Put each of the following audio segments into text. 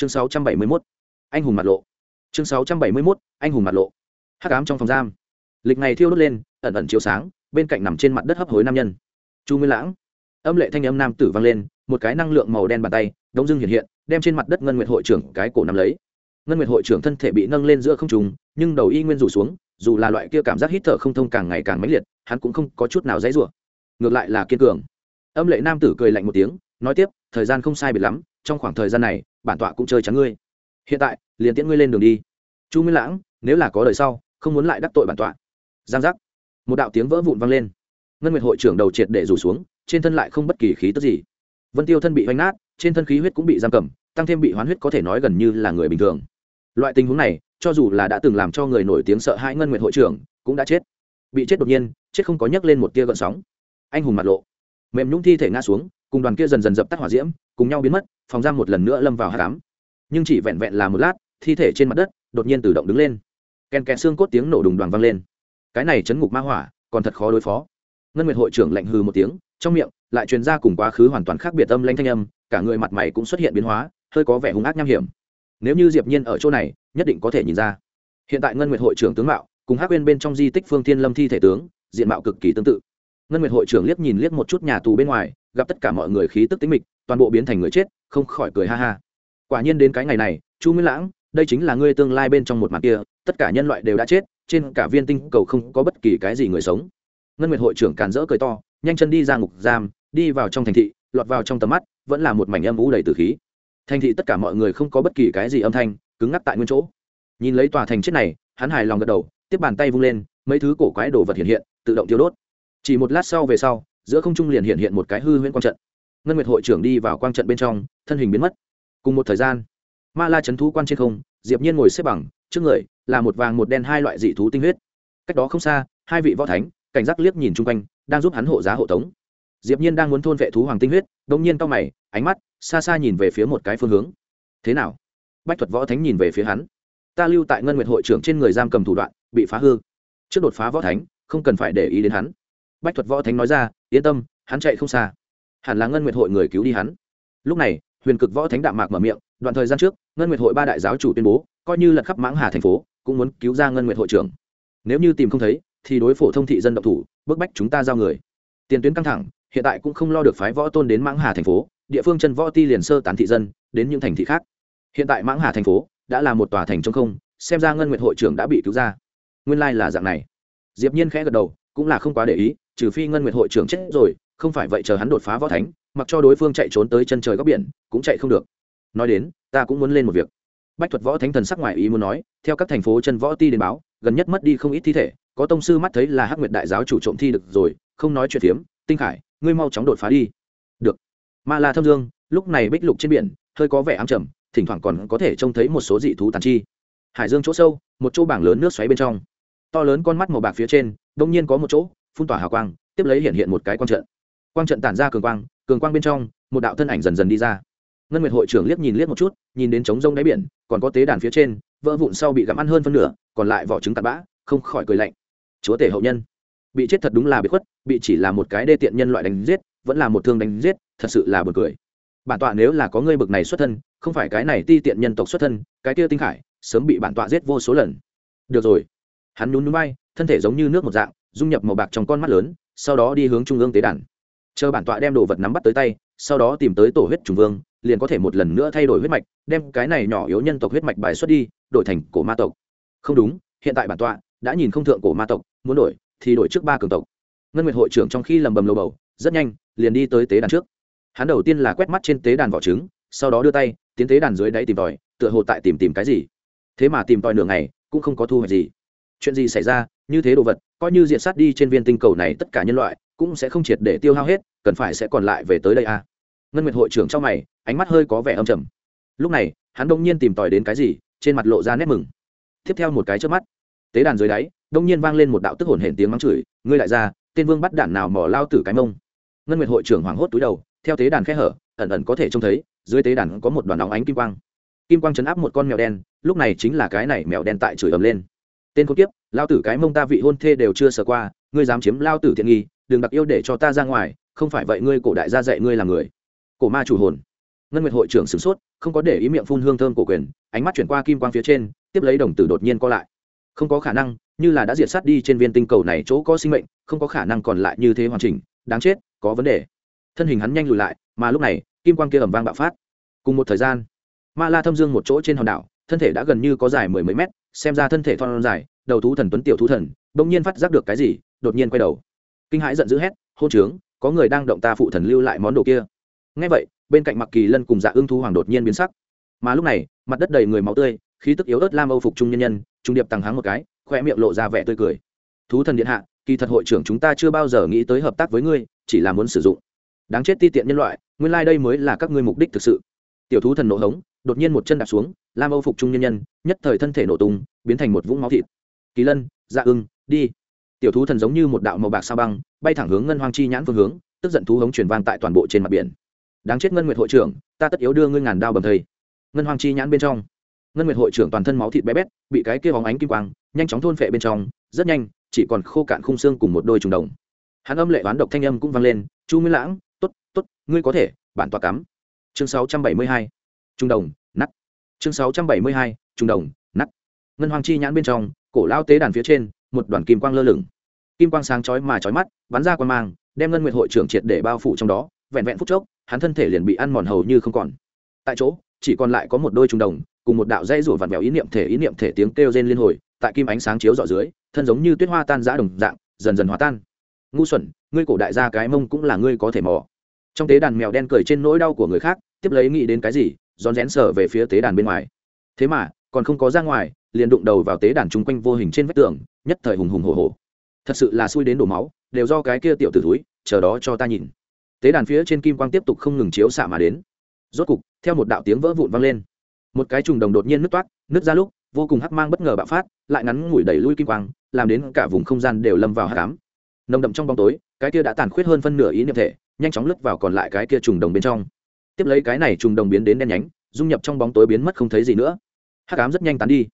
chương 671, anh hùng mặt lộ. Chương 671, anh hùng mặt lộ. Hắc ám trong phòng giam. Lịch ngày thiêu đốt lên ẩn ẩn chiếu sáng bên cạnh nằm trên mặt đất hấp hối nam nhân. Chu nguyên lãng. Âm lệ thanh âm nam tử vang lên một cái năng lượng màu đen bàn tay đông dưng hiện hiện đem trên mặt đất ngân nguyệt hội trưởng cái cổ nắm lấy. Ngân nguyệt hội trưởng thân thể bị nâng lên giữa không trùng nhưng đầu y nguyên rủ xuống dù là loại kia cảm giác hít thở không thông càng ngày càng mãnh liệt hắn cũng không có chút nào dãy rủa. Ngược lại là kiên cường. Âm lệ nam tử cười lạnh một tiếng nói tiếp thời gian không sai biệt lắm trong khoảng thời gian này bản tọa cũng chơi trắng ngươi. Hiện tại, liền tiễn ngươi lên đường đi. Chu nguyên lãng, nếu là có đời sau, không muốn lại đắc tội bản tọa. Giang giác. Một đạo tiếng vỡ vụn vang lên. Ngân nguyệt hội trưởng đầu triệt để rủ xuống, trên thân lại không bất kỳ khí tức gì. Vân tiêu thân bị hoành nát, trên thân khí huyết cũng bị giam cầm, tăng thêm bị hoán huyết có thể nói gần như là người bình thường. Loại tình huống này, cho dù là đã từng làm cho người nổi tiếng sợ hãi ngân nguyệt hội trưởng, cũng đã chết. Bị chết đột nhiên, chết không có nhấc lên một tia gợn sóng. Anh hùng mặt lộ. Mềm nhũng thi thể ngã xuống, cùng đoàn kia dần dần dập tắt hỏa diễm cùng nhau biến mất, phòng giam một lần nữa lâm vào hạ cám. Nhưng chỉ vẹn vẹn là một lát, thi thể trên mặt đất đột nhiên tự động đứng lên. Ken kẹn xương cốt tiếng nổ đùng đoàn vang lên. Cái này chấn ngục ma hỏa, còn thật khó đối phó. Ngân nguyệt hội trưởng lạnh hư một tiếng, trong miệng lại truyền ra cùng quá khứ hoàn toàn khác biệt âm lanh thanh âm, cả người mặt mày cũng xuất hiện biến hóa, hơi có vẻ hung ác nham hiểm. Nếu như diệp nhiên ở chỗ này, nhất định có thể nhìn ra. Hiện tại ngân nguyệt hội trưởng tướng mạo, cùng hắc uyên bên trong di tích phương thiên lâm thi thể tướng, diện mạo cực kỳ tương tự. Ngân nguyệt hội trưởng liếc nhìn liếc một chút nhà tù bên ngoài, gặp tất cả mọi người khí tức tĩnh mịch toàn bộ biến thành người chết, không khỏi cười ha ha. Quả nhiên đến cái ngày này, chu nguyên lãng, đây chính là ngươi tương lai bên trong một mặt kia, tất cả nhân loại đều đã chết, trên cả viên tinh cầu không có bất kỳ cái gì người sống. Ngân nguyệt hội trưởng càn rỡ cười to, nhanh chân đi ra ngục giam, đi vào trong thành thị, lọt vào trong tầm mắt, vẫn là một mảnh âm vũ đầy từ khí. Thành thị tất cả mọi người không có bất kỳ cái gì âm thanh, cứng ngắc tại nguyên chỗ. Nhìn lấy tòa thành chết này, hắn hài lòng gật đầu, tiếp bàn tay vung lên, mấy thứ cổ quái đồ vật hiện hiện, tự động tiêu đốt. Chỉ một lát sau về sau, giữa không trung liền hiện hiện một cái hư huyễn quang trận ngân nguyệt hội trưởng đi vào quang trận bên trong, thân hình biến mất. Cùng một thời gian, ma la chấn thú quan trên không, diệp nhiên ngồi xếp bằng, trước người là một vàng một đen hai loại dị thú tinh huyết. Cách đó không xa, hai vị võ thánh, cảnh giác liếc nhìn chung quanh, đang giúp hắn hộ giá hộ tống. Diệp nhiên đang muốn thôn vệ thú hoàng tinh huyết, đột nhiên cao mày, ánh mắt xa xa nhìn về phía một cái phương hướng. Thế nào? Bách thuật võ thánh nhìn về phía hắn. Ta lưu tại ngân nguyệt hội trưởng trên người giam cầm thủ đoạn, bị phá hư. Trước đột phá võ thánh, không cần phải để ý đến hắn. Bách thuật võ thánh nói ra, yên tâm, hắn chạy không xa hẳn là ngân nguyệt hội người cứu đi hắn. Lúc này, huyền cực võ thánh đạm mạc mở miệng, đoạn thời gian trước, ngân nguyệt hội ba đại giáo chủ tuyên bố, coi như lật khắp mãng hà thành phố, cũng muốn cứu ra ngân nguyệt hội trưởng. Nếu như tìm không thấy, thì đối phổ thông thị dân động thủ, bức bách chúng ta giao người. Tiền tuyến căng thẳng, hiện tại cũng không lo được phái võ tôn đến mãng hà thành phố, địa phương chân võ ti liền sơ tán thị dân, đến những thành thị khác. Hiện tại mãng hà thành phố đã là một tòa thành trong không, xem ra ngân nguyệt hội trưởng đã bị cứu ra. Nguyên lai、like、là dạng này. Diệp nhiên khẽ gật đầu, cũng là không quá để ý, trừ phi ngân nguyệt hội trưởng chết rồi không phải vậy chờ hắn đột phá võ thánh, mặc cho đối phương chạy trốn tới chân trời góc biển, cũng chạy không được. Nói đến, ta cũng muốn lên một việc. Bách thuật võ thánh thần sắc ngoài ý muốn nói, theo các thành phố chân võ ti đến báo, gần nhất mất đi không ít thi thể, có tông sư mắt thấy là hắc nguyệt đại giáo chủ trộm thi được rồi, không nói chuyện phiếm, tinh khải, ngươi mau chóng đột phá đi. Được. Ma la thâm dương, lúc này bích lục trên biển, hơi có vẻ ám trầm, thỉnh thoảng còn có thể trông thấy một số dị thú tàn chi. Hải dương chỗ sâu, một chỗ bảng lớn nước xoáy bên trong. To lớn con mắt màu bạc phía trên, đông nhiên có một chỗ, phun tỏa hào quang, tiếp lấy hiện hiện một cái quang trận quang trận tản ra cường quang cường quang bên trong, một đạo thân ảnh dần dần đi ra. Ngân nguyệt hội trưởng liếc nhìn liếc một chút, nhìn đến trống rông đáy biển, còn có tế đàn phía trên, vỡ vụn sau bị gặm ăn hơn phân nửa, còn lại vỏ trứng tạt bã, không khỏi cười lạnh. Chúa tể hậu nhân, bị chết thật đúng là bị khuất, bị chỉ là một cái đê tiện nhân loại đánh giết, vẫn là một thương đánh giết, thật sự là buồn cười. Bản tọa nếu là có ngươi bực này xuất thân, không phải cái này ti tiện nhân tộc xuất thân, cái kia tinh khải, sớm bị bản tọa giết vô số lần. Được rồi. Hắn nhún núi bay thân thể giống như nước một dạng, dung nhập màu bạc trong con mắt lớn, sau đó đi hướng trung ương tế đàn chờ bản tọa đem đồ vật nắm bắt tới tay, sau đó tìm tới tổ huyết trùng vương, liền có thể một lần nữa thay đổi huyết mạch, đem cái này nhỏ yếu nhân tộc huyết mạch bài xuất đi, đổi thành cổ ma tộc. Không đúng, hiện tại bản tọa đã nhìn không thượng cổ ma tộc, muốn đổi thì đổi trước ba cường tộc. Ngân nguyệt hội trưởng trong khi lầm bầm lầu bầu, rất nhanh, liền đi tới tế đàn trước. Hắn đầu tiên là quét mắt trên tế đàn vỏ trứng, sau đó đưa tay, tiến tế đàn dưới đáy tìm tòi, tựa hồ tại tìm tìm cái gì. Thế mà tìm tòi nửa ngày, cũng không có thu hoạch gì. Chuyện gì xảy ra, như thế đồ vật, coi như diện sát đi trên viên tinh cầu này tất cả nhân loại cũng sẽ không triệt để tiêu hao hết, cần phải sẽ còn lại về tới đây à. ngân nguyệt hội trưởng trong mày, ánh mắt hơi có vẻ âm trầm. Lúc này, hắn đông nhiên tìm tòi đến cái gì, trên mặt lộ ra nét mừng. Tiếp theo một cái trước mắt, tế đàn dưới đáy, đông nhiên vang lên một đạo tức hồn hển tiếng mắng chửi, ngươi lại ra, tên vương bắt đạn nào mò lao tử cái mông? Ngân nguyệt hội trưởng hoảng hốt túi đầu, theo tế đàn khe hở, ẩn ẩn có thể trông thấy, dưới tế đàn có một đoàn óng ánh kim quang. Kim quang chấn áp một con mèo đen, lúc này chính là cái này mèo đen tại chửi ầm lên. Tên khốn kiếp, lao tử cái mông ta vị hôn thê đều chưa sờ qua, ngươi dám chiếm lao tử thiện nghi đừng đặc yêu để cho ta ra ngoài, không phải vậy ngươi cổ đại gia dạy ngươi là người. Cổ ma chủ hồn. Ngân nguyệt hội trưởng sửng sốt, không có để ý miệng phun hương thơm cổ quyền, ánh mắt chuyển qua kim quang phía trên, tiếp lấy đồng tử đột nhiên co lại. Không có khả năng, như là đã diệt sát đi trên viên tinh cầu này chỗ có sinh mệnh, không có khả năng còn lại như thế hoàn chỉnh, đáng chết, có vấn đề. Thân hình hắn nhanh lùi lại, mà lúc này, kim quang kia ẩm vang bạo phát. Cùng một thời gian, ma la thâm dương một chỗ trên hòn đảo, thân thể đã gần như có dài mười mấy mét, xem ra thân thể thon dài, đầu thú thần tuấn tiểu thú thần, bỗng nhiên phát giác được cái gì, đột nhiên quay đầu kinh hãi giận dữ hét, hôn trướng, có người đang động ta phụ thần lưu lại món đồ kia. Ngay vậy, bên cạnh mặc kỳ lân cùng dạ Ưng thú hoàng đột nhiên biến sắc. Mà lúc này, mặt đất đầy người máu tươi, khí tức yếu ớt lam âu phục trung nhân nhân, trung điệp tăng háng một cái khoe miệng lộ ra vẻ tươi cười. Thú thần điện hạ, kỳ thật hội trưởng chúng ta chưa bao giờ nghĩ tới hợp tác với ngươi, chỉ là muốn sử dụng. Đáng chết ti tiện nhân loại, nguyên lai、like、đây mới là các ngươi mục đích thực sự. Tiểu thú thần nổ hống, đột nhiên một chân đạp xuống, lam âu phục trung nhân nhân, nhất thời thân thể nổ tung, biến thành một vũng máu thịt. Kỳ lân dạ ưng, đi tiểu thú thần giống như một đạo màu bạc sao băng, bay thẳng hướng ngân hoang chi nhãn phương hướng, tức giận thú hống truyền vang tại toàn bộ trên mặt biển. Đáng chết ngân nguyệt hội trưởng, ta tất yếu đưa ngươi ngàn đao bầm thầy. ngân hoang chi nhãn bên trong. Ngân nguyệt hội trưởng toàn thân máu thịt bé bét, bị cái kia bóng ánh kim quang, nhanh chóng thôn phệ bên trong, rất nhanh, chỉ còn khô cạn khung xương cùng một đôi trùng đồng. Hắn âm lệ oán độc thanh âm cũng vang lên, chu nguyên lãng t ố t t ố t ngươi có thể, bản tọa cắm. Chương sáu trăm bảy mươi hai trung đồng nắt chương sáu trăm bảy mươi hai trung đồng nắt ngân hoàng chi nhãn bên trong, cổ lao tế đàn phía trên một đoàn kim quang lơ lửng. Kim quang sáng chói mà chói mắt, bắn ra quan mang, đem ngân nguyệt hội trưởng triệt để bao phủ trong đó, vẹn vẹn phút chốc, hắn thân thể liền bị ăn mòn hầu như không còn. Tại chỗ, chỉ còn lại có một đôi trung đồng, cùng một đạo dây rủa vặn vẹo ý niệm thể ý niệm thể tiếng kêu rên liên hồi, tại kim ánh sáng chiếu dọ dưới, thân giống như tuyết hoa tan giã đồng dạng, dần dần hòa tan. Ngu xuẩn, ngươi cổ đại gia cái mông cũng là ngươi có thể mò. Trong tế đàn mèo đen cười trên nỗi đau của người khác, tiếp lấy nghĩ đến cái gì, rón rén sở về phía tế đàn bên ngoài. Thế mà, còn không có ra ngoài liền đụng đầu vào tế đàn chung quanh vô hình trên vách tường, nhất thời hùng hùng hồ hồ thật sự là xui đến đổ máu, đều do cái kia tiểu tử túi chờ đó cho ta nhìn. Tế đàn phía trên kim quang tiếp tục không ngừng chiếu xạ mà đến. Rốt cục, theo một đạo tiếng vỡ vụn vang lên. Một cái trùng đồng đột nhiên nứt toát, nứt ra lúc, vô cùng hắc mang bất ngờ bạo phát, lại ngắn ngủi đẩy lui kim quang, làm đến cả vùng không gian đều lâm vào hắc ám. Nồng đậm trong bóng tối, cái kia đã tàn khuyết hơn phân nửa ý niệm thể, nhanh chóng lướt vào còn lại cái kia trùng đồng bên trong. Tiếp lấy cái này trùng đồng biến đến đen nhánh, dung nhập trong bóng tối biến mất không thấy gì nữa. Hắc ám rất nhanh tán đi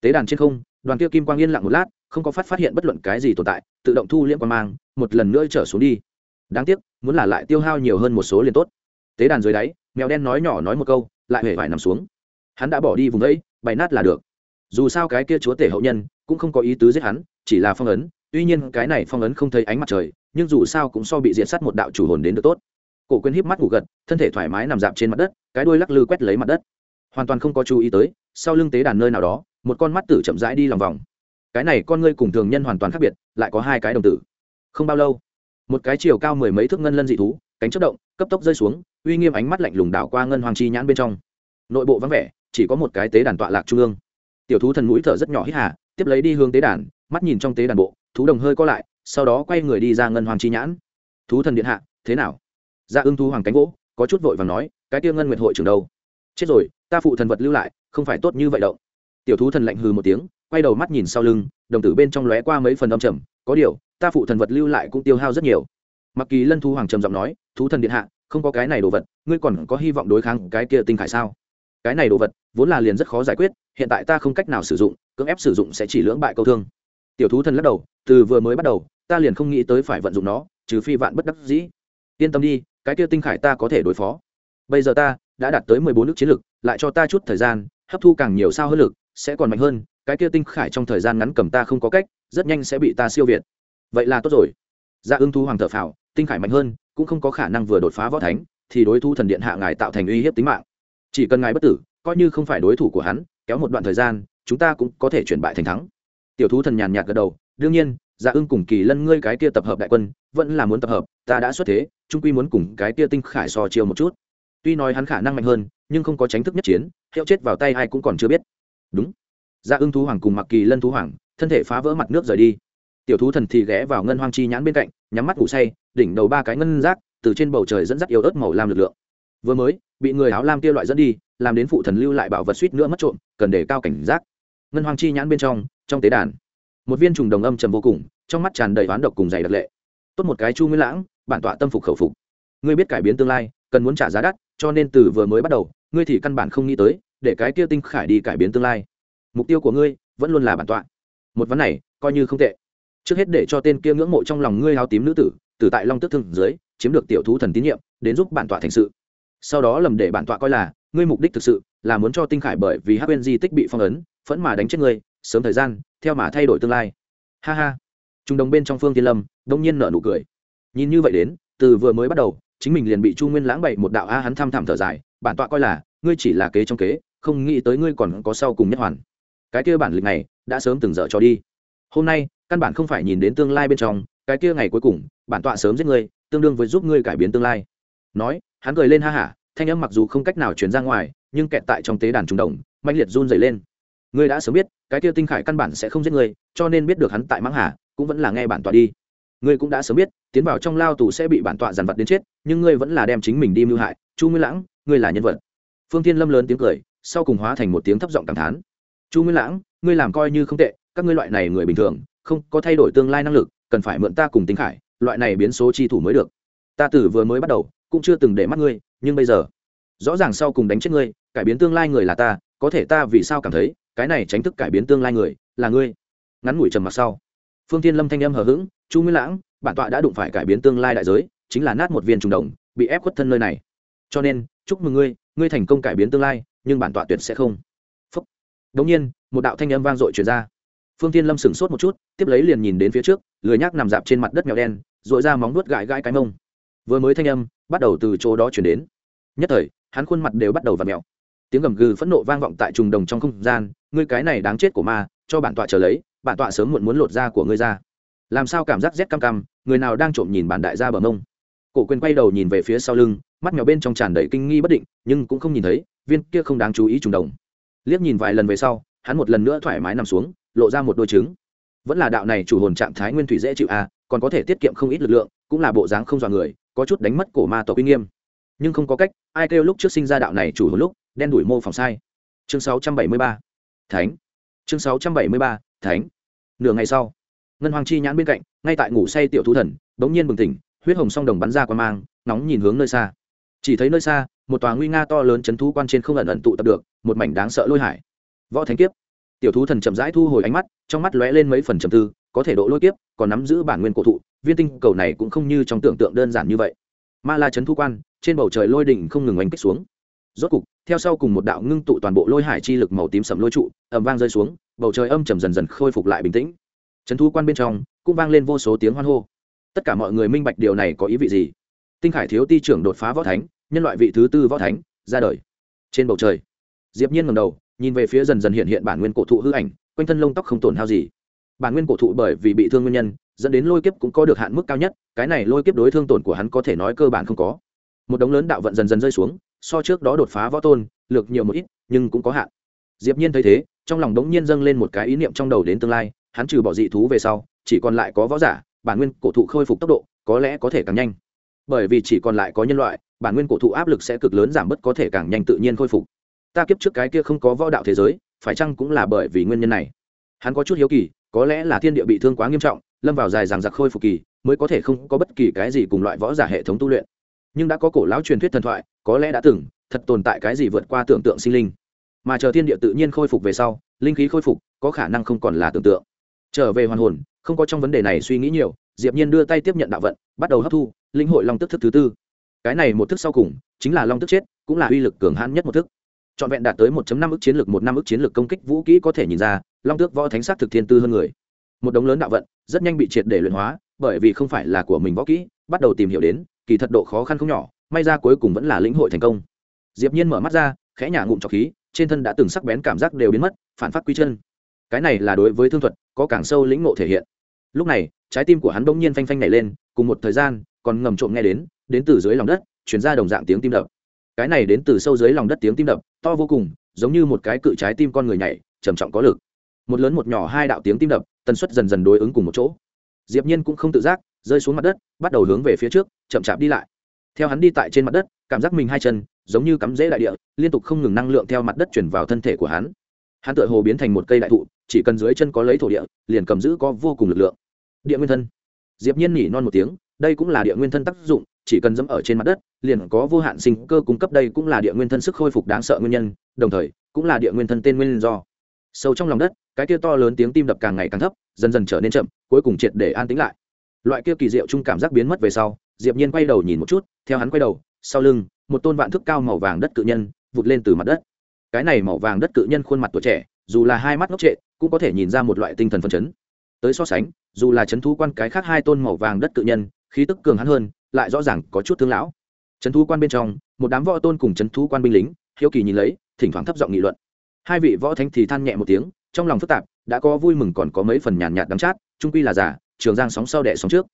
tế đàn trên không, đoàn kia kim quang yên lặng một lát, không có phát phát hiện bất luận cái gì tồn tại, tự động thu liễm quang mang, một lần nữa trở xuống đi. Đáng tiếc, muốn là lại tiêu hao nhiều hơn một số liền tốt. Tế đàn dưới đáy, mèo đen nói nhỏ nói một câu, lại hề vải nằm xuống. Hắn đã bỏ đi vùng ấy, bày nát là được. Dù sao cái kia chúa tể hậu nhân, cũng không có ý tứ giết hắn, chỉ là phong ấn, tuy nhiên cái này phong ấn không thấy ánh mặt trời, nhưng dù sao cũng so bị diện sát một đạo chủ hồn đến được tốt. Cổ quên híp mắt ngủ gật, thân thể thoải mái nằm dạp trên mặt đất, cái đuôi lắc lư quét lấy mặt đất hoàn toàn không có chú ý tới, sau lưng tế đàn nơi nào đó, một con mắt tử chậm rãi đi lòng vòng. Cái này con ngươi cùng thường nhân hoàn toàn khác biệt, lại có hai cái đồng tử. Không bao lâu, một cái chiều cao mười mấy thước ngân lân dị thú, cánh chất động, cấp tốc rơi xuống, uy nghiêm ánh mắt lạnh lùng đảo qua ngân hoàng chi nhãn bên trong. Nội bộ vắng vẻ, chỉ có một cái tế đàn tọa lạc trung ương. Tiểu thú thần mũi thở rất nhỏ hít hà, tiếp lấy đi hướng tế đàn, mắt nhìn trong tế đàn bộ, thú đồng hơi co lại, sau đó quay người đi ra ngân hoàng chi nhãn. Thú thần điện hạ, thế nào? Ra ưng thú hoàng cánh gỗ có chút vội và nói, cái kia ngân nguyệt hội trưởng đâu? Chết rồi, ta phụ thần vật lưu lại, không phải tốt như vậy đâu. Tiểu thú thần lạnh hừ một tiếng, quay đầu mắt nhìn sau lưng, đồng tử bên trong lóe qua mấy phần âm trầm, có điều, ta phụ thần vật lưu lại cũng tiêu hao rất nhiều. Mặc kỳ lân thú hoàng trầm giọng nói, thú thần điện hạ, không có cái này đồ vật, ngươi còn có hy vọng đối kháng cái kia tinh khải sao? Cái này đồ vật, vốn là liền rất khó giải quyết, hiện tại ta không cách nào sử dụng, cưỡng ép sử dụng sẽ chỉ lưỡng bại câu thương. Tiểu thú thần lắc đầu, từ vừa mới bắt đầu, ta liền không nghĩ tới phải vận dụng nó, trừ phi vạn bất đắc dĩ. Yên tâm đi, cái kia tinh khải ta có thể đối phó. Bây giờ ta đã đạt tới mười bốn nước chiến lực lại cho ta chút thời gian, hấp thu càng nhiều sao hơn lực, sẽ còn mạnh hơn, cái kia tinh khải trong thời gian ngắn cầm ta không có cách, rất nhanh sẽ bị ta siêu việt. Vậy là tốt rồi. Dạ ưng thu hoàng thợ phào, tinh khải mạnh hơn, cũng không có khả năng vừa đột phá võ thánh, thì đối thu thần điện hạ ngài tạo thành uy hiếp tính mạng. Chỉ cần ngài bất tử, coi như không phải đối thủ của hắn, kéo một đoạn thời gian, chúng ta cũng có thể chuyển bại thành thắng. Tiểu thú thần nhàn nhạt gật đầu, đương nhiên dạ ưng cùng kỳ lân ngươi cái kia tập hợp đại quân, vẫn là muốn tập hợp, ta đã xuất thế, trung quy muốn cùng cái kia tinh khải so chiều một chút tuy nói hắn khả năng mạnh hơn, nhưng không có tránh thức nhất chiến hiệu chết vào tay ai cũng còn chưa biết. Đúng. Dạ ưng thú hoàng cùng mặc kỳ lân thú hoàng, thân thể phá vỡ mặt nước rời đi. Tiểu thú thần thì ghé vào ngân hoang chi nhãn bên cạnh, nhắm mắt ngủ say, đỉnh đầu ba cái ngân rác, từ trên bầu trời dẫn dắt yếu ớt màu lam lực lượng. Vừa mới, bị người áo lam kia loại dẫn đi, làm đến phụ thần lưu lại bảo vật suýt nữa mất trộm, cần để cao cảnh giác. Ngân hoang chi nhãn bên trong trong tế đàn, một viên trùng đồng âm trầm vô cùng, trong mắt tràn đầy oán độc cùng dày đặc lệ. Tốt một cái chu nguyên lãng, bản tọa tâm phục khẩu phục. Ngươi biết cải biến tương lai cần muốn trả giá đắt, cho nên từ vừa mới bắt đầu, ngươi thì căn bản không nghĩ tới, để cái kia tinh khải đi cải biến tương lai. Mục tiêu của ngươi vẫn luôn là bản tọa. Một vấn này, coi như không tệ. Trước hết để cho tên kia ngưỡng mộ trong lòng ngươi áo tím nữ tử, từ tại long tức thương dưới, chiếm được tiểu thú thần tín nhiệm, đến giúp bản tọa thành sự. Sau đó lầm để bản tọa coi là, ngươi mục đích thực sự là muốn cho tinh khải bởi vì hắc quên di tích bị phong ấn, phẫn mà đánh chết ngươi, sớm thời gian, theo mà thay đổi tương lai. Ha ha. Trung đồng bên trong phương tiên lâm, đông nhiên nở nụ cười. Nhìn như vậy đến, từ vừa mới bắt đầu chính mình liền bị chu nguyên lãng bậy một đạo a, hắn tham thảm thở dài, bản tọa coi là, ngươi chỉ là kế trong kế, không nghĩ tới ngươi còn có sau cùng nhất hoàn. Cái kia bản lịch này, đã sớm từng dở cho đi. Hôm nay, căn bản không phải nhìn đến tương lai bên trong, cái kia ngày cuối cùng, bản tọa sớm giết ngươi, tương đương với giúp ngươi cải biến tương lai. Nói, hắn cười lên ha hả, thanh âm mặc dù không cách nào chuyển ra ngoài, nhưng kẹt tại trong tế đàn trung đồng mạnh liệt run dày lên. Ngươi đã sớm biết, cái kia tinh khải căn bản sẽ không giết ngươi, cho nên biết được hắn tại mãng hà, cũng vẫn là nghe bản tọa đi ngươi cũng đã sớm biết, tiến vào trong lao tù sẽ bị bản tọa dằn vặt đến chết, nhưng ngươi vẫn là đem chính mình đi mưu hại. Chu nguyên lãng, ngươi là nhân vật. Phương tiên lâm lớn tiếng cười, sau cùng hóa thành một tiếng thấp giọng cảm thán. Chu nguyên lãng, ngươi làm coi như không tệ, các ngươi loại này người bình thường, không có thay đổi tương lai năng lực, cần phải mượn ta cùng tinh khải, loại này biến số chi thủ mới được. Ta tử vừa mới bắt đầu, cũng chưa từng để mắt ngươi, nhưng bây giờ, rõ ràng sau cùng đánh chết ngươi, cải biến tương lai người là ta, có thể ta vì sao cảm thấy, cái này tránh thức cải biến tương lai người, là ngươi. Ngắn ngủi trầm mặc sau, phương tiên lâm thanh âm hờ hững chu nguyên lãng, bản tọa đã đụng phải cải biến tương lai đại giới, chính là nát một viên trùng đồng, bị ép khuất thân nơi này. Cho nên, chúc mừng ngươi ngươi thành công cải biến tương lai, nhưng bản tọa tuyệt sẽ không. Phúc. Đống nhiên, một đạo thanh âm vang dội truyền ra. Phương tiên lâm sửng sốt một chút, tiếp lấy liền nhìn đến phía trước, lười nhác nằm dạp trên mặt đất mèo đen dội ra móng nuốt gãi gãi cái mông. Vừa mới thanh âm, bắt đầu từ chỗ đó chuyển đến. Nhất thời, hắn khuôn mặt đều bắt đầu v ặ mẹo tiếng gầm gừ phẫn nộ vang vọng tại trùng đồng trong không gian, ngươi cái này đáng chết của ma, cho bản tọa trở lấy, bản tọa sớm muộn muốn lột da của ngươi ra làm sao cảm giác rét cam cam, người nào đang trộm nhìn bản đại gia bờ mông? Cổ quyền quay đầu nhìn về phía sau lưng, mắt mèo bên trong tràn đầy kinh nghi bất định, nhưng cũng không nhìn thấy, viên kia không đáng chú ý trùng đồng. Liếc nhìn vài lần về sau, hắn một lần nữa thoải mái nằm xuống, lộ ra một đôi trứng. Vẫn là đạo này chủ hồn trạng thái nguyên thủy dễ chịu à còn có thể tiết kiệm không ít lực lượng, cũng là bộ dáng không dọa người, có chút đánh mất cổ ma tộc uy nghiêm. Nhưng không có cách, ai kêu lúc trước sinh ra đạo này chủ hồn lúc, đen đuổi mô phỏng sai. Chương 673. thánh. Chương 673. thánh. Nửa ngày sau ngân hoàng chi nhãn bên cạnh, ngay tại ngủ say tiểu thú thần, bỗng nhiên bừng tỉnh, huyết hồng song đồng bắn ra qua mang, nóng nhìn hướng nơi xa. Chỉ thấy nơi xa, một tòa nguy nga to lớn chấn thú quan trên không ẩn ẩn tụ tập được, một mảnh đáng sợ lôi hải. Võ thánh kiếp. Tiểu thú thần chậm rãi thu hồi ánh mắt, trong mắt lóe lên mấy phần trầm tư, có thể độ lôi kiếp, còn nắm giữ bản nguyên cổ thụ, viên tinh cầu này cũng không như trong tưởng tượng đơn giản như vậy. Ma la chấn thu quan, trên bầu trời lôi đỉnh không ngừng oanh kích xuống. Rốt cục, theo sau cùng một đạo ngưng tụ toàn bộ lôi hải chi lực màu tím sầm lôi trụ, ầm vang rơi xuống, bầu trời âm trầm dần dần khôi phục lại bình tĩnh chấn thu quan bên trong cũng vang lên vô số tiếng hoan hô. Tất cả mọi người minh bạch điều này có ý vị gì? Tinh khải thiếu ti trưởng đột phá võ thánh, nhân loại vị thứ tư võ thánh, ra đời. Trên bầu trời, diệp nhiên ngẩng đầu, nhìn về phía dần dần hiện hiện bản nguyên cổ thụ hư ảnh, quanh thân lông tóc không tổn hao gì. Bản nguyên cổ thụ bởi vì bị thương nguyên nhân, dẫn đến lôi kiếp cũng có được hạn mức cao nhất, cái này lôi kiếp đối thương tổn của hắn có thể nói cơ bản không có. Một đống lớn đạo vận dần dần rơi xuống, so trước đó đột phá võ tôn, lược nhiều một ít, nhưng cũng có hạn. Diệp nhiên thấy thế, trong lòng đống nhiên dâng lên một cái ý niệm trong đầu đến tương lai hắn trừ bỏ dị thú về sau, chỉ còn lại có võ giả, bản nguyên cổ thụ khôi phục tốc độ, có lẽ có thể càng nhanh. Bởi vì chỉ còn lại có nhân loại, bản nguyên cổ thụ áp lực sẽ cực lớn giảm bớt có thể càng nhanh tự nhiên khôi phục. Ta kiếp trước cái kia không có võ đạo thế giới, phải chăng cũng là bởi vì nguyên nhân này? Hắn có chút hiếu kỳ, có lẽ là thiên địa bị thương quá nghiêm trọng, lâm vào dài dằng giặc khôi phục kỳ, mới có thể không có bất kỳ cái gì cùng loại võ giả hệ thống tu luyện. Nhưng đã có cổ lão truyền thuyết thần thoại, có lẽ đã từng, thật tồn tại cái gì vượt qua tưởng tượng sinh linh. Mà chờ thiên địa tự nhiên khôi phục về sau, linh khí khôi phục, có khả năng không còn là tưởng tượng trở về hoàn hồn, không có trong vấn đề này suy nghĩ nhiều, diệp nhiên đưa tay tiếp nhận đạo vận, bắt đầu hấp thu, linh hội long tức thức thứ tư. Cái này một thức sau cùng, chính là long tức chết, cũng là uy lực cường hãn nhất một thức. Trọn vẹn đạt tới 1.5 ức chiến lược một năm ức chiến lược công kích vũ kỹ có thể nhìn ra, long tước võ thánh sát thực thiên tư hơn người. Một đống lớn đạo vận, rất nhanh bị triệt để luyện hóa, bởi vì không phải là của mình võ kỹ, bắt đầu tìm hiểu đến, kỳ thật độ khó khăn không nhỏ, may ra cuối cùng vẫn là lĩnh hội thành công. Diệp nhiên mở mắt ra, khẽ nhả ngụm trọc khí, trên thân đã từng sắc bén cảm giác đều biến mất, phản phát quy chân. Cái này là đối với thương thuật có càng sâu lĩnh ngộ thể hiện. Lúc này, trái tim của hắn bỗng nhiên phanh phanh nảy lên, cùng một thời gian, còn ngầm trộm nghe đến đến từ dưới lòng đất chuyển ra đồng dạng tiếng tim đập. Cái này đến từ sâu dưới lòng đất tiếng tim đập, to vô cùng, giống như một cái cự trái tim con người nhảy, trầm trọng có lực. Một lớn một nhỏ hai đạo tiếng tim đập, tần suất dần dần đối ứng cùng một chỗ. Diệp nhiên cũng không tự giác, rơi xuống mặt đất, bắt đầu hướng về phía trước, chậm chạp đi lại. Theo hắn đi tại trên mặt đất, cảm giác mình hai chân, giống như cắm rễ đại địa, liên tục không ngừng năng lượng theo mặt đất chuyển vào thân thể của hắn. Hắn tựa hồ biến thành một cây đại thụ chỉ cần dưới chân có lấy thổ địa, liền cầm giữ có vô cùng lực lượng. Địa nguyên thân. Diệp nhiên nhỉ non một tiếng, đây cũng là địa nguyên thân tác dụng, chỉ cần dẫm ở trên mặt đất, liền có vô hạn sinh cơ cung cấp đây cũng là địa nguyên thân sức khôi phục đáng sợ nguyên nhân, đồng thời, cũng là địa nguyên thân tên nguyên do. Sâu trong lòng đất, cái kia to lớn tiếng tim đập càng ngày càng thấp, dần dần trở nên chậm, cuối cùng triệt để an tĩnh lại. Loại kia kỳ diệu chung cảm giác biến mất về sau, diệp nhiên quay đầu nhìn một chút, theo hắn quay đầu, sau lưng, một tôn vạn thước cao màu vàng đất cự nhân, vụt lên từ mặt đất. Cái này màu vàng đất cự nhân khuôn mặt tuổi trẻ, dù là hai mắt ngốc trệ cũng có thể nhìn ra một loại tinh thần phấn chấn. Tới so sánh, dù là trấn thú quan cái khác hai tôn màu vàng đất cự nhân, khí tức cường hắn hơn, lại rõ ràng có chút thương lão. Trấn thú quan bên trong, một đám võ tôn cùng trấn thú quan binh lính, hiếu kỳ nhìn lấy, thỉnh thoảng thấp giọng nghị luận. Hai vị võ thánh thì than nhẹ một tiếng, trong lòng phức tạp, đã có vui mừng còn có mấy phần nhàn nhạt đắm chát, trung quy là giả trường giang sóng sau đẻ sóng trước.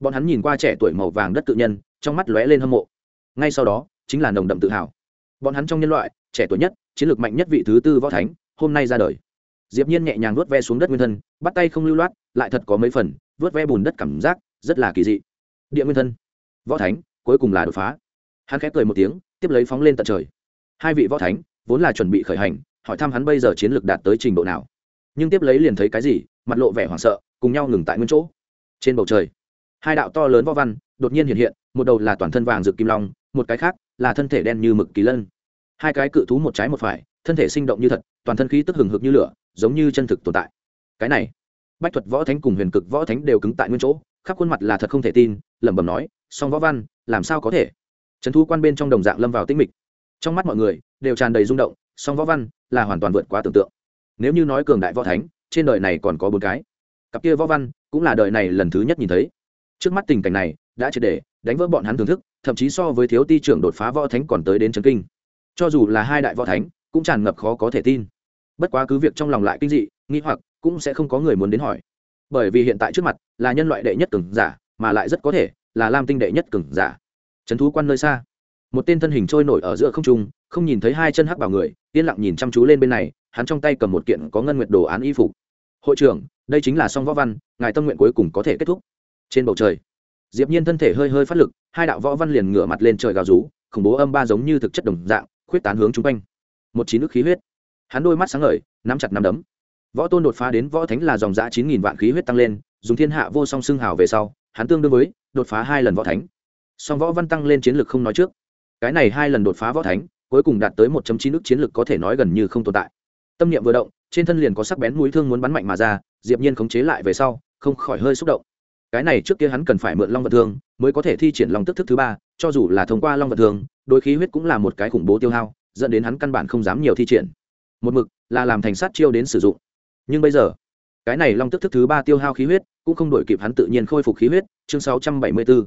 Bọn hắn nhìn qua trẻ tuổi màu vàng đất cự nhân, trong mắt lóe lên hâm mộ. Ngay sau đó, chính là nồng đậm tự hào. Bọn hắn trong nhân loại, trẻ tuổi nhất, chiến lược mạnh nhất vị thứ tư võ thánh, hôm nay ra đời diệp nhiên nhẹ nhàng vuốt ve xuống đất nguyên thân, bắt tay không lưu loát, lại thật có mấy phần, vuốt ve bùn đất cảm giác rất là kỳ dị. Địa nguyên thân, võ thánh, cuối cùng là đột phá. Hắn khẽ cười một tiếng, tiếp lấy phóng lên tận trời. Hai vị võ thánh vốn là chuẩn bị khởi hành, hỏi thăm hắn bây giờ chiến lược đạt tới trình độ nào. Nhưng tiếp lấy liền thấy cái gì, mặt lộ vẻ hoảng sợ, cùng nhau ngừng tại nguyên chỗ. Trên bầu trời, hai đạo to lớn võ văn đột nhiên hiện hiện, một đầu là toàn thân vàng rực kim long, một cái khác là thân thể đen như mực kỳ lân. Hai cái cự thú một trái một phải, thân thể sinh động như thật toàn thân khí tức hừng hực như lửa, giống như chân thực tồn tại. Cái này, bách thuật võ thánh cùng huyền cực võ thánh đều cứng tại nguyên chỗ, khắp khuôn mặt là thật không thể tin, lẩm bẩm nói, song võ văn, làm sao có thể? Trấn thu quan bên trong đồng dạng lâm vào tinh mịch. Trong mắt mọi người đều tràn đầy rung động, song võ văn là hoàn toàn vượt quá tưởng tượng. Nếu như nói cường đại võ thánh, trên đời này còn có bốn cái. Cặp kia võ văn cũng là đời này lần thứ nhất nhìn thấy. Trước mắt tình cảnh này đã triệt để đánh vỡ bọn hắn thưởng thức, thậm chí so với thiếu ti trưởng đột phá võ thánh còn tới đến trấn kinh. Cho dù là hai đại võ thánh cũng tràn ngập khó có thể tin bất quá cứ việc trong lòng lại kinh dị, nghi hoặc, cũng sẽ không có người muốn đến hỏi. Bởi vì hiện tại trước mặt, là nhân loại đệ nhất cường giả, mà lại rất có thể, là lam tinh đệ nhất cường giả. Trấn thú quan nơi xa. Một tên thân hình trôi nổi ở giữa không trung, không nhìn thấy hai chân hắc bảo người, yên lặng nhìn chăm chú lên bên này, hắn trong tay cầm một kiện có ngân nguyệt đồ án y phục. Hội trưởng, đây chính là song võ văn, ngài tâm nguyện cuối cùng có thể kết thúc. Trên bầu trời, diệp nhiên thân thể hơi hơi phát lực, hai đạo võ văn liền ngửa mặt lên trời gào rú, khủng bố âm ba giống như thực chất đồng dạng, khuyết tán hướng chúng quanh. Một chín nước khí huyết hắn đôi mắt sáng ngời, nắm chặt nắm đấm. Võ tôn đột phá đến võ thánh là dòng giã chín nghìn vạn khí huyết tăng lên, dùng thiên hạ vô song xưng hào về sau, hắn tương đương với đột phá hai lần võ thánh. Song võ văn tăng lên chiến lược không nói trước. Cái này hai lần đột phá võ thánh, cuối cùng đạt tới một chín nước chiến lược có thể nói gần như không tồn tại. Tâm niệm vừa động, trên thân liền có sắc bén mũi thương muốn bắn mạnh mà ra, diệp nhiên khống chế lại về sau, không khỏi hơi xúc động. Cái này trước kia hắn cần phải mượn long vật thương mới có thể thi triển long tức thức thứ ba, cho dù là thông qua long vật thương, đôi khí huyết cũng là một cái khủng bố tiêu hao, dẫn đến hắn căn bản không dám nhiều thi triển một mực là làm thành sát chiêu đến sử dụng. Nhưng bây giờ cái này long tức thức thứ ba tiêu hao khí huyết cũng không đổi kịp hắn tự nhiên khôi phục khí huyết chương 674.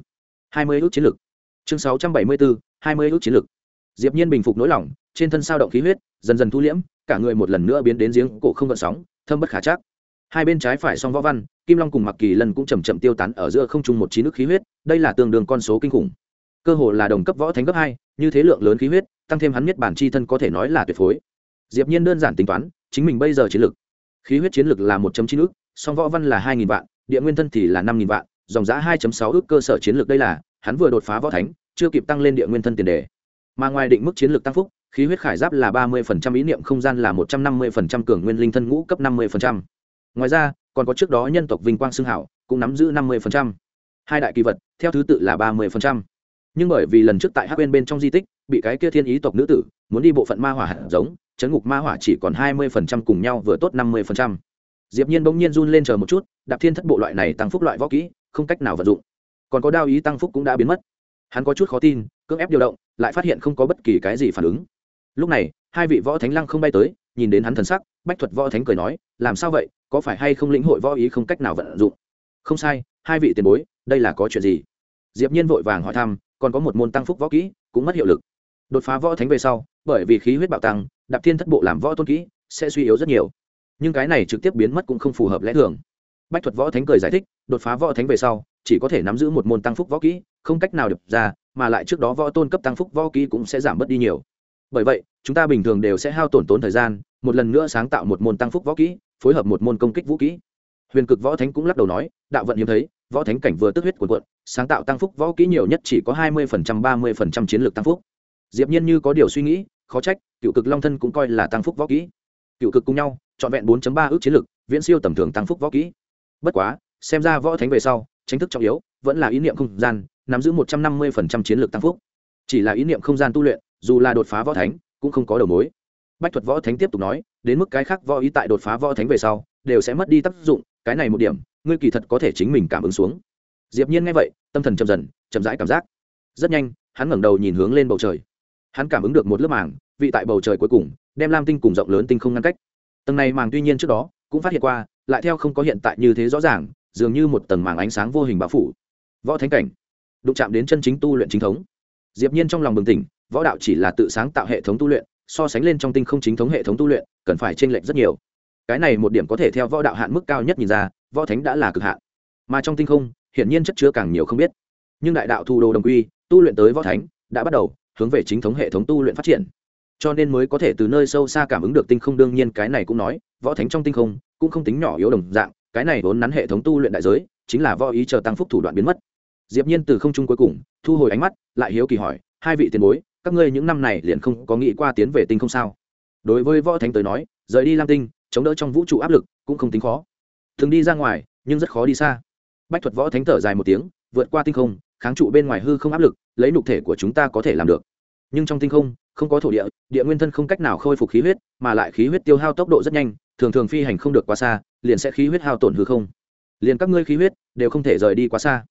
20 ước chiến lực. Chương 674, 20 ước chiến lực. Diệp nhiên bình phục nỗi lòng trên thân sao động khí huyết dần dần thu liễm cả người một lần nữa biến đến giếng cổ không gợn sóng thâm bất khả chắc. Hai bên trái phải song võ văn kim long cùng mặc kỳ lần cũng chầm chậm tiêu tán ở giữa không trung một chín nước khí huyết đây là tương đương con số kinh khủng. Cơ hồ là đồng cấp võ thánh cấp hai như thế lượng lớn khí huyết tăng thêm hắn nhất bản chi thân có thể nói là tuyệt phối diệp nhiên đơn giản tính toán, chính mình bây giờ chiến lực, khí huyết chiến lực là 1.9 ức, song võ văn là 2.000 vạn, địa nguyên thân thì là 5.000 vạn, dòng giá 2.6 ức, cơ sở chiến lược đây là, hắn vừa đột phá võ thánh, chưa kịp tăng lên địa nguyên thân tiền đề mà ngoài định mức chiến lược tăng phúc, khí huyết khải giáp là 30% ý niệm không gian là 150% cường nguyên linh thân ngũ cấp 50%. ngoài ra, còn có trước đó nhân tộc vinh quang xương hảo, cũng nắm giữ 50%. hai đại kỳ vật, theo thứ tự là 30% nhưng bởi vì lần trước tại hắc bên bên trong di tích, bị cái kia thiên ý tộc nữ tử, muốn đi bộ phận ma hỏa hạt giống, chấn ngục ma hỏa chỉ còn hai mươi phần trăm cùng nhau vừa tốt năm mươi phần trăm. Diệp nhiên bỗng nhiên run lên chờ một chút, đạp thiên thất bộ loại này tăng phúc loại võ kỹ, không cách nào vận dụng. Còn có đao ý tăng phúc cũng đã biến mất. Hắn có chút khó tin, cưỡng ép điều động, lại phát hiện không có bất kỳ cái gì phản ứng. Lúc này, hai vị võ thánh lăng không bay tới, nhìn đến hắn thần sắc, bách thuật võ thánh cười nói, làm sao vậy? Có phải hay không lĩnh hội võ ý không cách nào vận dụng? Không sai, hai vị tiền bối, đây là có chuyện gì? Diệp nhiên vội vàng hỏi thăm còn có một môn tăng phúc võ kỹ, cũng mất hiệu lực. Đột phá võ thánh về sau, bởi vì khí huyết bạo tăng, đạp thiên thất bộ làm võ tôn kỹ, sẽ suy yếu rất nhiều. Nhưng cái này trực tiếp biến mất cũng không phù hợp lẽ thường. Bách thuật võ thánh cười giải thích, đột phá võ thánh về sau, chỉ có thể nắm giữ một môn tăng phúc võ kỹ, không cách nào được ra, mà lại trước đó võ tôn cấp tăng phúc võ kỹ cũng sẽ giảm bớt đi nhiều. Bởi vậy, chúng ta bình thường đều sẽ hao tổn tốn thời gian, một lần nữa sáng tạo một môn tăng phúc võ kỹ, phối hợp một môn công kích vũ kỹ. Huyền cực võ thánh cũng lắc đầu nói, đạo vận hiếm thấy võ thánh cảnh vừa tức huyết cuộn cuộn, sáng tạo tăng phúc võ kỹ nhiều nhất chỉ có hai mươi phần trăm, ba mươi phần trăm chiến lược tăng phúc. Diệp nhiên như có điều suy nghĩ, khó trách, cựu cực long thân cũng coi là tăng phúc võ kỹ. Cựu cực cùng nhau, trọn vẹn bốn ba ước chiến lược, viễn siêu tầm thường tăng phúc võ kỹ. Bất quá, xem ra võ thánh về sau chính thức trọng yếu, vẫn là ý niệm không gian, nắm giữ một trăm năm mươi phần trăm chiến lược tăng phúc. Chỉ là ý niệm không gian tu luyện, dù là đột phá võ thánh, cũng không có đầu mối. Bách thuật võ thánh tiếp tục nói, đến mức cái khác võ ý tại đột phá võ thánh về sau, đều sẽ mất đi tác dụng, cái này một điểm ngươi kỳ thật có thể chính mình cảm ứng xuống. Diệp nhiên nghe vậy, tâm thần chậm dần, chậm rãi cảm giác. Rất nhanh, hắn ngẩng đầu nhìn hướng lên bầu trời. Hắn cảm ứng được một lớp màng, vị tại bầu trời cuối cùng, đem lam tinh cùng rộng lớn tinh không ngăn cách. Tầng này màng tuy nhiên trước đó, cũng phát hiện qua, lại theo không có hiện tại như thế rõ ràng, dường như một tầng màng ánh sáng vô hình bao phủ. Võ thánh cảnh. Đụng chạm đến chân chính tu luyện chính thống. Diệp nhiên trong lòng bừng tỉnh, võ đạo chỉ là tự sáng tạo hệ thống tu luyện, so sánh lên trong tinh không chính thống hệ thống tu luyện, cần phải chênh lệch rất nhiều. Cái này một điểm có thể theo võ đạo hạn mức cao nhất nhìn ra võ thánh đã là cực hạn. Mà trong tinh không, hiển nhiên chất chứa càng nhiều không biết. Nhưng đại đạo thu đồ đồng quy, tu luyện tới võ thánh, đã bắt đầu hướng về chính thống hệ thống tu luyện phát triển. Cho nên mới có thể từ nơi sâu xa cảm ứng được tinh không, đương nhiên cái này cũng nói, võ thánh trong tinh không cũng không tính nhỏ yếu đồng dạng, cái này vốn nắn hệ thống tu luyện đại giới, chính là võ ý chờ tăng phúc thủ đoạn biến mất. Diệp nhiên từ không trung cuối cùng, thu hồi ánh mắt, lại hiếu kỳ hỏi, hai vị tiền bối, các ngươi những năm này liền không có nghĩ qua tiến về tinh không sao? Đối với võ thánh tới nói, rời đi lam tinh, chống đỡ trong vũ trụ áp lực cũng không tính khó thường đi ra ngoài, nhưng rất khó đi xa. Bách thuật võ thánh thở dài một tiếng, vượt qua tinh không, kháng trụ bên ngoài hư không áp lực, lấy nục thể của chúng ta có thể làm được. Nhưng trong tinh không không có thổ địa địa nguyên thân không cách nào khôi phục khí huyết, mà lại khí huyết tiêu hao tốc độ rất nhanh, thường thường phi hành không được quá xa, liền sẽ khí huyết hao tổn hư không. Liền các ngươi khí huyết đều không thể rời đi quá xa.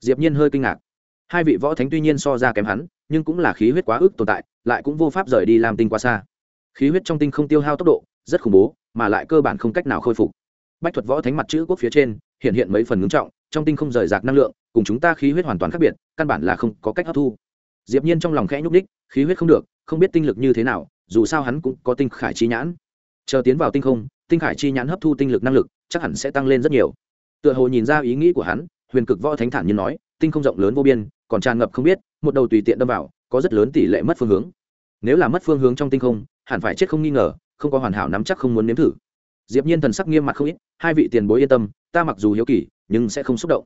Diệp nhiên hơi kinh ngạc. Hai vị võ thánh tuy nhiên so ra kém hắn, nhưng cũng là khí huyết quá ức tồn tại, lại cũng vô pháp rời đi làm tinh quá xa. Khí huyết trong tinh không tiêu hao tốc độ rất khủng bố, mà lại cơ bản không cách nào khôi phục bách thuật võ thánh mặt chữ quốc phía trên, hiện hiện mấy phần ngưng trọng, trong tinh không rời rạc năng lượng, cùng chúng ta khí huyết hoàn toàn khác biệt, căn bản là không có cách hấp thu. Diệp nhiên trong lòng khẽ nhúc đích khí huyết không được, không biết tinh lực như thế nào, dù sao hắn cũng có tinh khải chi nhãn. Chờ tiến vào tinh không, tinh khải chi nhãn hấp thu tinh lực năng lực, chắc hẳn sẽ tăng lên rất nhiều. Tựa hồ nhìn ra ý nghĩ của hắn, huyền cực võ thánh thản nhiên nói, tinh không rộng lớn vô biên, còn tràn ngập không biết, một đầu tùy tiện đâm vào, có rất lớn tỷ lệ mất phương hướng. Nếu là mất phương hướng trong tinh không, hẳn phải chết không nghi ngờ, không có hoàn hảo nắm chắc không muốn nếm thử diệp nhiên thần sắc nghiêm mặt không ít, hai vị tiền bối yên tâm, ta mặc dù hiếu kỳ, nhưng sẽ không xúc động.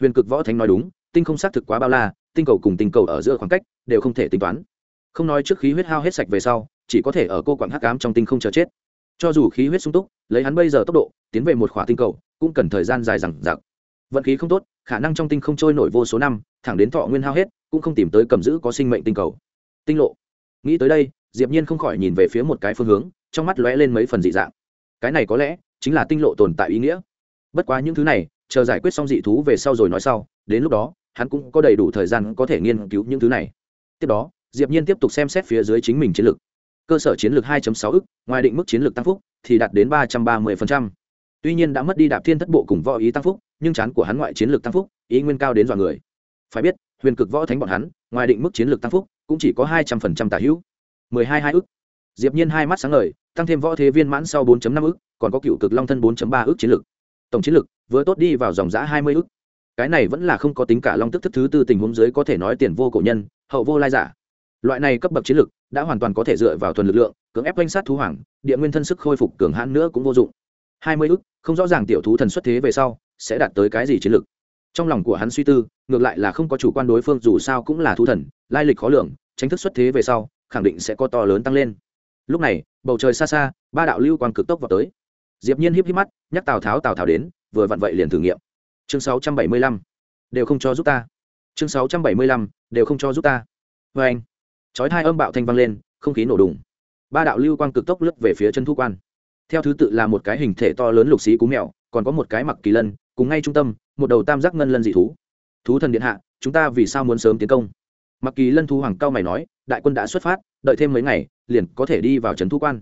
Huyền cực võ thánh nói đúng, tinh không xác thực quá bao la, tinh cầu cùng tinh cầu ở giữa khoảng cách đều không thể tính toán. Không nói trước khí huyết hao hết sạch về sau, chỉ có thể ở cô quặng hắc ám trong tinh không chờ chết. Cho dù khí huyết sung túc, lấy hắn bây giờ tốc độ, tiến về một khỏa tinh cầu, cũng cần thời gian dài dằng dặc. Vận khí không tốt, khả năng trong tinh không trôi nổi vô số năm, thẳng đến thọ nguyên hao hết, cũng không tìm tới cầm giữ có sinh mệnh tinh cầu. Tinh lộ. Nghĩ tới đây, diệp nhiên không khỏi nhìn về phía một cái phương hướng, trong mắt lóe lên mấy phần dị dạng cái này có lẽ chính là tinh lộ tồn tại ý nghĩa. Bất quá những thứ này, chờ giải quyết xong dị thú về sau rồi nói sau, đến lúc đó, hắn cũng có đầy đủ thời gian có thể nghiên cứu những thứ này. Tiếp đó, diệp nhiên tiếp tục xem xét phía dưới chính mình chiến lược. Cơ sở chiến lược 2.6 ức, ngoài định mức chiến lược tăng phúc thì đạt đến 330%. tuy nhiên đã mất đi đạp thiên thất bộ cùng võ ý tăng phúc, nhưng chán của hắn ngoại chiến lược tăng phúc, ý nguyên cao đến dọa người. Phải biết, huyền cực võ thánh bọn hắn, ngoài định mức chiến lược tăng phúc cũng chỉ có 200% tả hữu. 12 hai ức diệp nhiên hai mắt sáng ngời, tăng thêm võ thế viên mãn sau 4.5 ức, còn có cựu cực long thân 4.3 ức chiến lược tổng chiến lược vừa tốt đi vào dòng giã 20 ức. Cái này vẫn là không có tính cả long tức thức thứ tư tình huống dưới có thể nói tiền vô cổ nhân, hậu vô lai giả. Loại này cấp bậc chiến lược đã hoàn toàn có thể dựa vào thuần lực lượng, cưỡng ép quanh sát thú hoàng, địa nguyên thân sức khôi phục cường hãn nữa cũng vô dụng. hai mươi ức, không rõ ràng tiểu thú thần xuất thế về sau, sẽ đạt tới cái gì chiến lược trong lòng của hắn suy tư, ngược lại là không có chủ quan đối phương dù sao cũng là thú thần, lai lịch khó lường, tránh thức xuất thế về sau, khẳng định sẽ có to lớn tăng lên lúc này, bầu trời xa xa, ba đạo lưu quang cực tốc vào tới. Diệp nhiên híp híp mắt, nhắc tào tháo tào tháo đến, vừa vặn vậy liền thử nghiệm. Chương 675 đều không cho giúp ta. Chương 675 đều không cho giúp ta. Vê anh, chói hai âm bạo thanh vang lên, không khí nổ đùng. Ba đạo lưu quang cực tốc lướt về phía chân thu quan. Theo thứ tự là một cái hình thể to lớn lục xí cú mèo, còn có một cái mặc kỳ lân, cùng ngay trung tâm, một đầu tam giác ngân lân dị thú. Thú thần điện hạ, chúng ta vì sao muốn sớm tiến công? Mặc kỳ lân thú hoàng cao mày nói, đại quân đã xuất phát, đợi thêm mấy ngày liền có thể đi vào trấn thu quan.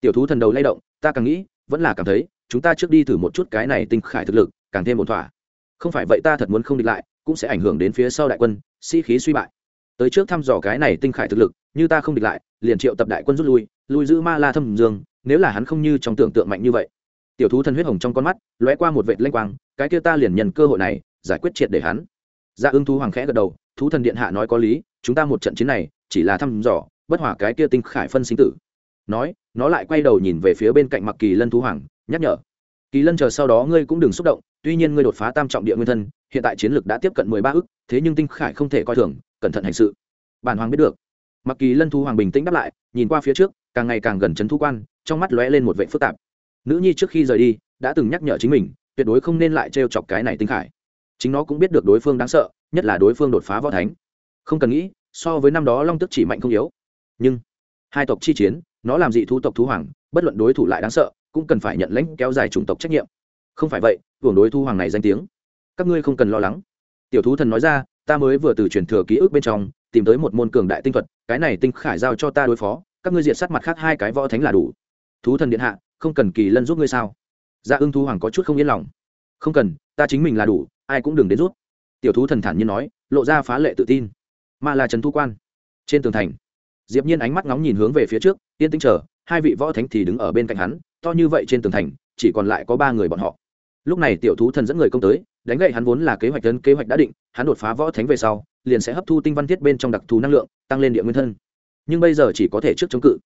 Tiểu thú thần đầu lay động, ta càng nghĩ, vẫn là cảm thấy, chúng ta trước đi thử một chút cái này tinh khải thực lực, càng thêm một thỏa. Không phải vậy ta thật muốn không địch lại, cũng sẽ ảnh hưởng đến phía sau đại quân, sĩ khí suy bại. Tới trước thăm dò cái này tinh khải thực lực, như ta không địch lại, liền triệu tập đại quân rút lui lui giữ ma la thâm dương, nếu là hắn không như trong tưởng tượng mạnh như vậy. Tiểu thú thần huyết hồng trong con mắt, lóe qua một vệt lanh quang, cái kia ta liền nhận cơ hội này, giải quyết triệt để hắn. Dạ ưng thú hoàng khẽ gật đầu, thú thần điện hạ nói có lý, chúng ta một trận chiến này, chỉ là thăm dò bất hòa cái kia tinh khải phân sinh tử. Nói, nó lại quay đầu nhìn về phía bên cạnh mặc kỳ lân thú hoàng, nhắc nhở. Kỳ lân chờ sau đó ngươi cũng đừng xúc động, tuy nhiên ngươi đột phá tam trọng địa nguyên thân, hiện tại chiến lược đã tiếp cận mười ba ức, thế nhưng tinh khải không thể coi thường, cẩn thận hành sự. Bản hoàng biết được. Mặc kỳ lân thú hoàng bình tĩnh đáp lại, nhìn qua phía trước, càng ngày càng gần c h ấ n thu quan, trong mắt lóe lên một vệ phức tạp. Nữ nhi trước khi rời đi, đã từng nhắc nhở chính mình, tuyệt đối không nên lại trêu chọc cái này tinh khải. Chính nó cũng biết được đối phương đáng sợ, nhất là đối phương đột phá võ thánh. Không cần nghĩ, so với năm đó long tức chỉ mạnh không yếu nhưng hai tộc chi chiến, nó làm dị thú tộc thú hoàng, bất luận đối thủ lại đáng sợ, cũng cần phải nhận lãnh kéo dài chủng tộc trách nhiệm. Không phải vậy, hưởng đối thu hoàng này danh tiếng. Các ngươi không cần lo lắng. Tiểu thú thần nói ra, ta mới vừa từ truyền thừa ký ức bên trong, tìm tới một môn cường đại tinh thuật, cái này tinh khải giao cho ta đối phó, các ngươi diệt sát mặt khác hai cái võ thánh là đủ. Thú thần điện hạ, không cần kỳ lân giúp ngươi sao? Dạ ưng thú hoàng có chút không yên lòng. Không cần, ta chính mình là đủ, ai cũng đừng đến rút. Tiểu thú thần thản nhiên nói, lộ ra phá lệ tự tin. Mà là trần thu quan. Trên tường thành diệp nhiên ánh mắt ngóng nhìn hướng về phía trước, yên tĩnh chờ, hai vị võ thánh thì đứng ở bên cạnh hắn, to như vậy trên tường thành, chỉ còn lại có ba người bọn họ. Lúc này tiểu thú thần dẫn người công tới, đánh gậy hắn vốn là kế hoạch đơn kế hoạch đã định, hắn đột phá võ thánh về sau, liền sẽ hấp thu tinh văn thiết bên trong đặc thù năng lượng, tăng lên địa nguyên thân. Nhưng bây giờ chỉ có thể trước chống cự.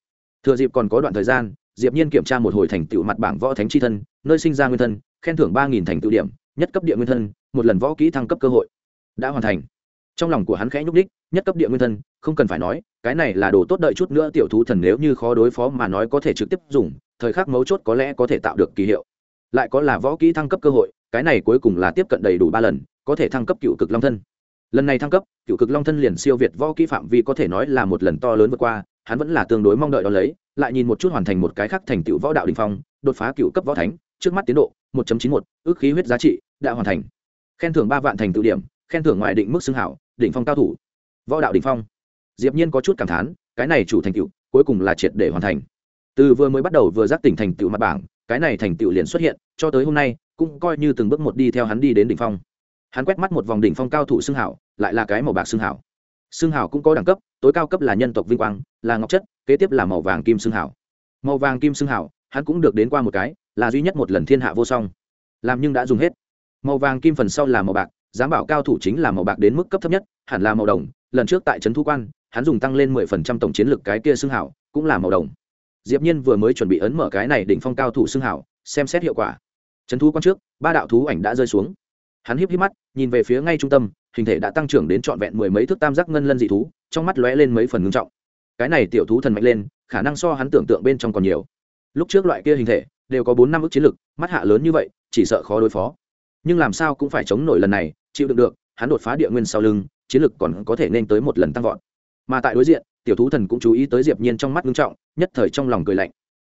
Thừa dịp còn có đoạn thời gian, diệp nhiên kiểm tra một hồi thành tựu mặt bảng võ thánh chi thân, nơi sinh ra nguyên thân, khen thưởng ba nghìn thành tựu điểm, nhất cấp địa nguyên thân, một lần võ kỹ thăng cấp cơ hội. Đã hoàn thành trong lòng của hắn khẽ nhúc đích nhất cấp địa nguyên thân không cần phải nói cái này là đồ tốt đợi chút nữa tiểu thú thần nếu như khó đối phó mà nói có thể trực tiếp dùng thời khắc mấu chốt có lẽ có thể tạo được kỳ hiệu. Lại có là võ kỹ thăng cấp cơ hội cái này cuối cùng là tiếp cận đầy đủ ba lần có thể thăng cấp cựu cực long thân. Lần này thăng cấp cựu cực long thân liền siêu việt võ kỹ phạm vi có thể nói là một lần to lớn vượt qua hắn vẫn là tương đối mong đợi đó lấy lại nhìn một chút hoàn thành một cái khác thành tựu võ đạo đình phong đột phá cựu cấp võ thánh trước mắt tiến độ 1.91, ước khí huyết giá trị đã hoàn thành. Khen thưởng ba vạn thành tựu điểm khen thưởng ngoại định mức xưng hảo đỉnh phong cao thủ. Võ đạo đỉnh phong. Diệp nhiên có chút cảm thán, cái này chủ thành tựu, cuối cùng là triệt để hoàn thành. Từ vừa mới bắt đầu vừa giác tỉnh thành tựu mặt bảng, cái này thành tựu liền xuất hiện, cho tới hôm nay, cũng coi như từng bước một đi theo hắn đi đến đỉnh phong. Hắn quét mắt một vòng đỉnh phong cao thủ xương hảo, lại là cái màu bạc xương hảo. Xương hảo cũng có đẳng cấp, tối cao cấp là nhân tộc vinh quang, là ngọc chất, kế tiếp là màu vàng kim xương hảo. Màu vàng kim xương hảo, hắn cũng được đến qua một cái, là duy nhất một lần thiên hạ vô song. Làm nhưng đã dùng hết. Màu vàng kim phần sau là màu bạc giám bảo cao thủ chính là màu bạc đến mức cấp thấp nhất, hẳn là màu đồng. Lần trước tại trấn thu quan, hắn dùng tăng lên mười phần trăm tổng chiến lược cái kia xưng hảo, cũng là màu đồng. Diệp nhiên vừa mới chuẩn bị ấn mở cái này đỉnh phong cao thủ xưng hảo, xem xét hiệu quả. Trấn thu quan trước, ba đạo thú ảnh đã rơi xuống. Hắn híp híp mắt, nhìn về phía ngay trung tâm, hình thể đã tăng trưởng đến trọn vẹn mười mấy thước tam giác ngân lân dị thú, trong mắt lóe lên mấy phần ngưng trọng. Cái này tiểu thú thần mạnh lên, khả năng so hắn tưởng tượng bên trong còn nhiều. Lúc trước loại kia hình thể, đều có bốn năm ước chiến lực mắt hạ lớn như vậy, chỉ sợ khó đối phó nhưng làm sao cũng phải chống nổi lần này, chịu đựng được, hắn đột phá địa nguyên sau lưng, chiến lực còn có thể nên tới một lần tăng vọt. Mà tại đối diện, tiểu thú thần cũng chú ý tới diệp nhiên trong mắt ngưng trọng, nhất thời trong lòng cười lạnh.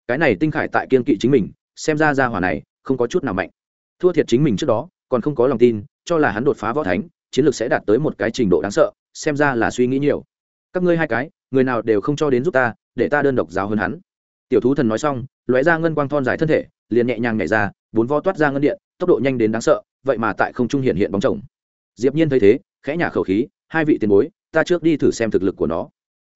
Cái này tinh khải tại kiên kỵ chính mình, xem ra ra hỏa này không có chút nào mạnh. Thua thiệt chính mình trước đó, còn không có lòng tin, cho là hắn đột phá võ thánh, chiến lược sẽ đạt tới một cái trình độ đáng sợ, xem ra là suy nghĩ nhiều. Các ngươi hai cái, người nào đều không cho đến giúp ta, để ta đơn độc giáo hơn hắn. Tiểu thú thần nói xong, lóe ra ngân quang thon dài thân thể, liền nhẹ nhàng nhảy ra bốn vo toát ra ngân điện, tốc độ nhanh đến đáng sợ, vậy mà tại không trung hiện hiện bóng chồng. Diệp nhiên thấy thế, khẽ nhả khẩu khí, hai vị tiền bối, ta trước đi thử xem thực lực của nó.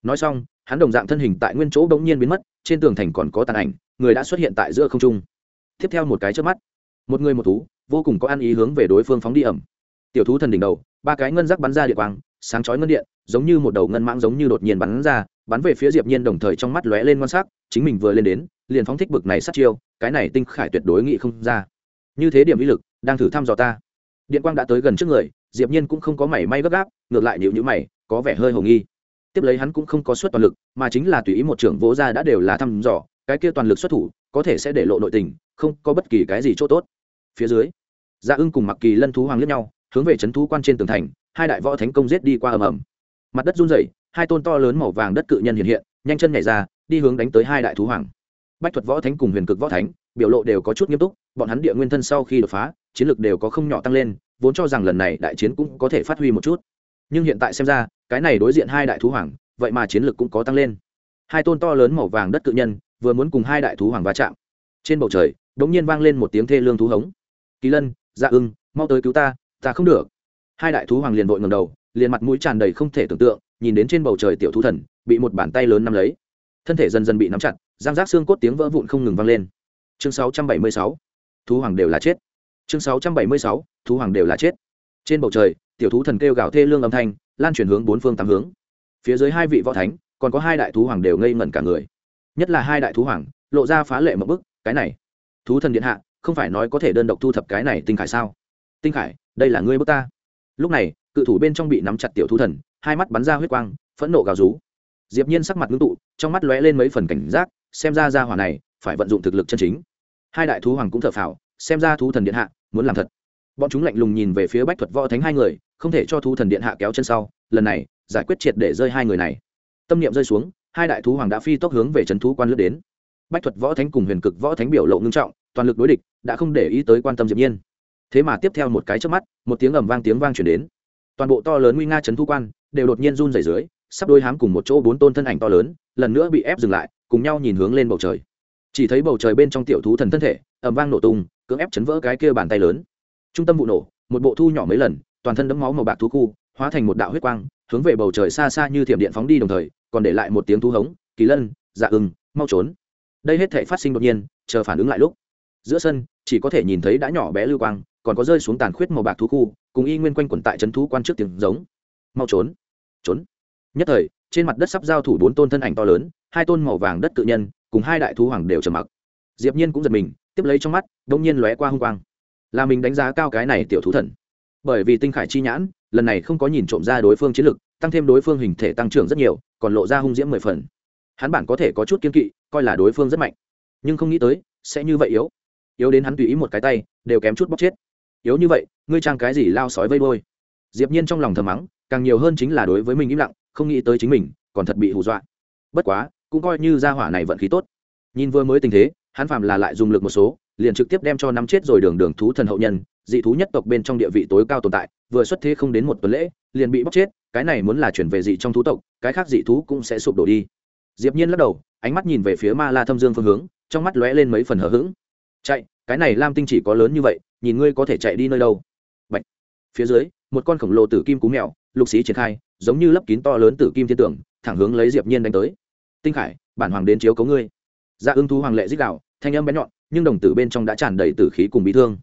Nói xong, hắn đồng dạng thân hình tại nguyên chỗ bỗng nhiên biến mất, trên tường thành còn có tàn ảnh, người đã xuất hiện tại giữa không trung. Tiếp theo một cái chớp mắt, một người một thú, vô cùng có ăn ý hướng về đối phương phóng đi ẩm. Tiểu thú thần đỉnh đầu, ba cái ngân rắc bắn ra địa quang, sáng chói ngân điện, giống như một đầu ngân mãng giống như đột nhiên bắn ra bắn về phía diệp nhiên đồng thời trong mắt lóe lên ngon sắc, chính mình vừa lên đến, liền phóng thích bực này sát chiêu, cái này tinh khải tuyệt đối nghị không ra. Như thế điểm ý lực, đang thử thăm dò ta. Điện quang đã tới gần trước người, diệp nhiên cũng không có mảy may gấp gáp, ngược lại nhíu nhíu mày, có vẻ hơi hồ nghi. Tiếp lấy hắn cũng không có suất toàn lực, mà chính là tùy ý một trưởng vỗ ra đã đều là thăm dò, cái kia toàn lực xuất thủ, có thể sẽ để lộ nội tình, không có bất kỳ cái gì chỗ tốt. Phía dưới dạ ưng cùng mặc kỳ lân thú hoàng liếc nhau, hướng về chấn thú quan trên tường thành, hai đại võ thánh công giết đi qua ầm ầm. Mặt đất run rẩy hai tôn to lớn màu vàng đất cự nhân hiện hiện, nhanh chân nhảy ra, đi hướng đánh tới hai đại thú hoàng. Bách thuật võ thánh cùng huyền cực võ thánh, biểu lộ đều có chút nghiêm túc, bọn hắn địa nguyên thân sau khi đột phá, chiến lược đều có không nhỏ tăng lên, vốn cho rằng lần này đại chiến cũng có thể phát huy một chút. Nhưng hiện tại xem ra, cái này đối diện hai đại thú hoàng, vậy mà chiến lược cũng có tăng lên. Hai tôn to lớn màu vàng đất cự nhân, vừa muốn cùng hai đại thú hoàng va chạm. Trên bầu trời đ ỗ n g nhiên vang lên một tiếng thê lương thú hống. Kỳ lân dạ ưng, mau tới cứu ta ta không được. Hai đại thú hoàng liền vội ngầm đầu, liền mặt mũi tràn đầy không thể tưởng tượng nhìn đến trên bầu trời tiểu thú thần, bị một bàn tay lớn nắm lấy. Thân thể dần dần bị nắm chặt giang giác xương cốt tiếng vỡ vụn không ngừng vang lên. Chương 676. thú hoàng đều là chết. Chương 676. thú hoàng đều là chết. Trên bầu trời, tiểu thú thần kêu gào thê lương âm thanh, lan chuyển hướng bốn phương tám hướng. Phía dưới hai vị võ thánh, còn có hai đại thú hoàng đều ngây ngẩn cả người. Nhất là hai đại thú hoàng, lộ ra phá lệ một bức, cái này. Thú thần điện hạ, không phải nói có thể đơn độc thu thập cái này tinh khải sao? Tinh khải, đây là ngươi bước ta. Lúc này, cự thủ bên trong bị nắm chặt tiểu thú thần hai mắt bắn ra huyết quang, phẫn nộ gào rú. Diệp nhiên sắc mặt ngưng tụ, trong mắt lóe lên mấy phần cảnh giác, xem ra ra hỏa này phải vận dụng thực lực chân chính. Hai đại thú hoàng cũng thở phào, xem ra thú thần điện hạ muốn làm thật. Bọn chúng lạnh lùng nhìn về phía bách thuật võ thánh hai người, không thể cho thú thần điện hạ kéo chân sau, lần này giải quyết triệt để rơi hai người này. Tâm niệm rơi xuống, hai đại thú hoàng đã phi tốc hướng về trấn thú quan lướt đến. Bách thuật võ thánh cùng huyền cực võ thánh biểu lộ ngưng trọng, toàn lực đối địch, đã không để ý tới quan tâm diệp nhiên. Thế mà tiếp theo một cái chớp mắt, một tiếng ầm vang tiếng vang truyền đến. Toàn bộ to lớn nguy nga trấn thú quan đều đột nhiên run rẩy dưới, sắp đôi hám cùng một chỗ bốn tôn thân ảnh to lớn, lần nữa bị ép dừng lại, cùng nhau nhìn hướng lên bầu trời. Chỉ thấy bầu trời bên trong tiểu thú thần thân thể ẩm vang nổ tung, cưỡng ép chấn vỡ cái kia bàn tay lớn. Trung tâm vụ nổ, một bộ thu nhỏ mấy lần, toàn thân đẫm máu màu bạc thú khu, hóa thành một đạo huyết quang, hướng về bầu trời xa xa như thiểm điện phóng đi đồng thời, còn để lại một tiếng thú hống, kỳ lân dạ ưng, mau trốn. Đây hết thể phát sinh đột nhiên, chờ phản ứng lại lúc. Giữa sân, chỉ có thể nhìn thấy đã nhỏ bé lưu quang, còn có rơi xuống tàn khuyết màu bạc thú khu, cùng y nguyên quanh quẩn tại trấn thú quan trước tiếng giống mau trốn. Trốn. Nhất thời, trên mặt đất sắp giao thủ bốn tôn thân ảnh to lớn, hai tôn màu vàng đất tự nhân, cùng hai đại thú hoàng đều trầm mặc. Diệp nhiên cũng giật mình, tiếp lấy trong mắt đông nhiên lóe qua hung quang. Là mình đánh giá cao cái này tiểu thú thần. Bởi vì tinh khải chi nhãn, lần này không có nhìn trộm ra đối phương chiến lực, tăng thêm đối phương hình thể tăng trưởng rất nhiều, còn lộ ra hung diễm mười phần. Hắn bản có thể có chút kiên kỵ, coi là đối phương rất mạnh. Nhưng không nghĩ tới, sẽ như vậy yếu. Yếu đến hắn tùy ý một cái tay, đều kém chút bóc chết. Yếu như vậy, ngươi trang cái gì lao sói vây bôi? diệp nhiên trong lòng thầm mắng càng nhiều hơn chính là đối với mình im lặng, không nghĩ tới chính mình còn thật bị hù dọa. Bất quá, cũng coi như gia hỏa này vận khí tốt. Nhìn vừa mới tình thế, hắn phạm là lại dùng lực một số, liền trực tiếp đem cho nắm chết rồi đường đường thú thần hậu nhân, dị thú nhất tộc bên trong địa vị tối cao tồn tại, vừa xuất thế không đến một tuần lễ, liền bị bóc chết, cái này muốn là chuyển về dị trong thú tộc, cái khác dị thú cũng sẽ sụp đổ đi. Diệp nhiên lắc đầu, ánh mắt nhìn về phía ma la thâm dương phương hướng, trong mắt lóe lên mấy phần hờ hững. Chạy, cái này lam tinh chỉ có lớn như vậy, nhìn ngươi có thể chạy đi nơi đâu. Bạch. phía dưới, một con khổng lồ tử kim cú mèo lục xí triển khai, giống như lấp kín to lớn tử kim thiên tưởng thẳng hướng lấy diệp nhiên đánh tới. Tinh khải, bản hoàng đến chiếu cấu ngươi. Dạ ưng thú hoàng lệ dích đạo thanh âm bé nhọn, nhưng đồng tử bên trong đã tràn đầy tử khí cùng bị thương.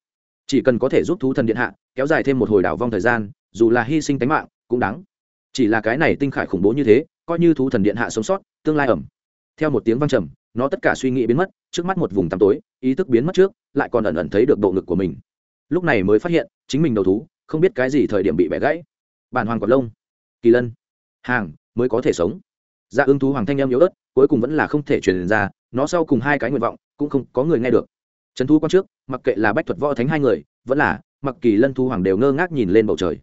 Chỉ cần có thể giúp thú thần điện hạ, kéo dài thêm một hồi đảo vong thời gian, dù là hy sinh tính mạng, cũng đáng. Chỉ là cái này tinh khải khủng bố như thế, coi như thú thần điện hạ sống sót, tương lai ẩm. Theo một tiếng vang trầm, nó tất cả suy nghĩ biến mất, trước mắt một vùng tăm tối, ý thức biến mất trước, lại còn ẩn ẩn thấy được độ ngực của mình. Lúc này mới phát hiện, chính mình đầu thú, không biết cái gì thời điểm bị bẻ gãy bản hoàng quạt lông. Kỳ lân. Hàng, mới có thể sống. Dạ ưng thú hoàng thanh em yếu ớt, cuối cùng vẫn là không thể truyền ra, nó sau cùng hai cái nguyện vọng, cũng không có người nghe được. Trấn thu quan trước, mặc kệ là bách thuật võ thánh hai người, vẫn là, mặc kỳ lân thu hoàng đều ngơ ngác nhìn lên bầu trời.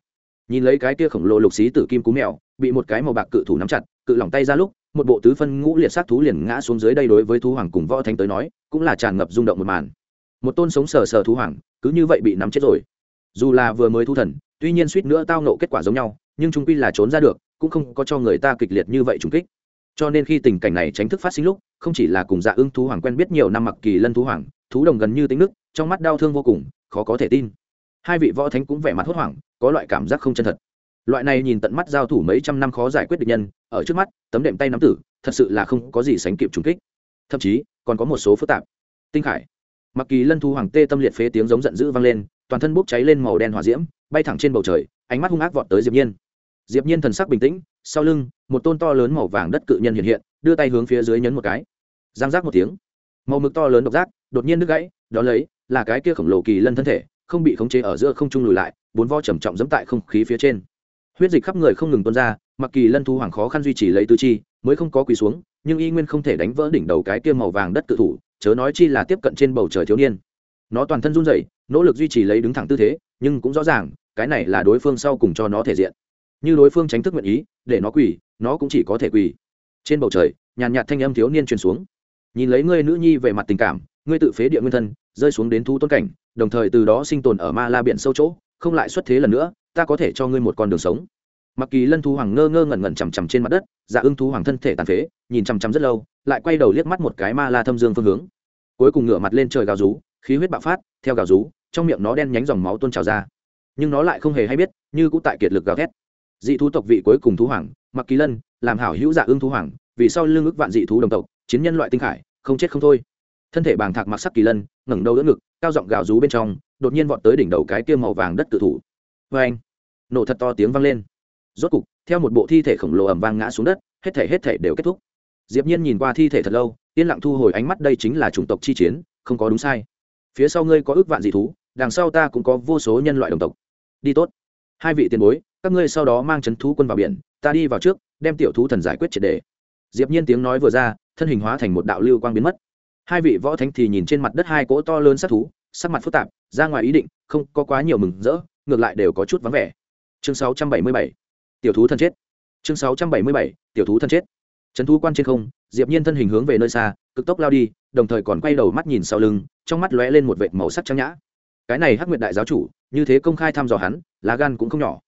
Nhìn lấy cái kia khổng lồ lục xí tử kim cú mèo, bị một cái màu bạc cự thủ nắm chặt, cự lỏng tay ra lúc, một bộ tứ phân ngũ liệt sát thú liền ngã xuống dưới đây đối với thú hoàng cùng võ thánh tới nói, cũng là tràn ngập rung động một màn. Một tôn sống sờ sờ thú hoàng, cứ như vậy bị nắm chết rồi. Dù là vừa mới thu thần tuy nhiên suýt nữa tao nộ kết quả giống nhau, nhưng chúng quy là trốn ra được, cũng không có cho người ta kịch liệt như vậy trùng kích. Cho nên khi tình cảnh này tránh thức phát sinh lúc, không chỉ là cùng dạ ưng thú hoàng quen biết nhiều năm mặc kỳ lân thú hoàng, thú đồng gần như tính nước, trong mắt đau thương vô cùng, khó có thể tin. Hai vị võ thánh cũng vẻ mặt hốt hoảng, có loại cảm giác không chân thật. Loại này nhìn tận mắt giao thủ mấy trăm năm khó giải quyết được nhân, ở trước mắt, tấm đệm tay nắm tử, thật sự là không có gì sánh kịp trùng kích. Thậm chí, còn có một số phức tạp. Tinh khải. Mặc kỳ lân thu hoàng tê tâm liệt phế tiếng giống giận dữ vang lên toàn thân bốc cháy lên màu đen hỏa diễm, bay thẳng trên bầu trời, ánh mắt hung ác vọt tới diệp nhiên. Diệp nhiên thần sắc bình tĩnh, sau lưng, một tôn to lớn màu vàng đất cự nhân hiện hiện, đưa tay hướng phía dưới nhấn một cái. Giang giác một tiếng. Màu mực to lớn độc giác, đột nhiên đứt gãy, đó lấy, là cái kia khổng lồ kỳ lân thân thể, không bị khống chế ở giữa không trung lùi lại, bốn vo trầm trọng dẫm tại không khí phía trên. Huyết dịch khắp người không ngừng tuôn ra, mặc kỳ lân thu hoàng khó khăn duy trì lấy tư chi, mới không có quỳ xuống, nhưng y nguyên không thể đánh vỡ đỉnh đầu cái kia màu vàng đất cự thủ, chớ nói chi là tiếp cận trên bầu trời thiếu niên. Nó toàn thân run rẩy nỗ lực duy trì lấy đứng thẳng tư thế, nhưng cũng rõ ràng, cái này là đối phương sau cùng cho nó thể diện. Như đối phương tránh thức nguyện ý, để nó quỳ, nó cũng chỉ có thể quỳ. Trên bầu trời, nhàn nhạt thanh âm thiếu niên truyền xuống. Nhìn lấy ngươi nữ nhi về mặt tình cảm, ngươi tự phế địa nguyên thân, rơi xuống đến thu tôn cảnh, đồng thời từ đó sinh tồn ở ma la biển sâu chỗ, không lại xuất thế lần nữa, ta có thể cho ngươi một con đường sống. Mặc kỳ lân thú hoàng ngơ ngơ ngẩn ngẩn chằm chằm trên mặt đất dạ ưng thú hoàng thân thể tàn phế, nhìn chằm chằm rất lâu, lại quay đầu liếc mắt một cái ma la thâm dương phương hướng. Cuối cùng ngửa mặt lên trời gào rú khí huyết bạo phát, theo gào rú, trong miệng nó đen nhánh dòng máu tuôn trào ra. Nhưng nó lại không hề hay biết, như cũng tại kiệt lực gào thét. Dị thú tộc vị cuối cùng thú hoàng mặc kỳ lân, làm hảo hữu dạ ương thú hoàng, vì sau lương ức vạn dị thú đồng tộc, chiến nhân loại tinh khải, không chết không thôi. Thân thể bàng thạc mặc sắc kỳ lân, ngẩng đầu đỡ ngực, cao giọng gào rú bên trong, đột nhiên vọt tới đỉnh đầu cái kia màu vàng đất tự thủ. Vê anh nổ thật to tiếng vang lên. Rốt cục, theo một bộ thi thể khổng lồ ầm vang ngã xuống đất, hết thể hết thể đều kết thúc. Diệp nhiên nhìn qua thi thể thật lâu, yên lặng thu hồi ánh mắt đây chính là chủng tộc chi chiến, không có đúng sai phía sau ngươi có ước vạn dị thú, đằng sau ta cũng có vô số nhân loại đồng tộc. Đi tốt. Hai vị tiền bối, các ngươi sau đó mang chấn thú quân vào biển, ta đi vào trước, đem tiểu thú thần giải quyết triệt đề. Diệp nhiên tiếng nói vừa ra, thân hình hóa thành một đạo lưu quang biến mất. Hai vị võ thánh thì nhìn trên mặt đất hai cỗ to lớn sát thú, sắc mặt phức tạp, ra ngoài ý định, không có quá nhiều mừng rỡ, ngược lại đều có chút vắng vẻ. Chương 677 tiểu thú thân chết. Chương 677 tiểu thú thân chết. Trấn thú quan trên không, diệp nhiên thân hình hướng về nơi xa, cực tốc lao đi đồng thời còn quay đầu mắt nhìn sau lưng, trong mắt lóe lên một vệt màu sắc trắng nhã. Cái này hắc nguyệt đại giáo chủ, như thế công khai thăm dò hắn, lá gan cũng không nhỏ.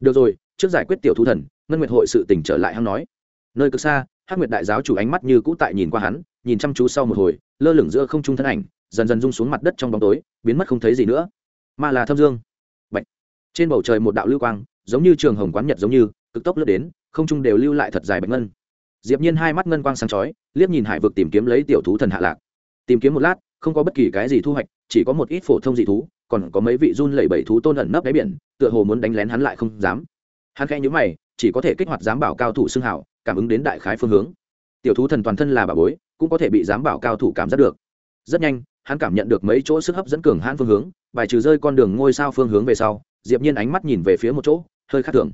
Được rồi, trước giải quyết tiểu thú thần, ngân nguyệt hội sự tỉnh trở lại hắn nói. Nơi cực xa, hắc nguyệt đại giáo chủ ánh mắt như cũ tại nhìn qua hắn, nhìn chăm chú sau một hồi, lơ lửng giữa không trung thân ảnh, dần dần rung xuống mặt đất trong bóng tối, biến mất không thấy gì nữa. Mà là thâm dương. Bạch. trên bầu trời một đạo lưu quang, giống như trường hồng quán nhật giống như, cực tốc lướt đến, không trung đều lưu lại thật dài bạch ngân diệp nhiên hai mắt ngân quang sáng chói, liếc nhìn hải vực tìm kiếm lấy tiểu thú thần hạ lạc. Tìm kiếm một lát, không có bất kỳ cái gì thu hoạch, chỉ có một ít phổ thông dị thú, còn có mấy vị run lẩy bẩy thú tôn ẩn nấp đáy biển, tựa hồ muốn đánh lén hắn lại không dám. Hắn khẽ nhíu mày, chỉ có thể kích hoạt giám bảo cao thủ xưng hảo, cảm ứng đến đại khái phương hướng. Tiểu thú thần toàn thân là bà bối, cũng có thể bị giám bảo cao thủ cảm giác được. Rất nhanh, hắn cảm nhận được mấy chỗ sức hấp dẫn cường hãn phương hướng, bài trừ rơi con đường ngôi sao phương hướng về sau, diệp nhiên ánh mắt nhìn về phía một chỗ, hơi khác thường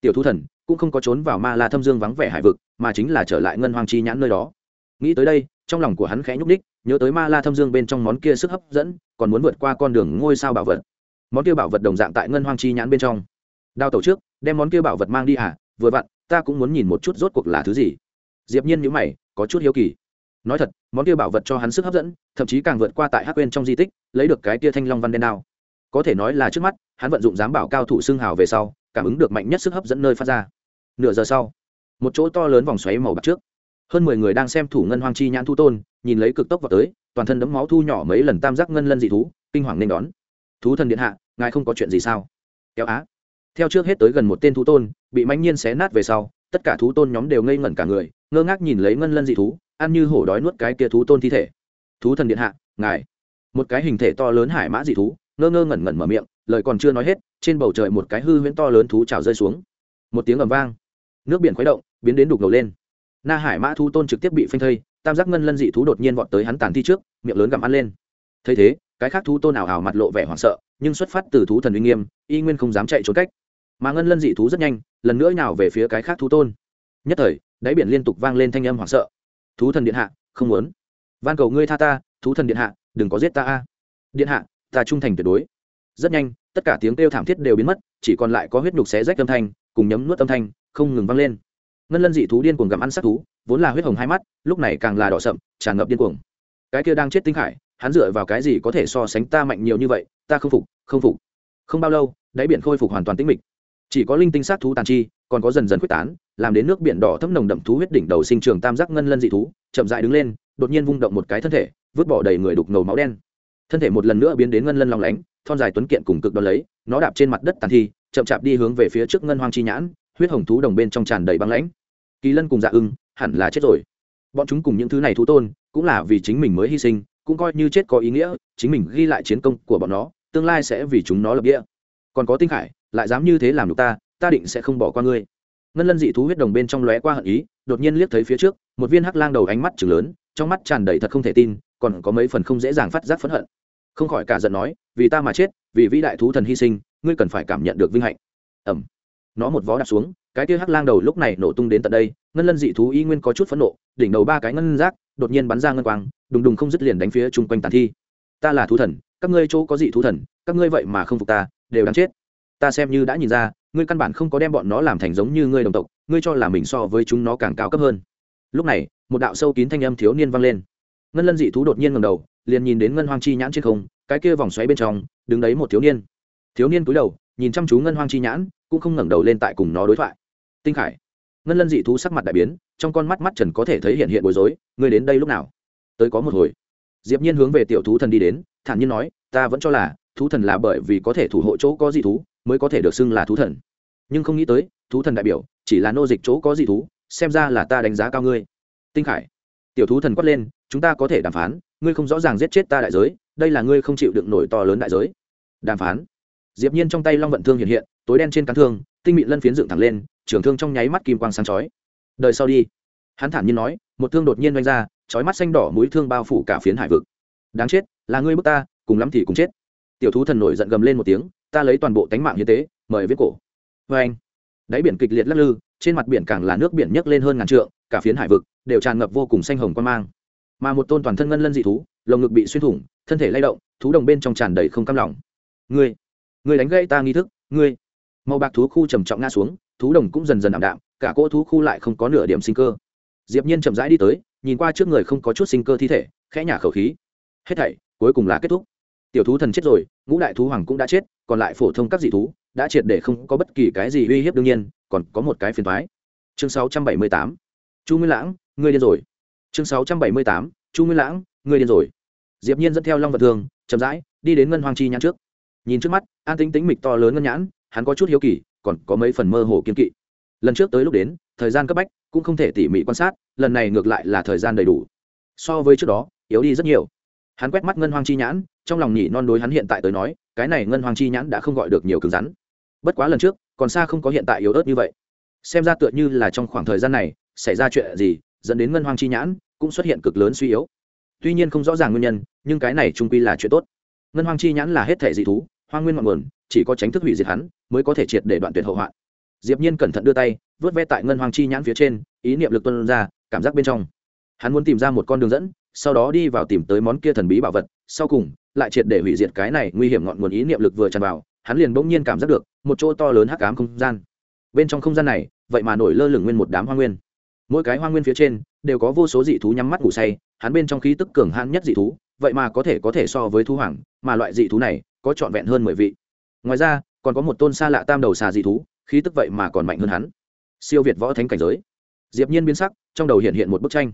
tiểu thú thần cũng không có trốn vào ma la thâm dương vắng vẻ hải vực, mà chính là trở lại ngân hoàng chi nhãn nơi đó. Nghĩ tới đây, trong lòng của hắn khẽ nhúc ních nhớ tới ma la thâm dương bên trong món kia sức hấp dẫn, còn muốn vượt qua con đường ngôi sao bảo vật. Món kia bảo vật đồng dạng tại ngân hoàng chi nhãn bên trong. Đao tẩu trước, đem món kia bảo vật mang đi à vừa vặn, ta cũng muốn nhìn một chút rốt cuộc là thứ gì. Diệp nhiên nhíu mày, có chút hiếu kỳ. Nói thật, món kia bảo vật cho hắn sức hấp dẫn, thậm chí càng vượt qua tại hắc quên trong di tích, lấy được cái kia thanh long văn đen đao. Có thể nói là trước mắt, hắn vận dụng giám bảo cao thủ xương hào về sau cảm ứng được mạnh nhất sức hấp dẫn nơi phát ra. Nửa giờ sau, một chỗ to lớn vòng xoáy màu bạc trước. Hơn mười người đang xem thủ ngân hoang chi nhãn thu tôn, nhìn lấy cực tốc vào tới, toàn thân đấm máu thu nhỏ mấy lần tam giác ngân lân dị thú, kinh hoàng nên đón. Thú thần điện hạ, ngài không có chuyện gì sao? Kéo á. Theo trước hết tới gần một tên thú tôn, bị mãnh nhiên xé nát về sau, tất cả thú tôn nhóm đều ngây ngẩn cả người, ngơ ngác nhìn lấy ngân lân dị thú, ăn như hổ đói nuốt cái kia thú tôn thi thể. Thú thần điện hạ, ngài. Một cái hình thể to lớn hải mã dị thú, ngơ ngơ ngẩn ngẩn mở miệng lời còn chưa nói hết, trên bầu trời một cái hư huyễn to lớn thú trào rơi xuống. Một tiếng ầm vang. Nước biển khuấy động, biến đến đục ngầu lên. Na hải mã thu tôn trực tiếp bị phanh thây, tam giác ngân lân dị thú đột nhiên vọt tới hắn tàn thi trước, miệng lớn gặm ăn lên. Thấy thế, cái khác thú tôn nào hào mặt lộ vẻ hoảng sợ, nhưng xuất phát từ thú thần uy nghiêm, y nguyên không dám chạy trốn cách. Mà ngân lân dị thú rất nhanh, lần nữa nào về phía cái khác thú tôn. Nhất thời, đáy biển liên tục vang lên thanh âm hoảng sợ. Thú thần điện hạ, không muốn. Van cầu ngươi tha ta, thú thần điện hạ, đừng có giết ta a. Điện hạ, ta trung thành tuyệt đối rất nhanh, tất cả tiếng kêu thảm thiết đều biến mất, chỉ còn lại có huyết nhục xé rách âm thanh, cùng nhấm nuốt âm thanh, không ngừng vang lên. Ngân lân dị thú điên cuồng gặm ăn sát thú, vốn là huyết hồng hai mắt, lúc này càng là đỏ sậm, tràn ngập điên cuồng. Cái kia đang chết tinh khải, hắn dựa vào cái gì có thể so sánh ta mạnh nhiều như vậy, ta không phục không phục. Không bao lâu, đáy biển khôi phục hoàn toàn tĩnh mịch. Chỉ có linh tinh sát thú tàn chi, còn có dần dần quyết tán, làm đến nước biển đỏ thấm nồng đậm thú huyết đỉnh đầu sinh trường tam giác ngân lân dị thú, chậm dại đứng lên, đột nhiên vung động một cái thân thể, vứt bỏ đầy người đục ngầu máu đen. Thân thể một lần nữa biến đến ngân lân lòng lánh thon dài tuấn kiện cùng cực đ lấy, nó đạp trên mặt đất tàn thi, chậm chạp đi hướng về phía trước ngân hoang chi nhãn, huyết hồng thú đồng bên trong tràn đầy băng lãnh. Kỳ lân cùng dạ ưng, hẳn là chết rồi. Bọn chúng cùng những thứ này thú tôn, cũng là vì chính mình mới hy sinh, cũng coi như chết có ý nghĩa, chính mình ghi lại chiến công của bọn nó, tương lai sẽ vì chúng nó lập nghĩa còn có tinh khải, lại dám như thế làm được ta ta định sẽ không bỏ qua ngươi. Ngân lân dị thú huyết đồng bên trong lóe qua hận ý, đột nhiên liếc thấy phía trước, một viên hắc lang đầu ánh mắt chừng lớn, trong mắt tràn đầy thật không thể tin, còn có mấy phần không dễ dàng phát giác phẫn hận không khỏi cả giận nói, vì ta mà chết, vì vĩ đại thú thần hy sinh, ngươi cần phải cảm nhận được vinh hạnh. Ẩm nó một vó đạp xuống, cái kia hắc lang đầu lúc này nổ tung đến tận đây, ngân lân dị thú y nguyên có chút phẫn nộ, đỉnh đầu ba cái ngân rác, đột nhiên bắn ra ngân quang, đùng đùng không dứt liền đánh phía chung quanh tàn thi. Ta là thú thần, các ngươi chỗ có dị thú thần, các ngươi vậy mà không phục ta, đều đáng chết. Ta xem như đã nhìn ra, ngươi căn bản không có đem bọn nó làm thành giống như ngươi đồng tộc, ngươi cho là mình so với chúng nó càng cao cấp hơn. Lúc này, một đạo sâu kín thanh âm thiếu niên vang lên ngân lân dị thú đột nhiên ngầm đầu, liền nhìn đến ngân hoang chi nhãn trên không, cái kia vòng xoáy bên trong, đứng đấy một thiếu niên. Thiếu niên cúi đầu, nhìn chăm chú ngân hoang chi nhãn, cũng không ngẩng đầu lên tại cùng nó đối thoại. Tinh khải, ngân lân dị thú sắc mặt đại biến, trong con mắt mắt trần có thể thấy hiện hiện bối rối, ngươi đến đây lúc nào? Tới có một hồi. Diệp nhiên hướng về tiểu thú thần đi đến, thản nhiên nói, ta vẫn cho là, thú thần là bởi vì có thể thủ hộ chỗ có dị thú, mới có thể được xưng là thú thần. Nhưng không nghĩ tới, thú thần đại biểu, chỉ là nô dịch chỗ có dị thú, xem ra là ta đánh giá cao ngươi. Tinh khải tiểu thú thần quát lên, chúng ta có thể đàm phán, ngươi không rõ ràng giết chết ta đại giới, đây là ngươi không chịu đựng nổi to lớn đại giới. Đàm phán? Diệp nhiên trong tay long vận thương hiện hiện, tối đen trên cán thương, tinh mịn lân phiến dựng thẳng lên, trường thương trong nháy mắt kim quang sáng chói. Đời sau đi. Hắn thản nhiên nói, một thương đột nhiên vang ra, chói mắt xanh đỏ mũi thương bao phủ cả phiến hải vực. Đáng chết, là ngươi bức ta, cùng lắm thì cùng chết. Tiểu thú thần nổi giận gầm lên một tiếng, ta lấy toàn bộ tánh mạng như thế mời viết cổ. Với anh đáy biển kịch liệt lắc lư trên mặt biển càng là nước biển nhấc lên hơn ngàn trượng, cả phiến hải vực đều tràn ngập vô cùng xanh hồng quan mang. Mà một tôn toàn thân ngân lân dị thú, lồng ngực bị xuyên thủng, thân thể lay động, thú đồng bên trong tràn đầy không cam lòng. Ngươi ngươi đánh gãy ta nghi thức, ngươi. Màu bạc thú khu trầm trọng ngã xuống, thú đồng cũng dần dần ảm đạm, cả cỗ thú khu lại không có nửa điểm sinh cơ. Diệp nhiên chậm rãi đi tới, nhìn qua trước người không có chút sinh cơ thi thể, khẽ nhả khẩu khí. Hết thảy, cuối cùng là kết thúc. Tiểu thú thần chết rồi, ngũ đại thú hoàng cũng đã chết, còn lại phổ thông các dị thú, đã triệt để không có bất kỳ cái gì uy hiếp đương nhiên còn có một cái phiền thoái. Chương 678. chu nguyên lãng, ngươi điên rồi. Chương 678. chu nguyên lãng, ngươi điên rồi. Diệp nhiên dẫn theo long vật thường, chậm rãi, đi đến ngân hoàng chi nhãn trước. Nhìn trước mắt, an tĩnh tĩnh mịch to lớn ngân nhãn, hắn có chút hiếu kỳ, còn có mấy phần mơ hồ kiên kỵ. Lần trước tới lúc đến, thời gian cấp bách, cũng không thể tỉ mỉ quan sát, lần này ngược lại là thời gian đầy đủ. So với trước đó, yếu đi rất nhiều. Hắn quét mắt ngân hoàng chi nhãn, trong lòng nhỉ non đối hắn hiện tại tới nói, cái này ngân hoàng chi nhãn đã không gọi được nhiều cứng rắn. Bất quá lần trước còn xa không có hiện tại yếu ớt như vậy. Xem ra tựa như là trong khoảng thời gian này, xảy ra chuyện gì, dẫn đến ngân hoàng chi nhãn cũng xuất hiện cực lớn suy yếu. Tuy nhiên không rõ ràng nguyên nhân, nhưng cái này trung quy là chuyện tốt. Ngân hoàng chi nhãn là hết thể dị thú hoa nguyên ngọn nguồn, chỉ có tránh thức hủy diệt hắn mới có thể triệt để đoạn tuyệt hậu hoạn. Diệp nhiên cẩn thận đưa tay, vớt ve tại ngân hoàng chi nhãn phía trên, ý niệm lực tuân ra, cảm giác bên trong. Hắn muốn tìm ra một con đường dẫn, sau đó đi vào tìm tới món kia thần bí bảo vật, sau cùng lại triệt để hủy diệt cái này nguy hiểm ngọn nguồn ý niệm lực vừa tràn vào hắn liền bỗng nhiên cảm giác được một chỗ to lớn hắc ám không gian. Bên trong không gian này, vậy mà nổi lơ lửng nguyên một đám hoa nguyên. Mỗi cái hoa nguyên phía trên đều có vô số dị thú nhắm mắt ngủ say, hắn bên trong khí tức cường hãn nhất dị thú, vậy mà có thể có thể so với thú hoàng, mà loại dị thú này có trọn vẹn hơn mười vị. Ngoài ra, còn có một tôn xa lạ tam đầu xà dị thú, khí tức vậy mà còn mạnh hơn hắn. Siêu việt võ thánh cảnh giới. Diệp nhiên biến sắc, trong đầu hiện hiện một bức tranh.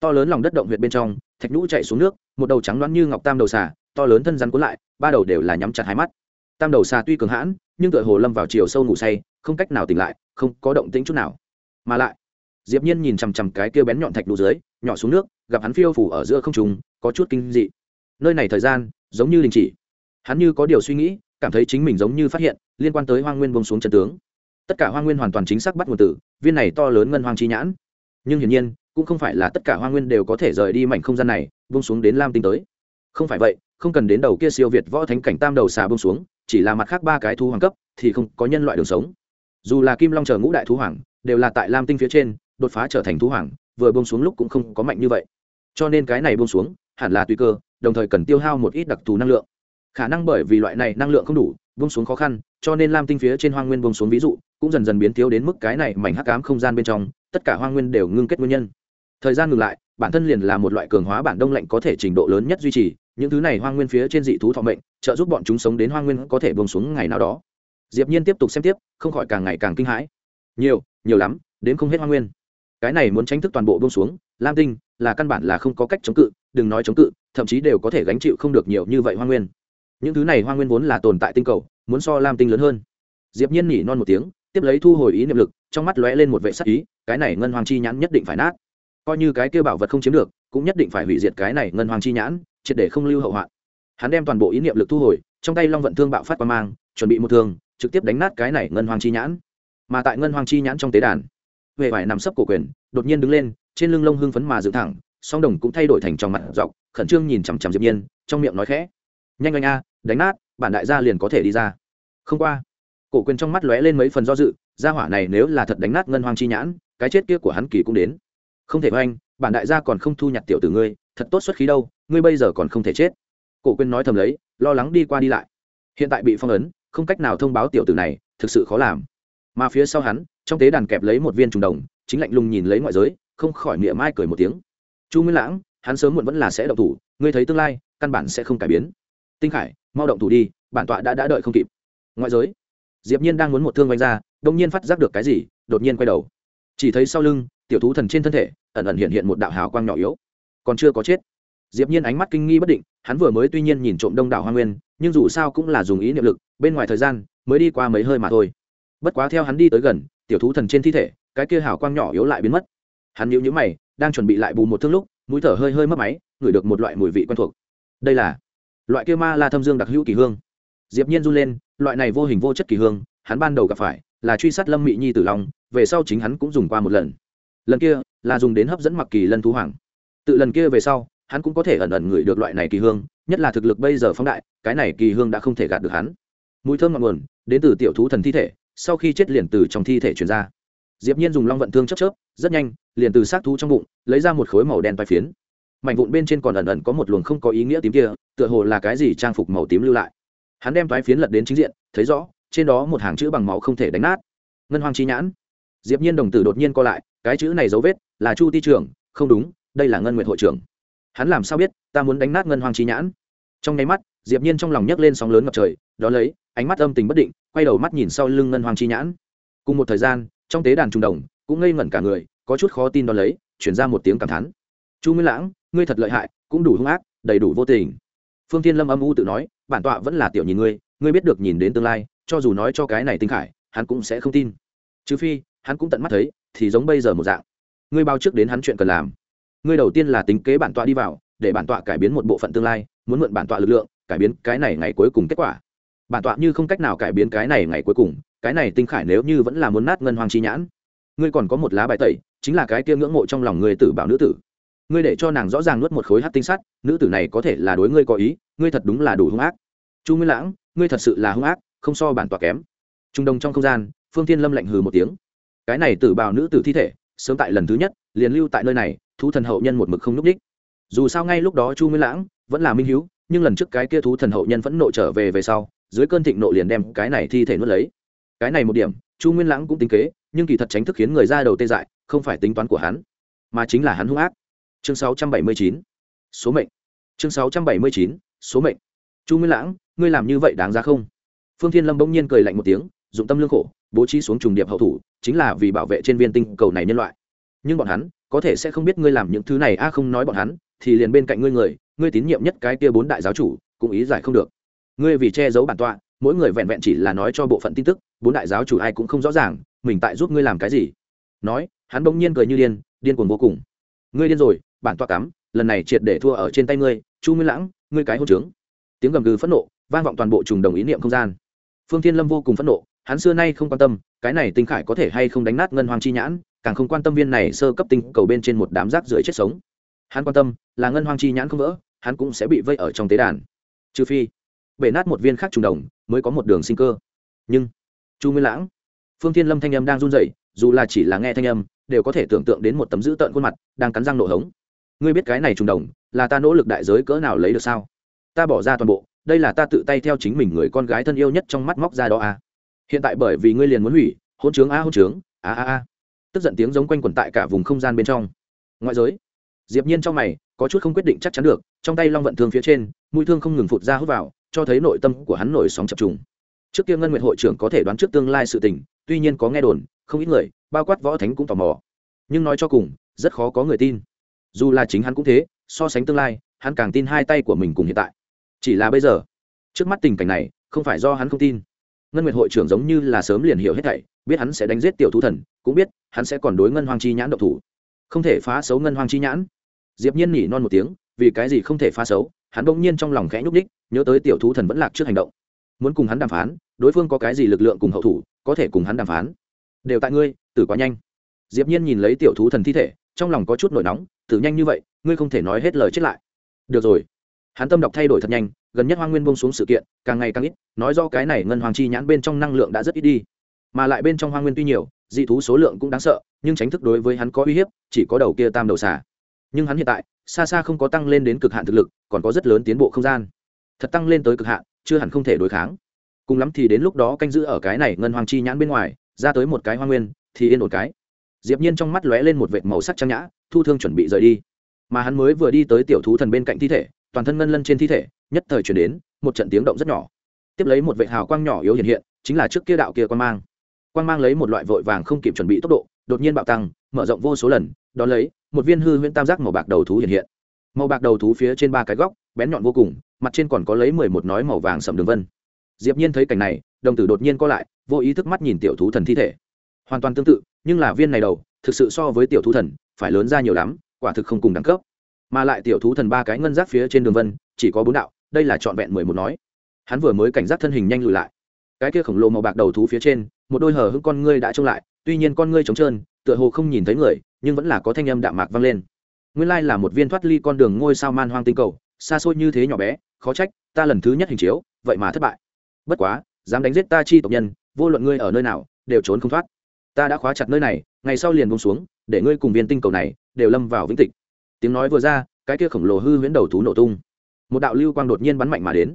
To lớn lòng đất động huyệt bên trong, thạch nhũ chạy xuống nước, một đầu trắng loáng như ngọc tam đầu xà, to lớn thân rắn cuốn lại, ba đầu đều là nhắm chặt hai mắt tam đầu xà tuy cường hãn, nhưng tựa hồ lâm vào chiều sâu ngủ say, không cách nào tỉnh lại, không có động tĩnh chút nào. Mà lại, diệp nhiên nhìn chằm chằm cái kia bén nhọn thạch đu dưới, nhỏ xuống nước, gặp hắn phiêu phủ ở giữa không trung, có chút kinh dị. Nơi này thời gian, giống như đình chỉ. Hắn như có điều suy nghĩ, cảm thấy chính mình giống như phát hiện, liên quan tới hoang nguyên bông xuống chân tướng. Tất cả hoang nguyên hoàn toàn chính xác bắt nguồn từ, viên này to lớn ngân hoang chi nhãn. Nhưng hiển nhiên, cũng không phải là tất cả hoang nguyên đều có thể rời đi mảnh không gian này bông xuống đến lam tinh tới. Không phải vậy, không cần đến đầu kia siêu việt võ thánh cảnh tam đầu xà bông xuống chỉ là mặt khác ba cái thú hoàng cấp, thì không có nhân loại đường sống. Dù là kim long chờ ngũ đại thú hoàng, đều là tại lam tinh phía trên, đột phá trở thành thú hoàng, vừa bông xuống lúc cũng không có mạnh như vậy. Cho nên cái này bông xuống, hẳn là tùy cơ, đồng thời cần tiêu hao một ít đặc thù năng lượng. Khả năng bởi vì loại này năng lượng không đủ bông xuống khó khăn, cho nên lam tinh phía trên hoang nguyên bông xuống ví dụ, cũng dần dần biến thiếu đến mức cái này mảnh hắc cám không gian bên trong, tất cả hoang nguyên đều ngưng kết nguyên nhân. Thời gian ngừng lại bản thân liền là một loại cường hóa bản đông lạnh có thể trình độ lớn nhất duy trì, những thứ này hoang nguyên phía trên dị thú thọ mệnh, trợ giúp bọn chúng sống đến hoang nguyên có thể bông xuống ngày nào đó. Diệp nhiên tiếp tục xem tiếp, không khỏi càng ngày càng kinh hãi. Nhiều nhiều lắm, đến không hết hoang nguyên. Cái này muốn tránh thức toàn bộ bông xuống, lam tinh, là căn bản là không có cách chống cự, đừng nói chống cự, thậm chí đều có thể gánh chịu không được nhiều như vậy hoang nguyên. Những thứ này hoang nguyên vốn là tồn tại tinh cầu, muốn so lam tinh lớn hơn. Diệp nhiên nhỉ non một tiếng, tiếp lấy thu hồi ý niệm lực, trong mắt lóe lên một vệ sắc ý, cái này ngân hoàng chi nhãn nhất định phải nát coi như cái kia bảo vật không chiếm được, cũng nhất định phải hủy diệt cái này ngân hoàng chi nhãn, triệt để không lưu hậu hoạn. Hắn đem toàn bộ ý niệm lực thu hồi, trong tay long vận thương bạo phát qua mang, chuẩn bị một thương, trực tiếp đánh nát cái này ngân hoàng chi nhãn. Mà tại ngân hoàng chi nhãn trong tế đàn, huệ vải nằm sấp cổ quyền, đột nhiên đứng lên, trên lưng lông hưng phấn mà dựng thẳng, song đồng cũng thay đổi thành trong mặt dọc, khẩn trương nhìn chằm chằm diệp nhiên, trong miệng nói khẽ, nhanh anh a, đánh nát, bản đại gia liền có thể đi ra. Không qua. Cổ quyền trong mắt lóe lên mấy phần do dự, gia hỏa này nếu là thật đánh nát ngân hoàng chi nhãn, cái chết kia của hắn kỳ cũng đến không thể anh bản đại gia còn không thu nhặt tiểu tử ngươi, thật tốt xuất khí đâu, ngươi bây giờ còn không thể chết. Cổ Quyên nói thầm lấy, lo lắng đi qua đi lại. Hiện tại bị phong ấn, không cách nào thông báo tiểu tử này, thực sự khó làm. Mà phía sau hắn, trong tế đàn kẹp lấy một viên trùng đồng, chính lạnh lùng nhìn lấy ngoại giới, không khỏi miệng mai cười một tiếng. Chu nguyên lãng, hắn sớm muộn vẫn là sẽ động thủ, ngươi thấy tương lai, căn bản sẽ không cải biến. Tinh khải, mau động thủ đi, bản tọa đã đã đợi không kịp. Ngoại giới, diệp nhiên đang muốn một thương vanh ra đông nhiên phát giác được cái gì, đột nhiên quay đầu. Chỉ thấy sau lưng tiểu thú thần trên thân thể, ẩn ẩn hiện hiện một đạo hào quang nhỏ yếu. Còn chưa có chết. Diệp nhiên ánh mắt kinh nghi bất định, hắn vừa mới tuy nhiên nhìn trộm đông đảo hoa nguyên, nhưng dù sao cũng là dùng ý niệm lực, bên ngoài thời gian, mới đi qua mấy hơi mà thôi. Bất quá theo hắn đi tới gần, tiểu thú thần trên thi thể, cái kia hào quang nhỏ yếu lại biến mất. Hắn nhíu nhíu mày, đang chuẩn bị lại bù một thương lúc, mũi thở hơi hơi mất máy, ngửi được một loại mùi vị quen thuộc. Đây là loại kia ma la thâm dương đặc hữu kỳ hương. Diệp nhiên run lên, loại này vô hình vô chất kỳ hương, hắn ban đầu gặp phải là truy sát lâm mị nhi tử long, về sau chính hắn cũng dùng qua một lần lần kia, là dùng đến hấp dẫn mặc kỳ lân thú hoàng. Tự lần kia về sau, hắn cũng có thể ẩn ẩn ngửi được loại này kỳ hương, nhất là thực lực bây giờ phóng đại, cái này kỳ hương đã không thể gạt được hắn. Mùi thơm ngọn nguồn đến từ tiểu thú thần thi thể, sau khi chết liền từ trong thi thể truyền ra. Diệp nhiên dùng long vận thương chớp chớp, rất nhanh, liền từ xác thú trong bụng, lấy ra một khối màu đen toái phiến. Mảnh vụn bên trên còn ẩn ẩn có một luồng không có ý nghĩa tím kia, tựa hồ là cái gì trang phục màu tím lưu lại. Hắn đem toái phiến lật đến chính diện, thấy rõ, trên đó một hàng chữ bằng máu không thể đánh nát. Ngân hoàng chi nhãn. Diệp nhiên đồng tử đột nhiên co lại cái chữ này dấu vết là chu ti trưởng, không đúng, đây là ngân nguyện hội trưởng. Hắn làm sao biết, ta muốn đánh nát ngân hoàng chi nhãn? Trong nháy mắt, diệp nhiên trong lòng nhấc lên sóng lớn ngập trời, đó lấy, ánh mắt âm tình bất định, quay đầu mắt nhìn sau lưng ngân hoàng chi nhãn. Cùng một thời gian, trong tế đàn trung đồng, cũng ngây ngẩn cả người, có chút khó tin đó lấy, chuyển ra một tiếng cảm thán. Chu nguyên lãng, ngươi thật lợi hại, cũng đủ hung ác, đầy đủ vô tình. Phương thiên lâm âm u tự nói, bản tọa vẫn là tiểu nhìn ngươi ngươi biết được nhìn đến tương lai, cho dù nói cho cái này tinh khải, hắn cũng sẽ không tin. Trừ phi hắn cũng tận mắt thấy, thì giống bây giờ một dạng. Ngươi bao trước đến hắn chuyện cần làm. Ngươi đầu tiên là tính kế bản tọa đi vào, để bản tọa cải biến một bộ phận tương lai, muốn mượn bản tọa lực lượng, cải biến cái này ngày cuối cùng kết quả. Bản tọa như không cách nào cải biến cái này ngày cuối cùng, cái này tinh khải nếu như vẫn là muốn nát ngân hoàng chi nhãn. Ngươi còn có một lá bài tẩy, chính là cái kia ngưỡng mộ trong lòng người tử bảo nữ tử. Ngươi để cho nàng rõ ràng nuốt một khối hát tinh sắt, nữ tử này có thể là đối ngươi có ý, ngươi thật đúng là đủ hung ác. Chu nguyên lãng, ngươi thật sự là hung ác, không so bản tọa kém. Trung đồng trong không gian, phương thiên lâm lạnh hừ một tiếng cái này tử bào nữ tử thi thể, sớm tại lần thứ nhất, liền lưu tại nơi này, thú thần hậu nhân một mực không n ú c đích dù sao ngay lúc đó chu nguyên lãng vẫn là minh hiếu, nhưng lần trước cái kia thú thần hậu nhân vẫn nộ trở về về sau, dưới cơn thịnh nộ liền đem cái này thi thể nuốt lấy cái này một điểm, chu nguyên lãng cũng tính kế, nhưng kỳ thật tránh thức khiến người ra đầu tê dại, không phải tính toán của hắn, mà chính là hắn hung ác chương 679. số mệnh chương 679. số mệnh chu nguyên lãng, ngươi làm như vậy đáng ra không phương thiên lâm bỗng nhiên cười lạnh một tiếng dụng tâm lương khổ, bố trí xuống trùng điệp hậu thủ, chính là vì bảo vệ trên viên tinh cầu này nhân loại. Nhưng bọn hắn, có thể sẽ không biết ngươi làm những thứ này, a không nói bọn hắn, thì liền bên cạnh ngươi người, ngươi tín nhiệm nhất cái kia bốn đại giáo chủ, cũng ý giải không được. Ngươi vì che giấu bản tọa, mỗi người vẹn vẹn chỉ là nói cho bộ phận tin tức, bốn đại giáo chủ ai cũng không rõ ràng, mình tại giúp ngươi làm cái gì. Nói, hắn bỗng nhiên cười như điên điên cuồng vô cùng. Ngươi điên rồi, bản tọa cắm, lần này triệt để thua ở trên tay ngươi, chu nguyên lãng, ngươi cái hôn trướng. Tiếng gầm gừ phẫn nộ, vang vọng toàn bộ trùng đồng ý niệm không gian. Phương thiên lâm vô cùng phẫn nộ hắn xưa nay không quan tâm, cái này tinh khải có thể hay không đánh nát ngân hoàng chi nhãn, càng không quan tâm viên này sơ cấp tinh cầu bên trên một đám rác rưởi chết sống. Hắn quan tâm là ngân hoàng chi nhãn không vỡ, hắn cũng sẽ bị vây ở trong tế đàn. Trừ phi, bể nát một viên khác trùng đồng, mới có một đường sinh cơ. Nhưng, chu nguyên lãng, phương thiên lâm thanh âm đang run rẩy, dù là chỉ là nghe thanh âm, đều có thể tưởng tượng đến một tấm dữ tợn khuôn mặt, đang cắn răng nổ hống. Ngươi biết cái này trùng đồng, là ta nỗ lực đại giới cỡ nào lấy được sao? Ta bỏ ra toàn bộ, đây là ta tự tay theo chính mình người con gái thân yêu nhất trong mắt móc ra đó à? Hiện tại bởi vì ngươi liền muốn hủy hôn trướng a hôn trướng a a a tức giận tiếng giống quanh quẩn tại cả vùng không gian bên trong. Ngoại giới, diệp nhiên trong mày, có chút không quyết định chắc chắn được, trong tay long vận thương phía trên, mũi thương không ngừng phụt ra hút vào, cho thấy nội tâm của hắn nổi sóng chập trùng. Trước kia ngân nguyệt hội trưởng có thể đoán trước tương lai sự tình, tuy nhiên có nghe đồn, không ít người, bao quát võ thánh cũng tò mò. Nhưng nói cho cùng, rất khó có người tin. Dù là chính hắn cũng thế, so sánh tương lai, hắn càng tin hai tay của mình cùng hiện tại. Chỉ là bây giờ, trước mắt tình cảnh này, không phải do hắn không tin ngân nguyệt hội trưởng giống như là sớm liền hiểu hết thảy, biết hắn sẽ đánh giết tiểu thú thần, cũng biết hắn sẽ còn đối ngân hoàng chi nhãn độc thủ. Không thể phá xấu ngân hoàng chi nhãn. Diệp nhiên nhỉ non một tiếng, vì cái gì không thể phá xấu, hắn bỗng nhiên trong lòng khẽ nhúc đích nhớ tới tiểu thú thần vẫn lạc trước hành động. Muốn cùng hắn đàm phán, đối phương có cái gì lực lượng cùng hậu thủ, có thể cùng hắn đàm phán. Đều tại ngươi, tử quá nhanh. Diệp nhiên nhìn lấy tiểu thú thần thi thể, trong lòng có chút nổi nóng tử nhanh như vậy, ngươi không thể nói hết lời chết lại. Được rồi hắn tâm đọc thay đổi thật nhanh, gần nhất hoang nguyên bông xuống sự kiện, càng ngày càng ít, nói do cái này ngân hoàng chi nhãn bên trong năng lượng đã rất ít đi. Mà lại bên trong hoang nguyên tuy nhiều, dị thú số lượng cũng đáng sợ, nhưng tránh thức đối với hắn có uy hiếp, chỉ có đầu kia tam đầu xà. Nhưng hắn hiện tại, xa xa không có tăng lên đến cực hạn thực lực, còn có rất lớn tiến bộ không gian. Thật tăng lên tới cực hạn, chưa hẳn không thể đối kháng. Cùng lắm thì đến lúc đó canh giữ ở cái này ngân hoàng chi nhãn bên ngoài, ra tới một cái hoa nguyên, thì yên ổn cái. Diệp nhiên trong mắt lóe lên một vệt màu sắc trang nhã, thu thương chuẩn bị rời đi. Mà hắn mới vừa đi tới tiểu thú thần bên cạnh thi thể toàn thân ngân lân trên thi thể, nhất thời chuyển đến một trận tiếng động rất nhỏ. Tiếp lấy một vệ hào quang nhỏ yếu hiện hiện, chính là trước kia đạo kia quan mang. Quang mang lấy một loại vội vàng không kịp chuẩn bị tốc độ, đột nhiên bạo tăng, mở rộng vô số lần, đón lấy một viên hư huyễn tam giác màu bạc đầu thú hiện hiện. Màu bạc đầu thú phía trên ba cái góc, bén nhọn vô cùng, mặt trên còn có lấy mười một nói màu vàng sầm đường vân. Diệp nhiên thấy cảnh này, đồng tử đột nhiên co lại, vô ý thức mắt nhìn tiểu thú thần thi thể. Hoàn toàn tương tự, nhưng là viên này đầu, thực sự so với tiểu thú thần, phải lớn ra nhiều lắm, quả thực không cùng đẳng cấp mà lại tiểu thú thần ba cái ngân giáp phía trên đường vân, chỉ có bốn đạo, đây là trọn vẹn mười một nói. Hắn vừa mới cảnh giác thân hình nhanh lùi lại. Cái kia khổng lồ màu bạc đầu thú phía trên, một đôi hờ hững con ngươi đã trông lại, tuy nhiên con ngươi trống trơn, tựa hồ không nhìn thấy người, nhưng vẫn là có thanh âm đạm mạc vang lên. Nguyên lai là một viên thoát ly con đường ngôi sao man hoang tinh cầu, xa xôi như thế nhỏ bé, khó trách, ta lần thứ nhất hình chiếu, vậy mà thất bại. Bất quá, dám đánh giết ta chi tộc nhân, vô luận ngươi ở nơi nào, đều trốn không thoát. Ta đã khóa chặt nơi này, ngày sau liền bông xuống, để ngươi cùng viên tinh cầu này, đều lâm vào vĩnh tịch tiếng nói vừa ra, cái kia khổng lồ hư huyễn đầu thú nổ tung. Một đạo lưu quang đột nhiên bắn mạnh mà đến.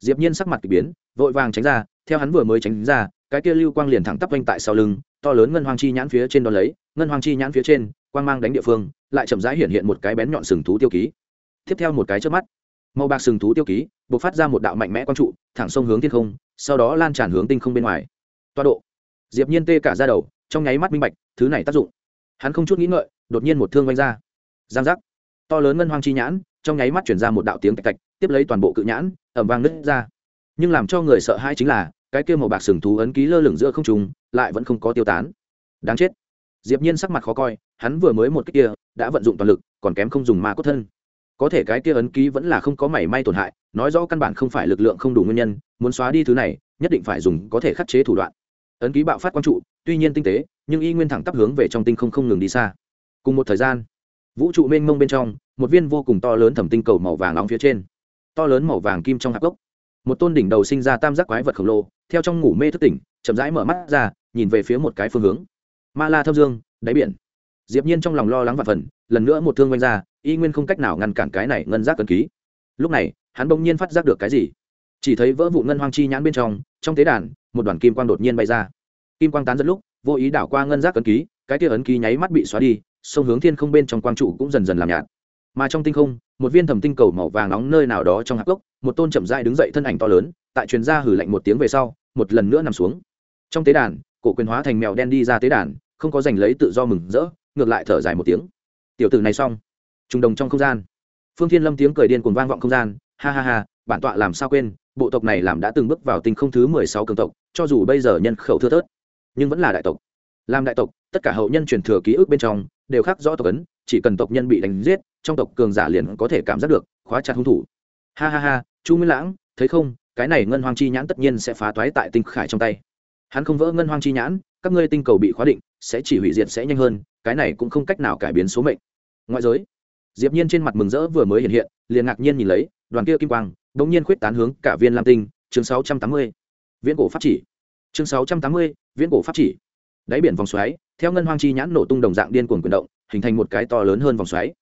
Diệp nhiên sắc mặt kỳ biến, vội vàng tránh ra, theo hắn vừa mới tránh ra, cái kia lưu quang liền thẳng tắp quanh tại sau lưng, to lớn ngân hoàng chi nhãn phía trên đó lấy, ngân hoàng chi nhãn phía trên, quang mang đánh địa phương, lại chậm rãi hiện hiện một cái bén nhọn sừng thú tiêu ký. Tiếp theo một cái chớp mắt, màu bạc sừng thú tiêu ký, bộc phát ra một đạo mạnh mẽ quang trụ, thẳng sông hướng thiên không, sau đó lan tràn hướng tinh không bên ngoài. Toa độ. Diệp nhiên tê cả ra đầu, trong nháy mắt minh bạch, thứ này tác dụng. Hắn không chút nghĩ ngợi, đột nhiên một thương vanh ra. Giang giác to lớn ngân hoang chi nhãn, trong nháy mắt chuyển ra một đạo tiếng tạch tạch, tiếp lấy toàn bộ cự nhãn ẩm vang nứt ra. Nhưng làm cho người sợ hãi chính là, cái kia màu bạc sừng thú ấn ký lơ lửng giữa không trùng lại vẫn không có tiêu tán. Đáng chết. Diệp nhiên sắc mặt khó coi, hắn vừa mới một cái kia, đã vận dụng toàn lực, còn kém không dùng ma cốt thân. Có thể cái kia ấn ký vẫn là không có mảy may tổn hại, nói rõ căn bản không phải lực lượng không đủ nguyên nhân, muốn xóa đi thứ này, nhất định phải dùng có thể khắc chế thủ đoạn. Ấn ký bạo phát quang trụ, tuy nhiên tinh tế, nhưng y nguyên thẳng tắp hướng về trong tinh không không ngừng đi xa. Cùng một thời gian vũ trụ mênh mông bên trong, một viên vô cùng to lớn thẩm tinh cầu màu vàng nóng phía trên. To lớn màu vàng kim trong hạp gốc. Một tôn đỉnh đầu sinh ra tam giác quái vật khổng lồ, theo trong ngủ mê thức tỉnh, chậm rãi mở mắt ra, nhìn về phía một cái phương hướng. Ma la thâm dương, đáy biển. Diệp nhiên trong lòng lo lắng và phần lần nữa một thương quanh ra, y nguyên không cách nào ngăn cản cái này ngân giác cân ký. Lúc này, hắn bỗng nhiên phát giác được cái gì? Chỉ thấy vỡ vụ ngân hoang chi nhãn bên trong trong tế đàn, một đoàn kim quang đột nhiên bay ra. Kim quang tán rất lúc, vô ý đảo qua ngân giác ấn ký, cái kia ấn ký nháy mắt bị xóa đi sông hướng thiên không bên trong quang trụ cũng dần dần làm nhạt. Mà trong tinh không, một viên thầm tinh cầu màu vàng nóng nơi nào đó trong hạc gốc, một tôn chậm rãi đứng dậy thân ảnh to lớn, tại truyền ra hử lạnh một tiếng về sau, một lần nữa nằm xuống. Trong tế đàn, cổ quyền hóa thành mèo đen đi ra tế đàn, không có giành lấy tự do mừng rỡ, ngược lại thở dài một tiếng. Tiểu tử này xong. Trùng đồng trong không gian. Phương thiên lâm tiếng cười điên cuồng vang vọng không gian. Ha ha ha, bản tọa làm sao quên, bộ tộc này làm đã từng bước vào tinh không thứ mười sáu cường tộc, cho dù bây giờ nhân khẩu thưa thớt, nhưng vẫn là đại tộc. Làm đại tộc tất cả hậu nhân truyền thừa ký ức bên trong đều khắc rõ tộc ấn, chỉ cần tộc nhân bị đánh giết, trong tộc cường giả liền có thể cảm giác được, khóa chặt hung thủ. Ha ha ha, chu minh lãng, thấy không, cái này ngân hoang chi nhãn tất nhiên sẽ phá toái tại tinh khải trong tay. Hắn không vỡ ngân hoang chi nhãn, các ngươi tinh cầu bị khóa định, sẽ chỉ hủy diệt sẽ nhanh hơn, cái này cũng không cách nào cải biến số mệnh. Ngoại giới, diệp nhiên trên mặt mừng rỡ vừa mới hiện hiện, liền ngạc nhiên nhìn lấy, đoàn kia kim quang đống nhiên khuyết tán hướng cả viên lam tinh, chương 680 viễn cổ pháp chỉ. Chương 680 viễn cổ pháp chỉ đáy biển vòng xoáy, theo ngân hoang chi nhãn nổ tung đồng dạng điên cuồng chuyển động, hình thành một cái to lớn hơn vòng xoáy.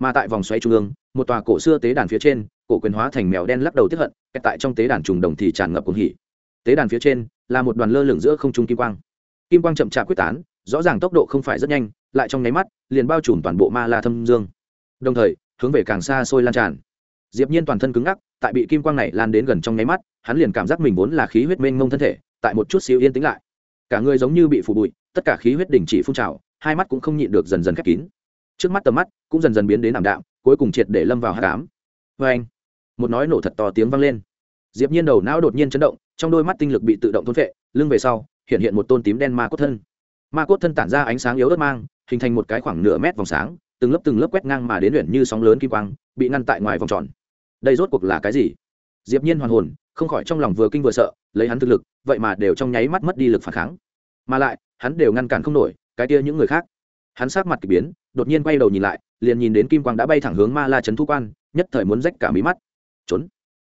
Mà tại vòng xoáy trung ương, một tòa cổ xưa tế đàn phía trên, cổ quyền hóa thành mèo đen lắc đầu tiếp hận tại trong tế đàn trùng đồng thì tràn ngập cuồng hỉ. Tế đàn phía trên là một đoàn lơ lửng giữa không trung kim quang. Kim quang chậm chạp quyết tán, rõ ràng tốc độ không phải rất nhanh, lại trong nháy mắt, liền bao trùm toàn bộ ma la thâm dương. Đồng thời, hướng về càng xa xôi lan tràn. Diệp nhiên toàn thân cứng ngắc, tại bị kim quang này lan đến gần trong nháy mắt, hắn liền cảm giác mình vốn là khí huyết mênh mông thân thể, tại một chút xíu yên tĩnh lại cả người giống như bị phủ bụi, tất cả khí huyết đình chỉ phun trào, hai mắt cũng không nhịn được dần dần khép kín. Trước mắt tầm mắt cũng dần dần biến đến ảm đạm, cuối cùng triệt để lâm vào hạ cám vê anh, một nói nổ thật to tiếng vang lên. Diệp nhiên đầu não đột nhiên chấn động, trong đôi mắt tinh lực bị tự động thôn phệ, lưng về sau, hiện hiện một tôn tím đen ma cốt thân. Ma cốt thân tản ra ánh sáng yếu ớt mang, hình thành một cái khoảng nửa mét vòng sáng, từng lớp từng lớp quét ngang mà đến luyện như sóng lớn kim quang, bị ngăn tại ngoài vòng tròn. Đây rốt cuộc là cái gì? Diệp nhiên hoàn hồn, không khỏi trong lòng vừa kinh vừa sợ, lấy hắn thực lực, vậy mà đều trong nháy mắt mất đi lực phản kháng. Mà lại, hắn đều ngăn cản không nổi, cái kia những người khác. Hắn sát mặt kỳ biến, đột nhiên quay đầu nhìn lại, liền nhìn đến kim quang đã bay thẳng hướng ma la trấn thu quan, nhất thời muốn rách cả mí mắt. Trốn.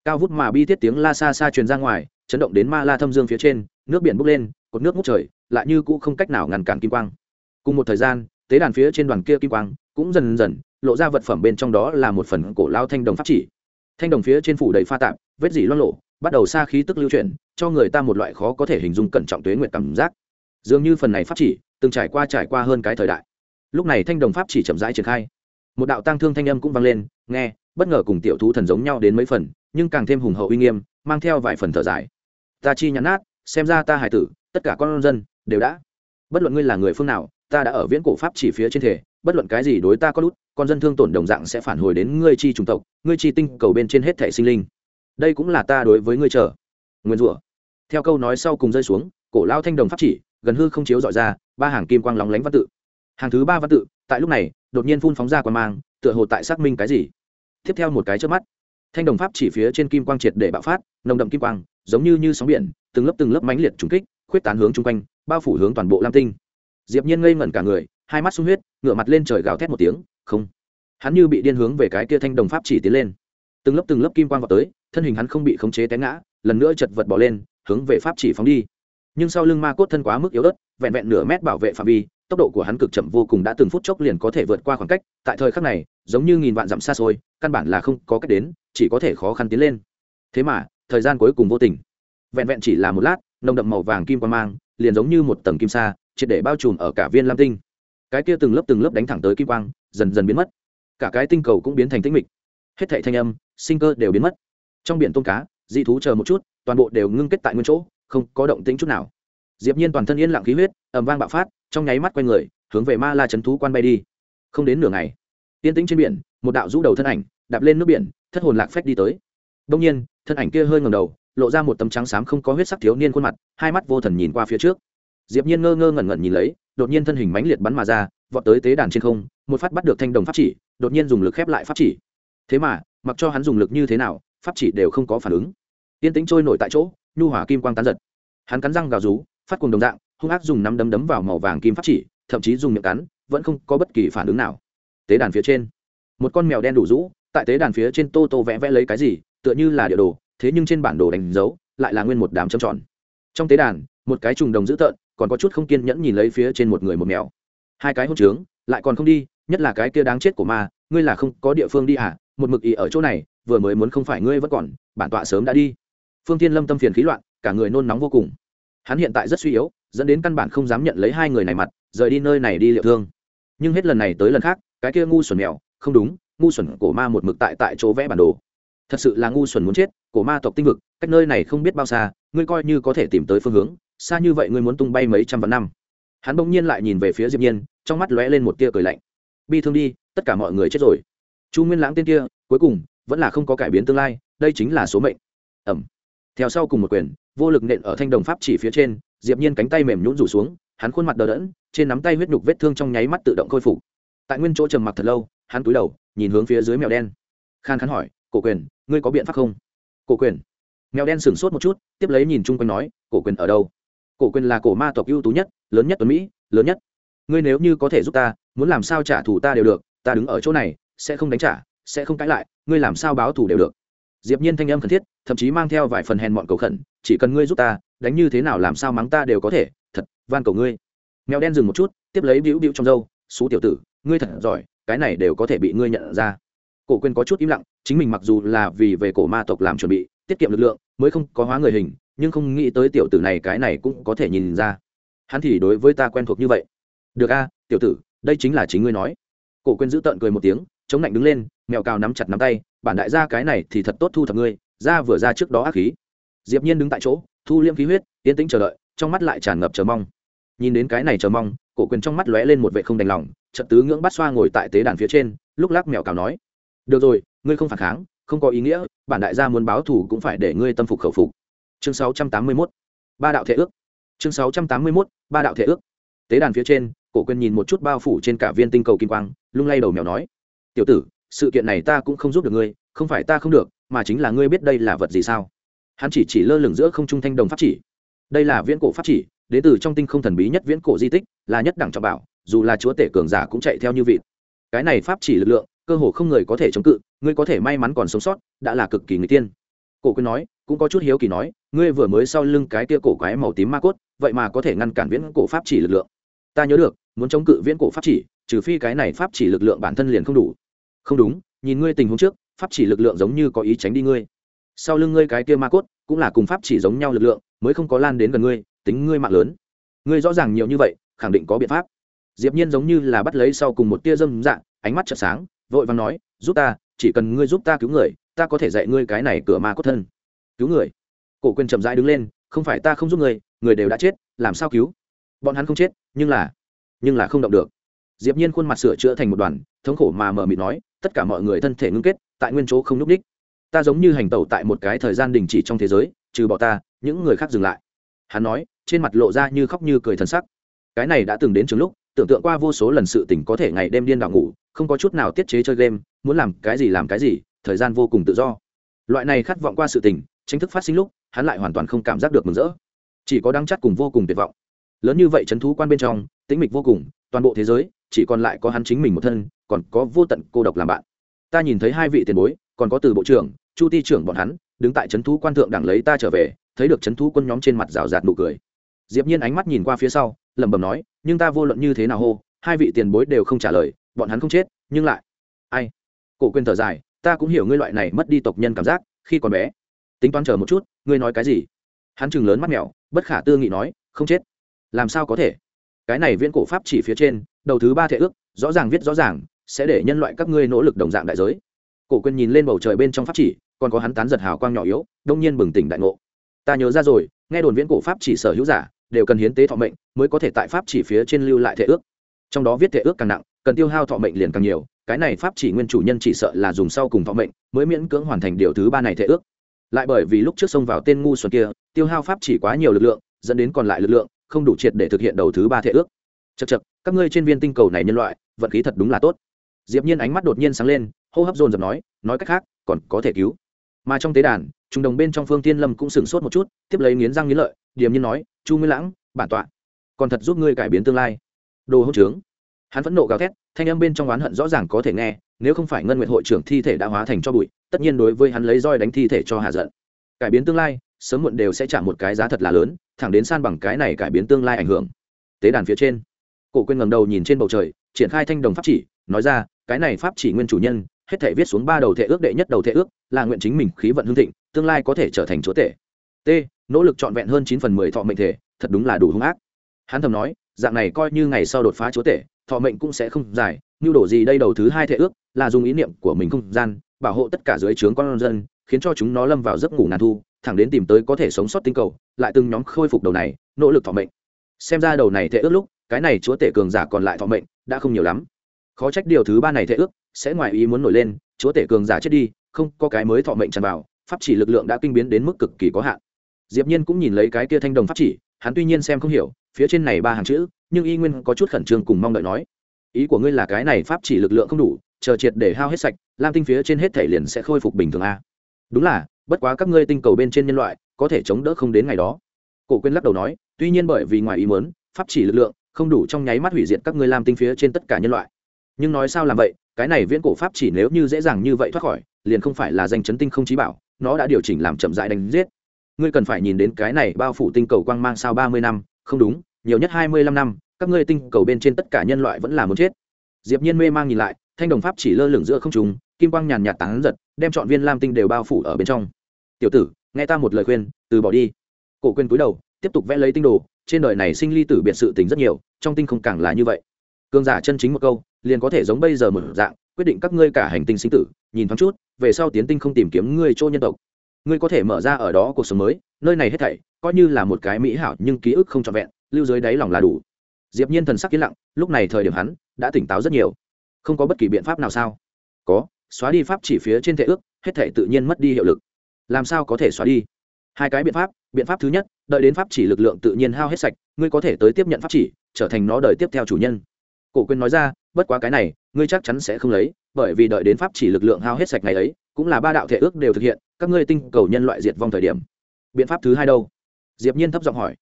Cao vút mà bi thiết tiếng la xa xa truyền ra ngoài, chấn động đến ma la thâm dương phía trên, nước biển bốc lên, cột nước ngút trời, lại như cũ không cách nào ngăn cản kim quang. Cùng một thời gian, tế đàn phía trên đoàn kia kim quang cũng dần dần lộ ra vật phẩm bên trong đó là một phần cổ lao thanh đồng pháp chỉ thanh đồng phía trên phủ đầy pha tạp, vết dỉ loang lộ, bắt đầu xa khí tức lưu chuyển, cho người ta một loại khó có thể hình dung cẩn trọng tuế nguyện cảm giác. Dường như phần này pháp chỉ, từng trải qua trải qua hơn cái thời đại. Lúc này thanh đồng pháp chỉ chậm rãi triển khai. Một đạo tăng thương thanh âm cũng vang lên, nghe, bất ngờ cùng tiểu thú thần giống nhau đến mấy phần, nhưng càng thêm hùng hậu uy nghiêm, mang theo vài phần thở dài. Ta chi nhắn nát, xem ra ta hài tử, tất cả con dân, đều đã. Bất luận ngươi là người phương nào, ta đã ở viễn cổ pháp chỉ phía trên thể bất luận cái gì đối ta có lút, con dân thương tổn đồng dạng sẽ phản hồi đến ngươi chi chủng tộc, ngươi chi tinh cầu bên trên hết thể sinh linh. Đây cũng là ta đối với ngươi chờ. Nguyên rủa. Theo câu nói sau cùng rơi xuống, cổ lao thanh đồng pháp chỉ, gần hư không chiếu dọi ra, ba hàng kim quang lóng lánh văn tự. Hàng thứ ba văn tự, tại lúc này, đột nhiên phun phóng ra quả mang, tựa hồ tại xác minh cái gì. Tiếp theo một cái trước mắt, thanh đồng pháp chỉ phía trên kim quang triệt để bạo phát, nồng đậm kim quang, giống như như sóng biển, từng lớp từng lớp mãnh liệt trùng kích, khuyết tán hướng chung quanh, bao phủ hướng toàn bộ lam tinh. Diệp nhiên ngây ngẩn cả người hai mắt sung huyết, ngửa mặt lên trời gào thét một tiếng, không. Hắn như bị điên hướng về cái kia thanh đồng pháp chỉ tiến lên. Từng lớp từng lớp kim quang vào tới, thân hình hắn không bị khống chế té ngã, lần nữa chật vật bỏ lên, hướng về pháp chỉ phóng đi. Nhưng sau lưng ma cốt thân quá mức yếu ớt, vẹn vẹn nửa mét bảo vệ phạm vi, tốc độ của hắn cực chậm vô cùng đã từng phút chốc liền có thể vượt qua khoảng cách, tại thời khắc này, giống như nghìn vạn dặm xa xôi, căn bản là không có cách đến, chỉ có thể khó khăn tiến lên. Thế mà, thời gian cuối cùng vô tình. Vẹn vẹn chỉ là một lát, nồng đậm màu vàng kim quan mang, liền giống như một tầng kim sa, triệt để bao trùm ở cả viên lam tinh cái kia từng lớp từng lớp đánh thẳng tới kim quang, dần dần biến mất. Cả cái tinh cầu cũng biến thành tĩnh mịch. Hết thảy thanh âm, sinh cơ đều biến mất. Trong biển tôm cá, dị thú chờ một chút, toàn bộ đều ngưng kết tại nguyên chỗ, không có động tĩnh chút nào. Diệp nhiên toàn thân yên lặng khí huyết, ầm vang bạo phát, trong nháy mắt quay người, hướng về ma la chấn thú quan bay đi. Không đến nửa ngày, tiên tĩnh trên biển, một đạo rũ đầu thân ảnh, đạp lên nước biển, thất hồn lạc phách đi tới. Đông nhiên, thân ảnh kia hơi ngẩng đầu, lộ ra một tấm trắng xám không có huyết sắc thiếu niên khuôn mặt, hai mắt vô thần nhìn qua phía trước. Diệp nhiên ngơ ngơ ngẩn ngẩn nhìn lấy đột nhiên thân hình mãnh liệt bắn mà ra, vọt tới tế đàn trên không, một phát bắt được thanh đồng pháp chỉ, đột nhiên dùng lực khép lại pháp chỉ. Thế mà, mặc cho hắn dùng lực như thế nào, pháp chỉ đều không có phản ứng. Tiên tính trôi nổi tại chỗ, nhu hỏa kim quang tán giật. Hắn cắn răng gào rú, phát cùng đồng dạng, hung ác dùng năm đấm đấm vào màu vàng kim pháp chỉ, thậm chí dùng miệng cắn, vẫn không có bất kỳ phản ứng nào. Tế đàn phía trên, một con mèo đen đủ rũ, tại tế đàn phía trên tô tô vẽ vẽ lấy cái gì, tựa như là địa đồ, thế nhưng trên bản đồ đánh dấu, lại là nguyên một đám trầm tròn. Trong tế đàn, một cái trùng đồng dữ tợn còn có chút không kiên nhẫn nhìn lấy phía trên một người một mèo. Hai cái hôn trướng, lại còn không đi, nhất là cái kia đáng chết của ma, ngươi là không có địa phương đi à một mực ý ở chỗ này, vừa mới muốn không phải ngươi vẫn còn, bản tọa sớm đã đi. Phương tiên lâm tâm phiền khí loạn, cả người nôn nóng vô cùng. Hắn hiện tại rất suy yếu, dẫn đến căn bản không dám nhận lấy hai người này mặt, rời đi nơi này đi liệu thương. Nhưng hết lần này tới lần khác, cái kia ngu xuẩn mèo, không đúng, ngu xuẩn cổ ma một mực tại tại chỗ vẽ bản đồ. Thật sự là ngu xuẩn muốn chết cổ ma tộc tinh vực, cách nơi này không biết bao xa, ngươi coi như có thể tìm tới phương hướng xa như vậy ngươi muốn tung bay mấy trăm vạn năm. Hắn bỗng nhiên lại nhìn về phía diệp nhiên, trong mắt lóe lên một tia cười lạnh. Bi thương đi, tất cả mọi người chết rồi. Chu nguyên lãng tên kia, cuối cùng, vẫn là không có cải biến tương lai, đây chính là số mệnh. Ẩm. Theo sau cùng một quyền, vô lực nện ở thanh đồng pháp chỉ phía trên, diệp nhiên cánh tay mềm nhũn rủ xuống, hắn khuôn mặt đờ đẫn, trên nắm tay huyết nhục vết thương trong nháy mắt tự động khôi phục. Tại nguyên chỗ trầm mặc thật lâu, hắn cúi đầu, nhìn hướng phía dưới mèo đen. Khan khán hỏi, cổ quyền, ngươi có biện pháp không? Cổ quyền? Mèo đen sửng sốt một chút, tiếp lấy nhìn chung quanh nói, cổ quyền ở đâu? Cổ quyền là cổ ma tộc ưu tú nhất, lớn nhất tuấn mỹ, lớn nhất. Ngươi nếu như có thể giúp ta, muốn làm sao trả thù ta đều được, ta đứng ở chỗ này, sẽ không đánh trả, sẽ không cãi lại, ngươi làm sao báo thù đều được. Diệp nhiên thanh âm khẩn thiết, thậm chí mang theo vài phần hèn mọn cầu khẩn, chỉ cần ngươi giúp ta, đánh như thế nào làm sao mắng ta đều có thể, thật, van cầu ngươi. Mèo đen dừng một chút, tiếp lấy bĩu bĩu trong râu xú tiểu tử, ngươi thật giỏi, cái này đều có thể bị ngươi nhận ra. Cổ quyền có chút im lặng, chính mình mặc dù là vì về cổ ma tộc làm chuẩn bị tiết kiệm lực lượng, mới không có hóa người hình, nhưng không nghĩ tới tiểu tử này, cái này cũng có thể nhìn ra. Hắn thì đối với ta quen thuộc như vậy. Được a, tiểu tử, đây chính là chính ngươi nói. Cổ quên giữ tợn cười một tiếng, chống lạnh đứng lên, mèo cào nắm chặt nắm tay, bản đại gia cái này thì thật tốt thu thập ngươi, ra vừa ra trước đó ác khí. Diệp nhiên đứng tại chỗ, thu liêm khí huyết, yên tĩnh chờ đợi, trong mắt lại tràn ngập chờ mong. Nhìn đến cái này chờ mong, cổ quyền trong mắt lóe lên một vệ không đành lòng trận tứ ngưỡng bắt xoa ngồi tại tế đàn phía trên, lúc lắc mèo cào nói, được rồi, ngươi không phản kháng không có ý nghĩa, bản đại gia muốn báo thù cũng phải để ngươi tâm phục khẩu phục. Chương 681 ba đạo thể ước. Chương 681 ba đạo thể ước. Tế đàn phía trên, cổ quyền nhìn một chút bao phủ trên cả viên tinh cầu kim quang, lung lay đầu mèo nói, tiểu tử, sự kiện này ta cũng không giúp được ngươi, không phải ta không được, mà chính là ngươi biết đây là vật gì sao? Hắn chỉ chỉ lơ lửng giữa không trung thanh đồng pháp chỉ. Đây là viễn cổ pháp chỉ, đến từ trong tinh không thần bí nhất viễn cổ di tích, là nhất đẳng trọng bảo, dù là chúa tể cường giả cũng chạy theo như vịt. Cái này pháp chỉ lực lượng cơ hồ không người có thể chống cự, ngươi có thể may mắn còn sống sót, đã là cực kỳ người tiên. Cổ quyên nói, cũng có chút hiếu kỳ nói, ngươi vừa mới sau lưng cái kia cổ quái màu tím ma cốt, vậy mà có thể ngăn cản viễn cổ pháp chỉ lực lượng. Ta nhớ được, muốn chống cự viễn cổ pháp chỉ, trừ phi cái này pháp chỉ lực lượng bản thân liền không đủ. Không đúng, nhìn ngươi tình huống trước, pháp chỉ lực lượng giống như có ý tránh đi ngươi. Sau lưng ngươi cái kia ma cốt, cũng là cùng pháp chỉ giống nhau lực lượng, mới không có lan đến gần ngươi, tính ngươi mạng lớn. Ngươi rõ ràng nhiều như vậy, khẳng định có biện pháp. Diệp nhiên giống như là bắt lấy sau cùng một tia dâm dạng, ánh mắt chợt sáng vội vàng nói, giúp ta, chỉ cần ngươi giúp ta cứu người, ta có thể dạy ngươi cái này cửa ma cốt thân. Cứu người? Cổ quyền chậm rãi đứng lên, không phải ta không giúp người người đều đã chết, làm sao cứu? Bọn hắn không chết, nhưng là nhưng là không động được. Diệp nhiên khuôn mặt sửa chữa thành một đoàn, thống khổ mà mở mịt nói, tất cả mọi người thân thể ngưng kết, tại nguyên chỗ không núp đích ta giống như hành tẩu tại một cái thời gian đình chỉ trong thế giới, trừ bỏ ta, những người khác dừng lại. Hắn nói, trên mặt lộ ra như khóc như cười thần sắc. Cái này đã từng đến trường lúc tưởng tượng qua vô số lần sự tình có thể ngày đêm điên đảo ngủ, không có chút nào tiết chế chơi game, muốn làm cái gì làm cái gì, thời gian vô cùng tự do. Loại này khát vọng qua sự tình tranh thức phát sinh lúc, hắn lại hoàn toàn không cảm giác được mừng rỡ. Chỉ có đắng chắt cùng vô cùng tuyệt vọng. Lớn như vậy c h ấ n thú quan bên trong, tĩnh mịch vô cùng, toàn bộ thế giới, chỉ còn lại có hắn chính mình một thân, còn có vô tận cô độc làm bạn. Ta nhìn thấy hai vị tiền bối, còn có từ bộ trưởng, chu ti trưởng bọn hắn, đứng tại c h ấ n thú quan thượng đẳng lấy ta trở về, thấy được c h ấ n thú quân nhóm trên mặt rào rạt nụ cười. Diệp nhiên ánh mắt nhìn qua phía sau lẩm bẩm nói, nhưng ta vô luận như thế nào hô, hai vị tiền bối đều không trả lời, bọn hắn không chết, nhưng lại. Ai? Cổ quên thở dài, ta cũng hiểu ngươi loại này mất đi tộc nhân cảm giác, khi còn bé. Tính toán chờ một chút, ngươi nói cái gì? Hắn chừng lớn mắt mèo, bất khả tư nghị nói, không chết. Làm sao có thể? Cái này viễn cổ pháp chỉ phía trên, đầu thứ ba thể ước, rõ ràng viết rõ ràng, sẽ để nhân loại các ngươi nỗ lực đồng dạng đại giới. Cổ quên nhìn lên bầu trời bên trong pháp chỉ, còn có hắn tán giật hào quang nhỏ yếu, đông nhiên bừng tỉnh đại ngộ. Ta nhớ ra rồi, nghe đồn viễn cổ pháp chỉ sở hữu giả đều cần hiến tế thọ mệnh mới có thể tại pháp chỉ phía trên lưu lại thể ước. Trong đó viết thể ước càng nặng, cần tiêu hao thọ mệnh liền càng nhiều, cái này pháp chỉ nguyên chủ nhân chỉ sợ là dùng sau cùng thọ mệnh mới miễn cưỡng hoàn thành điều thứ ba này thể ước. Lại bởi vì lúc trước xông vào tên ngu xuẩn kia, tiêu hao pháp chỉ quá nhiều lực lượng, dẫn đến còn lại lực lượng không đủ triệt để thực hiện đầu thứ ba thể ước. Chật chật các ngươi trên viên tinh cầu này nhân loại, vận khí thật đúng là tốt. Diệp nhiên ánh mắt đột nhiên sáng lên, hô hấp dồn dập nói nói cách khác, còn có thể cứu. Mà trong tế đàn, trung đồng bên trong phương tiên lâm cũng sửng sốt một chút, tiếp lấy nghiến răng nghiến lợi điềm nhiên nói, chu nguyên lãng, bản tọa, còn thật giúp ngươi cải biến tương lai. Đồ hỗn trướng. Hắn phẫn nộ gào thét, thanh âm bên trong oán hận rõ ràng có thể nghe, nếu không phải ngân nguyện hội trưởng thi thể đã hóa thành cho bụi, tất nhiên đối với hắn lấy roi đánh thi thể cho hạ giận. Cải biến tương lai, sớm muộn đều sẽ trả một cái giá thật là lớn, thẳng đến san bằng cái này cải biến tương lai ảnh hưởng. Tế đàn phía trên, cổ quên ngầm đầu nhìn trên bầu trời, triển khai thanh đồng pháp chỉ, nói ra, cái này pháp chỉ nguyên chủ nhân, hết thể viết xuống ba đầu thể ước đệ nhất đầu thể ước, là nguyện chính mình khí vận hương thịnh, tương lai có thể trở thành chúa tể. T nỗ lực trọn vẹn hơn chín phần mười thọ mệnh thể, thật đúng là đủ hung ác. Hắn thầm nói, dạng này coi như ngày sau đột phá chúa tể, thọ mệnh cũng sẽ không dài, như đổ gì đây đầu thứ hai thể ước, là dùng ý niệm của mình không gian, bảo hộ tất cả dưới trướng con dân, khiến cho chúng nó lâm vào giấc ngủ ngàn thu, thẳng đến tìm tới có thể sống sót tinh cầu, lại từng nhóm khôi phục đầu này, nỗ lực thọ mệnh. Xem ra đầu này thể ước lúc, cái này chúa tể cường giả còn lại thọ mệnh, đã không nhiều lắm. Khó trách điều thứ ba này thể ước sẽ ngoài ý muốn nổi lên, chúa tể cường giả chết đi, không có cái mới thọ mệnh tràn vào, pháp chỉ lực lượng đã kinh biến đến mức cực kỳ có hạn diệp nhiên cũng nhìn lấy cái kia thanh đồng pháp chỉ, hắn tuy nhiên xem không hiểu, phía trên này ba hàng chữ, nhưng y nguyên có chút khẩn trương cùng mong đợi nói, ý của ngươi là cái này pháp chỉ lực lượng không đủ, chờ triệt để hao hết sạch, lam tinh phía trên hết thể liền sẽ khôi phục bình thường a. Đúng là, bất quá các ngươi tinh cầu bên trên nhân loại, có thể chống đỡ không đến ngày đó. Cổ quyên lắc đầu nói, tuy nhiên bởi vì ngoài ý muốn, pháp chỉ lực lượng không đủ trong nháy mắt hủy diệt các ngươi lam tinh phía trên tất cả nhân loại. Nhưng nói sao làm vậy, cái này viễn cổ pháp chỉ nếu như dễ dàng như vậy thoát khỏi, liền không phải là danh chấn tinh không chí bảo, nó đã điều chỉnh làm chậm dại đánh giết ngươi cần phải nhìn đến cái này bao phủ tinh cầu quang mang sao ba mươi năm, không đúng, nhiều nhất hai mươi lăm năm, các ngươi tinh cầu bên trên tất cả nhân loại vẫn là muốn chết. Diệp nhiên mê mang nhìn lại, thanh đồng pháp chỉ lơ lửng giữa không trung, kim quang nhàn nhạt tán giật, đem trọn viên lam tinh đều bao phủ ở bên trong. Tiểu tử, nghe ta một lời khuyên, từ bỏ đi. Cổ quên cúi đầu, tiếp tục vẽ lấy tinh đồ, trên đời này sinh ly tử biệt sự tình rất nhiều, trong tinh không càng là như vậy. Cương giả chân chính một câu, liền có thể giống bây giờ một dạng, quyết định các ngươi cả hành tinh sinh tử, nhìn thoáng chút, về sau tiến tinh không tìm kiếm ngươi chỗ nhân tộc ngươi có thể mở ra ở đó cuộc sống mới, nơi này hết thảy, coi như là một cái mỹ hảo nhưng ký ức không trọn vẹn, lưu dưới đáy lòng là đủ. Diệp nhiên thần sắc yên lặng, lúc này thời điểm hắn đã tỉnh táo rất nhiều. Không có bất kỳ biện pháp nào sao? Có, xóa đi pháp chỉ phía trên thể ước, hết thảy tự nhiên mất đi hiệu lực. Làm sao có thể xóa đi? Hai cái biện pháp biện pháp thứ nhất, đợi đến pháp chỉ lực lượng tự nhiên hao hết sạch, ngươi có thể tới tiếp nhận pháp chỉ, trở thành nó đời tiếp theo chủ nhân. Cổ quyên nói ra, bất quá cái này, ngươi chắc chắn sẽ không lấy, bởi vì đợi đến pháp chỉ lực lượng hao hết sạch ngày ấy cũng là ba đạo thể ước đều thực hiện, các ngươi tinh cầu nhân loại diệt vong thời điểm. Biện pháp thứ hai đâu? Diệp nhiên thấp giọng hỏi.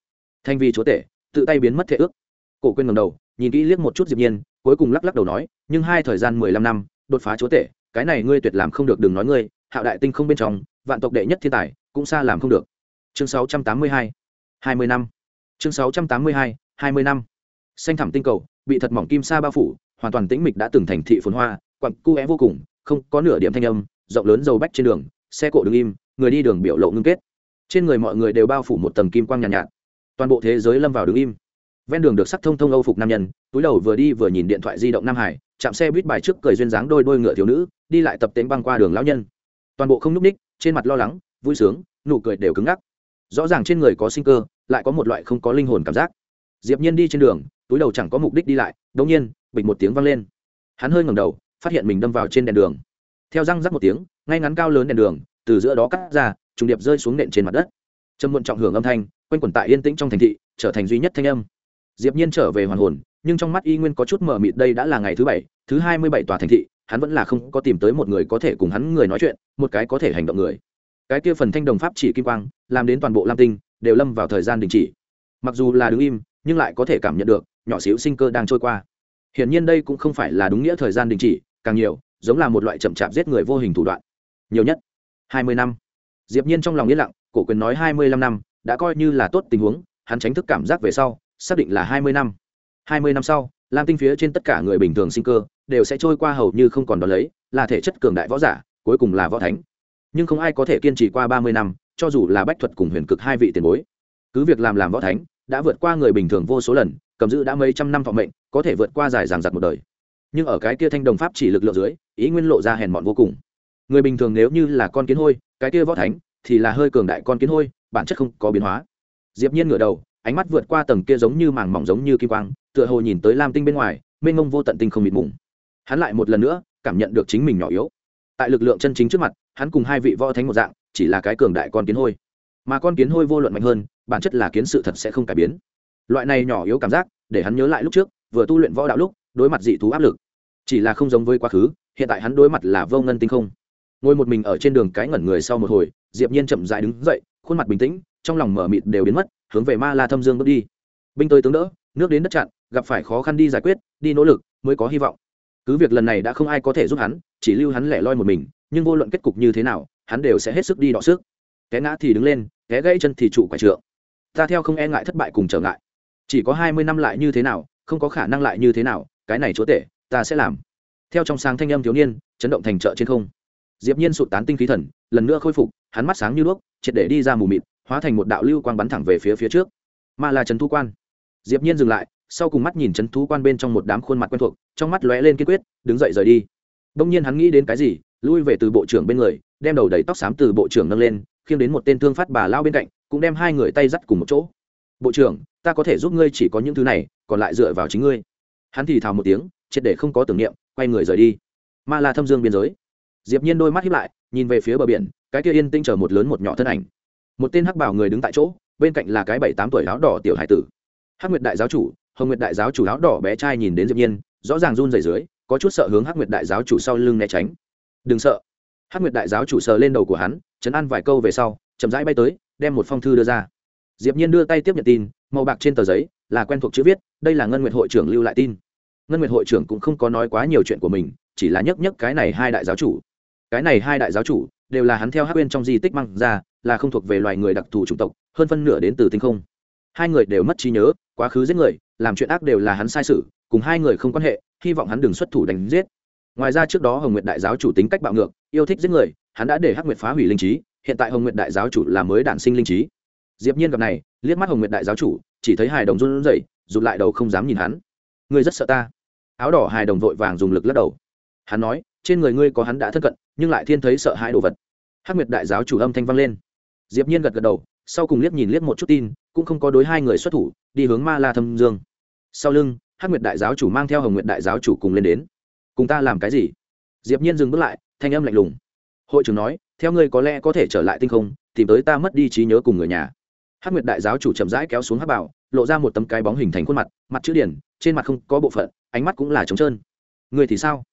Thanh vi chúa tể, tự tay biến mất thể ước. Cổ quên ngẩng đầu, nhìn kỹ liếc một chút diệp nhiên, cuối cùng lắc lắc đầu nói, nhưng hai thời gian mười lăm năm, đột phá chúa tể, cái này ngươi tuyệt làm không được đừng nói ngươi, hạo đại tinh không bên trong, vạn tộc đệ nhất thiên tài, cũng xa làm không được. Chương sáu trăm tám mươi hai hai mươi năm. Chương sáu trăm tám mươi hai hai mươi năm. Xanh thẳm tinh cầu, bị thật mỏng kim sa bao phủ, hoàn toàn tĩnh mịch đã từng thành thị phồn hoa quặng cu é vô cùng, không có nửa điểm thanh âm rộng lớn dầu bách trên đường xe cộ đứng im người đi đường biểu lộ ngưng kết. Trên người mọi người đều bao phủ một tầng kim quang nhàn nhạt, nhạt. Toàn bộ thế giới lâm vào đứng im. Ven đường được sắc thông thông âu phục nam nhân túi đầu vừa đi vừa nhìn điện thoại di động nam hải chạm xe buýt bài trước cười duyên dáng đôi đôi ngựa thiếu nữ đi lại tập tễnh băng qua đường lão nhân. Toàn bộ không n ú c ních trên mặt lo lắng vui sướng nụ cười đều cứng ngắc. Rõ ràng trên người có sinh cơ lại có một loại không có linh hồn cảm giác. Diệp nhiên đi trên đường túi đầu chẳng có mục đích đi lại đ ỗ n g nhiên bịch một tiếng vang lên. Hắn hơi ngầm đầu phát hiện mình đâm vào trên đèn đường theo răng rắc một tiếng, ngay ngắn cao lớn đèn đường, từ giữa đó cắt ra, trùng điệp rơi xuống nện trên mặt đất. Trầm muộn trọng hưởng âm thanh, quanh quẩn tại yên tĩnh trong thành thị, trở thành duy nhất thanh âm. Diệp nhiên trở về hoàn hồn, nhưng trong mắt y nguyên có chút mờ mịt đây đã là ngày thứ bảy, thứ hai mươi bảy tòa thành thị, hắn vẫn là không có tìm tới một người có thể cùng hắn người nói chuyện, một cái có thể hành động người. Cái kia phần thanh đồng pháp chỉ kim quang, làm đến toàn bộ lam tinh, đều lâm vào thời gian đình chỉ. Mặc dù là đứng im, nhưng lại có thể cảm nhận được, nhỏ xíu sinh cơ đang trôi qua. Hiển nhiên đây cũng không phải là đúng nghĩa thời gian đình chỉ, càng nhiều giống là một loại chậm chạp giết người vô hình thủ đoạn. Nhiều nhất, hai mươi năm. Diệp nhiên trong lòng yên lặng, cổ quyền nói hai mươi lăm năm, đã coi như là tốt tình huống, hắn tránh thức cảm giác về sau, xác định là hai mươi năm. Hai mươi năm sau, lam tinh phía trên tất cả người bình thường sinh cơ, đều sẽ trôi qua hầu như không còn đ ó lấy, là thể chất cường đại võ giả, cuối cùng là võ thánh. Nhưng không ai có thể kiên trì qua ba mươi năm, cho dù là bách thuật cùng huyền cực hai vị tiền bối. Cứ việc làm làm võ thánh, đã vượt qua người bình thường vô số lần, cầm giữ đã mấy trăm năm thọ mệnh, có thể vượt qua dài ràng giặc một đời. Nhưng ở cái kia thanh đồng pháp chỉ lực lượng dưới ý nguyên lộ ra hèn mọn vô cùng. Người bình thường nếu như là con kiến hôi, cái kia võ thánh, thì là hơi cường đại con kiến hôi, bản chất không có biến hóa. Diệp nhiên ngửa đầu, ánh mắt vượt qua tầng kia giống như màng mỏng giống như kim quang, tựa hồ nhìn tới lam tinh bên ngoài, mênh mông vô tận tinh không mịt mùng. Hắn lại một lần nữa cảm nhận được chính mình nhỏ yếu. Tại lực lượng chân chính trước mặt, hắn cùng hai vị võ thánh một dạng, chỉ là cái cường đại con kiến hôi. Mà con kiến hôi vô luận mạnh hơn, bản chất là kiến sự thật sẽ không cải biến. Loại này nhỏ yếu cảm giác, để hắn nhớ lại lúc trước, vừa tu luyện võ đạo lúc, đối mặt dị thú áp lực, chỉ là không giống với quá khứ hiện tại hắn đối mặt là vô ngân tinh không. Ngồi một mình ở trên đường cái ngẩn người sau một hồi, diệp nhiên chậm rãi đứng dậy, khuôn mặt bình tĩnh, trong lòng mở mịt đều biến mất, hướng về ma la thâm dương bước đi. Binh tới tướng đỡ, nước đến đất chặn, gặp phải khó khăn đi giải quyết, đi nỗ lực mới có hy vọng. Cứ việc lần này đã không ai có thể giúp hắn, chỉ lưu hắn lẻ loi một mình, nhưng vô luận kết cục như thế nào, hắn đều sẽ hết sức đi đọ sức. Té ngã thì đứng lên, té gãy chân thì trụ quả trượng. Ta theo không e ngại thất bại cùng trở ngại. Chỉ có hai mươi năm lại như thế nào, không có khả năng lại như thế nào, cái này chúa tể, ta sẽ làm theo trong sáng thanh âm thiếu niên, chấn động thành chợ trên không. Diệp nhiên sụt tán tinh khí thần, lần nữa khôi phục, hắn mắt sáng như đuốc, triệt để đi ra mù mịt, hóa thành một đạo lưu quang bắn thẳng về phía phía trước. Mà là trấn thu quan. Diệp nhiên dừng lại, sau cùng mắt nhìn trấn thú quan bên trong một đám khuôn mặt quen thuộc, trong mắt lóe lên kiên quyết, đứng dậy rời đi. Đông nhiên hắn nghĩ đến cái gì, lui về từ bộ trưởng bên người, đem đầu đầy tóc xám từ bộ trưởng nâng lên, khiêng đến một tên thương phát bà lao bên cạnh, cũng đem hai người tay dắt cùng một chỗ. Bộ trưởng, ta có thể giúp ngươi chỉ có những thứ này, còn lại dựa vào chính ngươi. Hắn thì thào một tiếng triệt để không có tưởng niệm, quay người rời đi. Ma la thâm dương biên giới. Diệp nhiên đôi mắt hiếp lại, nhìn về phía bờ biển, cái kia yên tĩnh chờ một lớn một nhỏ thân ảnh. Một tên hắc bảo người đứng tại chỗ, bên cạnh là cái bảy tám tuổi áo đỏ tiểu hải tử. Hắc nguyệt đại giáo chủ, hồng nguyệt đại giáo chủ áo đỏ bé trai nhìn đến diệp nhiên, rõ ràng run rẩy dưới, có chút sợ hướng hắc nguyệt đại giáo chủ sau lưng né tránh. Đừng sợ. Hắc nguyệt đại giáo chủ sờ lên đầu của hắn, chấn an vài câu về sau, chậm rãi bay tới, đem một phong thư đưa ra. Diệp nhiên đưa tay tiếp nhận tin, màu bạc trên tờ giấy, là quen thuộc chữ viết, đây là ngân nguyệt hội trưởng lưu lại tin ngân nguyệt hội trưởng cũng không có nói quá nhiều chuyện của mình, chỉ là nhấc nhấc cái này hai đại giáo chủ. Cái này hai đại giáo chủ đều là hắn theo hắc bên trong di tích mang ra, là không thuộc về loài người đặc thù chủng tộc, hơn phân nửa đến từ tinh không. Hai người đều mất trí nhớ, quá khứ giết người, làm chuyện ác đều là hắn sai sự, cùng hai người không quan hệ, hy vọng hắn đừng xuất thủ đánh giết. Ngoài ra trước đó hồng nguyệt đại giáo chủ tính cách bạo ngược, yêu thích giết người, hắn đã để hắc nguyệt phá hủy linh trí, hiện tại hồng nguyệt đại giáo chủ là mới đản sinh linh trí. Diệp nhiên gặp này, liếc mắt hồng nguyệt đại giáo chủ, chỉ thấy hài đồng run rẩy, rụt lại đầu không dám nhìn hắn. Ngươi rất sợ ta áo đỏ hài đồng vội vàng dùng lực lắc đầu. Hắn nói, trên người ngươi có hắn đã thân cận, nhưng lại thiên thấy sợ hãi đồ vật. Hắc nguyệt đại giáo chủ âm thanh vang lên. Diệp nhiên gật gật đầu, sau cùng liếc nhìn liếc một chút tin, cũng không có đối hai người xuất thủ, đi hướng ma la thâm dương. Sau lưng, hắc nguyệt đại giáo chủ mang theo hồng nguyệt đại giáo chủ cùng lên đến. Cùng ta làm cái gì? Diệp nhiên dừng bước lại, thanh âm lạnh lùng. Hội trưởng nói, theo ngươi có lẽ có thể trở lại tinh không, tìm tới ta mất đi trí nhớ cùng người nhà. Hắc nguyệt đại giáo chủ chậm rãi kéo xuống hắc bảo lộ ra một tấm cái bóng hình thành khuôn mặt mặt chữ điển trên mặt không có bộ phận, ánh mắt cũng là trống trơn. Người thì sao?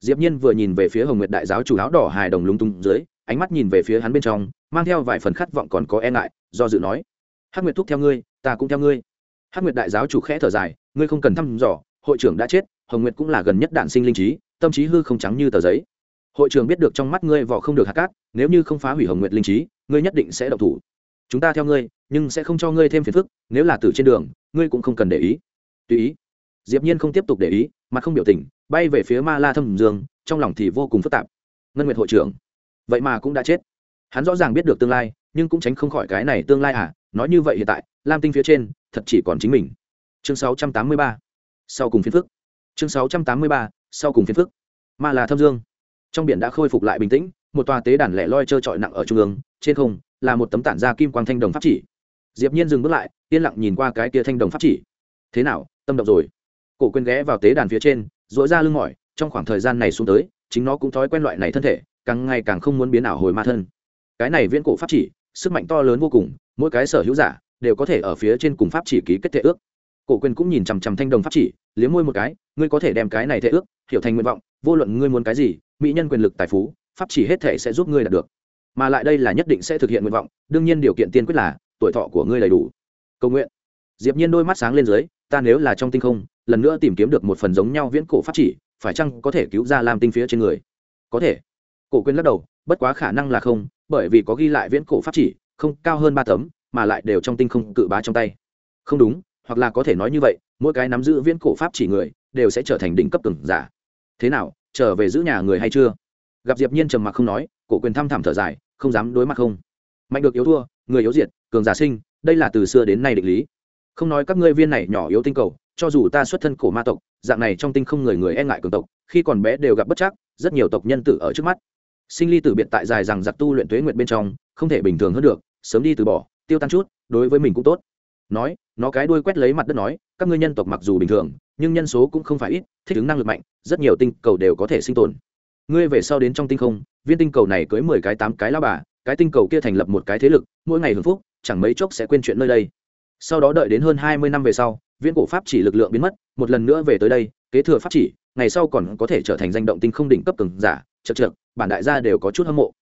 Diệp nhiên vừa nhìn về phía hồng nguyệt đại giáo chủ áo đỏ hài đồng lúng tung dưới, ánh mắt nhìn về phía hắn bên trong, mang theo vài phần khát vọng còn có e ngại, do dự nói, hắc nguyệt thúc theo ngươi, ta cũng theo ngươi. Hắc nguyệt đại giáo chủ khẽ thở dài, ngươi không cần thăm dò, hội trưởng đã chết, hồng nguyệt cũng là gần nhất đạn sinh linh trí, tâm trí hư không trắng như tờ giấy. Hội trưởng biết được trong mắt ngươi vỏ không được hạt cát, nếu như không phá hủy hồng nguyệt linh trí, ngươi nhất định sẽ độc thủ. Chúng ta theo ngươi nhưng sẽ không cho ngươi thêm phiền phức, nếu là từ trên đường, ngươi cũng không cần để ý. Tùy ý. Diệp nhiên không tiếp tục để ý, mặt không biểu tình, bay về phía ma la thâm dương, trong lòng thì vô cùng phức tạp. Ngân nguyệt hội trưởng, vậy mà cũng đã chết. Hắn rõ ràng biết được tương lai, nhưng cũng tránh không khỏi cái này tương lai à nói như vậy hiện tại, lam tinh phía trên, thật chỉ còn chính mình. Chương 683 sau cùng phiền phức. Chương 683 sau cùng phiền phức. Ma la thâm dương. Trong biển đã khôi phục lại bình tĩnh, một tòa tế đàn lẻ loi trơ trọi nặng ở trung ương, trên không, là một tấm tản da kim quang thanh đồng pháp chỉ diệp nhiên dừng bước lại, yên lặng nhìn qua cái kia thanh đồng pháp chỉ. Thế nào, tâm động rồi? Cổ quên ghé vào tế đàn phía trên dỗi ra lưng mỏi, trong khoảng thời gian này xuống tới, chính nó cũng thói quen loại này thân thể, càng ngày càng không muốn biến ảo hồi ma thân. Cái này viễn cổ pháp chỉ, sức mạnh to lớn vô cùng, mỗi cái sở hữu giả đều có thể ở phía trên cùng pháp chỉ ký kết thể ước. Cổ quên cũng nhìn chằm chằm thanh đồng pháp chỉ, liếm môi một cái, ngươi có thể đem cái này thể ước, hiểu thành nguyện vọng, vô luận ngươi muốn cái gì, mỹ nhân quyền lực tài phú, pháp chỉ hết thể sẽ giúp ngươi đạt được. Mà lại đây là nhất định sẽ thực hiện nguyện vọng, đương nhiên điều kiện tiên quyết là tuổi thọ của ngươi đầy đủ. Cầu nguyện. Diệp nhiên đôi mắt sáng lên dưới, ta nếu là trong tinh không, lần nữa tìm kiếm được một phần giống nhau viễn cổ pháp chỉ, phải chăng có thể cứu ra lam tinh phía trên người? Có thể. Cổ quyên lắc đầu, bất quá khả năng là không, bởi vì có ghi lại viễn cổ pháp chỉ, không cao hơn ba tấm, mà lại đều trong tinh không cự bá trong tay. Không đúng, hoặc là có thể nói như vậy, mỗi cái nắm giữ viễn cổ pháp chỉ người, đều sẽ trở thành đỉnh cấp cường giả. Thế nào, trở về giữ nhà người hay chưa? Gặp diệp nhiên trầm mặc không nói, cổ quyền thăm thẳm thở dài, không dám đối mặt không mạnh được yếu thua, người yếu diệt, cường giả sinh, đây là từ xưa đến nay định lý. Không nói các ngươi viên này nhỏ yếu tinh cầu, cho dù ta xuất thân cổ ma tộc, dạng này trong tinh không người người e ngại cường tộc, khi còn bé đều gặp bất chắc, rất nhiều tộc nhân tử ở trước mắt. Sinh ly tử biệt tại dài rằng giặc tu luyện tuế nguyệt bên trong, không thể bình thường hơn được, sớm đi từ bỏ, tiêu tan chút, đối với mình cũng tốt. Nói, nó cái đuôi quét lấy mặt đất nói, các ngươi nhân tộc mặc dù bình thường, nhưng nhân số cũng không phải ít, thích ứng năng lực mạnh, rất nhiều tinh cầu đều có thể sinh tồn. Ngươi về sau đến trong tinh không, viên tinh cầu này cưới mười cái tám cái lao bà cái tinh cầu kia thành lập một cái thế lực, mỗi ngày hưởng phúc, chẳng mấy chốc sẽ quên chuyện nơi đây. Sau đó đợi đến hơn hai mươi năm về sau viên cổ pháp chỉ lực lượng biến mất, một lần nữa về tới đây, kế thừa pháp chỉ, ngày sau còn có thể trở thành danh động tinh không đỉnh cấp cường giả, chật chật bản đại gia đều có chút hâm mộ.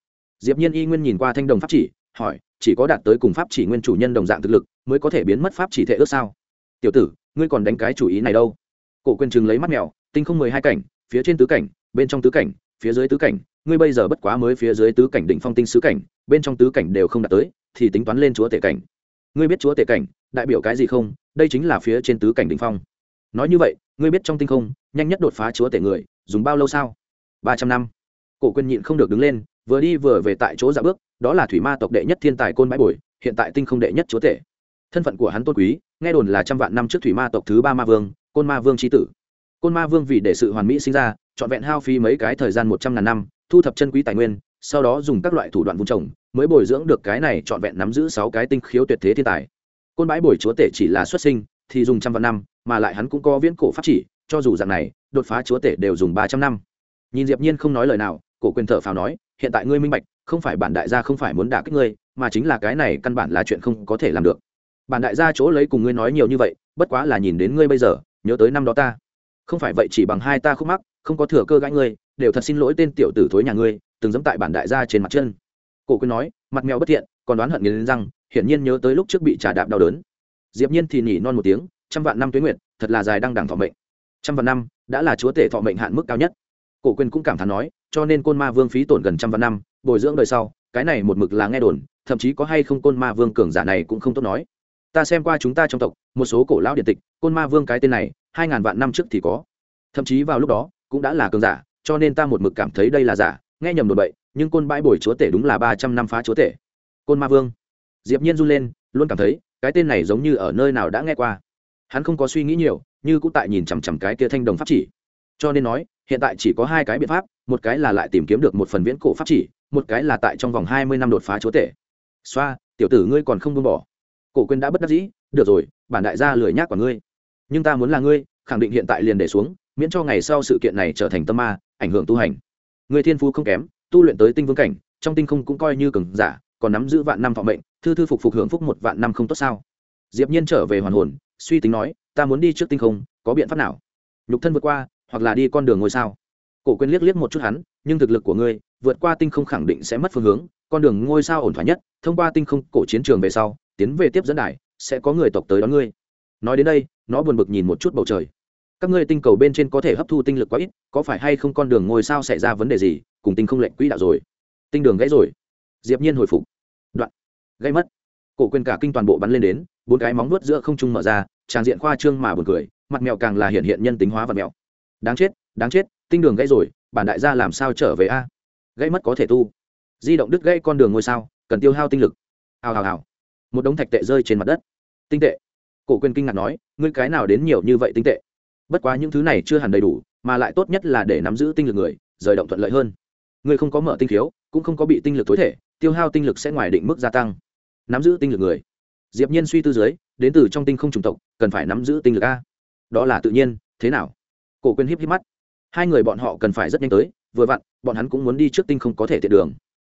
Diệp nhiên y nguyên nhìn qua thanh đồng pháp chỉ, hỏi, chỉ có đạt tới cùng pháp chỉ nguyên chủ nhân đồng dạng thực lực, mới có thể biến mất pháp chỉ thể ước sao? Tiểu tử, ngươi còn đánh cái chủ ý này đâu? Cổ quyền chừng lấy mắt mèo, tinh không mười hai cảnh, phía trên tứ cảnh, bên trong tứ cảnh, phía dưới tứ cảnh ngươi bây giờ bất quá mới phía dưới tứ cảnh đỉnh phong tinh sứ cảnh, bên trong tứ cảnh đều không đạt tới, thì tính toán lên chúa tể cảnh. Ngươi biết chúa tể cảnh, đại biểu cái gì không? Đây chính là phía trên tứ cảnh đỉnh phong. Nói như vậy, ngươi biết trong tinh không, nhanh nhất đột phá chúa tể người, dùng bao lâu sao? Ba trăm năm. Cổ quyền nhịn không được đứng lên, vừa đi vừa về tại chỗ dạ bước, đó là thủy ma tộc đệ nhất thiên tài côn bãi bồi, hiện tại tinh không đệ nhất chúa tể. Thân phận của hắn tôn quý, nghe đồn là trăm vạn năm trước thủy ma tộc thứ ba ma vương, côn ma vương tri tử. Côn ma vương vì để sự hoàn mỹ sinh ra, trọn vẹn hao phí mấy cái thời gian một trăm ngàn năm thu thập chân quý tài nguyên, sau đó dùng các loại thủ đoạn vùng trồng, mới bồi dưỡng được cái này trọn vẹn nắm giữ sáu cái tinh khiếu tuyệt thế thiên tài. Côn bãi bồi chúa tể chỉ là xuất sinh, thì dùng trăm vạn năm, mà lại hắn cũng có viễn cổ pháp chỉ, cho dù dạng này, đột phá chúa tể đều dùng ba trăm năm. Nhìn diệp nhiên không nói lời nào, cổ quyền thở phào nói, hiện tại ngươi minh bạch, không phải bản đại gia không phải muốn đả kích ngươi, mà chính là cái này căn bản là chuyện không có thể làm được. Bản đại gia chỗ lấy cùng ngươi nói nhiều như vậy, bất quá là nhìn đến ngươi bây giờ, nhớ tới năm đó ta. Không phải vậy chỉ bằng hai ta khúc mắc, không có thừa cơ gãi ngươi đều thật xin lỗi tên tiểu tử thối nhà ngươi, từng dẫm tại bản đại gia trên mặt chân. Cổ Quyên nói, mặt mèo bất thiện, còn đoán hận nghiến răng, hiển nhiên nhớ tới lúc trước bị trà đạp đau đớn. Diệp nhiên thì nhỉ non một tiếng, trăm vạn năm tuế nguyệt, thật là dài đăng đẳng thọ mệnh. Trăm vạn năm, đã là chúa tể thọ mệnh hạn mức cao nhất. Cổ Quyên cũng cảm thán nói, cho nên côn ma vương phí tổn gần trăm vạn năm, bồi dưỡng đời sau, cái này một mực là nghe đồn, thậm chí có hay không côn ma vương cường giả này cũng không tốt nói. Ta xem qua chúng ta trong tộc, một số cổ lão điện tịch, côn ma vương cái tên này, hai ngàn vạn năm trước thì có. Thậm chí vào lúc đó, cũng đã là cường giả cho nên ta một mực cảm thấy đây là giả, nghe nhầm đồn bậy, nhưng côn bãi bồi chúa tể đúng là ba trăm năm phá chúa tể. Côn ma vương. Diệp nhiên run lên, luôn cảm thấy, cái tên này giống như ở nơi nào đã nghe qua. Hắn không có suy nghĩ nhiều, như cũng tại nhìn chằm chằm cái kia thanh đồng pháp chỉ. Cho nên nói, hiện tại chỉ có hai cái biện pháp, một cái là lại tìm kiếm được một phần viễn cổ pháp chỉ, một cái là tại trong vòng hai mươi năm đột phá chúa tể. Xoa, tiểu tử ngươi còn không buông bỏ. Cổ quên đã bất đắc dĩ, được rồi, bản đại gia lười nhác của ngươi. Nhưng ta muốn là ngươi, khẳng định hiện tại liền để xuống, miễn cho ngày sau sự kiện này trở thành tâm ma ảnh hưởng tu hành. Người thiên phú không kém, tu luyện tới tinh vương cảnh, trong tinh không cũng coi như cường giả, còn nắm giữ vạn năm thọ mệnh, thư thư phục phục hưởng phúc một vạn năm không tốt sao? Diệp nhiên trở về hoàn hồn, suy tính nói, ta muốn đi trước tinh không, có biện pháp nào? Nhục thân vượt qua, hoặc là đi con đường ngôi sao? Cổ quên liếc liếc một chút hắn, nhưng thực lực của ngươi, vượt qua tinh không khẳng định sẽ mất phương hướng, con đường ngôi sao ổn thỏa nhất, thông qua tinh không cổ chiến trường về sau, tiến về tiếp dẫn đài, sẽ có người tộc tới đón ngươi. Nói đến đây, nó buồn bực nhìn một chút bầu trời các ngươi tinh cầu bên trên có thể hấp thu tinh lực quá ít, có phải hay không con đường ngôi sao xảy ra vấn đề gì, cùng tinh không lệnh quỹ đạo rồi. Tinh đường gãy rồi. Diệp nhiên hồi phục. Đoạn. Gãy mất. Cổ quyền cả kinh toàn bộ bắn lên đến, bốn cái móng nuốt giữa không trung mở ra tràn diện khoa trương mà buồn cười, mặt mèo càng là hiện hiện nhân tính hóa vật mèo. Đáng chết đáng chết, tinh đường gãy rồi, bản đại gia làm sao trở về a? Gãy mất có thể tu. Di động đứt gãy con đường ngôi sao, cần tiêu hao tinh lực. Hào hào hào. Một đống thạch tệ rơi trên mặt đất. Tinh tệ. Cổ quyền kinh ngạc nói, ngươi cái nào đến nhiều như vậy tinh tệ? Bất quá những thứ này chưa hẳn đầy đủ, mà lại tốt nhất là để nắm giữ tinh lực người, rời động thuận lợi hơn. Người không có mở tinh khiếu, cũng không có bị tinh lực tối thể, tiêu hao tinh lực sẽ ngoài định mức gia tăng. Nắm giữ tinh lực người. Diệp nhiên suy tư dưới, đến từ trong tinh không trùng tộc, cần phải nắm giữ tinh lực a. Đó là tự nhiên, thế nào? Cổ quyên híp híp mắt. Hai người bọn họ cần phải rất nhanh tới, vừa vặn, bọn hắn cũng muốn đi trước tinh không có thể tiện đường.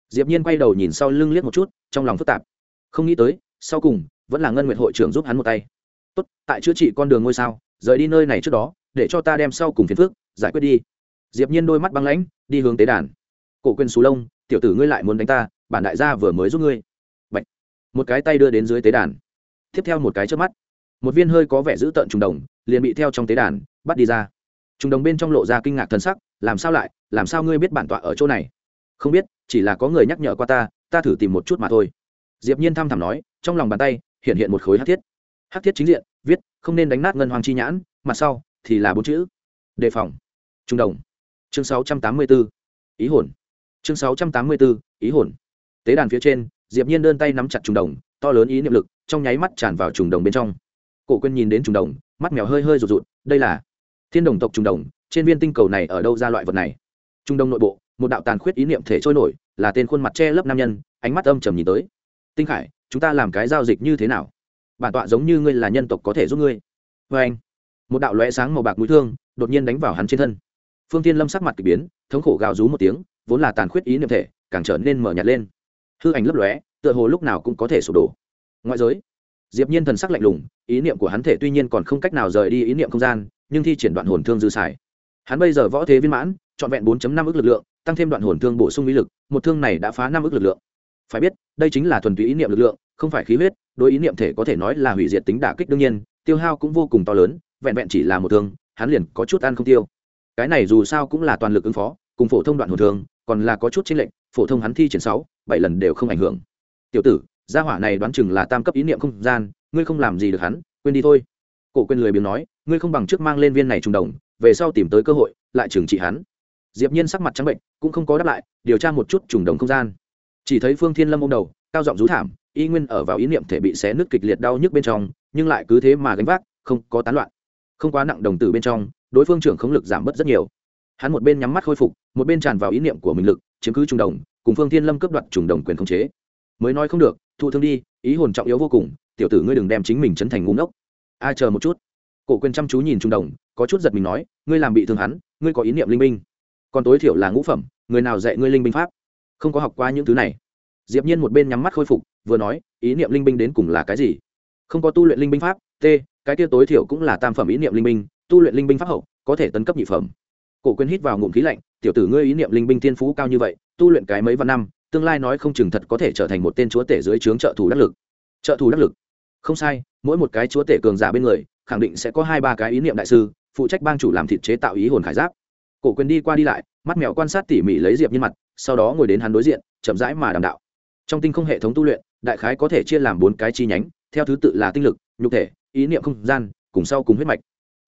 Diệp nhiên quay đầu nhìn sau lưng liếc một chút, trong lòng phức tạp. Không nghĩ tới, sau cùng, vẫn là ngân nguyện hội trưởng giúp hắn một tay. Tốt, tại chữa trị con đường ngôi sao rời đi nơi này trước đó, để cho ta đem sau cùng phiền phước giải quyết đi. Diệp nhiên đôi mắt băng lãnh, đi hướng tế đàn. Cổ quyền xù lông, tiểu tử ngươi lại muốn đánh ta, bản đại gia vừa mới giúp ngươi. Bạch. một cái tay đưa đến dưới tế đàn. Tiếp theo một cái trước mắt. Một viên hơi có vẻ dữ tợn trùng đồng, liền bị theo trong tế đàn, bắt đi ra. Trùng đồng bên trong lộ ra kinh ngạc thần sắc, làm sao lại, làm sao ngươi biết bản tọa ở chỗ này? Không biết, chỉ là có người nhắc nhở qua ta ta thử tìm một chút mà thôi. Diệp nhiên thăm thẳm nói, trong lòng bàn tay hiện hiện một khối hắc thiết. Hắc thiết chính diện không nên đánh nát ngân hoàng chi nhãn mặt sau thì là bốn chữ. Đề phòng. Trung đồng. Chương 684 ý hồn. Chương 684 ý hồn. Tế đàn phía trên, diệp nhiên đơn tay nắm chặt trùng đồng, to lớn ý niệm lực trong nháy mắt tràn vào trùng đồng bên trong. Cổ quân nhìn đến trùng đồng, mắt mèo hơi hơi rụt rụt, đây là thiên đồng tộc trùng đồng, trên viên tinh cầu này ở đâu ra loại vật này? Trung đồng nội bộ, một đạo tàn khuyết ý niệm thể trôi nổi, là tên khuôn mặt che lấp nam nhân, ánh mắt âm trầm nhìn tới. Tinh khải, chúng ta làm cái giao dịch như thế nào? Bản tọa giống như ngươi là nhân tộc có thể giúp ngươi. Vê anh, một đạo lóe sáng màu bạc mũi thương đột nhiên đánh vào hắn trên thân. Phương tiên lâm sắc mặt k ỳ biến, thống khổ gào rú một tiếng, vốn là tàn khuyết ý niệm thể, càng trở nên mở nhạt lên. Hư ảnh lấp lóe, tựa hồ lúc nào cũng có thể sụp đổ. Ngoại giới, diệp nhiên thần sắc lạnh lùng, ý niệm của hắn thể tuy nhiên còn không cách nào rời đi ý niệm không gian, nhưng thi triển đoạn hồn thương dư xài. Hắn bây giờ võ thế viên mãn, trọn vẹn 4.5 ức lực lượng, tăng thêm đoạn hồn thương bổ sung ý lực, một thương này đã phá năm ức lực lượng. Phải biết, đây chính là thuần túy ý niệm lực lượng không phải khí huyết, đối ý niệm thể có thể nói là hủy diệt tính đả kích đương nhiên, tiêu hao cũng vô cùng to lớn, vẹn vẹn chỉ là một thương, hắn liền có chút ăn không tiêu. Cái này dù sao cũng là toàn lực ứng phó, cùng phổ thông đoạn hồn thương, còn là có chút chênh lệnh phổ thông hắn thi triển sáu, bảy lần đều không ảnh hưởng. Tiểu tử, gia hỏa này đoán chừng là tam cấp ý niệm không gian, ngươi không làm gì được hắn, quên đi thôi. Cổ quên lười biếng nói, ngươi không bằng trước mang lên viên này trùng đồng, về sau tìm tới cơ hội, lại trừng trị hắn. Diệp nhiên sắc mặt trắng bệnh, cũng không có đáp lại, điều tra một chút trùng đồng không gian. Chỉ thấy phương thiên lâm ôm đầu, cao giọng rú thảm y nguyên ở vào ý niệm thể bị xé nứt kịch liệt đau nhức bên trong, nhưng lại cứ thế mà gánh vác, không, có tán loạn. Không quá nặng đồng tử bên trong, đối phương trưởng khống lực giảm bớt rất nhiều. Hắn một bên nhắm mắt khôi phục, một bên tràn vào ý niệm của mình lực, chiếm cứ trùng đồng, cùng phương thiên lâm cướp đoạt trùng đồng quyền khống chế. Mới nói không được, thụ thương đi, ý hồn trọng yếu vô cùng, tiểu tử ngươi đừng đem chính mình chấn thành ngu ngốc. Ai chờ một chút. Cổ quyền chăm chú nhìn trung đồng, có chút giật mình nói, ngươi làm bị thương hắn, ngươi có ý niệm linh minh còn tối thiểu là ngũ phẩm, người nào dạy ngươi linh binh pháp? Không có học qua những thứ này. Diệp nhiên một bên nhắm mắt khôi phục vừa nói, ý niệm linh binh đến cùng là cái gì? Không có tu luyện linh binh pháp, t, cái kia tối thiểu cũng là tam phẩm ý niệm linh binh, tu luyện linh binh pháp hậu, có thể tấn cấp nhị phẩm. Cổ quyền hít vào ngụm khí lạnh, tiểu tử ngươi ý niệm linh binh thiên phú cao như vậy, tu luyện cái mấy vạn năm, tương lai nói không chừng thật có thể trở thành một tên chúa tể dưới trướng trợ thủ đắc lực. Trợ thủ đắc lực? Không sai, mỗi một cái chúa tể cường giả bên người, khẳng định sẽ có hai ba cái ý niệm đại sư, phụ trách bang chủ làm thịt chế tạo ý hồn khải giáp. Cổ quyền đi qua đi lại, mắt mèo quan sát tỉ mỉ lấy diệp nhiên mặt, sau đó ngồi đến hắn đối diện, chậm rãi mà đàm đạo trong tinh không hệ thống tu luyện, đại khái có thể chia làm bốn cái chi nhánh, theo thứ tự là tinh lực, nhục thể, ý niệm không gian, cùng sau cùng huyết mạch.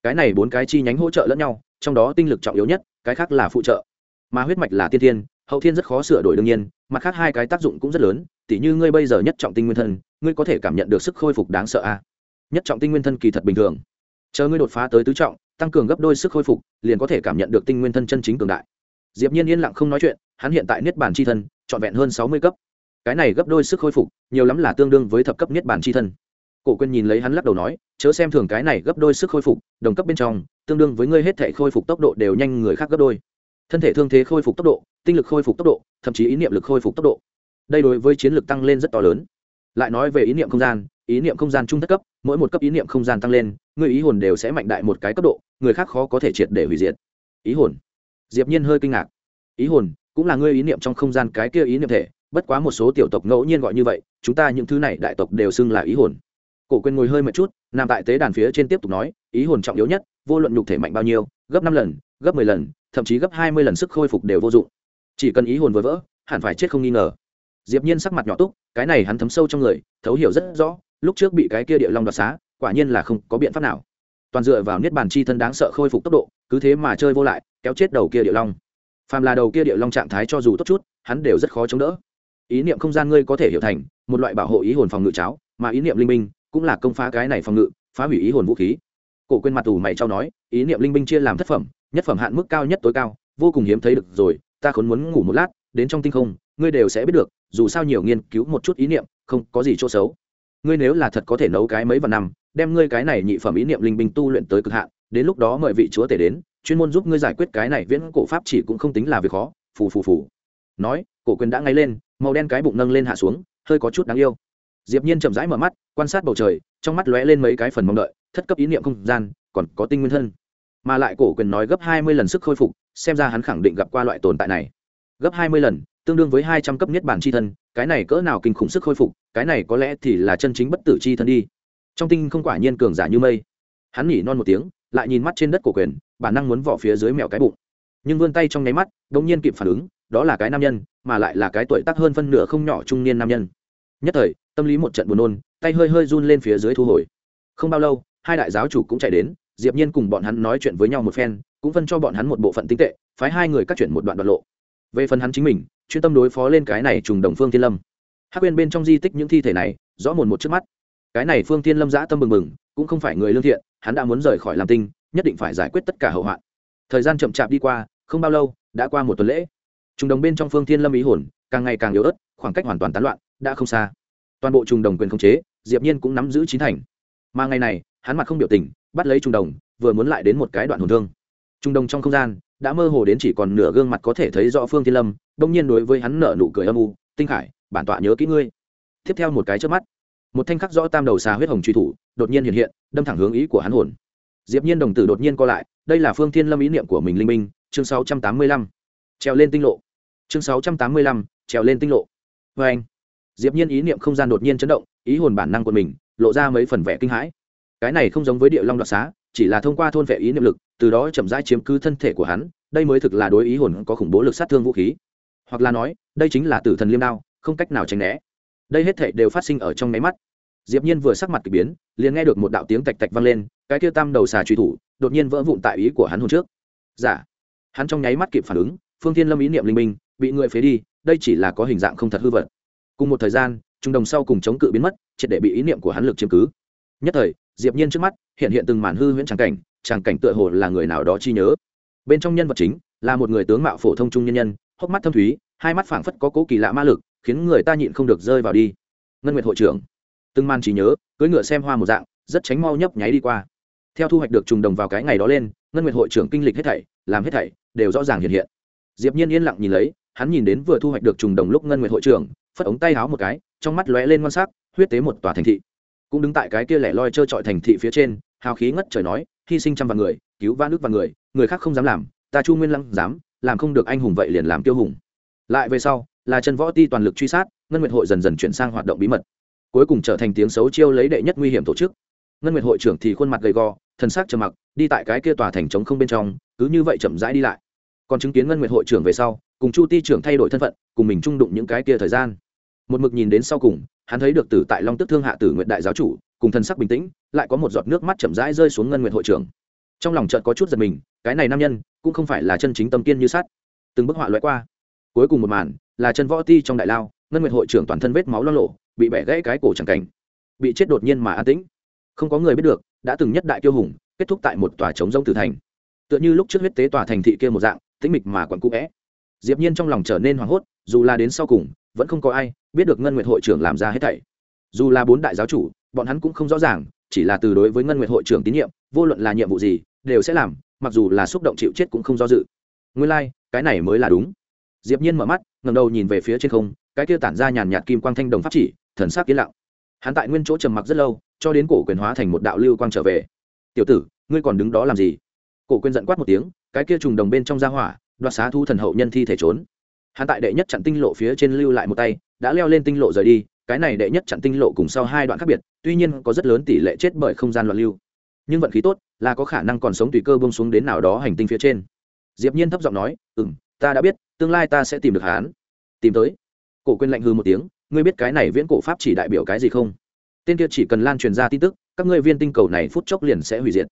Cái này bốn cái chi nhánh hỗ trợ lẫn nhau, trong đó tinh lực trọng yếu nhất, cái khác là phụ trợ. Mà huyết mạch là tiên thiên, hậu thiên rất khó sửa đổi đương nhiên, mặt khác hai cái tác dụng cũng rất lớn, tỉ như ngươi bây giờ nhất trọng tinh nguyên thân, ngươi có thể cảm nhận được sức khôi phục đáng sợ a. Nhất trọng tinh nguyên thân kỳ thật bình thường. Chờ ngươi đột phá tới tứ trọng, tăng cường gấp đôi sức khôi phục, liền có thể cảm nhận được tinh nguyên thân chân chính cường đại. Diệp nhiên yên lặng không nói chuyện, hắn hiện tại niết bàn chi thân, trọn vẹn hơn sáu mươi cấp cái này gấp đôi sức khôi phục, nhiều lắm là tương đương với thập cấp niết bàn chi thân. Cổ quên nhìn lấy hắn lắc đầu nói, chớ xem thường cái này gấp đôi sức khôi phục, đồng cấp bên trong, tương đương với ngươi hết thể khôi phục tốc độ đều nhanh người khác gấp đôi. Thân thể thương thế khôi phục tốc độ, tinh lực khôi phục tốc độ, thậm chí ý niệm lực khôi phục tốc độ. Đây đối với chiến lược tăng lên rất to lớn. Lại nói về ý niệm không gian, ý niệm không gian trung thất cấp, mỗi một cấp ý niệm không gian tăng lên người ý hồn đều sẽ mạnh đại một cái cấp độ, người khác khó có thể triệt để hủy diệt. Ý hồn. Diệp nhiên hơi kinh ngạc. Ý hồn cũng là ngươi ý niệm trong không gian cái kia ý niệm thể bất quá một số tiểu tộc ngẫu nhiên gọi như vậy, chúng ta những thứ này đại tộc đều xưng là ý hồn. Cổ quên ngồi hơi một chút, nằm tại tế đàn phía trên tiếp tục nói, ý hồn trọng yếu nhất, vô luận nhục thể mạnh bao nhiêu, gấp năm lần, gấp mười lần, thậm chí gấp hai mươi lần sức khôi phục đều vô dụng. Chỉ cần ý hồn vừa vỡ, hẳn phải chết không nghi ngờ. Diệp nhiên sắc mặt nhỏ túc, cái này hắn thấm sâu trong người, thấu hiểu rất rõ, lúc trước bị cái kia địa long đoạt xá, quả nhiên là không có biện pháp nào. Toàn dựa vào niết bàn chi thân đáng sợ khôi phục tốc độ, cứ thế mà chơi vô lại, kéo chết đầu kia địa long. Phàm là đầu kia địa long trạng thái cho dù tốt chút, hắn đều rất khó chống đỡ ý niệm không gian ngươi có thể hiểu thành một loại bảo hộ ý hồn phòng ngự cháo, mà ý niệm linh minh cũng là công phá cái này phòng ngự, phá hủy ý hồn vũ khí. Cổ quên mặt tù mày trao nói, ý niệm linh minh chia làm thất phẩm, nhất phẩm hạn mức cao nhất tối cao, vô cùng hiếm thấy được rồi, ta khốn muốn ngủ một lát, đến trong tinh không, ngươi đều sẽ biết được, dù sao nhiều nghiên cứu một chút ý niệm, không có gì chỗ xấu. Ngươi nếu là thật có thể nấu cái mấy vạn năm, đem ngươi cái này nhị phẩm ý niệm linh binh tu luyện tới cực hạn, đến lúc đó mời vị chúa tể đến, chuyên môn giúp ngươi giải quyết cái này viễn cổ pháp chỉ cũng không tính là việc khó, phù phù phù nói, cổ quyền đã ngay lên, màu đen cái bụng nâng lên hạ xuống, hơi có chút đáng yêu. Diệp nhiên chậm rãi mở mắt, quan sát bầu trời, trong mắt lóe lên mấy cái phần mong đợi, thất cấp ý niệm không gian, còn có tinh nguyên thân. Mà lại cổ quyền nói gấp hai mươi lần sức khôi phục, xem ra hắn khẳng định gặp qua loại tồn tại này. Gấp hai mươi lần, tương đương với hai trăm cấp niết bản chi thân, cái này cỡ nào kinh khủng sức khôi phục, cái này có lẽ thì là chân chính bất tử chi thân đi. Trong tinh không quả nhiên cường giả như mây. Hắn nhỉ non một tiếng, lại nhìn mắt trên đất cổ quyền, bản năng muốn vỏ phía dưới mèo cái bụng. Nhưng vươn tay trong nháy mắt đ nhiên kịp phản ứng đó là cái nam nhân, mà lại là cái tuổi tác hơn phân nửa không nhỏ trung niên nam nhân. Nhất thời, tâm lý một trận buồn nôn, tay hơi hơi run lên phía dưới thu hồi. Không bao lâu, hai đại giáo chủ cũng chạy đến, diệp nhiên cùng bọn hắn nói chuyện với nhau một phen, cũng phân cho bọn hắn một bộ phận tinh tệ, phái hai người cắt chuyển một đoạn đoạn lộ. Về phần hắn chính mình, chuyên tâm đối phó lên cái này trùng đồng phương thiên lâm. Hắc Uyên bên trong di tích những thi thể này, rõ mồn một trước mắt. Cái này phương thiên lâm dã tâm mừng mừng cũng không phải người lương thiện, hắn đã muốn rời khỏi làm tinh, nhất định phải giải quyết tất cả hậu hoạn. Thời gian chậm chạp đi qua, không bao lâu, đã qua một tuần lễ trùng đồng bên trong phương thiên lâm ý hồn, càng ngày càng yếu ớt, khoảng cách hoàn toàn tán loạn, đã không xa. Toàn bộ trùng đồng quyền khống chế, diệp nhiên cũng nắm giữ chín thành. Mà ngày này, hắn mặt không biểu tình, bắt lấy trùng đồng, vừa muốn lại đến một cái đoạn hồn thương. Trùng đồng trong không gian, đã mơ hồ đến chỉ còn nửa gương mặt có thể thấy rõ phương thiên lâm đông nhiên đối với hắn nở nụ cười âm u, tinh khải, bản tọa nhớ kỹ ngươi. Tiếp theo một cái chớp mắt, một thanh khắc rõ tam đầu xà huyết hồng truy thủ, đột nhiên hiện hiện, đâm thẳng hướng ý của hắn hồn. Diệp nhiên đồng tử đột nhiên co lại, đây là phương thiên lâm ý niệm của mình linh minh, chương 685. treo lên tinh lộ chương 685, trèo lên tinh lộ. Với anh diệp nhiên ý niệm không gian đột nhiên chấn động ý hồn bản năng của mình lộ ra mấy phần vẻ kinh hãi. Cái này không giống với địa long đoạt xá chỉ là thông qua thôn vệ ý niệm lực từ đó chậm rãi chiếm cứ thân thể của hắn đây mới thực là đối ý hồn có khủng bố lực sát thương vũ khí. Hoặc là nói đây chính là tử thần liêm đao không cách nào tránh né. Đây hết thể đều phát sinh ở trong máy mắt. Diệp nhiên vừa sắc mặt kỳ biến liền nghe được một đạo tiếng tạch tạch vang lên cái kia tam đầu xà truy thủ đột nhiên vỡ vụn tại ý của hắn hồn trước. Giả dạ. hắn trong nháy mắt kịp phản ứng phương thiên lâm ý niệm linh minh bị người phế đi, đây chỉ là có hình dạng không thật hư vật. Cùng một thời gian, trung đồng sau cùng chống cự biến mất, triệt để bị ý niệm của hắn lực chiếm cứ. Nhất thời, diệp nhiên trước mắt hiện hiện từng màn hư huyễn tràng cảnh tràng cảnh tựa hồ là người nào đó chi nhớ. Bên trong nhân vật chính là một người tướng mạo phổ thông trung nhân nhân, hốc mắt thâm thúy, hai mắt phảng phất có cố kỳ lạ ma lực, khiến người ta nhịn không được rơi vào đi. Ngân nguyệt hội trưởng, từng màn trí nhớ, cưỡi ngựa xem hoa một dạng, rất tránh mau nhấp nháy đi qua. Theo thu hoạch được trùng đồng vào cái ngày đó lên, ngân nguyệt hội trưởng kinh lịch hết thảy, làm hết thảy, đều rõ ràng hiện hiện. Diệp nhiên yên lặng nhìn lấy hắn nhìn đến vừa thu hoạch được trùng đồng lúc ngân nguyệt hội trưởng, phất ống tay háo một cái, trong mắt lóe lên ngon sắc, huyết tế một tòa thành thị. Cũng đứng tại cái kia lẻ loi trơ trọi thành thị phía trên, hào khí ngất trời nói, hy sinh trăm vạn người, cứu vãn nước vạn người người khác không dám làm, ta chu nguyên lăng dám, làm không được anh hùng vậy liền làm tiêu hùng. Lại về sau, là chân võ ti toàn lực truy sát, ngân nguyệt hội dần dần chuyển sang hoạt động bí mật. Cuối cùng trở thành tiếng xấu chiêu lấy đệ nhất nguy hiểm tổ chức. Ngân nguyệt hội trưởng thì khuôn mặt gầy gò thân xác trầm mặc, đi tại cái kia tòa thành trống không bên trong, cứ như vậy chậm rãi đi lại còn chứng kiến ngân nguyệt hội trưởng về sau, cùng chu ti trưởng thay đổi thân phận, cùng mình trung đụng những cái kia thời gian. Một mực nhìn đến sau cùng, hắn thấy được tử tại long tức thương hạ tử nguyện đại giáo chủ, cùng thân sắc bình tĩnh, lại có một giọt nước mắt chậm rãi rơi xuống ngân nguyệt hội trưởng. Trong lòng chợt có chút giật mình, cái này nam nhân, cũng không phải là chân chính tâm kiên như sắt. Từng bức họa loại qua. Cuối cùng một màn, là chân võ ti trong đại lao, ngân nguyệt hội trưởng toàn thân vết máu lo lộ, bị bẻ gãy cái cổ chẳng cảnh. Bị chết đột nhiên mà an tĩnh. Không có người biết được, đã từng nhất đại kiêu hùng, kết thúc tại một tòa trống rông tử thành. Tựa như lúc trước huyết tế tòa thành thị kia một dạng tĩnh mịch mà quặn cũ vẽ. Diệp nhiên trong lòng trở nên hoảng hốt dù là đến sau cùng vẫn không có ai biết được ngân nguyệt hội trưởng làm ra hết thảy. Dù là bốn đại giáo chủ bọn hắn cũng không rõ ràng chỉ là từ đối với ngân nguyệt hội trưởng tín nhiệm vô luận là nhiệm vụ gì đều sẽ làm mặc dù là xúc động chịu chết cũng không do dự. Nguyên lai like, cái này mới là đúng. Diệp nhiên mở mắt ngẩng đầu nhìn về phía trên không cái kia tản ra nhàn nhạt kim quang thanh đồng pháp chỉ thần sắc yên lặng. Hắn tại nguyên chỗ trầm mặc rất lâu cho đến cổ quyền hóa thành một đạo lưu quang trở về. Tiểu tử ngươi còn đứng đó làm gì? Cổ quyền giận quát một tiếng cái kia trùng đồng bên trong gia hỏa, đoạt xá thu thần hậu nhân thi thể trốn. Hắn tại đệ nhất chặn tinh lộ phía trên lưu lại một tay, đã leo lên tinh lộ rời đi, cái này đệ nhất chặn tinh lộ cùng sau hai đoạn khác biệt, tuy nhiên có rất lớn tỷ lệ chết bởi không gian loạn lưu. Nhưng vận khí tốt, là có khả năng còn sống tùy cơ bông xuống đến nào đó hành tinh phía trên. Diệp nhiên thấp giọng nói ừ m ta đã biết, tương lai ta sẽ tìm được hắn. Tìm tới. Cổ quên lạnh hư một tiếng, ngươi biết cái này viễn cổ pháp chỉ đại biểu cái gì không? Tên kia chỉ cần lan truyền ra tin tức, các ngươi viên tinh cầu này phút chốc liền sẽ hủy diệt.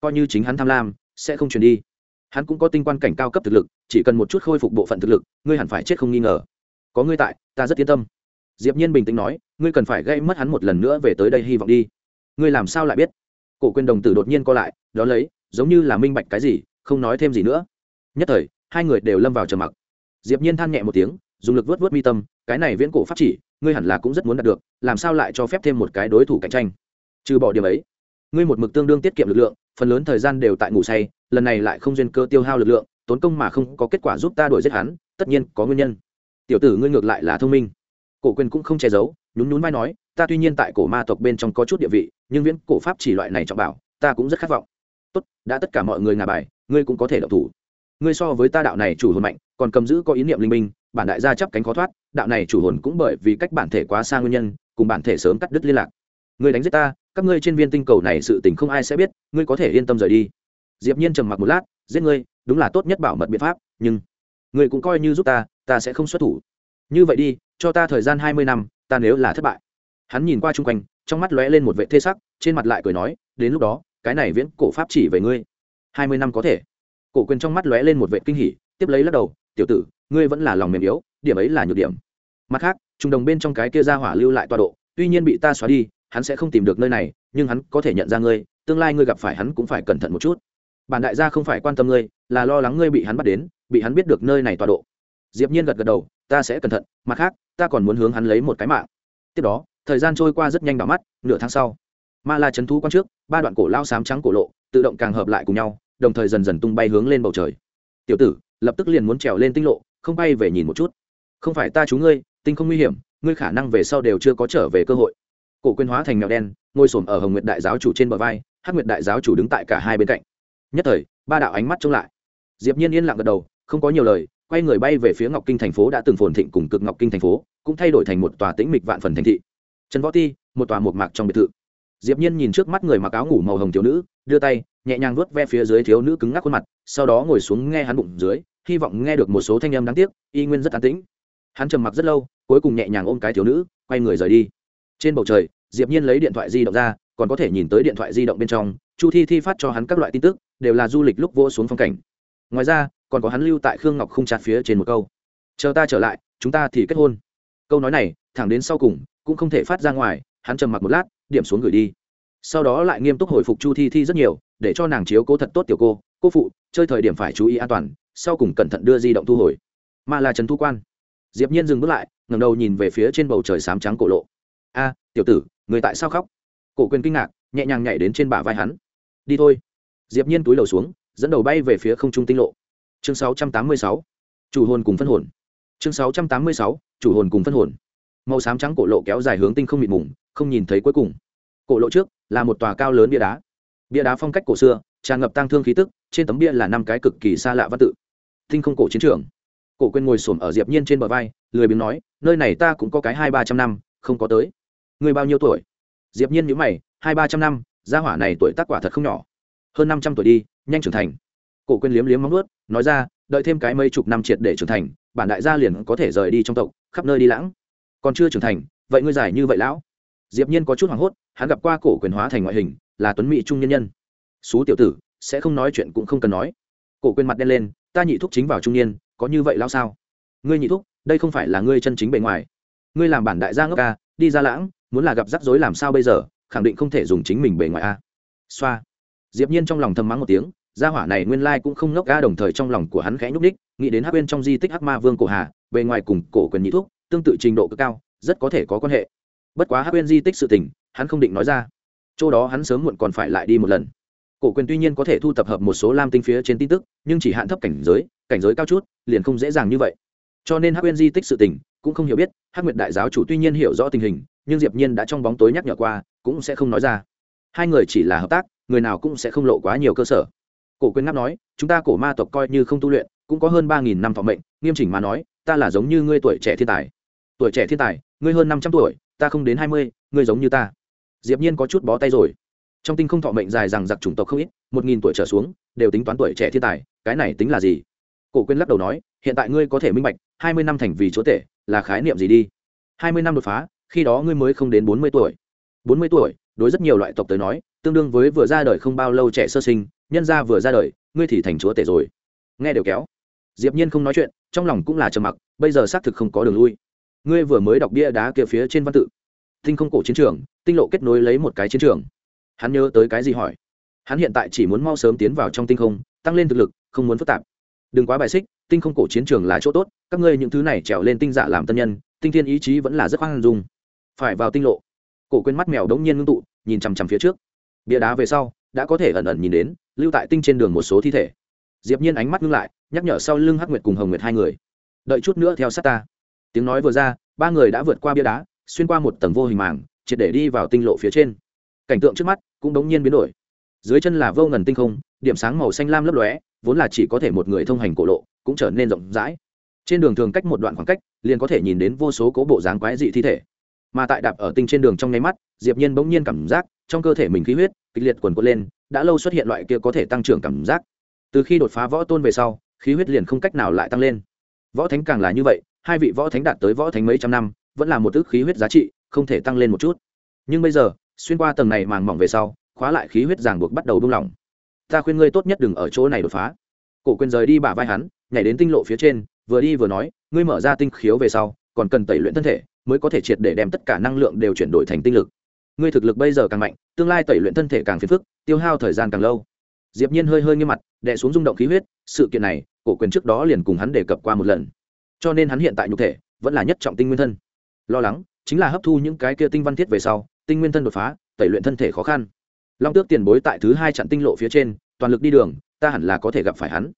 Coi như chính hắn tham lam, sẽ không truyền đi hắn cũng có tinh quan cảnh cao cấp thực lực, chỉ cần một chút khôi phục bộ phận thực lực, ngươi hẳn phải chết không nghi ngờ. Có ngươi tại, ta rất yên tâm. Diệp nhiên bình tĩnh nói, ngươi cần phải gây mất hắn một lần nữa về tới đây hy vọng đi. Ngươi làm sao lại biết? Cổ quyền đồng tử đột nhiên co lại, đó lấy, giống như là minh bạch cái gì, không nói thêm gì nữa. Nhất thời, hai người đều lâm vào trầm mặc. Diệp nhiên than nhẹ một tiếng, dùng lực vớt vớt mi tâm, cái này viễn cổ pháp chỉ, ngươi hẳn là cũng rất muốn đạt được, làm sao lại cho phép thêm một cái đối thủ cạnh tranh? Trừ bỏ điểm ấy, ngươi một mực tương đương tiết kiệm lực lượng phần lớn thời gian đều tại ngủ say, lần này lại không duyên cơ tiêu hao lực lượng, tốn công mà không có kết quả giúp ta đuổi giết hắn, tất nhiên có nguyên nhân. Tiểu tử ngươi ngược lại là thông minh. Cổ quyền cũng không che giấu, nhún nhún vai nói, ta tuy nhiên tại cổ ma tộc bên trong có chút địa vị, nhưng viễn cổ pháp chỉ loại này trọng bảo, ta cũng rất khát vọng. Tốt, đã tất cả mọi người ngà bài, ngươi cũng có thể đậu thủ. Ngươi so với ta đạo này chủ hồn mạnh, còn cầm giữ có ý niệm linh minh, bản đại gia chấp cánh khó thoát, đạo này chủ hồn cũng bởi vì cách bản thể quá xa nguyên nhân, cùng bản thể sớm cắt đứt liên lạc. Ngươi đánh giết ta các ngươi trên viên tinh cầu này sự tình không ai sẽ biết, ngươi có thể yên tâm rời đi. Diệp nhiên trầm mặc một lát, giết ngươi, đúng là tốt nhất bảo mật biện pháp, nhưng ngươi cũng coi như giúp ta ta sẽ không xuất thủ. Như vậy đi, cho ta thời gian hai mươi năm, ta nếu là thất bại. Hắn nhìn qua chung quanh, trong mắt lóe lên một vệ thê sắc, trên mặt lại cười nói, đến lúc đó, cái này viễn cổ pháp chỉ về ngươi. Hai mươi năm có thể. Cổ quyền trong mắt lóe lên một vệ kinh hỉ, tiếp lấy lắc đầu, tiểu tử, ngươi vẫn là lòng mềm yếu, điểm ấy là nhược điểm. Mặt khác, trung đồng bên trong cái kia ra hỏa lưu lại tọa độ, tuy nhiên bị ta xóa đi hắn sẽ không tìm được nơi này, nhưng hắn có thể nhận ra ngươi, tương lai ngươi gặp phải hắn cũng phải cẩn thận một chút. Bản đại gia không phải quan tâm ngươi, là lo lắng ngươi bị hắn bắt đến, bị hắn biết được nơi này tọa độ. Diệp nhiên gật gật đầu, ta sẽ cẩn thận, mặt khác, ta còn muốn hướng hắn lấy một cái mạng. Tiếp đó, thời gian trôi qua rất nhanh đỏ mắt, nửa tháng sau, ma la chấn thú quan trước, ba đoạn cổ lao sám trắng cổ lộ, tự động càng hợp lại cùng nhau, đồng thời dần dần tung bay hướng lên bầu trời. Tiểu tử, lập tức liền muốn trèo lên tinh lộ, không bay về nhìn một chút. Không phải ta chú ngươi, tinh không nguy hiểm, ngươi khả năng về sau đều chưa có trở về cơ hội cổ quyên hóa thành mèo đen, ngồi xổm ở hồng nguyệt đại giáo chủ trên bờ vai, hắc nguyệt đại giáo chủ đứng tại cả hai bên cạnh. Nhất thời, ba đạo ánh mắt trông lại. Diệp nhiên yên lặng gật đầu, không có nhiều lời, quay người bay về phía ngọc kinh thành phố đã từng phồn thịnh cùng cực ngọc kinh thành phố, cũng thay đổi thành một tòa tĩnh mịch vạn phần thành thị. Trần võ ti, một tòa một mạc trong biệt thự. Diệp nhiên nhìn trước mắt người mặc áo ngủ màu hồng thiếu nữ, đưa tay, nhẹ nhàng vuốt ve phía dưới thiếu nữ cứng ngắc khuôn mặt, sau đó ngồi xuống nghe hắn bụng dưới, hy vọng nghe được một số thanh âm đáng tiếc, y nguyên rất an tĩnh. Hắn trầm mặc rất lâu, cuối cùng nhẹ nhàng ôm cái thiếu nữ, quay người rời đi trên bầu trời, diệp nhiên lấy điện thoại di động ra, còn có thể nhìn tới điện thoại di động bên trong, chu thi thi phát cho hắn các loại tin tức, đều là du lịch lúc vô xuống phong cảnh. Ngoài ra, còn có hắn lưu tại khương ngọc không chặt phía trên một câu. Chờ ta trở lại, chúng ta thì kết hôn. Câu nói này, thẳng đến sau cùng, cũng không thể phát ra ngoài, hắn trầm mặc một lát, điểm xuống gửi đi. Sau đó lại nghiêm túc hồi phục chu thi thi rất nhiều, để cho nàng chiếu cố thật tốt tiểu cô cô phụ, chơi thời điểm phải chú ý an toàn, sau cùng cẩn thận đưa di động thu hồi. Mà là trần thu quan. Diệp nhiên dừng bước lại, ngẩng đầu nhìn về phía trên bầu trời sám trắng cổ lộ a, tiểu tử, người tại sao khóc? Cổ quyền kinh ngạc, nhẹ nhàng nhảy đến trên bả vai hắn. Đi thôi. Diệp nhiên túi đầu xuống, dẫn đầu bay về phía không trung tinh lộ. Chương 686 chủ hồn cùng phân hồn. Chương 686 chủ hồn cùng phân hồn. Màu xám trắng cổ lộ kéo dài hướng tinh không mịt mùng, không nhìn thấy cuối cùng. Cổ lộ trước là một tòa cao lớn bia đá. Bia đá phong cách cổ xưa, tràn ngập tang thương khí tức, trên tấm bia là năm cái cực kỳ xa lạ văn tự. Tinh không cổ chiến trường. Cổ quên ngồi xổm ở diệp nhiên trên bờ vai, lười biếng nói, nơi này ta cũng có cái hai ba trăm năm, không có tới người bao nhiêu tuổi? Diệp nhiên nhíu mày, hai ba trăm năm, gia hỏa này tuổi tác quả thật không nhỏ. Hơn năm trăm tuổi đi, nhanh trưởng thành. Cổ quên liếm liếm móng nuốt nói ra, đợi thêm cái mấy chục năm triệt để trưởng thành, bản đại gia liền có thể rời đi trong tộc, khắp nơi đi lãng. Còn chưa trưởng thành, vậy ngươi giải như vậy lão? Diệp nhiên có chút hoảng hốt, hắn gặp qua cổ quyền hóa thành ngoại hình, là tuấn mỹ trung nhân nhân. Xú tiểu tử, sẽ không nói chuyện cũng không cần nói. Cổ quyền mặt đen lên, ta nhị thúc chính vào trung niên, có như vậy lão sao? Ngươi nhị thúc, đây không phải là ngươi chân chính bề ngoài. Ngươi làm bản đại gia ngốc ca, đi ra lãng muốn là gặp rắc rối làm sao bây giờ, khẳng định không thể dùng chính mình bề ngoài a. Xoa. Diệp nhiên trong lòng thầm mắng một tiếng, gia hỏa này nguyên lai cũng không ngốc ga đồng thời trong lòng của hắn khẽ nhúc đích nghĩ đến hắc bên trong di tích hắc ma vương cổ hà, bề ngoài cùng cổ quyền nhị thuốc tương tự trình độ cực cao, rất có thể có quan hệ. Bất quá hắc bên di tích sự tình, hắn không định nói ra. Chỗ đó hắn sớm muộn còn phải lại đi một lần. Cổ quyền tuy nhiên có thể thu tập hợp một số lam tinh phía trên tin tức, nhưng chỉ hạn thấp cảnh giới cảnh giới cao chút, liền không dễ dàng như vậy cho nên hắc uyên di tích sự tình cũng không hiểu biết, hắc nguyệt đại giáo chủ tuy nhiên hiểu rõ tình hình, nhưng diệp nhiên đã trong bóng tối nhắc nhở qua, cũng sẽ không nói ra. Hai người chỉ là hợp tác, người nào cũng sẽ không lộ quá nhiều cơ sở. Cổ quyên ngáp nói, chúng ta cổ ma tộc coi như không tu luyện, cũng có hơn ba nghìn năm thọ mệnh, nghiêm chỉnh mà nói, ta là giống như ngươi tuổi trẻ thiên tài. Tuổi trẻ thiên tài, ngươi hơn năm trăm tuổi, ta không đến hai mươi, ngươi giống như ta. Diệp nhiên có chút bó tay rồi. Trong tinh không thọ mệnh dài rằng giặc chủng tộc không ít, một nghìn tuổi trở xuống, đều tính toán tuổi trẻ thiên tài, cái này tính là gì? Cổ quyên lắc đầu nói, hiện tại ngươi có thể minh bạch, hai mươi năm thành vì chúa tể là khái niệm gì đi? hai mươi năm đột phá, khi đó ngươi mới không đến bốn mươi tuổi. bốn mươi tuổi, đối rất nhiều loại tộc tới nói, tương đương với vừa ra đời không bao lâu trẻ sơ sinh, nhân ra vừa ra đời, ngươi thì thành chúa tể rồi. Nghe đều kéo. Diệp nhiên không nói chuyện, trong lòng cũng là trầm mặc, bây giờ xác thực không có đường lui. Ngươi vừa mới đọc bia đá kia phía trên văn tự. Tinh không cổ chiến trường, tinh lộ kết nối lấy một cái chiến trường. Hắn nhớ tới cái gì hỏi? Hắn hiện tại chỉ muốn mau sớm tiến vào trong tinh không, tăng lên thực lực, không muốn phức tạp đừng quá bài xích, tinh không cổ chiến trường là chỗ tốt, các ngươi những thứ này trèo lên tinh dạ làm tân nhân, tinh thiên ý chí vẫn là rất khoan dung. Phải vào tinh lộ. Cổ quên mắt mèo đống nhiên ngưng tụ, nhìn chằm chằm phía trước. Bia đá về sau, đã có thể ẩn ẩn nhìn đến, lưu tại tinh trên đường một số thi thể. Diệp nhiên ánh mắt ngưng lại, nhắc nhở sau lưng hắc nguyệt cùng hồng nguyệt hai người. Đợi chút nữa theo sát ta. Tiếng nói vừa ra, ba người đã vượt qua bia đá, xuyên qua một tầng vô hình màng, triệt để đi vào tinh lộ phía trên. Cảnh tượng trước mắt cũng đống nhiên biến đổi. Dưới chân là vô ngần tinh không, điểm sáng màu xanh lam lấp lóe vốn là chỉ có thể một người thông hành cổ lộ, cũng trở nên rộng rãi. Trên đường thường cách một đoạn khoảng cách, liền có thể nhìn đến vô số cố bộ dáng quái dị thi thể. Mà tại đạp ở tinh trên đường trong nháy mắt, diệp nhiên bỗng nhiên cảm giác trong cơ thể mình khí huyết kịch liệt cuồn cuộn lên, đã lâu xuất hiện loại kia có thể tăng trưởng cảm giác. Từ khi đột phá võ tôn về sau, khí huyết liền không cách nào lại tăng lên. Võ thánh càng là như vậy, hai vị võ thánh đạt tới võ thánh mấy trăm năm, vẫn là một ước khí huyết giá trị, không thể tăng lên một chút. Nhưng bây giờ, xuyên qua tầng này màng mỏng về sau, khóa lại khí huyết ràng buộc bắt đầu buông lỏng ta khuyên ngươi tốt nhất đừng ở chỗ này đột phá. Cổ quyền rời đi bả vai hắn, nhảy đến tinh lộ phía trên, vừa đi vừa nói, ngươi mở ra tinh khiếu về sau, còn cần tẩy luyện thân thể, mới có thể triệt để đem tất cả năng lượng đều chuyển đổi thành tinh lực. Ngươi thực lực bây giờ càng mạnh, tương lai tẩy luyện thân thể càng phiền phức, tiêu hao thời gian càng lâu. Diệp nhiên hơi hơi nghiêm mặt, đè xuống rung động khí huyết, sự kiện này, cổ quyền trước đó liền cùng hắn đề cập qua một lần. Cho nên hắn hiện tại nhục thể, vẫn là nhất trọng tinh nguyên thân. Lo lắng, chính là hấp thu những cái kia tinh văn thiết về sau, tinh nguyên thân đột phá, tẩy luyện thân thể khó khăn long tước tiền bối tại thứ hai chặn tinh lộ phía trên, toàn lực đi đường, ta hẳn là có thể gặp phải hắn.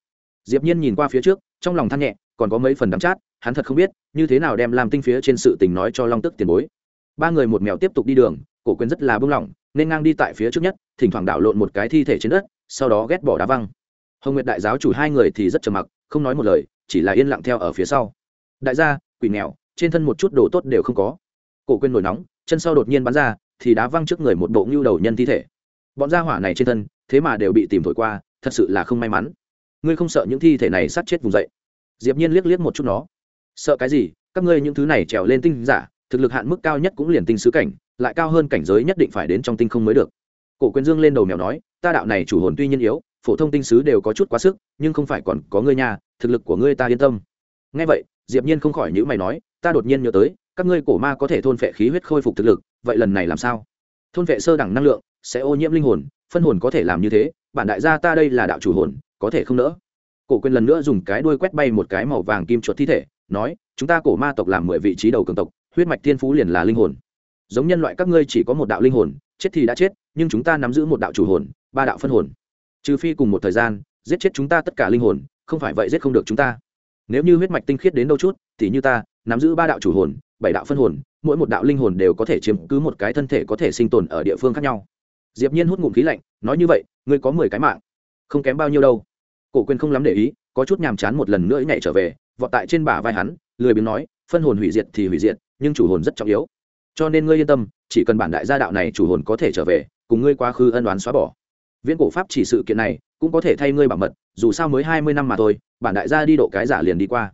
Diệp nhiên nhìn qua phía trước, trong lòng than nhẹ, còn có mấy phần đắm chát, hắn thật không biết, như thế nào đem làm tinh phía trên sự tình nói cho long tước tiền bối. Ba người một mèo tiếp tục đi đường, cổ quyền rất là bưng lỏng, nên ngang đi tại phía trước nhất, thỉnh thoảng đảo lộn một cái thi thể trên đất, sau đó ghét bỏ đá văng. Hồng nguyệt đại giáo chủ hai người thì rất trầm mặc, không nói một lời, chỉ là yên lặng theo ở phía sau. Đại gia, quỷ nghèo trên thân một chút đồ tốt đều không có. Cổ quên nổi nóng, chân sau đột nhiên bắn ra, thì đá văng trước người một bộ ngưu đầu nhân thi thể bọn gia hỏa này trên thân, thế mà đều bị tìm thổi qua, thật sự là không may mắn. Ngươi không sợ những thi thể này sát chết vùng dậy? Diệp nhiên liếc liếc một chút nó. Sợ cái gì? Các ngươi những thứ này trèo lên tinh giả, thực lực hạn mức cao nhất cũng liền tinh sứ cảnh, lại cao hơn cảnh giới nhất định phải đến trong tinh không mới được. Cổ quyền dương lên đầu mèo nói, ta đạo này chủ hồn tuy nhiên yếu, phổ thông tinh sứ đều có chút quá sức, nhưng không phải còn có ngươi nhà thực lực của ngươi ta yên tâm. Nghe vậy, diệp nhiên không khỏi nhữ mày nói, ta đột nhiên nhớ tới, các ngươi cổ ma có thể thôn phệ khí huyết khôi phục thực lực, vậy lần này làm sao? Thôn vệ sơ đẳng năng lượng, sẽ ô nhiễm linh hồn, phân hồn có thể làm như thế, bản đại gia ta đây là đạo chủ hồn, có thể không nỡ. Cổ quyền lần nữa dùng cái đuôi quét bay một cái màu vàng kim chuột thi thể, nói, chúng ta cổ ma tộc làm mười vị trí đầu cường tộc, huyết mạch thiên phú liền là linh hồn. Giống nhân loại các ngươi chỉ có một đạo linh hồn, chết thì đã chết, nhưng chúng ta nắm giữ một đạo chủ hồn, ba đạo phân hồn. Trừ phi cùng một thời gian, giết chết chúng ta tất cả linh hồn, không phải vậy giết không được chúng ta. Nếu như huyết mạch tinh khiết đến đâu chút, thì như ta, nắm giữ ba đạo chủ hồn, bảy đạo phân hồn mỗi một đạo linh hồn đều có thể chiếm cứ một cái thân thể có thể sinh tồn ở địa phương khác nhau. Diệp nhiên hút ngụm khí lạnh, nói như vậy, ngươi có mười cái mạng, không kém bao nhiêu đâu. Cổ quyền không lắm để ý, có chút nhàm chán một lần nữa nhảy trở về, vọt tại trên bả vai hắn, lười biếng nói, phân hồn hủy diệt thì hủy diệt, nhưng chủ hồn rất trọng yếu. Cho nên ngươi yên tâm, chỉ cần bản đại gia đạo này chủ hồn có thể trở về, cùng ngươi quá khứ ân oán xóa bỏ. Viễn cổ pháp chỉ sự kiện này cũng có thể thay ngươi bảo mật, dù sao mới hai mươi năm mà thôi, bản đại gia đi độ cái giả liền đi qua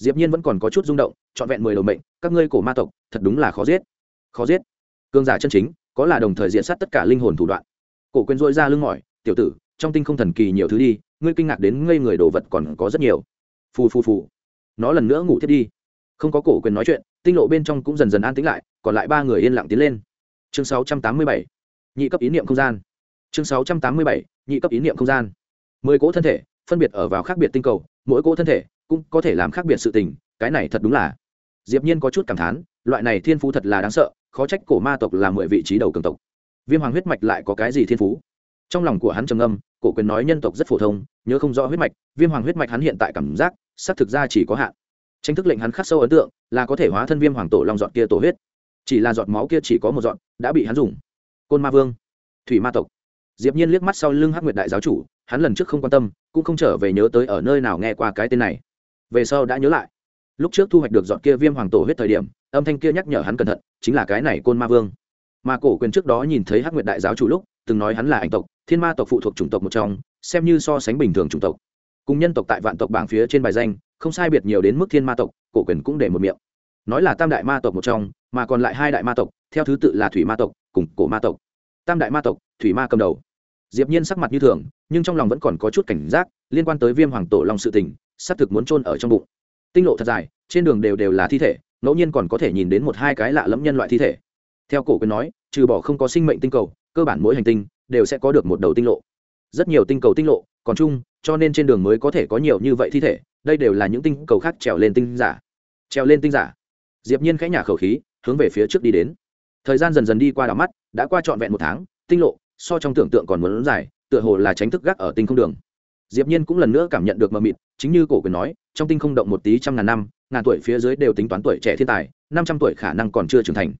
diệp nhiên vẫn còn có chút rung động, trọn vẹn mười đầu mệnh, các ngươi cổ ma tộc, thật đúng là khó giết. Khó giết. Cương giả chân chính, có là đồng thời diện sát tất cả linh hồn thủ đoạn. Cổ quyền dội ra lưng mỏi, tiểu tử, trong tinh không thần kỳ nhiều thứ đi, ngươi kinh ngạc đến ngây người đồ vật còn có rất nhiều. Phù phù phù. Nó lần nữa ngủ thiết đi. Không có cổ quyền nói chuyện, tinh lộ bên trong cũng dần dần an tĩnh lại, còn lại ba người yên lặng tiến lên. Chương 687 nhị cấp ý niệm không gian. Chương 687 nhị cấp ý niệm không gian. Mười cỗ thân thể, phân biệt ở vào khác biệt tinh cầu, mỗi cỗ thân thể cũng có thể làm khác biệt sự tình cái này thật đúng là. Diệp nhiên có chút cảm thán loại này thiên phú thật là đáng sợ khó trách cổ ma tộc là mười vị trí đầu cường tộc. Viêm hoàng huyết mạch lại có cái gì thiên phú? Trong lòng của hắn trầm ngâm cổ quyền nói nhân tộc rất phổ thông nhớ không rõ huyết mạch viêm hoàng huyết mạch hắn hiện tại cảm giác xác thực ra chỉ có hạn. Tranh thức lệnh hắn khắc sâu ấn tượng là có thể hóa thân viêm hoàng tổ long dọn kia tổ huyết. Chỉ là giọt máu kia chỉ có một giọt, đã bị hắn dùng. Côn ma vương thủy ma tộc. Diệp nhiên liếc mắt sau lưng hắc nguyệt đại giáo chủ hắn lần trước không quan tâm cũng không trở về nhớ tới ở nơi nào nghe qua cái tên này về sau đã nhớ lại. Lúc trước thu hoạch được dọn kia viêm hoàng tổ huyết thời điểm, âm thanh kia nhắc nhở hắn cẩn thận, chính là cái này côn ma vương. Mà cổ quyền trước đó nhìn thấy hắc nguyệt đại giáo chủ lúc, từng nói hắn là ảnh tộc, thiên ma tộc phụ thuộc chủng tộc một trong, xem như so sánh bình thường chủng tộc. Cùng nhân tộc tại vạn tộc bảng phía trên bài danh, không sai biệt nhiều đến mức thiên ma tộc, cổ quyền cũng để một miệng. Nói là tam đại ma tộc một trong, mà còn lại hai đại ma tộc, theo thứ tự là thủy ma tộc cùng cổ ma tộc. Tam đại ma tộc, thủy ma cầm đầu. Diệp nhiên sắc mặt như thường, nhưng trong lòng vẫn còn có chút cảnh giác, liên quan tới viêm hoàng tổ long sự tình sắp thực muốn chôn ở trong bụng. Tinh lộ thật dài, trên đường đều đều là thi thể, ngẫu nhiên còn có thể nhìn đến một hai cái lạ lẫm nhân loại thi thể. Theo cổ quyền nói, trừ bỏ không có sinh mệnh tinh cầu, cơ bản mỗi hành tinh đều sẽ có được một đầu tinh lộ. Rất nhiều tinh cầu tinh lộ, còn chung, cho nên trên đường mới có thể có nhiều như vậy thi thể, đây đều là những tinh cầu khác trèo lên tinh giả. Trèo lên tinh giả. Diệp nhiên khẽ nhả khẩu khí, hướng về phía trước đi đến. Thời gian dần dần đi qua đảo mắt, đã qua trọn vẹn một tháng, tinh lộ, so trong tưởng tượng còn muốn dài, tựa hồ là tránh thức gác ở tinh không đường diệp nhiên cũng lần nữa cảm nhận được mờ mịt, chính như cổ quyền nói, trong tinh không động một tí trăm ngàn năm, ngàn tuổi phía dưới đều tính toán tuổi trẻ thiên tài, năm trăm tuổi khả năng còn chưa trưởng thành.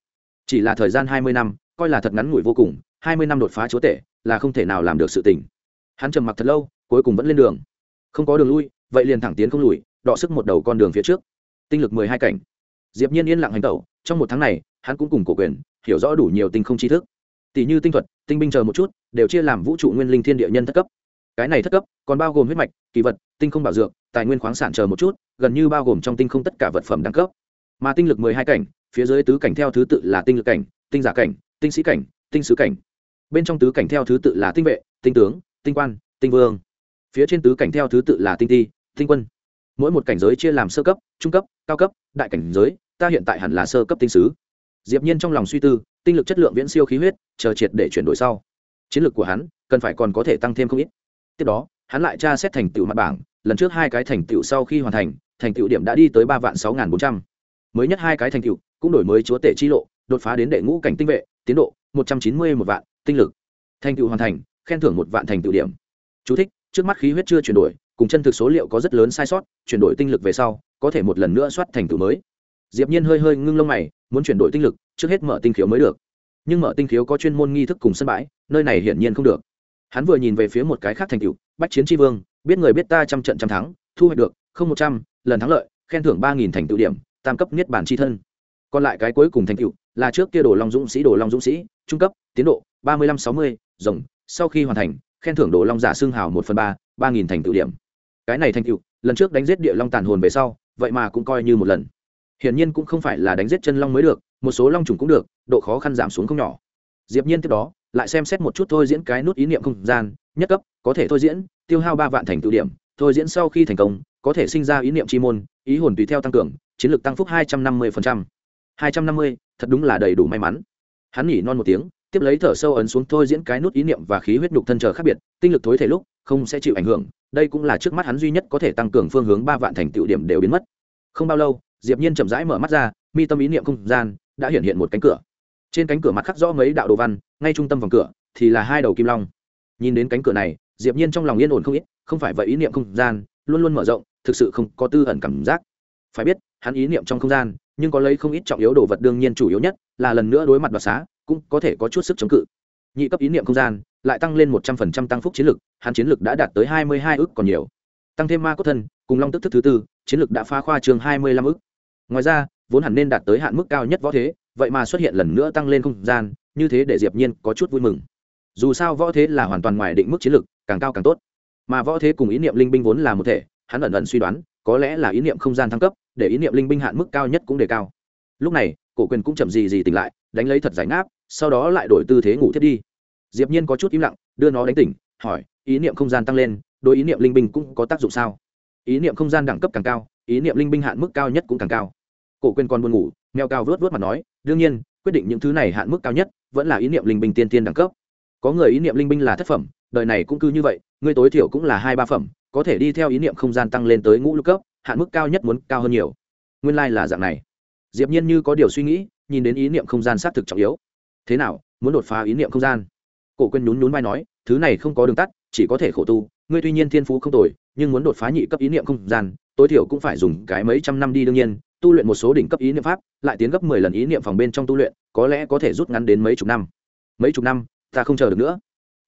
Chỉ là thời gian hai mươi năm, coi là thật ngắn ngủi vô cùng, hai mươi năm đột phá chúa tể, là không thể nào làm được sự tình. Hắn trầm mặc thật lâu, cuối cùng vẫn lên đường. Không có đường lui, vậy liền thẳng tiến không lùi, đọ sức một đầu con đường phía trước. Tinh lực mười hai cảnh. Diệp nhiên yên lặng hành tẩu, trong một tháng này, hắn cũng cùng cổ quyền, hiểu rõ đủ nhiều tinh không tri thức. Tỷ như tinh thuật, tinh binh chờ một chút, đều chia làm vũ trụ nguyên linh thiên địa nhân thất cấp cái này thất cấp, còn bao gồm huyết mạch, kỳ vật, tinh không bảo dược, tài nguyên khoáng sản chờ một chút, gần như bao gồm trong tinh không tất cả vật phẩm đẳng cấp. Mà tinh lực mười hai cảnh, phía dưới tứ cảnh theo thứ tự là tinh lực cảnh, tinh giả cảnh, tinh sĩ cảnh, tinh sứ cảnh. Bên trong tứ cảnh theo thứ tự là tinh vệ, tinh tướng, tinh quan, tinh vương. Phía trên tứ cảnh theo thứ tự là tinh ti, tinh quân. Mỗi một cảnh giới chia làm sơ cấp, trung cấp, cao cấp, đại cảnh giới, ta hiện tại hẳn là sơ cấp tinh sứ. Diệp nhiên trong lòng suy tư, tinh lực chất lượng viễn siêu khí huyết, chờ triệt để chuyển đổi sau. Chiến lược của hắn cần phải còn có thể tăng thêm không ít tiếp đó hắn lại tra xét thành tựu mặt bảng lần trước hai cái thành tựu sau khi hoàn thành thành tựu điểm đã đi tới ba vạn sáu bốn trăm. Mới nhất hai cái thành tựu cũng đổi mới chúa tể chi lộ đột phá đến đệ ngũ cảnh tinh vệ tiến độ một trăm chín mươi một vạn tinh lực. Thành tựu hoàn thành khen thưởng một vạn thành tựu điểm. Chú thích, trước mắt khí huyết chưa chuyển đổi cùng chân thực số liệu có rất lớn sai sót chuyển đổi tinh lực về sau có thể một lần nữa soát thành tựu mới. Diệp nhiên hơi hơi ngưng lông mày muốn chuyển đổi tinh lực trước hết mở tinh khiếu mới được. Nhưng mở tinh khiếu có chuyên môn nghi thức cùng sân bãi nơi này hiển nhiên không được hắn vừa nhìn về phía một cái khác thành tựu, bách chiến tri vương, biết người biết ta trăm trận trăm thắng, thu hoạch được, không một trăm, lần thắng lợi, khen thưởng ba nghìn thành tựu điểm, tam cấp niết bản tri thân. Còn lại cái cuối cùng thành tựu, là trước kia đồ long dũng sĩ, đồ long dũng sĩ, trung cấp, tiến độ, ba mươi lăm sáu mươi, rồng, sau khi hoàn thành, khen thưởng đồ long giả xương hào một phần ba ba nghìn thành tựu điểm. Cái này thành tựu, lần trước đánh giết địa long tàn hồn về sau, vậy mà cũng coi như một lần. Hiển nhiên cũng không phải là đánh giết chân long mới được, một số long trùng cũng được, độ khó khăn giảm xuống không nhỏ. Diệp nhiên tiếp đó lại xem xét một chút thôi diễn cái nút ý niệm không gian, nhất cấp, có thể thôi diễn, tiêu hao ba vạn thành tựu điểm, thôi diễn sau khi thành công, có thể sinh ra ý niệm chi môn, ý hồn tùy theo tăng cường, chiến lược tăng phúc hai trăm năm mươi hai trăm năm mươi, thật đúng là đầy đủ may mắn. Hắn nhỉ non một tiếng, tiếp lấy thở sâu ấn xuống thôi diễn cái nút ý niệm và khí huyết nhục thân chờ khác biệt, tinh lực thối thể lúc, không sẽ chịu ảnh hưởng, đây cũng là trước mắt hắn duy nhất có thể tăng cường phương hướng ba vạn thành tựu điểm đều biến mất. Không bao lâu, diệp nhiên chậm rãi mở mắt ra, mi tâm ý niệm không gian đã hiện hiện một cánh cửa. Trên cánh cửa mặt khắc rõ mấy đạo đồ văn ngay trung tâm vòng cửa thì là hai đầu kim long. Nhìn đến cánh cửa này, diệp nhiên trong lòng yên ổn không ít, không phải vậy ý niệm không gian luôn luôn mở rộng, thực sự không có tư ẩn cảm giác. Phải biết, hắn ý niệm trong không gian, nhưng có lấy không ít trọng yếu đồ vật đương nhiên chủ yếu nhất là lần nữa đối mặt đoạt xá, cũng có thể có chút sức chống cự. Nhị cấp ý niệm không gian lại tăng lên một trăm phần trăm tăng phúc chiến lực, hắn chiến lực đã đạt tới hai mươi hai ước còn nhiều. Tăng thêm ma cốt thân, cùng long tức thức thứ tư, chiến lực đã phá khoa trường hai mươi lăm ước ngoài ra, vốn hẳn nên đạt tới hạn mức cao nhất võ thế, vậy mà xuất hiện lần nữa tăng lên không gian như thế để diệp nhiên có chút vui mừng dù sao võ thế là hoàn toàn ngoài định mức chiến lực càng cao càng tốt. Mà võ thế cùng ý niệm linh binh vốn là một thể, hắn ẩn ẩn suy đoán, có lẽ là ý niệm không gian thăng cấp, để ý niệm linh binh hạn mức cao nhất cũng đề cao. Lúc này, cổ quyền cũng chậm gì gì tỉnh lại, đánh lấy thật giải ngáp, sau đó lại đổi tư thế ngủ thiết đi. Diệp nhiên có chút im lặng, đưa nó đánh tỉnh, hỏi, ý niệm không gian tăng lên, đối ý niệm linh binh cũng có tác dụng sao? Ý niệm không gian đẳng cấp càng cao, ý niệm linh binh hạn mức cao nhất cũng càng cao. Cổ quyền còn buồn ngủ, mèo cao vớt vớt mặt nói, đương nhiên quyết định những thứ này hạn mức cao nhất, vẫn là ý niệm linh binh tiên tiên đẳng cấp. Có người ý niệm linh binh là thất phẩm, đời này cũng cứ như vậy, người tối thiểu cũng là hai ba phẩm, có thể đi theo ý niệm không gian tăng lên tới ngũ lục cấp, hạn mức cao nhất muốn cao hơn nhiều. Nguyên lai、like、là dạng này. Diệp nhiên như có điều suy nghĩ, nhìn đến ý niệm không gian xác thực trọng yếu. Thế nào, muốn đột phá ý niệm không gian? Cổ quên nhún nhún vai nói, thứ này không có đường tắt, chỉ có thể khổ tu. Ngươi tuy nhiên thiên phú không tồi, nhưng muốn đột phá nhị cấp ý niệm không gian, tối thiểu cũng phải dùng cái mấy trăm năm đi đương nhiên tu luyện một số đỉnh cấp ý niệm pháp, lại tiến gấp mười lần ý niệm phòng bên trong tu luyện, có lẽ có thể rút ngắn đến mấy chục năm. Mấy chục năm, ta không chờ được nữa.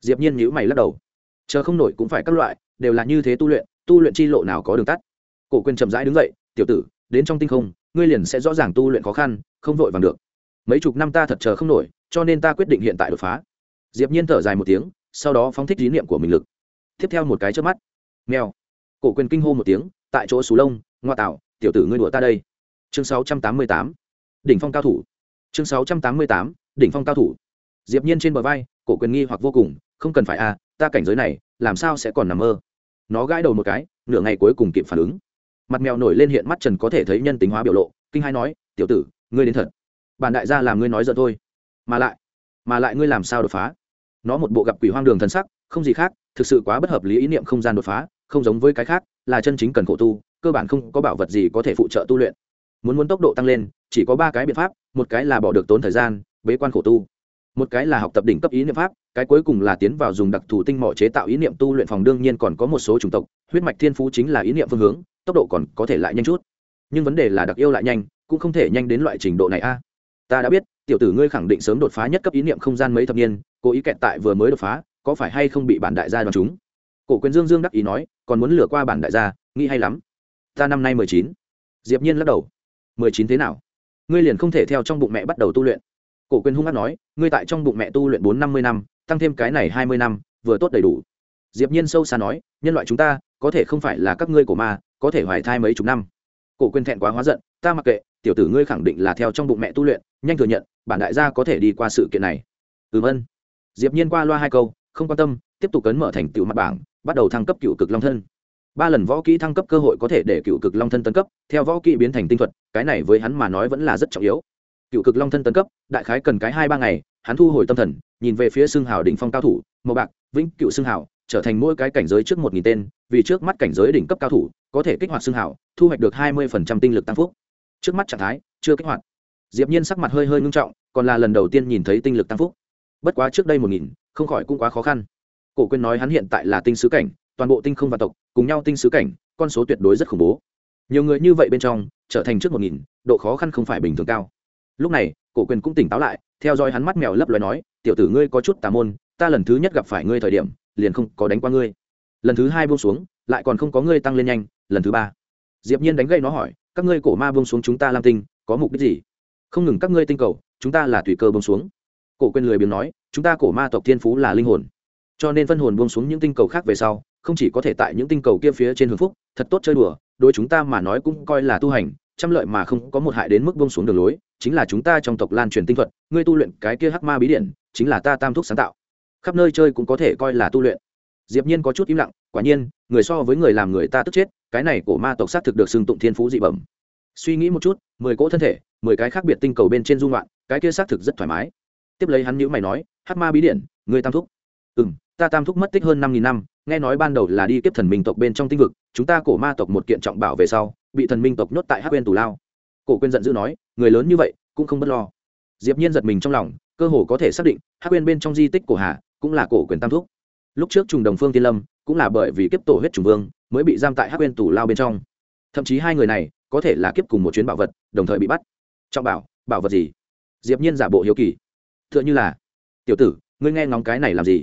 Diệp nhiên nhíu mày lắc đầu. Chờ không nổi cũng phải các loại, đều là như thế tu luyện tu luyện chi lộ nào có đường tắt. Cổ quyền chậm rãi đứng dậy, tiểu tử, đến trong tinh không, ngươi liền sẽ rõ ràng tu luyện khó khăn, không vội vàng được. Mấy chục năm ta thật chờ không nổi, cho nên ta quyết định hiện tại đột phá. Diệp nhiên thở dài một tiếng, sau đó phóng thích ý niệm của mình lực. Tiếp theo một cái chớp mắt. Mèo. Cổ quyền kinh hô một tiếng, tại chỗ sù lông, ngoa tạo, tiểu tử ngươi đùa ta đây chương 688 đỉnh phong cao thủ. Chương 688 đỉnh phong cao thủ. Diệp nhiên trên bờ vai, cổ quyền nghi hoặc vô cùng, không cần phải à ta cảnh giới này, làm sao sẽ còn nằm mơ? Nó gãi đầu một cái, nửa ngày cuối cùng kịp phản ứng. Mặt mèo nổi lên hiện mắt trần có thể thấy nhân tính hóa biểu lộ, kinh hai nói, tiểu tử, ngươi đến thật. Bản đại gia làm ngươi nói giờ thôi. Mà lại mà lại ngươi làm sao đột phá? Nó một bộ gặp quỷ hoang đường thần sắc, không gì khác, thực sự quá bất hợp lý ý niệm không gian đột phá, không giống với cái khác, là chân chính cần khổ tu, cơ bản không có bảo vật gì có thể phụ trợ tu luyện muốn muốn tốc độ tăng lên, chỉ có ba cái biện pháp, một cái là bỏ được tốn thời gian, bế quan khổ tu. Một cái là học tập đỉnh cấp ý niệm pháp, cái cuối cùng là tiến vào dùng đặc thù tinh mỏ chế tạo ý niệm tu luyện phòng đương nhiên còn có một số chủng tộc, huyết mạch thiên phú chính là ý niệm phương hướng, tốc độ còn có thể lại nhanh chút. Nhưng vấn đề là đặc yêu lại nhanh, cũng không thể nhanh đến loại trình độ này a. Ta đã biết, tiểu tử ngươi khẳng định sớm đột phá nhất cấp ý niệm không gian mấy thập niên, cố ý kẹt tại vừa mới đột phá, có phải hay không bị bản đại gia đoán chúng? Cổ quyền dương dương đắc ý nói, còn muốn lừa qua bản đại gia, nghĩ hay lắm. Ta năm nay mười chín. Diệp nhiên lắc đầu mười chín thế nào? Ngươi liền không thể theo trong bụng mẹ bắt đầu tu luyện. Cổ quyền hung hát nói, ngươi tại trong bụng mẹ tu luyện bốn năm mươi năm, tăng thêm cái này hai mươi năm, vừa tốt đầy đủ. Diệp nhiên sâu xa nói, nhân loại chúng ta, có thể không phải là các ngươi của ma, có thể hoài thai mấy chục năm. Cổ quyền thẹn quá hóa giận, ta mặc kệ, tiểu tử ngươi khẳng định là theo trong bụng mẹ tu luyện, nhanh thừa nhận, bản đại gia có thể đi qua sự kiện này. Ừm ân diệp nhiên qua loa hai câu, không quan tâm, tiếp tục cấn mở thành tiểu mặt bảng, bắt đầu thăng cấp cựu cực long thân ba lần võ kỹ thăng cấp cơ hội có thể để cựu cực long thân tấn cấp, theo võ kỹ biến thành tinh thuật, cái này với hắn mà nói vẫn là rất trọng yếu. Cựu cực long thân tấn cấp, đại khái cần cái hai ba ngày, hắn thu hồi tâm thần, nhìn về phía xương hào đỉnh phong cao thủ, màu bạc, vĩnh cựu xương hào, trở thành mỗi cái cảnh giới trước một nghìn tên, vì trước mắt cảnh giới đỉnh cấp cao thủ, có thể kích hoạt xương hào, thu hoạch được hai mươi phần trăm tinh lực tăng phúc. Trước mắt trạng thái, chưa kích hoạt. Diệp nhiên sắc mặt hơi hơi ngưng trọng, còn là lần đầu tiên nhìn thấy tinh lực tăng phúc. Bất quá trước đây một nghìn, không khỏi cũng quá khó khăn. Cổ quên nói hắn hiện tại là tinh sứ cảnh toàn bộ tinh không và tộc, cùng nhau tinh sứ cảnh, con số tuyệt đối rất khủng bố. Nhiều người như vậy bên trong, trở thành trước một nghìn, độ khó khăn không phải bình thường cao. Lúc này, cổ quyền cũng tỉnh táo lại, theo dõi hắn mắt mèo lấp loài nói, tiểu tử ngươi có chút tà môn, ta lần thứ nhất gặp phải ngươi thời điểm, liền không có đánh qua ngươi. Lần thứ hai buông xuống, lại còn không có ngươi tăng lên nhanh, lần thứ ba. Diệp nhiên đánh gậy nó hỏi, các ngươi cổ ma buông xuống chúng ta lam tinh, có mục đích gì? Không ngừng các ngươi tinh cầu, chúng ta là tùy cơ buông xuống. Cổ quyền lười biếng nói, chúng ta cổ ma tộc thiên phú là linh hồn, cho nên phân hồn buông xuống những tinh cầu khác về sau không chỉ có thể tại những tinh cầu kia phía trên hưng phúc, thật tốt chơi đùa, đối chúng ta mà nói cũng coi là tu hành, trăm lợi mà không có một hại đến mức bông xuống đường lối, chính là chúng ta trong tộc lan truyền tinh thuật, ngươi tu luyện cái kia hắc ma bí điển, chính là ta tam thúc sáng tạo. Khắp nơi chơi cũng có thể coi là tu luyện. Diệp nhiên có chút im lặng, quả nhiên, người so với người làm người ta tức chết, cái này của ma tộc sát thực được xưng tụng thiên phú dị bẩm. Suy nghĩ một chút, mười cỗ thân thể, mười cái khác biệt tinh cầu bên trên dung loạn, cái kia xác thực rất thoải mái. Tiếp lấy hắn nhữ mày nói, hắc ma bí điển người tam thúc? Ừ m ta tam thúc mất tích hơn năm nghìn năm, nghe nói ban đầu là đi kiếp thần minh tộc bên trong tinh vực, chúng ta cổ ma tộc một kiện trọng bảo về sau, bị thần minh tộc nhốt tại hắc quên tù lao. Cổ quên giận dữ nói, người lớn như vậy, cũng không b ấ t lo. Diệp nhiên giật mình trong lòng, cơ hồ có thể xác định, hắc quên bên trong di tích cổ hà, cũng là cổ quyền tam thúc. Lúc trước trùng đồng phương tiên lâm, cũng là bởi vì kiếp tổ huyết trùng vương, mới bị giam tại hắc quên tù lao bên trong. Thậm chí hai người này, có thể là kiếp cùng một chuyến bảo vật, đồng thời bị bắt. Trọng bảo bảo vật gì? Diệp nhiên giả bộ hiếu kỳ. T h ư ợ n h ư là, tiểu tử, ngươi nghe ngóng cái này làm gì?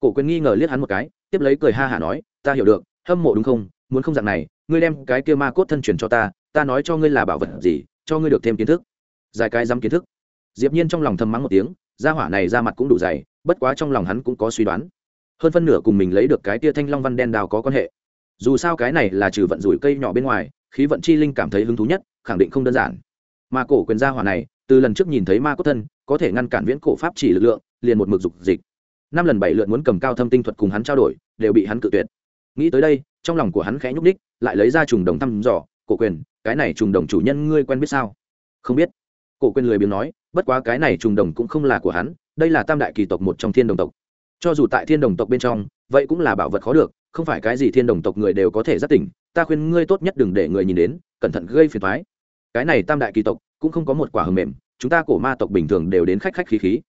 Cổ quyền nghi ngờ liếc hắn một cái, tiếp lấy cười ha hả nói, ta hiểu được, hâm mộ đúng không? Muốn không dạng này, ngươi đem cái kia ma cốt thân truyền cho ta ta nói cho ngươi là bảo vật gì, cho ngươi được thêm kiến thức. Dài cái dám kiến thức. Diệp nhiên trong lòng thầm mắng một tiếng, gia hỏa này ra mặt cũng đủ dày, bất quá trong lòng hắn cũng có suy đoán. Hơn phân nửa cùng mình lấy được cái tia thanh long văn đen đào có quan hệ. Dù sao cái này là trừ vận rủi cây nhỏ bên ngoài, khí vận chi linh cảm thấy hứng thú nhất, khẳng định không đơn giản. Mà cổ quyền gia hỏa này, từ lần trước nhìn thấy ma cốt thân, có thể ngăn cản viễn cổ pháp chỉ lực lượng, liền một mực dục dịch năm lần bảy lượt muốn cầm cao thâm tinh thuật cùng hắn trao đổi, đều bị hắn cự tuyệt. Nghĩ tới đây, trong lòng của hắn khẽ nhúc ních lại lấy ra trùng đồng thăm dò, cổ quyền, cái này trùng đồng chủ nhân ngươi quen biết sao? Không biết. Cổ quyền lười biếng nói, bất quá cái này trùng đồng cũng không là của hắn, đây là tam đại kỳ tộc một trong thiên đồng tộc. Cho dù tại thiên đồng tộc bên trong, vậy cũng là bảo vật khó được, không phải cái gì thiên đồng tộc người đều có thể giác tỉnh, ta khuyên ngươi tốt nhất đừng để người nhìn đến, cẩn thận gây phiền thoái cái này tam đại kỳ tộc cũng không có một quả hầm mềm, chúng ta cổ ma tộc bình thường đều đến khách khách khí khí.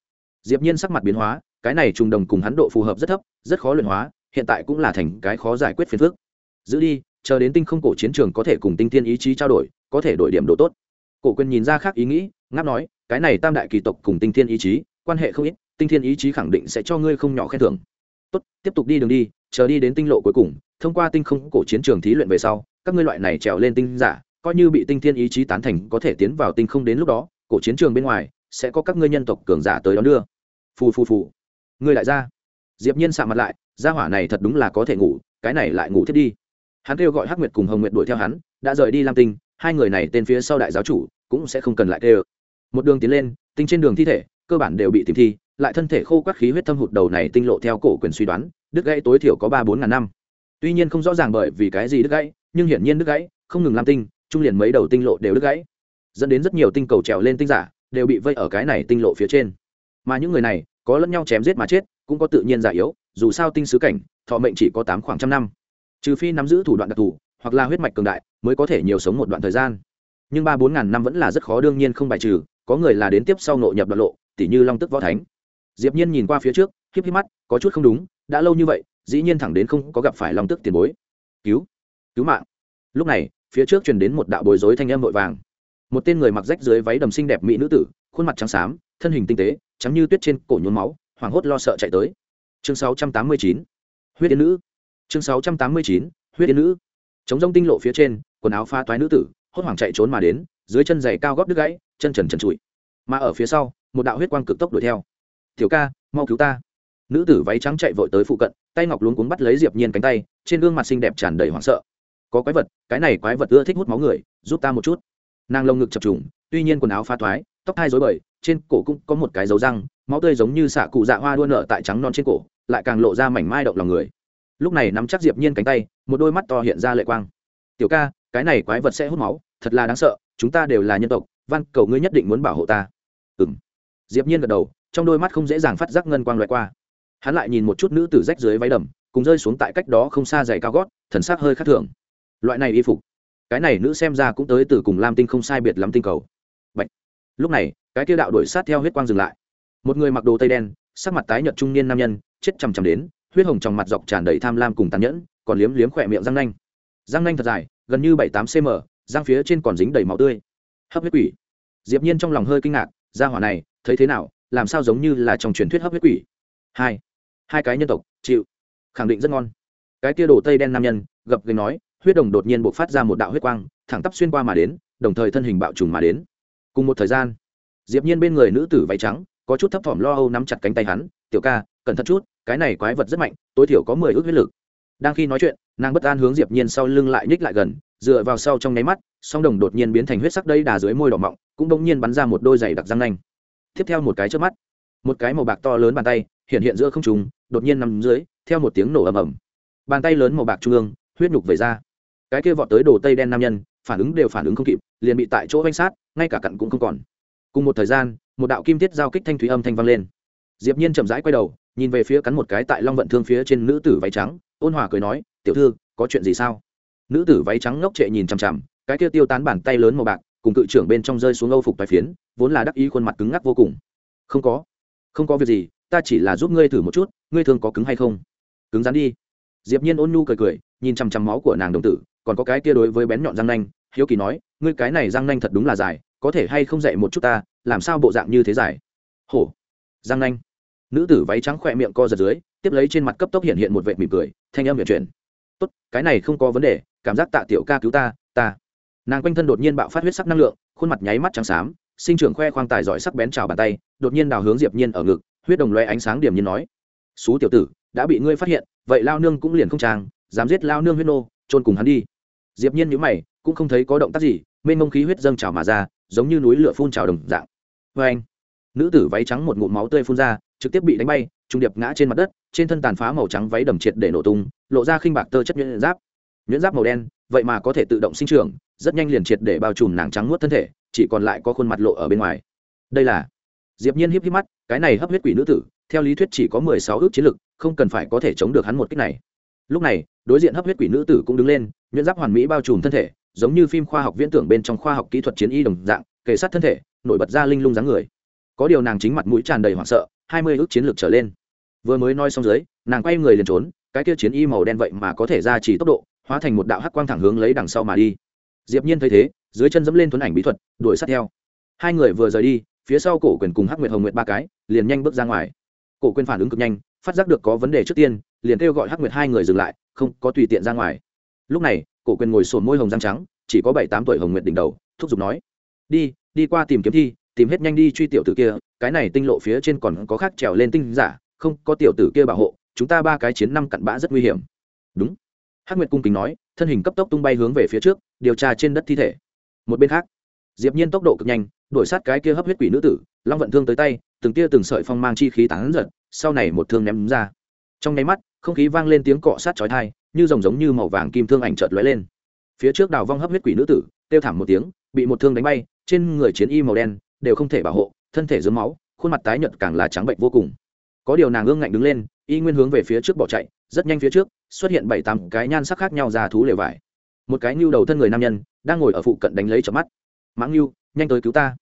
Diệp nhiên sắc mặt biến hóa cái này trùng đồng cùng hắn độ phù hợp rất thấp, rất khó luyện hóa, hiện tại cũng là thành cái khó giải quyết phiền phức. Giữ đi, chờ đến tinh không cổ chiến trường có thể cùng tinh thiên ý chí trao đổi, có thể đổi điểm độ tốt. Cổ quyền nhìn ra khác ý nghĩ, ngáp nói, cái này tam đại kỳ tộc cùng tinh thiên ý chí, quan hệ không ít, tinh thiên ý chí khẳng định sẽ cho ngươi không nhỏ khen thưởng. Tốt, tiếp tục đi đường đi, chờ đi đến tinh lộ cuối cùng, thông qua tinh không cổ chiến trường thí luyện về sau, các ngươi loại này trèo lên tinh giả, coi như bị tinh thiên ý chí tán thành có thể tiến vào tinh không đến lúc đó, cổ chiến trường bên ngoài, sẽ có các ngươi nhân tộc cường giả tới đón đưa. Phù phù phù ngươi lại ra diệp nhiên sạ mặt lại, gia hỏa này thật đúng là có thể ngủ, cái này lại ngủ thiết đi. Hắn kêu gọi hắc nguyệt cùng hồng nguyệt đuổi theo hắn, đã rời đi lam tinh, hai người này tên phía sau đại giáo chủ cũng sẽ không cần lại kêu. Một đường tiến lên, tinh trên đường thi thể, cơ bản đều bị tìm thi, lại thân thể khô quắc khí huyết thâm hụt đầu này tinh lộ theo cổ quyền suy đoán, đứt gãy tối thiểu có ba bốn ngàn năm. Tuy nhiên không rõ ràng bởi vì cái gì đứt gãy, nhưng hiển nhiên đứt gãy, không ngừng làm tinh trung liền mấy đầu tinh lộ đều đứt gãy. Dẫn đến rất nhiều tinh cầu trèo lên tinh giả, đều bị vây ở cái này tinh lộ phía trên. Mà những người này có lẫn nhau chém giết mà chết, cũng có tự nhiên giả yếu, dù sao tinh sứ cảnh, thọ mệnh chỉ có tám khoảng trăm năm. Trừ phi nắm giữ thủ đoạn đặc thù, hoặc là huyết mạch cường đại, mới có thể nhiều sống một đoạn thời gian. Nhưng ba bốn ngàn năm vẫn là rất khó đương nhiên không bài trừ, có người là đến tiếp sau nội nhập đoạn lộ tỷ như long tức võ thánh. Diệp nhiên nhìn qua phía trước khiếp khiếp mắt, có chút không đúng, đã lâu như vậy, dĩ nhiên thẳng đến không có gặp phải long tức tiền bối. Cứu cứu mạng. Lúc này, phía trước truyền đến một đạo bối rối thanh âm vội vàng. Một tên người mặc rách dưới váy đầm xinh đẹp mỹ nữ tử, khuôn mặt trắng xám, thân hình tinh tế trắng như tuyết trên cổ nhuốm máu, hoảng hốt lo sợ chạy tới. Chương 689 huyết yến nữ. Chương 689 huyết yến nữ. Chống rông tinh lộ phía trên, quần áo pha toái nữ tử, hốt hoảng chạy trốn mà đến, dưới chân giày cao gót đứt gãy, chân trần trần trụi. Mà ở phía sau, một đạo huyết quang cực tốc đuổi theo. Tiểu ca, mau cứu ta. Nữ tử váy trắng chạy vội tới phụ cận, tay ngọc luống cuống bắt lấy diệp nhiên cánh tay, trên gương mặt xinh đẹp tràn đầy hoảng sợ. Có quái vật, cái này quái vật ưa thích hút máu người, giúp ta một chút. Nàng lông ngực chập trùng, tuy nhiên quần áo pha thoái tóc hai rối bời, trên cổ cũng có một cái dấu răng, máu tươi giống như xạ cụ dạ hoa đua nợ tại trắng non trên cổ, lại càng lộ ra mảnh mai động lòng người. Lúc này nắm chắc diệp nhiên cánh tay, một đôi mắt to hiện ra lệ quang. Tiểu ca, cái này quái vật sẽ hút máu, thật là đáng sợ, chúng ta đều là nhân tộc, van, cầu ngươi nhất định muốn bảo hộ ta. Ừm. Diệp nhiên gật đầu, trong đôi mắt không dễ dàng phát giác ngân quang loại qua. Hắn lại nhìn một chút nữ tử rách dưới váy đầm, cùng rơi xuống tại cách đó không xa giày cao gót, thần sắc hơi khác thường. Loại này y phục, cái này nữ xem ra cũng tới từ cùng lam tinh không sai biệt lắm tinh cầu. Bạch lúc này, cái kia đạo đuổi sát theo huyết quang dừng lại. Một người mặc đồ tây đen, sắc mặt tái nhợt trung niên nam nhân, chết chằm chằm đến, huyết hồng trong mặt dọc tràn đầy tham lam cùng tàn nhẫn, còn liếm liếm khỏe miệng răng nanh. Răng nanh thật dài, gần như bảy tám cm răng phía trên còn dính đầy máu tươi. Hấp huyết quỷ. Diệp nhiên trong lòng hơi kinh ngạc gia hỏa này, thấy thế nào, làm sao giống như là trong truyền thuyết hấp huyết quỷ. Hai. Hai cái nhân tộc, chịu. Khẳng định rất ngon. Cái kia đồ tây đen nam nhân, gập gành nói, huyết đồng đột nhiên bộc phát ra một đạo huyết quang, thẳng tắp xuyên qua mà đến, đồng thời thân hình bạo trùng mà đến cùng một thời gian, diệp nhiên bên người nữ tử váy trắng, có chút thấp thỏm lo âu nắm chặt cánh tay hắn, tiểu ca, cẩn thận chút, cái này quái vật rất mạnh, tối thiểu có mười ước huyết lực. Đang khi nói chuyện, nàng bất an hướng diệp nhiên sau lưng lại nhích lại gần, dựa vào sau trong nháy mắt, song đồng đột nhiên biến thành huyết sắc đây đà dưới môi đỏ mọng, cũng đột nhiên bắn ra một đôi giày đặc răng nanh. Tiếp theo một cái chớp mắt, một cái màu bạc to lớn bàn tay hiện hiện giữa không trung, đột nhiên nằm dưới, theo một tiếng nổ ầm ầm. Bàn tay lớn màu bạc trung ương, huyết nhục về ra. Cái kia vọt tới đồ tây đen nam nhân, phản ứng đều phản ứng không kịp, liền bị tại chỗ vanh sát ngay cả cặn cũng không còn. Cùng một thời gian, một đạo kim tiết giao kích thanh thúy âm thanh vang lên. Diệp nhiên chậm rãi quay đầu, nhìn về phía cắn một cái tại long vận thương phía trên nữ tử váy trắng, ôn hòa cười nói, tiểu thư, có chuyện gì sao? Nữ tử váy trắng ngốc trệ nhìn chằm chằm, cái kia tiêu tán bàn tay lớn màu bạc, cùng cự trưởng bên trong rơi xuống âu phục tài phiến, vốn là đắc ý khuôn mặt cứng ngắc vô cùng. Không có không có việc gì, ta chỉ là giúp ngươi thử một chút, ngươi thường có cứng hay không? Cứng rắn đi. Diệp nhiên ôn nhu cười cười, nhìn chằm chằm máu của nàng đồng tử, còn có cái kia đối với bén nhọn răng nanh, hiếu kỳ nói, ngươi cái này răng nanh thật đúng là dài có thể hay không dạy một chút ta, làm sao bộ dạng như thế giải? Hổ. Giang nanh. Nữ tử váy trắng khỏe miệng co giật dưới, tiếp lấy trên mặt cấp tốc hiện hiện một vệ mỉm cười, thanh âm viện chuyển. Tốt, cái này không có vấn đề, cảm giác tạ tiểu ca cứu ta ta. Nàng quanh thân đột nhiên bạo phát huyết sắc năng lượng, khuôn mặt nháy mắt trắng xám, sinh trưởng khoe khoang tài giỏi sắc bén trào bàn tay, đột nhiên đào hướng diệp nhiên ở ngực, huyết đồng loe ánh sáng điểm nhiên nói. Xú tiểu tử, đã bị ngươi phát hiện, vậy lao nương cũng liền không trang dám giết lao nương huyết nô trôn cùng hắn đi. Diệp nhiên nhíu mày, cũng không thấy có động tác gì, mênh mông khí huyết dâng trào mà ra giống như núi lửa phun trào đồng dạng. Với anh, nữ tử váy trắng một ngụm máu tươi phun ra, trực tiếp bị đánh bay, trung điệp ngã trên mặt đất, trên thân tàn phá màu trắng váy đầm triệt để nổ tung, lộ ra khinh bạc tơ chất nhuyễn giáp. Nhuyễn giáp màu đen, vậy mà có thể tự động sinh trưởng, rất nhanh liền triệt để bao trùm nàng trắng nuốt thân thể, chỉ còn lại có khuôn mặt lộ ở bên ngoài. Đây là diệp nhiên híp híp mắt, cái này hấp huyết quỷ nữ tử, theo lý thuyết chỉ có mười sáu ước chiến lực, không cần phải có thể chống được hắn một kích này lúc này, đối diện hấp huyết quỷ nữ tử cũng đứng lên nhuyễn giáp hoàn mỹ bao trùm thân thể, giống như phim khoa học viễn tưởng bên trong khoa học kỹ thuật chiến y đồng dạng, kề sát thân thể, nổi bật ra linh lung dáng người. Có điều nàng chính mặt mũi tràn đầy hoảng sợ, hai mươi ước chiến lược trở lên. Vừa mới nói xong dưới, nàng quay người liền trốn, cái kia chiến y màu đen vậy mà có thể ra chỉ tốc độ, hóa thành một đạo hắc quang thẳng hướng lấy đằng sau mà đi. Diệp nhiên thấy thế, dưới chân dẫm lên tuấn ảnh bí thuật, đuổi sát theo. Hai người vừa rời đi, phía sau cổ quyền cùng hắc nguyệt hồng nguyệt ba cái, liền nhanh bước ra ngoài. Cổ quyền phản ứng cực nhanh phát giác được có vấn đề trước tiên, liền kêu gọi hắc nguyệt hai người dừng lại, không có tùy tiện ra ngoài. Lúc này, cổ quyền ngồi sồn môi hồng răng trắng, chỉ có bảy tám tuổi hồng nguyệt đỉnh đầu, thúc giục nói, đi đi qua tìm kiếm thi, tìm hết nhanh đi truy tiểu tử kia, cái này tinh lộ phía trên còn có khác trèo lên tinh giả, không có tiểu tử kia bảo hộ, chúng ta ba cái chiến năm cặn bã rất nguy hiểm. Đúng. Hắc nguyệt cung kính nói, thân hình cấp tốc tung bay hướng về phía trước, điều tra trên đất thi thể. Một bên khác, diệp nhiên tốc độ cực nhanh, đuổi sát cái kia hấp huyết quỷ nữ tử, long vận thương tới tay, từng tia từng sợi phong mang chi khí tán giật sau này một thương ném ra. Trong nháy mắt, không khí vang lên tiếng cọ sát chói tai, như rồng giống như màu vàng kim thương ảnh chợt lóe lên. Phía trước đào vong hấp huyết quỷ nữ tử tiêu thảm một tiếng, bị một thương đánh bay, trên người chiến y màu đen, đều không thể bảo hộ, thân thể dưới máu, khuôn mặt tái nhợt càng là trắng bệnh vô cùng. Có điều nàng ương ngạnh đứng lên, y nguyên hướng về phía trước bỏ chạy, rất nhanh phía trước, xuất hiện bảy tám cái nhan sắc khác nhau ra thú lều vải. Một cái nhu đầu thân người nam nhân, đang ngồi ở phụ cận đánh lấy chợp mắt. Mãng nhu, nhanh tới cứu ta.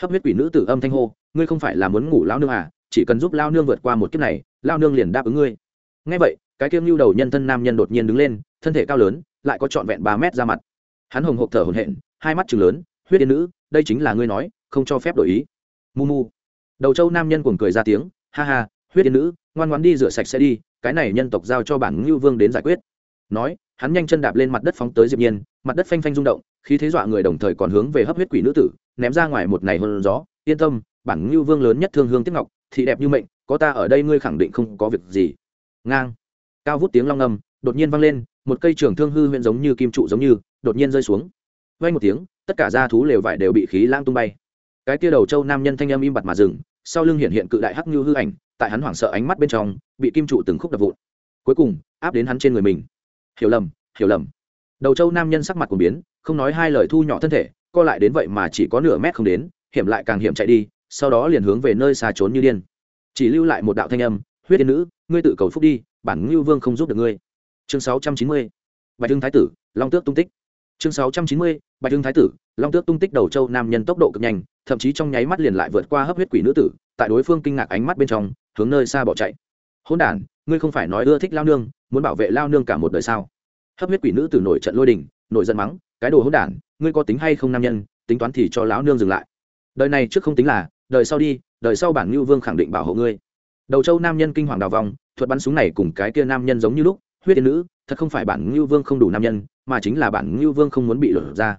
Hấp huyết quỷ nữ tử âm thanh hô, ngươi không phải là muốn ngủ lão nương à chỉ cần giúp lao nương vượt qua một kiếp này, lao nương liền đáp ứng ngươi. Ngay vậy, cái kiêng lưu đầu nhân thân nam nhân đột nhiên đứng lên, thân thể cao lớn, lại có trọn vẹn ba mét ra mặt. Hắn hồng hộp thở hồn hện hai mắt chừng lớn, huyết yên nữ, đây chính là ngươi nói, không cho phép đổi ý. Mu mu. Đầu châu nam nhân cuồng cười ra tiếng, ha ha, huyết yên nữ, ngoan ngoan đi rửa sạch sẽ đi, cái này nhân tộc giao cho bản ngưu vương đến giải quyết. Nói, hắn nhanh chân đạp lên mặt đất phóng tới diệp nhiên, mặt đất phanh phanh rung động, khí thế dọa người đồng thời còn hướng về hấp huyết quỷ nữ tử, ném ra ngoài một này hơn gió. Yên tâm, bản ngưu vương lớn nhất thương hương tiếp ngọc thị đẹp như mệnh có ta ở đây ngươi khẳng định không có việc gì. Ngang. Cao vút tiếng long ngầm, đột nhiên vang lên một cây trường thương hư huyện giống như kim trụ giống như đột nhiên rơi xuống. Vang một tiếng tất cả da thú lều vải đều bị khí lang tung bay. Cái tia đầu châu nam nhân thanh âm im bặt mà dừng sau lưng hiện hiện cự đại hắc như hư ảnh tại hắn hoảng sợ ánh mắt bên trong bị kim trụ từng khúc đập vụn. Cuối cùng áp đến hắn trên người mình. Hiểu lầm hiểu lầm. Đầu châu nam nhân sắc mặt của biến không nói hai lời thu nhỏ thân thể co lại đến vậy mà chỉ có nửa mét không đến hiểm lại càng hiểm chạy đi sau đó liền hướng về nơi xa trốn như điên. Chỉ lưu lại một đạo thanh âm, huyết yên nữ, ngươi tự cầu phúc đi, bản ngưu vương không giúp được ngươi. Chương sáu trăm chín mươi, bạch hưng thái tử, long tước tung tích. Chương sáu trăm chín mươi, bạch hưng thái tử, long tước tung tích đầu châu nam nhân tốc độ cực nhanh, thậm chí trong nháy mắt liền lại vượt qua hấp huyết quỷ nữ tử, tại đối phương kinh ngạc ánh mắt bên trong, hướng nơi xa bỏ chạy. Hôn đ ngươi không phải nói ưa thích lao nương, muốn bảo vệ lao nương cả một đời sao? Hấp huyết quỷ nữ tử nổi trận lôi đình, nổi giận mắng, cái đồ hôn đản, ngươi có tính hay không nam nhân, tính toán thì cho lão nương dừng lại. Đời này trước không tính là đời sau đi, đời sau bản ngưu vương khẳng định bảo hộ ngươi. Đầu châu nam nhân kinh hoàng đào vòng thuật bắn súng này cùng cái kia nam nhân giống như lúc, huyết tiên nữ, thật không phải bản ngưu vương không đủ nam nhân, mà chính là bản ngưu vương không muốn bị lột ra.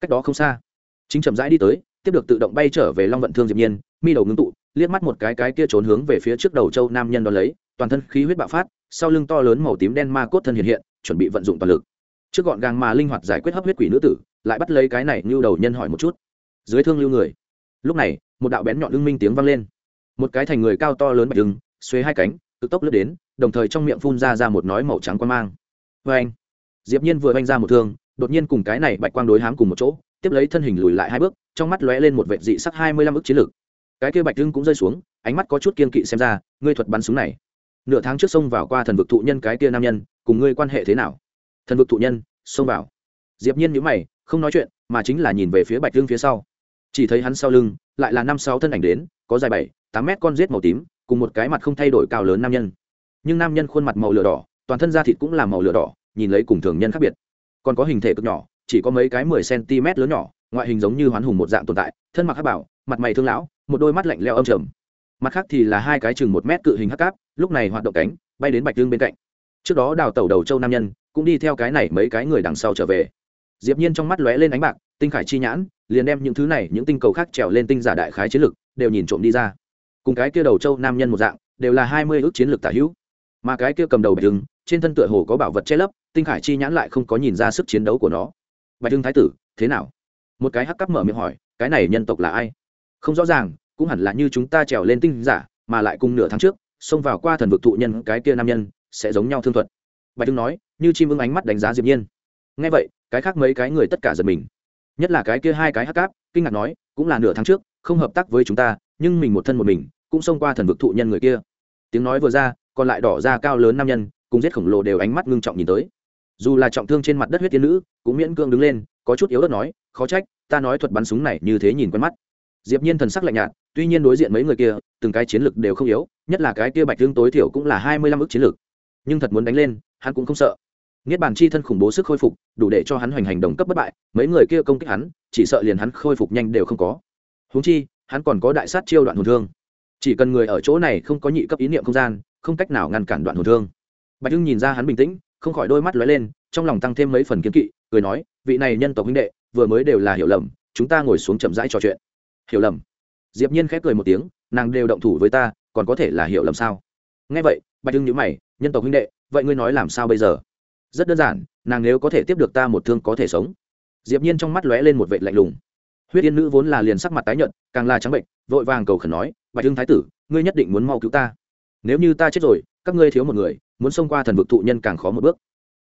Cách đó không xa, chính chậm rãi đi tới, tiếp được tự động bay trở về long vận thương diệp nhiên, mi đầu ngưng tụ, liếc mắt một cái cái kia trốn hướng về phía trước đầu châu nam nhân đó lấy, toàn thân khí huyết bạo phát, sau lưng to lớn màu tím đen ma cốt thân hiện hiện, chuẩn bị vận dụng toàn lực. Trước gọn gàng mà linh hoạt giải quyết hấp huyết quỷ nữ tử, lại bắt lấy cái này như đầu nhân hỏi một chút. Dưới thương lưu người. Lúc này một đạo bén nhọn lưng minh tiếng vang lên. Một cái thành người cao to lớn bạch rừng xuế hai cánh, cực tốc lướt đến, đồng thời trong miệng phun ra ra một nói màu trắng quan mang. Vê anh. Diệp nhiên vừa vanh ra một thương, đột nhiên cùng cái này bạch quang đối hám cùng một chỗ, tiếp lấy thân hình lùi lại hai bước, trong mắt lóe lên một vệt dị sắc hai mươi lăm ức chiến lực. Cái kia bạch rừng cũng rơi xuống, ánh mắt có chút kiên kỵ xem ra, ngươi thuật bắn súng này. Nửa tháng trước xông vào qua thần vực thụ nhân cái kia nam nhân, cùng ngươi quan hệ thế nào? Thần vực thụ nhân, xông vào. Diệp nhiên nhíu mày, không nói chuyện, mà chính là nhìn về phía bạch rừng phía sau. Chỉ thấy hắn sau lưng lại là năm sáu thân ảnh đến, có dài bảy, tám mét con rết màu tím, cùng một cái mặt không thay đổi cao lớn nam nhân. Nhưng nam nhân khuôn mặt màu lửa đỏ, toàn thân da thịt cũng là màu lửa đỏ, nhìn lấy cùng thường nhân khác biệt. Còn có hình thể cực nhỏ, chỉ có mấy cái mười cm lớn nhỏ, ngoại hình giống như hoán hùng một dạng tồn tại, thân mặc hắc bảo, mặt mày thương lão, một đôi mắt lạnh leo âm trầm. Mặt khác thì là hai cái chừng một mét cự hình hắc cáp, lúc này hoạt động cánh, bay đến bạch dương bên cạnh. Trước đó đào tẩu đầu châu nam nhân, cũng đi theo cái này mấy cái người đằng sau trở về. Diệp nhiên trong mắt lóe lên ánh bạc tinh khải chi nhãn, liền đem những thứ này, những tinh cầu khác trèo lên tinh giả đại khái chiến lực đều nhìn trộm đi ra. Cùng cái kia đầu châu nam nhân một dạng, đều là hai mươi ước chiến lược tả hữu. Mà cái kia cầm đầu bạch hưng, trên thân tựa hồ có bảo vật che lấp, tinh khải chi nhãn lại không có nhìn ra sức chiến đấu của nó. Bạch hưng thái tử, thế nào? Một cái hắc cắp mở miệng hỏi, cái này nhân tộc là ai? Không rõ ràng, cũng hẳn là như chúng ta trèo lên tinh giả, mà lại cùng nửa tháng trước, xông vào qua thần vực thụ nhân, cái kia nam nhân, sẽ giống nhau thương thuật. Bạch hưng nói, như chim ưng ánh mắt đánh giá diệp nhiên. Nghe vậy, cái khác mấy cái người tất cả giật mình nhất là cái kia hai cái hắc cáp, kinh ngạc nói, cũng là nửa tháng trước, không hợp tác với chúng ta, nhưng mình một thân một mình, cũng xông qua thần vực thụ nhân người kia. Tiếng nói vừa ra, còn lại đỏ ra cao lớn nam nhân, cùng giết khổng lồ đều ánh mắt ngưng trọng nhìn tới. Dù là trọng thương trên mặt đất huyết tiên nữ, cũng miễn cưỡng đứng lên, có chút yếu ớt nói, khó trách, ta nói thuật bắn súng này như thế nhìn quen mắt. Diệp nhiên thần sắc lạnh nhạt, tuy nhiên đối diện mấy người kia, từng cái chiến lực đều không yếu, nhất là cái kia bạch thương tối thiểu cũng là hai mươi lăm ức chiến lực. Nhưng thật muốn đánh lên, hắn cũng không sợ niết bàn chi thân khủng bố sức khôi phục, đủ để cho hắn hoành hành đồng cấp bất bại, mấy người kia công kích hắn, chỉ sợ liền hắn khôi phục nhanh đều không có. Huống chi, hắn còn có đại sát chiêu đoạn hồn thương. Chỉ cần người ở chỗ này không có nhị cấp ý niệm không gian, không cách nào ngăn cản đoạn hồn thương. Bạch hưng nhìn ra hắn bình tĩnh, không khỏi đôi mắt lóe lên, trong lòng tăng thêm mấy phần kiến kỵ, cười nói, vị này nhân tộc huynh đệ, vừa mới đều là hiểu lầm, chúng ta ngồi xuống chậm rãi trò chuyện. Hiểu lầm? Diệp nhiên khép cười một tiếng, nàng đều động thủ với ta, còn có thể là hiểu lầm sao? Nghe vậy, bạch hưng nhíu mày, nhân tộc huynh đệ, vậy ngươi nói làm sao bây giờ? Rất đơn giản, nàng nếu có thể tiếp được ta một thương có thể sống. Diệp nhiên trong mắt lóe lên một vệt lạnh lùng. Huyết yên nữ vốn là liền sắc mặt tái nhợt, càng là trắng bệnh, vội vàng cầu khẩn nói, bạch hưng thái tử, ngươi nhất định muốn mau cứu ta. Nếu như ta chết rồi, các ngươi thiếu một người, muốn xông qua thần vực thụ nhân càng khó một bước.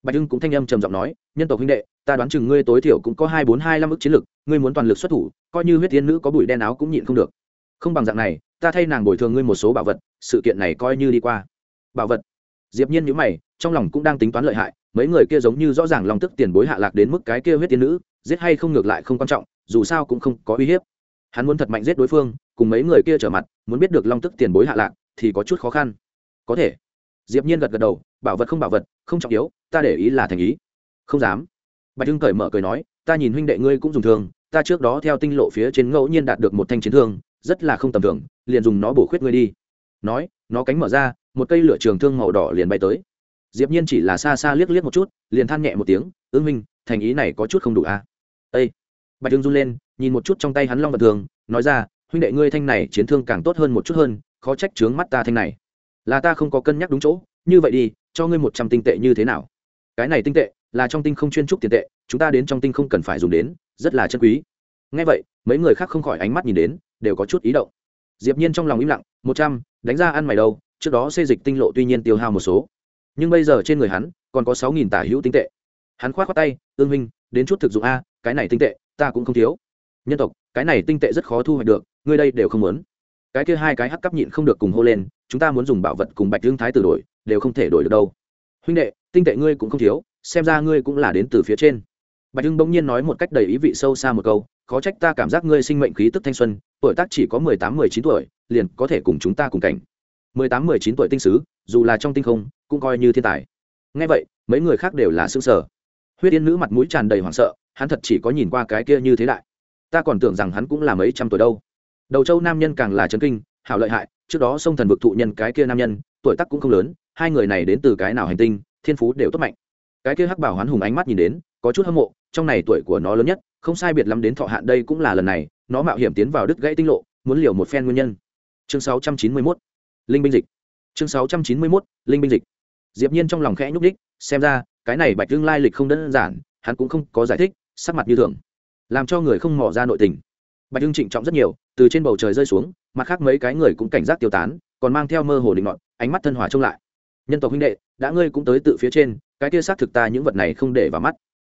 Bạch hưng cũng thanh âm trầm giọng nói, nhân tộc huynh đệ, ta đoán chừng ngươi tối thiểu cũng có hai bốn hai năm ức chiến lực, ngươi muốn toàn lực xuất thủ, coi như huyết yên nữ có bụi đen áo cũng nhịn không được. Không bằng dạng này, ta thay nàng bồi thường ngươi một số bảo vật, sự kiện này coi như đi qua. Bảo vật? Diệp nhiên nhíu mày, trong lòng cũng đang tính toán lợi hại mấy người kia giống như rõ ràng lòng tức tiền bối hạ lạc đến mức cái kia huyết tiên nữ, giết hay không ngược lại không quan trọng, dù sao cũng không có uy hiếp. Hắn muốn thật mạnh giết đối phương, cùng mấy người kia trở mặt, muốn biết được long tức tiền bối hạ lạc thì có chút khó khăn. Có thể. Diệp nhiên gật gật đầu, bảo vật không bảo vật, không trọng yếu, ta để ý là thành ý. Không dám. Bạch hưng cởi mở cười nói, ta nhìn huynh đệ ngươi cũng dùng thương ta trước đó theo tinh lộ phía trên ngẫu nhiên đạt được một thanh chiến thương, rất là không tầm thường, liền dùng nó bổ khuyết ngươi đi. Nói, nó cánh mở ra, một cây lửa trường thương màu đỏ liền bay tới diệp nhiên chỉ là xa xa liếc liếc một chút, liền than nhẹ một tiếng ương minh, thành ý này có chút không đủ à? Ây bạch Dương run lên, nhìn một chút trong tay hắn long vật thường, nói ra, huynh đệ ngươi thanh này chiến thương càng tốt hơn một chút hơn, khó trách trướng mắt ta thanh này. Là ta không có cân nhắc đúng chỗ, như vậy đi, cho ngươi một trăm tinh tệ như thế nào? Cái này tinh tệ, là trong tinh không chuyên trúc tiền tệ, chúng ta đến trong tinh không cần phải dùng đến, rất là chân quý. Ngay vậy, mấy người khác không khỏi ánh mắt nhìn đến, đều có chút ý động. Diệp nhiên trong lòng im lặng, một trăm, đánh ra ăn mày đâu, trước đó xây dịch tinh lộ tuy nhiên tiêu hao một số nhưng bây giờ trên người hắn còn có sáu nghìn tả hữu tinh tệ. Hắn khoát khoát tay, ương minh đến chút thực dụng a, cái này tinh tệ, ta cũng không thiếu. Nhân tộc, cái này tinh tệ rất khó thu hoạch được, ngươi đây đều không muốn. Cái kia hai cái hắc cắp nhịn không được cùng hô lên, chúng ta muốn dùng bảo vật cùng bạch lương thái tử đổi, đều không thể đổi được đâu. Huynh đệ, tinh tệ ngươi cũng không thiếu, xem ra ngươi cũng là đến từ phía trên. Bạch lương bỗng nhiên nói một cách đầy ý vị sâu xa một câu, khó trách ta cảm giác ngươi sinh mệnh khí tức thanh xuân, tuổi tác chỉ có mười tám, mười chín tuổi, liền có thể cùng chúng ta cùng cảnh. Mười tám, mười chín tuổi tinh sứ, dù là trong tinh không cũng coi như thiên tài. Ngay vậy, mấy người khác đều là xương sở huyết yên nữ mặt mũi tràn đầy hoảng sợ, hắn thật chỉ có nhìn qua cái kia như thế đại. Ta còn tưởng rằng hắn cũng là mấy trăm tuổi đâu. Đầu châu nam nhân càng là chấn kinh, hảo lợi hại, trước đó sông thần vực thụ nhân cái kia nam nhân, tuổi tác cũng không lớn, hai người này đến từ cái nào hành tinh, thiên phú đều tốt mạnh. Cái kia hắc bảo hoán hùng ánh mắt nhìn đến, có chút hâm mộ, trong này tuổi của nó lớn nhất, không sai biệt lắm đến thọ hạn đây cũng là lần này, nó mạo hiểm tiến vào đứt gãy tinh lộ, muốn liều một phen nguyên nhân. Chương 691 linh binh dịch. Chương 691 linh binh dịch diệp nhiên trong lòng khẽ nhúc đích xem ra, cái này bạch tương lai lịch không đơn giản, hắn cũng không có giải thích, sắc mặt như thường. Làm cho người không mò ra nội tình. Bạch tương trịnh trọng rất nhiều, từ trên bầu trời rơi xuống, mặt khác mấy cái người cũng cảnh giác tiêu tán, còn mang theo mơ hồ định ngọn ánh mắt thân hòa trông lại. Nhân tộc huynh đệ, đã ngươi cũng tới tự phía trên, cái kia xác thực ta những vật này không để vào mắt.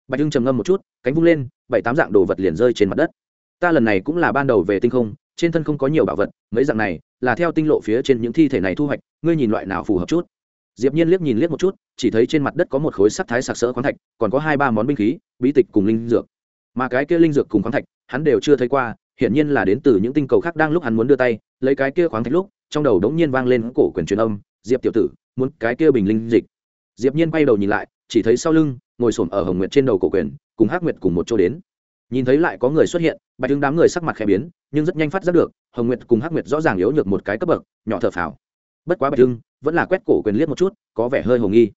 Bạch hưng trầm ngâm một chút, cánh vung lên, bảy tám dạng đồ vật liền rơi trên mặt đất. Ta lần này cũng là ban đầu về tinh không, trên thân không có nhiều bảo vật, mấy dạng này là theo tinh lộ phía trên những thi thể này thu hoạch, ngươi nhìn loại nào phù hợp chút? Diệp nhiên liếc nhìn liếc một chút, chỉ thấy trên mặt đất có một khối sắc thái sặc sỡ khoáng thạch, còn có hai ba món binh khí, bí tịch cùng linh dược. Mà cái kia linh dược cùng khoáng thạch, hắn đều chưa thấy qua, hiển nhiên là đến từ những tinh cầu khác đang lúc hắn muốn đưa tay, lấy cái kia khoáng thạch lúc, trong đầu đống nhiên vang lên cổ quyền truyền âm, diệp tiểu tử, muốn cái kia bình linh dịch. Diệp nhiên quay đầu nhìn lại, chỉ thấy sau lưng, ngồi xổm ở hồng nguyệt trên đầu cổ quyền, cùng hắc nguyệt cùng một chỗ đến. Nhìn thấy lại có người xuất hiện, bạch Dương đám người sắc mặt khẽ biến, nhưng rất nhanh phát giác được, hồng nguyệt cùng hắc nguyệt rõ ràng yếu nhược một cái cấp bậc, nhỏ thở phào. Bất quá bạch Dương vẫn là quét cổ quyền liếc một chút, có vẻ hơi hồ nghi.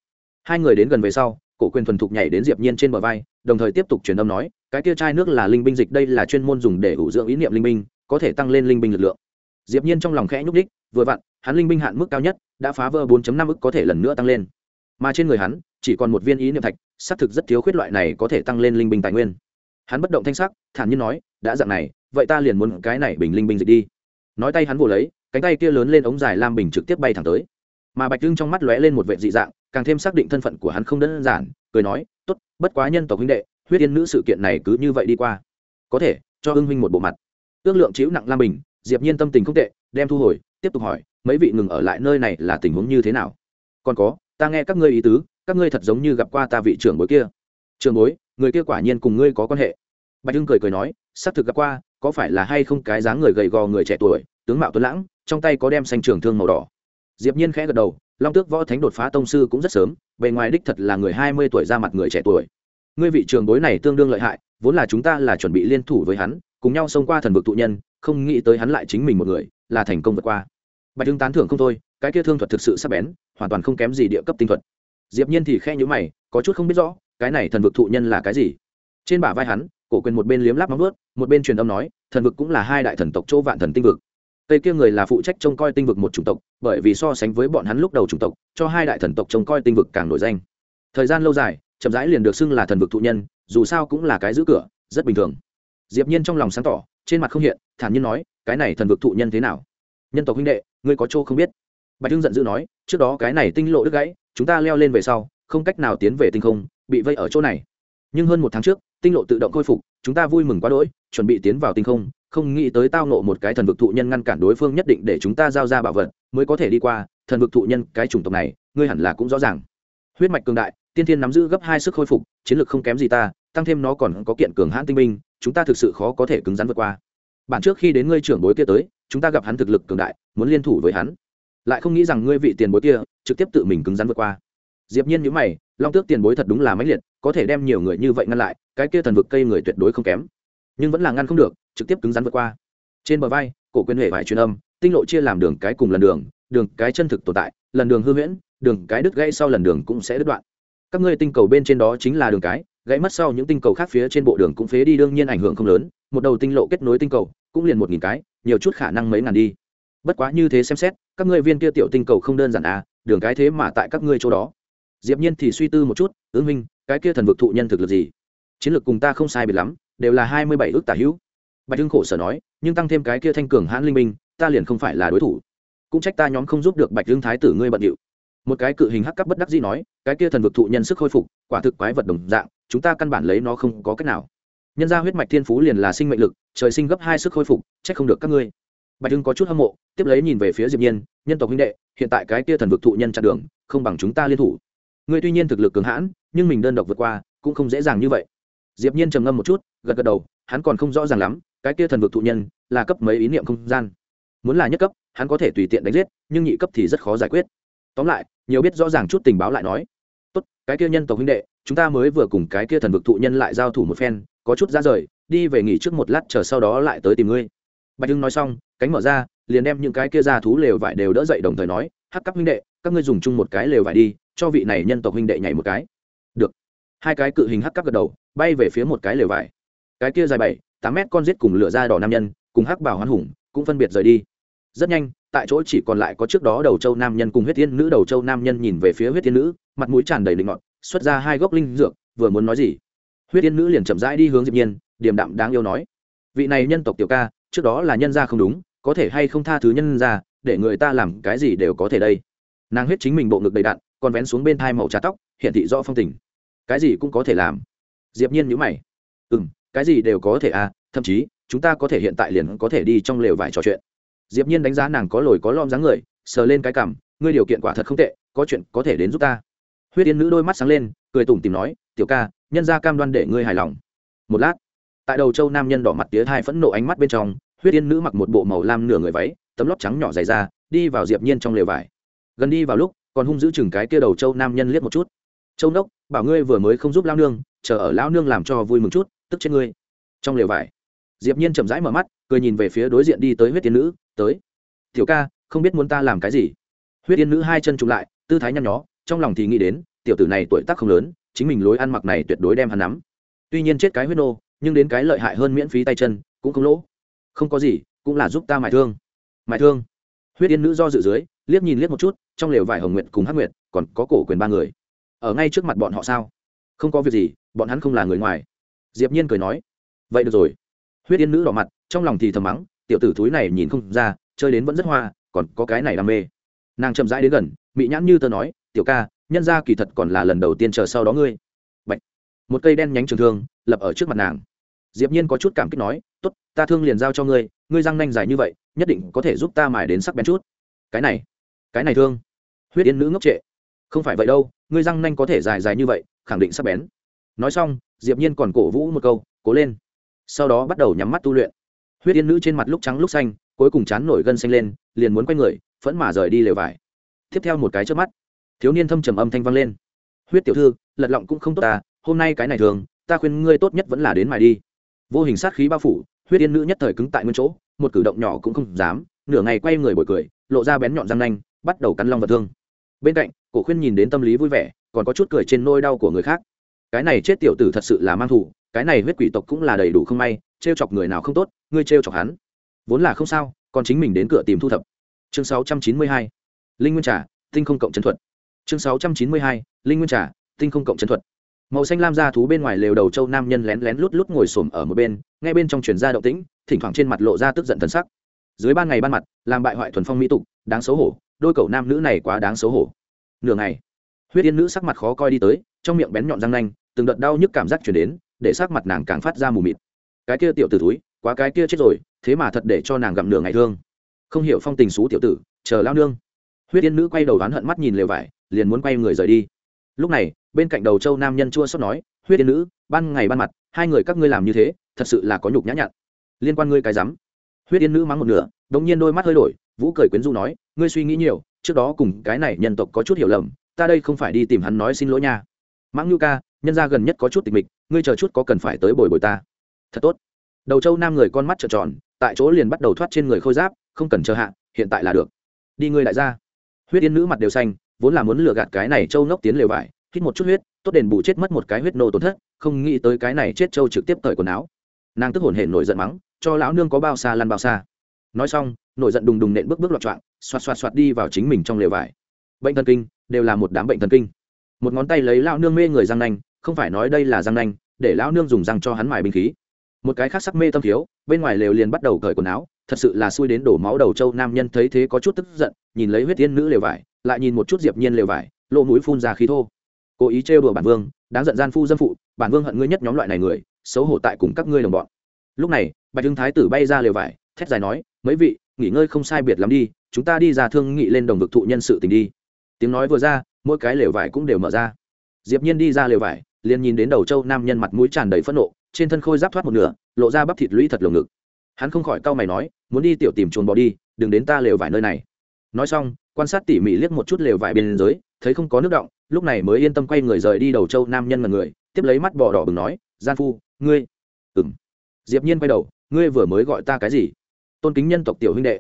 Hai người đến gần về sau, cổ quyền thuần thục nhảy đến diệp nhiên trên bờ vai, đồng thời tiếp tục truyền âm nói, cái kia chai nước là linh binh dịch, đây là chuyên môn dùng để ủ dưỡng ý niệm linh binh, có thể tăng lên linh binh lực lượng. Diệp nhiên trong lòng khẽ nhúc đích vừa vặn, hắn linh binh hạn mức cao nhất, đã phá vỡ 4.5 ức có thể lần nữa tăng lên. Mà trên người hắn, chỉ còn một viên ý niệm thạch, xác thực rất thiếu khuyết loại này có thể tăng lên linh binh tài nguyên. Hắn bất động thanh sắc, thản nhiên nói, đã dạng này, vậy ta liền muốn cái này bình linh binh dịch đi. Nói tay hắn vồ lấy, cánh tay kia lớn lên ống dài lam bình trực tiếp bay thẳng tới mà bạch hưng trong mắt lóe lên một vệ dị dạng, càng thêm xác định thân phận của hắn không đơn giản, cười nói, tốt, bất quá nhân tộc huynh đệ, huyết yên nữ sự kiện này cứ như vậy đi qua. Có thể, cho ưng huynh một bộ mặt. Ước lượng chịu nặng lam bình, diệp nhiên tâm tình không tệ, đem thu hồi, tiếp tục hỏi, mấy vị ngừng ở lại nơi này là tình huống như thế nào? Còn có, ta nghe các ngươi ý tứ, các ngươi thật giống như gặp qua ta vị trưởng bối kia. Trưởng bối, người kia quả nhiên cùng ngươi có quan hệ. Bạch hưng cười cười nói, xác thực gặp qua, có phải là hay không cái dáng người gầy gò người trẻ tuổi, tướng mạo tuấn lãng, trong tay có đem xanh trường thương màu đỏ diệp nhiên khẽ gật đầu, long tước võ thánh đột phá tông sư cũng rất sớm, bề ngoài đích thật là người hai mươi tuổi ra mặt người trẻ tuổi. Ngươi vị trường bối này tương đương lợi hại, vốn là chúng ta là chuẩn bị liên thủ với hắn, cùng nhau xông qua thần vực tụ nhân, không nghĩ tới hắn lại chính mình một người, là thành công vượt qua. Bạch hưng tán thưởng không thôi, cái kia thương thuật thực sự sắc bén, hoàn toàn không kém gì địa cấp tinh thuật. Diệp nhiên thì khe nhíu mày, có chút không biết rõ, cái này thần vực thụ nhân là cái gì? Trên bả vai hắn, cổ quyền một bên liếm láp móng vuốt, một bên truyền âm nói, thần vực cũng là hai đại thần tộc chỗ vạn thần tinh vực tây kia người là phụ trách trông coi tinh vực một chủng tộc, bởi vì so sánh với bọn hắn lúc đầu chủng tộc, cho hai đại thần tộc trông coi tinh vực càng nổi danh. Thời gian lâu dài, chậm rãi liền được xưng là thần vực thụ nhân, dù sao cũng là cái giữ cửa, rất bình thường. Diệp nhiên trong lòng sáng tỏ, trên mặt không hiện, thản nhiên nói, cái này thần vực thụ nhân thế nào? Nhân tộc huynh đệ, ngươi có chỗ không biết. Bạch Dương giận dữ nói, trước đó cái này tinh lộ đứt gãy, chúng ta leo lên về sau, không cách nào tiến về tinh không, bị vây ở chỗ này. Nhưng hơn một tháng trước, tinh lộ tự động khôi phục, chúng ta vui mừng quá đỗi, chuẩn bị tiến vào tinh không không nghĩ tới tao nộ một cái thần vực thụ nhân ngăn cản đối phương nhất định để chúng ta giao ra bảo vật, mới có thể đi qua, thần vực thụ nhân, cái chủng tộc này, ngươi hẳn là cũng rõ ràng. Huyết mạch cường đại, tiên thiên nắm giữ gấp hai sức khôi phục, chiến lược không kém gì ta, tăng thêm nó còn có kiện cường hãn tinh binh, chúng ta thực sự khó có thể cứng rắn vượt qua. Bản trước khi đến ngươi trưởng bối kia tới, chúng ta gặp hắn thực lực cường đại, muốn liên thủ với hắn. Lại không nghĩ rằng ngươi vị tiền bối kia, trực tiếp tự mình cứng rắn vượt qua. Diệp nhiên nhíu mày, long tước tiền bối thật đúng là mãnh liệt, có thể đem nhiều người như vậy ngăn lại, cái kia thần vực cây người tuyệt đối không kém nhưng vẫn là ngăn không được, trực tiếp cứng rắn vượt qua. Trên bờ vai, cổ quyền hệ vải truyền âm, tinh lộ chia làm đường cái cùng lần đường đường cái chân thực tồn tại, lần đường hư huyễn, đường cái đứt gãy sau lần đường cũng sẽ đứt đoạn. Các ngươi tinh cầu bên trên đó chính là đường cái, gãy mất sau những tinh cầu khác phía trên bộ đường cũng phế đi đương nhiên ảnh hưởng không lớn, một đầu tinh lộ kết nối tinh cầu, cũng liền một nghìn cái, nhiều chút khả năng mấy ngàn đi. Bất quá như thế xem xét, các ngươi viên kia tiểu tinh cầu không đơn giản à đường cái thế mà tại các ngươi chỗ đó. Diệp nhiên thì suy tư một chút ứng minh, cái kia thần vực thụ nhân thực lực gì? Chiến lược cùng ta không sai biệt lắm đều là hai mươi bảy ước tả hữu. Bạch hưng khổ sở nói, nhưng tăng thêm cái kia thanh cường hãn linh minh, ta liền không phải là đối thủ. Cũng trách ta nhóm không giúp được bạch hưng thái tử ngươi bận điệu. Một cái cự hình hắc cấp bất đắc dĩ nói, cái kia thần vực thụ nhân sức khôi phục, quả thực quái vật đồng dạng, chúng ta căn bản lấy nó không có cách nào. Nhân ra huyết mạch thiên phú liền là sinh mệnh lực, trời sinh gấp hai sức khôi phục, trách không được các ngươi. Bạch hưng có chút hâm mộ, tiếp lấy nhìn về phía diệp nhiên, nhân tộc huynh đệ, hiện tại cái kia thần vực thụ nhân chặn đường, không bằng chúng ta liên thủ. Ngươi tuy nhiên thực lực cường hãn, nhưng mình đơn độc vượt qua, cũng không dễ dàng như vậy diệp nhiên trầm ngâm một chút, gật gật đầu, hắn còn không rõ ràng lắm, cái kia thần vực thụ nhân là cấp mấy ý niệm không gian. Muốn là nhất cấp, hắn có thể tùy tiện đánh giết, nhưng nhị cấp thì rất khó giải quyết. Tóm lại, nhiều biết rõ ràng chút tình báo lại nói, tốt, cái kia nhân tộc huynh đệ, chúng ta mới vừa cùng cái kia thần vực thụ nhân lại giao thủ một phen, có chút ra rời, đi về nghỉ trước một lát chờ sau đó lại tới tìm ngươi. Bạch hưng nói xong, cánh mở ra, liền đem những cái kia ra thú lều vải đều đỡ dậy đồng thời nói, hắc các huynh đệ, các ngươi dùng chung một cái lều vải đi, cho vị này nhân tộc huynh đệ nhảy một cái hai cái cự hình hắc các gật đầu, bay về phía một cái lều vải. Cái kia dài bảy, tám mét con giết cùng lửa da đỏ nam nhân, cùng hắc bảo hoán hùng, cũng phân biệt rời đi. Rất nhanh, tại chỗ chỉ còn lại có trước đó đầu châu nam nhân cùng huyết tiên nữ đầu châu nam nhân nhìn về phía huyết tiên nữ, mặt mũi tràn đầy linh ngọt xuất ra hai gốc linh dược, vừa muốn nói gì. Huyết tiên nữ liền chậm rãi đi hướng diệp nhiên, điềm đạm đáng yêu nói, vị này nhân tộc tiểu ca, trước đó là nhân gia không đúng, có thể hay không tha thứ nhân gia, để người ta làm cái gì đều có thể đây. Nàng huyết chính mình bộ ngực đầy đặn, còn vén xuống bên thai màu trà tóc hiện thị rõ phong tình cái gì cũng có thể làm. Diệp nhiên nhíu mày. Ừm, cái gì đều có thể à thậm chí, chúng ta có thể hiện tại liền có thể đi trong lều vải trò chuyện. Diệp nhiên đánh giá nàng có lồi có lõm dáng người, sờ lên cái cằm, ngươi điều kiện quả thật không tệ, có chuyện có thể đến giúp ta. Huyết yên nữ đôi mắt sáng lên, cười tủm tỉm nói, tiểu ca, nhân gia cam đoan để ngươi hài lòng. Một lát, tại đầu châu nam nhân đỏ mặt tía hai phẫn nộ ánh mắt bên trong, huyết yên nữ mặc một bộ màu lam nửa người váy, tấm lót trắng nhỏ dày ra, đi vào diệp nhiên trong lều vải. Gần đi vào lúc, còn hung giữ chừng cái kia đầu châu nam nhân liếc một chút. Châu đốc bảo ngươi vừa mới không giúp lao nương, chờ ở lão nương làm cho vui mừng chút, tức chết ngươi. Trong lều vải, diệp nhiên chậm rãi mở mắt, cười nhìn về phía đối diện đi tới huyết tiên nữ, tới, tiểu ca, không biết muốn ta làm cái gì? Huyết tiên nữ hai chân trùng lại, tư thái nhăn nhó, trong lòng thì nghĩ đến, tiểu tử này tuổi tác không lớn, chính mình lối ăn mặc này tuyệt đối đem hắn nắm. Tuy nhiên chết cái huyết nô, nhưng đến cái lợi hại hơn miễn phí tay chân, cũng không lỗ. Không có gì, cũng là giúp ta mài thương. Mài thương. Huyết tiên nữ do dự dưới, liếc nhìn liếc một chút, trong lều vải hồng nguyện cùng hắc nguyệt, còn có cổ quyền ba người ở ngay trước mặt bọn họ sao? Không có việc gì, bọn hắn không là người ngoài. Diệp nhiên cười nói. Vậy được rồi. Huyết yên nữ đỏ mặt, trong lòng thì thầm mắng, tiểu tử thúi này nhìn không ra, chơi đến vẫn rất hoa, còn có cái này đam mê. Nàng chậm rãi đến gần, mị nhãn như tớ nói, tiểu ca, nhân ra kỳ thật còn là lần đầu tiên chờ sau đó ngươi. Bạch. một cây đen nhánh trường thương lập ở trước mặt nàng. Diệp nhiên có chút cảm kích nói, tốt, ta thương liền giao cho ngươi ngươi răng nanh dài như vậy, nhất định có thể giúp ta mài đến sắc bén chút. Cái này cái này thương. Huyết yên nữ ngốc trệ. Không phải vậy đâu ngươi răng nanh có thể dài dài như vậy, khẳng định sắc bén. Nói xong, diệp nhiên còn cổ vũ một câu, cố lên. Sau đó bắt đầu nhắm mắt tu luyện. Huyết yên nữ trên mặt lúc trắng lúc xanh, cuối cùng chán nổi gân xanh lên, liền muốn quay người, phẫn mà rời đi lều vải. Tiếp theo một cái trước mắt, thiếu niên thâm trầm âm thanh vang lên. Huyết tiểu thư, lật lọng cũng không tốt ta, hôm nay cái này thường, ta khuyên ngươi tốt nhất vẫn là đến mài đi. Vô hình sát khí bao phủ, huyết yên nữ nhất thời cứng tại nguyên chỗ, một cử động nhỏ cũng không dám, nửa ngày quay người bồi cười, lộ ra bén nhọn răng nanh, bắt đầu cắn long vật thương. Bên cạnh cổ khuyên nhìn đến tâm lý vui vẻ, còn có chút cười trên nôi đau của người khác. Cái này chết tiểu tử thật sự là mang thủ, cái này huyết quỷ tộc cũng là đầy đủ không may t r e o chọc người nào không tốt, ngươi t r e o chọc hắn. Vốn là không sao, còn chính mình đến cửa tìm thu thập. Chương 692. linh nguyên trà, tinh không cộng chân thuật. Chương 692. linh nguyên trà, tinh không cộng chân thuật. Màu xanh lam ra thú bên ngoài lều đầu châu nam nhân lén lén lút lút ngồi xổm ở một bên, ngay bên trong truyền ra động tĩnh, thỉnh thoảng trên mặt lộ ra tức giận thần sắc. Dưới ban ngày ban mặt, làm bại hoại thuần phong mỹ tục, đáng xấu hổ, đôi cậu nam nữ này quá đáng xấu hổ nửa ngày. Huyết yên nữ sắc mặt khó coi đi tới, trong miệng bén nhọn răng nanh, từng đợt đau nhức cảm giác chuyển đến, để sắc mặt nàng càng phát ra mù mịt. Cái kia tiểu tử túi quá cái kia chết rồi, thế mà thật để cho nàng gặm nửa ngày thương. Không hiểu phong tình xú tiểu tử, chờ lao nương. Huyết yên nữ quay đầu đoán hận mắt nhìn lều vải, liền muốn quay người rời đi. Lúc này, bên cạnh đầu châu nam nhân chua sót nói, huyết yên nữ, ban ngày ban mặt, hai người các ngươi làm như thế, thật sự là có nhục nhã nhặn. Liên quan ngươi cái rắm. Huyết yên nữ mắng một nửa đống nhiên đôi mắt hơi đổi, vũ cười quyến du nói, ngươi suy nghĩ nhiều trước đó cùng cái này nhân tộc có chút hiểu lầm, ta đây không phải đi tìm hắn nói xin lỗi nha. Mãng nhu ca, nhân ra gần nhất có chút tịch mịch, ngươi chờ chút có cần phải tới bồi bồi ta. Thật tốt. Đầu châu nam người con mắt trợn tròn, tại chỗ liền bắt đầu thoát trên người khôi giáp, không cần chờ hạ, hiện tại là được. Đi ngươi đại gia huyết yên nữ mặt đều xanh, vốn là muốn lừa gạt cái này châu nốc tiến lều vải, hít một chút huyết, tốt đền bù chết mất một cái huyết nô tổn thất, không nghĩ tới cái này chết châu trực tiếp cởi quần áo. Nàng tức hổn hển nổi giận mắng, cho lão nương có bao xa lăn bao xa. Nói xong nổi giận đùng đùng nện bước bước loạn trạng, xoạt xoạt xoạt đi vào chính mình trong lều vải. Bệnh thần kinh đều là một đám bệnh thần kinh. Một ngón tay lấy lão nương mê người răng nanh không phải nói đây là răng nanh để lão nương dùng răng cho hắn mài binh khí. Một cái khác sắc mê tâm thiếu bên ngoài lều liền bắt đầu cởi quần áo thật sự là xui đến đổ máu đầu châu nam nhân thấy thế có chút tức giận nhìn lấy huyết tiên nữ lều vải lại nhìn một chút diệp nhiên lều vải lộ mũi phun ra khí thô. Cố ý trêu đùa bản vương đáng giận gian phu dâm phụ bản vương hận ngươi nhất nhóm loại này người xấu hổ tại cùng các ngươi đồng bọn. Lúc này bạch hưng thái tử bay ra lều vải thét dài nói mấy vị nghỉ ngơi không sai biệt lắm đi, chúng ta đi ra thương nghị lên đồng vực thụ nhân sự tình đi. Tiếng nói vừa ra, mỗi cái lều vải cũng đều mở ra. Diệp nhiên đi ra lều vải, liền nhìn đến đầu châu nam nhân mặt mũi tràn đầy phẫn nộ, trên thân khôi giáp thoát một nửa, lộ ra bắp thịt lũy thật lồng ngực. Hắn không khỏi cau mày nói, muốn đi tiểu tìm chuồn bỏ đi, đừng đến ta lều vải nơi này. Nói xong, quan sát tỉ mỉ liếc một chút lều vải bên dưới, thấy không có nước động, lúc này mới yên tâm quay người rời đi đầu châu nam nhân mật người, tiếp lấy mắt bò đỏ bừng nói, gian phu, ngươi. Ừm. Diệp nhiên quay đầu, ngươi vừa mới gọi ta cái gì? Tôn kính nhân tộc tiểu huynh đệ.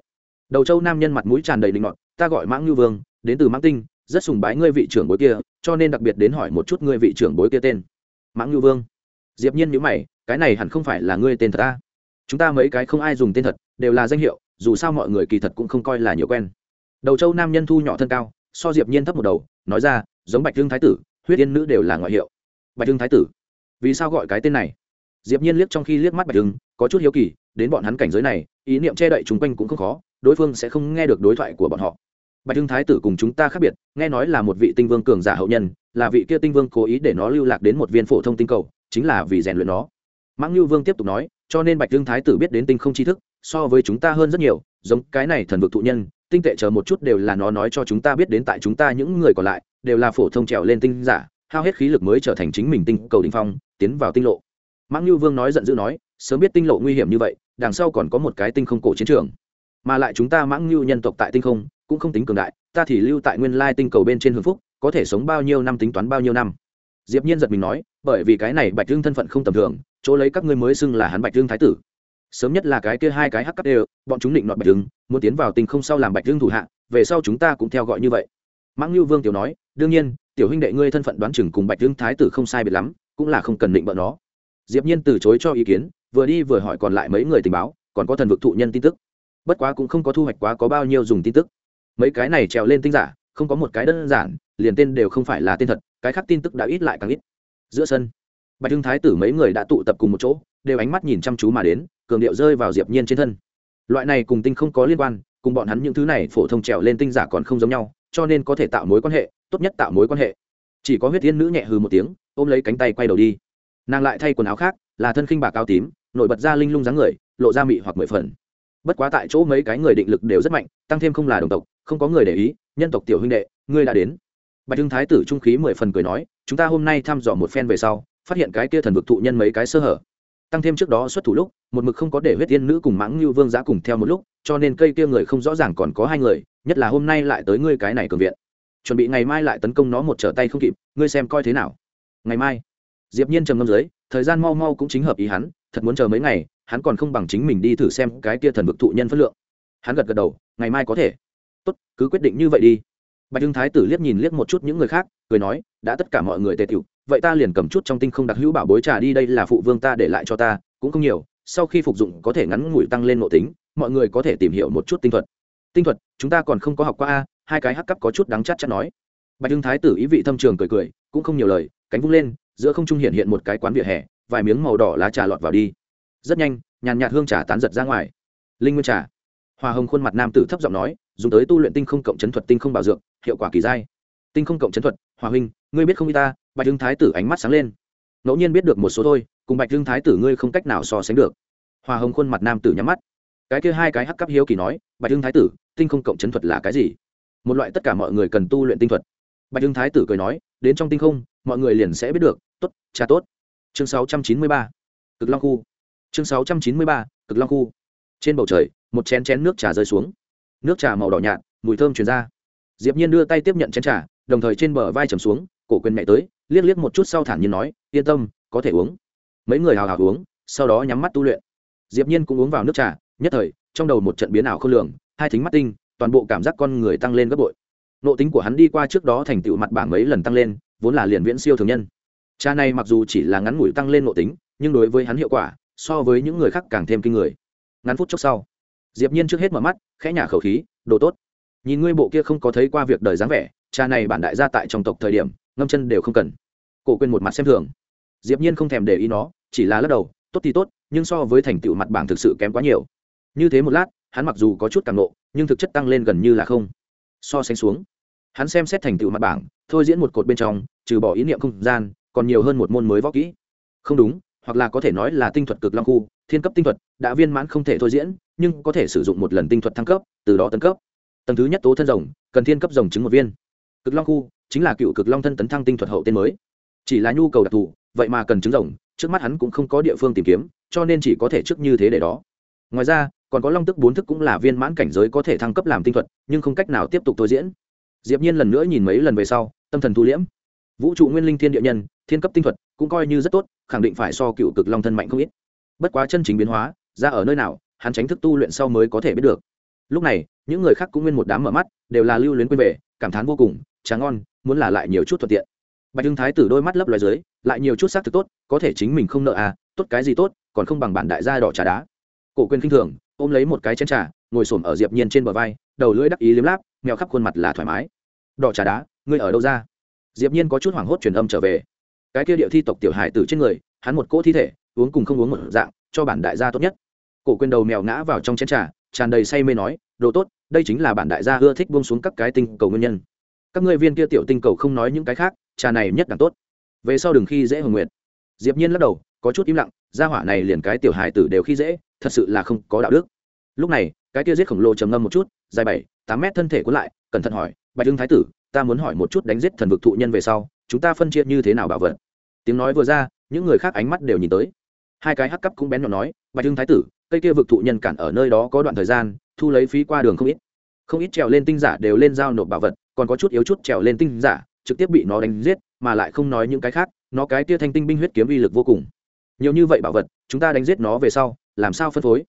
Đầu châu nam nhân mặt mũi tràn đầy linh ngọt ta gọi mãng như vương đến từ mãng tinh rất sùng bái ngươi vị trưởng bối kia cho nên đặc biệt đến hỏi một chút ngươi vị trưởng bối kia tên. Mãng như vương. Diệp nhiên nhíu mày cái này hẳn không phải là ngươi tên thật ta. Chúng ta mấy cái không ai dùng tên thật đều là danh hiệu dù sao mọi người kỳ thật cũng không coi là nhiều quen. Đầu châu nam nhân thu nhỏ thân cao so diệp nhiên thấp một đầu nói ra giống bạch trương thái tử huyết yên nữ đều là ngoại hiệu. Bạch trương thái tử? Vì sao gọi cái tên này? Diệp nhiên liếc trong khi liếc mắt bạch trương, có chút hiếu kỳ đến bọn hắn cảnh giới này, ý niệm che đậy chúng quanh cũng không khó, đối phương sẽ không nghe được đối thoại của bọn họ. Bạch dương thái tử cùng chúng ta khác biệt, nghe nói là một vị tinh vương cường giả hậu nhân, là vị kia tinh vương cố ý để nó lưu lạc đến một viên phổ thông tinh cầu, chính là vì rèn luyện nó. Mãng lưu vương tiếp tục nói, cho nên bạch dương thái tử biết đến tinh không tri thức, so với chúng ta hơn rất nhiều, giống cái này thần vực thụ nhân, tinh tệ chờ một chút đều là nó nói cho chúng ta biết đến tại chúng ta những người còn lại, đều là phổ thông trèo lên tinh giả, hao hết khí lực mới trở thành chính mình tinh cầu đình phong, tiến vào tinh lộ. Mãng lưu vương nói giận dữ nói, sớm biết tinh lộ nguy hiểm như vậy đằng sau còn có một cái tinh không cổ chiến trường. Mà lại chúng ta mãng lưu nhân tộc tại tinh không, cũng không tính cường đại, ta thì lưu tại nguyên lai tinh cầu bên trên hưng phúc, có thể sống bao nhiêu năm tính toán bao nhiêu năm. Diệp nhiên giật mình nói, bởi vì cái này bạch dương thân phận không tầm thường, chỗ lấy các ngươi mới xưng là hắn bạch dương thái tử. Sớm nhất là cái kia hai cái hắc cắt đều, bọn chúng định nọt bạch dương, muốn tiến vào tinh không sau làm bạch dương thủ hạ, về sau chúng ta cũng theo gọi như vậy. Mãng lưu vương tiểu nói, đương nhiên, tiểu huynh đệ ngươi thân phận đoán chừng cùng bạch dương thái tử không sai biệt lắm, cũng là không cần định bợ nó. Diệp nhiên từ chối cho ý kiến vừa đi vừa hỏi còn lại mấy người tình báo, còn có thần vực thụ nhân tin tức. Bất quá cũng không có thu hoạch quá có bao nhiêu dùng tin tức. Mấy cái này trèo lên tinh giả, không có một cái đơn giản, liền tên đều không phải là tên thật, cái khác tin tức đã ít lại càng ít. Giữa sân, bạch hưng thái tử mấy người đã tụ tập cùng một chỗ, đều ánh mắt nhìn chăm chú mà đến, cường điệu rơi vào diệp nhiên trên thân. Loại này cùng tinh không có liên quan, cùng bọn hắn những thứ này phổ thông trèo lên tinh giả còn không giống nhau, cho nên có thể tạo mối quan hệ, tốt nhất tạo mối quan hệ. Chỉ có huyết tiên nữ nhẹ hừ một tiếng, ôm lấy cánh tay quay đầu đi. Nàng lại thay quần áo khác, là thân khinh bạc cao tím nổi bật ra linh lung dáng người, lộ ra mị hoặc mười phần. Bất quá tại chỗ mấy cái người định lực đều rất mạnh, tăng thêm không là đồng tộc, không có người để ý, nhân tộc tiểu huynh đệ, ngươi đã đến. Bạch hưng thái tử trung khí mười phần cười nói, chúng ta hôm nay thăm dò một phen về sau, phát hiện cái kia thần vực thụ nhân mấy cái sơ hở. Tăng thêm trước đó xuất thủ lúc, một mực không có để huyết tiên nữ cùng mãng như vương giã cùng theo một lúc, cho nên cây kia người không rõ ràng còn có hai người, nhất là hôm nay lại tới ngươi cái này cường viện. Chuẩn bị ngày mai lại tấn công nó một trở tay không kịp, ngươi xem coi thế nào. Ngày mai. Diệp nhiên trầm ngâm dưới, thời gian mau mau cũng chính hợp ý hắn thật muốn chờ mấy ngày, hắn còn không bằng chính mình đi thử xem cái kia thần vực thụ nhân phất lượng. Hắn gật gật đầu, ngày mai có thể. Tốt, cứ quyết định như vậy đi. Bạch hưng thái tử liếc nhìn liếc một chút những người khác, cười nói, đã tất cả mọi người tề tiểu, vậy ta liền cầm chút trong tinh không đặc hữu bảo bối trà đi đây là phụ vương ta để lại cho ta, cũng không nhiều, sau khi phục dụng có thể ngắn ngủi tăng lên nội tính, mọi người có thể tìm hiểu một chút tinh thuật. Tinh thuật, chúng ta còn không có học qua a, hai cái hắc cấp có chút đáng chắc chắc nói. Bạch hưng thái tử ý vị thâm trường cười cười, cũng không nhiều lời, cánh vung lên, giữa không trung hiện hiện một cái quán vỉa hè vài miếng màu đỏ lá trà lọt vào đi. Rất nhanh, nhàn nhạt hương trà tán giật ra ngoài. Linh nguyên trà. Hòa hồng khuôn mặt nam tử thấp giọng nói, dùng tới tu luyện tinh không cộng chấn thuật, tinh không bảo dược, hiệu quả kỳ dai. Tinh không cộng chấn thuật, hòa huynh, ngươi biết không y ta? Bạch hưng thái tử ánh mắt sáng lên. Ngẫu nhiên biết được một số thôi, cùng bạch hưng thái tử ngươi không cách nào so sánh được. Hòa hồng khuôn mặt nam tử nhắm mắt. Cái kia hai cái hắc cấp hiếu kỳ nói, bạch hưng thái tử, tinh không cộng chấn thuật là cái gì? Một loại tất cả mọi người cần tu luyện tinh thuật. Bạch hưng thái tử cười nói, đến trong tinh không, mọi người liền sẽ biết được, tốt cha tốt chương 693. cực long khu. Chương 693, cực long khu. Trên bầu trời một chén chén nước trà rơi xuống. Nước trà màu đỏ nhạt mùi thơm truyền ra. Diệp nhiên đưa tay tiếp nhận chén trà đồng thời trên bờ vai trầm xuống cổ quyền mẹ tới liếc liếc một chút sau thản nhiên nói yên tâm có thể uống. Mấy người hào hào uống sau đó nhắm mắt tu luyện. Diệp nhiên cũng uống vào nước trà nhất thời trong đầu một trận biến ảo không lường hai thính mắt tinh toàn bộ cảm giác con người tăng lên gấp bội. Nộ tính của hắn đi qua trước đó thành tựu mặt bảng mấy lần tăng lên vốn là liền viễn siêu thường nhân trà này mặc dù chỉ là ngắn ngủi tăng lên nội tính, nhưng đối với hắn hiệu quả, so với những người khác càng thêm kinh người. Ngắn phút chốc sau, diệp nhiên trước hết mở mắt, khẽ nhả khẩu khí, đồ tốt. Nhìn ngươi bộ kia không có thấy qua việc đời dáng vẻ, cha này bản đại gia tại trong tộc thời điểm, ngâm chân đều không cần. Cổ quên một mặt xem thường. Diệp nhiên không thèm để ý nó, chỉ là lắc đầu, tốt thì tốt, nhưng so với thành tựu mặt bảng thực sự kém quá nhiều. Như thế một lát, hắn mặc dù có chút càng nộ, nhưng thực chất tăng lên gần như là không. So sánh xuống, hắn xem xét thành tựu mặt bảng, thôi diễn một cột bên trong, trừ bỏ ý niệm không gian còn nhiều hơn một môn mới võ kỹ. Không đúng, hoặc là có thể nói là tinh thuật cực long khu, thiên cấp tinh thuật, đã viên mãn không thể thôi diễn, nhưng có thể sử dụng một lần tinh thuật thăng cấp, từ đó tấn cấp. Tầng thứ nhất tố thân rồng, cần thiên cấp rồng chứng một viên. Cực long khu, chính là cựu cực long thân tấn thăng tinh thuật hậu tên mới. Chỉ là nhu cầu đặc thù, vậy mà cần trứng rồng, trước mắt hắn cũng không có địa phương tìm kiếm, cho nên chỉ có thể trước như thế để đó. Ngoài ra, còn có long tức bốn thức cũng là viên mãn cảnh giới có thể thăng cấp làm tinh thuật, nhưng không cách nào tiếp tục thôi diễn. Diệp nhiên lần nữa nhìn mấy lần về sau, tâm thần thu liễm. Vũ trụ nguyên linh thiên địa nhân thiên cấp tinh thuật cũng coi như rất tốt, khẳng định phải so cựu cực long thân mạnh không ít. Bất quá chân chính biến hóa, ra ở nơi nào, hắn tránh thức tu luyện sau mới có thể biết được. Lúc này, những người khác cũng nguyên một đám mở mắt, đều là lưu luyến quên về, cảm thán vô cùng, tráng ngon, muốn là lại nhiều chút thuận tiện. Bạch hưng thái tử đôi mắt lấp loài dưới, lại nhiều chút xác thực tốt, có thể chính mình không nợ à tốt cái gì tốt, còn không bằng bản đại gia đỏ trà đá. Cổ quyền khinh thường, ôm lấy một cái chén trà, ngồi xổm ở diệp nhiên trên bờ vai, đầu lưỡi đắc ý liếm láp, mèo khắp khuôn mặt là thoải mái. Đỏ trà đá, ngươi ở đâu ra? Diệp nhiên có chút hoảng hốt truyền âm trở về cái kia địa thi tộc tiểu hải tử trên người, hắn một cỗ thi thể, uống cùng không uống một dạng, cho bản đại gia tốt nhất. Cổ quyền đầu mèo ngã vào trong chén trà, tràn đầy say mê nói, đồ tốt, đây chính là bản đại gia ưa thích buông xuống các cái tinh cầu nguyên nhân. Các ngươi viên kia tiểu tinh cầu không nói những cái khác, trà này nhất đẳng tốt. Về sau đừng khi dễ hồng nguyện diệp nhiên lắc đầu, có chút im lặng, gia hỏa này liền cái tiểu hài tử đều khi dễ, thật sự là không có đạo đức. Lúc này, cái kia giết khổng lồ trầm ngâm một chút, dài bảy, tám mét thân thể cuốn lại, cẩn thận hỏi, bạch đương thái tử, ta muốn hỏi một chút đánh giết thần vực thụ nhân về sau, chúng ta phân chia như thế nào bảo vật? Tiếng nói vừa ra, những người khác ánh mắt đều nhìn tới. Hai cái hắc cấp cũng bén nhỏ nói, bạch hưng thái tử, cây kia vực thụ nhân cản ở nơi đó có đoạn thời gian, thu lấy phí qua đường không ít. Không ít trèo lên tinh giả đều lên giao nộp bảo vật, còn có chút yếu chút trèo lên tinh giả, trực tiếp bị nó đánh giết, mà lại không nói những cái khác, nó cái kia thanh tinh binh huyết kiếm uy lực vô cùng. Nhiều như vậy bảo vật, chúng ta đánh giết nó về sau, làm sao phân phối?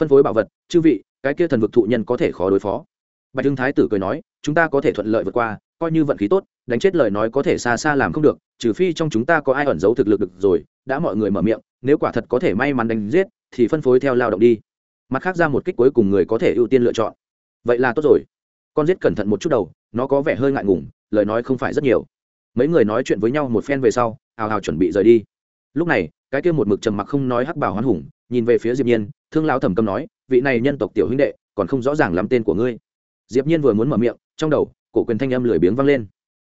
Phân phối bảo vật, chư vị, cái kia thần vực thụ nhân có thể khó đối phó. Bạch hưng thái tử cười nói, chúng ta có thể thuận lợi vượt qua, coi như vận khí tốt, đánh chết lời nói có thể xa xa làm không được trừ phi trong chúng ta có ai ẩn giấu thực lực được rồi, đã mọi người mở miệng, nếu quả thật có thể may mắn đánh giết, thì phân phối theo lao động đi. Mặt khác ra một kích cuối cùng người có thể ưu tiên lựa chọn. Vậy là tốt rồi. Con giết cẩn thận một chút đầu, nó có vẻ hơi ngại ngùng, lời nói không phải rất nhiều. Mấy người nói chuyện với nhau một phen về sau, hào hào chuẩn bị rời đi. Lúc này, cái kia một mực trầm mặc không nói hắc bảo hoán hùng, nhìn về phía diệp nhiên, thương lão thẩm câm nói, vị này nhân tộc tiểu huynh đệ, còn không rõ ràng lắm tên của ngươi. Diệp nhiên vừa muốn mở miệng, trong đầu, cổ quyền thanh âm lười biếng vang lên.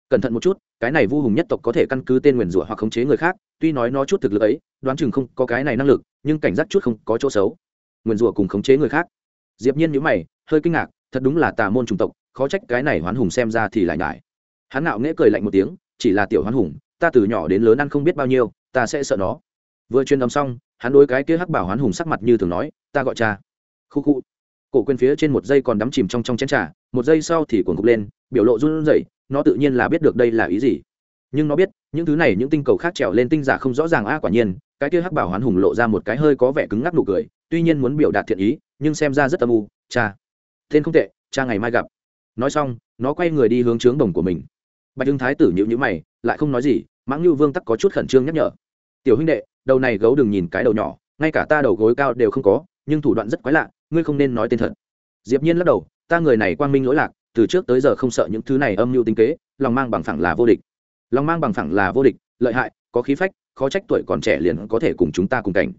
Cẩn thận một chút cái này vu hùng nhất tộc có thể căn cứ tên nguyền rủa hoặc khống chế người khác, tuy nói nó chút thực lực ấy, đoán chừng không có cái này năng lực, nhưng cảnh giác chút không có chỗ xấu. Nguyền rủa cùng khống chế người khác. Diệp nhiên nhíu mày, hơi kinh ngạc, thật đúng là tà môn trùng tộc, khó trách cái này hoán hùng xem ra thì lại ngại. Hắn nạo nghễ cười lạnh một tiếng, chỉ là tiểu hoán hùng, ta từ nhỏ đến lớn ăn không biết bao nhiêu, ta sẽ sợ nó. Vừa truyền âm xong, hắn đối cái kia hắc bảo hoán hùng sắc mặt như thường nói, ta gọi cha. Khu khu. Cổ quên phía trên một giây còn đắm chìm trong trong chén trà, một giây sau thì cuồng cục lên, biểu lộ run rẩy nó tự nhiên là biết được đây là ý gì. Nhưng nó biết, những thứ này, những tinh cầu khác trèo lên tinh giả không rõ ràng a, quả nhiên, cái kia hắc bảo hoán hùng lộ ra một cái hơi có vẻ cứng ngắc nụ cười, tuy nhiên muốn biểu đạt thiện ý, nhưng xem ra rất âm u, cha. Tên không tệ, cha ngày mai gặp. Nói xong, nó quay người đi hướng trướng đồng của mình. Bạch hưng thái tử nhịu nhữ mày, lại không nói gì, mãng như vương tắc có chút khẩn trương nhắc nhở. Tiểu huynh đệ, đầu này gấu đừng nhìn cái đầu nhỏ, ngay cả ta đầu gối cao đều không có, nhưng thủ đoạn rất quái lạ, ngươi không nên nói tên thật. Diệp nhiên lắc đầu, ta người này quang minh lỗi lạc từ trước tới giờ không sợ những thứ này âm mưu tinh kế, lòng mang bằng phẳng là vô địch. Lòng mang bằng phẳng là vô địch, lợi hại, có khí phách, khó trách tuổi còn trẻ liền có thể cùng chúng ta cùng cảnh.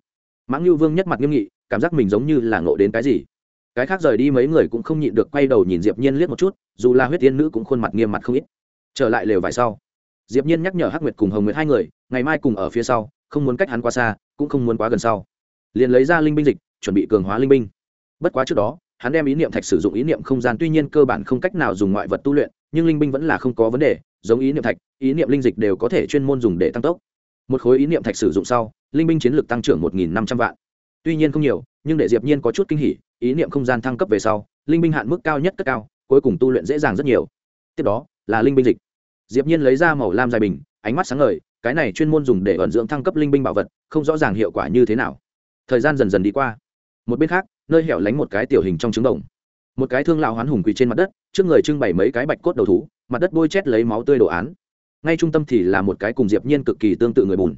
Mãng lưu vương nhất mặt nghiêm nghị, cảm giác mình giống như là ngộ đến cái gì. Cái khác rời đi mấy người cũng không nhịn được quay đầu nhìn diệp nhiên liếc một chút, dù là huyết tiên nữ cũng khuôn mặt nghiêm mặt không ít. Trở lại lều vài sau, diệp nhiên nhắc nhở hắc nguyệt cùng hồng nguyệt hai người, ngày mai cùng ở phía sau, không muốn cách hắn quá xa, cũng không muốn quá gần sau. Liền lấy ra linh binh dịch, chuẩn bị cường hóa linh binh. Bất quá trước đó hắn đem ý niệm thạch sử dụng ý niệm không gian, tuy nhiên cơ bản không cách nào dùng ngoại vật tu luyện, nhưng linh binh vẫn là không có vấn đề, giống ý niệm thạch, ý niệm linh dịch đều có thể chuyên môn dùng để tăng tốc. Một khối ý niệm thạch sử dụng sau, linh binh chiến lược tăng trưởng một năm trăm vạn. Tuy nhiên không nhiều, nhưng để diệp nhiên có chút kinh hỉ, ý niệm không gian thăng cấp về sau, linh binh hạn mức cao nhất cất cao, cuối cùng tu luyện dễ dàng rất nhiều. Tiếp đó, là linh binh dịch. Diệp nhiên lấy ra màu lam dài bình, ánh mắt sáng ngời, cái này chuyên môn dùng để ẩn dưỡng thăng cấp linh binh bảo vật, không rõ ràng hiệu quả như thế nào. Thời gian dần dần đi qua. Một bên khác nơi hẻo lánh một cái tiểu hình trong trứng đồng. Một cái thương lão hoán hùng quỳ trên mặt đất, trước người trưng bày mấy cái bạch cốt đầu thú, mặt đất bôi chét lấy máu tươi đồ án. Ngay trung tâm thì là một cái cùng diệp nhiên cực kỳ tương tự người bùn.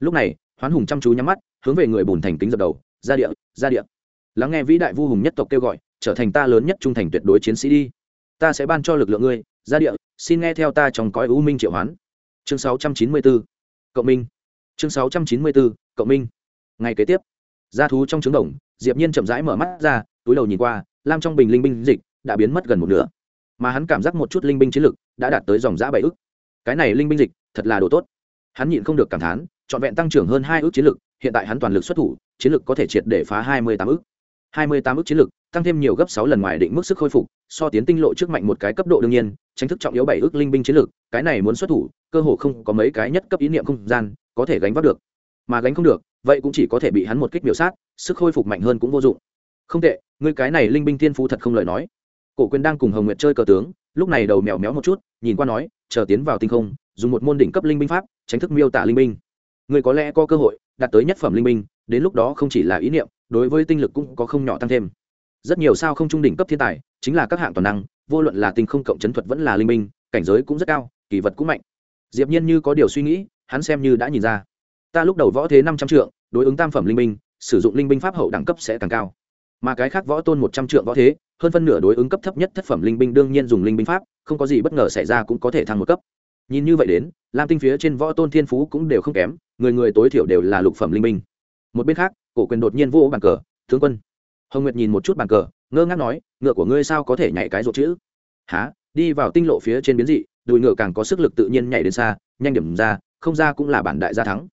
Lúc này, hoán hùng chăm chú nhắm mắt, hướng về người bùn thành kính dập đầu ra địa ra địa. Lắng nghe vĩ đại vu hùng nhất tộc kêu gọi, trở thành ta lớn nhất trung thành tuyệt đối chiến sĩ đi. Ta sẽ ban cho lực lượng ngươi ra địa, xin nghe theo ta trong cõi u minh triệu hoán. Chương 694 cộng minh. Chương 694 cộng minh. Ngày kế tiếp, gia thú trong trứng đồng diệp nhiên chậm rãi mở mắt ra, túi đầu nhìn qua, lam trong bình linh binh dịch đã biến mất gần một nửa. Mà hắn cảm giác một chút linh binh chiến lực đã đạt tới dòng giã bảy ức. Cái này linh binh dịch thật là đồ tốt. Hắn nhịn không được cảm thán, trọn vẹn tăng trưởng hơn hai ước chiến lực, hiện tại hắn toàn lực xuất thủ, chiến lực có thể triệt để phá hai mươi tám ước hai mươi tám ước chiến lực, tăng thêm nhiều gấp sáu lần ngoài định mức sức khôi phục, so tiến tinh lộ trước mạnh một cái cấp độ đương nhiên tranh thức trọng yếu bảy ước linh binh chiến lược cái này muốn xuất thủ, cơ hồ không có mấy cái nhất cấp ý niệm không gian có thể gánh vác được. Mà gánh không được vậy cũng chỉ có thể bị hắn một kích biểu sát, sức khôi phục mạnh hơn cũng vô dụng. Không tệ, ngươi cái này linh binh thiên phú thật không lời nói. Cổ quyền đang cùng hồng nguyệt chơi cờ tướng, lúc này đầu mèo méo một chút, nhìn qua nói, chờ tiến vào tinh không, dùng một môn đỉnh cấp linh binh pháp, tránh thức miêu tả linh binh. Người có lẽ có cơ hội đạt tới nhất phẩm linh binh, đến lúc đó không chỉ là ý niệm, đối với tinh lực cũng có không nhỏ tăng thêm. Rất nhiều sao không trung đỉnh cấp thiên tài, chính là các hạng toàn năng, vô luận là tinh không cộng chấn thuật vẫn là linh binh, cảnh giới cũng rất cao, kỳ vật cũng mạnh. Diệp nhiên như có điều suy nghĩ, hắn xem như đã nhìn ra ta lúc đầu võ thế năm trăm trượng, đối ứng tam phẩm linh binh, sử dụng linh binh pháp hậu đẳng cấp sẽ càng cao. Mà cái khác võ tôn một trăm trượng võ thế, hơn phân nửa đối ứng cấp thấp nhất thất phẩm linh binh đương nhiên dùng linh binh pháp, không có gì bất ngờ xảy ra cũng có thể thăng một cấp. Nhìn như vậy đến, lam tinh phía trên võ tôn thiên phú cũng đều không kém, người người tối thiểu đều là lục phẩm linh binh. Một bên khác, cổ quyền đột nhiên vô bàn cờ, tướng quân. Hồng nguyệt nhìn một chút bàn cờ, ngơ ngác nói, ngựa của ngươi sao có thể nhảy cái ruột chữ? Há đi vào tinh lộ phía trên biến dị, đùi ngựa càng có sức lực tự nhiên nhảy đến xa, nhanh điểm ra, không ra cũng là bản đại gia thắng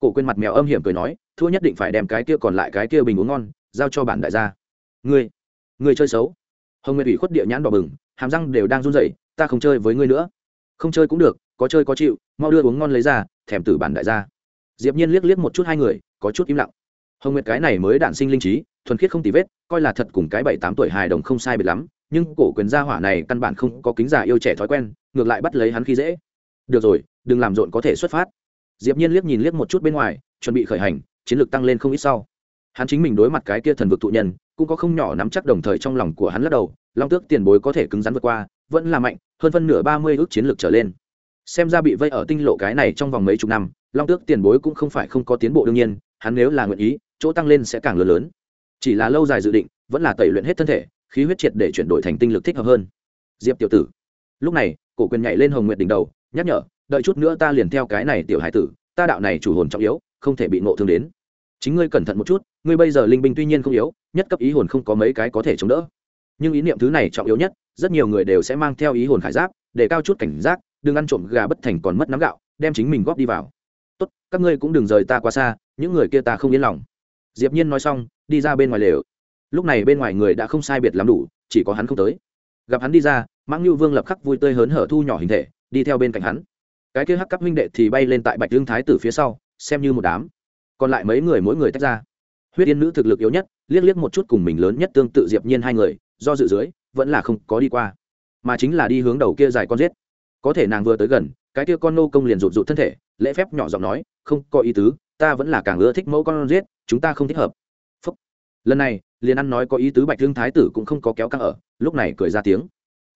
cổ quên mặt mèo âm hiểm cười nói, thua nhất định phải đem cái kia còn lại cái kia bình uống ngon, giao cho bản đại gia. Ngươi ngươi chơi xấu. Hồng nguyệt ủy khuất địa nhãn đỏ bừng, hàm răng đều đang run rẩy, ta không chơi với ngươi nữa. Không chơi cũng được, có chơi có chịu, mau đưa uống ngon lấy ra, thèm tử bản đại gia. Diệp nhiên liếc liếc một chút hai người, có chút im lặng. Hồng nguyệt cái này mới đản sinh linh trí, thuần khiết không tì vết, coi là thật cùng cái bảy tám tuổi hài đồng không sai biệt lắm, nhưng cổ quyền gia hỏa này căn bản không có kính già yêu trẻ thói quen, ngược lại bắt lấy hắn khi dễ. Được rồi, đừng làm rộn có thể xuất phát diệp nhiên liếc nhìn liếc một chút bên ngoài, chuẩn bị khởi hành, chiến lược tăng lên không ít sau. Hắn chính mình đối mặt cái kia thần vực thụ nhân, cũng có không nhỏ nắm chắc đồng thời trong lòng của hắn lắc đầu, long tước tiền bối có thể cứng rắn vượt qua, vẫn là mạnh, hơn phân nửa ba mươi ước chiến lược trở lên. Xem ra bị vây ở tinh lộ cái này trong vòng mấy chục năm, long tước tiền bối cũng không phải không có tiến bộ đương nhiên, hắn nếu là nguyện ý, chỗ tăng lên sẽ càng lớn lớn. Chỉ là lâu dài dự định, vẫn là tẩy luyện hết thân thể, khí huyết triệt để chuyển đổi thành tinh lực thích hợp hơn. Diệp tiểu tử. Lúc này, cổ quyền nhảy lên hồng nguyện đỉnh đầu, nhắc nhở, đợi chút nữa ta liền theo cái này tiểu hải tử ta đạo này chủ hồn trọng yếu, không thể bị ngộ thương đến. Chính ngươi cẩn thận một chút, ngươi bây giờ linh binh tuy nhiên không yếu, nhất cấp ý hồn không có mấy cái có thể chống đỡ. Nhưng ý niệm thứ này trọng yếu nhất, rất nhiều người đều sẽ mang theo ý hồn khải giáp, để cao chút cảnh giác, đừng ăn trộm gà bất thành còn mất nắm gạo, đem chính mình góp đi vào. Tốt, các ngươi cũng đừng rời ta quá xa, những người kia ta không yên lòng. Diệp nhiên nói xong, đi ra bên ngoài lều. Lúc này bên ngoài người đã không sai biệt lắm đủ, chỉ có hắn không tới. Gặp hắn đi ra, mãng lưu vương lập khắc vui tươi hớn hở thu nhỏ hình thể, đi theo bên cạnh hắn cái kia hắc cấp huynh đệ thì bay lên tại bạch dương thái tử phía sau, xem như một đám. Còn lại mấy người mỗi người tách ra. Huyết yên nữ thực lực yếu nhất, liếc liếc một chút cùng mình lớn nhất tương tự diệp nhiên hai người, do dự dưới, vẫn là không có đi qua. Mà chính là đi hướng đầu kia dài con giết. Có thể nàng vừa tới gần, cái kia con nô công liền rụt rụt thân thể, lễ phép nhỏ giọng nói, không có ý tứ, ta vẫn là càng ưa thích mẫu con giết, chúng ta không thích hợp. Phúc. lần này, liền ăn nói có ý tứ bạch dương thái tử cũng không có kéo căng ở, lúc này cười ra tiếng.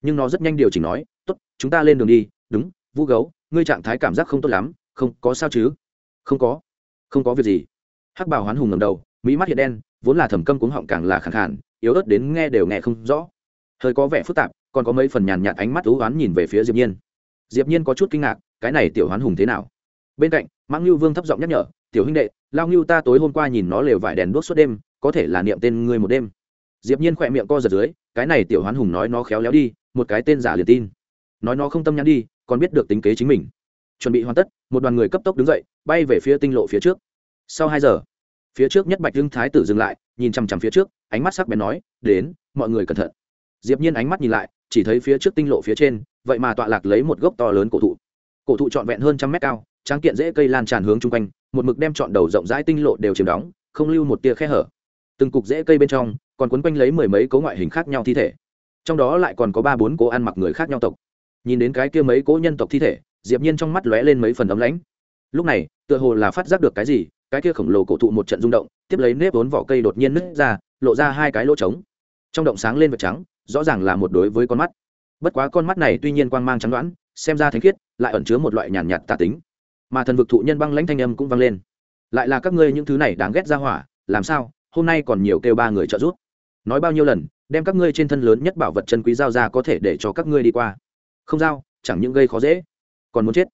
Nhưng nó rất nhanh điều chỉnh nói, tốt, chúng ta lên đường đi, đúng, vu gấu ngươi trạng thái cảm giác không tốt lắm, không có sao chứ? Không có. Không có việc gì. Hắc bảo hoán hùng ngầm đầu, mỹ mắt hiện đen, vốn là thẩm câm cuống họng càng là khẳng khản yếu ớt đến nghe đều nghe không rõ. Hơi có vẻ phức tạp, còn có mấy phần nhàn nhạt ánh mắt thú oán nhìn về phía diệp nhiên. Diệp nhiên có chút kinh ngạc, cái này tiểu hoán hùng thế nào? Bên cạnh, mãng lưu vương thấp giọng nhắc nhở, tiểu huynh đệ, lao Lưu ta tối hôm qua nhìn nó lều vải đèn đuốc suốt đêm, có thể là niệm tên ngươi một đêm. Diệp nhiên khoẹt miệng co giật dưới, cái này tiểu hoán hùng nói nó khéo léo đi, một cái tên giả liền tin. Nói nó không tâm nhắn đi còn biết được tính kế chính mình. Chuẩn bị hoàn tất, một đoàn người cấp tốc đứng dậy, bay về phía tinh lộ phía trước. Sau hai giờ, phía trước nhất bạch hưng thái tử dừng lại, nhìn chằm chằm phía trước, ánh mắt sắc bén nói, đến, mọi người cẩn thận. Diệp nhiên ánh mắt nhìn lại, chỉ thấy phía trước tinh lộ phía trên, vậy mà tọa lạc lấy một gốc to lớn cổ thụ. Cổ thụ trọn vẹn hơn trăm mét cao, tráng kiện dễ cây lan tràn hướng chung quanh, một mực đem trọn đầu rộng rãi tinh lộ đều chiếm đóng, không lưu một tia khe hở. Từng cục dễ cây bên trong, còn quấn quanh lấy mười mấy cấu ngoại hình khác nhau thi thể. Trong đó lại còn có ba bốn cố ăn mặc người khác nhau tộc nhìn đến cái kia mấy cỗ nhân tộc thi thể, diệp nhiên trong mắt lóe lên mấy phần ấm lãnh. Lúc này, tựa hồ là phát giác được cái gì, cái kia khổng lồ cổ thụ một trận rung động, tiếp lấy nếp vốn vỏ cây đột nhiên nứt ra, lộ ra hai cái lỗ trống. Trong động sáng lên vật trắng, rõ ràng là một đối với con mắt. Bất quá con mắt này tuy nhiên quang mang trắng đoán, xem ra thánh khiết, lại ẩn chứa một loại nhàn nhạt tà tính. Mà thần vực thụ nhân băng lãnh thanh âm cũng vang lên. Lại là các ngươi những thứ này đáng ghét ra hỏa, làm sao, hôm nay còn nhiều kêu ba người trợ giúp. Nói bao nhiêu lần, đem các ngươi trên thân lớn nhất bảo vật chân quý giao ra có thể để cho các ngươi đi qua không giao, chẳng những gây khó dễ, còn muốn chết.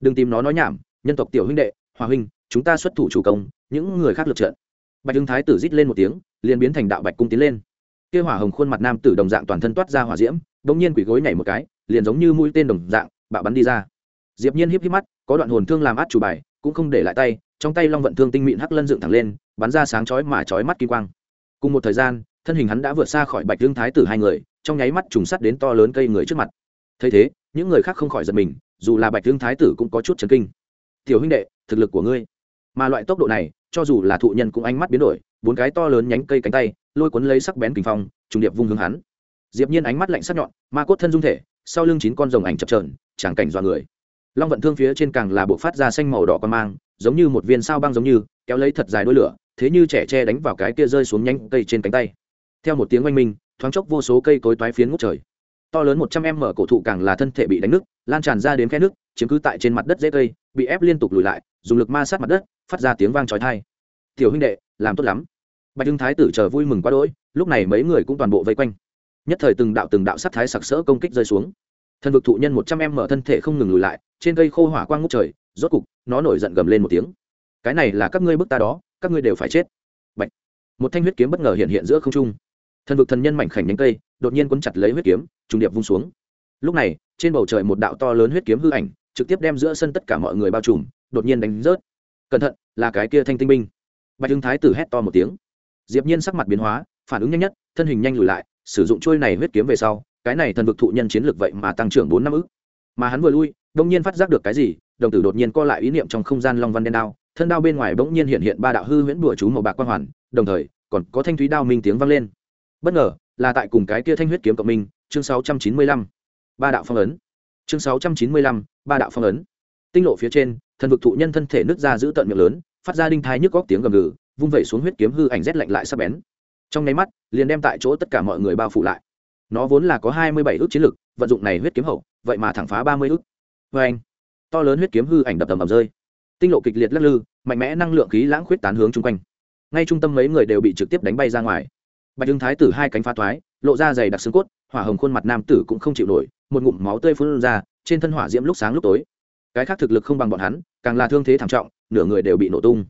Đừng tìm nó nói nhảm, nhân tộc tiểu huynh đệ, hòa huynh, chúng ta xuất thủ chủ công, những người khác lượt trận. Bạch hưng thái tử rít lên một tiếng, liền biến thành đạo bạch cung tiến lên. Kia hỏa hồng khuôn mặt nam tử đồng dạng toàn thân toát ra hỏa diễm đ ỗ n g nhiên quỷ gối nhảy một cái, liền giống như mũi tên đồng dạng, bạo bắn đi ra. Diệp nhiên híp híp mắt, có đoạn hồn thương làm át chủ bài, cũng không để lại tay, trong tay long vận thương tinh mịn hắc lân dựng thẳng lên, bắn ra sáng chói mà chói mắt kim quang. Cùng một thời gian, thân hình hắn đã vượt xa khỏi bạch hưng thái tử hai người, trong nháy mắt trùng sắt đến to lớn cây người trước mặt thấy thế, những người khác không khỏi giật mình, dù là bạch thương thái tử cũng có chút chấn kinh. Tiểu huynh đệ, thực lực của ngươi. Mà loại tốc độ này, cho dù là thụ nhân cũng ánh mắt biến đổi, bốn cái to lớn nhánh cây cánh tay, lôi cuốn lấy sắc bén kinh phong, trùng điệp vung hướng hắn. Diệp nhiên ánh mắt lạnh sắc nhọn, ma cốt thân dung thể, sau lưng chín con rồng ảnh chập chờn tràng cảnh doa người. Long vận thương phía trên càng là bộ phát ra xanh màu đỏ quan mang, giống như một viên sao băng giống như, kéo lấy thật dài đuôi lửa, thế như trẻ tre đánh vào cái kia rơi xuống nhanh cây trên cánh tay. Theo một tiếng oanh minh, thoáng chốc vô số cây cối toái phiến ngút trời to lớn một trăm em mở cổ thụ càng là thân thể bị đánh nứt, lan tràn ra đến khe nước, chiếm cứ tại trên mặt đất dễ cây, bị ép liên tục lùi lại, dùng lực ma sát mặt đất, phát ra tiếng vang trói thai tiểu huynh đệ, làm tốt lắm. Bạch hưng thái tử chờ vui mừng quá đỗi, lúc này mấy người cũng toàn bộ vây quanh. Nhất thời từng đạo từng đạo sát thái sặc sỡ công kích rơi xuống. Thần vực thụ nhân một trăm em mở thân thể không ngừng lùi lại, trên cây khô hỏa quang ngút trời, rốt cục, nó nổi giận gầm lên một tiếng. Cái này là các ngươi bức ta đó, các ngươi đều phải chết. Bạch. một thanh huyết kiếm bất ngờ hiện hiện giữa không trung thần vực thần nhân mảnh khảnh nhánh cây, đột nhiên quấn chặt lấy huyết kiếm, trùng điệp vung xuống. Lúc này, trên bầu trời một đạo to lớn huyết kiếm hư ảnh, trực tiếp đem giữa sân tất cả mọi người bao trùm, đột nhiên đánh rớt. Cẩn thận, là cái kia thanh tinh binh. Bạch hưng thái tử hét to một tiếng. Diệp nhiên sắc mặt biến hóa, phản ứng nhanh nhất, thân hình nhanh lùi lại, sử dụng chuôi này huyết kiếm về sau, cái này thần vực thụ nhân chiến lược vậy mà tăng trưởng bốn năm ức. Mà hắn vừa lui, đông nhiên phát giác được cái gì, đồng tử đột nhiên co lại ý niệm trong không gian long văn đen đao, thân đao bên ngoài bỗng nhiên hiện hiện ba đạo hư huyễn bùa chú màu bạc quang hoàn, đồng thời, còn có thanh thúy đao minh tiếng vang lên bất ngờ, là tại cùng cái kia thanh huyết kiếm cộng minh, chương sáu trăm chín mươi lăm, ba đạo phong ấn. Chương sáu trăm chín mươi lăm, ba đạo phong ấn. Tinh lộ phía trên, thần vực thụ nhân thân thể nứt ra giữ tận miệng lớn, phát ra đinh thai nhức góc tiếng gầm gừ, vung vẩy xuống huyết kiếm hư ảnh rét lạnh lại sắp bén. Trong nháy mắt, liền đem tại chỗ tất cả mọi người bao phủ lại. Nó vốn là có hai mươi bảy ước chiến lực, vận dụng này huyết kiếm hậu, vậy mà thẳng phá ba mươi ước. Vê anh, to lớn huyết kiếm hư ảnh đập tầm ầm rơi. Tinh lộ kịch liệt lắc lư, mạnh mẽ năng lượng khí lãng khuyết tán hướng chung quanh. Ngay trung tâm mấy người đều bị trực tiếp đánh bay ra ngoài bạch hưng thái tử hai cánh phá toái, lộ ra dày đặc xương cốt, hỏa hồng khuôn mặt nam tử cũng không chịu nổi, một ngụm máu tươi phun ra, trên thân hỏa diễm lúc sáng lúc tối. Cái khác thực lực không bằng bọn hắn, càng là thương thế thảm trọng, nửa người đều bị nổ tung.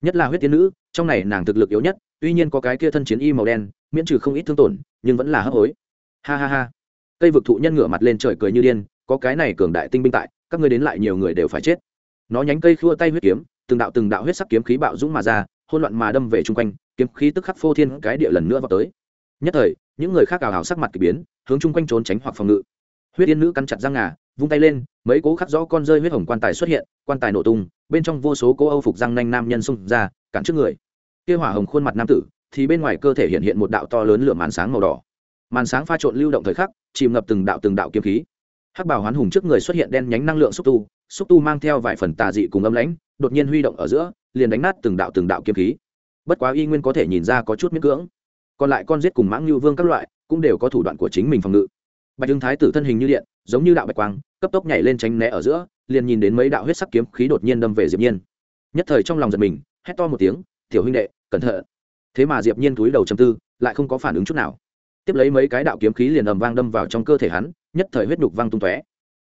Nhất là huyết tiên nữ, trong này nàng thực lực yếu nhất, tuy nhiên có cái kia thân chiến y màu đen, miễn trừ không ít thương tổn, nhưng vẫn là hấp hối. Ha ha ha. Cây vực thụ nhân ngửa mặt lên trời cười như điên, có cái này cường đại tinh binh tại, các ngươi đến lại nhiều người đều phải chết. Nó nhánh cây khua tay huyết kiếm, từng đạo từng đạo huyết sắc kiếm khí bạo dũng mà ra hôn loạn mà đâm về chung quanh, kiếm khí tức khắc phô thiên cái địa lần nữa vào tới. Nhất thời, những người khác ảo hào sắc mặt k ỳ biến, hướng chung quanh trốn tránh hoặc phòng ngự. Huyết yên nữ căn chặt răng ngà, vung tay lên, mấy cố khắc rõ con rơi huyết hồng quan tài xuất hiện, quan tài nổ tung, bên trong vô số cố âu phục răng nanh nam nhân xung ra, cản trước người. Kia hỏa hồng khuôn mặt nam tử, thì bên ngoài cơ thể hiện hiện một đạo to lớn lửa màn sáng màu đỏ. Màn sáng pha trộn lưu động thời khắc, chìm ngập từng đạo từng đạo kiếm khí. Hắc bảo hoán hùng trước người xuất hiện đen nhánh năng lượng xúc tu xúc tu mang theo vài phần tà dị cùng âm lãnh, đột nhiên huy động ở giữa liền đánh nát từng đạo từng đạo kiếm khí. Bất quá y nguyên có thể nhìn ra có chút miễn cưỡng. Còn lại con giết cùng mãng lưu vương các loại, cũng đều có thủ đoạn của chính mình phòng ngự. Bạch hưng thái tử thân hình như điện, giống như đạo bạch quang, cấp tốc nhảy lên tránh né ở giữa, liền nhìn đến mấy đạo huyết sắc kiếm khí đột nhiên đâm về diệp nhiên. Nhất thời trong lòng giật mình, hét to một tiếng, tiểu huynh đệ, cẩn thận. Thế mà diệp nhiên cúi đầu trầm tư, lại không có phản ứng chút nào. Tiếp lấy mấy cái đạo kiếm khí liền ầm vang đâm vào trong cơ thể hắn, nhất thời huyết nhục vang tung tóe.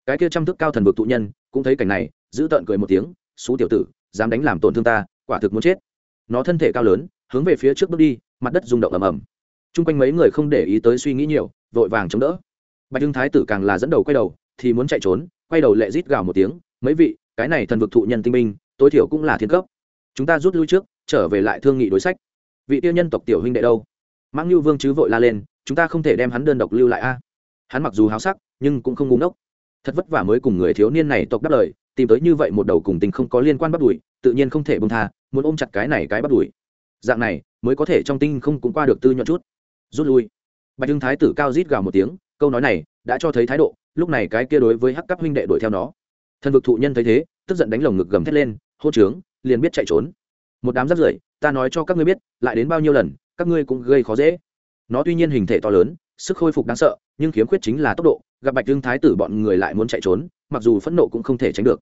Cái kia trăm thức cao thần vực tụ nhân, cũng thấy cảnh này, giữ tợn cười một tiếng xú tiểu tử dám đánh làm tổn thương ta, quả thực muốn chết. Nó thân thể cao lớn, hướng về phía trước bước đi, mặt đất rung động ầm ầm. Chung quanh mấy người không để ý tới suy nghĩ nhiều, vội vàng chống đỡ. Bạch hưng thái tử càng là dẫn đầu quay đầu, thì muốn chạy trốn, quay đầu lệ rít gào một tiếng, mấy vị, cái này thần vực thụ nhân tinh minh tối thiểu cũng là thiên cấp. Chúng ta rút lui trước, trở về lại thương nghị đối sách. Vị tiêu nhân tộc tiểu huynh đệ đâu? Mãng lưu vương chứ vội la lên, chúng ta không thể đem hắn đơn độc lưu lại a. Hắn mặc dù háo sắc, nhưng cũng không ngu ngốc. thật vất vả mới cùng người thiếu niên này tộc đáp lời tìm tới như vậy một đầu cùng tình không có liên quan bắt đuổi, tự nhiên không thể bông tha, muốn ôm chặt cái này cái bắt đuổi. Dạng này, mới có thể trong tinh không cũng qua được tư nhuận chút. Rút lui. Bạch hưng thái tử cao rít gào một tiếng, câu nói này đã cho thấy thái độ, lúc này cái kia đối với hắc cấp huynh đệ đuổi theo nó. Thần vực thụ nhân thấy thế, tức giận đánh lồng ngực gầm thét lên, hô trướng, liền biết chạy trốn. Một đám rắt rưởi, ta nói cho các ngươi biết, lại đến bao nhiêu lần, các ngươi cũng gây khó dễ. Nó tuy nhiên hình thể to lớn, sức khôi phục đáng sợ, nhưng khiếm khuyết chính là tốc độ, gặp bạch hưng thái tử bọn người lại muốn chạy trốn mặc dù phẫn nộ cũng không thể tránh được.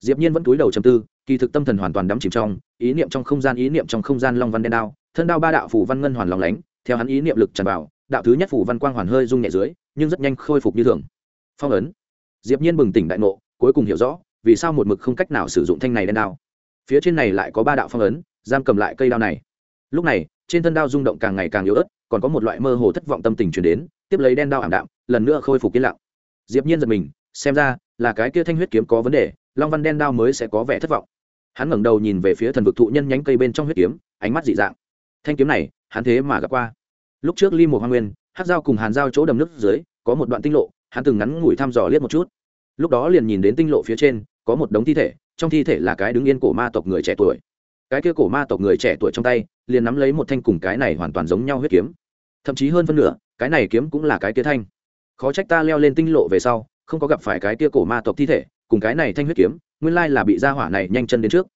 Diệp nhiên vẫn cúi đầu trầm tư, kỳ thực tâm thần hoàn toàn đắm chìm trong ý niệm trong không gian, ý niệm trong không gian long văn đen đao, thân đao ba đạo phủ văn ngân hoàn lòng lánh, theo hắn ý niệm lực tràn vào, đạo thứ nhất phủ văn quang hoàn hơi rung nhẹ dưới, nhưng rất nhanh khôi phục như thường. Phong ấn. Diệp nhiên bừng tỉnh đại ngộ, cuối cùng hiểu rõ, vì sao một mực không cách nào sử dụng thanh này đen đao. Phía trên này lại có ba đạo phong ấn, giam cầm lại cây đao này. Lúc này, trên thân đao rung động càng ngày càng yếu ớt, còn có một loại mơ hồ thất vọng tâm tình truyền đến, tiếp lấy đen đao ảm đạm, lần nữa khôi phục yên lặng. Diệp nhiên giật mình xem ra, là cái kia thanh huyết kiếm có vấn đề, long văn đen đao mới sẽ có vẻ thất vọng. Hắn ngẩng đầu nhìn về phía thần vực thụ nhân nhánh cây bên trong huyết kiếm, ánh mắt dị dạng. Thanh kiếm này, hắn thế mà gặp qua. Lúc trước ly một hoa nguyên hát dao cùng hàn dao chỗ đầm nước dưới, có một đoạn tinh lộ, hắn từng ngắn ngủi thăm dò liếc một chút. Lúc đó liền nhìn đến tinh lộ phía trên, có một đống thi thể, trong thi thể là cái đứng yên cổ ma tộc người trẻ tuổi. Cái kia cổ ma tộc người trẻ tuổi trong tay, liền nắm lấy một thanh cùng cái này hoàn toàn giống nhau huyết kiếm. Thậm chí hơn phân nửa, cái này kiếm cũng là cái kia thanh. Khó trách ta leo lên tinh lộ về sau không có gặp phải cái kia cổ ma tộc thi thể, cùng cái này thanh huyết kiếm, nguyên lai là bị gia hỏa này nhanh chân đến trước.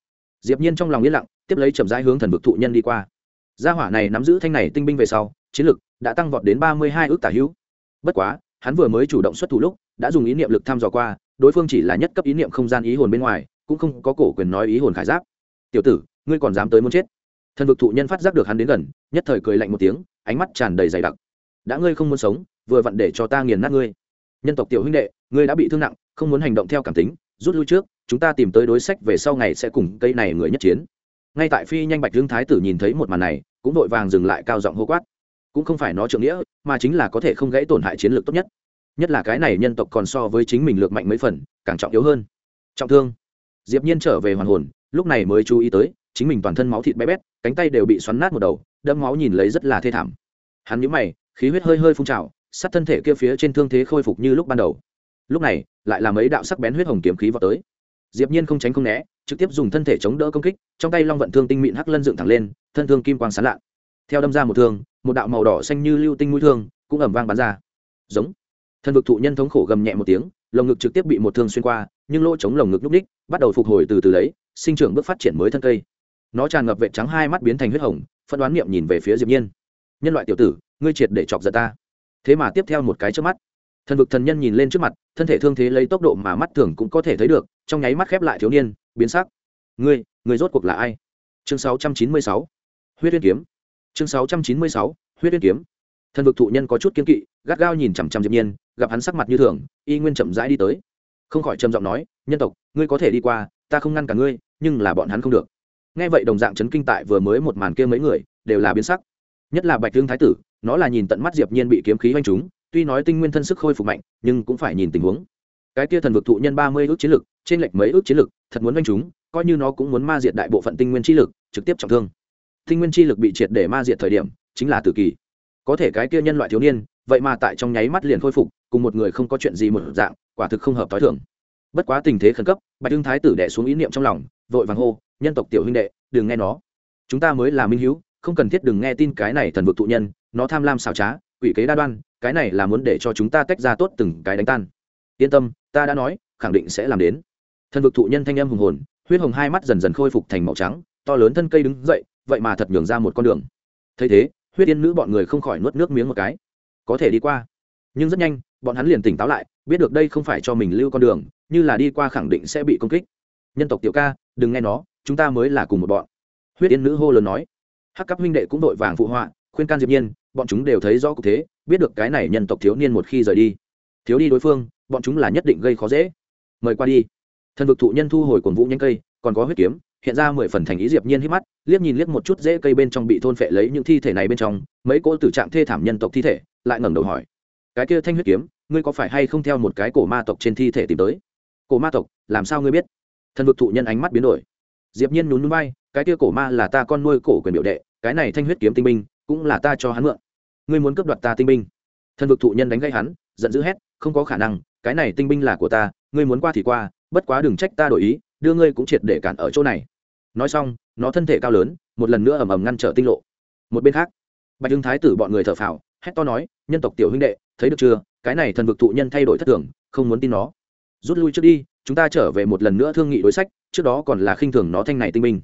Diệp nhiên trong lòng yên lặng, tiếp lấy chậm rãi hướng thần vực thụ nhân đi qua. Gia hỏa này nắm giữ thanh này tinh binh về sau, chiến lực đã tăng vọt đến ba mươi hai ước tả hữu. Bất quá, hắn vừa mới chủ động xuất thủ lúc, đã dùng ý niệm lực thăm dò qua, đối phương chỉ là nhất cấp ý niệm không gian ý hồn bên ngoài, cũng không có cổ quyền nói ý hồn khải giáp. Tiểu tử, ngươi còn dám tới muốn chết? Thần vực thụ nhân phát giác được hắn đến gần, nhất thời cười lạnh một tiếng, ánh mắt tràn đầy dày đặc. Đã ngươi không muốn sống, vừa vặn để cho ta nghiền nát ngươi nhân tộc tiểu huynh đệ, ngươi đã bị thương nặng, không muốn hành động theo cảm tính, rút lui trước, chúng ta tìm tới đối sách về sau ngày sẽ cùng cây này người nhất chiến. Ngay tại phi nhanh bạch lương thái tử nhìn thấy một màn này, cũng vội vàng dừng lại cao giọng hô quát. Cũng không phải nó trượng nghĩa, mà chính là có thể không gãy tổn hại chiến lược tốt nhất. Nhất là cái này nhân tộc còn so với chính mình lược mạnh mấy phần, càng trọng yếu hơn. Trọng thương. Diệp nhiên trở về hoàn hồn, lúc này mới chú ý tới, chính mình toàn thân máu thịt bé bét, cánh tay đều bị xoắn nát một đầu, đẫm máu nhìn lấy rất là thê thảm. Hắn nhíu mày, khí huyết hơi hơi phun trào sát thân thể kia phía trên thương thế khôi phục như lúc ban đầu. Lúc này, lại là mấy đạo sắc bén huyết hồng kiếm khí vào tới. Diệp nhiên không tránh không né, trực tiếp dùng thân thể chống đỡ công kích, trong tay long vận thương tinh mịn hắc lân dựng thẳng lên, thân thương kim quang sáng lạ. Theo đâm ra một thương, một đạo màu đỏ xanh như lưu tinh mũi thương cũng ầm vang bắn ra. Giống. Thân vực thụ nhân thống khổ gầm nhẹ một tiếng, lồng ngực trực tiếp bị một thương xuyên qua, nhưng lỗ chống lồng ngực lúc ních bắt đầu phục hồi từ từ lấy, sinh trưởng bước phát triển mới thân cây. Nó tràn ngập vệ trắng hai mắt biến thành huyết hồng phân đoán niệm nhìn về phía diệp nhiên. Nhân loại tiểu tử, ngươi triệt để chọc giận ta thế mà tiếp theo một cái trước mắt. Thần vực thần nhân nhìn lên trước mặt, thân thể thương thế lấy tốc độ mà mắt thường cũng có thể thấy được, trong nháy mắt khép lại thiếu niên, biến sắc. Ngươi ngươi rốt cuộc là ai? Chương 696 huyết uyên kiếm. Chương 696 huyết uyên kiếm. Thần vực thụ nhân có chút kiên kỵ, gắt gao nhìn chằm chằm diệp nhiên, gặp hắn sắc mặt như thường, y nguyên chậm rãi đi tới. Không khỏi trầm giọng nói, nhân tộc, ngươi có thể đi qua, ta không ngăn cả ngươi, nhưng là bọn hắn không được. Nghe vậy đồng dạng chấn kinh tại vừa mới một màn kia mấy người, đều là biến sắc. Nhất là bạch thương thái tử nó là nhìn tận mắt diệp nhiên bị kiếm khí hoanh trúng tuy nói tinh nguyên thân sức khôi phục mạnh nhưng cũng phải nhìn tình huống. Cái kia thần vực thụ nhân ba mươi ước chiến lực trên lệch mấy ước chiến lực thật muốn hoanh trúng coi như nó cũng muốn ma diệt đại bộ phận tinh nguyên chi lực trực tiếp trọng thương. Tinh nguyên chi lực bị triệt để ma diệt thời điểm chính là tử kỳ. Có thể cái kia nhân loại thiếu niên vậy mà tại trong nháy mắt liền khôi phục cùng một người không có chuyện gì một dạng quả thực không hợp tối thường. Bất quá tình thế khẩn cấp bạch hưng thái tử đẻ xuống ý niệm trong lòng vội vàng hô nhân tộc tiểu huynh đệ đừng nghe nó. Chúng ta mới là minh Hiếu, không cần thiết đừng nghe tin cái này thần vực thụ nhân nó tham lam xảo trá, quỷ kế đa đoan, cái này là muốn để cho chúng ta tách ra tốt từng cái đánh tan. Yên tâm, ta đã nói, khẳng định sẽ làm đến. Thần vực thụ nhân thanh âm hùng hồn, huyết hồng hai mắt dần dần khôi phục thành màu trắng, to lớn thân cây đứng dậy, vậy mà thật nhường ra một con đường. Thấy thế, huyết yên nữ bọn người không khỏi nuốt nước miếng một cái. Có thể đi qua. Nhưng rất nhanh, bọn hắn liền tỉnh táo lại, biết được đây không phải cho mình lưu con đường, như là đi qua khẳng định sẽ bị công kích. Nhân tộc tiểu ca, đừng nghe nó, chúng ta mới là cùng một bọn. Huyết yên nữ hô lớn nói. Hắc cấp huynh đệ cũng đội vàng phụ họa khuyên can diệp nhiên, bọn chúng đều thấy rõ cục thế, biết được cái này nhân tộc thiếu niên một khi rời đi, thiếu đi đối phương, bọn chúng là nhất định gây khó dễ. Mời qua đi. Thần vực thụ nhân thu hồi cồn vũ nhanh cây, còn có huyết kiếm, hiện ra mười phần thành ý diệp nhiên hít mắt, liếc nhìn liếc một chút dễ cây bên trong bị thôn phệ lấy những thi thể này bên trong, mấy cỗ tử trạng thê thảm nhân tộc thi thể, lại ngẩng đầu hỏi. Cái kia thanh huyết kiếm, ngươi có phải hay không theo một cái cổ ma tộc trên thi thể tìm tới? Cổ ma tộc, làm sao ngươi biết? Thần vực thụ nhân ánh mắt biến đổi. Diệp nhiên nhún nhún vai, cái kia cổ ma là ta con nuôi cổ quyền biểu đệ, cái này thanh huyết kiếm tinh minh cũng là ta cho hắn mượn. Ngươi muốn cướp đoạt ta tinh binh. Thần vực thụ nhân đánh gây hắn, giận dữ hét, không có khả năng, cái này tinh binh là của ta, ngươi muốn qua thì qua, bất quá đừng trách ta đổi ý, đưa ngươi cũng triệt để cản ở chỗ này. Nói xong, nó thân thể cao lớn, một lần nữa ầm ầm ngăn trở tinh lộ. Một bên khác, bạch hưng thái tử bọn người thở phào, hét to nói, nhân tộc tiểu huynh đệ, thấy được chưa? Cái này thần vực thụ nhân thay đổi thất thường, không muốn tin nó. Rút lui trước đi, chúng ta trở về một lần nữa thương nghị đối sách, trước đó còn là khinh thường nó thanh này tinh minh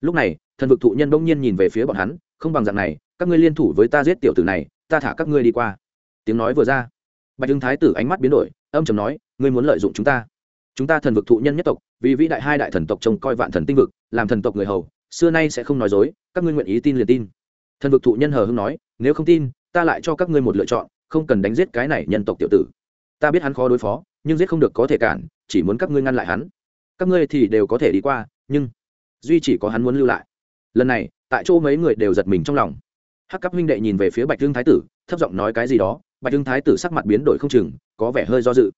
lúc này, thần vực thụ nhân bỗng nhiên nhìn về phía bọn hắn, không bằng dạng này các ngươi liên thủ với ta giết tiểu tử này, ta thả các ngươi đi qua. Tiếng nói vừa ra, bạch hưng thái tử ánh mắt biến đổi, âm chầm nói, ngươi muốn lợi dụng chúng ta. Chúng ta thần vực thụ nhân nhất tộc, vì vĩ đại hai đại thần tộc trông coi vạn thần tinh vực, làm thần tộc người hầu, xưa nay sẽ không nói dối, các ngươi nguyện ý tin liền tin. Thần vực thụ nhân hờ hưng nói, nếu không tin, ta lại cho các ngươi một lựa chọn, không cần đánh giết cái này nhân tộc tiểu tử. Ta biết hắn khó đối phó, nhưng giết không được có thể cản, chỉ muốn các ngươi ngăn lại hắn. Các ngươi thì đều có thể đi qua, nhưng duy chỉ có hắn muốn lưu lại. Lần này, tại chỗ mấy người đều giật mình trong lòng hắc cấp huynh đệ nhìn về phía bạch hưng thái tử, thấp giọng nói cái gì đó, bạch hưng thái tử sắc mặt biến đổi không chừng, có vẻ hơi do dự.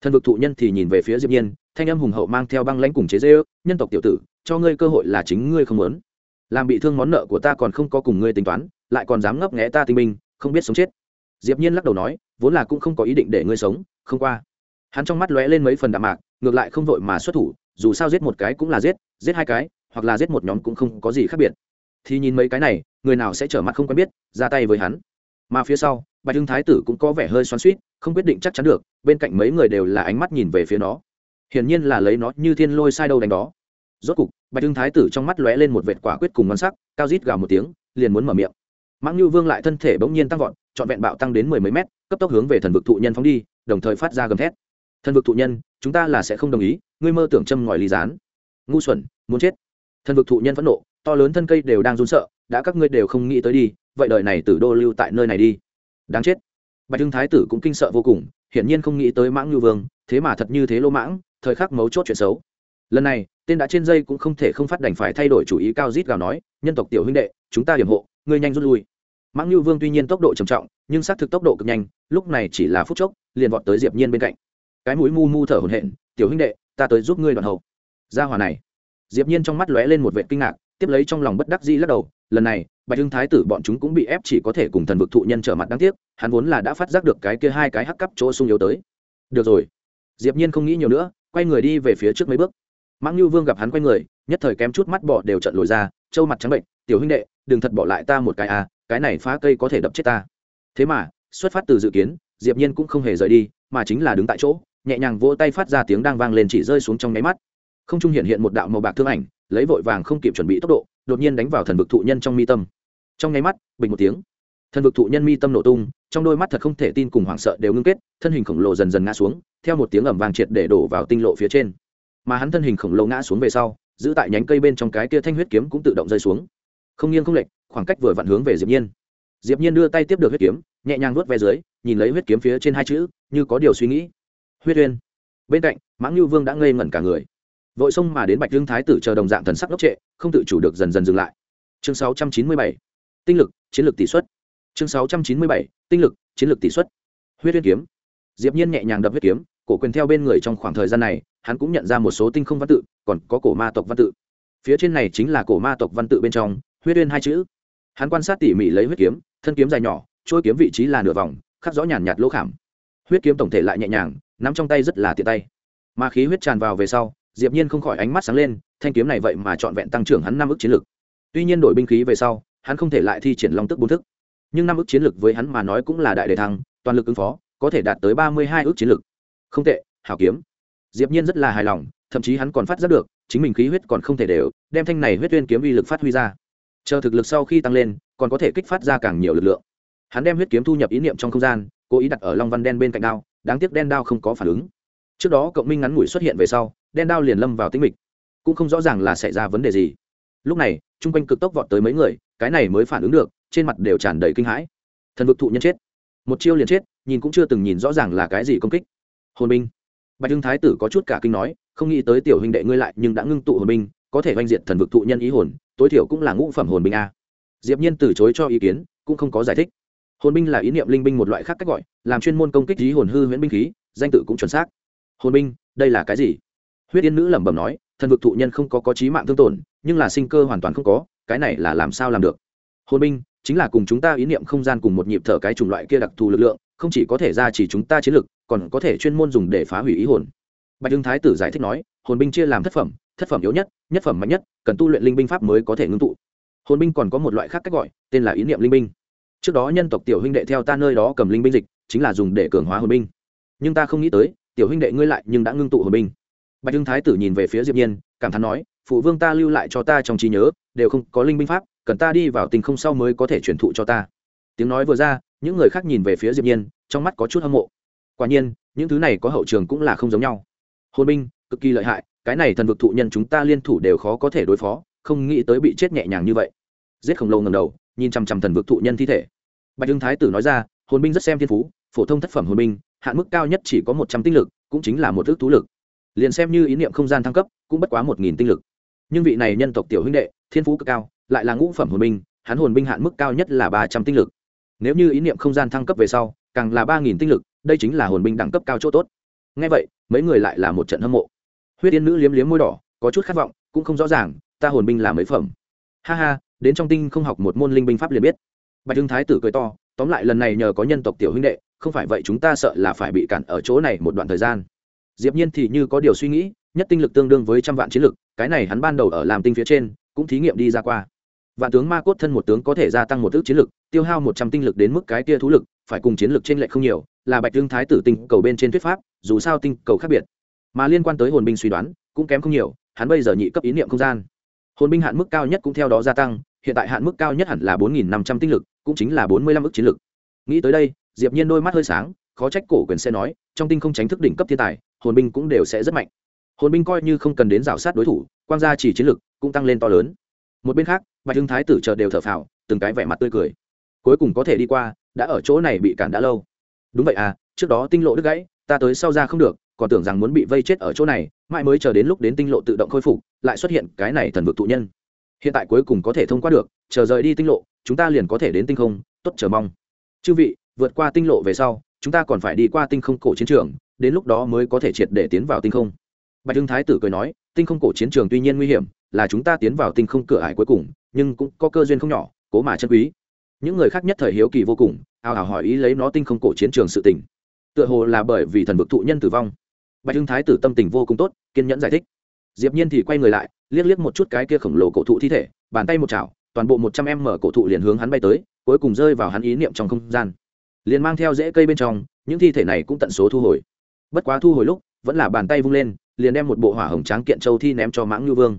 Thần vực thụ nhân thì nhìn về phía diệp nhiên, thanh âm hùng hậu mang theo băng lãnh cùng chế dê ước nhân tộc tiểu tử, cho ngươi cơ hội là chính ngươi không muốn. Làm bị thương món nợ của ta còn không có cùng ngươi tính toán, lại còn dám ngấp nghé ta tinh minh không biết sống chết. Diệp nhiên lắc đầu nói, vốn là cũng không có ý định để ngươi sống, không qua. Hắn trong mắt lóe lên mấy phần đạm mạc, ngược lại không vội mà xuất thủ, dù sao giết một cái cũng là giết giết hai cái, hoặc là giết một nhóm cũng không có gì khác biệt thì nhìn mấy cái này, người nào sẽ trở mặt không quen biết, ra tay với hắn. Mà phía sau, bạch hưng thái tử cũng có vẻ hơi xoắn suýt không quyết định chắc chắn được, bên cạnh mấy người đều là ánh mắt nhìn về phía nó. Hiển nhiên là lấy nó như thiên lôi sai đâu đánh đó. Rốt cục, bạch hưng thái tử trong mắt lóe lên một vệt quả quyết cùng ngon sắc, cao rít gào một tiếng, liền muốn mở miệng. Mãng như vương lại thân thể bỗng nhiên tăng vọt, trọn vẹn bạo tăng đến mười mấy mét, cấp tốc hướng về thần vực thụ nhân phóng đi, đồng thời phát ra gầm thét. Thần vực thụ nhân, chúng ta là sẽ không đồng ý, ngươi mơ tưởng châm ngòi ly gián. Ngu xuẩn, muốn chết. Thần vực thụ nhân phẫn nộ to lớn thân cây đều đang run sợ, đã các ngươi đều không nghĩ tới đi, vậy đời này tử đô lưu tại nơi này đi. Đáng chết. Bạch hưng thái tử cũng kinh sợ vô cùng, hiển nhiên không nghĩ tới mãng như vương, thế mà thật như thế lô mãng, thời khắc mấu chốt chuyện xấu. Lần này, tên đã trên dây cũng không thể không phát đành phải thay đổi chủ ý cao rít gào nói, nhân tộc tiểu huynh đệ, chúng ta điểm hộ, ngươi nhanh rút lui. Mãng như vương tuy nhiên tốc độ trầm trọng, nhưng xác thực tốc độ cực nhanh, lúc này chỉ là phút chốc, liền vọt tới diệp nhiên bên cạnh. Cái mũi mu mu thở hổn hển, tiểu huynh đệ, ta tới giúp ngươi đoạn hậu. Gia hỏa này, diệp nhiên trong mắt lóe lên một vệt kinh ngạc tiếp lấy trong lòng bất đắc dĩ lắc đầu, lần này, bạch hưng thái tử bọn chúng cũng bị ép chỉ có thể cùng thần vực thụ nhân trở mặt đáng tiếc, hắn vốn là đã phát giác được cái kia hai cái hắc cấp chỗ sung yếu tới. Được rồi. Diệp nhiên không nghĩ nhiều nữa, quay người đi về phía trước mấy bước. Mãng lưu vương gặp hắn quay người, nhất thời kém chút mắt bỏ đều trận lồi ra, trâu mặt trắng bệnh, tiểu huynh đệ, đừng thật bỏ lại ta một cái à cái này phá cây có thể đập chết ta. Thế mà, xuất phát từ dự kiến, diệp nhiên cũng không hề rời đi, mà chính là đứng tại chỗ, nhẹ nhàng vỗ tay phát ra tiếng đang vang lên chỉ rơi xuống trong nháy mắt. Không trung hiện hiện một đạo màu bạc thương ảnh lấy vội vàng không kịp chuẩn bị tốc độ, đột nhiên đánh vào thần vực thụ nhân trong mi tâm. Trong nháy mắt, bình một tiếng, thần vực thụ nhân mi tâm nổ tung, trong đôi mắt thật không thể tin cùng hoảng sợ đều ngưng kết, thân hình khổng lồ dần dần ngã xuống, theo một tiếng ẩm vàng triệt để đổ vào tinh lộ phía trên. Mà hắn thân hình khổng lồ ngã xuống về sau, giữ tại nhánh cây bên trong cái kia thanh huyết kiếm cũng tự động rơi xuống. Không nghiêng không lệch, khoảng cách vừa vặn hướng về diệp nhiên. Diệp nhiên đưa tay tiếp được huyết kiếm, nhẹ nhàng nuốt ve dưới, nhìn lấy huyết kiếm phía trên hai chữ, như có điều suy nghĩ. Huyết uyên. Bên cạnh, mãng lưu vương đã ngây ngẩn cả người vội xông mà đến bạch lương thái tử chờ đồng dạng thần sắc ngốc trệ, không tự chủ được dần dần dừng lại. Chương 697 tinh lực, chiến lược tỷ suất. Chương 697 tinh lực, chiến lược tỷ suất. Huyết huyết kiếm. Diệp nhiên nhẹ nhàng đập huyết kiếm, cổ quyền theo bên người trong khoảng thời gian này, hắn cũng nhận ra một số tinh không văn tự, còn có cổ ma tộc văn tự. Phía trên này chính là cổ ma tộc văn tự bên trong, huyết uyên hai chữ. Hắn quan sát tỉ mỉ lấy huyết kiếm, thân kiếm dài nhỏ trôi kiếm vị trí là nửa vòng, khắc rõ nhàn nhạt lỗ khảm. Huyết kiếm tổng thể lại nhẹ nhàng, nắm trong tay rất là tiện tay. Mà khí huyết tràn vào về sau diệp nhiên không khỏi ánh mắt sáng lên, thanh kiếm này vậy mà chọn vẹn tăng trưởng hắn năm ức chiến lực. Tuy nhiên đổi binh khí về sau, hắn không thể lại thi triển long tức bốn thức. Nhưng năm ức chiến lực với hắn mà nói cũng là đại đề thăng, toàn lực ứng phó, có thể đạt tới ba mươi hai ức chiến lực. Không tệ, hảo kiếm. Diệp nhiên rất là hài lòng, thậm chí hắn còn phát giác được, chính mình khí huyết còn không thể đều, đem thanh này huyết tuyên kiếm uy lực phát huy ra. Chờ thực lực sau khi tăng lên, còn có thể kích phát ra càng nhiều lực lượng. Hắn đem huyết kiếm thu nhập ý niệm trong không gian, cố ý đặt ở long văn đen bên cạnh đao, đáng tiếc đen đao không có phản ứng. Trước đó cộng minh ngắn ngủi xuất hiện về sau đen đao liền lâm vào tĩnh mịch. Cũng không rõ ràng là xảy ra vấn đề gì. Lúc này, chung quanh cực tốc vọt tới mấy người, cái này mới phản ứng được, trên mặt đều tràn đầy kinh hãi. Thần vực thụ nhân chết. Một chiêu liền chết, nhìn cũng chưa từng nhìn rõ ràng là cái gì công kích. Hồn binh. Bạch hưng thái tử có chút cả kinh nói, không nghĩ tới tiểu huynh đệ ngươi lại nhưng đã ngưng tụ hồn binh, có thể oanh diện thần vực thụ nhân ý hồn, tối thiểu cũng là ngũ phẩm hồn binh a. Diệp nhiên từ chối cho ý kiến, cũng không có giải thích. Hồn binh là ý niệm linh binh một loại khác cách gọi, làm chuyên môn công kích ý hồn hư huyễn binh khí, danh tự cũng chuẩn xác. Hồn binh, đây là cái gì? Huyết yên nữ lẩm bẩm nói, thần vực thụ nhân không có có trí mạng thương tổn, nhưng là sinh cơ hoàn toàn không có, cái này là làm sao làm được? Hồn binh, chính là cùng chúng ta ý niệm không gian cùng một nhịp thở cái chủng loại kia đặc thù lực lượng, không chỉ có thể ra chỉ chúng ta chiến lực, còn có thể chuyên môn dùng để phá hủy ý hồn. Bạch hưng thái tử giải thích nói, hồn binh chia làm thất phẩm thất phẩm yếu nhất nhất phẩm mạnh nhất, cần tu luyện linh binh pháp mới có thể ngưng tụ. Hồn binh còn có một loại khác cách gọi, tên là ý niệm linh binh. Trước đó nhân tộc tiểu huynh đệ theo ta nơi đó cầm linh binh dịch, chính là dùng để cường hóa hồn binh. Nhưng ta không nghĩ tới, tiểu huynh đệ ngươi lại nhưng đã ngưng tụ hồn binh bạch hưng thái tử nhìn về phía diệp nhiên, cảm thán nói, phụ vương ta lưu lại cho ta trong trí nhớ, đều không có linh binh pháp, cần ta đi vào tình không sau mới có thể truyền thụ cho ta. Tiếng nói vừa ra, những người khác nhìn về phía diệp nhiên, trong mắt có chút hâm mộ. Quả nhiên, những thứ này có hậu trường cũng là không giống nhau. Hồn binh, cực kỳ lợi hại, cái này thần vực thụ nhân chúng ta liên thủ đều khó có thể đối phó, không nghĩ tới bị chết nhẹ nhàng như vậy. Giết khổng lồ ngầm đầu, nhìn chằm chằm thần vực thụ nhân thi thể. Bạch hưng thái tử nói ra, hồn binh rất xem thiên phú, phổ thông thất phẩm hồn binh, hạn mức cao nhất chỉ có một trăm tinh lực, cũng chính là một ước tú lực liền xem như ý niệm không gian thăng cấp, cũng bất quá một nghìn tinh lực. Nhưng vị này nhân tộc tiểu huynh đệ, thiên phú cực cao, lại là ngũ phẩm hồn binh, hắn hồn binh hạn mức cao nhất là ba trăm tinh lực. Nếu như ý niệm không gian thăng cấp về sau, càng là ba nghìn tinh lực, đây chính là hồn binh đẳng cấp cao chỗ tốt. Ngay vậy, mấy người lại là một trận hâm mộ. Huyết yên nữ liếm liếm môi đỏ, có chút khát vọng, cũng không rõ ràng, ta hồn binh là mấy phẩm. Ha ha, đến trong tinh không học một môn linh binh pháp liền biết. Bạch hưng thái tử cười to, tóm lại lần này nhờ có nhân tộc tiểu huynh đệ, không phải vậy chúng ta sợ là phải bị cản ở chỗ này một đoạn thời gian diệp nhiên thì như có điều suy nghĩ, nhất tinh lực tương đương với trăm vạn chiến lực, cái này hắn ban đầu ở làm tinh phía trên, cũng thí nghiệm đi ra qua. Vạn tướng ma cốt thân một tướng có thể gia tăng một ước chiến lực, tiêu hao một trăm tinh lực đến mức cái kia thú lực, phải cùng chiến lực trên lệch không nhiều, là bạch tương thái tử tinh cầu bên trên thuyết pháp, dù sao tinh cầu khác biệt. Mà liên quan tới hồn binh suy đoán, cũng kém không nhiều, hắn bây giờ nhị cấp ý niệm không gian. Hồn binh hạn mức cao nhất cũng theo đó gia tăng, hiện tại hạn mức cao nhất hẳn là bốn nghìn năm trăm tinh lực, cũng chính là bốn mươi lăm ước chiến lực. Nghĩ tới đây, diệp nhiên đôi mắt hơi sáng, khó trách cổ quyền sẽ nói, trong tinh không tránh thức đỉnh cấp thiên tài hồn binh cũng đều sẽ rất mạnh. Hồn binh coi như không cần đến rào sát đối thủ, quang gia chỉ chiến lực cũng tăng lên to lớn. Một bên khác, bạch hưng thái tử chờ đều thở phào, từng cái vẻ mặt tươi cười. Cuối cùng có thể đi qua, đã ở chỗ này bị cản đã lâu. Đúng vậy à trước đó tinh lộ đứt gãy, ta tới sau ra không được, còn tưởng rằng muốn bị vây chết ở chỗ này, mãi mới chờ đến lúc đến tinh lộ tự động khôi phục, lại xuất hiện cái này thần vực thụ nhân. Hiện tại cuối cùng có thể thông qua được, chờ rời đi tinh lộ, chúng ta liền có thể đến tinh không, tốt chờ mong. Chư vị, vượt qua tinh lộ về sau, chúng ta còn phải đi qua tinh không cổ chiến trường đến lúc đó mới có thể triệt để tiến vào tinh không. Bạch hưng thái tử cười nói, tinh không cổ chiến trường tuy nhiên nguy hiểm, là chúng ta tiến vào tinh không cửa ải cuối cùng, nhưng cũng có cơ duyên không nhỏ, cố mà chân quý. Những người khác nhất thời hiếu kỳ vô cùng ào ào hỏi ý lấy nó tinh không cổ chiến trường sự tình. Tựa hồ là bởi vì thần vực thụ nhân tử vong. Bạch hưng thái tử tâm tình vô cùng tốt, kiên nhẫn giải thích. Diệp nhiên thì quay người lại, liếc liếc một chút cái kia khổng lồ cổ thụ thi thể, bàn tay một chảo, toàn bộ một trăm em mở cổ thụ liền hướng hắn bay tới, cuối cùng rơi vào hắn ý niệm trong không gian. Liền mang theo rễ cây bên trong, những thi thể này cũng tận số thu hồi bất quá thu hồi lúc, vẫn là bàn tay vung lên, liền đem một bộ hỏa hồng tráng kiện châu thi ném cho mãng ngư vương.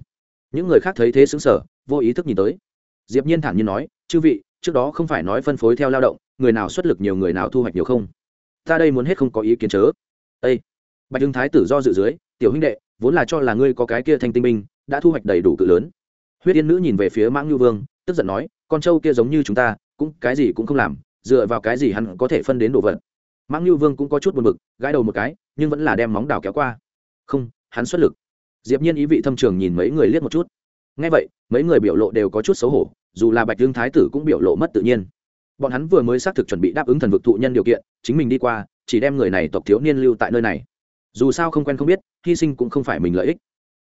Những người khác thấy thế xứng sở vô ý thức nhìn tới. Diệp nhiên thản nhiên nói, chư vị, trước đó không phải nói phân phối theo lao động, người nào xuất lực nhiều người nào thu hoạch nhiều không? Ta đây muốn hết không có ý kiến chớ. Ê! bạch hưng thái tử do dự dưới, tiểu huynh đệ, vốn là cho là ngươi có cái kia thanh tinh minh đã thu hoạch đầy đủ cự lớn. Huyết yên nữ nhìn về phía mãng ngư vương, tức giận nói, con trâu kia giống như chúng ta, cũng cái gì cũng không làm, dựa vào cái gì hắn có thể phân đến đồ vật? Mãng Lưu vương cũng có chút buồn bực, gãi đầu một cái, nhưng vẫn là đem móng đào kéo qua. Không, hắn xuất lực. Diệp nhiên ý vị thâm trường nhìn mấy người liếc một chút. Ngay vậy, mấy người biểu lộ đều có chút xấu hổ, dù là bạch dương thái tử cũng biểu lộ mất tự nhiên. Bọn hắn vừa mới xác thực chuẩn bị đáp ứng thần vực thụ nhân điều kiện, chính mình đi qua, chỉ đem người này tộc thiếu niên lưu tại nơi này. Dù sao không quen không biết, hy sinh cũng không phải mình lợi ích.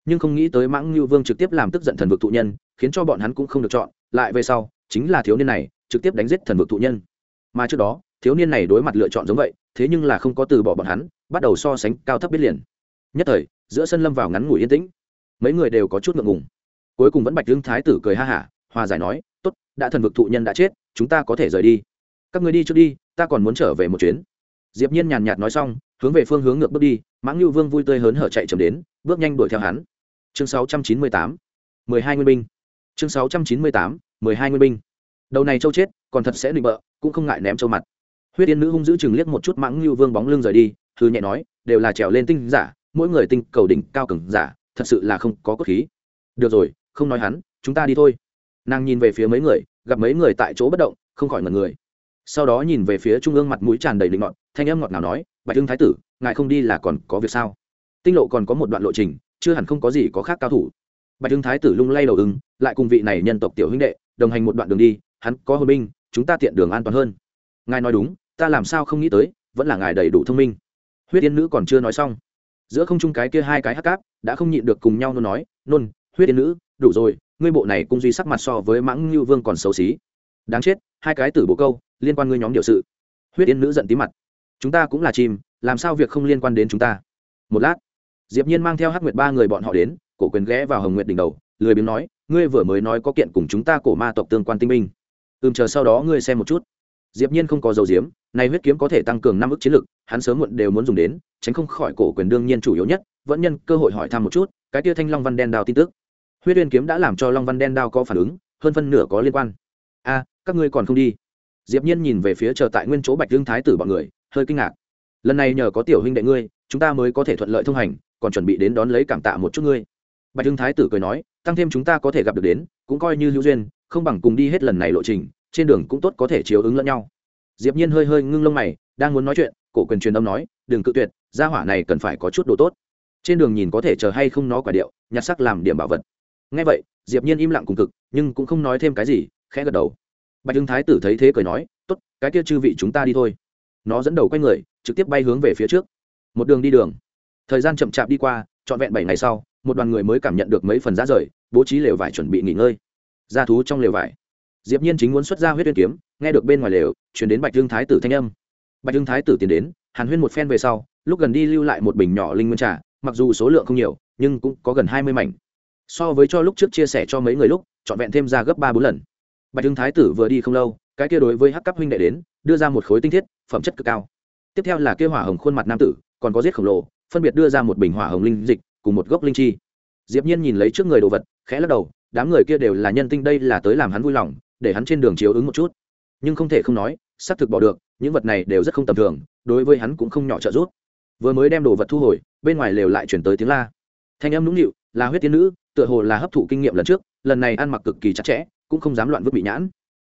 Nhưng không nghĩ tới mãng lưu vương trực tiếp làm tức giận thần vực thụ nhân, khiến cho bọn hắn cũng không được chọn, lại về sau, chính là thiếu niên này, trực tiếp đánh giết thần vực thụ nhân. Mà trước đó thiếu niên này đối mặt lựa chọn giống vậy, thế nhưng là không có từ bỏ bọn hắn, bắt đầu so sánh cao thấp biết liền. Nhất thời, giữa sân lâm vào ngắn ngủi yên tĩnh. Mấy người đều có chút ngượng ngùng. Cuối cùng vẫn bạch lương thái tử cười ha hả, hòa giải nói t ố t đã thần vực thụ nhân đã chết, chúng ta có thể rời đi. Các người đi trước đi, ta còn muốn trở về một chuyến. Diệp nhiên nhàn nhạt nói xong, hướng về phương hướng ngược bước đi, mãng lưu vương vui tươi hớn hở chạy chậm đến, bước nhanh đuổi theo hắn. Chương 698 12 nguyên binh. Chương 698 12 nguyên binh. Đầu này châu chết, còn thật sẽ định bợ, cũng không ngại ném châu mặt huyết yên nữ hung giữ chừng liếc một chút mãng lưu vương bóng lưng rời đi thư nhẹ nói, đều là trèo lên tinh giả, mỗi người tinh cầu đỉnh cao cường giả, thật sự là không có cốt khí. Được rồi, không nói hắn, chúng ta đi thôi. Nàng nhìn về phía mấy người, gặp mấy người tại chỗ bất động, không khỏi ngẩn người. Sau đó nhìn về phía trung ương mặt mũi tràn đầy định ngọt thanh âm ngọt nào nói, bạch hưng thái tử, ngài không đi là còn có việc sao? Tinh lộ còn có một đoạn lộ trình, chưa hẳn không có gì có khác cao thủ. Bạch hưng thái tử lung lay đầu ưng, lại cùng vị này nhân tộc tiểu huynh đệ, đồng hành một đoạn đường đi, hắn có hồi binh, chúng ta tiện đường an toàn hơn. Ngài nói đúng ta làm sao không nghĩ tới, vẫn là ngài đầy đủ thông minh. Huyết yên nữ còn chưa nói xong, giữa không trung cái kia hai cái hắc cáp đã không nhịn được cùng nhau nôn nói, nôn, huyết yên nữ, đủ rồi, ngươi bộ này cung duy sắc mặt so với mãng như vương còn xấu xí. Đáng chết, hai cái tử bộ câu, liên quan ngươi nhóm điều sự. Huyết yên nữ giận tí mặt. Chúng ta cũng là chim, làm sao việc không liên quan đến chúng ta? Một lát, diệp nhiên mang theo hắc nguyệt ba người bọn họ đến, cổ quyền ghé vào hồng nguyệt đỉnh đầu, lười biếng nói, ngươi vừa mới nói có kiện cùng chúng ta cổ ma tộc tương quan tinh minh ừm, chờ sau đó ngươi xem một chút diệp nhiên không có dầu diếm này huyết kiếm có thể tăng cường năm ức chiến lực, hắn sớm muộn đều muốn dùng đến, tránh không khỏi cổ quyền đương nhiên chủ yếu nhất, vẫn nhân cơ hội hỏi thăm một chút, cái tia thanh long văn đen đao tin tức. Huyết uyên kiếm đã làm cho long văn đen đao có phản ứng, hơn phân nửa có liên quan. A, các ngươi còn không đi. Diệp nhiên nhìn về phía chờ tại nguyên chỗ bạch lương thái tử bọn người, hơi kinh ngạc. Lần này nhờ có tiểu huynh đệ ngươi, chúng ta mới có thể thuận lợi thông hành, còn chuẩn bị đến đón lấy cảm tạ một chút ngươi. Bạch lương thái tử cười nói, tăng thêm chúng ta có thể gặp được đến, cũng coi như hữu duyên, không bằng cùng đi hết lần này lộ trình trên đường cũng tốt có thể chiếu ứng lẫn nhau. Diệp nhiên hơi hơi ngưng lông mày, đang muốn nói chuyện, cổ quyền truyền âm nói, đừng cự tuyệt, gia hỏa này cần phải có chút đồ tốt. Trên đường nhìn có thể chờ hay không nó quả điệu, nhặt sắc làm điểm bảo vật. Nghe vậy, diệp nhiên im lặng cùng cực, nhưng cũng không nói thêm cái gì, khẽ gật đầu. Bạch hưng thái tử thấy thế cười nói, tốt, cái kia chư vị chúng ta đi thôi. Nó dẫn đầu quay người, trực tiếp bay hướng về phía trước. Một đường đi đường. Thời gian chậm chạp đi qua, trọn vẹn bảy ngày sau, một đoàn người mới cảm nhận được mấy phần giá rời, bố trí lều vải chuẩn bị nghỉ ngơi. Ra thú trong lều vải diệp nhiên chính muốn xuất ra huyết uyên kiếm, nghe được bên ngoài lều chuyển đến bạch dương thái tử thanh âm. Bạch dương thái tử tiến đến, hàn huyên một phen về sau, lúc gần đi lưu lại một bình nhỏ linh nguyên trà, mặc dù số lượng không nhiều, nhưng cũng có gần hai mươi mảnh. So với cho lúc trước chia sẻ cho mấy người lúc, trọn vẹn thêm ra gấp ba bốn lần. Bạch dương thái tử vừa đi không lâu, cái kia đối với hắc cấp huynh đệ đến, đưa ra một khối tinh thiết, phẩm chất cực cao. Tiếp theo là kia hỏa hồng khuôn mặt nam tử, còn có giết khổng lồ, phân biệt đưa ra một bình hỏa hồng linh dịch, cùng một gốc linh chi. Diệp nhiên nhìn lấy trước người đồ vật, khẽ lắc đầu, đám người kia đều là nhân tinh, đây là tới làm hắn vui lòng để hắn trên đường chiếu ứng một chút. Nhưng không thể không nói, xác thực bỏ được, những vật này đều rất không tầm thường, đối với hắn cũng không nhỏ trợ giúp. Vừa mới đem đồ vật thu hồi, bên ngoài lều lại chuyển tới tiếng la. Thanh âm nũng nịu, là huyết tiên nữ, tựa hồ là hấp thụ kinh nghiệm lần trước, lần này ăn mặc cực kỳ chặt chẽ, cũng không dám loạn vứt bị nhãn.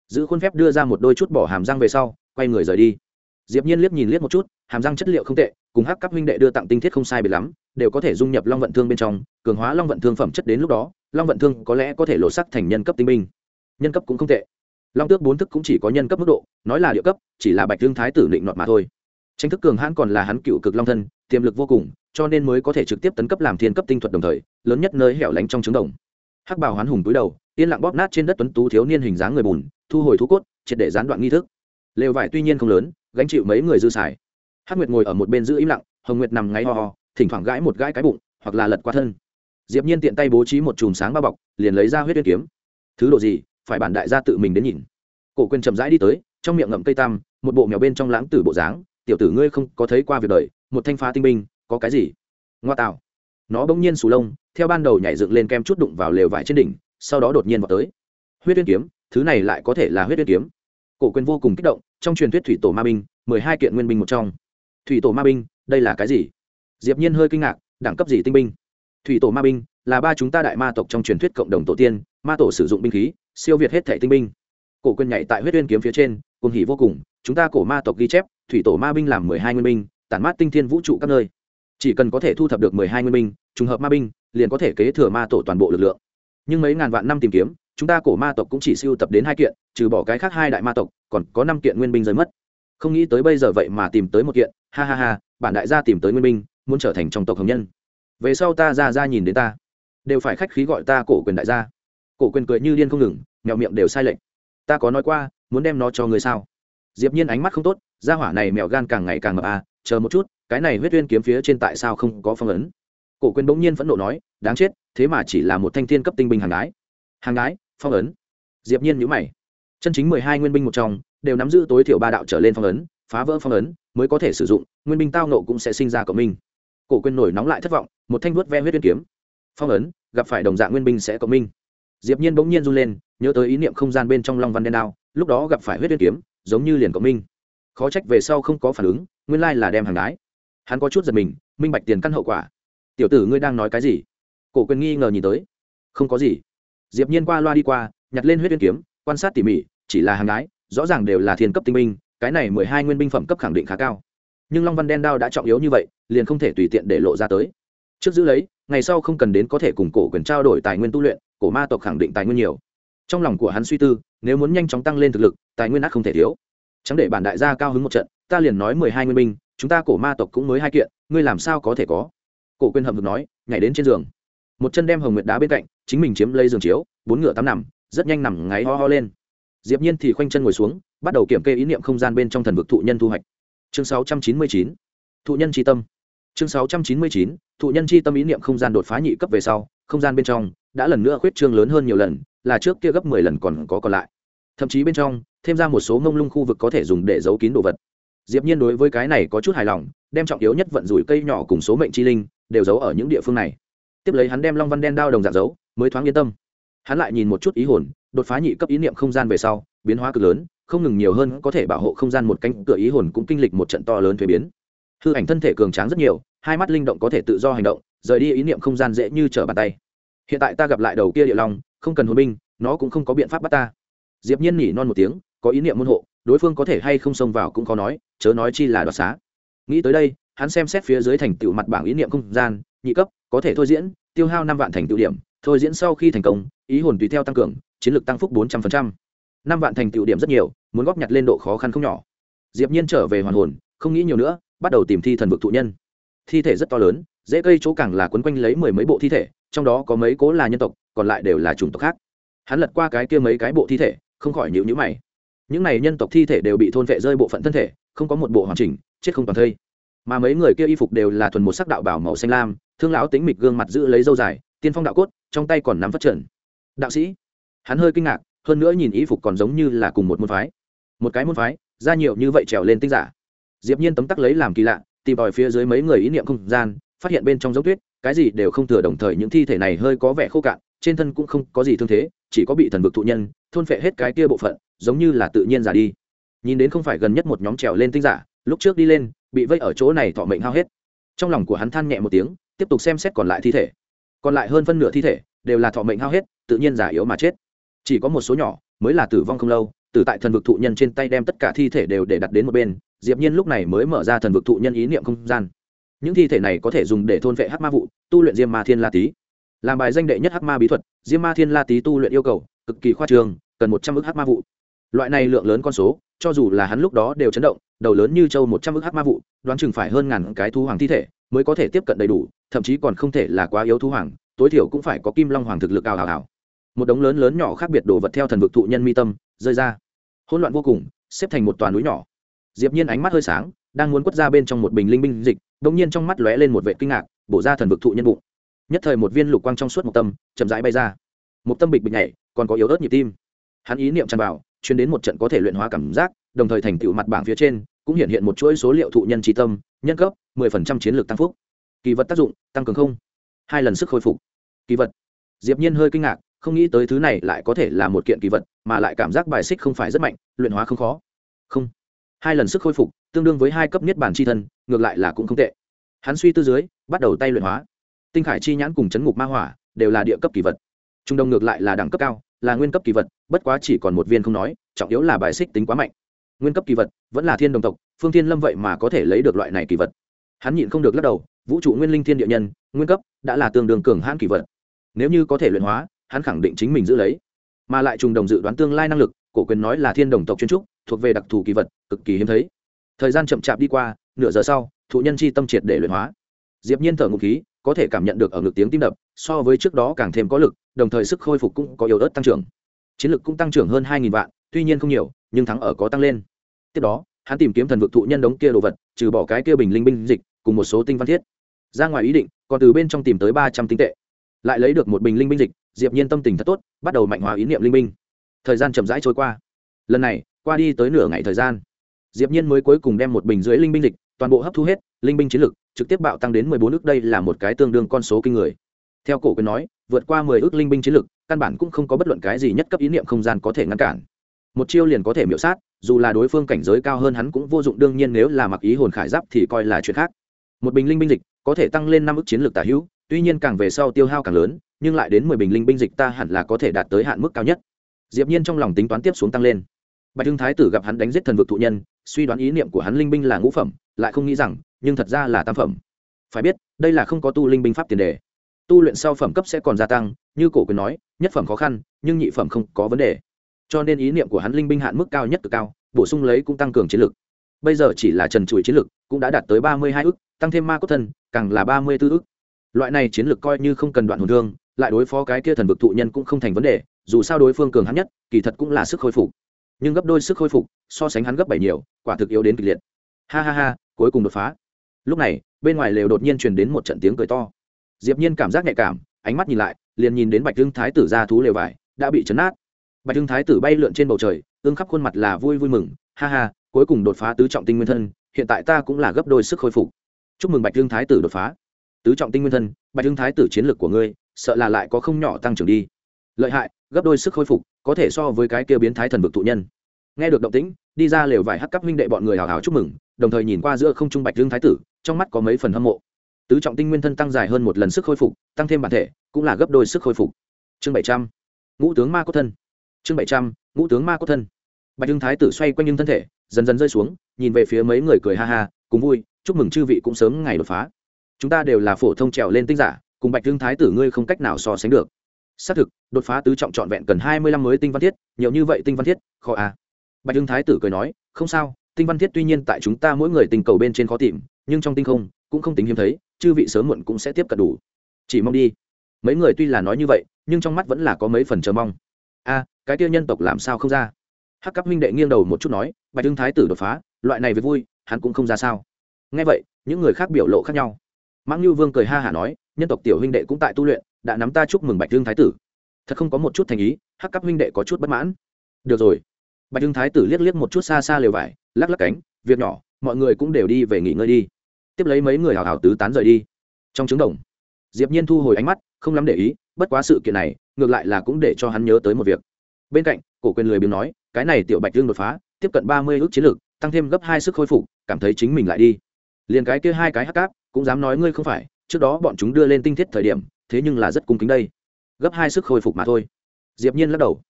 Giữ khuôn phép đưa ra một đôi chút bỏ hàm răng về sau, quay người rời đi. Diệp nhiên liếc nhìn liếc một chút, hàm răng chất liệu không tệ, cùng hắc cấp huynh đệ đưa tặng tinh thiết không sai biệt lắm, đều có thể dung nhập long vận thương bên trong, cường hóa long vận thương phẩm chất đến lúc đó, long vận thương có lẽ có thể lộ sắc thành nhân cấp tinh binh nhân cấp cũng không tệ. Long tước bốn thức cũng chỉ có nhân cấp mức độ, nói là địa cấp, chỉ là bạch thương thái tử định nọt mà thôi. Tranh thức cường hãn còn là hắn cựu cực long thân, tiềm lực vô cùng, cho nên mới có thể trực tiếp tấn cấp làm thiên cấp tinh thuật đồng thời, lớn nhất nơi hẻo lánh trong trứng đồng. Hắc bào hoán hùng túi đầu, yên lặng bóp nát trên đất tuấn tú thiếu niên hình dáng người bùn, thu hồi thú cốt, triệt để gián đoạn nghi thức. Lều vải tuy nhiên không lớn, gánh chịu mấy người dư xài. Hắc nguyệt ngồi ở một bên giữ im lặng, hồng nguyệt nằm ngáy ho ho, thỉnh thoảng gãi một gãi cái bụng, hoặc là lật qua thân. Diệp nhiên tiện tay bố trí một chùm sáng bao bọc, liền lấy ra huyết tuyết kiếm. Thứ độ gì? Phải bản đại gia tự mình đến nhìn. Cổ quyền chậm rãi đi tới, trong miệng ngậm cây tam một bộ mèo bên trong lãng tử bộ dáng. Tiểu tử ngươi không có thấy qua việc đời, một thanh phá tinh binh, có cái gì? Ngoa tạo. Nó bỗng nhiên sù lông, theo ban đầu nhảy dựng lên kem chút đụng vào lều vải trên đỉnh, sau đó đột nhiên vào tới. Huyết tuyên kiếm, thứ này lại có thể là huyết tuyên kiếm. Cổ quyền vô cùng kích động, trong truyền thuyết thủy tổ ma binh, mười hai kiện nguyên binh một trong. Thủy tổ ma binh, đây là cái gì? Diệp nhiên hơi kinh ngạc, đẳng cấp gì tinh binh? Thủy tổ ma binh, là ba chúng ta đại ma tộc trong truyền thuyết cộng đồng tổ tiên, ma tổ sử dụng binh khí siêu việt hết thể tinh binh. Cổ quyền nhảy tại huyết uyên kiếm phía trên cùng hỉ vô cùng, chúng ta cổ ma tộc ghi chép, thủy tổ ma binh làm mười hai nguyên binh, tản mát tinh thiên vũ trụ các nơi. Chỉ cần có thể thu thập được mười hai nguyên binh, trùng hợp ma binh, liền có thể kế thừa ma tổ toàn bộ lực lượng. Nhưng mấy ngàn vạn năm tìm kiếm, chúng ta cổ ma tộc cũng chỉ siêu tập đến hai kiện, trừ bỏ cái khác hai đại ma tộc, còn có năm kiện nguyên binh rơi mất. Không nghĩ tới bây giờ vậy mà tìm tới một kiện, ha ha ha, bản đại gia tìm tới nguyên binh, muốn trở thành trong tộc hồng nhân. Về sau ta ra ra nhìn đến ta. Đều phải khách khí gọi ta cổ quyền đại gia cổ quyền cười như điên không ngừng mèo miệng đều sai lệch. Ta có nói qua muốn đem nó cho người sao? Diệp nhiên ánh mắt không tốt gia hỏa này mèo gan càng ngày càng mập à chờ một chút cái này huyết uyên kiếm phía trên tại sao không có phong ấn? Cổ quyền bỗng nhiên phẫn nộ nói đáng chết thế mà chỉ là một thanh thiên cấp tinh binh hàng đái. hàng đái, phong ấn. Diệp nhiên nhíu mày. Chân chính mười hai nguyên binh một trong đều nắm giữ tối thiểu ba đạo trở lên phong ấn phá vỡ phong ấn mới có thể sử dụng nguyên binh tao nộ cũng sẽ sinh ra cộng minh. Cổ quyền nổi nóng lại thất vọng một thanh vuốt ve huyết uyên kiếm. Phong ấn gặp phải đồng dạng nguyên binh sẽ cộng minh diệp nhiên bỗng nhiên run lên, nhớ tới ý niệm không gian bên trong long văn đen đao, lúc đó gặp phải huyết uyên kiếm, giống như liền cộng minh. Khó trách về sau không có phản ứng, nguyên lai là đem hàng đái. Hắn có chút giật mình, minh bạch tiền căn hậu quả. Tiểu tử ngươi đang nói cái gì? Cổ quyền nghi ngờ nhìn tới. Không có gì. Diệp nhiên qua loa đi qua, nhặt lên huyết uyên kiếm, quan sát tỉ mỉ, chỉ là hàng đái, rõ ràng đều là thiên cấp tinh binh, cái này mười hai nguyên binh phẩm cấp khẳng định khá cao. Nhưng long văn đen đao đã trọng yếu như vậy, liền không thể tùy tiện để lộ ra tới trước giữ lấy, ngày sau không cần đến có thể cùng cổ quyền trao đổi tài nguyên tu luyện, cổ ma tộc khẳng định tài nguyên nhiều. Trong lòng của hắn suy tư, nếu muốn nhanh chóng tăng lên thực lực, tài nguyên ác không thể thiếu. Chẳng để bản đại gia cao hứng một trận, ta liền nói mười hai nguyên binh, chúng ta cổ ma tộc cũng mới hai kiện, ngươi làm sao có thể có? Cổ quyền hầm ngực nói, nhảy đến trên giường. Một chân đem hồng nguyệt đá bên cạnh, chính mình chiếm lấy giường chiếu, bốn ngựa tắm nằm, rất nhanh nằm ngáy ho ho lên. Diệp nhiên thì khoanh chân ngồi xuống, bắt đầu kiểm kê ý niệm không gian bên trong thần vực thụ nhân thu hoạch. Chương 699 thụ nhân chi tâm chương 699 thụ nhân chi tâm ý niệm không gian đột phá nhị cấp về sau, không gian bên trong đã lần nữa khuyết trương lớn hơn nhiều lần, là trước kia gấp mười lần còn có còn lại. Thậm chí bên trong, thêm ra một số mông lung khu vực có thể dùng để giấu kín đồ vật. Diệp nhiên đối với cái này có chút hài lòng, đem trọng yếu nhất vận rủi cây nhỏ cùng số mệnh chi linh đều giấu ở những địa phương này. Tiếp lấy hắn đem long văn đen đao đồng dạng giấu, mới thoáng yên tâm. Hắn lại nhìn một chút ý hồn, đột phá nhị cấp ý niệm không gian về sau, biến hóa cực lớn, không ngừng nhiều hơn có thể bảo hộ không gian một cánh cửa ý hồn cũng kinh lịch một trận to lớn thuế biến hư ảnh thân thể cường tráng rất nhiều, hai mắt linh động có thể tự do hành động, rời đi ý niệm không gian dễ như trở bàn tay. Hiện tại ta gặp lại đầu kia địa long, không cần hồn binh, nó cũng không có biện pháp bắt ta. Diệp nhiên nhỉ non một tiếng, có ý niệm môn hộ, đối phương có thể hay không xông vào cũng khó nói, chớ nói chi là đoạt xá. Nghĩ tới đây, hắn xem xét phía dưới thành tựu mặt bảng ý niệm không gian, nhị cấp, có thể thôi diễn, tiêu hao năm vạn thành tựu điểm, thôi diễn sau khi thành công, ý hồn tùy theo tăng cường, chiến lược tăng phúc bốn trăm linh năm vạn thành tựu điểm rất nhiều, muốn góp nhặt lên độ khó khăn không nhỏ. Diệp nhiên trở về hoàn hồn, không nghĩ nhiều nữa bắt đầu tìm thi thần vực thụ nhân. Thi thể rất to lớn dễ cây chỗ càng là quấn quanh lấy mười mấy bộ thi thể, trong đó có mấy cố là nhân tộc, còn lại đều là chủng tộc khác. Hắn lật qua cái kia mấy cái bộ thi thể, không khỏi nhịu nhữ mày. Những này nhân tộc thi thể đều bị thôn vệ rơi bộ phận thân thể, không có một bộ hoàn chỉnh, chết không toàn thây. Mà mấy người kia y phục đều là thuần một sắc đạo bảo màu xanh lam, thương lão tính mịch gương mặt giữ lấy dâu dài, tiên phong đạo cốt, trong tay còn nắm phát trần. Đạo sĩ. Hắn hơi kinh ngạc, hơn nữa nhìn y phục còn giống như là cùng một môn phái. Một cái môn phái, ra nhiều như vậy trèo lên tinh giả diệp nhiên tấm tắc lấy làm kỳ lạ, tìm tòi phía dưới mấy người ý niệm không gian, phát hiện bên trong giống tuyết, cái gì đều không thừa đồng thời những thi thể này hơi có vẻ khô cạn, trên thân cũng không có gì thương thế, chỉ có bị thần vực thụ nhân, thôn phệ hết cái kia bộ phận, giống như là tự nhiên giả đi. Nhìn đến không phải gần nhất một nhóm trèo lên tinh giả, lúc trước đi lên, bị vây ở chỗ này thọ mệnh hao hết. Trong lòng của hắn than nhẹ một tiếng, tiếp tục xem xét còn lại thi thể. Còn lại hơn phân nửa thi thể đều là thọ mệnh hao hết, tự nhiên giả yếu mà chết. Chỉ có một số nhỏ mới là tử vong không lâu từ tại thần vực thụ nhân trên tay đem tất cả thi thể đều để đặt đến một bên diệp nhiên lúc này mới mở ra thần vực thụ nhân ý niệm không gian. Những thi thể này có thể dùng để thôn vệ hắc ma vụ tu luyện diêm ma thiên la tý làm bài danh đệ nhất hắc ma bí thuật diêm ma thiên la tý tu luyện yêu cầu cực kỳ khoa trương, cần một trăm ức hắc ma vụ loại này lượng lớn con số cho dù là hắn lúc đó đều chấn động đầu lớn như châu một trăm ức hắc ma vụ đoán chừng phải hơn ngàn cái thu hoàng thi thể mới có thể tiếp cận đầy đủ thậm chí còn không thể là quá yếu thu hoàng tối thiểu cũng phải có kim long hoàng thực lực ảo ảo ảo một đống lớn lớn nhỏ khác biệt đồ vật theo thần vực thụ nhân mi tâm rơi ra hỗn loạn vô cùng, xếp thành một toàn núi nhỏ. Diệp nhiên ánh mắt hơi sáng, đang muốn quất ra bên trong một bình linh binh dịch, đột nhiên trong mắt lóe lên một vẻ kinh ngạc, bổ ra thần vực thụ nhân bụng. Nhất thời một viên lục quang trong suốt một tâm, chậm rãi bay ra. Một tâm bịch bịch nhảy, còn có yếu ớt nhịp tim. Hắn ý niệm tràn vào, truyền đến một trận có thể luyện hóa cảm giác, đồng thời thành tựu mặt bảng phía trên, cũng hiện hiện một chuỗi số liệu thụ nhân trí tâm, nhân cấp 10% chiến lược tăng phúc. Kỳ vật tác dụng, tăng cường không. Hai lần sức hồi phục. Kỳ vật. Diệp nhiên hơi kinh ngạc không nghĩ tới thứ này lại có thể là một kiện kỳ vật, mà lại cảm giác bài xích không phải rất mạnh, luyện hóa không khó. Không. Hai lần sức khôi phục, tương đương với hai cấp niết bản chi thân, ngược lại là cũng không tệ. Hắn suy tư dưới, bắt đầu tay luyện hóa. Tinh khải chi nhãn cùng chấn ngục ma hỏa đều là địa cấp kỳ vật. Trung đông ngược lại là đẳng cấp cao, là nguyên cấp kỳ vật, bất quá chỉ còn một viên không nói, trọng yếu là bài xích tính quá mạnh. Nguyên cấp kỳ vật, vẫn là thiên đồng tộc, phương thiên lâm vậy mà có thể lấy được loại này kỳ vật. Hắn nhịn không được lắc đầu, vũ trụ nguyên linh thiên địa nhân, nguyên cấp, đã là tương đương cường hãn kỳ vật. Nếu như có thể luyện hóa hắn khẳng định chính mình giữ lấy, mà lại trùng đồng dự đoán tương lai năng lực, cổ quyền nói là thiên đồng tộc chuyên trúc, thuộc về đặc thù kỳ vật, cực kỳ hiếm thấy. Thời gian chậm chạp đi qua, nửa giờ sau, thụ nhân chi tâm triệt để luyện hóa. Diệp nhiên thở ngụ khí, có thể cảm nhận được ở ngực tiếng tim đập, so với trước đó càng thêm có lực, đồng thời sức khôi phục cũng có yếu ớt tăng trưởng. Chiến lực cũng tăng trưởng hơn hai vạn, tuy nhiên không nhiều, nhưng thắng ở có tăng lên. Tiếp đó, hắn tìm kiếm thần vực thụ nhân đống kia đồ vật, trừ bỏ cái kia bình linh binh dịch, cùng một số tinh văn thiết. Ra ngoài ý định, còn từ bên trong tìm tới ba trăm tinh tệ. Lại lấy được một bình linh binh dịch diệp nhiên tâm tình thật tốt, bắt đầu mạnh hóa ý niệm linh binh thời gian chậm rãi trôi qua. Lần này, qua đi tới nửa ngày thời gian, diệp nhiên mới cuối cùng đem một bình dưới linh binh dịch toàn bộ hấp thu hết, linh binh chiến lực, trực tiếp bạo tăng đến mười bốn ước, đây là một cái tương đương con số kinh người. Theo cổ quyền nói, vượt qua mười ước linh binh chiến lực, căn bản cũng không có bất luận cái gì nhất cấp ý niệm không gian có thể ngăn cản. Một chiêu liền có thể miểu sát, dù là đối phương cảnh giới cao hơn hắn cũng vô dụng, đương nhiên nếu là mặc ý hồn khải giáp thì coi là chuyện khác. Một bình linh binh dịch có thể tăng lên năm ước chiến lược tả hữu tuy nhiên càng về sau tiêu hao càng lớn, nhưng lại đến mười bình linh binh dịch ta hẳn là có thể đạt tới hạn mức cao nhất. Diệp nhiên trong lòng tính toán tiếp xuống tăng lên. Bạch hưng thái tử gặp hắn đánh giết thần vực thụ nhân, suy đoán ý niệm của hắn linh binh là ngũ phẩm, lại không nghĩ rằng, nhưng thật ra là tam phẩm. Phải biết, đây là không có tu linh binh pháp tiền đề. Tu luyện sau phẩm cấp sẽ còn gia tăng, như cổ quyền nói, nhất phẩm khó khăn, nhưng nhị phẩm không có vấn đề. Cho nên ý niệm của hắn linh binh hạn mức cao nhất cực cao, bổ sung lấy cũng tăng cường chiến lực. Bây giờ chỉ là trần trụi chiến lực, cũng đã đạt tới ba mươi hai ức, tăng thêm ma cốt thân, càng là ba mươi tư ức loại này chiến lược coi như không cần đoạn hồn thương, lại đối phó cái kia thần vực thụ nhân cũng không thành vấn đề, dù sao đối phương cường hắn nhất, kỳ thật cũng là sức khôi phục. Nhưng gấp đôi sức khôi phục, so sánh hắn gấp bảy nhiều, quả thực yếu đến kịch liệt. Ha ha ha, cuối cùng đột phá. Lúc này, bên ngoài lều đột nhiên truyền đến một trận tiếng cười to. Diệp nhiên cảm giác nhạy cảm, ánh mắt nhìn lại, liền nhìn đến bạch hưng thái tử ra thú lều vải, đã bị chấn nát. Bạch hưng thái tử bay lượn trên bầu trời, ương khắp khuôn mặt là vui vui mừng. Ha ha, cuối cùng đột phá tứ trọng tinh nguyên thân, hiện tại ta cũng là gấp đôi sức khôi phục. Chúc mừng bạch hưng thái tử đột phá tứ trọng tinh nguyên thân, bạch hưng thái tử chiến lược của ngươi, sợ là lại có không nhỏ tăng trưởng đi. Lợi hại, gấp đôi sức khôi phục, có thể so với cái kia biến thái thần vực tụ nhân. Nghe được động tĩnh, đi ra lều vải hắc cấp minh đệ bọn người hào hào chúc mừng, đồng thời nhìn qua giữa không trung bạch hưng thái tử, trong mắt có mấy phần hâm mộ. Tứ trọng tinh nguyên thân tăng dài hơn một lần sức khôi phục, tăng thêm bản thể, cũng là gấp đôi sức khôi phục. Chương bảy trăm, ngũ tướng ma cốt thân. Chương bảy trăm, ngũ tướng ma cốt thân. Bạch hưng thái tử xoay quanh nhưng thân thể, dần dần rơi xuống, nhìn về phía mấy người cười ha ha, cùng vui, chúc mừng chư vị cũng sớm ngày đột phá chúng ta đều là phổ thông trèo lên tinh giả, cùng bạch thương thái tử ngươi không cách nào so sánh được. Xác thực, đột phá tứ trọng trọn vẹn cần hai mươi lăm mới tinh văn thiết, nhiều như vậy tinh văn thiết, khó à. bạch thương thái tử cười nói, không sao, tinh văn thiết tuy nhiên tại chúng ta mỗi người tình cầu bên trên khó tìm, nhưng trong tinh không, cũng không tính hiếm thấy, chư vị sớm muộn cũng sẽ tiếp cận đủ. Chỉ mong đi. Mấy người tuy là nói như vậy, nhưng trong mắt vẫn là có mấy phần chờ mong. A cái tiêu nhân tộc làm sao không ra? Hắc cấp huynh đệ nghiêng đầu một chút nói, bạch thương thái tử đột phá, loại này với vui, hắn cũng không ra sao. Nghe vậy, những người khác biểu lộ khác nhau mãng lưu vương cười ha hả nói, nhân tộc tiểu huynh đệ cũng tại tu luyện, đã nắm ta chúc mừng bạch thương thái tử. Thật không có một chút thành ý, hắc cấp huynh đệ có chút bất mãn. Được rồi. Bạch thương thái tử liếc liếc một chút xa xa lều vải, lắc lắc cánh, việc nhỏ, mọi người cũng đều đi về nghỉ ngơi đi. Tiếp lấy mấy người hào hào tứ tán rời đi. Trong trứng đồng, diệp nhiên thu hồi ánh mắt, không lắm để ý, bất quá sự kiện này, ngược lại là cũng để cho hắn nhớ tới một việc. Bên cạnh, cổ quyền lười biếng nói, cái này tiểu bạch dương đột phá, tiếp cận ba mươi ước chiến lược tăng thêm gấp hai sức khôi phục, cảm thấy chính mình lại đi. Liền cái kia hai cái hắc cáp cũng dám nói ngươi không phải, trước đó bọn chúng đưa lên tinh thiết thời điểm, thế nhưng là rất cung kính đây. Gấp hai sức khôi phục mà thôi. Diệp nhiên lắc đầu.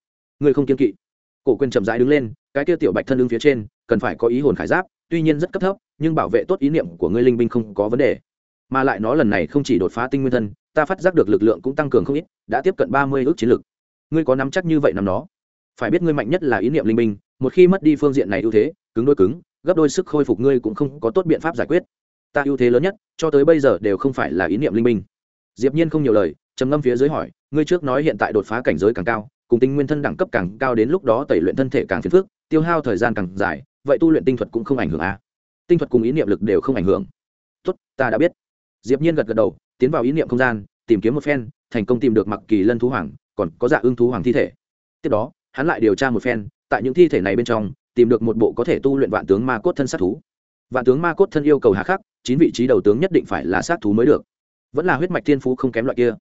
Ngươi không kiên kỵ. Cổ quyền chậm rãi đứng lên, cái kia tiểu bạch thân đứng phía trên, cần phải có ý hồn khải giáp, tuy nhiên rất cấp thấp, nhưng bảo vệ tốt ý niệm của ngươi linh binh không có vấn đề. Mà lại nó lần này không chỉ đột phá tinh nguyên thân, ta phát giác được lực lượng cũng tăng cường không ít, đã tiếp cận ba mươi ước chiến lực. Ngươi có nắm chắc như vậy nắm nó? Phải biết ngươi mạnh nhất là ý niệm linh binh, một khi mất đi phương diện này ưu thế, cứng đôi cứng, gấp đôi sức khôi phục ngươi cũng không có tốt biện pháp giải quyết ta ưu thế lớn nhất, cho tới bây giờ đều không phải là ý niệm linh minh. diệp nhiên không nhiều lời, trầm ngâm phía dưới hỏi, ngươi trước nói hiện tại đột phá cảnh giới càng cao, cùng tinh nguyên thân đẳng cấp càng cao đến lúc đó tẩy luyện thân thể càng phiền phức, tiêu hao thời gian càng dài, vậy tu luyện tinh thuật cũng không ảnh hưởng à? Tinh thuật cùng ý niệm lực đều không ảnh hưởng. Tốt, ta đã biết. Diệp nhiên gật gật đầu, tiến vào ý niệm không gian, tìm kiếm một phen, thành công tìm được mặc kỳ lân thú hoàng, còn có dạ ương thú hoàng thi thể. Tiếp đó, hắn lại điều tra một phen, tại những thi thể này bên trong, tìm được một bộ có thể tu luyện vạn tướng ma cốt thân sát thú. Vạn tướng ma cốt thân yêu cầu hạ khắc chín vị trí đầu tướng nhất định phải là sát thú mới được. Vẫn là huyết mạch thiên phú không kém loại kia.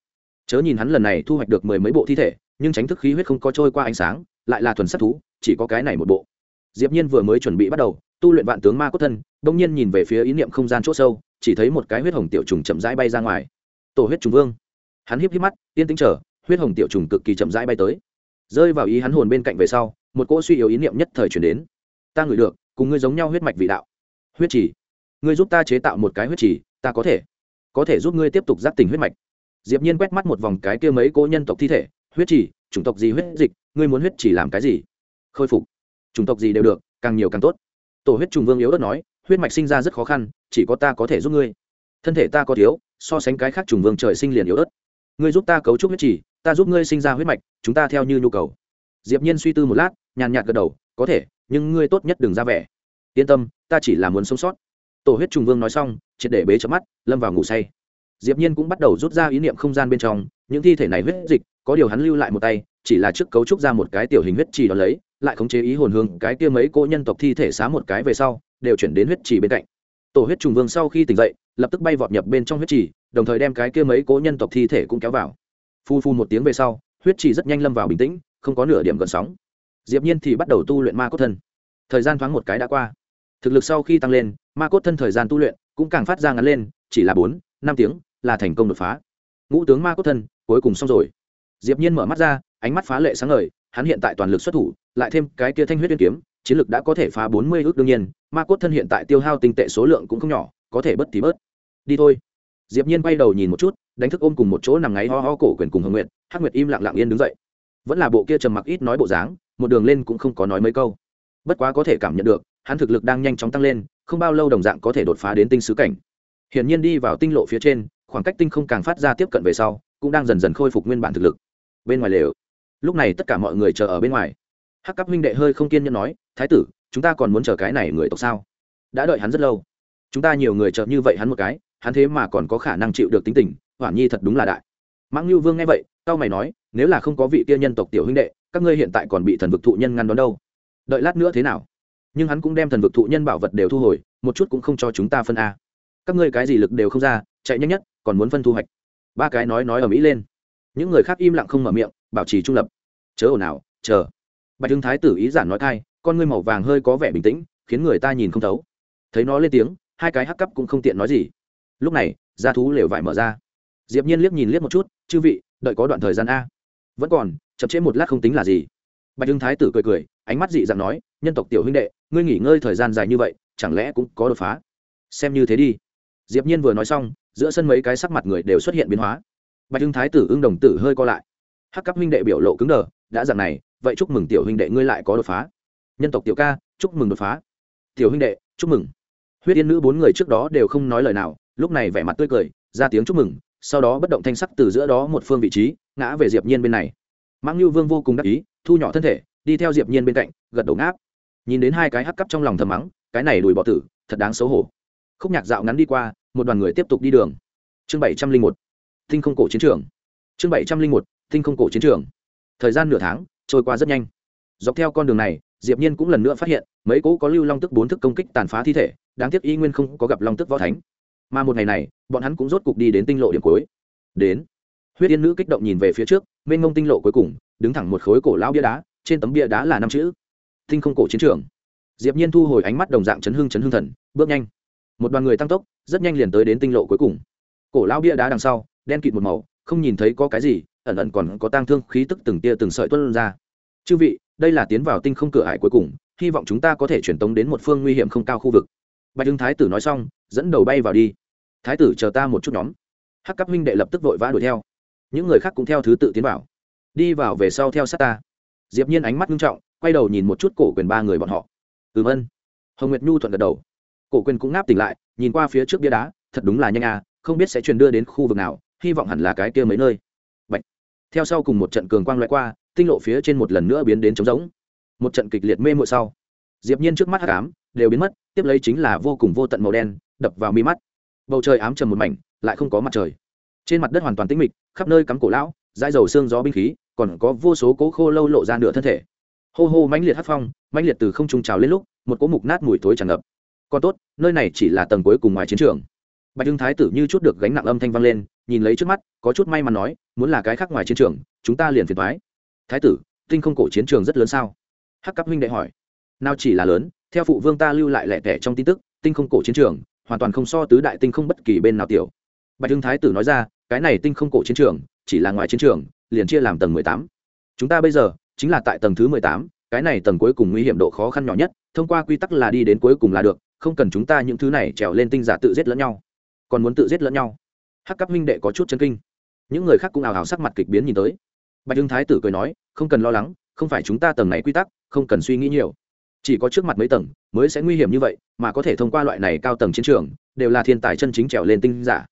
Chớ nhìn hắn lần này thu hoạch được mười mấy bộ thi thể, nhưng tránh thức khí huyết không có trôi qua ánh sáng, lại là thuần sát thú, chỉ có cái này một bộ. Diệp nhiên vừa mới chuẩn bị bắt đầu, tu luyện vạn tướng ma cốt thân đông nhiên nhìn về phía ý niệm không gian chỗ sâu, chỉ thấy một cái huyết hồng tiểu trùng chậm rãi bay ra ngoài. Tổ huyết trùng vương. Hắn híp híp mắt, yên tĩnh chờ, huyết hồng tiểu trùng cực kỳ chậm rãi bay tới. Rơi vào ý hắn hồn bên cạnh về sau, một cỗ suy yếu ý niệm nhất thời chuyển đến. Ta ngửi được, cùng ngươi giống nhau huyết mạch vị đạo. Huyết chỉ ngươi giúp ta chế tạo một cái huyết trì, ta có thể. Có thể giúp ngươi tiếp tục giác tỉnh huyết mạch. Diệp nhiên quét mắt một vòng cái kia mấy cỗ nhân tộc thi thể. Huyết trì, chủng tộc gì huyết dịch ngươi muốn huyết trì làm cái gì? Khôi phục. Chủng tộc gì đều được càng nhiều càng tốt. Tổ huyết trùng vương yếu ớt nói huyết mạch sinh ra rất khó khăn chỉ có ta có thể giúp ngươi. Thân thể ta có thiếu so sánh cái khác trùng vương trời sinh liền yếu ớt. Ngươi giúp ta cấu trúc huyết trì, ta giúp ngươi sinh ra huyết mạch chúng ta theo như nhu cầu. Diệp nhiên suy tư một lát nhàn nhạt gật đầu có thể nhưng ngươi tốt nhất đừng ra vẻ. Yên tâm ta chỉ là muốn sống sót tổ huyết trùng vương nói xong, triệt để bế chớp mắt, lâm vào ngủ say. Diệp nhiên cũng bắt đầu rút ra ý niệm không gian bên trong, những thi thể này huyết dịch, có điều hắn lưu lại một tay, chỉ là trước cấu trúc ra một cái tiểu hình huyết trì đó lấy, lại khống chế ý hồn hương, cái kia mấy cô nhân tộc thi thể xá một cái về sau, đều chuyển đến huyết trì bên cạnh. Tổ huyết trùng vương sau khi tỉnh dậy, lập tức bay vọt nhập bên trong huyết trì, đồng thời đem cái kia mấy cỗ nhân tộc thi thể cũng kéo vào. Phu phu một tiếng về sau, huyết trì rất nhanh lâm vào bình tĩnh, không có nửa điểm gần sóng. Diệp nhiên thì bắt đầu tu luyện ma cốt thân. Thời gian thoáng một cái đã qua thực lực sau khi tăng lên, ma cốt thân thời gian tu luyện cũng càng phát ra ngắn lên, chỉ là bốn, năm tiếng là thành công đột phá. Ngũ tướng ma cốt thân, cuối cùng xong rồi. Diệp nhiên mở mắt ra, ánh mắt phá lệ sáng ngời, hắn hiện tại toàn lực xuất thủ, lại thêm cái kia thanh huyết liên kiếm, chiến lực đã có thể phá bốn mươi ước đương nhiên, ma cốt thân hiện tại tiêu hao tinh tệ số lượng cũng không nhỏ, có thể bất thì bớt. Đi thôi. Diệp nhiên quay đầu nhìn một chút, đánh thức ôm cùng một chỗ nằm ngáy ho ho cổ quyền cùng hồng nguyệt, hắc nguyệt im lặng lặng yên đứng dậy. Vẫn là bộ kia trầm mặc ít nói bộ dáng, một đường lên cũng không có nói mấy câu. Bất quá có thể cảm nhận được hắn thực lực đang nhanh chóng tăng lên, không bao lâu đồng dạng có thể đột phá đến tinh sứ cảnh. Hiển nhiên đi vào tinh lộ phía trên, khoảng cách tinh không càng phát ra tiếp cận về sau, cũng đang dần dần khôi phục nguyên bản thực lực. Bên ngoài lều. Lúc này tất cả mọi người chờ ở bên ngoài. Hắc cấp huynh đệ hơi không kiên nhẫn nói, thái tử, chúng ta còn muốn chờ cái này người tộc sao? Đã đợi hắn rất lâu. Chúng ta nhiều người chờ như vậy hắn một cái, hắn thế mà còn có khả năng chịu được tính tình hoản nhi thật đúng là đại. Mãng lưu vương nghe vậy tao mày nói, nếu là không có vị kia nhân tộc tiểu huynh đệ, các ngươi hiện tại còn bị thần vực thụ nhân ngăn đón đâu? Đợi lát nữa thế nào? Nhưng hắn cũng đem thần vực thụ nhân bảo vật đều thu hồi, một chút cũng không cho chúng ta phân a. Các ngươi cái gì lực đều không ra, chạy nhanh nhất, còn muốn phân thu hoạch. Ba cái nói nói ở mỹ lên. Những người khác im lặng không mở miệng, bảo trì trung lập. Chớ ồn ào, chờ. Bạch hưng thái tử ý giản nói thai, con ngươi màu vàng hơi có vẻ bình tĩnh, khiến người ta nhìn không thấu. Thấy nó lên tiếng, hai cái hắc cắp cũng không tiện nói gì. Lúc này ra thú lều vải mở ra. Diệp nhiên liếc nhìn liếc một chút, chư vị, đợi có đoạn thời gian a. Vẫn còn, chậm trễ một lát không tính là gì. Bạch hưng thái tử cười cười, ánh mắt dị dạng nói, nhân tộc tiểu huynh đệ ngươi nghỉ ngơi thời gian dài như vậy, chẳng lẽ cũng có đột phá? Xem như thế đi. Diệp nhiên vừa nói xong, giữa sân mấy cái sắc mặt người đều xuất hiện biến hóa. Bạch hưng thái tử ưng đồng tử hơi co lại. Hắc cấp huynh đệ biểu lộ cứng đờ, đã dạng này, vậy chúc mừng tiểu huynh đệ ngươi lại có đột phá. Nhân tộc tiểu ca, chúc mừng đột phá. Tiểu huynh đệ, chúc mừng. Huyết yên nữ bốn người trước đó đều không nói lời nào, lúc này vẻ mặt tươi cười, ra tiếng chúc mừng, sau đó bất động thanh sắc từ giữa đó một phương vị trí, ngã về diệp nhiên bên này. Mãng lưu vương vô cùng đắc ý, thu nhỏ thân thể, đi theo diệp nhiên bên cạnh, gật đầu ngáp nhìn đến hai cái hắc cắp trong lòng thầm mắng, cái này đùi bỏ tử, thật đáng xấu hổ. Khúc nhạc dạo ngắn đi qua, một đoàn người tiếp tục đi đường. Chương bảy trăm linh một tinh không cổ chiến trường. Chương bảy trăm linh một tinh không cổ chiến trường. Thời gian nửa tháng, trôi qua rất nhanh. Dọc theo con đường này, diệp nhiên cũng lần nữa phát hiện, mấy cỗ có lưu long tức bốn thức công kích tàn phá thi thể, đáng tiếc y nguyên không có gặp long tức võ thánh. Mà một ngày này, bọn hắn cũng rốt cục đi đến tinh lộ điểm cuối. Đến. Huyết yên nữ kích động nhìn về phía trước, mênh ngông tinh lộ cuối cùng, đứng thẳng một khối cổ lão bia đá, trên tấm bia đá là năm chữ tinh không cổ chiến trường. Diệp nhiên thu hồi ánh mắt đồng dạng chấn hưng chấn hưng thần, bước nhanh. Một đoàn người tăng tốc, rất nhanh liền tới đến tinh lộ cuối cùng. Cổ lão bia đá đằng sau, đen kịt một màu, không nhìn thấy có cái gì, ẩn ẩn còn có tang thương khí tức từng tia từng sợi tuôn ra. Chư vị, đây là tiến vào tinh không cửa hải cuối cùng, hy vọng chúng ta có thể truyền tống đến một phương nguy hiểm không cao khu vực. Bạch hưng thái tử nói xong, dẫn đầu bay vào đi. Thái tử chờ ta một chút nhóm. Hắc cấp huynh đệ lập tức vội vã đuổi theo. Những người khác cũng theo thứ tự tiến vào. Đi vào về sau theo sát ta. Diệp nhiên ánh mắt nghiêm trọng quay đầu nhìn một chút cổ quyền ba người bọn họ. Ừm ân. Hồng nguyệt nhu thuận gật đầu. Cổ quyền cũng ngáp tỉnh lại, nhìn qua phía trước bia đá, thật đúng là nhanh à không biết sẽ truyền đưa đến khu vực nào, hy vọng hẳn là cái kia mấy nơi. Bạch. theo sau cùng một trận cường quang loại qua, tinh lộ phía trên một lần nữa biến đến trống rỗng. Một trận kịch liệt mê muội sau, diệp nhiên trước mắt hắc ám, đều biến mất, tiếp lấy chính là vô cùng vô tận màu đen, đập vào mi mắt. Bầu trời ám trầm một mảnh, lại không có mặt trời. Trên mặt đất hoàn toàn tĩnh mịch, khắp nơi cắm cổ lão, dãi dầu xương gió binh khí, còn có vô số cố khô lâu lộ ra nửa thân thể hô hô mãnh liệt hát phong, mãnh liệt từ không trung trào lên lúc, một cỗ mục nát mùi thối tràn ngập. Còn tốt, nơi này chỉ là tầng cuối cùng ngoài chiến trường. Bạch hưng thái tử như chút được gánh nặng âm thanh vang lên, nhìn lấy trước mắt, có chút may mắn nói, muốn là cái khác ngoài chiến trường, chúng ta liền phiền thoái thái tử, tinh không cổ chiến trường rất lớn sao? Hắc cấp huynh đệ hỏi. Nào chỉ là lớn, theo phụ vương ta lưu lại lẻ tẻ trong tin tức, tinh không cổ chiến trường, hoàn toàn không so tứ đại tinh không bất kỳ bên nào tiểu. Bạch hưng thái tử nói ra, cái này tinh không cổ chiến trường, chỉ là ngoài chiến trường, liền chia làm tầng mười tám. Chúng ta bây giờ chính là tại tầng thứ mười tám, cái này tầng cuối cùng nguy hiểm độ khó khăn nhỏ nhất, thông qua quy tắc là đi đến cuối cùng là được, không cần chúng ta những thứ này trèo lên tinh giả tự giết lẫn nhau. Còn muốn tự giết lẫn nhau? Hắc cấp minh đệ có chút chân kinh. Những người khác cũng ảo ảo sắc mặt kịch biến nhìn tới. Bạch hưng thái tử cười nói, không cần lo lắng, không phải chúng ta tầng này quy tắc, không cần suy nghĩ nhiều. Chỉ có trước mặt mấy tầng mới sẽ nguy hiểm như vậy, mà có thể thông qua loại này cao tầng chiến trường, đều là thiên tài chân chính trèo lên tinh giả.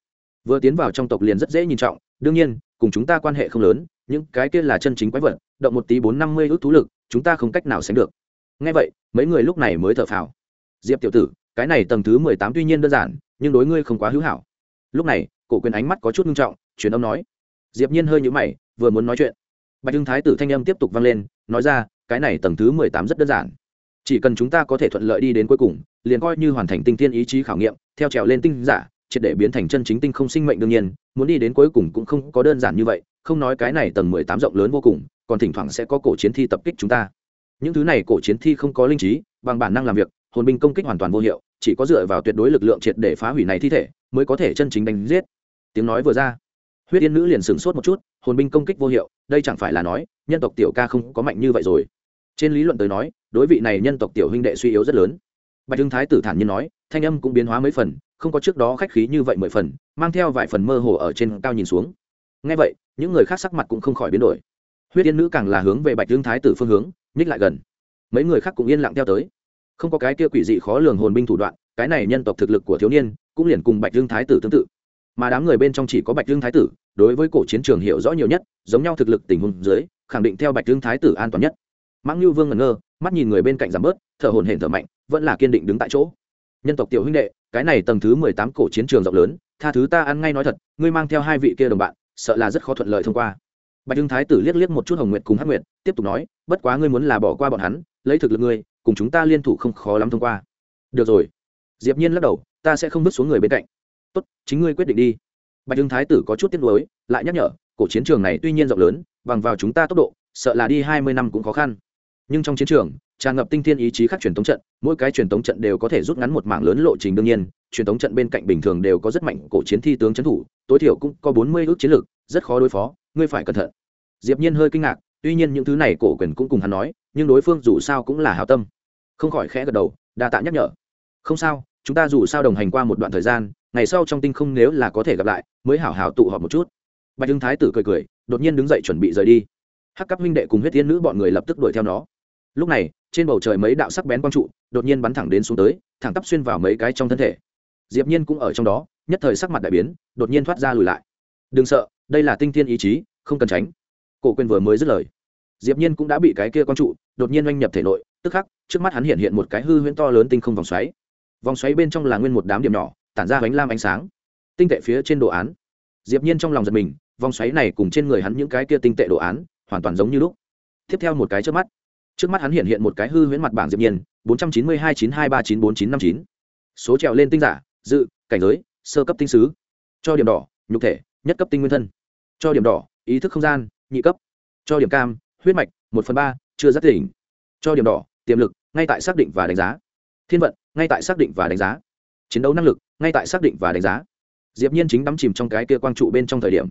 Vừa tiến vào trong tộc liền rất dễ nhìn trọng, đương nhiên, cùng chúng ta quan hệ không lớn, những cái kia là chân chính quái vật động một tí bốn năm mươi ước thú lực, chúng ta không cách nào sánh được. Ngay vậy, mấy người lúc này mới thở phào. Diệp tiểu tử, cái này tầng thứ mười tám tuy nhiên đơn giản, nhưng đối ngươi không quá hữu hảo. Lúc này, cổ quyền ánh mắt có chút nghiêm trọng, truyền âm nói. Diệp nhiên hơi nhũ mày, vừa muốn nói chuyện, bạch hưng thái tử thanh âm tiếp tục vang lên, nói ra, cái này tầng thứ mười tám rất đơn giản. Chỉ cần chúng ta có thể thuận lợi đi đến cuối cùng, liền coi như hoàn thành tinh thiên ý chí khảo nghiệm, theo trèo lên tinh giả, triệt để biến thành chân chính tinh không sinh mệnh đương nhiên, muốn đi đến cuối cùng cũng không có đơn giản như vậy không nói cái này tầng mười tám rộng lớn vô cùng, còn thỉnh thoảng sẽ có cổ chiến thi tập kích chúng ta. Những thứ này cổ chiến thi không có linh trí, bằng bản năng làm việc, hồn binh công kích hoàn toàn vô hiệu, chỉ có dựa vào tuyệt đối lực lượng triệt để phá hủy này thi thể, mới có thể chân chính đánh giết. Tiếng nói vừa ra, huyết yên nữ liền sửng sốt một chút, hồn binh công kích vô hiệu, đây chẳng phải là nói, nhân tộc tiểu ca không có mạnh như vậy rồi. Trên lý luận tới nói, đối vị này nhân tộc tiểu huynh đệ suy yếu rất lớn. Bạch hưng thái tử thản nhiên nói, thanh âm cũng biến hóa mấy phần, không có trước đó khách khí như vậy mười phần, mang theo vài phần mơ hồ ở trên cao nhìn xuống. Ngay vậy những người khác sắc mặt cũng không khỏi biến đổi. Huyết yên nữ càng là hướng về bạch dương thái tử phương hướng, nhích lại gần. Mấy người khác cũng yên lặng theo tới. Không có cái kia quỷ dị khó lường hồn binh thủ đoạn, cái này nhân tộc thực lực của thiếu niên cũng liền cùng bạch dương thái tử tương tự. Mà đám người bên trong chỉ có bạch dương thái tử, đối với cổ chiến trường hiểu rõ nhiều nhất, giống nhau thực lực tình huống dưới, khẳng định theo bạch dương thái tử an toàn nhất. Mãng lưu vương ngẩn ngơ, mắt nhìn người bên cạnh giảm bớt, thở hồn hển thở mạnh, vẫn là kiên định đứng tại chỗ. Nhân tộc tiểu huynh đệ, cái này tầng thứ mười tám cổ chiến trường rộng lớn, tha thứ ta ăn ngay nói thật, ngươi mang theo hai vị kia đồng bạn sợ là rất khó thuận lợi thông qua. Bạch hưng thái tử liếc liếc một chút hồng nguyệt cùng hắc nguyệt, tiếp tục nói, bất quá ngươi muốn là bỏ qua bọn hắn, lấy thực lực ngươi, cùng chúng ta liên thủ không khó lắm thông qua. Được rồi. Diệp nhiên lắc đầu, ta sẽ không bước xuống người bên cạnh. Tốt, chính ngươi quyết định đi. Bạch hưng thái tử có chút tiếc nuối, lại nhắc nhở, cổ chiến trường này tuy nhiên rộng lớn, bằng vào chúng ta tốc độ, sợ là đi hai mươi năm cũng khó khăn. Nhưng trong chiến trường tràn ngập tinh thiên ý chí khác truyền thống trận, mỗi cái truyền thống trận đều có thể rút ngắn một mảng lớn lộ trình đương nhiên, truyền thống trận bên cạnh bình thường đều có rất mạnh cổ chiến thi tướng trấn thủ, tối thiểu cũng có bốn mươi ước chiến lược rất khó đối phó, ngươi phải cẩn thận. Diệp nhiên hơi kinh ngạc, tuy nhiên những thứ này cổ quyền cũng cùng hắn nói, nhưng đối phương dù sao cũng là hảo tâm. Không khỏi khẽ gật đầu, đa tạ nhắc nhở. Không sao, chúng ta dù sao đồng hành qua một đoạn thời gian, ngày sau trong tinh không nếu là có thể gặp lại, mới hảo hảo tụ họp một chút. Bạch hưng thái tử cười cười, đột nhiên đứng dậy chuẩn bị rời đi. Hắc cấp huynh đệ cùng huyết tiên nữ bọn người lập tức đuổi theo nó lúc này, trên bầu trời mấy đạo sắc bén quang trụ đột nhiên bắn thẳng đến xuống tới, thẳng tắp xuyên vào mấy cái trong thân thể. Diệp nhiên cũng ở trong đó, nhất thời sắc mặt đại biến, đột nhiên thoát ra lùi lại. Đừng sợ, đây là tinh thiên ý chí, không cần tránh. Cổ quyền vừa mới dứt lời, diệp nhiên cũng đã bị cái kia quang trụ đột nhiên oanh nhập thể nội, tức khắc, trước mắt hắn hiện hiện một cái hư huyễn to lớn tinh không vòng xoáy. Vòng xoáy bên trong là nguyên một đám điểm nhỏ, tản ra ánh lam ánh sáng. Tinh tệ phía trên đồ án. Diệp nhiên trong lòng giật mình, vòng xoáy này cùng trên người hắn những cái kia tinh tệ đồ án hoàn toàn giống như lúc. Tiếp theo một cái trước mắt trước mắt hắn hiện hiện một cái hư huyễn mặt bảng diệp nhiên, bốn trăm chín mươi hai chín hai ba chín bốn chín năm chín. Số trèo lên tinh giả, dự, cảnh giới, sơ cấp tinh sứ. Cho điểm đỏ, nhục thể, nhất cấp tinh nguyên thân. Cho điểm đỏ, ý thức không gian, nhị cấp. Cho điểm cam, huyết mạch, một phần ba, chưa giác tỉnh. Cho điểm đỏ, tiềm lực, ngay tại xác định và đánh giá. Thiên vận, ngay tại xác định và đánh giá. Chiến đấu năng lực, ngay tại xác định và đánh giá. Diệp nhiên chính đắm chìm trong cái kia quang trụ bên trong thời điểm.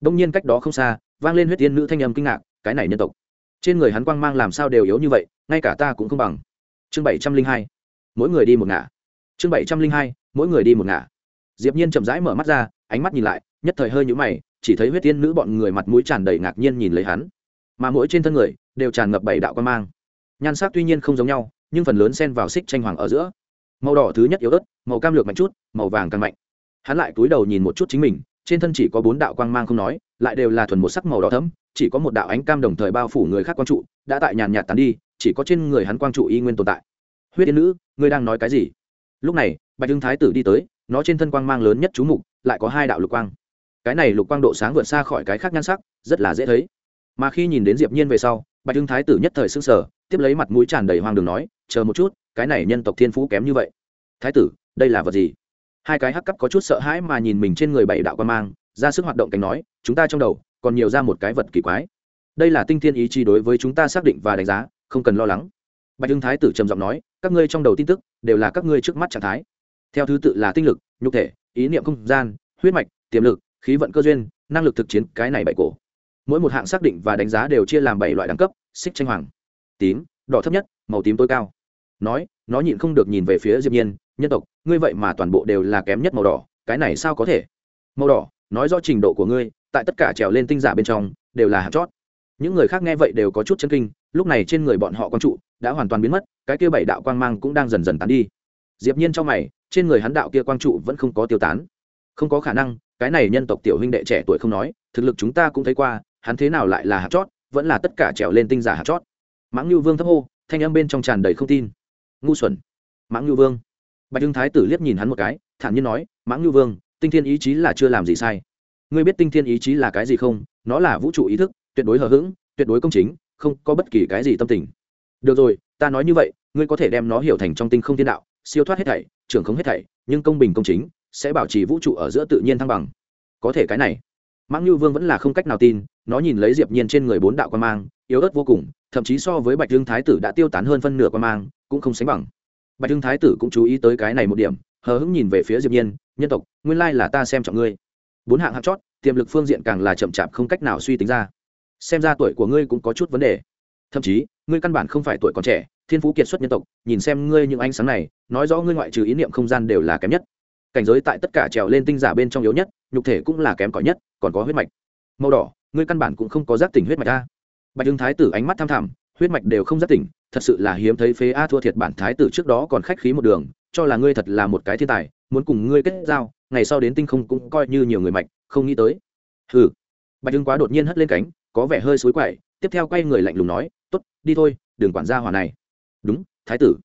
Đông nhiên cách đó không xa, vang lên huyết tiên nữ thanh âm kinh ngạc, cái này nhân tộc trên người hắn quang mang làm sao đều yếu như vậy, ngay cả ta cũng không bằng. Chương bảy trăm linh hai, mỗi người đi một ngả. Chương bảy trăm linh hai, mỗi người đi một ngả. Diệp nhiên chậm rãi mở mắt ra, ánh mắt nhìn lại, nhất thời hơi nhũ mày, chỉ thấy huyết tiên nữ bọn người mặt mũi tràn đầy ngạc nhiên nhìn lấy hắn. Mà mỗi trên thân người, đều tràn ngập bảy đạo quang mang. Nhan sắc tuy nhiên không giống nhau, nhưng phần lớn xen vào xích tranh hoàng ở giữa. Màu đỏ thứ nhất yếu ớt, màu cam lược mạnh chút, màu vàng càng mạnh. Hắn lại cúi đầu nhìn một chút chính mình, trên thân chỉ có bốn đạo quang mang không nói, lại đều là thuần một sắc màu đỏ thấm chỉ có một đạo ánh cam đồng thời bao phủ người khác quang trụ, đã tại nhàn nhạt tán đi, chỉ có trên người hắn quang trụ y nguyên tồn tại. Huyết yên nữ, ngươi đang nói cái gì? Lúc này, bạch hưng thái tử đi tới, nó trên thân quang mang lớn nhất chú mục, lại có hai đạo lục quang. Cái này lục quang độ sáng vượt xa khỏi cái khác nhan sắc, rất là dễ thấy. Mà khi nhìn đến diệp nhiên về sau, bạch hưng thái tử nhất thời sưng sờ, tiếp lấy mặt mũi tràn đầy hoang đường nói, chờ một chút, cái này nhân tộc thiên phú kém như vậy. Thái tử, đây là vật gì? Hai cái hắc cấp có chút sợ hãi mà nhìn mình trên người bảy đạo quan mang ra sức hoạt động cánh nói, chúng ta trong đầu còn nhiều ra một cái vật kỳ quái. Đây là tinh thiên ý chí đối với chúng ta xác định và đánh giá, không cần lo lắng. Bạch hưng thái tử trầm giọng nói, các ngươi trong đầu tin tức đều là các ngươi trước mắt trạng thái. Theo thứ tự là tinh lực, nhục thể, ý niệm không gian, huyết mạch, tiềm lực, khí vận cơ duyên, năng lực thực chiến, cái này bảy cổ. Mỗi một hạng xác định và đánh giá đều chia làm bảy loại đẳng cấp, xích tranh hoàng, tím, đỏ thấp nhất, màu tím tối cao. Nói, nó nhịn không được nhìn về phía diệp nhiên, nhân tộc, ngươi vậy mà toàn bộ đều là kém nhất màu đỏ, cái này sao có thể? Màu đỏ nói rõ trình độ của ngươi, tại tất cả trèo lên tinh giả bên trong, đều là hạt chót. Những người khác nghe vậy đều có chút chân kinh, lúc này trên người bọn họ quang trụ đã hoàn toàn biến mất, cái kia bảy đạo quang mang cũng đang dần dần tán đi. Diệp nhiên trong mày, trên người hắn đạo kia quang trụ vẫn không có tiêu tán. Không có khả năng, cái này nhân tộc tiểu huynh đệ trẻ tuổi không nói, thực lực chúng ta cũng thấy qua, hắn thế nào lại là hạt chót, vẫn là tất cả trèo lên tinh giả hạt chót. Mãng lưu vương thấp hô, thanh âm bên trong tràn đầy không tin. Ngu xuẩn. Mãng lưu vương. Bạch hưng thái tử liếc nhìn hắn một cái, thản nhiên nói, mãng lưu vương tinh thiên ý chí là chưa làm gì sai. Ngươi biết tinh thiên ý chí là cái gì không? Nó là vũ trụ ý thức, tuyệt đối hờ hững, tuyệt đối công chính, không có bất kỳ cái gì tâm tình. Được rồi, ta nói như vậy, ngươi có thể đem nó hiểu thành trong tinh không thiên đạo, siêu thoát hết thảy, trưởng không hết thảy, nhưng công bình công chính, sẽ bảo trì vũ trụ ở giữa tự nhiên thăng bằng. Có thể cái này. Mãng Như vương vẫn là không cách nào tin, nó nhìn lấy diệp nhiên trên người bốn đạo quan mang, yếu ớt vô cùng, thậm chí so với bạch Dương thái tử đã tiêu tán hơn phân nửa quan mang, cũng không sánh bằng. Bạch Dương thái tử cũng chú ý tới cái này một điểm, hờ hững nhìn về phía diệp nhiên nhân tộc, nguyên lai là ta xem trọng ngươi. Bốn hạng hạng chót, tiềm lực phương diện càng là chậm chạp không cách nào suy tính ra. Xem ra tuổi của ngươi cũng có chút vấn đề. Thậm chí, ngươi căn bản không phải tuổi còn trẻ, thiên phú kiệt xuất nhân tộc, nhìn xem ngươi những ánh sáng này, nói rõ ngươi ngoại trừ ý niệm không gian đều là kém nhất. Cảnh giới tại tất cả trèo lên tinh giả bên trong yếu nhất, nhục thể cũng là kém cỏi nhất, còn có huyết mạch. Màu đỏ, ngươi căn bản cũng không có giác tỉnh huyết mạch a. Bạch hưng thái tử ánh mắt tham thẳm, huyết mạch đều không giác tỉnh, thật sự là hiếm thấy phế a thua thiệt bản thái tử trước đó còn khách khí một đường cho là ngươi thật là một cái thiên tài, muốn cùng ngươi kết giao, ngày sau đến tinh không cũng coi như nhiều người mạch không nghĩ tới. Hừ. Bạch hưng quá đột nhiên hất lên cánh, có vẻ hơi xối quậy, tiếp theo quay người lạnh lùng nói, tốt, đi thôi, đừng quản gia hòa này. Đúng, thái tử.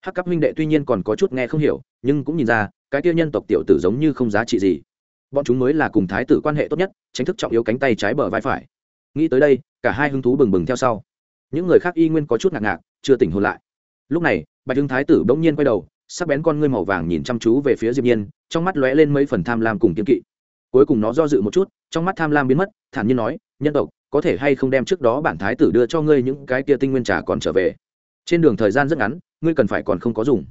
Hắc cấp huynh đệ tuy nhiên còn có chút nghe không hiểu, nhưng cũng nhìn ra, cái tiêu nhân tộc tiểu tử giống như không giá trị gì. Bọn chúng mới là cùng thái tử quan hệ tốt nhất, tránh thức trọng yếu cánh tay trái bờ vai phải. Nghĩ tới đây, cả hai hứng thú bừng bừng theo sau. Những người khác y nguyên có chút ngạc ngạc, chưa tỉnh hồn lại. Lúc này, bạch hưng thái tử bỗng nhiên quay đầu sắc bén con ngươi màu vàng nhìn chăm chú về phía diệp nhiên, trong mắt lóe lên mấy phần tham lam cùng kiên kỵ. Cuối cùng nó do dự một chút, trong mắt tham lam biến mất, thản nhiên nói, nhân tộc, có thể hay không đem trước đó bản thái tử đưa cho ngươi những cái kia tinh nguyên trà còn trở về? Trên đường thời gian rất ngắn, ngươi cần phải còn không có dùng.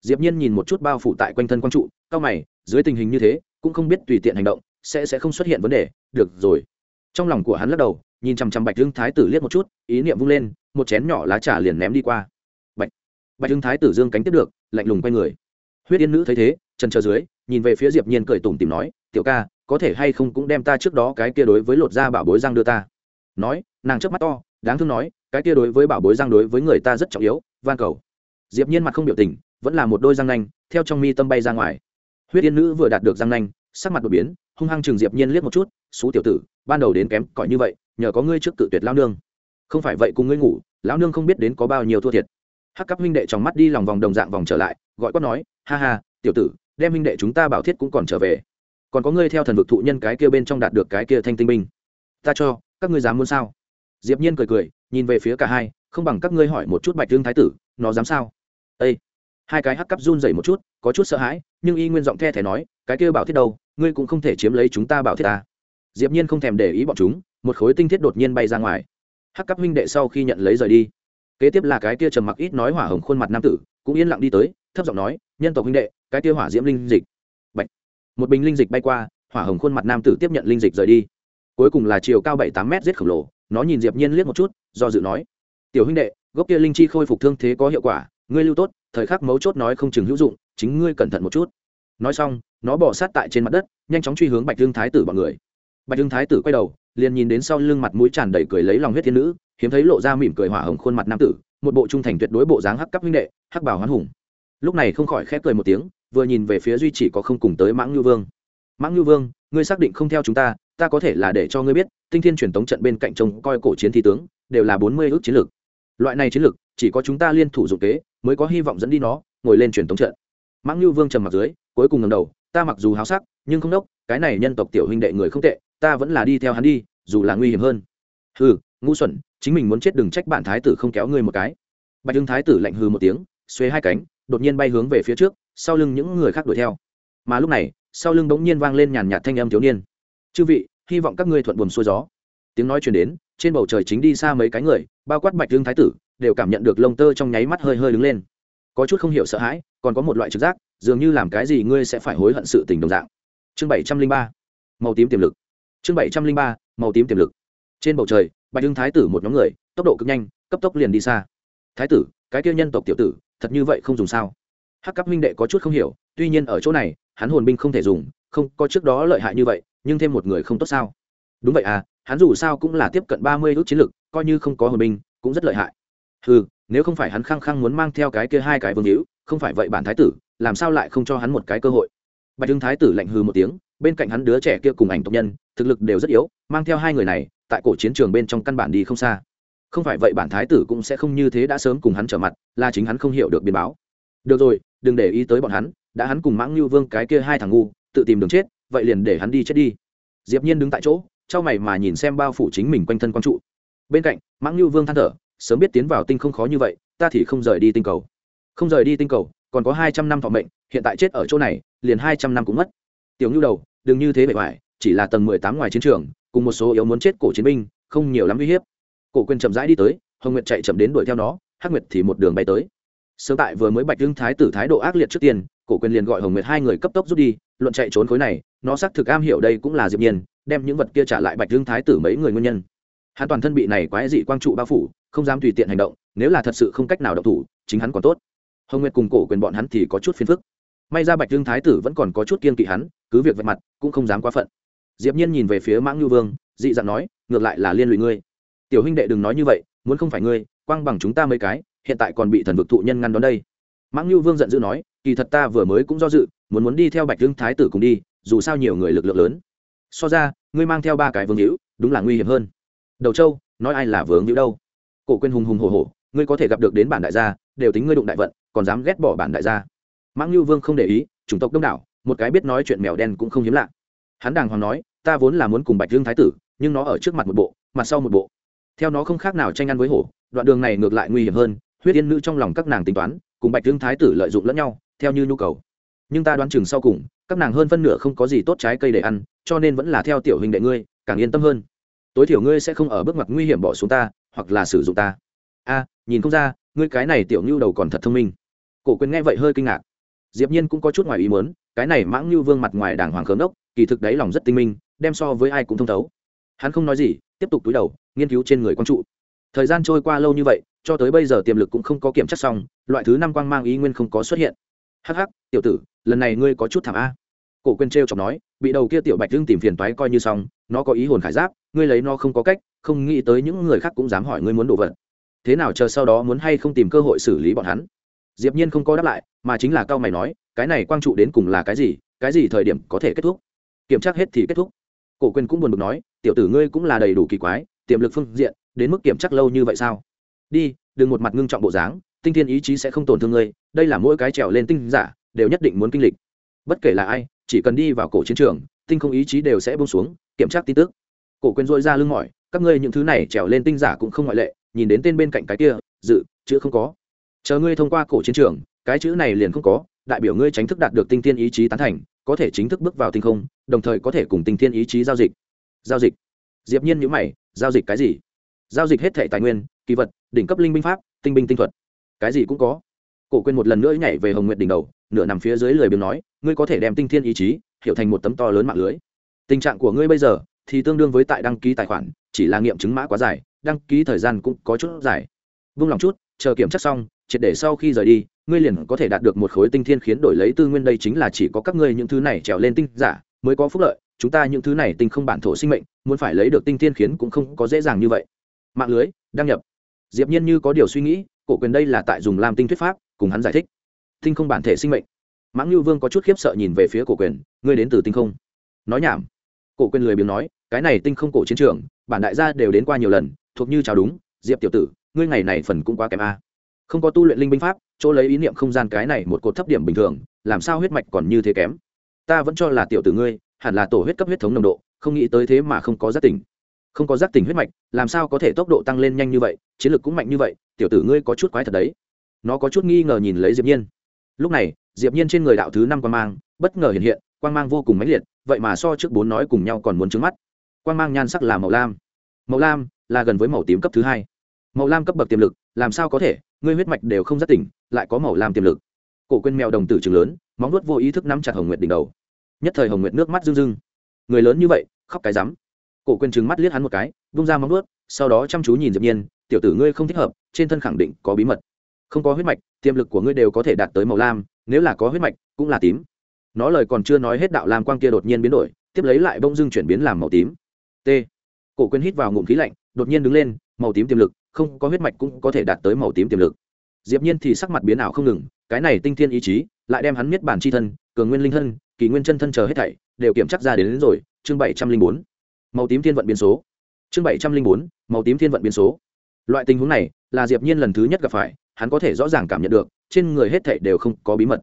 Diệp nhiên nhìn một chút bao phủ tại quanh thân quang trụ, cao mày, dưới tình hình như thế, cũng không biết tùy tiện hành động, sẽ sẽ không xuất hiện vấn đề, được rồi. Trong lòng của hắn lắc đầu, nhìn chăm chăm bạch lương thái tử liếc một chút, ý niệm vung lên, một chén nhỏ lá trà liền ném đi qua bạch hưng thái tử dương cánh tiếp được, lạnh lùng quay người. Huyết yên nữ thấy thế, trần trờ dưới, nhìn về phía diệp nhiên cười tủm tỉm nói, tiểu ca, có thể hay không cũng đem ta trước đó cái kia đối với lột da bảo bối răng đưa ta? Nói, nàng trước mắt to, đáng thương nói, cái kia đối với bảo bối răng đối với người ta rất trọng yếu, van cầu. Diệp nhiên mặt không biểu tình, vẫn là một đôi răng nanh, theo trong mi tâm bay ra ngoài. Huyết yên nữ vừa đạt được răng nanh, sắc mặt đột biến, hung hăng chừng diệp nhiên liếc một chút, xú tiểu tử, ban đầu đến kém cỏi như vậy, nhờ có ngươi trước cự tuyệt lão nương. Không phải vậy cùng ngươi ngủ, lão nương không biết đến có bao nhiêu thua thiệt hắc cấp huynh đệ trong mắt đi lòng vòng đồng dạng vòng trở lại, gọi quát nói, ha ha, tiểu tử, đem huynh đệ chúng ta bảo thiết cũng còn trở về. Còn có ngươi theo thần vực thụ nhân cái kia bên trong đạt được cái kia thanh tinh binh. Ta cho, các ngươi dám muốn sao? Diệp nhiên cười cười, nhìn về phía cả hai, không bằng các ngươi hỏi một chút bạch Tương thái tử, nó dám sao? Ê! hai cái hắc cấp run rẩy một chút, có chút sợ hãi, nhưng y nguyên giọng the thé nói, cái kia bảo thiết đâu, ngươi cũng không thể chiếm lấy chúng ta bảo thiết ta. Diệp nhiên không thèm để ý bọn chúng, một khối tinh thiết đột nhiên bay ra ngoài. Hắc cấp huynh đệ sau khi nhận lấy rời đi kế tiếp là cái kia trầm mặc ít nói hỏa hồng khuôn mặt nam tử, cũng yên lặng đi tới, thấp giọng nói, nhân tộc huynh đệ, cái kia hỏa diễm linh dịch. Bạch. một bình linh dịch bay qua, hỏa hồng khuôn mặt nam tử tiếp nhận linh dịch rời đi. Cuối cùng là chiều cao bảy tám mét giết khổng lồ, nó nhìn diệp nhiên liếc một chút, do dự nói, tiểu huynh đệ, gốc kia linh chi khôi phục thương thế có hiệu quả, ngươi lưu tốt, thời khắc mấu chốt nói không chừng hữu dụng, chính ngươi cẩn thận một chút. Nói xong, nó bỏ sát tại trên mặt đất, nhanh chóng truy hướng bạch Dương thái tử bọn người. Bạch Dương thái tử quay đầu, liền nhìn đến sau lưng mặt mũi tràn đầy cười lấy lòng huyết thiên nữ hiếm thấy lộ ra mỉm cười hỏa hồng khuôn mặt nam tử, một bộ trung thành tuyệt đối bộ dáng hắc cấp huynh đệ, hắc bảo hoán hùng. Lúc này không khỏi khép cười một tiếng, vừa nhìn về phía duy chỉ có không cùng tới mãng như vương. Mãng như vương, ngươi xác định không theo chúng ta ta có thể là để cho ngươi biết, tinh thiên truyền tống trận bên cạnh trông coi cổ chiến thi tướng, đều là bốn mươi ước chiến lược. Loại này chiến lược, chỉ có chúng ta liên thủ dụng kế, mới có hy vọng dẫn đi nó, ngồi lên truyền tống trận. Mãng như vương trầm mặt dưới, cuối cùng ngầm đầu, ta mặc dù háo sắc, nhưng không đốc, cái này nhân tộc tiểu huynh đệ người không tệ, ta vẫn là đi theo hắn đi, dù là nguy hiểm hơn. Hừ, ngu xuẩn chính mình muốn chết đừng trách bản thái tử không kéo ngươi một cái. Bạch hưng thái tử lạnh hừ một tiếng, xuê hai cánh, đột nhiên bay hướng về phía trước, sau lưng những người khác đuổi theo. Mà lúc này, sau lưng bỗng nhiên vang lên nhàn nhạt thanh âm thiếu niên. Chư vị, hy vọng các ngươi thuận buồm xuôi gió. Tiếng nói chuyển đến, trên bầu trời chính đi xa mấy cái người, bao quát bạch hưng thái tử, đều cảm nhận được lông tơ trong nháy mắt hơi hơi đứng lên. Có chút không hiểu sợ hãi, còn có một loại trực giác, dường như làm cái gì ngươi sẽ phải hối hận sự tình đồng dạng. Chương bảy trăm linh ba, màu tím tiềm lực. Chương bảy trăm linh ba, màu tím tiềm lực trên bầu trời, bạch hưng thái tử một nhóm người, tốc độ cực nhanh, cấp tốc liền đi xa. Thái tử, cái kia nhân tộc tiểu tử, thật như vậy không dùng sao? Hắc cấp minh đệ có chút không hiểu, tuy nhiên ở chỗ này, hắn hồn binh không thể dùng, không, có trước đó lợi hại như vậy, nhưng thêm một người không tốt sao? Đúng vậy à hắn dù sao cũng là tiếp cận ba mươi ước chiến lực, coi như không có hồn binh, cũng rất lợi hại. Ừ nếu không phải hắn khăng khăng muốn mang theo cái kia hai cái vương hữu, không phải vậy bản thái tử, làm sao lại không cho hắn một cái cơ hội? Bạch hưng thái tử lạnh hư một tiếng, bên cạnh hắn đứa trẻ kia cùng ảnh tộc nhân, thực lực đều rất yếu, mang theo hai người này tại cổ chiến trường bên trong căn bản đi không xa. Không phải vậy bản thái tử cũng sẽ không như thế đã sớm cùng hắn trở mặt, là chính hắn không hiểu được biến báo. Được rồi, đừng để ý tới bọn hắn, đã hắn cùng mãng lưu vương cái kia hai thằng ngu, tự tìm đường chết, vậy liền để hắn đi chết đi. Diệp nhiên đứng tại chỗ trao mày mà nhìn xem bao phủ chính mình quanh thân quan trụ. Bên cạnh, mãng lưu vương than thở, sớm biết tiến vào tinh không khó như vậy, ta thì không rời đi tinh cầu. Không rời đi tinh cầu, còn có hai trăm năm thọ mệnh, hiện tại chết ở chỗ này, liền hai trăm năm cũng mất. Tiểu như đầu, đừng như thế bề ngoài, chỉ là tầng mười tám ngoài chiến trường cùng một số yếu muốn chết cổ chiến binh, không nhiều lắm uy hiếp. Cổ quyền chậm rãi đi tới, hồng nguyệt chạy chậm đến đuổi theo nó, hắc nguyệt thì một đường bay tới. Sớm tại vừa mới bạch hưng thái tử thái độ ác liệt trước tiên, cổ quyền liền gọi hồng nguyệt hai người cấp tốc rút đi, luận chạy trốn khối này, nó xác thực am hiểu đây cũng là diệp nhiên, đem những vật kia trả lại bạch hưng thái tử mấy người nguyên nhân. Hắn toàn thân bị này quái dị quang trụ bao phủ, không dám tùy tiện hành động, nếu là thật sự không cách nào động thủ, chính hắn còn tốt. Hồng nguyệt cùng cổ quyền bọn hắn thì có chút phiền phức. May ra bạch hưng thái tử vẫn còn có chút kiên kỵ hắn, cứ việc vạch mặt, cũng không dám quá phận diệp nhiên nhìn về phía mãng nhu vương dị dạng nói ngược lại là liên lụy ngươi. Tiểu huynh đệ đừng nói như vậy muốn không phải ngươi quang bằng chúng ta mấy cái hiện tại còn bị thần vực thụ nhân ngăn đón đây. Mãng nhu vương giận dữ nói kỳ thật ta vừa mới cũng do dự muốn muốn đi theo bạch lương thái tử cùng đi dù sao nhiều người lực lượng lớn. So ra ngươi mang theo ba cái vương hữu đúng là nguy hiểm hơn. Đầu châu nói ai là Vương hữu đâu? Cổ quên hùng hùng hổ hổ, ngươi có thể gặp được đến bản đại gia đều tính ngươi đụng đại vận còn dám ghét bỏ bản đại gia. Mãng nhu vương không để ý chủng tộc đông đảo một cái biết nói chuyện mèo đen cũng không hiếm lạ hắn đàng hoàng nói, ta vốn là muốn cùng bạch dương thái tử, nhưng nó ở trước mặt một bộ, mặt sau một bộ. Theo nó không khác nào tranh ăn với hổ, đoạn đường này ngược lại nguy hiểm hơn, huyết yên nữ trong lòng các nàng tính toán, cùng bạch dương thái tử lợi dụng lẫn nhau, theo như nhu cầu. Nhưng ta đoán chừng sau cùng, các nàng hơn phân nửa không có gì tốt trái cây để ăn, cho nên vẫn là theo tiểu hình đệ ngươi, càng yên tâm hơn. Tối thiểu ngươi sẽ không ở bước mặt nguy hiểm bỏ xuống ta, hoặc là sử dụng ta. A, nhìn không ra, ngươi cái này tiểu ngưu đầu còn thật thông minh. Cổ quyền nghe vậy hơi kinh ngạc. Diệp nhiên cũng có chút ngoài ý muốn, cái này mãng ngưu vương mặt ngoài đàng hoàng khớm đốc kỳ thực đấy lòng rất tinh minh, đem so với ai cũng thông thấu. Hắn không nói gì, tiếp tục túi đầu, nghiên cứu trên người quang trụ. Thời gian trôi qua lâu như vậy, cho tới bây giờ tiềm lực cũng không có kiểm tra xong, loại thứ năm quang mang ý nguyên không có xuất hiện. Hắc hắc, tiểu tử, lần này ngươi có chút thảm a. Cổ quên t chọc nói, bị đầu kia tiểu bạch thương tìm phiền toái coi như xong, nó có ý hồn khải giáp, ngươi lấy nó không có cách, không nghĩ tới những người khác cũng dám hỏi ngươi muốn đồ vật. Thế nào chờ sau đó muốn hay không tìm cơ hội xử lý bọn hắn? Diệp nhiên không có đáp lại, mà chính là cao mày nói, cái này quang trụ đến cùng là cái gì cái gì thời điểm có thể kết thúc? Kiểm tra hết thì kết thúc. Cổ quyền cũng buồn bực nói, tiểu tử ngươi cũng là đầy đủ kỳ quái, tiềm lực phương diện, đến mức kiểm tra lâu như vậy sao? Đi, đừng một mặt ngưng trọng bộ dáng, tinh thiên ý chí sẽ không tổn thương ngươi, đây là mỗi cái trèo lên tinh giả, đều nhất định muốn kinh lịch. Bất kể là ai, chỉ cần đi vào cổ chiến trường, tinh không ý chí đều sẽ bông xuống, kiểm tra tin tức. Cổ quyền dội ra lưng mỏi, các ngươi những thứ này trèo lên tinh giả cũng không ngoại lệ, nhìn đến tên bên cạnh cái kia, dự, chữ không có. Chờ ngươi thông qua cổ chiến trường, cái chữ này liền không có, đại biểu ngươi tránh thức đạt được tinh thiên ý chí tán thành có thể chính thức bước vào tinh không, đồng thời có thể cùng tinh thiên ý chí giao dịch. Giao dịch. Diệp nhiên nhíu mày, giao dịch cái gì? Giao dịch hết thảy tài nguyên, kỳ vật, đỉnh cấp linh binh pháp, tinh binh tinh thuật. Cái gì cũng có. Cổ quên một lần nữa nhảy về hồng nguyệt đỉnh đầu, nửa nằm phía dưới lười biếng nói, ngươi có thể đem tinh thiên ý chí hiểu thành một tấm to lớn mạng lưới. Tình trạng của ngươi bây giờ thì tương đương với tại đăng ký tài khoản, chỉ là nghiệm chứng mã quá dài, đăng ký thời gian cũng có chút dài. Vung lòng chút, chờ kiểm tra xong, triệt để sau khi rời đi ngươi liền có thể đạt được một khối tinh thiên khiến đổi lấy tư nguyên đây chính là chỉ có các ngươi những thứ này trèo lên tinh giả mới có phúc lợi, chúng ta những thứ này tinh không bản thổ sinh mệnh, muốn phải lấy được tinh thiên khiến cũng không có dễ dàng như vậy. Mạng lưới, đăng nhập. Diệp nhiên như có điều suy nghĩ, cổ quyền đây là tại dùng làm tinh thuyết pháp, cùng hắn giải thích. Tinh không bản thể sinh mệnh. Mãng lưu vương có chút khiếp sợ nhìn về phía cổ quyền, ngươi đến từ tinh không. Nói nhảm. Cổ quyền lười biếng nói, cái này tinh không cổ chiến trường, bản đại gia đều đến qua nhiều lần, thuộc như chào đúng, diệp tiểu tử, ngươi ngày này phần cũng quá kém a không có tu luyện linh binh pháp, chỗ lấy ý niệm không gian cái này một cột thấp điểm bình thường, làm sao huyết mạch còn như thế kém? Ta vẫn cho là tiểu tử ngươi, hẳn là tổ huyết cấp huyết thống nồng độ, không nghĩ tới thế mà không có giác tỉnh. Không có giác tỉnh huyết mạch, làm sao có thể tốc độ tăng lên nhanh như vậy, chiến lược cũng mạnh như vậy, tiểu tử ngươi có chút quái thật đấy. Nó có chút nghi ngờ nhìn lấy diệp nhiên. Lúc này, diệp nhiên trên người đạo thứ năm quan mang, bất ngờ hiện hiện, quang mang vô cùng mãnh liệt, vậy mà so trước bốn nói cùng nhau còn muốn trứng mắt. Quang mang nhan sắc là màu lam. Màu lam là gần với màu tím cấp thứ hai. Màu lam cấp bậc tiềm lực, làm sao có thể ngươi huyết mạch đều không giác tỉnh, lại có màu lam tiềm lực. Cổ quên mèo đồng tử trường lớn, móng nuốt vô ý thức nắm chặt hồng nguyệt đỉnh đầu. Nhất thời hồng nguyệt nước mắt rưng rưng. Người lớn như vậy, khóc cái rắm. Cổ quên trừng mắt liếc hắn một cái, vung ra móng nuốt sau đó chăm chú nhìn diệp nhiên, tiểu tử ngươi không thích hợp, trên thân khẳng định có bí mật. Không có huyết mạch, tiềm lực của ngươi đều có thể đạt tới màu lam, nếu là có huyết mạch, cũng là tím. Nó lời còn chưa nói hết đạo lam quang kia đột nhiên biến đổi, tiếp lấy lại bông dưng chuyển biến làm màu tím. T. Cổ quên hít vào ngụm khí lạnh, đột nhiên đứng lên, màu tím tiềm lực không có huyết mạch cũng có thể đạt tới màu tím tiềm lực. Diệp nhiên thì sắc mặt biến ảo không ngừng cái này tinh thiên ý chí lại đem hắn miết bản chi thân cường nguyên linh thân kỳ nguyên chân thân chờ hết thảy đều kiểm chắc ra đến, đến rồi chương 704 màu tím thiên vận biến số. Chương 704 màu tím thiên vận biến số. Loại tình huống này là diệp nhiên lần thứ nhất gặp phải hắn có thể rõ ràng cảm nhận được trên người hết thảy đều không có bí mật.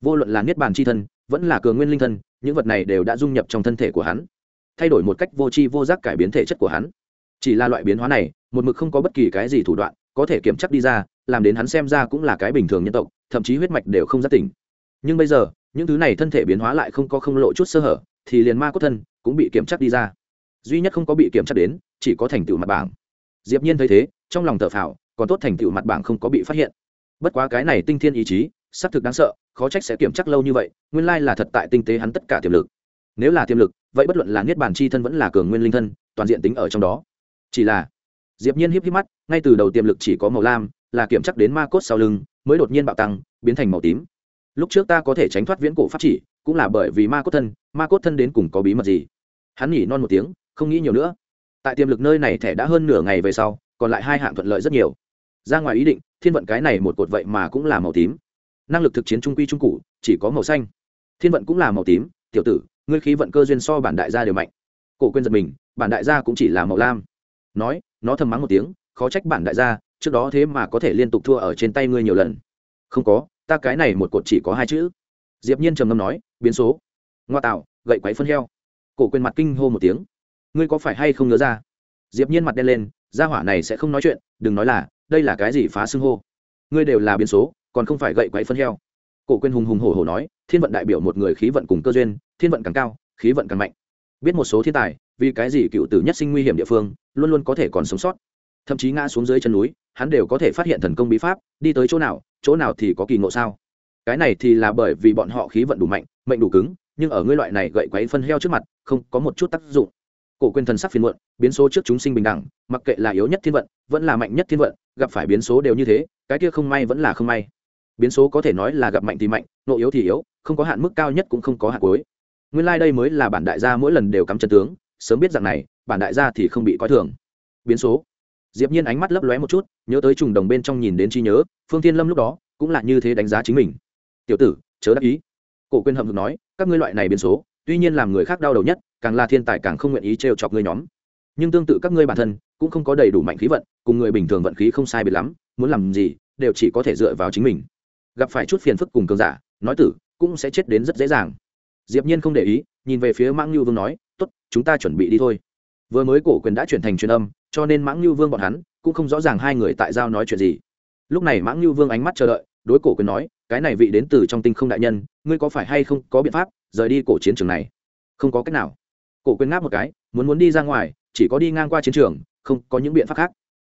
Vô luận là niết bàn chi thân vẫn là cường nguyên linh thân những vật này đều đã dung nhập trong thân thể của hắn thay đổi một cách vô tri vô giác cải biến thể chất của hắn. Chỉ là loại biến hóa này một mực không có bất kỳ cái gì thủ đoạn, có thể kiểm chắc đi ra, làm đến hắn xem ra cũng là cái bình thường nhân tộc, thậm chí huyết mạch đều không giác tỉnh. Nhưng bây giờ, những thứ này thân thể biến hóa lại không có không lộ chút sơ hở, thì liền ma cốt thân cũng bị kiểm chắc đi ra. Duy nhất không có bị kiểm chắc đến, chỉ có thành tựu mặt bảng. Diệp nhiên thấy thế, trong lòng thở phào, còn tốt thành tựu mặt bảng không có bị phát hiện. Bất quá cái này tinh thiên ý chí, xác thực đáng sợ, khó trách sẽ kiểm chắc lâu như vậy, nguyên lai là thật tại tinh tế hắn tất cả tiềm lực. Nếu là tiềm lực, vậy bất luận là niết bàn chi thân vẫn là cường nguyên linh thân, toàn diện tính ở trong đó. Chỉ là diệp nhiên híp híp mắt, ngay từ đầu tiềm lực chỉ có màu lam, là kiểm chắc đến ma cốt sau lưng, mới đột nhiên bạo tăng, biến thành màu tím. Lúc trước ta có thể tránh thoát viễn cổ pháp chỉ, cũng là bởi vì ma cốt thân, ma cốt thân đến cùng có bí mật gì? Hắn nhỉ non một tiếng, không nghĩ nhiều nữa. Tại tiềm lực nơi này thẻ đã hơn nửa ngày về sau, còn lại hai hạng thuận lợi rất nhiều. Ra ngoài ý định, thiên vận cái này một cột vậy mà cũng là màu tím. Năng lực thực chiến trung quy trung cụ chỉ có màu xanh. Thiên vận cũng là màu tím, tiểu tử, ngươi khí vận cơ duyên so bản đại gia đều mạnh. Cổ quên giật mình, bản đại gia cũng chỉ là màu lam. Nói nó thầm mắng một tiếng, khó trách bản đại gia, trước đó thế mà có thể liên tục thua ở trên tay ngươi nhiều lần. Không có, ta cái này một cột chỉ có hai chữ. Diệp nhiên trầm ngâm nói, biến số. Ngoa tạo, gậy quấy phân heo. Cổ quên mặt kinh hô một tiếng. Ngươi có phải hay không nhớ ra diệp nhiên mặt đen lên, gia hỏa này sẽ không nói chuyện, đừng nói là, đây là cái gì phá xương hô? Ngươi đều là biến số, còn không phải gậy quấy phân heo. Cổ quên hùng hùng hổ hổ nói, thiên vận đại biểu một người khí vận cùng cơ duyên, thiên vận càng cao, khí vận càng mạnh. Biết một số thiên tài vì cái gì cựu tử nhất sinh nguy hiểm địa phương, luôn luôn có thể còn sống sót. Thậm chí ngã xuống dưới chân núi, hắn đều có thể phát hiện thần công bí pháp, đi tới chỗ nào chỗ nào thì có kỳ ngộ sao? Cái này thì là bởi vì bọn họ khí vận đủ mạnh, mệnh đủ cứng, nhưng ở ngươi loại này gậy quấy phân heo trước mặt, không có một chút tác dụng. Cổ quên thần sắc phiền muộn, biến số trước chúng sinh bình đẳng, mặc kệ là yếu nhất thiên vận, vẫn là mạnh nhất thiên vận, gặp phải biến số đều như thế, cái kia không may vẫn là không may. Biến số có thể nói là gặp mạnh thì mạnh nộ yếu thì yếu, không có hạn mức cao nhất cũng không có hạn cuối. Nguyên lai、like、đây mới là bản đại gia mỗi lần đều cắm chân tướng sớm biết rằng này, bản đại gia thì không bị coi thường. Biến số. Diệp nhiên ánh mắt lấp lóe một chút, nhớ tới trùng đồng bên trong nhìn đến chi nhớ, phương thiên lâm lúc đó cũng là như thế đánh giá chính mình. Tiểu tử, chớ đắc ý. Cổ quyên hậm hực nói, các ngươi loại này biến số, tuy nhiên làm người khác đau đầu nhất, càng là thiên tài càng không nguyện ý trêu chọc ngươi nhóm. Nhưng tương tự các ngươi bản thân cũng không có đầy đủ mạnh khí vận, cùng người bình thường vận khí không sai biệt lắm, muốn làm gì đều chỉ có thể dựa vào chính mình. Gặp phải chút phiền phức cùng cường giả, nói tử cũng sẽ chết đến rất dễ dàng. Diệp nhiên không để ý, nhìn về phía mãng lưu vương nói tốt, chúng ta chuẩn bị đi thôi. Vừa mới cổ quyền đã chuyển thành truyền âm, cho nên mãng lưu vương bọn hắn cũng không rõ ràng hai người tại giao nói chuyện gì. Lúc này mãng lưu vương ánh mắt chờ đợi, đối cổ quyền nói, cái này vị đến từ trong tinh không đại nhân, ngươi có phải hay không có biện pháp rời đi cổ chiến trường này? Không có cách nào. Cổ quyền ngáp một cái, muốn muốn đi ra ngoài, chỉ có đi ngang qua chiến trường, không có những biện pháp khác.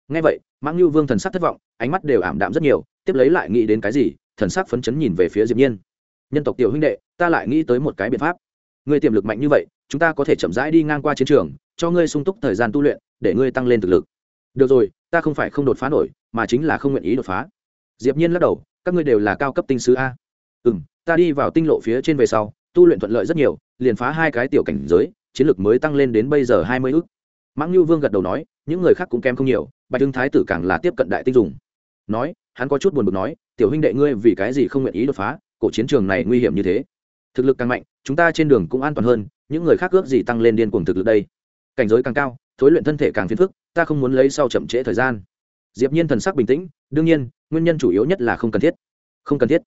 Ngay vậy, mãng lưu vương thần sắc thất vọng, ánh mắt đều ảm đạm rất nhiều, tiếp lấy lại nghĩ đến cái gì, thần sắc phấn chấn nhìn về phía diệp nhiên. Nhân tộc tiểu huynh đệ, ta lại nghĩ tới một cái biện pháp ngươi tiềm lực mạnh như vậy, chúng ta có thể chậm rãi đi ngang qua chiến trường, cho ngươi sung túc thời gian tu luyện, để ngươi tăng lên thực lực. Được rồi, ta không phải không đột phá nổi, mà chính là không nguyện ý đột phá. Diệp nhiên lắc đầu, các ngươi đều là cao cấp tinh sứ a. Ừ ta đi vào tinh lộ phía trên về sau, tu luyện thuận lợi rất nhiều, liền phá hai cái tiểu cảnh giới, chiến lược mới tăng lên đến bây giờ hai mươi ức. mãng lưu vương gật đầu nói, những người khác cũng kém không nhiều, bạch hưng thái tử càng là tiếp cận đại tinh dùng. Nói, hắn có chút buồn bực nói, tiểu huynh đệ ngươi vì cái gì không nguyện ý đột phá? Cổ chiến trường này nguy hiểm như thế thực lực càng mạnh, chúng ta trên đường cũng an toàn hơn, những người khác ước gì tăng lên điên cuồng thực lực đây. Cảnh giới càng cao, thối luyện thân thể càng phiền phức, ta không muốn lấy sau chậm trễ thời gian. Diệp nhiên thần sắc bình tĩnh, đương nhiên, nguyên nhân chủ yếu nhất là không cần thiết. Không cần thiết.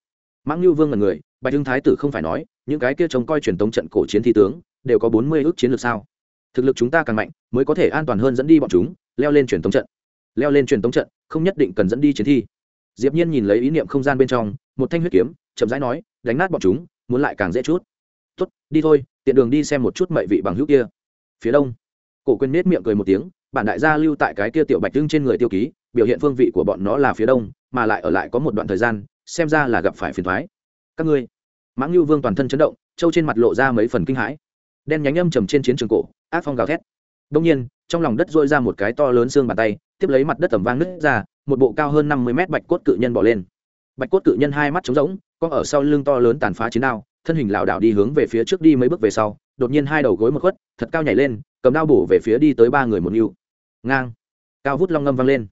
Mãng lưu vương là người, bạch hưng thái tử không phải nói, những cái kia trông coi truyền tống trận cổ chiến thi tướng, đều có bốn mươi ước chiến lược sao? Thực lực chúng ta càng mạnh, mới có thể an toàn hơn dẫn đi bọn chúng, leo lên truyền tống trận. Leo lên truyền tống trận, không nhất định cần dẫn đi chiến thi. Diệp nhiên nhìn lấy ý niệm không gian bên trong, một thanh huyết kiếm, chậm rãi nói, đánh nát bọn chúng muốn lại càng dễ chút. Tốt, đi thôi, tiện đường đi xem một chút mậy vị bằng hữu kia. Phía đông, cổ quên nết miệng cười một tiếng, bản đại gia lưu tại cái kia tiểu bạch tương trên người tiêu ký, biểu hiện phương vị của bọn nó là phía đông, mà lại ở lại có một đoạn thời gian, xem ra là gặp phải phiền thoái các ngươi, mãng lưu vương toàn thân chấn động, trâu trên mặt lộ ra mấy phần kinh hãi. Đen nhánh âm trầm trên chiến trường cổ, ác phong gào thét. Đông nhiên, trong lòng đất rỗi ra một cái to lớn xương bàn tay, tiếp lấy mặt đất tầm vang nứt ra, một bộ cao hơn năm mươi mét bạch cốt cự nhân bỏ lên. Bạch cốt cự nhân hai mắt trống rỗng có ở sau lưng to lớn tàn phá chiến đao, thân hình lảo đảo đi hướng về phía trước đi mấy bước về sau, đột nhiên hai đầu gối một khuất, thật cao nhảy lên, cầm đao bổ về phía đi tới ba người một nhưu ngang. Cao vút long ngâm vang lên.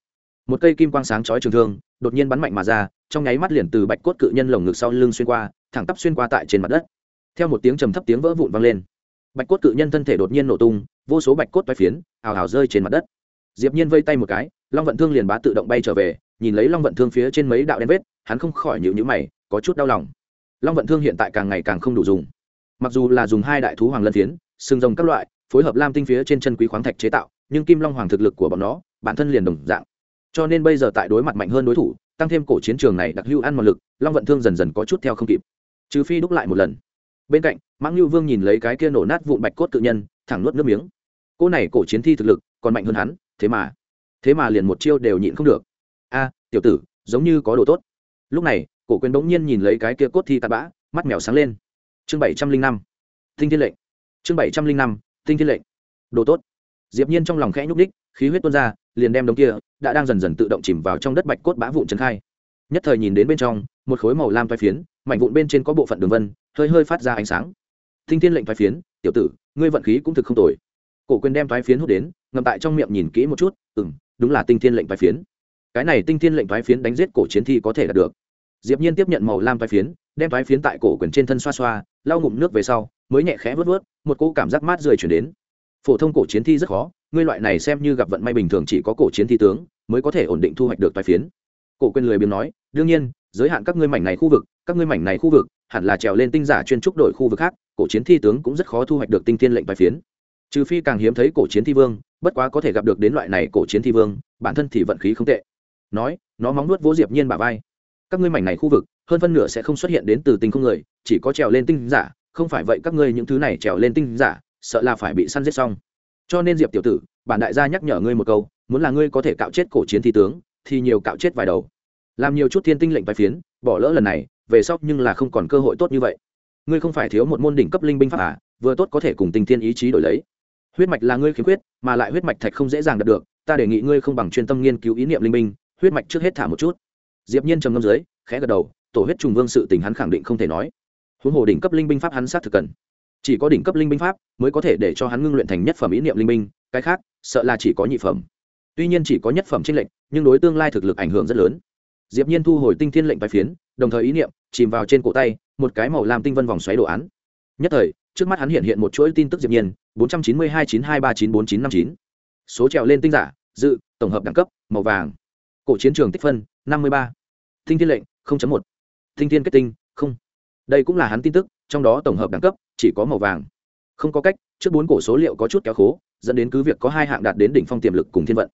Một cây kim quang sáng chói trường thương, đột nhiên bắn mạnh mà ra, trong nháy mắt liền từ bạch cốt cự nhân lồng ngực sau lưng xuyên qua, thẳng tắp xuyên qua tại trên mặt đất. Theo một tiếng trầm thấp tiếng vỡ vụn vang lên. Bạch cốt cự nhân thân thể đột nhiên nổ tung, vô số bạch cốt toái phiến, ào ào rơi trên mặt đất. Diệp nhiên vây tay một cái, long vận thương liền bá tự động bay trở về, nhìn lấy long vận thương phía trên mấy đạo đen vết, hắn không khỏi nhíu nhíu mày có chút đau lòng. Long vận thương hiện tại càng ngày càng không đủ dùng. Mặc dù là dùng hai đại thú hoàng lân phiến, xương rồng các loại, phối hợp lam tinh phía trên chân quý khoáng thạch chế tạo, nhưng kim long hoàng thực lực của bọn nó, bản thân liền đồng dạng. Cho nên bây giờ tại đối mặt mạnh hơn đối thủ, tăng thêm cổ chiến trường này đặc hữu ăn một lực, long vận thương dần dần có chút theo không kịp. Trừ phi đúc lại một lần. Bên cạnh, mãng lưu vương nhìn lấy cái kia nổ nát vụn bạch cốt tự nhân, thẳng nuốt nước miếng. Cô này cổ chiến thi thực lực, còn mạnh hơn hắn, thế mà thế mà liền một chiêu đều nhịn không được. A, tiểu tử, giống như có đồ tốt. Lúc này cổ quyền bỗng nhiên nhìn lấy cái kia cốt thi tạt bã, mắt mèo sáng lên. Chương bảy trăm linh năm. Tinh thiên lệnh. Chương bảy trăm linh năm, tinh thiên lệnh. Đồ tốt. Diệp nhiên trong lòng khẽ nhúc đích khí huyết tuôn ra, liền đem đống kia đã đang dần dần tự động chìm vào trong đất bạch cốt bã vụn trấn khai. Nhất thời nhìn đến bên trong, một khối màu lam toái phiến, mảnh vụn bên trên có bộ phận đường vân, hơi hơi phát ra ánh sáng. Tinh thiên lệnh toái phiến, tiểu tử, ngươi vận khí cũng thực không tồi. Cổ quyền đem thoái phiến hút đến, ngậm tại trong miệng nhìn kỹ một chút, ừm, đúng là tinh thiên lệnh thoái phiến. Cái này tinh thiên lệnh thoái phiến đánh giết cổ chiến thi có thể đạt được diệp nhiên tiếp nhận màu lam toái phiến, đem toái phiến tại cổ quyền trên thân xoa xoa, lau ngụm nước về sau, mới nhẹ khẽ vớt vớt một cỗ cảm giác mát rời chuyển đến. Phổ thông cổ chiến thi rất khó, ngươi loại này xem như gặp vận may bình thường chỉ có cổ chiến thi tướng mới có thể ổn định thu hoạch được toái phiến. Cổ quyền lười biếng nói, đương nhiên, giới hạn các ngươi mảnh này khu vực, các ngươi mảnh này khu vực, hẳn là trèo lên tinh giả chuyên trúc đội khu vực khác, cổ chiến thi tướng cũng rất khó thu hoạch được tinh thiên lệnh toái phiến. Trừ phi càng hiếm thấy cổ chiến thi vương, bất quá có thể gặp được đến loại này cổ chiến thi vương, bản thân thì vận khí không tệ. Nói, nó móng nuốt vỗ diệp nhiên bả vai các ngươi mảnh này khu vực, hơn phân nửa sẽ không xuất hiện đến từ tinh không người, chỉ có trèo lên tinh giả, không phải vậy các ngươi những thứ này trèo lên tinh giả, sợ là phải bị săn giết xong. Cho nên diệp tiểu tử, bản đại gia nhắc nhở ngươi một câu, muốn là ngươi có thể cạo chết cổ chiến thi tướng, thì nhiều cạo chết vài đầu. Làm nhiều chút thiên tinh lệnh vài phiến, bỏ lỡ lần này, về sau nhưng là không còn cơ hội tốt như vậy. Ngươi không phải thiếu một môn đỉnh cấp linh binh pháp à vừa tốt có thể cùng tình thiên ý chí đổi lấy. Huyết mạch là ngươi khiếm khuyết, mà lại huyết mạch thạch không dễ dàng đạt được, ta đề nghị ngươi không bằng chuyên tâm nghiên cứu ý niệm linh binh, huyết mạch trước hết thả một chút diệp nhiên trầm ngâm dưới, khẽ gật đầu, tổ huyết trùng vương sự tình hắn khẳng định không thể nói. Huống hồ đỉnh cấp linh binh pháp hắn sát thực cần. Chỉ có đỉnh cấp linh binh pháp mới có thể để cho hắn ngưng luyện thành nhất phẩm ý niệm linh binh, cái khác, sợ là chỉ có nhị phẩm. Tuy nhiên chỉ có nhất phẩm trên lệnh nhưng đối tương lai thực lực ảnh hưởng rất lớn. Diệp nhiên thu hồi tinh thiên lệnh bài phiến, đồng thời ý niệm, chìm vào trên cổ tay, một cái màu lam tinh vân vòng xoáy đồ án. Nhất thời, trước mắt hắn hiện hiện một chuỗi tin tức diệp nhiên, bốn trăm chín mươi hai chín hai ba chín bốn chín năm chín. Số trèo lên tinh giả, dự, tổng hợp đẳng cấp, màu vàng. Cổ chiến trường tích phân năm mươi ba. Tinh thiên lệnh một. Tinh thiên kết tinh, không. Đây cũng là hắn tin tức, trong đó tổng hợp đẳng cấp, chỉ có màu vàng. Không có cách, trước bốn cổ số liệu có chút kéo khố, dẫn đến cứ việc có hai hạng đạt đến đỉnh phong tiềm lực cùng thiên vận.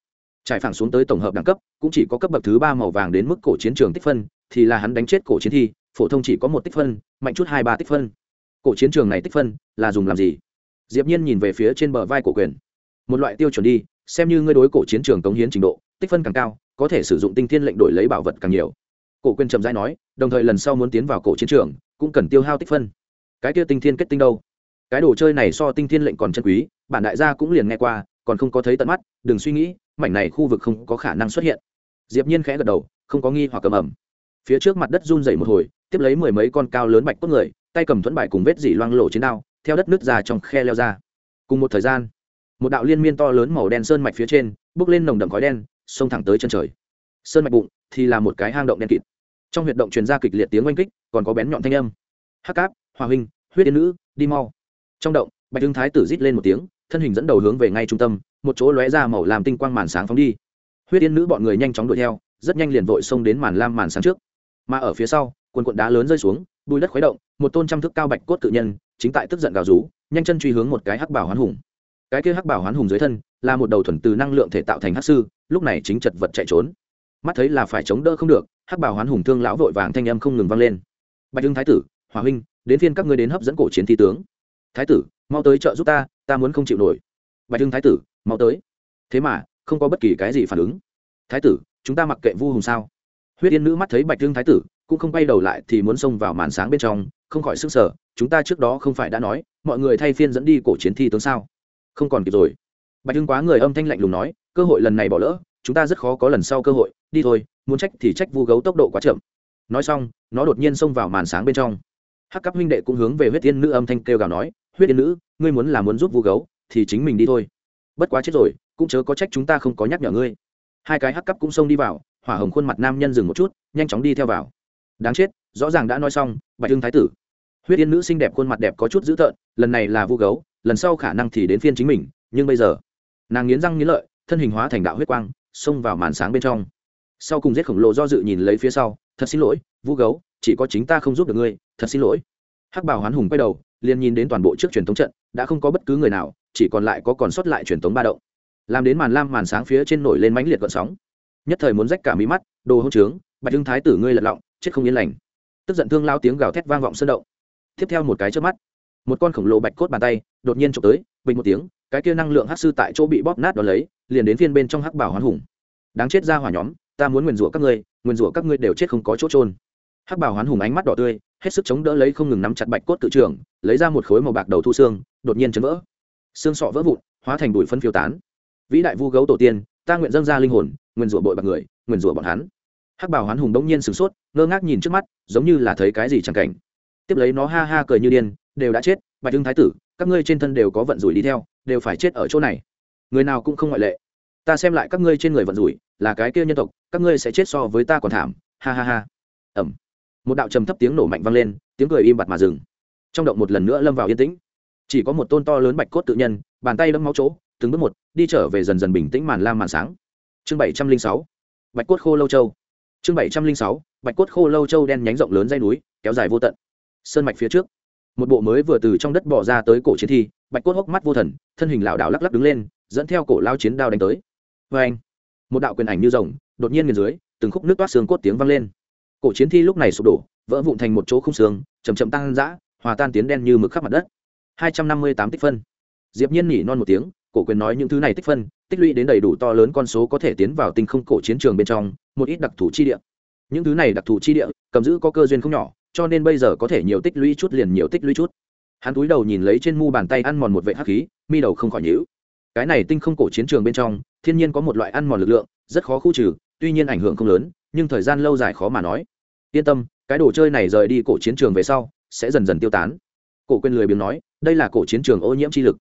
Trải phẳng xuống tới tổng hợp đẳng cấp, cũng chỉ có cấp bậc thứ ba màu vàng đến mức cổ chiến trường tích phân, thì là hắn đánh chết cổ chiến thi, phổ thông chỉ có một tích phân, mạnh chút hai ba tích phân. Cổ chiến trường này tích phân, là dùng làm gì? Diệp nhiên nhìn về phía trên bờ vai cổ quyền. Một loại tiêu chuẩn đi, xem như ngươi đối cổ chiến trường cống hiến trình độ, tích phân càng cao có thể sử dụng tinh thiên lệnh đổi lấy bảo vật càng nhiều. Cổ quyền chậm rãi nói, đồng thời lần sau muốn tiến vào cổ chiến trường, cũng cần tiêu hao tích phân. Cái kia tinh thiên kết tinh đâu? Cái đồ chơi này so tinh thiên lệnh còn chân quý, bản đại gia cũng liền nghe qua, còn không có thấy tận mắt, đừng suy nghĩ, mảnh này khu vực không có khả năng xuất hiện. Diệp nhiên khẽ gật đầu, không có nghi hoặc cầm ẩm phía trước mặt đất run rẩy một hồi, tiếp lấy mười mấy con cao lớn bạch cốt người, tay cầm thuẫn bài cùng vết dỉ loang lổ trên đao, theo đất nước ra trong khe leo ra. Cùng một thời gian, một đạo liên miên to lớn màu đen sơn mạch phía trên bước lên nồng đậm khói đen xông thẳng tới chân trời. Sơn mạch bụng thì là một cái hang động đen kịt. Trong huyệt động truyền ra kịch liệt tiếng oanh kích, còn có bén nhọn thanh âm. Hắc cáp hòa huynh, huyết yên nữ, đi mau. Trong động, bạch hưng thái tử rít lên một tiếng, thân hình dẫn đầu hướng về ngay trung tâm, một chỗ lóe ra màu làm tinh quang màn sáng phóng đi. Huyết yên nữ bọn người nhanh chóng đuổi theo, rất nhanh liền vội xông đến màn lam màn sáng trước. Mà ở phía sau quần quận đá lớn rơi xuống, bùi đất khuấy động, một tôn trăm thước cao bạch cốt tự nhân, chính tại tức giận gào rú, nhanh chân truy hướng một cái hắc bảo hoán hùng cái kia hắc bảo hoán hùng dưới thân là một đầu thuần từ năng lượng thể tạo thành hắc sư, lúc này chính chật vật chạy trốn. Mắt thấy là phải chống đỡ không được, hắc bảo hoán hùng thương lão vội vàng thanh âm không ngừng vang lên. Bạch hưng thái tử hòa huynh, đến phiên các ngươi đến hấp dẫn cổ chiến thi tướng. Thái tử, mau tới trợ giúp ta ta muốn không chịu nổi. Bạch hưng thái tử, mau tới. Thế mà, không có bất kỳ cái gì phản ứng. Thái tử, chúng ta mặc kệ vu hùng sao? Huyết yên nữ mắt thấy bạch hưng thái tử, cũng không bay đầu lại thì muốn xông vào màn sáng bên trong, không khỏi sức sở chúng ta trước đó không phải đã nói, mọi người thay phiên dẫn đi cổ chiến thi tướng sao? Không còn kịp rồi. Bạch hưng quá người âm thanh lạnh lùng nói, cơ hội lần này bỏ lỡ, chúng ta rất khó có lần sau cơ hội, đi thôi, muốn trách thì trách vu gấu tốc độ quá chậm. Nói xong, nó đột nhiên xông vào màn sáng bên trong. Hắc cấp huynh đệ cũng hướng về huyết tiên nữ âm thanh kêu gào nói, huyết tiên nữ, ngươi muốn là muốn giúp vu gấu, thì chính mình đi thôi. Bất quá chết rồi, cũng chớ có trách chúng ta không có nhắc nhở ngươi. Hai cái hắc cấp cũng xông đi vào, hỏa hồng khuôn mặt nam nhân dừng một chút, nhanh chóng đi theo vào. Đáng chết, rõ ràng đã nói xong, bạch hưng thái tử huyết yên nữ xinh đẹp khuôn mặt đẹp có chút dữ tợn, lần này là vu gấu, lần sau khả năng thì đến phiên chính mình, nhưng bây giờ, nàng nghiến răng nghiến lợi, thân hình hóa thành đạo huyết quang, xông vào màn sáng bên trong. Sau cùng giết khổng lồ do dự nhìn lấy phía sau, thật xin lỗi, vu gấu, chỉ có chính ta không giúp được ngươi, thật xin lỗi. Hắc bảo hoán hùng quay đầu, liền nhìn đến toàn bộ trước truyền thống trận, đã không có bất cứ người nào, chỉ còn lại có còn sót lại truyền thống ba động. Làm đến màn lam màn sáng phía trên nổi lên mãnh liệt gợn sóng. Nhất thời muốn rách cả mí mắt, đồ hỗn trướng, bạch hưng thái tử ngươi lật lọng, chết không yên lành. Tức giận thương lao tiếng gào thét vang vọng sơn động tiếp theo một cái trước mắt. Một con khổng lồ bạch cốt bàn tay đột nhiên trộm tới, bình một tiếng, cái kia năng lượng hắc sư tại chỗ bị bóp nát đ ó lấy, liền đến phiên bên trong hắc bảo hoán hùng. Đáng chết ra hỏa nhóm, ta muốn nguyền rủa các ngươi, nguyền rủa các ngươi đều chết không có chỗ trôn hắc bảo hoán hùng ánh mắt đỏ tươi, hết sức chống đỡ lấy không ngừng nắm chặt bạch cốt tự trưởng lấy ra một khối màu bạc đầu thu xương, đột nhiên chấn vỡ. Xương sọ vỡ vụn, hóa thành bụi phân phiêu tán. Vĩ đại vu gấu tổ tiên, ta nguyện dâng ra linh hồn, nguyền rủa bội bạc người, nguyền rủa bọn hắn. Hắc bảo hoán hùng đống nhiên sửng sốt, ngơ ngác nhìn trước mắt, giống như là thấy cái gì chẳng cảnh tiếp lấy nó ha ha cười như điên, đều đã chết, bạch hưng thái tử, các ngươi trên thân đều có vận rủi đi theo, đều phải chết ở chỗ này. Người nào cũng không ngoại lệ. Ta xem lại các ngươi trên người vận rủi, là cái kia nhân tộc, các ngươi sẽ chết so với ta còn thảm. Ha ha ha. Ẩm một đạo trầm thấp tiếng nổ mạnh vang lên, tiếng cười im bặt mà dừng. Trong động một lần nữa lâm vào yên tĩnh. Chỉ có một tôn to lớn bạch cốt tự nhân, bàn tay đẫm máu chỗ, từng bước một, đi trở về dần dần bình tĩnh màn lam màn sáng. Chương bảy trăm linh sáu. Bạch cốt khô lâu châu. Chương bảy trăm linh sáu. Bạch cốt khô lâu châu đen nhánh rộng lớn dây núi, kéo dài vô tận sơn mạch phía trước. Một bộ mới vừa từ trong đất bỏ ra tới cổ chiến thi, bạch cốt hốc mắt vô thần, thân hình lảo đảo lắc lắc đứng lên, dẫn theo cổ lao chiến đao đánh tới. Vê anh, một đạo quyền ảnh như rồng, đột nhiên nghiền dưới, từng khúc nước toát xương cốt tiếng vang lên. Cổ chiến thi lúc này sụp đổ, vỡ vụn thành một chỗ không xương chầm chậm tăng dã, hòa tan tiến đen như mực khắp mặt đất. Hai trăm năm mươi tám tích phân. Diệp nhiên nhỉ non một tiếng, cổ quyền nói những thứ này tích phân, tích lũy đến đầy đủ to lớn con số có thể tiến vào tinh không cổ chiến trường bên trong, một ít đặc thù chi địa. Những thứ này đặc thù chi địa, cầm giữ có cơ duyên không nhỏ cho nên bây giờ có thể nhiều tích lũy chút liền nhiều tích lũy chút. Hắn túi đầu nhìn lấy trên mu bàn tay ăn mòn một vệ hắc khí, mi đầu không khỏi nhíu. Cái này tinh không cổ chiến trường bên trong, thiên nhiên có một loại ăn mòn lực lượng, rất khó khu trừ, tuy nhiên ảnh hưởng không lớn, nhưng thời gian lâu dài khó mà nói. Yên tâm, cái đồ chơi này rời đi cổ chiến trường về sau, sẽ dần dần tiêu tán. Cổ quên lười biếng nói, đây là cổ chiến trường ô nhiễm chi lực.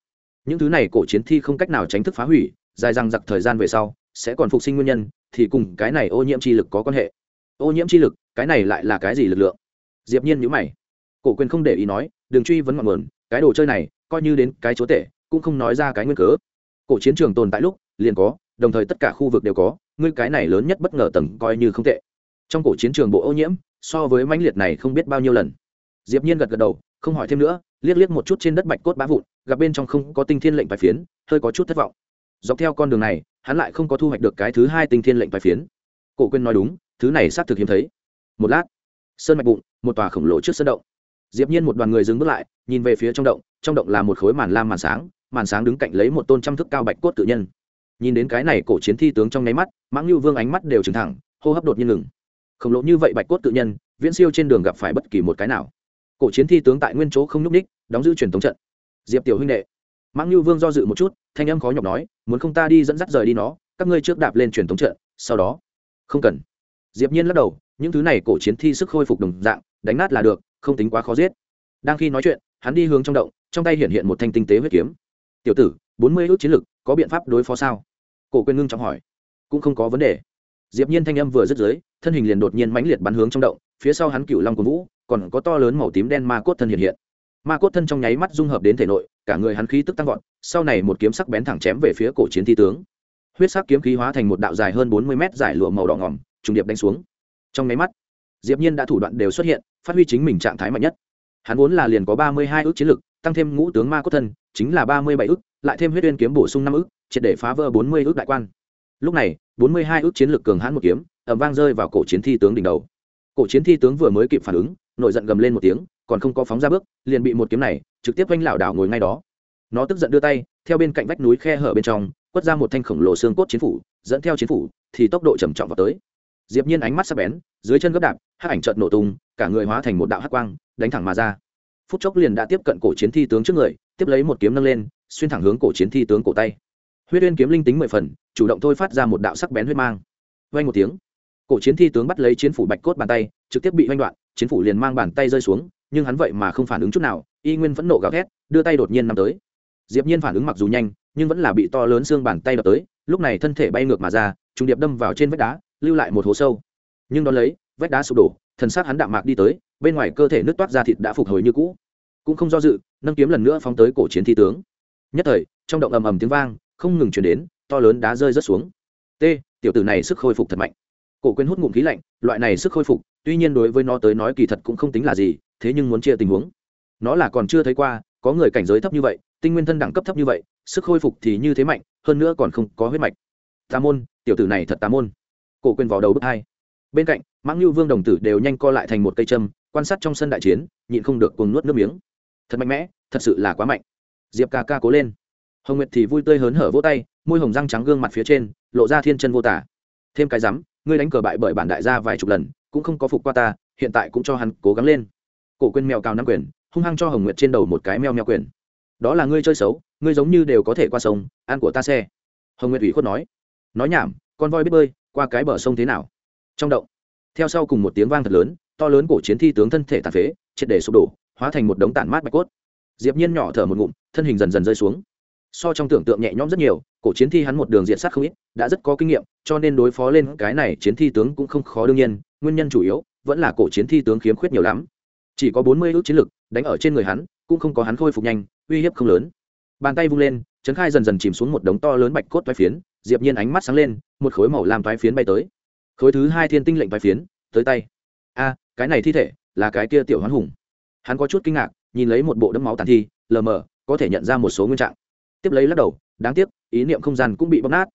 Những thứ này cổ chiến thi không cách nào tránh thức phá hủy, dài răng giặc thời gian về sau, sẽ còn phục sinh nguyên nhân, thì cùng cái này ô nhiễm chi lực có quan hệ. Ô nhiễm chi lực, cái này lại là cái gì lực lượng? Diệp nhiên nhíu mày. Cổ quyền không để ý nói đừng truy vấn ngọn nguồn, cái đồ chơi này coi như đến cái chúa tể, cũng không nói ra cái nguyên cớ. Cổ chiến trường tồn tại lúc, liền có, đồng thời tất cả khu vực đều có, ngươi cái này lớn nhất bất ngờ tầng coi như không tệ. Trong cổ chiến trường bộ ô nhiễm, so với mãnh liệt này không biết bao nhiêu lần. Diệp nhiên gật gật đầu, không hỏi thêm nữa, liếc liếc một chút trên đất bạch cốt bá vụn, gặp bên trong không có tinh thiên lệnh bài phiến, hơi có chút thất vọng. Dọc theo con đường này, hắn lại không có thu hoạch được cái thứ hai tinh thiên lệnh bài phiến. Cổ quên nói đúng, thứ này xác thực hiếm thấy. Một lát sơn mạch bụng, một tòa khổng lồ trước sân động. Diệp nhiên một đoàn người dừng bước lại, nhìn về phía trong động trong động là một khối màn lam màn sáng màn sáng đứng cạnh lấy một tôn trăm thước cao bạch cốt tự nhân. Nhìn đến cái này cổ chiến thi tướng trong nháy mắt, mãng lưu vương ánh mắt đều trừng thẳng, hô hấp đột nhiên ngừng. Khổng lồ như vậy bạch cốt tự nhân, viễn siêu trên đường gặp phải bất kỳ một cái nào. Cổ chiến thi tướng tại nguyên chỗ không nhúc ních đóng giữ truyền thống trận. Diệp tiểu huynh đệ, mãng lưu vương do dự một chút, thanh âm khó nhọc nói, muốn không ta đi dẫn dắt rời đi nó, các ngươi trước đạp lên truyền thống trận, sau đó. Không cần. Diệp nhiên lắc đầu những thứ này cổ chiến thi sức khôi phục đồng dạng, đánh nát là được, không tính quá khó giết. Đang khi nói chuyện, hắn đi hướng trong động, trong tay hiện hiện một thanh tinh tế huyết kiếm. Tiểu tử, bốn mươi ước chiến lực, có biện pháp đối phó sao? Cổ quên ngưng trọng hỏi. Cũng không có vấn đề. Diệp nhiên thanh âm vừa dứt dưới, thân hình liền đột nhiên mãnh liệt bắn hướng trong động, phía sau hắn cựu long của vũ, còn có to lớn màu tím đen ma cốt thân hiện hiện. Ma cốt thân trong nháy mắt dung hợp đến thể nội, cả người hắn khí tức tăng vọt, sau này một kiếm sắc bén thẳng chém về phía cổ chiến thi tướng. Huyết sắc kiếm khí hóa thành một đạo dài hơn bốn mươi mét dài lụa màu đỏ ngỏm trùng điệp đánh xuống trong nháy mắt, diệp nhiên đã thủ đoạn đều xuất hiện, phát huy chính mình trạng thái mạnh nhất. Hắn vốn là liền có ba mươi hai ước chiến lực, tăng thêm ngũ tướng ma cốt thân, chính là ba mươi bảy ước, lại thêm huyết uyên kiếm bổ sung năm ước, triệt để phá vỡ bốn mươi ước đại quan. Lúc này, bốn mươi hai ước chiến lực cường hãn một kiếm, ầm vang rơi vào cổ chiến thi tướng đỉnh đầu. Cổ chiến thi tướng vừa mới kịp phản ứng nội giận gầm lên một tiếng, còn không có phóng ra bước, liền bị một kiếm này trực tiếp quanh lảo đảo ngồi ngay đó. Nó tức giận đưa tay, theo bên cạnh vách núi khe hở bên trong, quất ra một thanh khổng lồ xương cốt chiến phủ, dẫn theo chiến phủ, thì tốc độ trầm trọng vào tới diệp nhiên ánh mắt sắc bén, dưới chân gấp đạp, hắc ảnh chợt nổ tung, cả người hóa thành một đạo hắc quang, đánh thẳng mà ra. Phút chốc liền đã tiếp cận cổ chiến thi tướng trước người, tiếp lấy một kiếm nâng lên, xuyên thẳng hướng cổ chiến thi tướng cổ tay. Huyết uyên kiếm linh tính mười phần, chủ động thôi phát ra một đạo sắc bén huyết mang. Vang một tiếng, cổ chiến thi tướng bắt lấy chiến phủ bạch cốt bàn tay, trực tiếp bị vang đoạn, chiến phủ liền mang bàn tay rơi xuống, nhưng hắn vậy mà không phản ứng chút nào, y nguyên vẫn nộ gào thét, đưa tay đột nhiên nắm tới. Diệp nhiên phản ứng mặc dù nhanh, nhưng vẫn là bị to lớn xương bàn tay đập tới, lúc này thân thể bay ngược mà ra, trùng điệp đâm vào trên vách đá lưu lại một hố sâu. Nhưng đón lấy, vách đá sụp đổ, thần sát hắn đạm mạc đi tới, bên ngoài cơ thể nước toát ra thịt đã phục hồi như cũ. Cũng không do dự, nâng kiếm lần nữa phóng tới cổ chiến thi tướng. Nhất thời, trong động ầm ầm tiếng vang, không ngừng chuyển đến, to lớn đá rơi rớt xuống. T, tiểu tử này sức khôi phục thật mạnh. Cổ quên hút ngụm khí lạnh, loại này sức khôi phục, tuy nhiên đối với nó tới nói kỳ thật cũng không tính là gì, thế nhưng muốn chia tình huống. Nó là còn chưa thấy qua, có người cảnh giới thấp như vậy, tinh nguyên thân đẳng cấp thấp như vậy, sức khôi phục thì như thế mạnh, hơn nữa còn không có huyết mạch. Tà môn, tiểu tử này thật tà môn cổ quên vào đầu bước hai. Bên cạnh, mãng lưu vương đồng tử đều nhanh co lại thành một cây châm, quan sát trong sân đại chiến, nhịn không được cuồng nuốt nước miếng. Thật mạnh mẽ, thật sự là quá mạnh. Diệp ca ca cố lên. Hồng nguyệt thì vui tươi hớn hở vỗ tay, môi hồng răng trắng gương mặt phía trên, lộ ra thiên chân vô tả. Thêm cái rắm, ngươi đánh cờ bại bởi bản đại gia vài chục lần, cũng không có phục qua ta, hiện tại cũng cho hắn cố gắng lên. Cổ quên mèo cao năm quyền, hung hăng cho hồng nguyệt trên đầu một cái meo meo quyền. Đó là ngươi chơi xấu, ngươi giống như đều có thể qua sông, ăn của ta xe. Hồng nguyệt ủy khuất nói. Nói nhảm, con voi biết bơi qua cái bờ sông thế nào? Trong động, theo sau cùng một tiếng vang thật lớn, to lớn cổ chiến thi tướng thân thể tàn phế, triệt để sụp đổ, hóa thành một đống tản mát bạch cốt. Diệp nhiên nhỏ thở một ngụm, thân hình dần dần rơi xuống. So trong tưởng tượng nhẹ nhõm rất nhiều, cổ chiến thi hắn một đường diện sát không ít, đã rất có kinh nghiệm, cho nên đối phó lên cái này chiến thi tướng cũng không khó đương nhiên, nguyên nhân chủ yếu vẫn là cổ chiến thi tướng khiếm khuyết nhiều lắm. Chỉ có bốn mươi ước chiến lực đánh ở trên người hắn, cũng không có hắn khôi phục nhanh, uy hiếp không lớn. Bàn tay vung lên trấn khai dần dần chìm xuống một đống to lớn bạch cốt vai phiến, diệp nhiên ánh mắt sáng lên một khối màu làm toái phiến bay tới. Khối thứ hai thiên tinh lệnh toái phiến, tới tay. A, cái này thi thể là cái kia tiểu hoán hùng. Hắn có chút kinh ngạc, nhìn lấy một bộ đấm máu tàn thi, lờ mờ, có thể nhận ra một số nguyên trạng. Tiếp lấy lắc đầu, đáng tiếc, ý niệm không gian cũng bị bóc nát.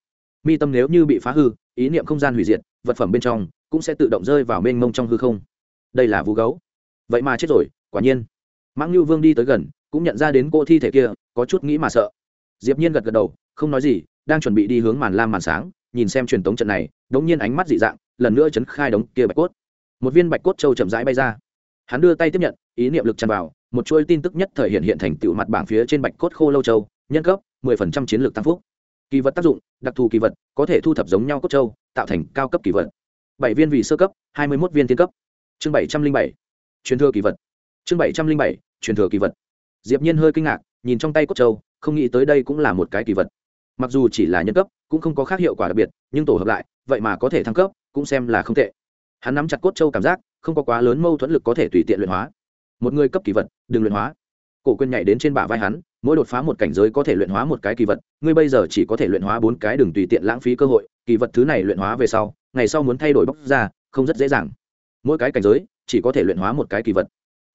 Mi tâm nếu như bị phá hư, ý niệm không gian hủy diệt, vật phẩm bên trong cũng sẽ tự động rơi vào mênh mông trong hư không. Đây là vu gấu. Vậy mà chết rồi, quả nhiên. Mãng lưu vương đi tới gần, cũng nhận ra đến cô thi thể kia, có chút nghĩ mà sợ. Diệp nhiên gật gật đầu, không nói gì, đang chuẩn bị đi hướng màn lam màn sáng nhìn xem truyền tống trận này, đống nhiên ánh mắt dị dạng, lần nữa chấn khai đống kia bạch cốt. Một viên bạch cốt châu chậm rãi bay ra. Hắn đưa tay tiếp nhận, ý niệm lực tràn vào, một chuỗi tin tức nhất thời hiện hiện thành tựu mặt bảng phía trên bạch cốt khô lâu châu, nhân cấp 10% chiến lược tăng phúc. Kỳ vật tác dụng, đặc thù kỳ vật, có thể thu thập giống nhau cốt châu, tạo thành cao cấp kỳ vật. Bảy viên vì sơ cấp, hai mươi một viên tiên cấp. Chương bảy trăm linh bảy, truyền thừa kỳ vật. Chương bảy trăm linh bảy, truyền thừa kỳ vật. Diệp nhiên hơi kinh ngạc, nhìn trong tay cốt châu, không nghĩ tới đây cũng là một cái kỳ vật mặc dù chỉ là nhân cấp, cũng không có khác hiệu quả đặc biệt, nhưng tổ hợp lại, vậy mà có thể thăng cấp, cũng xem là không tệ. Hắn nắm chặt cốt châu cảm giác, không có quá lớn mâu thuẫn lực có thể tùy tiện luyện hóa. Một người cấp kỳ vật, đừng luyện hóa. Cổ quên nhảy đến trên bả vai hắn, mỗi đột phá một cảnh giới có thể luyện hóa một cái kỳ vật, ngươi bây giờ chỉ có thể luyện hóa bốn cái đừng tùy tiện lãng phí cơ hội, kỳ vật thứ này luyện hóa về sau, ngày sau muốn thay đổi bóc ra, không rất dễ dàng. Mỗi cái cảnh giới, chỉ có thể luyện hóa một cái kỳ vật.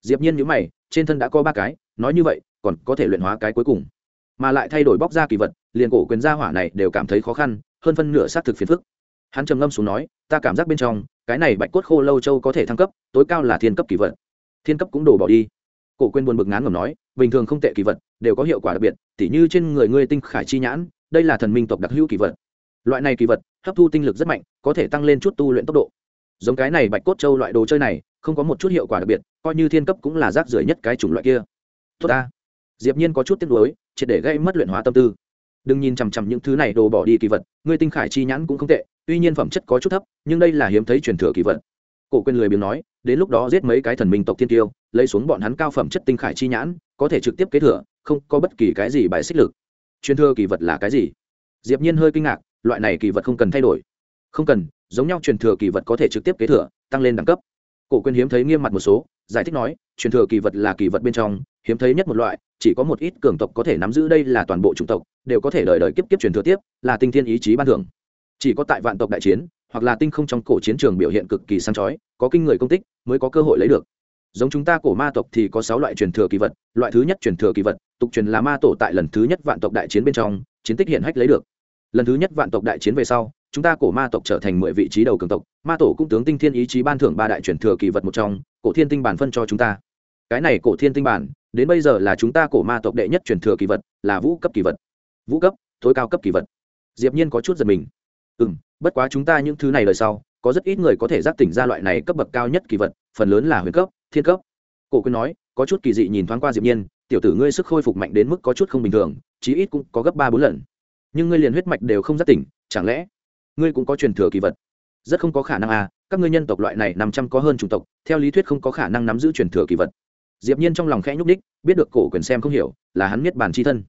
Diệp nhiên nhíu mày, trên thân đã có ba cái, nói như vậy, còn có thể luyện hóa cái cuối cùng mà lại thay đổi bóc ra kỳ vật, liền cổ quyền gia hỏa này đều cảm thấy khó khăn, hơn phân nửa xác thực phiền phức. Hắn trầm ngâm xuống nói, ta cảm giác bên trong, cái này bạch cốt khô lâu châu có thể thăng cấp, tối cao là thiên cấp kỳ vật. Thiên cấp cũng đổ bỏ đi. Cổ quên buồn bực ngán ngầm nói, bình thường không tệ kỳ vật, đều có hiệu quả đặc biệt, tỉ như trên người ngươi tinh khải chi nhãn, đây là thần minh tộc đặc hữu kỳ vật. Loại này kỳ vật, hấp thu tinh lực rất mạnh, có thể tăng lên chút tu luyện tốc độ. Giống cái này bạch cốt châu loại đồ chơi này, không có một chút hiệu quả đặc biệt, coi như thiên cấp cũng là rác rưởi nhất cái chủng loại kia. Tốt ta. Diệp nhiên có chút tiếc nuối triệt để gây mất luyện hóa tâm tư. Đừng nhìn chằm chằm những thứ này đồ bỏ đi kỳ vật, ngươi tinh khải chi nhãn cũng không tệ, tuy nhiên phẩm chất có chút thấp, nhưng đây là hiếm thấy truyền thừa kỳ vật. Cổ quên lười biếng nói, đến lúc đó giết mấy cái thần minh tộc thiên tiêu, lấy xuống bọn hắn cao phẩm chất tinh khải chi nhãn, có thể trực tiếp kế thừa, không có bất kỳ cái gì bài xích lực. Truyền thừa kỳ vật là cái gì? Diệp nhiên hơi kinh ngạc, loại này kỳ vật không cần thay đổi. Không cần, giống nhau truyền thừa kỳ vật có thể trực tiếp kế thừa, tăng lên đẳng cấp. Cổ quên hiếm thấy nghiêm mặt một số, giải thích nói, truyền thừa kỳ vật là kỳ vật bên trong hiếm thấy nhất một loại, chỉ có một ít cường tộc có thể nắm giữ đây là toàn bộ chủng tộc, đều có thể đời đời kiếp kiếp truyền thừa tiếp, là tinh thiên ý chí ban thưởng. Chỉ có tại vạn tộc đại chiến, hoặc là tinh không trong cổ chiến trường biểu hiện cực kỳ sáng chói, có kinh người công tích, mới có cơ hội lấy được. Giống chúng ta cổ ma tộc thì có sáu loại truyền thừa kỳ vật, loại thứ nhất truyền thừa kỳ vật, tục truyền là ma tổ tại lần thứ nhất vạn tộc đại chiến bên trong, chiến tích hiện hách lấy được. Lần thứ nhất vạn tộc đại chiến về sau, chúng ta cổ ma tộc trở thành mười vị trí đầu cường tộc, ma tổ cũng tướng tinh thiên ý chí ban thưởng ba đại truyền thừa kỳ vật một trong, cổ thiên tinh bản phân cho chúng ta. Cái này cổ thiên tinh bản đến bây giờ là chúng ta cổ ma tộc đệ nhất truyền thừa kỳ vật, là vũ cấp kỳ vật. Vũ cấp, tối cao cấp kỳ vật. Diệp nhiên có chút giật mình. Ừ bất quá chúng ta những thứ này lời sau, có rất ít người có thể giác tỉnh ra loại này cấp bậc cao nhất kỳ vật, phần lớn là huyền cấp, thiên cấp. Cổ quyên nói, có chút kỳ dị nhìn thoáng qua diệp nhiên, tiểu tử ngươi sức khôi phục mạnh đến mức có chút không bình thường, chí ít cũng có gấp ba bốn lần. Nhưng ngươi liền huyết mạch đều không giác tỉnh, chẳng lẽ ngươi cũng có truyền thừa kỳ vật? Rất không có khả năng à các ngươi nhân tộc loại này năm trăm có hơn chủng tộc, theo lý thuyết không có khả năng nắm giữ truyền thừa kỳ vật diệp nhiên trong lòng khẽ nhúc đích biết được cổ quyền xem không hiểu, là hắn niết bàn chi thân.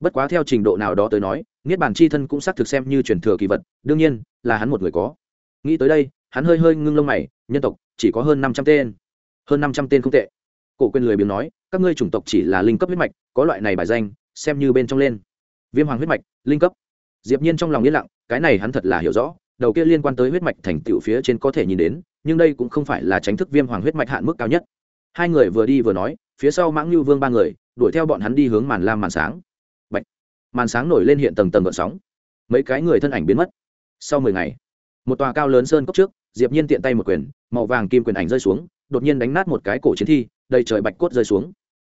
Bất quá theo trình độ nào đó tới nói, niết bàn chi thân cũng xác thực xem như truyền thừa kỳ vật, đương nhiên, là hắn một người có. Nghĩ tới đây, hắn hơi hơi ngưng lông mày, nhân tộc, chỉ có hơn năm trăm tên. Hơn năm trăm tên không tệ. Cổ quyền lười biếng nói, các ngươi chủng tộc chỉ là linh cấp huyết mạch, có loại này bài danh, xem như bên trong lên. Viêm hoàng huyết mạch, linh cấp. Diệp nhiên trong lòng yên lặng, cái này hắn thật là hiểu rõ, đầu kia liên quan tới huyết mạch thành tựu phía trên có thể nhìn đến, nhưng đây cũng không phải là tránh thức viêm hoàng huyết mạch hạn mức cao nhất hai người vừa đi vừa nói, phía sau mãng lưu vương ba người, đuổi theo bọn hắn đi hướng màn lam màn sáng. Bạch. màn sáng nổi lên hiện tầng tầng gợn sóng. Mấy cái người thân ảnh biến mất. Sau mười ngày, một tòa cao lớn sơn cốc trước, diệp nhiên tiện tay một quyền, màu vàng kim quyền ảnh rơi xuống, đột nhiên đánh nát một cái cổ chiến thi, đầy trời bạch cốt rơi xuống.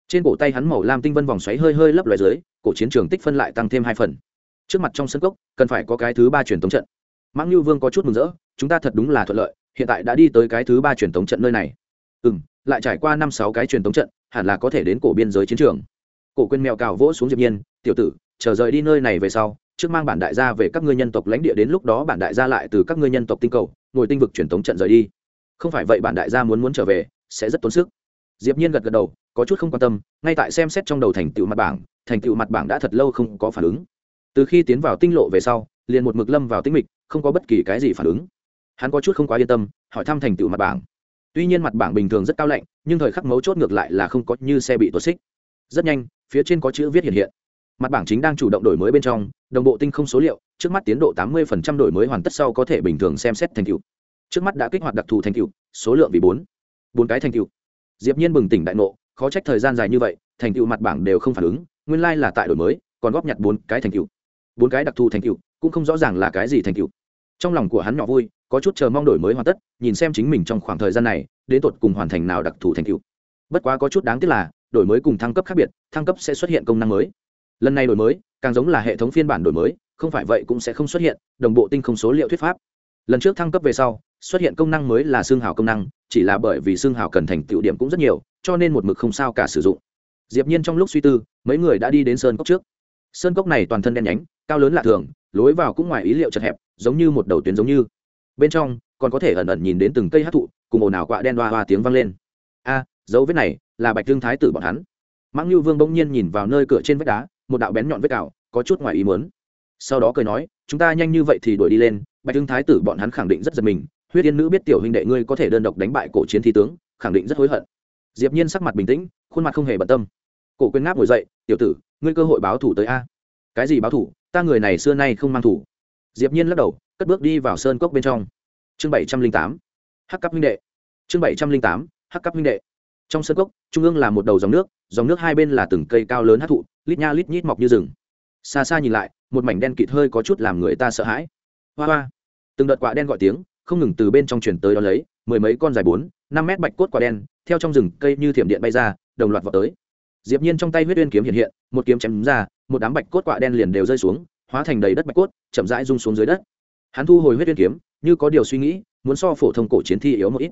Trên cổ tay hắn màu lam tinh vân vòng xoáy hơi hơi lấp loài dưới, cổ chiến trường tích phân lại tăng thêm hai phần. Trước mặt trong sân cốc, cần phải có cái thứ ba truyền thống trận. Mãng lưu vương có chút mừng rỡ, chúng ta thật đúng là thuận lợi, hiện tại đã đi tới cái thứ ba truyền thống trận nơi này. Ừ lại trải qua năm sáu cái truyền tống trận, hẳn là có thể đến cổ biên giới chiến trường. Cổ quên mèo cào vỗ xuống diệp nhiên, tiểu tử, chờ rời đi nơi này về sau, trước mang bản đại gia về các ngươi nhân tộc lãnh địa đến lúc đó bản đại gia lại từ các ngươi nhân tộc tinh cầu, ngồi tinh vực truyền tống trận rời đi. Không phải vậy bản đại gia muốn muốn trở về, sẽ rất tốn sức. Diệp nhiên gật gật đầu, có chút không quan tâm, ngay tại xem xét trong đầu thành tựu mặt bảng, thành tựu mặt bảng đã thật lâu không có phản ứng. Từ khi tiến vào tinh lộ về sau, liền một mực lâm vào tinh mịch, không có bất kỳ cái gì phản ứng. Hắn có chút không quá yên tâm, hỏi thăm thành tựu mặt bảng tuy nhiên mặt bảng bình thường rất cao lạnh, nhưng thời khắc mấu chốt ngược lại là không có như xe bị tuột xích. Rất nhanh, phía trên có chữ viết hiện hiện. Mặt bảng chính đang chủ động đổi mới bên trong, đồng bộ tinh không số liệu, trước mắt tiến độ tám mươi đổi mới hoàn tất sau có thể bình thường xem xét thành tựu. Trước mắt đã kích hoạt đặc thù thành tựu, số lượng vì bốn. Bốn cái thành tựu. Diệp nhiên bừng tỉnh đại ngộ, khó trách thời gian dài như vậy, thành tựu mặt bảng đều không phản ứng, nguyên lai là tại đổi mới, còn góp nhặt bốn cái thành tựu. Bốn cái đặc thù thành tựu, cũng không rõ ràng là cái gì thành tựu. Trong lòng của hắn nhỏ vui có chút chờ mong đổi mới hoàn tất, nhìn xem chính mình trong khoảng thời gian này, đến tột cùng hoàn thành nào đặc thù thành tựu. Bất quá có chút đáng tiếc là, đổi mới cùng thăng cấp khác biệt, thăng cấp sẽ xuất hiện công năng mới. Lần này đổi mới, càng giống là hệ thống phiên bản đổi mới, không phải vậy cũng sẽ không xuất hiện đồng bộ tinh không số liệu thuyết pháp. Lần trước thăng cấp về sau, xuất hiện công năng mới là xương hào công năng, chỉ là bởi vì xương hào cần thành tựu điểm cũng rất nhiều, cho nên một mực không sao cả sử dụng. Diệp nhiên trong lúc suy tư, mấy người đã đi đến sơn cốc trước. Sơn cốc này toàn thân đen nhánh, cao lớn lạ thường, lối vào cũng ngoài ý liệu chật hẹp, giống như một đầu tuyến giống như bên trong còn có thể ẩn ẩn nhìn đến từng cây hát thụ cùng ồn ào quạ đen hoa hoa tiếng vang lên. A, dấu vết này là bạch thương thái tử bọn hắn. Mãng lưu vương bỗng nhiên nhìn vào nơi cửa trên vách đá, một đạo bén nhọn vết cào, có chút ngoài ý muốn. Sau đó cười nói, chúng ta nhanh như vậy thì đuổi đi lên. Bạch thương thái tử bọn hắn khẳng định rất giật mình, huyết yên nữ biết tiểu huynh đệ ngươi có thể đơn độc đánh bại cổ chiến thi tướng, khẳng định rất hối hận. Diệp nhiên sắc mặt bình tĩnh, khuôn mặt không hề bận tâm. Cổ quyền ngáp ngồi dậy, tiểu tử, ngươi cơ hội báo thủ tới a. Cái gì báo thủ? Ta người này xưa nay không mang thủ diệp nhiên lắc đầu, cất bước đi vào sơn cốc bên trong. Chương bảy trăm linh tám, hắc cấp huynh đệ. Chương bảy trăm linh tám, hắc cấp huynh đệ. Trong sơn cốc, trung ương là một đầu dòng nước dòng nước hai bên là từng cây cao lớn hát thụ, lít nha lít nhít mọc như rừng. Xa xa nhìn lại, một mảnh đen kịt hơi có chút làm người ta sợ hãi. Hoa hoa. Từng đợt quạ đen gọi tiếng, không ngừng từ bên trong chuyển tới đó lấy, mười mấy con dài bốn, năm mét bạch cốt quả đen, theo trong rừng cây như thiểm điện bay ra, đồng loạt vào tới. Diệp nhiên trong tay huyết uyên kiếm hiện hiện, một kiếm chém ra, một đám bạch cốt quạ đen liền đều rơi xuống hóa thành đầy đất bạch cốt, chậm rãi rung xuống dưới đất. Hắn thu hồi huyết viên kiếm, như có điều suy nghĩ, muốn so phổ thông cổ chiến thi yếu một ít.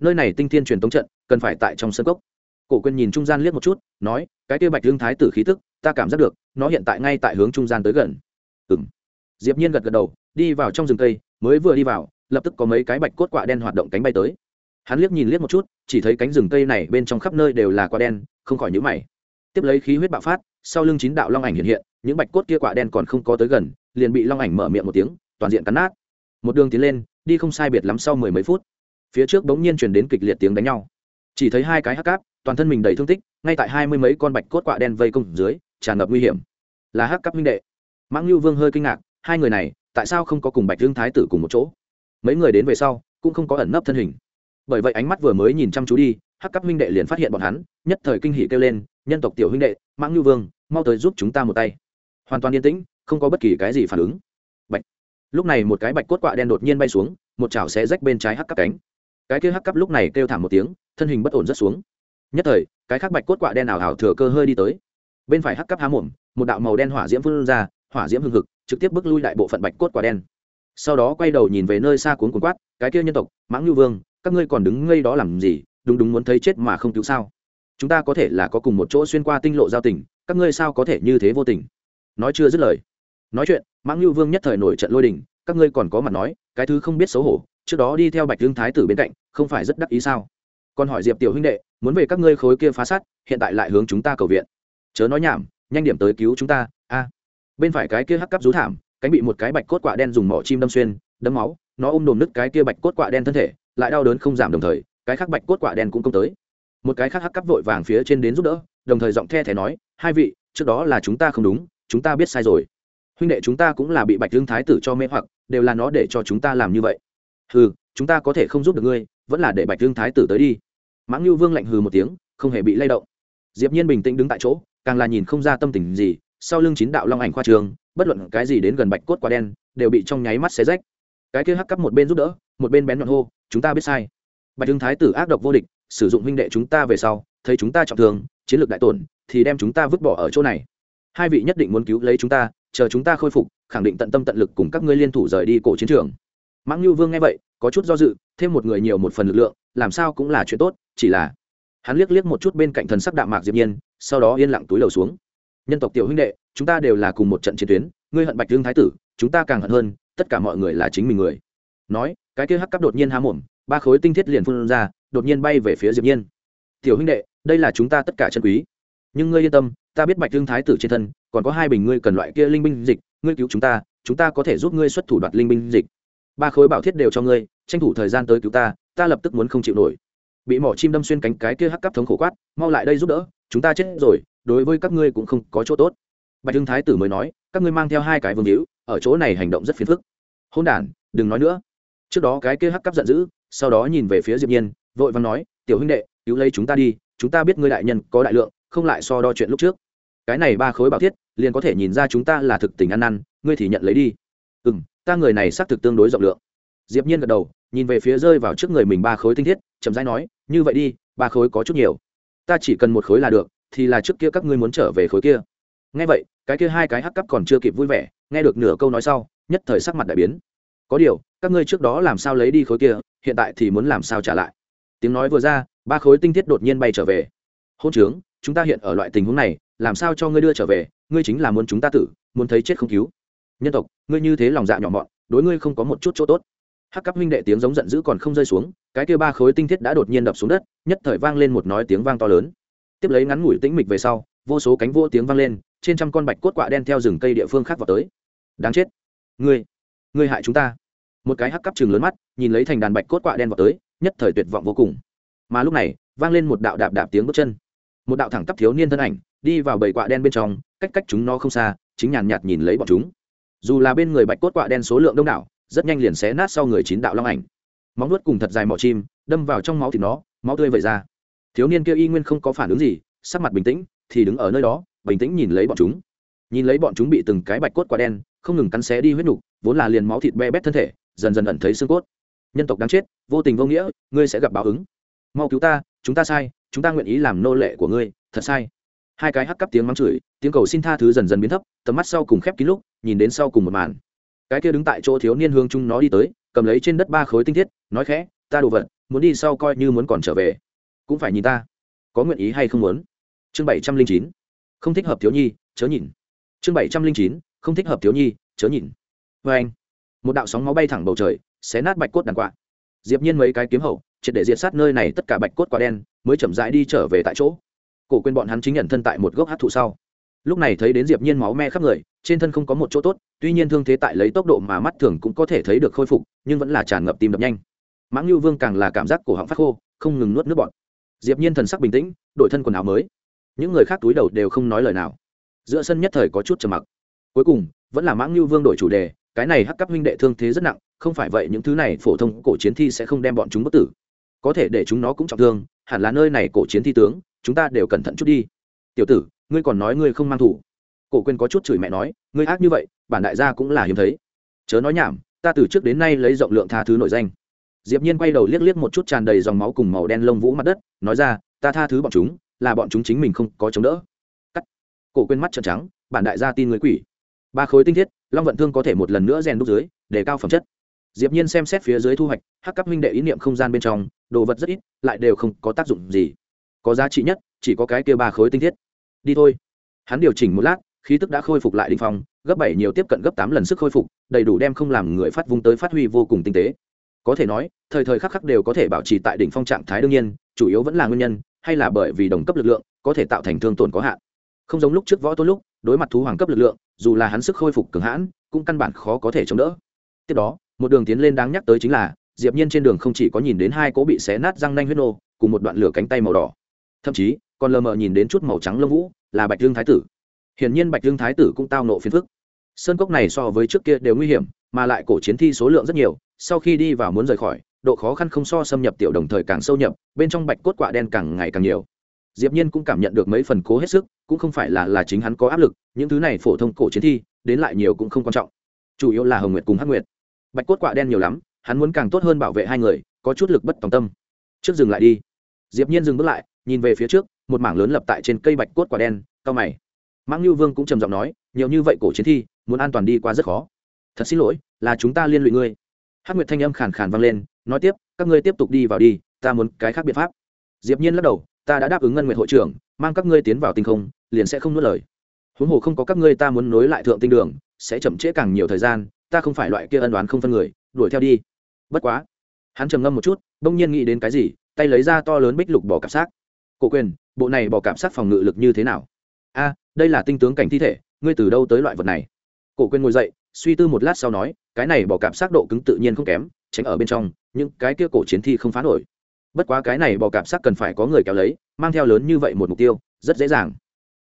Nơi này tinh thiên truyền tống trận, cần phải tại trong sân cốc. Cổ quên nhìn trung gian liếc một chút, nói, cái kia bạch lương thái tử khí tức, ta cảm giác được, nó hiện tại ngay tại hướng trung gian tới gần. Ừm. Diệp nhiên gật gật đầu, đi vào trong rừng cây, mới vừa đi vào, lập tức có mấy cái bạch cốt quạ đen hoạt động cánh bay tới. Hắn liếc nhìn liếc một chút, chỉ thấy cánh rừng cây này bên trong khắp nơi đều là quạ đen, không khỏi nhíu mày tiếp lấy khí huyết bạo phát, sau lưng chín đạo long ảnh hiện hiện, những bạch cốt kia quả đen còn không có tới gần, liền bị long ảnh mở miệng một tiếng, toàn diện cắn nát. Một đường tiến lên, đi không sai biệt lắm sau mười mấy phút, phía trước bỗng nhiên truyền đến kịch liệt tiếng đánh nhau. Chỉ thấy hai cái hắc cáp, toàn thân mình đầy thương tích, ngay tại hai mươi mấy con bạch cốt quạ đen vây công dưới, tràn ngập nguy hiểm. Là hắc cáp minh đệ. Mãng lưu vương hơi kinh ngạc, hai người này, tại sao không có cùng bạch dương thái tử cùng một chỗ? Mấy người đến về sau, cũng không có ẩn nấp thân hình. Bởi vậy ánh mắt vừa mới nhìn chăm chú đi, hắc cáp minh đệ liền phát hiện bọn hắn, nhất thời kinh hỉ kêu lên nhân tộc tiểu huynh đệ, mãng nhu vương, mau tới giúp chúng ta một tay. Hoàn toàn yên tĩnh, không có bất kỳ cái gì phản ứng. Bạch. Lúc này một cái bạch cốt quạ đen đột nhiên bay xuống, một chảo sẽ rách bên trái hắc cấp cánh. Cái kia hắc cấp lúc này kêu thảm một tiếng, thân hình bất ổn rất xuống. Nhất thời, cái khác bạch cốt quạ đen ảo ảo thừa cơ hơi đi tới. Bên phải hắc cấp há mồm, một đạo màu đen hỏa diễm phun ra, hỏa diễm hưng hực, trực tiếp bước lui đại bộ phận bạch cốt quả đen. Sau đó quay đầu nhìn về nơi xa cuốn cuốn quát, cái kia nhân tộc, mãng lưu vương, các ngươi còn đứng ngây đó làm gì? Đúng đúng muốn thấy chết mà không cứu sao? Chúng ta có thể là có cùng một chỗ xuyên qua tinh lộ giao tình, các ngươi sao có thể như thế vô tình? Nói chưa dứt lời. Nói chuyện, mãng lưu vương nhất thời nổi trận lôi đình, các ngươi còn có mặt nói, cái thứ không biết xấu hổ, trước đó đi theo bạch lương thái tử bên cạnh, không phải rất đắc ý sao? Còn hỏi diệp tiểu huynh đệ, muốn về các ngươi khối kia phá sát, hiện tại lại hướng chúng ta cầu viện. Chớ nói nhảm, nhanh điểm tới cứu chúng ta, a. Bên phải cái kia hắc cắp rú thảm, cánh bị một cái bạch cốt quạ đen dùng mỏ chim đâm xuyên, đấm máu, nó ôm đồm nứt cái kia bạch cốt quạ đen thân thể, lại đau đớn không giảm đồng thời, cái khác bạch cốt quạ đen cũng công tới một cái khác hắc cắp vội vàng phía trên đến giúp đỡ, đồng thời giọng the thé nói, hai vị, trước đó là chúng ta không đúng, chúng ta biết sai rồi. Huynh đệ chúng ta cũng là bị bạch lương thái tử cho mê hoặc, đều là nó để cho chúng ta làm như vậy. Hừ, chúng ta có thể không giúp được ngươi, vẫn là để bạch lương thái tử tới đi. Mãng lưu vương lạnh hừ một tiếng, không hề bị lay động. Diệp nhiên bình tĩnh đứng tại chỗ, càng là nhìn không ra tâm tình gì, sau lưng chín đạo long ảnh khoa trường, bất luận cái gì đến gần bạch cốt quả đen, đều bị trong nháy mắt xé rách. Cái kia hắc cắp một bên giúp đỡ, một bên bén nhọn hô, chúng ta biết sai. Bạch hưng thái tử ác độc vô địch sử dụng huynh đệ chúng ta về sau, thấy chúng ta trọng thương, chiến lược đại tổn, thì đem chúng ta vứt bỏ ở chỗ này. Hai vị nhất định muốn cứu lấy chúng ta, chờ chúng ta khôi phục, khẳng định tận tâm tận lực cùng các ngươi liên thủ rời đi cổ chiến trường. Mãng lưu vương nghe vậy, có chút do dự, thêm một người nhiều một phần lực lượng, làm sao cũng là chuyện tốt, chỉ là hắn liếc liếc một chút bên cạnh thần sắc đạm mạc diệp nhiên, sau đó yên lặng túi lầu xuống. Nhân tộc tiểu huynh đệ, chúng ta đều là cùng một trận chiến tuyến, ngươi hận bạch lương thái tử, chúng ta càng hận hơn, tất cả mọi người là chính mình người. Nói, cái kia hắc cấp đột nhiên há mồm, ba khối tinh thiết liền phun ra đột nhiên bay về phía diệp nhiên. Tiểu huynh đệ, đây là chúng ta tất cả chân quý. Nhưng ngươi yên tâm, ta biết bạch thương thái tử trên thân, còn có hai bình ngươi cần loại kia linh binh dịch, ngươi cứu chúng ta chúng ta có thể giúp ngươi xuất thủ đoạt linh binh dịch. Ba khối bảo thiết đều cho ngươi, tranh thủ thời gian tới cứu ta ta lập tức muốn không chịu nổi. Bị mỏ chim đâm xuyên cánh cái kia hắc cấp thống khổ quát, mau lại đây giúp đỡ, chúng ta chết rồi, đối với các ngươi cũng không có chỗ tốt. Bạch thương thái tử mới nói, các ngươi mang theo hai cái vương hữu, ở chỗ này hành động rất phiền phức. Hôn đản, đừng nói nữa. Trước đó cái kia hắc cấp giận dữ, sau đó nhìn về phía diệp nhiên vội vàng nói, tiểu huynh đệ, cứu lấy chúng ta đi, chúng ta biết ngươi đại nhân có đại lượng, không lại so đo chuyện lúc trước. Cái này ba khối bảo thiết, liền có thể nhìn ra chúng ta là thực tình ăn năn, ngươi thì nhận lấy đi. Ừm, ta người này xác thực tương đối rộng lượng. Diệp nhiên gật đầu, nhìn về phía rơi vào trước người mình ba khối tinh thiết, chậm rãi nói, như vậy đi, ba khối có chút nhiều. Ta chỉ cần một khối là được, thì là trước kia các ngươi muốn trở về khối kia. Nghe vậy, cái kia hai cái hắc cấp còn chưa kịp vui vẻ, nghe được nửa câu nói sau, nhất thời sắc mặt đại biến. Có điều, các ngươi trước đó làm sao lấy đi khối kia, hiện tại thì muốn làm sao trả lại? Tiếng nói vừa ra, ba khối tinh thiết đột nhiên bay trở về. Hôn trướng, chúng ta hiện ở loại tình huống này, làm sao cho ngươi đưa trở về? Ngươi chính là muốn chúng ta tử, muốn thấy chết không cứu. Nhân tộc, ngươi như thế lòng dạ nhỏ mọn, đối ngươi không có một chút chỗ tốt. Hắc cấp huynh đệ tiếng giống giận dữ còn không rơi xuống, cái kia ba khối tinh thiết đã đột nhiên đập xuống đất, nhất thời vang lên một nói tiếng vang to lớn. Tiếp lấy ngắn ngủi tĩnh mịch về sau, vô số cánh vô tiếng vang lên, trên trăm con bạch cốt quạ đen theo rừng cây địa phương khác vào tới. Đáng chết, ngươi ngươi hại chúng ta. Một cái hắc cắp chừng lớn mắt, nhìn lấy thành đàn bạch cốt quạ đen vào tới nhất thời tuyệt vọng vô cùng. Mà lúc này, vang lên một đạo đạp đạp tiếng bước chân. Một đạo thẳng tắp thiếu niên thân ảnh, đi vào bầy quạ đen bên trong, cách cách chúng nó không xa, chính nhàn nhạt nhìn lấy bọn chúng. Dù là bên người bạch cốt quạ đen số lượng đông đảo, rất nhanh liền xé nát sau người chín đạo long ảnh. Móng nuốt cùng thật dài mỏ chim, đâm vào trong máu thịt nó, máu tươi vẩy ra. Thiếu niên kia y nguyên không có phản ứng gì, sắc mặt bình tĩnh, thì đứng ở nơi đó, bình tĩnh nhìn lấy bọn chúng. Nhìn lấy bọn chúng bị từng cái bạch cốt quả đen, không ngừng cắn xé đi huyết nhục vốn là liền máu thịt be bét thân thể, dần dần ẩn thấy xương cốt nhân tộc đáng chết, vô tình vô nghĩa, ngươi sẽ gặp báo ứng. Mau cứu ta, chúng ta sai, chúng ta nguyện ý làm nô lệ của ngươi, thật sai. Hai cái hắc cắp tiếng mắng chửi, tiếng cầu xin tha thứ dần dần biến thấp, tầm mắt sau cùng khép kín lúc, nhìn đến sau cùng một màn. Cái kia đứng tại chỗ thiếu niên hương chung nó đi tới, cầm lấy trên đất ba khối tinh thiết, nói khẽ, ta đồ vật, muốn đi sau coi như muốn còn trở về. Cũng phải nhìn ta. Có nguyện ý hay không muốn? Chương bảy trăm linh chín. Không thích hợp thiếu nhi, chớ nhìn. Chương bảy trăm linh chín. Không thích hợp thiếu nhi, chớ nhìn. Vê anh một đạo sóng máu bay thẳng bầu trời xé nát bạch cốt đàn quạ. Diệp nhiên mấy cái kiếm hậu, triệt để diệt sát nơi này tất cả bạch cốt quả đen, mới chậm rãi đi trở về tại chỗ. Cổ quên bọn hắn chính nhận thân tại một gốc hát thụ sau. Lúc này thấy đến diệp nhiên máu me khắp người, trên thân không có một chỗ tốt, tuy nhiên thương thế tại lấy tốc độ mà mắt thường cũng có thể thấy được khôi phục, nhưng vẫn là tràn ngập tim đập nhanh. Mãng lưu vương càng là cảm giác cổ họng phát khô, không ngừng nuốt nước bọt. Diệp nhiên thần sắc bình tĩnh, đổi thân quần áo mới. Những người khác túi đầu đều không nói lời nào. Giữa sân nhất thời có chút trầm mặc. Cuối cùng, vẫn là mãng lưu vương đổi chủ đề cái này hắc cấp huynh đệ thương thế rất nặng, không phải vậy những thứ này phổ thông cổ chiến thi sẽ không đem bọn chúng bất tử. Có thể để chúng nó cũng trọng thương, hẳn là nơi này cổ chiến thi tướng, chúng ta đều cẩn thận chút đi. Tiểu tử, ngươi còn nói ngươi không mang thủ. Cổ quên có chút chửi mẹ nói, ngươi ác như vậy, bản đại gia cũng là hiếm thấy. Chớ nói nhảm, ta từ trước đến nay lấy rộng lượng tha thứ nội danh. Diệp nhiên quay đầu liếc liếc một chút tràn đầy dòng máu cùng màu đen lông vũ mặt đất, nói ra, ta tha thứ bọn chúng, là bọn chúng chính mình không có chống đỡ. Cắt. Cổ quên mắt trợn trắng, bản đại gia tin người quỷ. Ba khối tinh thiết long vận thương có thể một lần nữa rèn đúc dưới để cao phẩm chất. Diệp nhiên xem xét phía dưới thu hoạch, hắc cấp minh đệ ý niệm không gian bên trong, đồ vật rất ít, lại đều không có tác dụng gì. Có giá trị nhất, chỉ có cái kia ba khối tinh thiết. Đi thôi. Hắn điều chỉnh một lát, khí tức đã khôi phục lại đỉnh phong, gấp bảy nhiều tiếp cận gấp tám lần sức khôi phục, đầy đủ đem không làm người phát vung tới phát huy vô cùng tinh tế. Có thể nói, thời thời khắc khắc đều có thể bảo trì tại đỉnh phong trạng thái đương nhiên, chủ yếu vẫn là nguyên nhân, hay là bởi vì đồng cấp lực lượng, có thể tạo thành thương tổn có hạn. Không giống lúc trước võ tôn lúc, đối mặt thú hoàng cấp lực lượng dù là hắn sức khôi phục cường hãn, cũng căn bản khó có thể chống đỡ. Tiếp đó, một đường tiến lên đáng nhắc tới chính là, diệp nhiên trên đường không chỉ có nhìn đến hai cố bị xé nát răng nanh huyết nô, cùng một đoạn lửa cánh tay màu đỏ. Thậm chí, còn lờ mờ nhìn đến chút màu trắng lông vũ, là bạch dương thái tử. Hiển nhiên bạch dương thái tử cũng tao nộ phiền phức. Sơn cốc này so với trước kia đều nguy hiểm, mà lại cổ chiến thi số lượng rất nhiều, sau khi đi vào muốn rời khỏi, độ khó khăn không so xâm nhập tiểu đồng thời càng sâu nhập, bên trong bạch cốt quạ đen càng ngày càng nhiều diệp nhiên cũng cảm nhận được mấy phần cố hết sức, cũng không phải là là chính hắn có áp lực, những thứ này phổ thông cổ chiến thi, đến lại nhiều cũng không quan trọng. Chủ yếu là hồng nguyệt cùng hắc nguyệt. Bạch cốt quạ đen nhiều lắm, hắn muốn càng tốt hơn bảo vệ hai người, có chút lực bất tòng tâm. Trước dừng lại đi. Diệp nhiên dừng bước lại, nhìn về phía trước, một mảng lớn lập tại trên cây bạch cốt quả đen cao mày. Mãng lưu vương cũng trầm giọng nói, nhiều như vậy cổ chiến thi, muốn an toàn đi qua rất khó. Thật xin lỗi, là chúng ta liên lụy ngươi. Hắc nguyệt thanh âm khàn khàn vang lên, nói tiếp, các ngươi tiếp tục đi vào đi, ta muốn cái khác biện pháp. Diệp nhiên lắc đầu ta đã đáp ứng ngân nguyện hội trưởng, mang các ngươi tiến vào tinh không, liền sẽ không nuốt lời. Huống hồ không có các ngươi ta muốn nối lại thượng tinh đường, sẽ chậm trễ càng nhiều thời gian, ta không phải loại kia ân đoán không phân người, đuổi theo đi. Bất quá, hắn trầm ngâm một chút, bỗng nhiên nghĩ đến cái gì, tay lấy ra to lớn bích lục bỏ cảm xác. Cổ quyền, bộ này bỏ cảm xác phòng ngự lực như thế nào? A, đây là tinh tướng cảnh thi thể, ngươi từ đâu tới loại vật này? Cổ quyền ngồi dậy, suy tư một lát sau nói, cái này bỏ cảm xác độ cứng tự nhiên không kém, tránh ở bên trong, những cái kia cổ chiến thi không phá nổi bất quá cái này bò cạp sắc cần phải có người kéo lấy, mang theo lớn như vậy một mục tiêu, rất dễ dàng.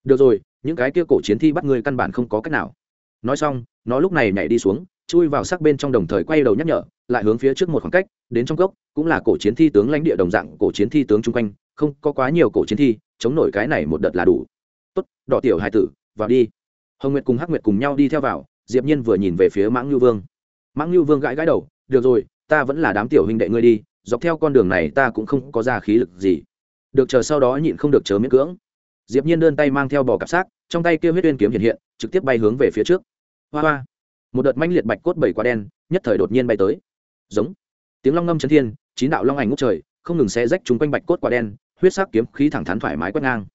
Được rồi, những cái kia cổ chiến thi bắt ngươi căn bản không có cách nào. Nói xong, nó lúc này nhảy đi xuống, chui vào sắc bên trong đồng thời quay đầu nhắc nhở, lại hướng phía trước một khoảng cách, đến trong cốc, cũng là cổ chiến thi tướng lãnh địa đồng dạng cổ chiến thi tướng chung quanh, không có quá nhiều cổ chiến thi, chống nổi cái này một đợt là đủ. Tốt, đỏ tiểu hai tử, vào đi. Hồng nguyệt cùng hắc nguyệt cùng nhau đi theo vào, diệp nhiên vừa nhìn về phía mãng lưu vương. Mãng lưu vương gãi gãi đầu, được rồi, ta vẫn là đám tiểu huynh đệ ngươi đi dọc theo con đường này ta cũng không có ra khí lực gì. Được chờ sau đó nhịn không được chớ miễn cưỡng. Diệp nhiên đơn tay mang theo bò cặp xác, trong tay kia huyết uyên kiếm hiện hiện, trực tiếp bay hướng về phía trước. Hoa hoa. Một đợt manh liệt bạch cốt bảy quả đen, nhất thời đột nhiên bay tới. Giống. Tiếng long ngâm chấn thiên, chín đạo long ảnh ngút trời, không ngừng xé rách chúng quanh bạch cốt quả đen, huyết sắc kiếm khí thẳng thắn thoải mái quét ngang.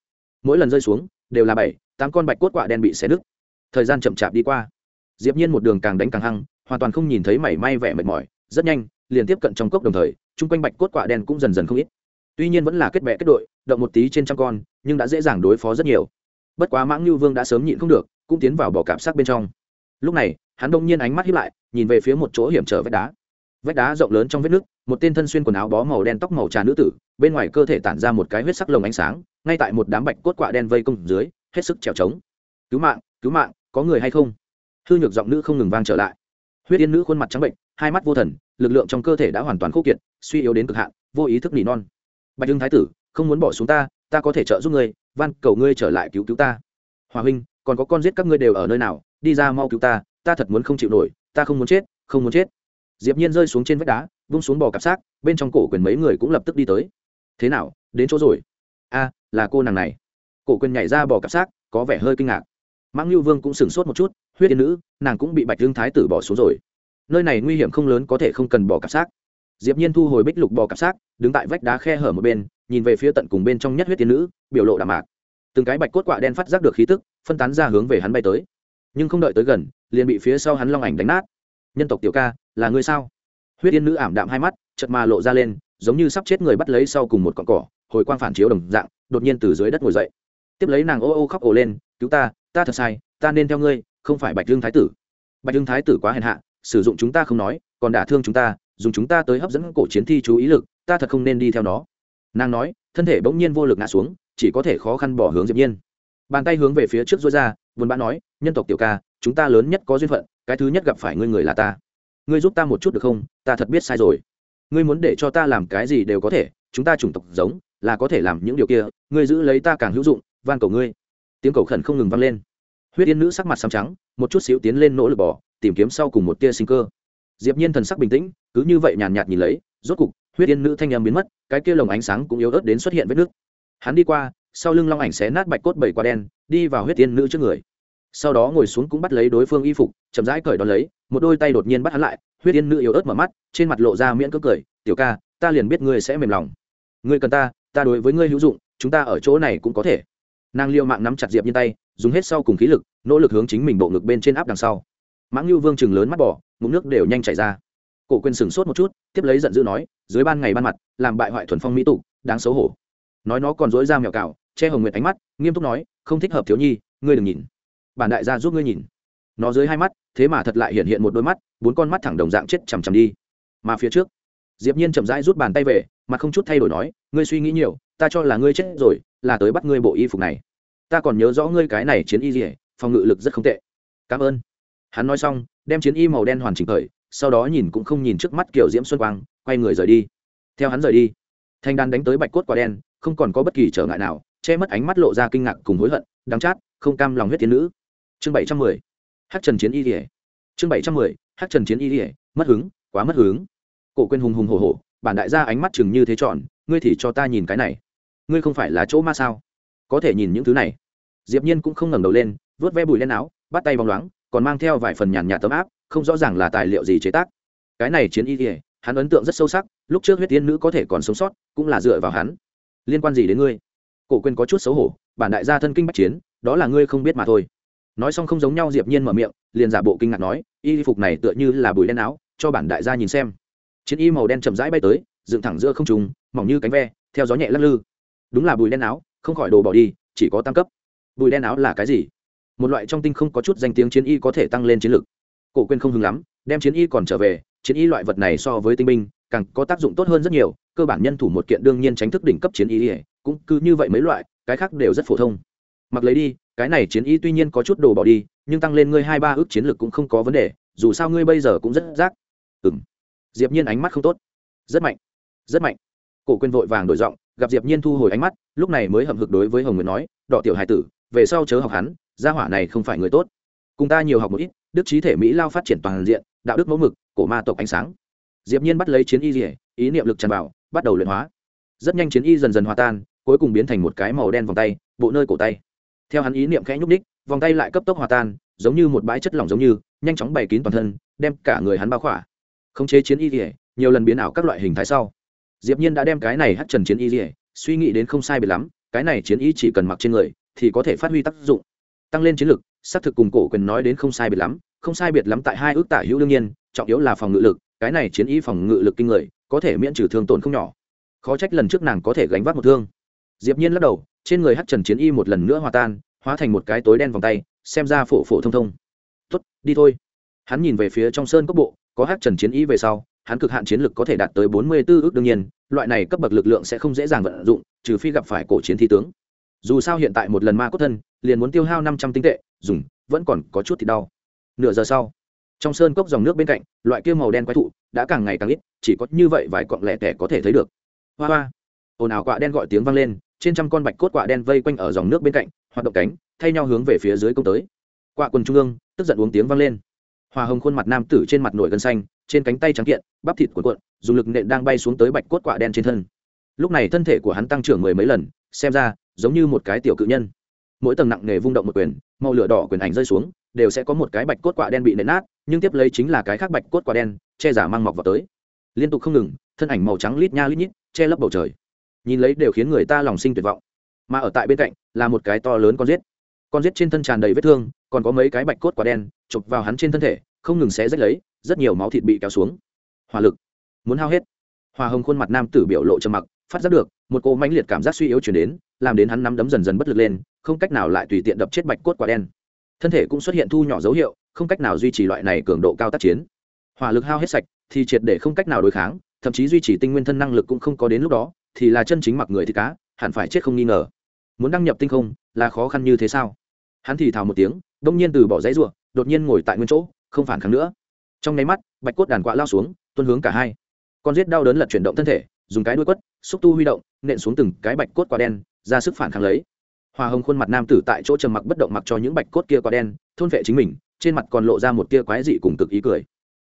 Mỗi lần rơi xuống, đều là bảy, tám con bạch cốt quả đen bị xé nứt. Thời gian chậm chạp đi qua. Diệp nhiên một đường càng đánh càng hăng, hoàn toàn không nhìn thấy mảy may vẻ mệt mỏi, rất nhanh, liền tiếp cận trong cốc đồng thời chung quanh bạch cốt quả đen cũng dần dần không ít. Tuy nhiên vẫn là kết bè kết đội, động một tí trên trăm con, nhưng đã dễ dàng đối phó rất nhiều. Bất quá mãng lưu vương đã sớm nhịn không được, cũng tiến vào bỏ cảm sắc bên trong. Lúc này, hắn đông nhiên ánh mắt hiếp lại, nhìn về phía một chỗ hiểm trở vách đá. Vách đá rộng lớn trong vết nước, một tên thân xuyên quần áo bó màu đen tóc màu trà nữ tử, bên ngoài cơ thể tản ra một cái huyết sắc lồng ánh sáng, ngay tại một đám bạch cốt quạ đen vây công dưới, hết sức trèo trống. Cứu mạng cứu mạng, có người hay không? Hư nhược giọng nữ không ngừng vang trở lại. Huyết yên nữ khuôn mặt trắng bệnh, hai mắt vô thần lực lượng trong cơ thể đã hoàn toàn khô kiệt, suy yếu đến cực hạn, vô ý thức nỉ non. Bạch hưng thái tử, không muốn bỏ xuống ta ta có thể trợ giúp ngươi, van, cầu ngươi trở lại cứu cứu ta. Hòa huynh, còn có con giết các ngươi đều ở nơi nào, đi ra mau cứu ta ta thật muốn không chịu nổi, ta không muốn chết, không muốn chết. Diệp nhiên rơi xuống trên vách đá, vung xuống bò cặp xác, bên trong cổ quyền mấy người cũng lập tức đi tới. Thế nào, đến chỗ rồi? A, là cô nàng này. Cổ quyền nhảy ra bò cặp xác, có vẻ hơi kinh ngạc. Mãng lưu vương cũng sửng sốt một chút, huyết yên nữ, nàng cũng bị bạch Dương thái tử bỏ xuống rồi nơi này nguy hiểm không lớn có thể không cần bỏ cặp xác. Diệp nhiên thu hồi bích lục bò cặp xác, đứng tại vách đá khe hở một bên, nhìn về phía tận cùng bên trong nhất huyết tiên nữ, biểu lộ đạm mạc. Từng cái bạch cốt quạ đen phát giác được khí tức, phân tán ra hướng về hắn bay tới. Nhưng không đợi tới gần, liền bị phía sau hắn long ảnh đánh nát. Nhân tộc tiểu ca, là ngươi sao? Huyết tiên nữ ảm đạm hai mắt, chợt mà lộ ra lên, giống như sắp chết người bắt lấy sau cùng một cọng cỏ, hồi quang phản chiếu đồng dạng, đột nhiên từ dưới đất ngồi dậy. Tiếp lấy nàng ô ô khóc ồ lên, cứu ta ta thật sai, ta nên theo ngươi, không phải bạch dương thái tử. Bạch dương thái tử quá hèn hạ sử dụng chúng ta không nói, còn đả thương chúng ta, dùng chúng ta tới hấp dẫn cổ chiến thi chú ý lực, ta thật không nên đi theo nó. Nàng nói, thân thể bỗng nhiên vô lực ngã xuống, chỉ có thể khó khăn bỏ hướng diệp nhiên. Bàn tay hướng về phía trước rối ra, buồn bã nói, nhân tộc tiểu ca, chúng ta lớn nhất có duyên phận, cái thứ nhất gặp phải ngươi người là ta. Ngươi giúp ta một chút được không? Ta thật biết sai rồi. Ngươi muốn để cho ta làm cái gì đều có thể, chúng ta chủng tộc giống, là có thể làm những điều kia, ngươi giữ lấy ta càng hữu dụng, van cầu ngươi. Tiếng cầu khẩn không ngừng vang lên. Huyết yên nữ sắc mặt xám trắng, một chút xíu tiến lên nỗ lực bỏ tìm kiếm sau cùng một tia sinh cơ. Diệp nhiên thần sắc bình tĩnh, cứ như vậy nhàn nhạt nhìn lấy, rốt cục, huyết yên nữ thanh âm biến mất, cái kia lồng ánh sáng cũng yếu ớt đến xuất hiện vết nước. Hắn đi qua, sau lưng long ảnh xé nát bạch cốt bảy quả đen, đi vào huyết yên nữ trước người. Sau đó ngồi xuống cũng bắt lấy đối phương y phục, chậm rãi cởi đón lấy, một đôi tay đột nhiên bắt hắn lại, huyết yên nữ yếu ớt mở mắt, trên mặt lộ ra miễn cưỡng cười, tiểu ca, ta liền biết ngươi sẽ mềm lòng. Ngươi cần ta ta đối với ngươi hữu dụng, chúng ta ở chỗ này cũng có thể. Nàng liêu mạng nắm chặt diệp nhiên tay, dùng hết sau cùng khí lực, nỗ lực hướng chính mình bộ ngực bên trên áp đằng sau mãng lưu vương chừng lớn mắt bỏ, ngụm nước đều nhanh chảy ra. Cổ quyền sừng sốt một chút, tiếp lấy giận dữ nói, dưới ban ngày ban mặt, làm bại hoại thuần phong mỹ tục, đáng xấu hổ. Nói nó còn dối ra mèo cào, che hồng nguyệt ánh mắt, nghiêm túc nói, không thích hợp thiếu nhi, ngươi đừng nhìn. Bản đại gia giúp ngươi nhìn. Nó dưới hai mắt, thế mà thật lại hiện hiện một đôi mắt, bốn con mắt thẳng đồng dạng chết chằm chằm đi. Mà phía trước, diệp nhiên chậm rãi rút bàn tay về mà không chút thay đổi nói, ngươi suy nghĩ nhiều, ta cho là ngươi chết rồi, là tới bắt ngươi bộ y phục này. Ta còn nhớ rõ ngươi cái này chiến y gì phòng ngự lực rất không tệ. Cảm ơn hắn nói xong đem chiến y màu đen hoàn chỉnh khởi sau đó nhìn cũng không nhìn trước mắt kiểu diễm xuân quang quay người rời đi. Theo hắn rời đi thanh đan đánh tới bạch cốt quả đen không còn có bất kỳ trở ngại nào che mất ánh mắt lộ ra kinh ngạc cùng hối hận đắng chát không cam lòng huyết thiên nữ. Chương bảy trăm mười hát trần chiến y ỉa chương bảy trăm mười hát trần chiến y ỉa mất hứng quá mất hứng. Cổ quên hùng hùng hổ hổ bản đại gia ánh mắt chừng như thế chọn, ngươi thì cho ta nhìn cái này. Ngươi không phải là chỗ ma sao? Có thể nhìn những thứ này. Diệp nhiên cũng không ngẩng đầu lên vớt ve bụi lên áo bắt tay bóng loáng còn mang theo vài phần nhàn nhạt tấm áp, không rõ ràng là tài liệu gì chế tác. Cái này chiến y kỉa hắn ấn tượng rất sâu sắc, lúc trước huyết tiên nữ có thể còn sống sót, cũng là dựa vào hắn. Liên quan gì đến ngươi? Cổ quên có chút xấu hổ, bản đại gia thân kinh bách chiến, đó là ngươi không biết mà thôi. Nói xong không giống nhau diệp nhiên mở miệng, liền giả bộ kinh ngạc nói, y phục này tựa như là bùi đen áo, cho bản đại gia nhìn xem. Chiến y màu đen chậm rãi bay tới, dựng thẳng giữa không trung, mỏng như cánh ve, theo gió nhẹ lắc lư. Đúng là bùi đen áo, không khỏi đồ bỏ đi, chỉ có tam cấp. Bùi đen áo là cái gì? Một loại trong tinh không có chút danh tiếng chiến y có thể tăng lên chiến lực. Cổ quên không hứng lắm, đem chiến y còn trở về, chiến y loại vật này so với tinh binh, càng có tác dụng tốt hơn rất nhiều, cơ bản nhân thủ một kiện đương nhiên tránh thức đỉnh cấp chiến y cũng cứ như vậy mấy loại, cái khác đều rất phổ thông. Mặc lấy đi, cái này chiến y tuy nhiên có chút đồ bỏ đi, nhưng tăng lên ngươi hai ba ước chiến lược cũng không có vấn đề, dù sao ngươi bây giờ cũng rất rác. Ừng diệp nhiên ánh mắt không tốt. Rất mạnh. Rất mạnh. Cổ quên vội vàng đổi giọng, gặp diệp nhiên thu hồi ánh mắt, lúc này mới hậm hực đối với hồng nguyệt nói đọ tiểu hải tử, về sau chớ học hắn gia hỏa này không phải người tốt. Cùng ta nhiều học một ít, đức trí thể mỹ lao phát triển toàn diện, đạo đức mẫu mực, cổ ma tộc ánh sáng. Diệp nhiên bắt lấy chiến y rỉa ý niệm lực tràn vào, bắt đầu luyện hóa. Rất nhanh chiến y dần dần hòa tan, cuối cùng biến thành một cái màu đen vòng tay, bộ nơi cổ tay. Theo hắn ý niệm khẽ nhúc ních vòng tay lại cấp tốc hòa tan, giống như một bãi chất lỏng giống như, nhanh chóng bày kín toàn thân, đem cả người hắn bao khỏa. Khống chế chiến y rỉa nhiều lần biến ảo các loại hình thái sau. Diệp nhiên đã đem cái này hất trần chiến y rỉa suy nghĩ đến không sai biệt lắm, cái này chiến y chỉ cần mặc trên người, thì có thể phát huy tác dụng tăng lên chiến lực, xác thực cùng cổ quyền nói đến không sai biệt lắm, không sai biệt lắm tại hai ước tả hữu đương nhiên, trọng yếu là phòng ngự lực, cái này chiến y phòng ngự lực kinh người, có thể miễn trừ thương tổn không nhỏ. Khó trách lần trước nàng có thể gánh vác một thương. Diệp nhiên lắc đầu, trên người hất trần chiến y một lần nữa hòa tan, hóa thành một cái tối đen vòng tay, xem ra phổ phổ thông thông. Tốt, đi thôi. Hắn nhìn về phía trong sơn cốc bộ, có hất trần chiến y về sau, hắn cực hạn chiến lực có thể đạt tới bốn mươi 44 ước đương nhiên, loại này cấp bậc lực lượng sẽ không dễ dàng vận dụng, trừ phi gặp phải cổ chiến thi tướng. Dù sao hiện tại một lần ma cốt thân liền muốn tiêu hao năm trăm tinh tệ, dùng, vẫn còn có chút thì đau. Nửa giờ sau, trong sơn cốc dòng nước bên cạnh, loại kia màu đen quái thụ đã càng ngày càng ít, chỉ có như vậy vài cọng lẻ tẻ có thể thấy được. Hoa hoa, ồn ào quạ đen gọi tiếng vang lên, trên trăm con bạch cốt quạ đen vây quanh ở dòng nước bên cạnh, hoạt động cánh, thay nhau hướng về phía dưới công tới. Quạ quần trung ương, tức giận uống tiếng vang lên. Hòa hồng khuôn mặt nam tử trên mặt nổi gân xanh, trên cánh tay trắng kiện, bắp thịt cuộn cuộn, dùng lực nện đang bay xuống tới bạch cốt quạ đen trên thân. Lúc này thân thể của hắn tăng trưởng mười mấy lần, xem ra giống như một cái tiểu cự nhân mỗi tầng nặng nề vung động một quyền, màu lửa đỏ quyền ảnh rơi xuống, đều sẽ có một cái bạch cốt quạ đen bị nện nát, nhưng tiếp lấy chính là cái khác bạch cốt quạ đen, che giả mang mọc vào tới. Liên tục không ngừng, thân ảnh màu trắng lít nha lít nhít, che lấp bầu trời. Nhìn lấy đều khiến người ta lòng sinh tuyệt vọng. Mà ở tại bên cạnh, là một cái to lớn con rết con rết trên thân tràn đầy vết thương, còn có mấy cái bạch cốt quả đen chụp vào hắn trên thân thể, không ngừng xé rách lấy, rất nhiều máu thịt bị kéo xuống. Hỏa lực. Muốn hao hết. Hòa hồng khuôn mặt nam tử biểu lộ trầm mặc, phát giác được, một cỗ mãnh liệt cảm giác suy yếu chuyển đến làm đến hắn nắm đấm dần dần bất lực lên, không cách nào lại tùy tiện đập chết bạch cốt quả đen. Thân thể cũng xuất hiện thu nhỏ dấu hiệu, không cách nào duy trì loại này cường độ cao tác chiến. Hỏa lực hao hết sạch thì triệt để không cách nào đối kháng, thậm chí duy trì tinh nguyên thân năng lực cũng không có đến lúc đó, thì là chân chính mặc người thì cá, hẳn phải chết không nghi ngờ. Muốn đăng nhập tinh không, là khó khăn như thế sao? Hắn thì thào một tiếng, đông nhiên từ bỏ giấy ruộng đột nhiên ngồi tại nguyên chỗ, không phản kháng nữa. Trong nháy mắt, bạch cốt đàn quạ lao xuống tuân hướng cả hai. Con giết đau đớn lật chuyển động thân thể, dùng cái đuôi quất, xúc tu huy động, nện xuống từng cái bạch cốt quả đen ra sức phản kháng lấy. Hoa hồng khuôn mặt nam tử tại chỗ trầm mặc bất động mặc cho những bạch cốt kia có đen, thôn vệ chính mình, trên mặt còn lộ ra một tia quái dị cùng cực ý cười.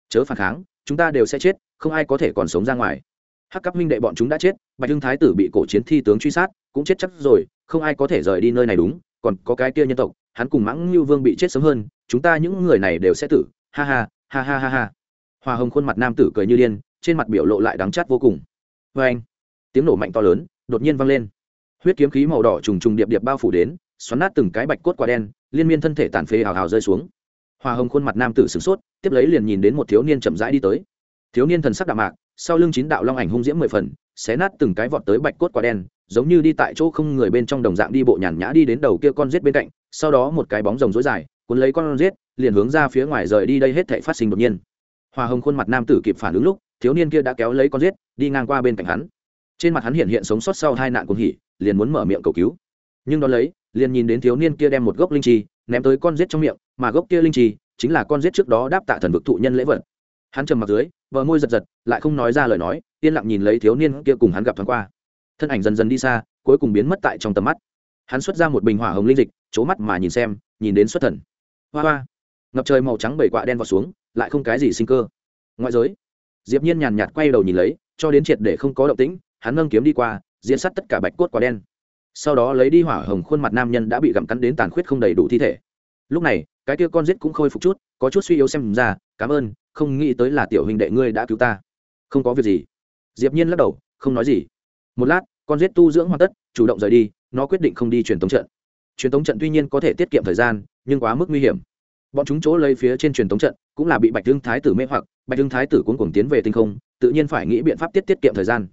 Chớ phản kháng, chúng ta đều sẽ chết, không ai có thể còn sống ra ngoài. Hắc cấp minh đệ bọn chúng đã chết, bạch hưng thái tử bị cổ chiến thi tướng truy sát, cũng chết chắc rồi, không ai có thể rời đi nơi này đúng, còn có cái kia nhân tộc, hắn cùng mãng như vương bị chết sớm hơn, chúng ta những người này đều sẽ tử. Ha ha ha ha ha ha. Hoa hồng khuôn mặt nam tử cười như điên, trên mặt biểu lộ lại đắng chát vô cùng. Vê anh tiếng nổ mạnh to lớn, đột nhiên vang lên huyết kiếm khí màu đỏ trùng trùng điệp điệp bao phủ đến, xoắn nát từng cái bạch cốt quả đen, liên miên thân thể tàn phế hào hào rơi xuống. Hoa hồng khuôn mặt nam tử sửng sốt, tiếp lấy liền nhìn đến một thiếu niên chậm rãi đi tới. Thiếu niên thần sắc đạm mạc, sau lưng chín đạo long ảnh hung diễm mười phần, xé nát từng cái vọt tới bạch cốt quả đen, giống như đi tại chỗ không người bên trong đồng dạng đi bộ nhàn nhã đi đến đầu kia con rết bên cạnh, sau đó một cái bóng rồng rối dài, cuốn lấy con rết liền hướng ra phía ngoài rời đi đây hết thể phát sinh đột nhiên. Hoa hồng khuôn mặt nam tử kịp phản ứng lúc, thiếu niên kia đã kéo lấy con rết đi ngang qua bên cạnh hắn. Trên mặt hắn hiện hiện sống sót sau hai nạn cuồng hỉ liền muốn mở miệng cầu cứu. Nhưng đ ó lấy, liền nhìn đến thiếu niên kia đem một gốc linh chi ném tới con rết trong miệng, mà gốc kia linh chi chính là con rết trước đó đáp tạ thần vực thụ nhân lễ vật. Hắn trầm mặt dưới vợ môi giật giật, lại không nói ra lời nói, yên lặng nhìn lấy thiếu niên kia cùng hắn gặp thoáng qua. Thân ảnh dần dần đi xa, cuối cùng biến mất tại trong tầm mắt. Hắn xuất ra một bình hỏa hồng linh dịch c mắt mà nhìn xem, nhìn đến xuất thần. Hoa hoa. Ngập trời màu trắng bảy quạ đen vào xuống, lại không cái gì sinh cơ. Ngoại giới, diệp nhiên nhàn nhạt quay đầu nhìn lấy, cho đến triệt để không có động tĩnh, hắn nâng kiếm đi qua diễn sát tất cả bạch cốt quả đen. Sau đó lấy đi hỏa hồng khuôn mặt nam nhân đã bị gặm cắn đến tàn khuyết không đầy đủ thi thể. Lúc này, cái kia con giết cũng khôi phục chút, có chút suy yếu xem ra, cảm ơn, không nghĩ tới là tiểu huynh đệ ngươi đã cứu ta. Không có việc gì. Diệp nhiên lắc đầu, không nói gì. Một lát, con giết tu dưỡng hoàn tất, chủ động rời đi, nó quyết định không đi truyền tống trận. Truyền tống trận tuy nhiên có thể tiết kiệm thời gian, nhưng quá mức nguy hiểm. Bọn chúng chỗ lấy phía trên truyền tống trận cũng là bị bạch hưng thái tử mê hoặc, bạch hưng thái tử cuốn cuồng tiến về tinh không, tự nhiên phải nghĩ biện pháp tiết tiết kiệm thời gian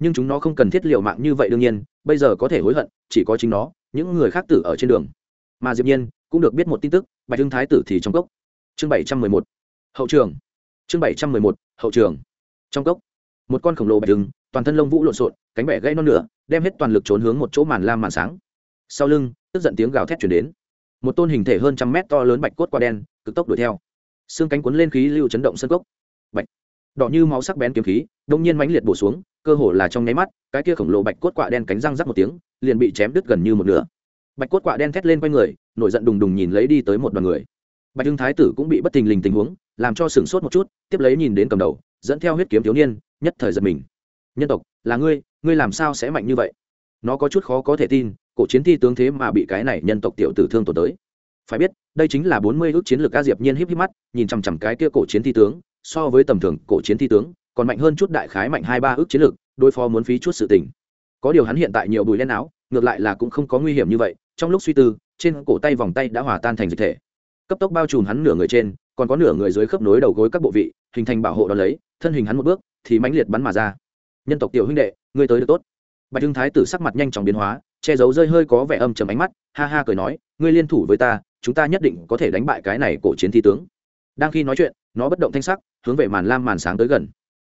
nhưng chúng nó không cần thiết liệu mạng như vậy đương nhiên, bây giờ có thể hối hận, chỉ có chính nó, những người khác tử ở trên đường. Mà diệp nhiên cũng được biết một tin tức, bạch hưng thái tử thì trong cốc. Chương bảy trăm mười một. Hậu trường. Chương bảy trăm mười một. Hậu trường. Trong cốc, một con khổng lồ bạch hưng toàn thân lông vũ lộn xộn, cánh bẻ gãy non nửa, đem hết toàn lực trốn hướng một chỗ màn lam màn sáng. Sau lưng, tức giận tiếng gào thét truyền đến. Một tôn hình thể hơn trăm mét to lớn bạch cốt qua đen, cực tốc đuổi theo. Xương cánh cuốn lên khí lưu chấn động sân cốc. Bạch. Đỏ như máu sắc bén kiếm khí, đông nhiên mãnh liệt bổ xuống cơ hồ là trong nháy mắt, cái kia khổng lồ bạch cốt quạ đen cánh răng rắc một tiếng, liền bị chém đứt gần như một nửa. Bạch cốt quạ đen thét lên quanh người, nổi giận đùng đùng nhìn lấy đi tới một đoàn người. Bạch hưng thái tử cũng bị bất thình lình tình huống, làm cho sửng sốt một chút, tiếp lấy nhìn đến cầm đầu, dẫn theo huyết kiếm thiếu niên, nhất thời giật mình. Nhân tộc, là ngươi ngươi làm sao sẽ mạnh như vậy? Nó có chút khó có thể tin, cổ chiến thi tướng thế mà bị cái này nhân tộc tiểu tử thương tổn tới. Phải biết, đây chính là bốn mươi ước chiến lược ca diệp nhiên híp híp mắt, nhìn chằm chằm cái kia cổ chiến thi tướng, so với tầm thường cổ chiến thi tướng còn mạnh hơn chút đại khái mạnh hai ba ước chiến lược, đối phó muốn phí chút sự tình. Có điều hắn hiện tại nhiều bùi đen áo, ngược lại là cũng không có nguy hiểm như vậy, trong lúc suy tư, trên cổ tay vòng tay đã hòa tan thành dịch thể. Cấp tốc bao trùm hắn nửa người trên, còn có nửa người dưới khớp nối đầu gối các bộ vị, hình thành bảo hộ đ ó lấy, thân hình hắn một bước, thì mãnh liệt bắn mà ra. Nhân tộc tiểu huynh đệ, ngươi tới được tốt. Bạch hưng thái tử sắc mặt nhanh chóng biến hóa, che giấu rơi hơi có vẻ âm chầm ánh mắt, ha ha cười nói, ngươi liên thủ với ta, chúng ta nhất định có thể đánh bại cái này cổ chiến thi tướng. Đang khi nói chuyện, nó bất động thanh sắc, hướng về màn lam màn sáng tới gần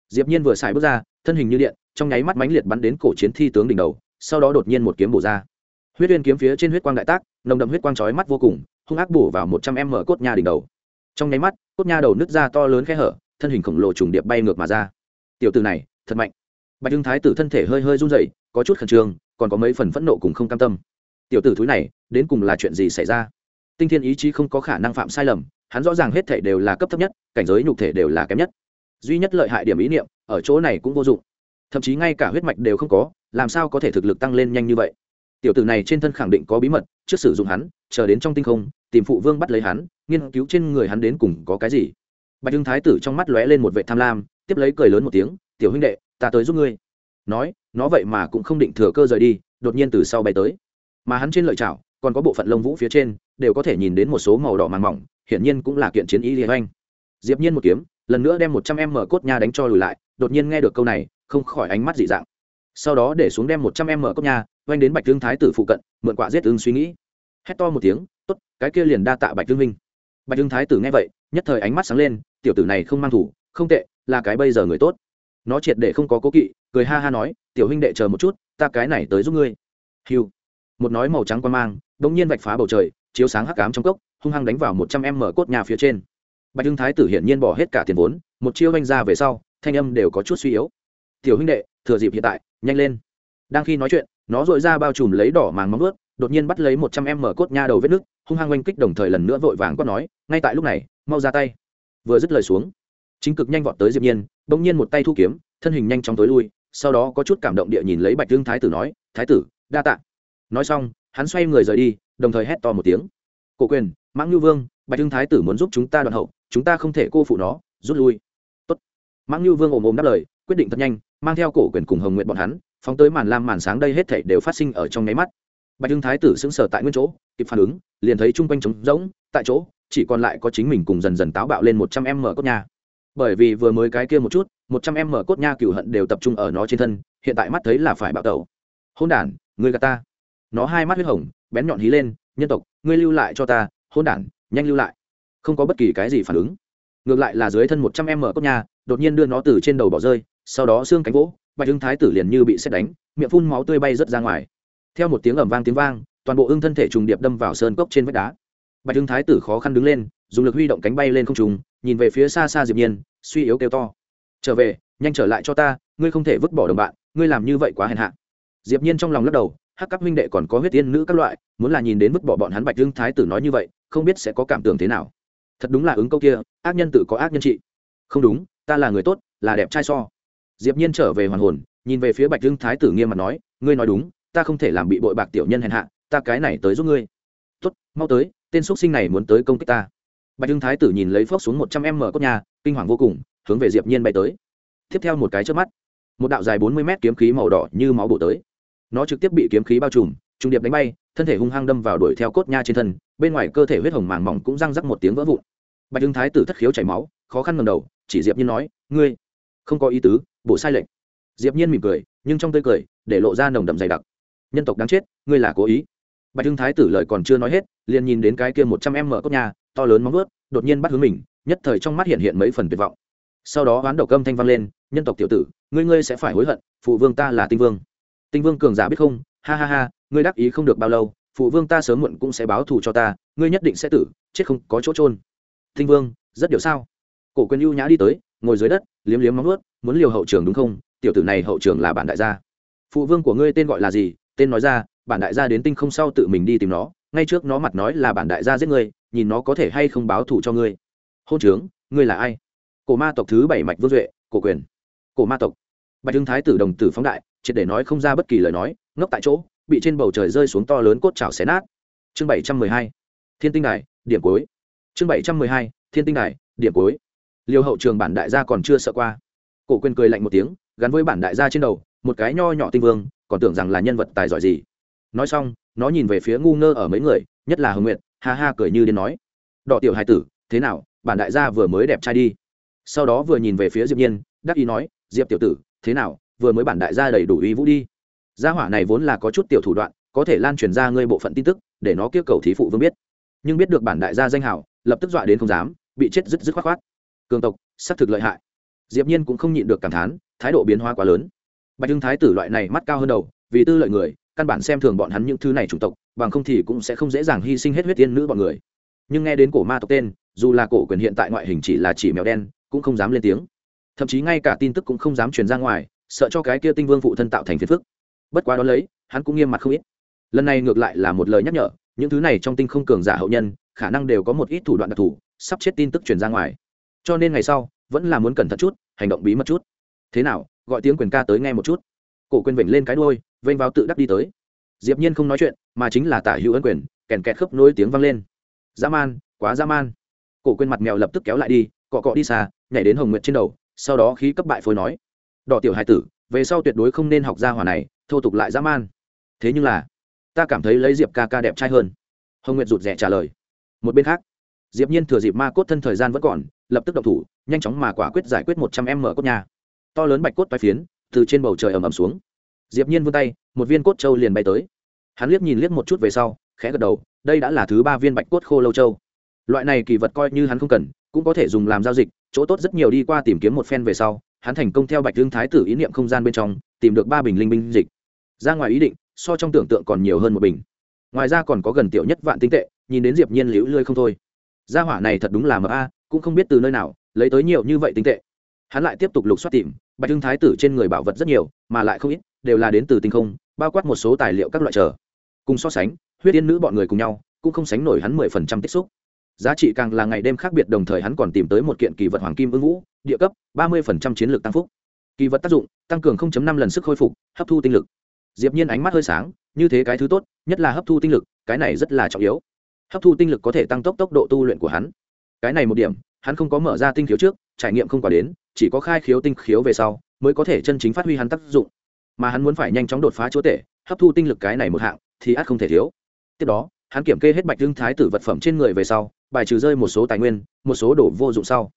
diệp nhiên vừa xài bước ra, thân hình như điện, trong nháy mắt mãnh liệt bắn đến cổ chiến thi tướng đỉnh đầu, sau đó đột nhiên một kiếm bổ ra. Huyết uyên kiếm phía trên huyết quang đại tác, nồng đậm huyết quang chói mắt vô cùng, hung ác bổ vào một trăm em mở cốt nha đỉnh đầu. Trong nháy mắt, cốt nha đầu nứt ra to lớn khe hở, thân hình khổng lồ trùng điệp bay ngược mà ra. Tiểu tử này, thật mạnh. Bạch hưng thái tử thân thể hơi hơi run rẩy, có chút khẩn trương, còn có mấy phần phẫn nộ cùng không cam tâm. Tiểu tử thúi này, đến cùng là chuyện gì xảy ra? Tinh thiên ý chí không có khả năng phạm sai lầm, hắn rõ ràng hết thể đều là cấp thấp nhất, cảnh giới nhục thể đều là kém nhất duy nhất lợi hại điểm ý niệm ở chỗ này cũng vô dụng. Thậm chí ngay cả huyết mạch đều không có, làm sao có thể thực lực tăng lên nhanh như vậy? Tiểu tử này trên thân khẳng định có bí mật, trước sử dụng hắn, chờ đến trong tinh không, tìm phụ vương bắt lấy hắn, nghiên cứu trên người hắn đến cùng có cái gì. Bạch hưng thái tử trong mắt lóe lên một vệ tham lam, tiếp lấy cười lớn một tiếng, tiểu huynh đệ, ta tới giúp ngươi. Nói, nó vậy mà cũng không định thừa cơ rời đi, đột nhiên từ sau bay tới. Mà hắn trên lợi chảo, còn có bộ phận lông vũ phía trên, đều có thể nhìn đến một số màu đỏ màng mỏng, hiển nhiên cũng là kiện chiến ý liên oanh diệp nhiên một kiếm lần nữa đem một trăm em mở cốt nha đánh cho lùi lại, đột nhiên nghe được câu này, không khỏi ánh mắt dị dạng. Sau đó để xuống đem một trăm em mở cốt nha, oanh đến bạch thương thái tử phụ cận, mượn quả giết ưng suy nghĩ. Hét to một tiếng, tốt, cái kia liền đa tạ bạch thương minh. Bạch thương thái tử nghe vậy, nhất thời ánh mắt sáng lên, tiểu tử này không mang thủ, không tệ, là cái bây giờ người tốt. Nó triệt để không có cố kỵ, cười ha ha nói, tiểu huynh đệ chờ một chút, ta cái này tới giúp ngươi. Hiu một nói màu trắng quan mang, đột nhiên vạch phá bầu trời, chiếu sáng hắc ám trong cốc, hung hăng đánh vào một trăm em mở cốt nhà phía trên bạch hưng thái tử hiển nhiên bỏ hết cả tiền vốn, một chiêu anh ra về sau, thanh âm đều có chút suy yếu. Tiểu huynh đệ, thừa dịp hiện tại, nhanh lên. Đang khi nói chuyện, nó dội ra bao trùm lấy đỏ màng móng ướt đột nhiên bắt lấy một trăm em mở cốt nha đầu vết nước hung hăng oanh kích đồng thời lần nữa vội vàng quát nói, ngay tại lúc này, mau ra tay. Vừa dứt lời xuống, chính cực nhanh vọt tới diệp nhiên, bỗng nhiên một tay thu kiếm, thân hình nhanh chóng tối lui, sau đó có chút cảm động địa nhìn lấy bạch hưng thái tử nói, thái tử, đa tạ. Nói xong, hắn xoay người rời đi, đồng thời hét to một tiếng. Cổ quyền, mãng nhu vương bạch hưng thái tử muốn giúp chúng ta đoạn hậu, chúng ta không thể cô phụ nó, rút lui. Tốt. mãng như vương ồm ồm đáp lời, quyết định thật nhanh, mang theo cổ quyền cùng hồng nguyện bọn hắn, phóng tới màn lam màn sáng đây hết thảy đều phát sinh ở trong nháy mắt. Bạch hưng thái tử sững sờ tại nguyên chỗ, kịp phản ứng, liền thấy chung quanh trống rỗng, tại chỗ, chỉ còn lại có chính mình cùng dần dần táo bạo lên một trăm em mở cốt nha. Bởi vì vừa mới cái kia một chút, một trăm em mở cốt nha cửu hận đều tập trung ở nó trên thân, hiện tại mắt thấy là phải bạo tẩu. Hôn đản, người gà ta. Nó hai mắt huyết hồng, bén nhọn hí lên, nhân tộc, ngươi lưu lại cho ta hôn đản nhanh lưu lại. Không có bất kỳ cái gì phản ứng. Ngược lại là dưới thân một trăm em mở cốt nha, đột nhiên đưa nó từ trên đầu bỏ rơi, sau đó xương cánh vỗ bạch hưng thái tử liền như bị xét đánh, miệng phun máu tươi bay rớt ra ngoài. Theo một tiếng ẩm vang tiếng vang, toàn bộ ưng thân thể trùng điệp đâm vào sơn cốc trên vách đá. Bạch hưng thái tử khó khăn đứng lên, dùng lực huy động cánh bay lên không trùng nhìn về phía xa xa diệp nhiên, suy yếu kêu to. Trở về, nhanh trở lại cho ta, ngươi không thể vứt bỏ đồng bạn, ngươi làm như vậy quá hèn hạ. Diệp nhiên trong lòng lắc đầu hắc cấp huynh đệ còn có huyết tiên nữ các loại, muốn là nhìn đến vứt bỏ bọn hắn bạch dương thái tử nói như vậy, không biết sẽ có cảm tưởng thế nào. Thật đúng là ứng câu kia, ác nhân tự có ác nhân trị. Không đúng, ta là người tốt, là đẹp trai so. Diệp nhiên trở về hoàn hồn, nhìn về phía bạch dương thái tử nghiêm mặt nói, ngươi nói đúng, ta không thể làm bị bội bạc tiểu nhân hèn hạ, ta cái này tới giúp ngươi. Tốt, mau tới, tên xuất sinh này muốn tới công kích ta. Bạch Dương thái tử nhìn lấy phốc xuống một trăm em mở cốt nhà, kinh hoàng vô cùng, hướng về diệp nhiên bay tới. Tiếp theo một cái chớp mắt, một đạo dài bốn mươi mét kiếm khí màu đỏ như máu bổ tới nó trực tiếp bị kiếm khí bao trùm trung điệp đánh bay, thân thể hung hăng đâm vào đuổi theo cốt nha trên thân, bên ngoài cơ thể huyết hồng màng mỏng cũng răng rắc một tiếng vỡ vụn. Bạch hưng thái tử thất khiếu chảy máu, khó khăn ngầm đầu, chỉ diệp nhiên nói, ngươi, không có ý tứ bộ sai lệnh. Diệp nhiên mỉm cười, nhưng trong tươi cười, để lộ ra nồng đậm dày đặc. Nhân tộc đáng chết, ngươi là cố ý. Bạch hưng thái tử lời còn chưa nói hết, liền nhìn đến cái kia một trăm em mở cốt nhà to lớn móng vuốt, đột nhiên bắt hướng mình, nhất thời trong mắt hiện hiện mấy phần tuyệt vọng. Sau đó oán độc âm thanh vang lên, nhân tộc tiểu tử, ngươi ngươi sẽ phải hối hận, phụ vương ta là tinh vương tinh vương cường giả biết không? Ha ha ha, ngươi đắc ý không được bao lâu, phụ vương ta sớm muộn cũng sẽ báo thù cho ta, ngươi nhất định sẽ tử, chết không có chỗ trôn tinh vương, rất điều sao? Cổ quyền ưu nhã đi tới, ngồi dưới đất, liếm liếm móng vuốt, muốn liều hậu trường đúng không? Tiểu tử này hậu trường là bản đại gia. Phụ vương của ngươi tên gọi là gì? Tên nói ra, bản đại gia đến tinh không sau tự mình đi tìm nó, ngay trước nó mặt nói là bản đại gia giết ngươi, nhìn nó có thể hay không báo thù cho ngươi. Hôn trướng, ngươi là ai? Cổ ma tộc thứ bảy mạch vương duệ, cổ quyền. Cổ ma tộc. Bạch hưng thái tử đồng tử phóng đại triệt để nói không ra bất kỳ lời nói, ngốc tại chỗ, bị trên bầu trời rơi xuống to lớn cốt chảo xé nát. Chương bảy trăm mười hai, thiên tinh đài, điểm cuối. Chương bảy trăm mười hai, thiên tinh đài, điểm cuối. Liều hậu trường bản đại gia còn chưa sợ qua. Cổ quyền cười lạnh một tiếng, gắn với bản đại gia trên đầu, một cái nho nhỏ tinh vương, còn tưởng rằng là nhân vật tài giỏi gì. Nói xong, nó nhìn về phía ngu ngơ ở mấy người, nhất là hồng nguyện ha ha cười như đến nói. Đọ tiểu hai tử, thế nào, bản đại gia vừa mới đẹp trai đi. Sau đó vừa nhìn về phía diệp nhiên, đắc ý nói, diệp tiểu tử, thế nào vừa mới bản đại gia đầy đủ uy vũ đi. Gia hỏa này vốn là có chút tiểu thủ đoạn, có thể lan truyền ra ngươi bộ phận tin tức, để nó kêu cầu thí phụ vương biết. Nhưng biết được bản đại gia danh hảo lập tức dọa đến không dám, bị chết dứt dứt khoát khoát. Cường tộc, xác thực lợi hại. Diệp nhiên cũng không nhịn được cảm thán, thái độ biến hóa quá lớn. Bạch hưng thái tử loại này mắt cao hơn đầu, vì tư lợi người, căn bản xem thường bọn hắn những thứ này chủng tộc, bằng không thì cũng sẽ không dễ dàng hy sinh hết huyết tiên nữ bọn người. Nhưng nghe đến cổ ma tộc tên, dù là cổ quyền hiện tại ngoại hình chỉ là chỉ mèo đen, cũng không dám lên tiếng. Thậm chí ngay cả tin tức cũng không dám truyền ra ngoài sợ cho cái kia tinh vương phụ thân tạo thành phiền phức. Bất quá đó lấy, hắn cũng nghiêm mặt không ít. Lần này ngược lại là một lời nhắc nhở, những thứ này trong tinh không cường giả hậu nhân, khả năng đều có một ít thủ đoạn đặc thù, sắp chết tin tức truyền ra ngoài. Cho nên ngày sau, vẫn là muốn cẩn thận chút, hành động bí mật chút. Thế nào, gọi tiếng quyền ca tới nghe một chút. Cổ quyền vểnh lên cái đôi vênh vào tự đắc đi tới. Diệp nhiên không nói chuyện, mà chính là tả hữu ân quyền, kèn kẹt khớp nối tiếng vang lên. Dã man, quá dã man. Cổ quyền mặt mèo lập tức kéo lại đi, cọ cọ đi xa, nhảy đến hồng nguyệt trên đầu, sau đó khí cấp bại phối nói đỏ tiểu hải tử, về sau tuyệt đối không nên học ra hỏa này, thô tục lại dã man. Thế nhưng là, ta cảm thấy lấy diệp ca ca đẹp trai hơn. Hồng nguyệt rụt rè trả lời. Một bên khác, diệp nhiên thừa dịp ma cốt thân thời gian vẫn còn, lập tức động thủ, nhanh chóng mà quả quyết giải quyết một trăm em mở cốt nhà to lớn bạch cốt bay phiến, từ trên bầu trời ầm ầm xuống. Diệp nhiên vươn tay, một viên cốt châu liền bay tới. Hắn liếc nhìn liếc một chút về sau, khẽ gật đầu, đây đã là thứ ba viên bạch cốt khô lâu châu. Loại này kỳ vật coi như hắn không cần, cũng có thể dùng làm giao dịch, chỗ tốt rất nhiều đi qua tìm kiếm một phen về sau hắn thành công theo bạch thương thái tử ý niệm không gian bên trong, tìm được ba bình linh binh dịch. Ra ngoài ý định, so trong tưởng tượng còn nhiều hơn một bình. Ngoài ra còn có gần tiểu nhất vạn tinh tệ, nhìn đến diệp nhiên liễu lươi không thôi. Gia hỏa này thật đúng là mờ a, cũng không biết từ nơi nào, lấy tới nhiều như vậy tinh tệ. Hắn lại tiếp tục lục soát tìm, bạch thương thái tử trên người bảo vật rất nhiều, mà lại không ít, đều là đến từ tinh không, bao quát một số tài liệu các loại trở. Cùng so sánh, huyết yên nữ bọn người cùng nhau, cũng không sánh nổi hắn mười phần trăm tích xúc giá trị càng là ngày đêm khác biệt, đồng thời hắn còn tìm tới một kiện kỳ vật hoàng kim ưng vũ, địa cấp, ba mươi phần trăm chiến lược tăng phúc. Kỳ vật tác dụng, tăng cường năm lần sức khôi phục, hấp thu tinh lực. Diệp nhiên ánh mắt hơi sáng, như thế cái thứ tốt, nhất là hấp thu tinh lực, cái này rất là trọng yếu. Hấp thu tinh lực có thể tăng tốc tốc độ tu luyện của hắn. Cái này một điểm, hắn không có mở ra tinh khiếu trước, trải nghiệm không quả đến, chỉ có khai khiếu tinh khiếu về sau, mới có thể chân chính phát huy hắn tác dụng. Mà hắn muốn phải nhanh chóng đột phá chúa tể, hấp thu tinh lực cái này một hạng, thì ắt không thể thiếu. Tiếp đó hắn kiểm kê hết bạch lương thái tử vật phẩm trên người về sau, bài trừ rơi một số tài nguyên, một số đồ vô dụng sau.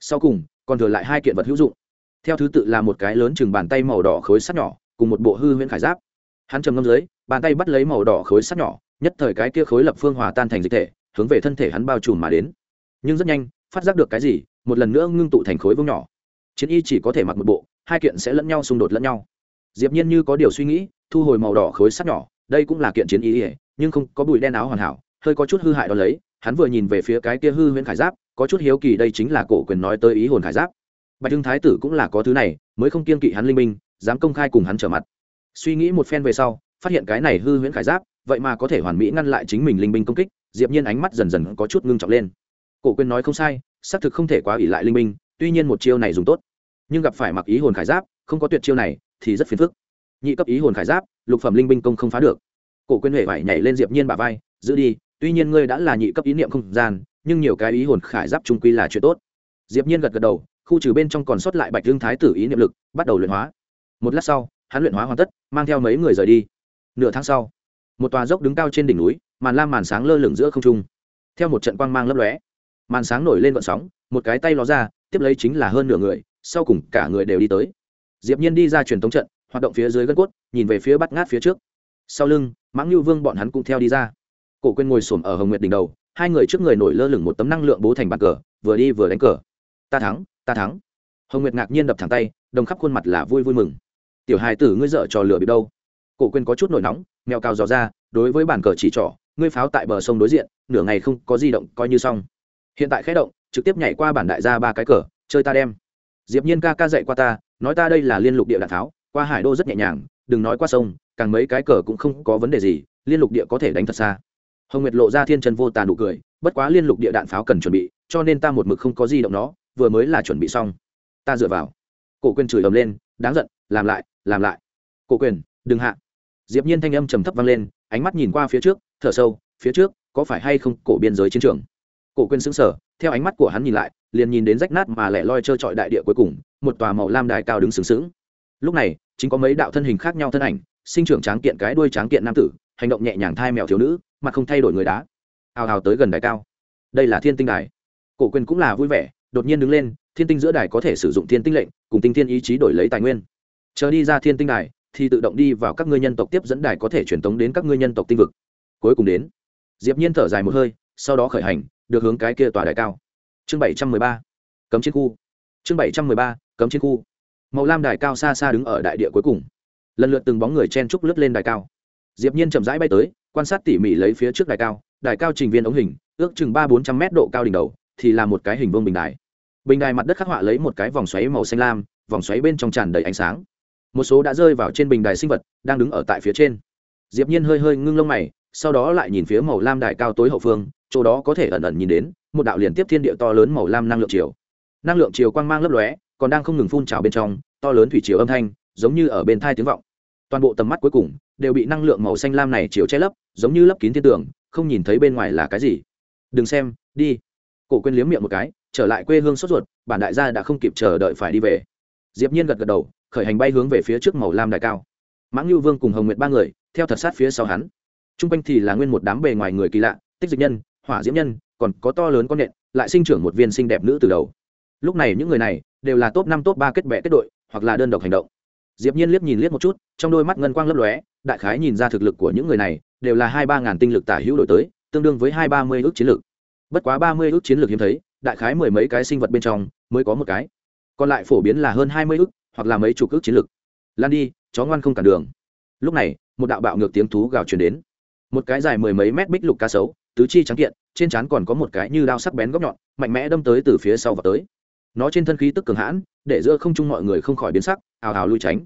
Sau cùng, còn thừa lại hai kiện vật hữu dụng. Theo thứ tự là một cái lớn chừng bàn tay màu đỏ khối sắt nhỏ, cùng một bộ hư huyễn khải giáp. Hắn trầm ngâm dưới, bàn tay bắt lấy màu đỏ khối sắt nhỏ, nhất thời cái kia khối lập phương hòa tan thành dịch thể, hướng về thân thể hắn bao trùm mà đến. Nhưng rất nhanh, phát giác được cái gì, một lần nữa ngưng tụ thành khối vương nhỏ. Chiến y chỉ có thể mặc một bộ, hai kiện sẽ lẫn nhau xung đột lẫn nhau. Diệp nhiên như có điều suy nghĩ, thu hồi màu đỏ khối sắt nhỏ, đây cũng là kiện chiến y nhưng không có bụi đen áo hoàn hảo, hơi có chút hư hại đó lấy, hắn vừa nhìn về phía cái kia hư huyễn khải giáp, có chút hiếu kỳ đây chính là cổ quyền nói tới ý hồn khải giáp. Bạch hưng thái tử cũng là có thứ này, mới không kiên kỵ hắn linh minh, dám công khai cùng hắn trở mặt. Suy nghĩ một phen về sau, phát hiện cái này hư huyễn khải giáp, vậy mà có thể hoàn mỹ ngăn lại chính mình linh binh công kích, diệp nhiên ánh mắt dần dần có chút ngưng trọng lên. Cổ quyền nói không sai, xác thực không thể quá ủy lại linh binh tuy nhiên một chiêu này dùng tốt. Nhưng gặp phải mặc ý hồn khải giáp, không có tuyệt chiêu này, thì rất phiền phức. Nhị cấp ý hồn khải giáp, lục phẩm linh binh công không phá được cổ Quyên huệ vải nhảy lên diệp nhiên bả vai, giữ đi, tuy nhiên ngươi đã là nhị cấp ý niệm không gian, nhưng nhiều cái ý hồn khải giáp trung quy là chuyện tốt. Diệp nhiên gật gật đầu, khu trừ bên trong còn sót lại bạch dương thái tử ý niệm lực, bắt đầu luyện hóa. Một lát sau, hắn luyện hóa hoàn tất, mang theo mấy người rời đi. Nửa tháng sau, một tòa dốc đứng cao trên đỉnh núi, màn lam màn sáng lơ lửng giữa không trung. Theo một trận quang mang lấp lóe, màn sáng nổi lên vận sóng, một cái tay ló ra, tiếp lấy chính là hơn nửa người, sau cùng cả người đều đi tới. Diệp nhiên đi ra truyền tống trận, hoạt động phía dưới gân cốt, nhìn về phía bắt ngát phía trước sau lưng mãng lưu vương bọn hắn cũng theo đi ra. Cổ quên ngồi xổm ở hồng nguyệt đỉnh đầu, hai người trước người nổi lơ lửng một tấm năng lượng bố thành bàn cờ, vừa đi vừa đánh cờ. Ta thắng ta thắng. Hồng nguyệt ngạc nhiên đập thẳng tay, đồng khắp khuôn mặt là vui vui mừng. Tiểu hài tử, ngươi dợ trò lửa bị đâu? Cổ quên có chút nổi nóng, mèo cao dò ra, đối với bàn cờ chỉ trỏ, ngươi pháo tại bờ sông đối diện, nửa ngày không có di động, coi như xong. Hiện tại khé động, trực tiếp nhảy qua bản đại gia ba cái cờ, chơi ta đem. Diệp nhiên ca ca dạy qua ta, nói ta đây là liên lục địa đạn tháo, qua hải đô rất nhẹ nhàng, đừng nói qua sông càng mấy cái cờ cũng không có vấn đề gì, liên lục địa có thể đánh thật xa. Hồng nguyệt lộ ra thiên chân vô tàn nụ cười, bất quá liên lục địa đạn pháo cần chuẩn bị, cho nên ta một mực không có di động nó, vừa mới là chuẩn bị xong. Ta dựa vào. Cổ quyền chửi ầm lên, đáng giận, làm lại làm lại. Cổ quyền, đừng hạ. Diệp nhiên thanh âm trầm thấp vang lên, ánh mắt nhìn qua phía trước, thở sâu, phía trước, có phải hay không cổ biên giới chiến trường? Cổ quyền sững sờ, theo ánh mắt của hắn nhìn lại, liền nhìn đến rách nát mà lẻ loi trơ trọi đại địa cuối cùng, một tòa màu lam đài cao đứng sừng sững. Lúc này chính có mấy đạo thân hình khác nhau thân ảnh, sinh trưởng tráng kiện cái đuôi tráng kiện nam tử, hành động nhẹ nhàng thai mèo thiếu nữ, mặt không thay đổi người đá. Hào hào tới gần đài cao. Đây là thiên tinh đài. Cổ quyền cũng là vui vẻ, đột nhiên đứng lên, thiên tinh giữa đài có thể sử dụng thiên tinh lệnh, cùng tinh thiên ý chí đổi lấy tài nguyên. Chờ đi ra thiên tinh đài, thì tự động đi vào các ngươi nhân tộc tiếp dẫn đài có thể truyền tống đến các ngươi nhân tộc tinh vực. Cuối cùng đến, diệp nhiên thở dài một hơi, sau đó khởi hành, được hướng cái kia tòa đài cao. Chương 713 cấm chiến khu. Chương 713 cấm chiến khu màu lam đài cao xa xa đứng ở đại địa cuối cùng. Lần lượt từng bóng người chen trúc lướt lên đài cao. Diệp nhiên chậm rãi bay tới, quan sát tỉ mỉ lấy phía trước đài cao. Đài cao trình viên ống hình, ước chừng ba bốn trăm mét độ cao đỉnh đầu, thì là một cái hình vuông bình đài. Bình đài mặt đất khắc họa lấy một cái vòng xoáy màu xanh lam, vòng xoáy bên trong tràn đầy ánh sáng. Một số đã rơi vào trên bình đài sinh vật, đang đứng ở tại phía trên. Diệp nhiên hơi hơi ngưng lông mày, sau đó lại nhìn phía màu lam đài cao tối hậu phương, chỗ đó có thể ẩn ẩn nhìn đến một đạo liên tiếp thiên địa to lớn màu lam năng lượng chiều. Năng lượng chiều quang mang lấp lóe còn đang không ngừng phun trào bên trong, to lớn thủy chiều âm thanh, giống như ở bên thai tiếng vọng. Toàn bộ tầm mắt cuối cùng, đều bị năng lượng màu xanh lam này chiều che lấp, giống như lấp kín thiên tường, không nhìn thấy bên ngoài là cái gì. Đừng xem, đi. Cổ quên liếm miệng một cái, trở lại quê hương sốt ruột, bản đại gia đã không kịp chờ đợi phải đi về. Diệp nhiên gật gật đầu, khởi hành bay hướng về phía trước màu lam đại cao. Mãng lưu vương cùng hồng nguyệt ba người, theo thật sát phía sau hắn. Trung quanh thì là nguyên một đám bề ngoài người kỳ lạ, tích dịch nhân, hỏa diễm nhân, còn có to lớn con nện, lại sinh trưởng một viên xinh đẹp nữ từ đầu. Lúc này những người này đều là top năm, top ba kết bè kết đội, hoặc là đơn độc hành động. Diệp nhiên liếc nhìn liếc một chút, trong đôi mắt ngân quang lấp lóe, đại khái nhìn ra thực lực của những người này, đều là hai ba ngàn tinh lực tả hữu đổi tới, tương đương với hai ba mươi ước chiến lược bất quá ba mươi ước chiến lược hiếm thấy, đại khái mười mấy cái sinh vật bên trong, mới có một cái. Còn lại phổ biến là hơn hai mươi ước, hoặc là mấy chục ước chiến lược lan đi, chó ngoan không cản đường. Lúc này, một đạo bạo ngược tiếng thú gào truyền đến. Một cái dài mười mấy mét bích lục cá sấu, tứ chi trắng kiện, trên trán còn có một cái như đao sắc bén góc nhọn, mạnh mẽ đâm tới từ phía sau vào tới nó trên thân khí tức cường hãn, để giữa không trung mọi người không khỏi biến sắc, ào ào lui tránh.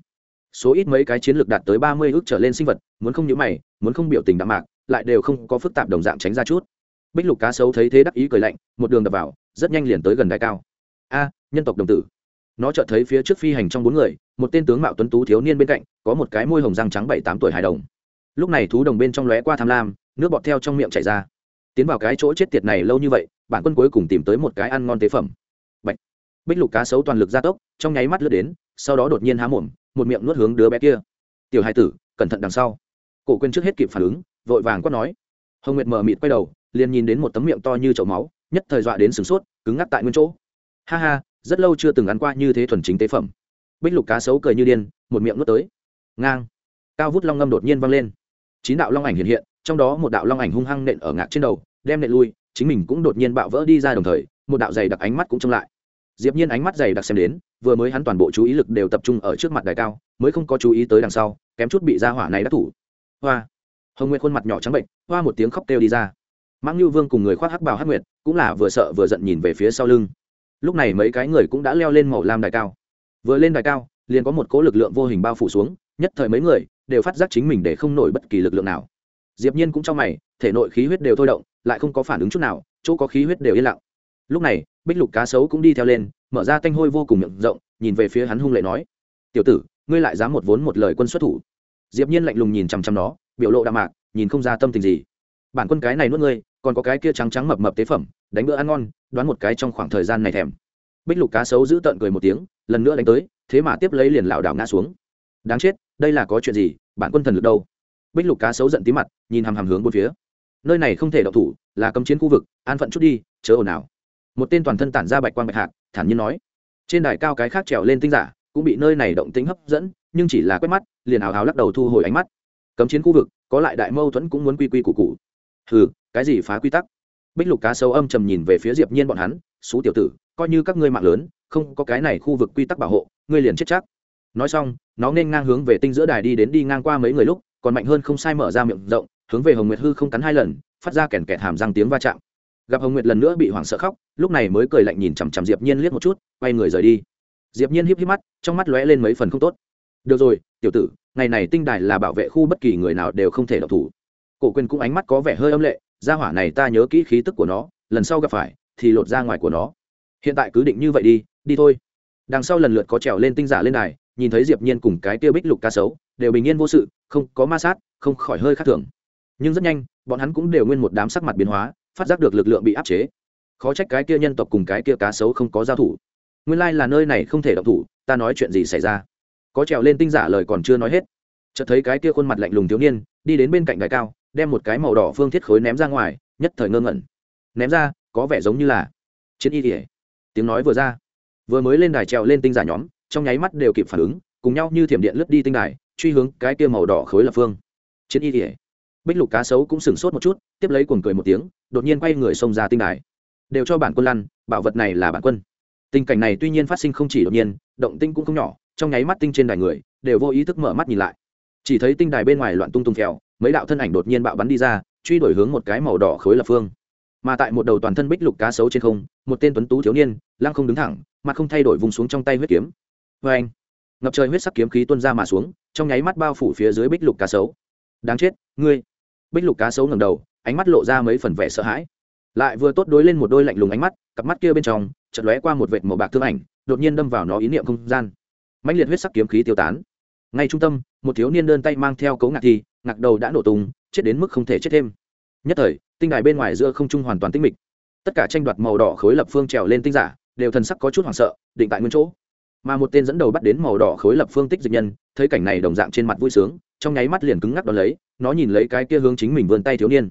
Số ít mấy cái chiến lược đạt tới ba mươi ước trở lên sinh vật, muốn không nhữ mày, muốn không biểu tình đạm mạc, lại đều không có phức tạp đồng dạng tránh ra chút. Bích lục cá sấu thấy thế đắc ý cười lạnh, một đường đập vào, rất nhanh liền tới gần đài cao. A, nhân tộc đồng tử. Nó chợt thấy phía trước phi hành trong bốn người, một tên tướng mạo tuấn tú thiếu niên bên cạnh, có một cái môi hồng răng trắng bảy tám tuổi hài đồng. Lúc này thú đồng bên trong lóe qua tham lam, nước bọt theo trong miệng chảy ra. Tiến vào cái chỗ chết tiệt này lâu như vậy, bản quân cuối cùng tìm tới một cái ăn ngon tế phẩm bích lục cá sấu toàn lực gia tốc, trong nháy mắt lướt đến, sau đó đột nhiên há mồm, một miệng nuốt hướng đứa bé kia. Tiểu hai tử, cẩn thận đằng sau. Cổ quên trước hết kịp phản ứng, vội vàng quát nói. Hồng nguyệt mờ mịt quay đầu, liền nhìn đến một tấm miệng to như chậu máu, nhất thời dọa đến sửng sốt, cứng ngắc tại nguyên chỗ. Ha ha, rất lâu chưa từng ăn qua như thế thuần chính tế phẩm. Bích lục cá sấu cười như điên, một miệng nuốt tới. Ngang. Cao vút long ngâm đột nhiên vang lên. Chín đạo long ảnh hiện hiện, trong đó một đạo long ảnh hung hăng nện ở ngạc trên đầu, đem nện lui, chính mình cũng đột nhiên bạo vỡ đi ra đồng thời, một đạo dày đặc ánh mắt cũng trông lại diệp nhiên ánh mắt dày đặc xem đến, vừa mới hắn toàn bộ chú ý lực đều tập trung ở trước mặt đài cao, mới không có chú ý tới đằng sau, kém chút bị gia hỏa này đã thủ. Hoa. Hồng nguyệt khuôn mặt nhỏ trắng bệnh, hoa một tiếng khóc kêu đi ra. Mãng lưu vương cùng người khoác hắc bào hắc nguyệt, cũng là vừa sợ vừa giận nhìn về phía sau lưng. Lúc này mấy cái người cũng đã leo lên màu lam đài cao. Vừa lên đài cao, liền có một cỗ lực lượng vô hình bao phủ xuống, nhất thời mấy người đều phát giác chính mình để không nổi bất kỳ lực lượng nào. Diệp nhiên cũng trong mày, thể nội khí huyết đều thôi động, lại không có phản ứng chút nào, chỗ có khí huyết đều yên lặng lúc này, bích lục cá sấu cũng đi theo lên, mở ra tanh hôi vô cùng miệng rộng, nhìn về phía hắn hung lệ nói, tiểu tử, ngươi lại dám một vốn một lời quân xuất thủ. Diệp nhiên lạnh lùng nhìn chăm chăm nó, biểu lộ đạm mạc, nhìn không ra tâm tình gì. Bản quân cái này nuốt ngươi, còn có cái kia trắng trắng mập mập tế phẩm, đánh bữa ăn ngon, đoán một cái trong khoảng thời gian này thèm. Bích lục cá sấu giữ tận cười một tiếng, lần nữa đánh tới, thế mà tiếp lấy liền lảo đảo ngã xuống. Đáng chết, đây là có chuyện gì, bản quân thần lực đâu? Bích lục cá sấu giận tí mặt, nhìn hàm hàm hướng bốn phía. Nơi này không thể đậu thủ, là cấm chiến khu vực, an phận chút đi, chớ ồn ào một tên toàn thân tản ra bạch quang bạch hạc, thản nhiên nói, trên đài cao cái khác trèo lên tinh giả cũng bị nơi này động tính hấp dẫn, nhưng chỉ là quét mắt, liền hào hào lắc đầu thu hồi ánh mắt. Cấm chiến khu vực, có lại đại mâu thuẫn cũng muốn quy quy củ cụ hừ, cái gì phá quy tắc? Bích lục cá sấu âm trầm nhìn về phía diệp nhiên bọn hắn, xú tiểu tử, coi như các ngươi mạng lớn, không có cái này khu vực quy tắc bảo hộ, ngươi liền chết chắc. Nói xong, nó nên ngang hướng về tinh giữa đài đi đến đi ngang qua mấy người lúc, còn mạnh hơn không sai mở ra miệng rộng, hướng về hồng nguyệt hư không cắn hai lần, phát ra kèn kẹt hàm răng tiếng va chạm gặp hồng nguyệt lần nữa bị hoảng sợ khóc, lúc này mới cười lạnh nhìn chằm chằm diệp nhiên liếc một chút, quay người rời đi. Diệp nhiên híp híp mắt, trong mắt lóe lên mấy phần không tốt. Được rồi, tiểu tử, ngày này tinh đài là bảo vệ khu bất kỳ người nào đều không thể động thủ. Cổ quyền cũng ánh mắt có vẻ hơi âm lệ, gia hỏa này ta nhớ kỹ khí tức của nó, lần sau gặp phải, thì lột ra ngoài của nó. Hiện tại cứ định như vậy đi đi thôi. Đằng sau lần lượt có trèo lên tinh giả lên đài, nhìn thấy diệp nhiên cùng cái tiêu bích lục ca sấu đều bình yên vô sự, không có ma sát, không khỏi hơi khác thường. Nhưng rất nhanh, bọn hắn cũng đều nguyên một đám sắc mặt biến hóa phát giác được lực lượng bị áp chế. Khó trách cái kia nhân tộc cùng cái kia cá sấu không có giao thủ. Nguyên lai là nơi này không thể động thủ, ta nói chuyện gì xảy ra? Có trèo lên tinh giả lời còn chưa nói hết. Chợt thấy cái kia khuôn mặt lạnh lùng thiếu niên, đi đến bên cạnh đài cao, đem một cái màu đỏ phương thiết khối ném ra ngoài, nhất thời ngơ ngẩn. Ném ra, có vẻ giống như là chiến y kỉa tiếng nói vừa ra, vừa mới lên đài trèo lên tinh giả nhóm, trong nháy mắt đều kịp phản ứng, cùng nhau như thiểm điện lướt đi tinh đài, truy hướng cái kia màu đỏ khối lập phương. Chiến y kỉa bích lục cá sấu cũng sửng sốt một chút tiếp lấy cuồng cười một tiếng, đột nhiên quay người xông ra tinh đài. Đều cho bản quân lăn, bảo vật này là bản quân. Tình cảnh này tuy nhiên phát sinh không chỉ đột nhiên, động tinh cũng không nhỏ, trong nháy mắt tinh trên đài người, đều vô ý thức mở mắt nhìn lại. Chỉ thấy tinh đài bên ngoài loạn tung tung phèo, mấy đạo thân ảnh đột nhiên bạo bắn đi ra, truy đuổi hướng một cái màu đỏ khối lập phương. Mà tại một đầu toàn thân bích lục cá sấu trên không, một tên tuấn tú thiếu niên, lăng không đứng thẳng, mặt không thay đổi vùng xuống trong tay huyết kiếm. Vê anh, ngập trời huyết sắc kiếm khí tuôn ra mà xuống, trong nháy mắt bao phủ phía dưới bích lục cá sấu. Đáng chết, ngươi. Bích lục cá sấu ngầm đầu ánh mắt lộ ra mấy phần vẻ sợ hãi. Lại vừa tốt đối lên một đôi lạnh lùng ánh mắt, cặp mắt kia bên trong, chợt lóe qua một vệt màu bạc thương ảnh, đột nhiên đâm vào nó ý niệm không gian. Mãnh liệt huyết sắc kiếm khí tiêu tán. Ngay trung tâm, một thiếu niên đơn tay mang theo cấu ngạc thi, ngạc đầu đã nổ tung, chết đến mức không thể chết thêm. Nhất thời, tinh đài bên ngoài giữa không trung hoàn toàn tinh mịch. Tất cả tranh đoạt màu đỏ khối lập phương trèo lên tinh giả, đều thần sắc có chút hoảng sợ, định tại nguyên chỗ. Mà một tên dẫn đầu bắt đến màu đỏ khối lập phương tích dịch nhân, thấy cảnh này đồng dạng trên mặt vui sướng, trong nháy mắt liền cứng ngắc đón lấy, nó nhìn lấy cái kia hướng chính mình vươn tay thiếu niên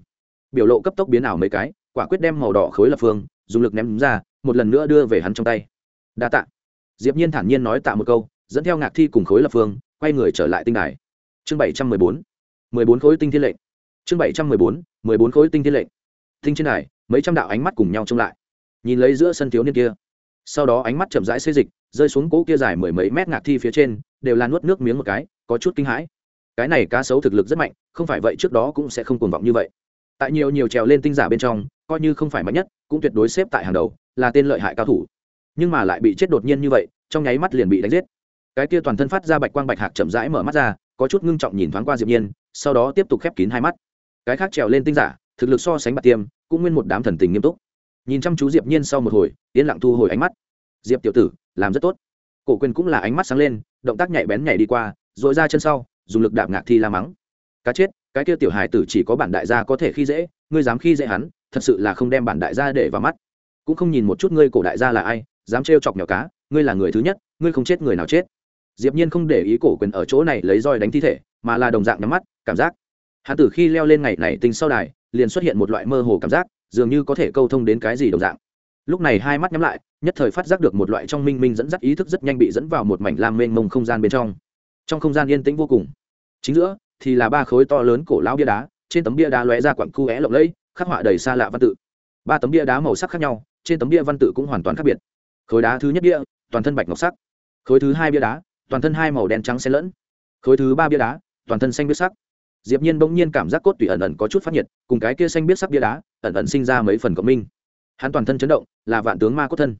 biểu lộ cấp tốc biến ảo mấy cái, quả quyết đem màu đỏ khối lập phương, dùng lực ném ra, một lần nữa đưa về hắn trong tay. Đa tạ. Diệp nhiên thản nhiên nói tạ một câu, dẫn theo ngạc thi cùng khối lập phương, quay người trở lại tinh đài. Chương bảy trăm mười bốn. mười bốn khối tinh thiên lệnh. Chương bảy trăm mười bốn mười bốn khối tinh thiên lệnh. Tinh trên đài, mấy trăm đạo ánh mắt cùng nhau trông lại. Nhìn lấy giữa sân thiếu niên kia. Sau đó ánh mắt chậm rãi xê dịch, rơi xuống cỗ kia dài mười mấy mét ngạc thi phía trên, đều là nuốt nước miếng một cái, có chút kinh hãi. Cái này cá sấu thực lực rất mạnh, không phải vậy trước đó cũng sẽ không cuồng vọng như vậy tại nhiều nhiều trèo lên tinh giả bên trong, coi như không phải mạnh nhất, cũng tuyệt đối xếp tại hàng đầu, là tên lợi hại cao thủ. Nhưng mà lại bị chết đột nhiên như vậy, trong nháy mắt liền bị đánh giết. Cái kia toàn thân phát ra bạch quang bạch hạc chậm rãi mở mắt ra, có chút ngưng trọng nhìn thoáng qua diệp nhiên, sau đó tiếp tục khép kín hai mắt. Cái khác trèo lên tinh giả, thực lực so sánh bạc tiêm, cũng nguyên một đám thần tình nghiêm túc. Nhìn chăm chú diệp nhiên sau một hồi, yên lặng thu hồi ánh mắt. Diệp tiểu tử, làm rất tốt. Cổ quyền cũng là ánh mắt sáng lên, động tác nhạy bén nhảy đi qua dội ra chân sau, dùng lực đạp ngạc thi la mắng. Cá chết cái kia tiểu hài tử chỉ có bản đại gia có thể khi dễ, ngươi dám khi dễ hắn, thật sự là không đem bản đại gia để vào mắt. Cũng không nhìn một chút ngươi cổ đại gia là ai, dám trêu chọc nhỏ cá, ngươi là người thứ nhất, ngươi không chết người nào chết. Diệp nhiên không để ý cổ quyền ở chỗ này lấy roi đánh thi thể, mà là đồng dạng nhắm mắt, cảm giác. Hắn từ khi leo lên ngày này tinh sau đài, liền xuất hiện một loại mơ hồ cảm giác, dường như có thể câu thông đến cái gì đồng dạng. Lúc này hai mắt nhắm lại, nhất thời phát giác được một loại trong minh minh dẫn dắt ý thức rất nhanh bị dẫn vào một mảnh lam mênh mông không gian bên trong. Trong không gian yên tĩnh vô cùng. Chính giữa thì là ba khối to lớn cổ lão bia đá, trên tấm bia đá lóe ra quặng cu é lộng lẫy, khắc họa đầy xa lạ văn tự. Ba tấm bia đá màu sắc khác nhau, trên tấm bia văn tự cũng hoàn toàn khác biệt. Khối đá thứ nhất bia, toàn thân bạch ngọc sắc. Khối thứ hai bia đá, toàn thân hai màu đen trắng xen lẫn. Khối thứ ba bia đá, toàn thân xanh biết sắc. Diệp nhiên bỗng nhiên cảm giác cốt tủy ẩn ẩn có chút phát nhiệt, cùng cái kia xanh biết sắc bia đá, ẩn ẩn sinh ra mấy phần cộng minh. Hắn toàn thân chấn động, là vạn tướng ma cốt thân.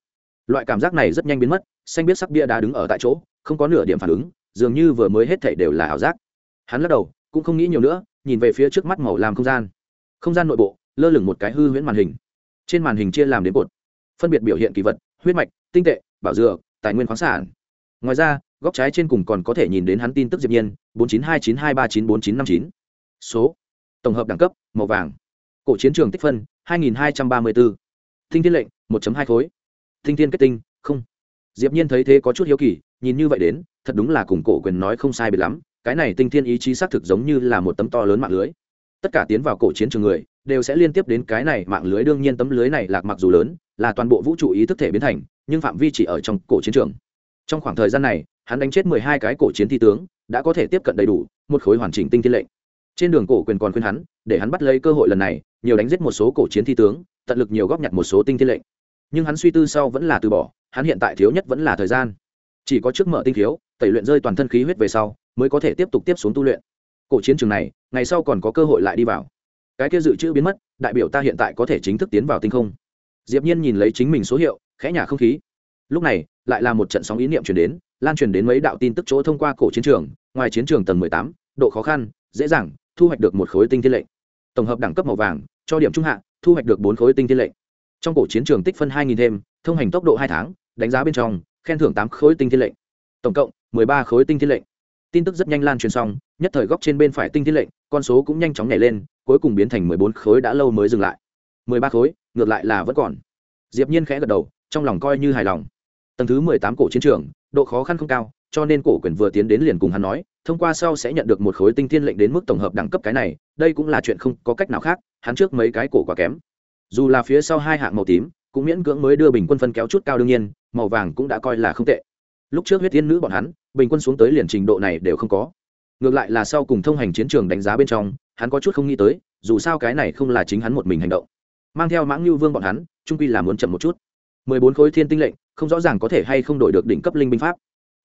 Loại cảm giác này rất nhanh biến mất, xanh biết sắc bia đá đứng ở tại chỗ, không có nửa điểm phản ứng, dường như vừa mới hết thảy đều là ảo giác hắn lắc đầu, cũng không nghĩ nhiều nữa, nhìn về phía trước mắt màu làm không gian. Không gian nội bộ, lơ lửng một cái hư huyễn màn hình. Trên màn hình chia làm đến bột phân biệt biểu hiện kỳ vật, huyết mạch, tinh tệ, bảo dược, tài nguyên khoáng sản. Ngoài ra, góc trái trên cùng còn có thể nhìn đến hắn tin tức diệp nhiên, bốn chín hai chín hai ba chín bốn chín năm chín. Số. Tổng hợp đẳng cấp, màu vàng. Cổ chiến trường tích phân, hai nghìn hai trăm ba mươi bốn tinh thiên lệnh, một hai khối. Tinh thiên kết tinh, không. Diệp nhiên thấy thế có chút hiếu kỳ, nhìn như vậy đến, thật đúng là cùng cổ quyền nói không sai biệt lắm cái này tinh thiên ý chí xác thực giống như là một tấm to lớn mạng lưới. Tất cả tiến vào cổ chiến trường người, đều sẽ liên tiếp đến cái này mạng lưới. Đương nhiên tấm lưới này lạc mặc dù lớn, là toàn bộ vũ trụ ý thức thể biến thành, nhưng phạm vi chỉ ở trong cổ chiến trường. Trong khoảng thời gian này, hắn đánh chết mười hai cái cổ chiến thi tướng, đã có thể tiếp cận đầy đủ một khối hoàn chỉnh tinh thiên lệnh. Trên đường cổ quyền còn khuyên hắn, để hắn bắt lấy cơ hội lần này, nhiều đánh giết một số cổ chiến thi tướng, tận lực nhiều góp nhặt một số tinh thiên lệnh. Nhưng hắn suy tư sau vẫn là từ bỏ, hắn hiện tại thiếu nhất vẫn là thời gian. Chỉ có trước mở tinh thiếu tẩy luyện rơi toàn thân khí huyết về sau mới có thể tiếp tục tiếp xuống tu luyện. Cổ chiến trường này ngày sau còn có cơ hội lại đi vào. Cái kia dự trữ biến mất đại biểu ta hiện tại có thể chính thức tiến vào tinh không. Diệp nhiên nhìn lấy chính mình số hiệu khẽ nhả không khí. Lúc này lại là một trận sóng ý niệm truyền đến lan truyền đến mấy đạo tin tức chỗ thông qua cổ chiến trường ngoài chiến trường tầng 18, độ khó khăn dễ dàng thu hoạch được một khối tinh thiên lệnh. Tổng hợp đẳng cấp màu vàng cho điểm trung hạ thu hoạch được bốn khối tinh thiên lệnh. Trong cổ chiến trường tích phân hai nghìn thêm thông hành tốc độ hai tháng đánh giá bên trong khen thưởng tám khối tinh thiên lệnh. Tổng cộng mười ba khối tinh thiên lệnh tin tức rất nhanh lan truyền xong, nhất thời góc trên bên phải tinh thiên lệnh, con số cũng nhanh chóng nhảy lên, cuối cùng biến thành mười bốn khối đã lâu mới dừng lại. mười ba khối, ngược lại là vẫn còn. Diệp nhiên khẽ gật đầu, trong lòng coi như hài lòng. Tầng thứ mười tám cổ chiến trường, độ khó khăn không cao, cho nên cổ quyền vừa tiến đến liền cùng hắn nói, thông qua sau sẽ nhận được một khối tinh thiên lệnh đến mức tổng hợp đẳng cấp cái này, đây cũng là chuyện không có cách nào khác, hắn trước mấy cái cổ quá kém. Dù là phía sau hai hạng màu tím, cũng miễn cưỡng mới đưa bình quân phân kéo chút cao đương nhiên, màu vàng cũng đã coi là không tệ lúc trước huyết tiên nữ bọn hắn, bình quân xuống tới liền trình độ này đều không có. Ngược lại là sau cùng thông hành chiến trường đánh giá bên trong, hắn có chút không nghĩ tới, dù sao cái này không là chính hắn một mình hành động. Mang theo mãng lưu vương bọn hắn, trung quy là muốn chậm một chút. Mười bốn khối thiên tinh lệnh, không rõ ràng có thể hay không đổi được đỉnh cấp linh binh pháp.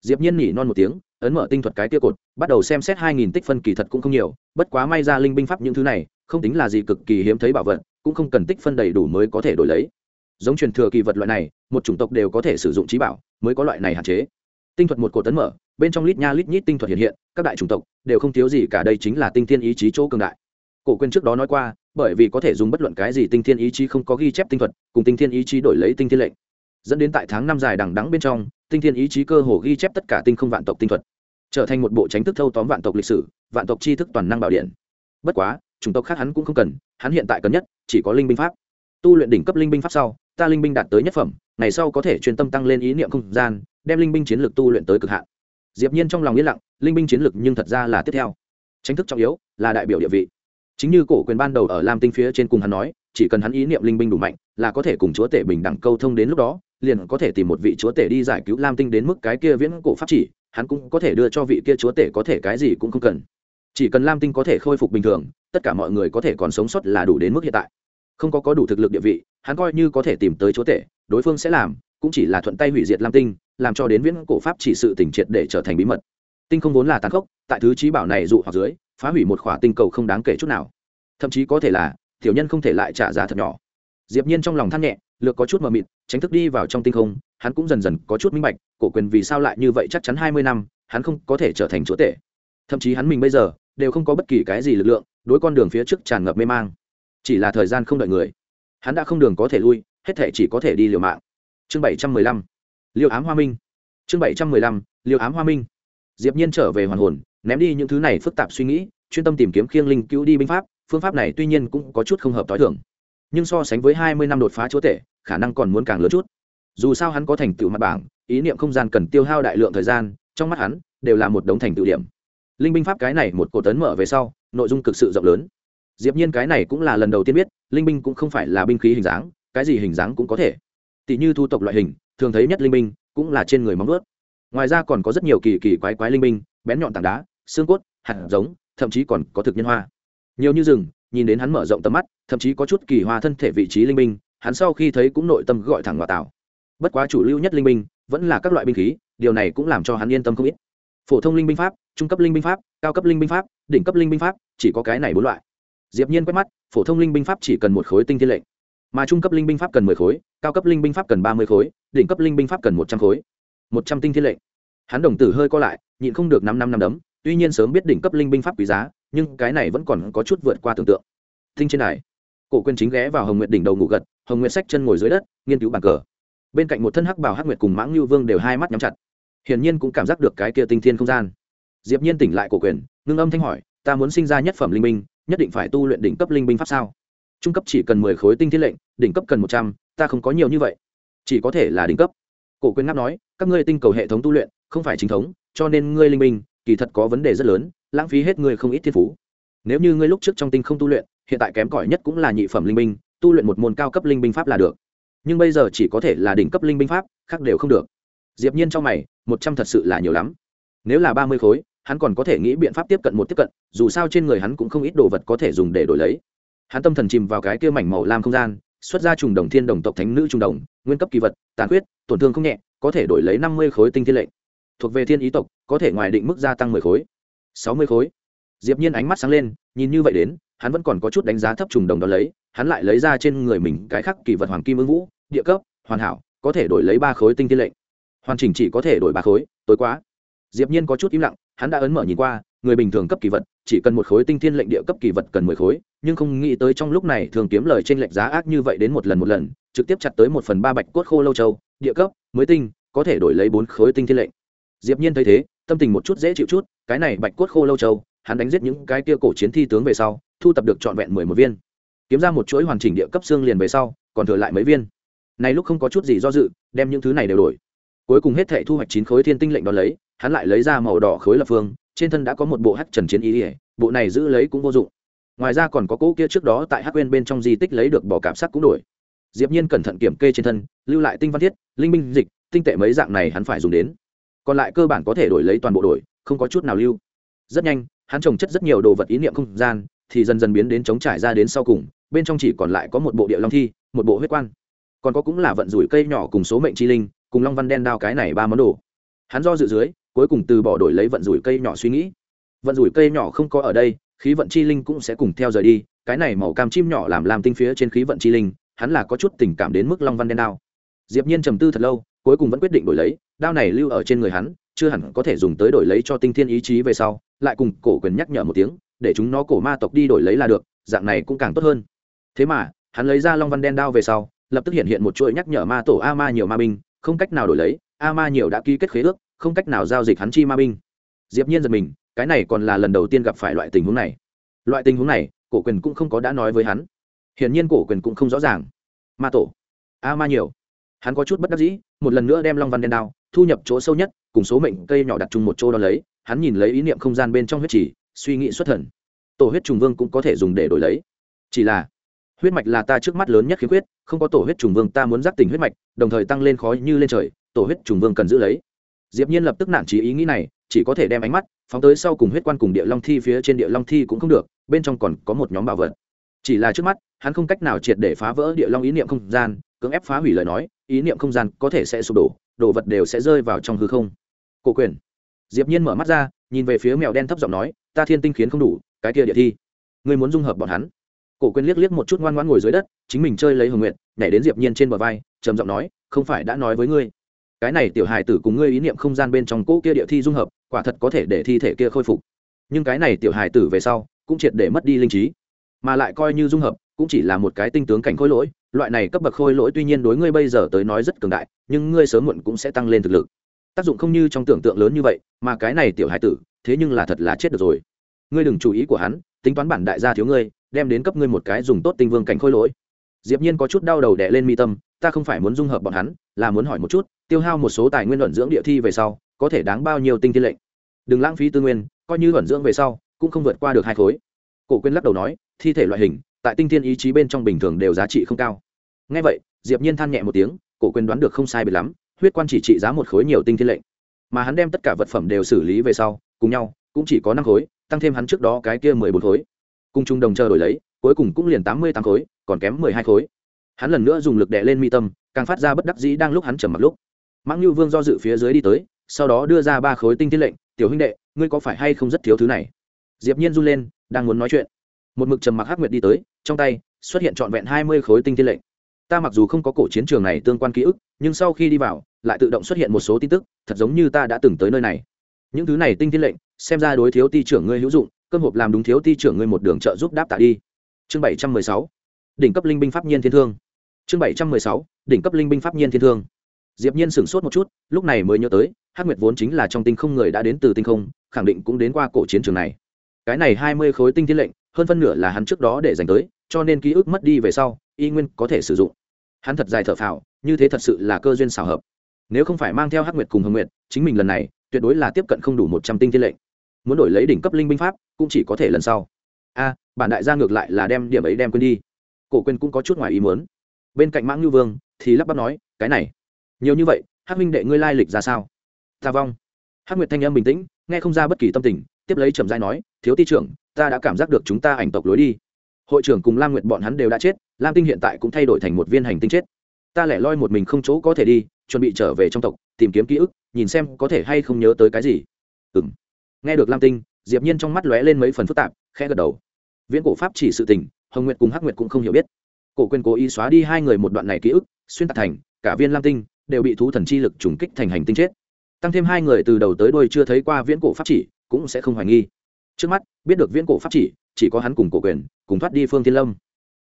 Diệp nhiên nhỉ non một tiếng, ấn mở tinh thuật cái kia cột, bắt đầu xem xét hai nghìn tích phân kỳ thật cũng không nhiều, bất quá may ra linh binh pháp những thứ này, không tính là gì cực kỳ hiếm thấy bảo vật, cũng không cần tích phân đầy đủ mới có thể đổi lấy. Giống truyền thừa kỳ vật loại này, một chủng tộc đều có thể sử dụng trí bảo, mới có loại này hạn chế tinh thuật một cổ tấn mở, bên trong lít nha lít nhít tinh thuật hiện hiện, các đại chủng tộc đều không thiếu gì cả, đây chính là tinh thiên ý chí chỗ cường đại. Cổ quên trước đó nói qua, bởi vì có thể dùng bất luận cái gì tinh thiên ý chí không có ghi chép tinh thuật, cùng tinh thiên ý chí đổi lấy tinh thiên lệnh. Dẫn đến tại tháng năm dài đằng đắng bên trong, tinh thiên ý chí cơ hồ ghi chép tất cả tinh không vạn tộc tinh thuật, trở thành một bộ tránh thức thâu tóm vạn tộc lịch sử, vạn tộc tri thức toàn năng bảo điện. Bất quá, chủng tộc khác hắn cũng không cần, hắn hiện tại cần nhất chỉ có linh binh pháp. Tu luyện đỉnh cấp linh binh pháp sau, ta linh binh đạt tới nhất phẩm, ngày sau có thể chuyên tâm tăng lên ý niệm không gian đem linh binh chiến lược tu luyện tới cực hạn. Diệp nhiên trong lòng yên lặng, linh binh chiến lược nhưng thật ra là tiếp theo. Tranh thức trọng yếu, là đại biểu địa vị. Chính như cổ quyền ban đầu ở lam tinh phía trên cùng hắn nói, chỉ cần hắn ý niệm linh binh đủ mạnh, là có thể cùng chúa tể bình đẳng câu thông đến lúc đó, liền có thể tìm một vị chúa tể đi giải cứu lam tinh đến mức cái kia viễn cổ pháp chỉ, hắn cũng có thể đưa cho vị kia chúa tể có thể cái gì cũng không cần. Chỉ cần lam tinh có thể khôi phục bình thường, tất cả mọi người có thể còn sống sót là đủ đến mức hiện tại. Không có có đủ thực lực địa vị, hắn coi như có thể tìm tới chúa tể, đối phương sẽ làm cũng chỉ là thuận tay hủy diệt lam tinh, làm cho đến viễn cổ pháp chỉ sự tỉnh triệt để trở thành bí mật. Tinh không vốn là tàn khốc, tại thứ trí bảo này dụ hoặc dưới, phá hủy một khỏa tinh cầu không đáng kể chút nào. Thậm chí có thể là, tiểu nhân không thể lại trả giá thật nhỏ. Diệp nhiên trong lòng than nhẹ, lược có chút mờ mịt, tránh thức đi vào trong tinh không, hắn cũng dần dần có chút minh bạch, cổ quyền vì sao lại như vậy chắc chắn hai mươi năm, hắn không có thể trở thành chúa tể. Thậm chí hắn mình bây giờ, đều không có bất kỳ cái gì lực lượng, đối con đường phía trước tràn ngập mê mang. Chỉ là thời gian không đợi người. Hắn đã không đường có thể lui, hết thể chỉ có thể đi liều mạng chương bảy trăm mười lăm liều ám hoa minh. Chương bảy trăm mười lăm liều ám hoa minh. Diệp nhiên trở về hoàn hồn, ném đi những thứ này phức tạp suy nghĩ, chuyên tâm tìm kiếm khiêng linh cứu đi binh pháp, phương pháp này tuy nhiên cũng có chút không hợp t h i thường. Nhưng so sánh với hai mươi năm đột phá chúa tể, khả năng còn muốn càng lớn chút. Dù sao hắn có thành tựu mặt bảng, ý niệm không gian cần tiêu hao đại lượng thời gian, trong mắt hắn đều là một đống thành tựu điểm. Linh binh pháp cái này một cổ tấn mở về sau, nội dung cực sự rộng lớn. Diệp nhiên cái này cũng là lần đầu tiên biết, linh binh cũng không phải là binh khí hình dáng, cái gì hình dáng cũng có thể tỷ như thu tộc loại hình, thường thấy nhất linh binh cũng là trên người móng ướt ngoài ra còn có rất nhiều kỳ kỳ quái quái linh binh, bén nhọn tảng đá, xương cốt, hạt giống, thậm chí còn có thực nhân hoa. Nhiều như rừng, nhìn đến hắn mở rộng tầm mắt, thậm chí có chút kỳ hoa thân thể vị trí linh binh, hắn sau khi thấy cũng nội tâm gọi thẳng vào tảo. Bất quá chủ lưu nhất linh binh vẫn là các loại binh khí, điều này cũng làm cho hắn yên tâm không ít. Phổ thông linh binh pháp, trung cấp linh binh pháp, cao cấp linh binh pháp, đỉnh cấp linh binh pháp, chỉ có cái này bốn loại. Diệp nhiên quét mắt, phổ thông linh binh pháp chỉ cần một khối tinh thiên lệnh mà trung cấp linh binh pháp cần mười khối cao cấp linh binh pháp cần ba mươi khối đỉnh cấp linh binh pháp cần một trăm khối. Một trăm tinh thiên lệnh. Hắn đồng tử hơi co lại nhịn không được năm năm năm đấm tuy nhiên sớm biết đỉnh cấp linh binh pháp quý giá nhưng cái này vẫn còn có chút vượt qua tưởng tượng. Tinh trên này cổ quyên chính ghé vào hồng nguyện đỉnh đầu ngủ gật hồng nguyện sách chân ngồi dưới đất nghiên cứu bàn cờ. Bên cạnh một thân hắc bảo hắc nguyệt cùng mãng lưu vương đều hai mắt nhắm chặt. Hiển nhiên cũng cảm giác được cái kia tinh thiên không gian. Diệp nhiên tỉnh lại cổ quyền ngưng âm thanh hỏi ta muốn sinh ra nhất phẩm linh minh, nhất định phải tu luyện đỉnh cấp linh binh pháp sao? Trung cấp chỉ cần mười khối tinh thiên lệnh đỉnh cấp cần một trăm ta không có nhiều như vậy. Chỉ có thể là đỉnh cấp. Cổ Quyên ngáp nói các ngươi tinh cầu hệ thống tu luyện không phải chính thống cho nên ngươi linh minh, kỳ thật có vấn đề rất lớn lãng phí hết ngươi không ít thiên phú. Nếu như ngươi lúc trước trong tinh không tu luyện hiện tại kém cỏi nhất cũng là nhị phẩm linh minh, tu luyện một môn cao cấp linh binh pháp là được. Nhưng bây giờ chỉ có thể là đỉnh cấp linh binh pháp khác đều không được. Diệp nhiên trong mày một trăm thật sự là nhiều lắm. Nếu là ba mươi khối hắn còn có thể nghĩ biện pháp tiếp cận một tiếp cận dù sao trên người hắn cũng không ít đồ vật có thể dùng để đổi lấy hắn tâm thần chìm vào cái kia mảnh màu lam không gian, xuất ra trùng đồng thiên đồng tộc thánh nữ trùng đồng, nguyên cấp kỳ vật, tàn huyết tổn thương không nhẹ, có thể đổi lấy năm mươi khối tinh thiên lệnh. Thuộc về thiên ý tộc, có thể ngoài định mức gia tăng mười khối. Sáu mươi khối. Diệp nhiên ánh mắt sáng lên, nhìn như vậy đến, hắn vẫn còn có chút đánh giá thấp trùng đồng đó lấy, hắn lại lấy ra trên người mình cái khắc kỳ vật hoàng kim ưng vũ, địa cấp, hoàn hảo, có thể đổi lấy ba khối tinh thiên lệnh. Hoàn chỉnh chỉ có thể đổi ba khối, tối quá. Diệp nhiên có chút im lặng, hắn đã ấn mở nhìn qua, người bình thường cấp kỳ vật, chỉ cần một khối tinh thiên lệnh địa cấp kỳ vật cần mười khối nhưng không nghĩ tới trong lúc này thường kiếm lời trên lệch giá ác như vậy đến một lần một lần, trực tiếp chặt tới một phần ba bạch cốt khô lâu châu, địa cấp, mới tinh, có thể đổi lấy bốn khối tinh thiên lệnh. Diệp nhiên thấy thế, tâm tình một chút dễ chịu chút, cái này bạch cốt khô lâu châu, hắn đánh giết những cái kia cổ chiến thi tướng về sau, thu tập được trọn vẹn mười một viên. Kiếm ra một chuỗi hoàn chỉnh địa cấp xương liền về sau, còn thừa lại mấy viên. Này lúc không có chút gì do dự, đem những thứ này đều đổi. Cuối cùng hết thảy thu hoạch chín khối thiên tinh lệnh đó lấy, hắn lại lấy ra màu đỏ khối lập phương, trên thân đã có một bộ hắc trần chiến ý ỉa bộ này giữ lấy cũng vô dụng ngoài ra còn có cỗ kia trước đó tại hắc quên bên trong di tích lấy được bỏ cảm sắc cũng đổi. Diệp nhiên cẩn thận kiểm kê trên thân, lưu lại tinh văn thiết, linh minh dịch, tinh tệ mấy dạng này hắn phải dùng đến. Còn lại cơ bản có thể đổi lấy toàn bộ đổi, không có chút nào lưu. Rất nhanh, hắn trồng chất rất nhiều đồ vật ý niệm không gian, thì dần dần biến đến chống trải ra đến sau cùng, bên trong chỉ còn lại có một bộ địa long thi, một bộ huyết quan. Còn có cũng là vận rủi cây nhỏ cùng số mệnh chi linh, cùng long văn đen đao cái này ba món đồ. Hắn do dự dưới, cuối cùng từ bỏ đổi lấy vận rủi cây nhỏ suy nghĩ. Vận rủi cây nhỏ không có ở đây khí vận chi linh cũng sẽ cùng theo rời đi, cái này màu cam chim nhỏ làm làm tinh phía trên khí vận chi linh, hắn là có chút tình cảm đến mức long văn đen đao. Diệp nhiên trầm tư thật lâu, cuối cùng vẫn quyết định đổi lấy, đao này lưu ở trên người hắn, chưa hẳn có thể dùng tới đổi lấy cho tinh thiên ý chí về sau, lại cùng cổ quyền nhắc nhở một tiếng, để chúng nó cổ ma tộc đi đổi lấy là được, dạng này cũng càng tốt hơn. Thế mà, hắn lấy ra long văn đen đao về sau, lập tức hiện hiện một chuỗi nhắc nhở ma tổ a ma nhiều ma binh, không cách nào đổi lấy, a ma nhiều đã ký kết khế ước, không cách nào giao dịch hắn chi ma binh. Diệp nhiên giật mình cái này còn là lần đầu tiên gặp phải loại tình huống này. Loại tình huống này, cổ quyền cũng không có đã nói với hắn. Hiển nhiên cổ quyền cũng không rõ ràng. Ma tổ. A ma nhiều. Hắn có chút bất đắc dĩ, một lần nữa đem long văn đen đao thu nhập chỗ sâu nhất, cùng số mệnh cây nhỏ đặt chung một chỗ đó lấy, hắn nhìn lấy ý niệm không gian bên trong huyết chỉ suy nghĩ xuất thần. Tổ huyết trùng vương cũng có thể dùng để đổi lấy. Chỉ là, huyết mạch là ta trước mắt lớn nhất khiếm khuyết, không có tổ huyết trùng vương ta muốn giác tình huyết mạch, đồng thời tăng lên khói như lên trời, tổ huyết trùng vương cần giữ lấy diệp nhiên lập tức nản trí ý nghĩ này, chỉ có thể đem ánh mắt phóng tới sau cùng huyết quan cùng địa long thi phía trên địa long thi cũng không được, bên trong còn có một nhóm bảo vật. Chỉ là trước mắt, hắn không cách nào triệt để phá vỡ địa long ý niệm không gian, cưỡng ép phá hủy lời nói, ý niệm không gian có thể sẽ sụp đổ, đồ vật đều sẽ rơi vào trong hư không. Cổ quyền. Diệp nhiên mở mắt ra, nhìn về phía mèo đen thấp giọng nói, ta thiên tinh khiến không đủ, cái kia địa thi. Ngươi muốn dung hợp bọn hắn. Cổ quyền liếc liếc một chút ngoan ngoãn ngồi dưới đất, chính mình chơi lấy hồng nguyện nhảy đến diệp nhiên trên bờ vai, trầm giọng nói, không phải đã nói với ngươi cái này tiểu hài tử cùng ngươi ý niệm không gian bên trong cỗ kia địa thi dung hợp, quả thật có thể để thi thể kia khôi phục. Nhưng cái này tiểu hài tử về sau, cũng triệt để mất đi linh trí. Mà lại coi như dung hợp, cũng chỉ là một cái tinh tướng cảnh khôi lỗi, loại này cấp bậc khôi lỗi tuy nhiên đối ngươi bây giờ tới nói rất cường đại, nhưng ngươi sớm muộn cũng sẽ tăng lên thực lực. Tác dụng không như trong tưởng tượng lớn như vậy, mà cái này tiểu hải tử, thế nhưng là thật là chết được rồi. Ngươi đừng chú ý của hắn, tính toán bản đại gia thiếu ngươi, đem đến cấp ngươi một cái dùng tốt tinh vương cảnh khôi lỗi. Diệp nhiên có chút đau đầu đè lên mi tâm, ta không phải muốn dung hợp bọn hắn, là muốn hỏi một chút tiêu hao một số tài nguyên luận dưỡng địa thi về sau, có thể đáng bao nhiêu tinh thiên lệnh. Đừng lãng phí tư nguyên, coi như luận dưỡng về sau, cũng không vượt qua được hai khối. Cổ quyên lắc đầu nói, thi thể loại hình, tại tinh thiên ý chí bên trong bình thường đều giá trị không cao. Ngay vậy, diệp nhiên than nhẹ một tiếng, cổ quyên đoán được không sai biệt lắm, huyết quan chỉ trị giá một khối nhiều tinh thiên lệnh. Mà hắn đem tất cả vật phẩm đều xử lý về sau, cùng nhau, cũng chỉ có năm khối, tăng thêm hắn trước đó cái kia mười bốn khối. Cùng chung đồng chờ đổi lấy, cuối cùng cũng liền tám mươi tám khối, còn kém mười hai khối. Hắn lần nữa dùng lực đè lên mi tâm, càng phát ra bất đắc dĩ đang lúc hắn trầm mặc lúc mãng lưu vương do dự phía dưới đi tới, sau đó đưa ra ba khối tinh thiên lệnh, tiểu huynh đệ, ngươi có phải hay không rất thiếu thứ này? Diệp nhiên run lên, đang muốn nói chuyện. Một mực trầm mặc hắc nguyệt đi tới, trong tay xuất hiện trọn vẹn hai mươi khối tinh thiên lệnh. Ta mặc dù không có cổ chiến trường này tương quan ký ức, nhưng sau khi đi vào, lại tự động xuất hiện một số tin tức, thật giống như ta đã từng tới nơi này. Những thứ này tinh thiên lệnh, xem ra đối thiếu ti trưởng ngươi hữu dụng, cơm hộp làm đúng thiếu ti trưởng ngươi một đường trợ giúp đáp tạ đi. Chương bảy trăm mười sáu. Đỉnh cấp linh binh pháp nhiên thiên thương. Chương bảy trăm mười sáu. Đỉnh cấp linh binh pháp nhiên thiên thương diệp nhiên sửng sốt một chút, lúc này mới nhớ tới, hắc nguyệt vốn chính là trong tinh không người đã đến từ tinh không, khẳng định cũng đến qua cổ chiến trường này. Cái này hai mươi khối tinh thiên lệnh, hơn phân nửa là hắn trước đó để dành tới, cho nên ký ức mất đi về sau, y nguyên có thể sử dụng. Hắn thật dài thở phào, như thế thật sự là cơ duyên xảo hợp. Nếu không phải mang theo hắc nguyệt cùng hồng nguyệt, chính mình lần này, tuyệt đối là tiếp cận không đủ một trăm tinh thiên lệnh. Muốn đổi lấy đỉnh cấp linh binh pháp, cũng chỉ có thể lần sau. A, bản đại gia ngược lại là đem điểm ấy đem quên đi. Cổ quên cũng có chút ngoài ý muốn. Bên cạnh mãng như vương, thì lắp bắp nói, cái này nhiều như vậy, hắc minh đệ ngươi lai lịch ra sao? Ta vong. Hắc nguyệt thanh âm bình tĩnh, nghe không ra bất kỳ tâm tình, tiếp lấy trầm giai nói, thiếu ti trưởng, ta đã cảm giác được chúng ta ảnh tộc lối đi. Hội trưởng cùng lam nguyệt bọn hắn đều đã chết, lam tinh hiện tại cũng thay đổi thành một viên hành tinh chết. Ta lẻ loi một mình không chỗ có thể đi, chuẩn bị trở về trong tộc, tìm kiếm ký ức, nhìn xem có thể hay không nhớ tới cái gì. Ừ m nghe được lam tinh, diệp nhiên trong mắt lóe lên mấy phần phức tạp, khẽ gật đầu. Viễn cổ pháp chỉ sự tình, hồng nguyệt cùng hắc nguyệt cũng không hiểu biết. Cổ quyền cố ý xóa đi hai người một đoạn này ký ức, xuyên tạc thành cả viên lam tinh đều bị thú thần chi lực trùng kích thành hành tinh chết. Tăng thêm hai người từ đầu tới đuôi chưa thấy qua viễn cổ pháp chỉ, cũng sẽ không hoài nghi. Trước mắt, biết được viễn cổ pháp chỉ chỉ có hắn cùng cổ quyền, cùng thoát đi phương thiên lâm.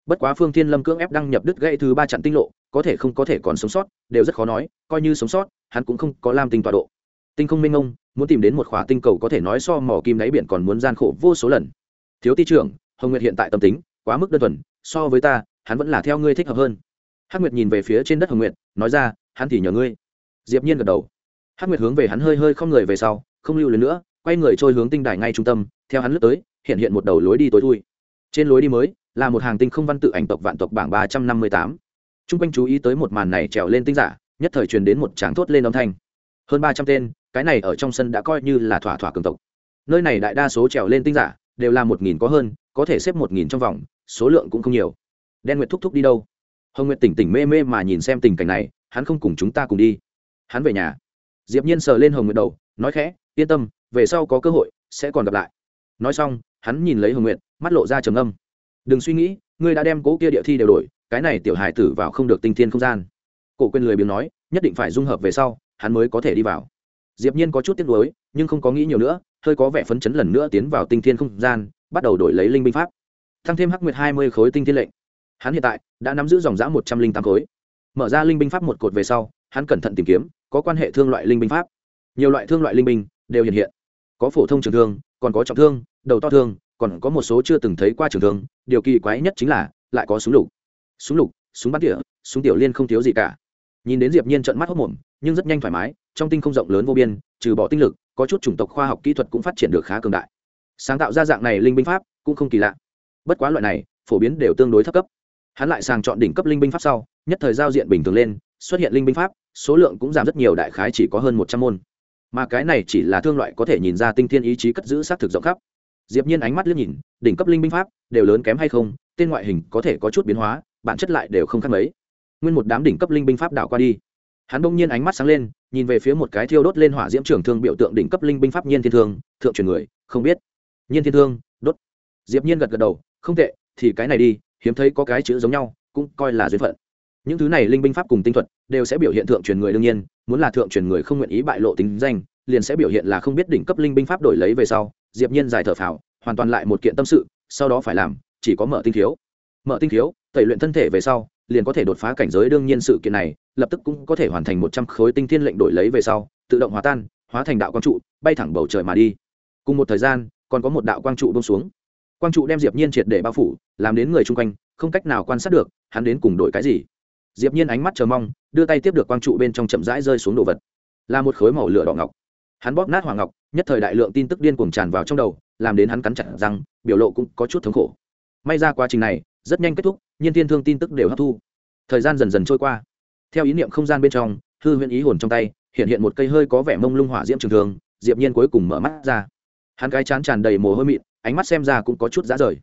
Bất quá phương thiên lâm cưỡng ép đăng nhập đứt gãy thứ ba chặn tinh lộ, có thể không có thể còn sống sót, đều rất khó nói, coi như sống sót, hắn cũng không có lam tinh tọa độ. Tinh không minh ông muốn tìm đến một khỏa tinh cầu có thể nói so mỏ kim đáy biển còn muốn gian khổ vô số lần. Thiếu ti trưởng, hồng nguyệt hiện tại tâm tính, quá mức đơn thuần, so với ta, hắn vẫn là theo ngươi thích hợp hơn. Hắc nguyệt nhìn về phía trên đất hồng nguyệt, nói ra hắn thì nhờ ngươi. Diệp nhiên gật đầu. Hắc nguyệt hướng về hắn hơi hơi không người về sau, không lưu lên nữa, quay người trôi hướng tinh đài ngay trung tâm, theo hắn lướt tới, hiện hiện một đầu lối đi tối thui. Trên lối đi mới, là một hàng tinh không văn tự ảnh tộc vạn tộc bảng ba trăm năm mươi tám. Chung quanh chú ý tới một màn này trèo lên tinh giả, nhất thời truyền đến một tráng thốt lên âm thanh. Hơn ba trăm tên, cái này ở trong sân đã coi như là thỏa thỏa cường tộc. Nơi này đại đa số trèo lên tinh giả, đều là một nghìn có hơn, có thể xếp một nghìn trong vòng, số lượng cũng không nhiều. Đen nguyệt thúc thúc đi đâu? Hồng nguyệt tỉnh tỉnh mê mê mà nhìn xem tình cảnh này hắn không cùng chúng ta cùng đi. Hắn về nhà. Diệp nhiên sờ lên hồng nguyệt đầu, nói khẽ, yên tâm, về sau có cơ hội sẽ còn gặp lại. Nói xong, hắn nhìn lấy hồng nguyệt, mắt lộ ra trầm âm. Đừng suy nghĩ, ngươi đã đem cố kia địa thi đều đổi, cái này tiểu hài tử vào không được tinh thiên không gian. Cổ quên lười biếng nói, nhất định phải dung hợp về sau, hắn mới có thể đi vào. Diệp nhiên có chút tiếc nuối, nhưng không có nghĩ nhiều nữa, hơi có vẻ phấn chấn lần nữa tiến vào tinh thiên không gian, bắt đầu đổi lấy linh binh pháp. Tăng thêm hắc nguyệt hai mươi khối tinh thiên lệnh. Hắn hiện tại đã nắm giữ dòng dã một trăm linh tám khối mở ra linh binh pháp một cột về sau, hắn cẩn thận tìm kiếm, có quan hệ thương loại linh binh pháp. Nhiều loại thương loại linh binh đều hiện hiện. Có phổ thông trường thương, còn có trọng thương, đầu to thương, còn có một số chưa từng thấy qua trường thương. Điều kỳ quái nhất chính là, lại có súng lục. Súng lục, súng bắn tỉa, súng tiểu liên không thiếu gì cả. Nhìn đến diệp nhiên trợn mắt hốc mồm, nhưng rất nhanh thoải mái, trong tinh không rộng lớn vô biên, trừ bỏ tinh lực, có chút chủng tộc khoa học kỹ thuật cũng phát triển được khá cường đại. Sáng tạo ra dạng này linh binh pháp cũng không kỳ lạ. Bất quá loại này, phổ biến đều tương đối thấp cấp. Hắn lại sàng chọn đỉnh cấp linh binh pháp sau nhất thời giao diện bình thường lên, xuất hiện linh binh pháp, số lượng cũng giảm rất nhiều, đại khái chỉ có hơn một trăm môn. Mà cái này chỉ là thương loại có thể nhìn ra tinh thiên ý chí cất giữ xác thực rộng khắp. Diệp nhiên ánh mắt liếc nhìn, đỉnh cấp linh binh pháp, đều lớn kém hay không, tên ngoại hình có thể có chút biến hóa, bản chất lại đều không khác mấy. Nguyên một đám đỉnh cấp linh binh pháp đảo qua đi. Hắn bỗng nhiên ánh mắt sáng lên, nhìn về phía một cái thiêu đốt lên hỏa diễm trưởng thương biểu tượng đỉnh cấp linh binh pháp nhiên thiên thương, thượng truyền người, không biết. Nhiên thiên thương, đốt. Diệp nhiên gật gật đầu, không tệ, thì cái này đi, hiếm thấy có cái chữ giống nhau, cũng coi là duyên phận những thứ này linh binh pháp cùng tinh thuật đều sẽ biểu hiện thượng truyền người đương nhiên, muốn là thượng truyền người không nguyện ý bại lộ tính danh, liền sẽ biểu hiện là không biết đỉnh cấp linh binh pháp đổi lấy về sau, diệp nhiên giải thở phào, hoàn toàn lại một kiện tâm sự, sau đó phải làm, chỉ có mở tinh thiếu mở tinh thiếu tẩy luyện thân thể về sau, liền có thể đột phá cảnh giới đương nhiên sự kiện này, lập tức cũng có thể hoàn thành một trăm khối tinh thiên lệnh đổi lấy về sau, tự động hóa tan, hóa thành đạo quang trụ, bay thẳng bầu trời mà đi. Cùng một thời gian, còn có một đạo quang trụ buông xuống. Quang trụ đem diệp nhiên triệt để bao phủ, làm đến người chung quanh, không cách nào quan sát được, hắn đến cùng đổi cái gì diệp nhiên ánh mắt chờ mong, đưa tay tiếp được quang trụ bên trong chậm rãi rơi xuống đồ vật. Là một khối màu lửa đỏ ngọc. Hắn bóp nát hoàng ngọc, nhất thời đại lượng tin tức điên cuồng tràn vào trong đầu, làm đến hắn cắn chặt răng, biểu lộ cũng có chút thống khổ. May ra quá trình này, rất nhanh kết thúc, nhiên thiên thương tin tức đều hấp thu. Thời gian dần dần trôi qua. Theo ý niệm không gian bên trong, hư huyễn ý hồn trong tay, hiện hiện một cây hơi có vẻ mông lung hỏa diễm trường thường diệp nhiên cuối cùng mở mắt ra. Hắn cái chán tràn đầy mồ hôi mịn, ánh mắt xem ra cũng có chút dã rời.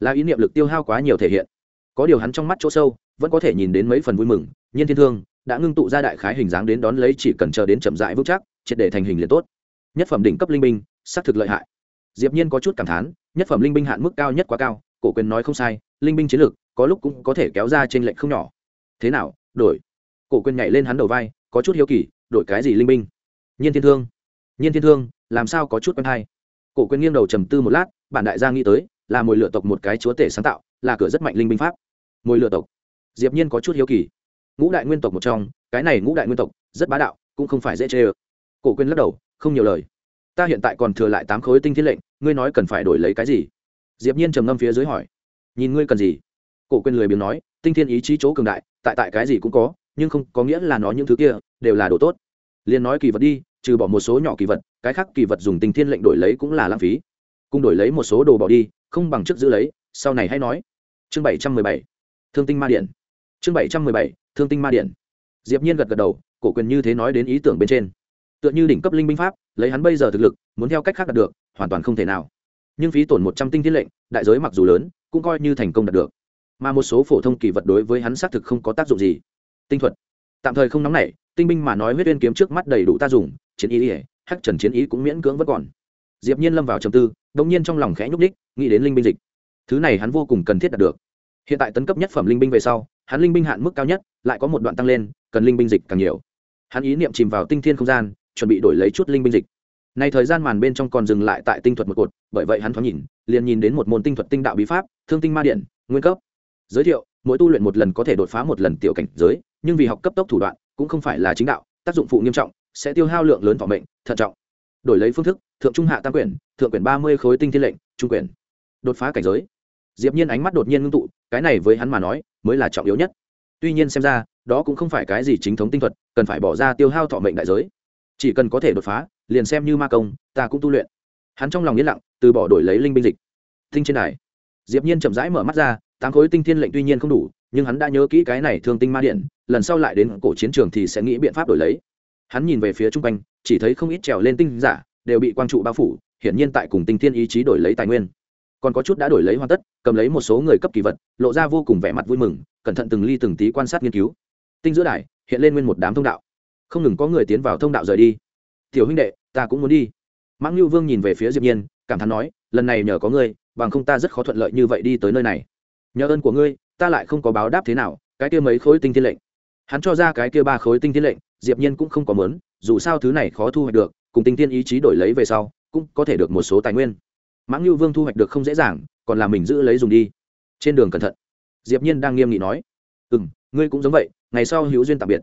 Là ý niệm lực tiêu hao quá nhiều thể hiện. Có điều hắn trong mắt chỗ sâu vẫn có thể nhìn đến mấy phần vui mừng, nhiên thiên thương đã ngưng tụ ra đại khái hình dáng đến đón lấy chỉ cần chờ đến chậm rãi vững chắc, triệt để thành hình liền tốt. Nhất phẩm đỉnh cấp linh binh, xác thực lợi hại. Diệp nhiên có chút cảm thán, nhất phẩm linh binh hạn mức cao nhất quá cao, cổ quyền nói không sai, linh binh chiến lược có lúc cũng có thể kéo ra trên lệnh không nhỏ. Thế nào, đổi. Cổ quyền nhảy lên hắn đầu vai, có chút hiếu kỳ, đổi cái gì linh binh? Nhiên thiên thương. Nhiên thiên thương, làm sao có chút quen hay? Cổ quyền nghiêng đầu trầm tư một lát, bản đại gia nghĩ tới, là mồi lựa tộc một cái chúa tể sáng tạo, là cửa rất mạnh linh binh pháp. Mồi lựa tộc diệp nhiên có chút hiếu kỳ. Ngũ đại nguyên tộc một trong, cái này ngũ đại nguyên tộc, rất bá đạo, cũng không phải dễ chơi. cổ Quyên lắc đầu, không nhiều lời. Ta hiện tại còn thừa lại tám khối tinh Thiên lệnh, ngươi nói cần phải đổi lấy cái gì? Diệp nhiên trầm ngâm phía dưới hỏi. Nhìn ngươi cần gì? Cổ Quyên lười biếng nói, tinh thiên ý chí chỗ cường đại, tại tại cái gì cũng có, nhưng không có nghĩa là nói những thứ kia đều là đồ tốt. Liền nói kỳ vật đi, trừ bỏ một số nhỏ kỳ vật, cái khác kỳ vật dùng tinh thiên lệnh đổi lấy cũng là lãng phí. Cùng đổi lấy một số đồ bỏ đi, không bằng trước giữ lấy, sau này hãy nói. Chương bảy trăm mười bảy. Thương tinh ma điện chương bảy trăm mười bảy, thương tinh ma điện. Diệp nhiên gật gật đầu, cổ quyền như thế nói đến ý tưởng bên trên. Tựa như đỉnh cấp linh binh pháp, lấy hắn bây giờ thực lực, muốn theo cách khác đạt được, hoàn toàn không thể nào. Nhưng phí tổn một trăm tinh thiết lệnh, đại giới mặc dù lớn, cũng coi như thành công đạt được. Mà một số phổ thông kỳ vật đối với hắn xác thực không có tác dụng gì. Tinh thuật. Tạm thời không nóng nảy, tinh binh mà nói huyết uyên kiếm trước mắt đầy đủ ta dùng, chiến ý ỉa, hắc trần chiến ý cũng miễn cưỡng vẫn còn. Diệp nhiên lâm vào trầm tư đống nhiên trong lòng khẽ nhúc đích nghĩ đến linh binh dịch. Thứ này hắn vô cùng cần thiết đạt được. Hiện tại tấn cấp nhất phẩm linh binh về sau hắn linh binh hạn mức cao nhất lại có một đoạn tăng lên, cần linh binh dịch càng nhiều. Hắn ý niệm chìm vào tinh thiên không gian, chuẩn bị đổi lấy chút linh binh dịch. Này thời gian màn bên trong còn dừng lại tại tinh thuật một cột, bởi vậy hắn thoáng nhìn, liền nhìn đến một môn tinh thuật tinh đạo bí pháp, thương tinh ma điện, nguyên cấp. Giới thiệu, mỗi tu luyện một lần có thể đột phá một lần tiểu cảnh giới, nhưng vì học cấp tốc thủ đoạn, cũng không phải là chính đạo, tác dụng phụ nghiêm trọng, sẽ tiêu hao lượng lớn thọ mệnh, thận trọng. Đổi lấy phương thức, thượng trung hạ tam quyển, thượng quyển ba mươi khối tinh thiên lệnh, trung quyển. Đột phá cảnh giới. Diệp nhiên ánh mắt đột nhiên ngưng tụ, cái này với hắn mà nói mới là trọng yếu nhất. Tuy nhiên xem ra, đó cũng không phải cái gì chính thống tinh thuật, cần phải bỏ ra tiêu hao thọ mệnh đại giới. Chỉ cần có thể đột phá, liền xem như ma công, ta cũng tu luyện. Hắn trong lòng yên lặng, từ bỏ đổi lấy linh binh dịch. Tinh trên này diệp nhiên chậm rãi mở mắt ra, tám khối tinh thiên lệnh tuy nhiên không đủ, nhưng hắn đã nhớ kỹ cái này thương tinh ma điện, lần sau lại đến cổ chiến trường thì sẽ nghĩ biện pháp đổi lấy. Hắn nhìn về phía trung quanh, chỉ thấy không ít trèo lên tinh giả, đều bị quang trụ bao phủ, hiển nhiên tại cùng tinh thiên ý chí đổi lấy tài nguyên còn có chút đã đổi lấy hoàn tất, cầm lấy một số người cấp kỳ vật, lộ ra vô cùng vẻ mặt vui mừng, cẩn thận từng ly từng tí quan sát nghiên cứu. Tinh giữa đài, hiện lên nguyên một đám thông đạo. Không ngừng có người tiến vào thông đạo rời đi. Tiểu huynh đệ, ta cũng muốn đi. Mãng lưu vương nhìn về phía diệp nhiên, cảm thán nói, lần này nhờ có ngươi, bằng không ta rất khó thuận lợi như vậy đi tới nơi này. Nhờ ơn của ngươi, ta lại không có báo đáp thế nào, cái kia mấy khối tinh thiên lệnh. Hắn cho ra cái kia ba khối tinh thiên lệnh, diệp nhiên cũng không có muốn, dù sao thứ này khó thu hoạch được, cùng tinh thiên ý chí đổi lấy về sau, cũng có thể được một số tài nguyên mãng lưu vương thu hoạch được không dễ dàng, còn là mình giữ lấy dùng đi. Trên đường cẩn thận. Diệp nhiên đang nghiêm nghị nói. Ừ ngươi cũng giống vậy, ngày sau hữu duyên tạm biệt.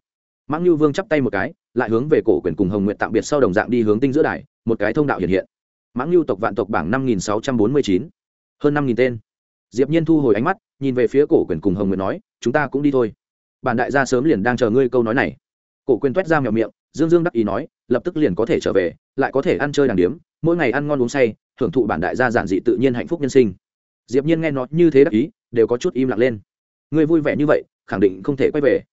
Mãng lưu vương chắp tay một cái, lại hướng về cổ quyền cùng hồng nguyện tạm biệt sau đồng dạng đi hướng tinh giữa đài, một cái thông đạo hiện hiện. Mãng lưu tộc vạn tộc bảng năm nghìn sáu trăm bốn mươi chín. Hơn năm nghìn tên. Diệp nhiên thu hồi ánh mắt, nhìn về phía cổ quyền cùng hồng nguyện nói, chúng ta cũng đi thôi. Bản đại gia sớm liền đang chờ ngươi câu nói này. Cổ quyền toét ra mèo miệng, dương dương đắc ý nói, lập tức liền có thể trở về, lại có thể ăn chơi đàng điếm, mỗi ngày ăn ngon uống say hưởng thụ bản đại gia giản dị tự nhiên hạnh phúc nhân sinh. Diệp nhiên nghe nói như thế đắc ý, đều có chút im lặng lên. Ngươi vui vẻ như vậy, khẳng định không thể quay về.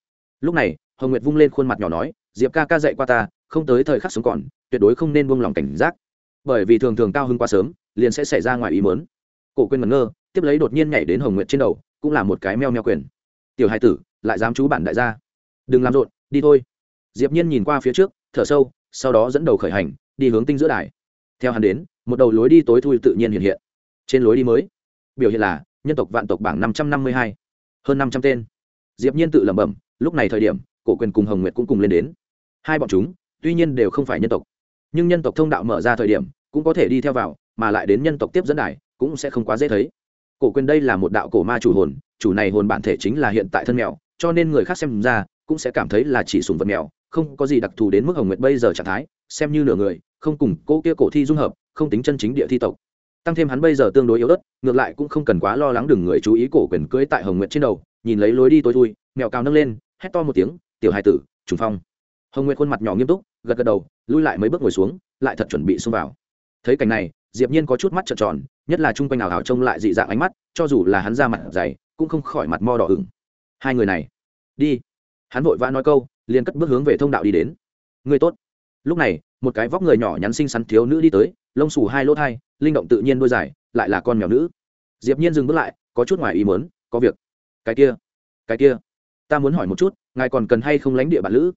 Lúc này, hồng nguyệt vung lên khuôn mặt nhỏ nói, diệp ca ca dạy qua ta, không tới thời khắc sống còn, tuyệt đối không nên buông lòng cảnh giác. Bởi vì thường thường cao hơn quá sớm, liền sẽ xảy ra ngoài ý muốn. Cổ quên ngẩn ngơ, tiếp lấy đột nhiên nhảy đến hồng nguyệt trên đầu, cũng là một cái meo meo quyền. Tiểu hai tử, lại dám chú bản đại gia. Đừng làm rộn, đi thôi. Diệp nhiên nhìn qua phía trước, thở sâu, sau đó dẫn đầu khởi hành, đi hướng tinh giữa đài. Theo hắn đến một đầu lối đi tối thui tự nhiên hiện hiện. Trên lối đi mới, biểu hiện là nhân tộc vạn tộc bảng năm trăm năm mươi hai, hơn năm trăm tên. Diệp nhiên tự lẩm bẩm, lúc này thời điểm, cổ quyền cùng hồng nguyệt cũng cùng lên đến. Hai bọn chúng, tuy nhiên đều không phải nhân tộc, nhưng nhân tộc thông đạo mở ra thời điểm, cũng có thể đi theo vào, mà lại đến nhân tộc tiếp dẫn đài, cũng sẽ không quá dễ thấy. Cổ quyền đây là một đạo cổ ma chủ hồn, chủ này hồn bản thể chính là hiện tại thân mèo, cho nên người khác xem ra, cũng sẽ cảm thấy là chỉ sùng vật mèo, không có gì đặc thù đến mức hồng nguyệt bây giờ trạng thái, xem như nửa người, không cùng cô kia cổ thi dung hợp không tính chân chính địa thi tộc. Tăng thêm hắn bây giờ tương đối yếu ớt, ngược lại cũng không cần quá lo lắng đừng người chú ý cổ quyền cưới tại hồng nguyệt trên đầu, nhìn lấy lối đi tôi thui, mèo cao nâng lên, hét to một tiếng, tiểu hai tử, trùng phong. Hồng nguyệt khuôn mặt nhỏ nghiêm túc, gật gật đầu, lui lại mấy bước ngồi xuống, lại thật chuẩn bị xông vào. Thấy cảnh này, diệp nhiên có chút mắt trợn tròn, nhất là chung quanh nào ảo trông lại dị dạng ánh mắt, cho dù là hắn ra mặt dày, cũng không khỏi mặt mo đỏ ửng. Hai người này, đi. Hắn vội vã nói câu, liền cất bước hướng về thông đạo đi đến. Người tốt. Lúc này, một cái vóc người nhỏ nhắn xinh xắn thiếu nữ đi tới lông xù hai lỗ thai, linh động tự nhiên đôi dài, lại là con mèo nữ. Diệp nhiên dừng bước lại, có chút ngoài ý muốn, có việc. Cái kia cái kia, ta muốn hỏi một chút, ngài còn cần hay không lánh địa bạn lữ?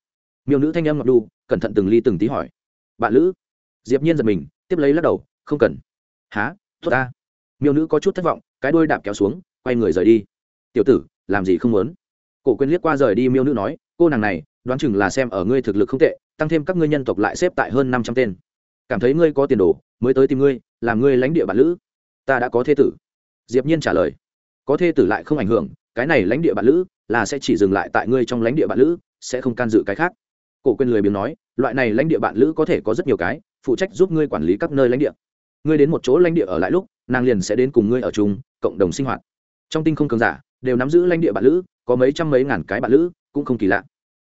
Miêu nữ thanh âm ngọc đu cẩn thận từng ly từng tí hỏi. Bạn lữ? Diệp nhiên giật mình, tiếp lấy lắc đầu, không cần. Há tốt ta. Miêu nữ có chút thất vọng, cái đuôi đạp kéo xuống, quay người rời đi. Tiểu tử, làm gì không muốn? Cổ quyên liếc qua rời đi, miêu nữ nói, cô nàng này, đoán chừng là xem ở ngươi thực lực không tệ, tăng thêm các ngươi nhân tộc lại xếp tại hơn năm trăm tên cảm thấy ngươi có tiền đồ, mới tới tìm ngươi, làm ngươi lãnh địa bản lữ. Ta đã có thê tử. Diệp nhiên trả lời. Có thê tử lại không ảnh hưởng, cái này lãnh địa bản lữ là sẽ chỉ dừng lại tại ngươi trong lãnh địa bản lữ, sẽ không can dự cái khác. Cổ quên lười biếng nói, loại này lãnh địa bản lữ có thể có rất nhiều cái, phụ trách giúp ngươi quản lý các nơi lãnh địa. Ngươi đến một chỗ lãnh địa ở lại lúc, nàng liền sẽ đến cùng ngươi ở chung, cộng đồng sinh hoạt. Trong tinh không cường giả, đều nắm giữ lãnh địa bản lữ, có mấy trăm mấy ngàn cái bạn lữ, cũng không kỳ lạ.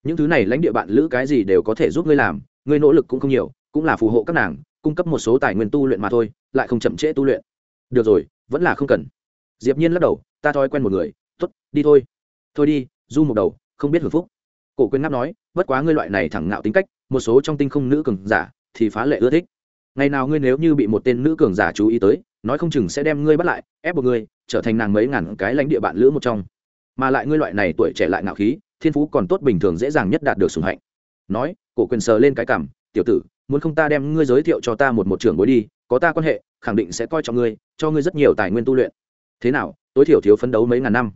Những thứ này lãnh địa bạn lữ cái gì đều có thể giúp ngươi làm, ngươi nỗ lực cũng không nhiều cũng là phù hộ các nàng, cung cấp một số tài nguyên tu luyện mà thôi, lại không chậm trễ tu luyện. Được rồi, vẫn là không cần. Diệp nhiên lắc đầu, ta thói quen một người, tốt, đi thôi. Thôi đi, du một đầu, không biết hưởng phúc. Cổ quyên ngáp nói, bất quá ngươi loại này thẳng ngạo tính cách, một số trong tinh không nữ cường giả thì phá lệ ưa thích. Ngày nào ngươi nếu như bị một tên nữ cường giả chú ý tới, nói không chừng sẽ đem ngươi bắt lại, ép buộc ngươi, trở thành nàng mấy ngàn cái lãnh địa bạn lữ một trong. Mà lại ngươi loại này tuổi trẻ lại ngạo khí, thiên phú còn tốt bình thường dễ dàng nhất đạt được sùng hạnh. Nói, cổ quyền sờ lên cái cảm tiểu tử muốn không ta đem ngươi giới thiệu cho ta một một trưởng bối đi, có ta quan hệ, khẳng định sẽ coi trọng ngươi, cho ngươi rất nhiều tài nguyên tu luyện. Thế nào, tối thiểu thiếu phấn đấu mấy ngàn năm.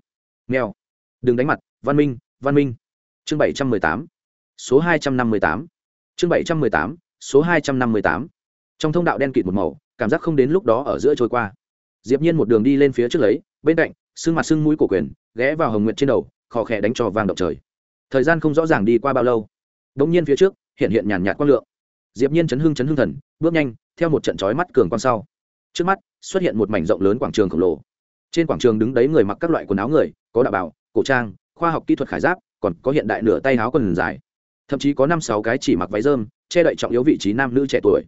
Nghèo đừng đánh mặt, văn minh văn minh. Chương bảy trăm mười tám. Số hai trăm năm mươi tám. Chương bảy trăm mười tám, số hai trăm năm mươi tám. Trong thông đạo đen kịt một màu, cảm giác không đến lúc đó ở giữa trôi qua. Diệp nhiên một đường đi lên phía trước lấy, bên cạnh, xương mặt xương mũi cổ quyền, ghé vào hồng nguyện trên đầu, khò khẽ đánh trò vàng động trời. Thời gian không rõ ràng đi qua bao lâu. Đống nhiên phía trước, hiện hiện nhàn nhạt quang lượng diệp nhiên chấn hưng chấn hưng thần, bước nhanh, theo một trận chói mắt cường quang sau. Trước mắt, xuất hiện một mảnh rộng lớn quảng trường khổng lồ. Trên quảng trường đứng đấy người mặc các loại quần áo người, có đạo bảo, cổ trang, khoa học kỹ thuật khải giáp, còn có hiện đại nửa tay áo quần dài. Thậm chí có năm sáu cái chỉ mặc váy rơm, che đậy trọng yếu vị trí nam nữ trẻ tuổi.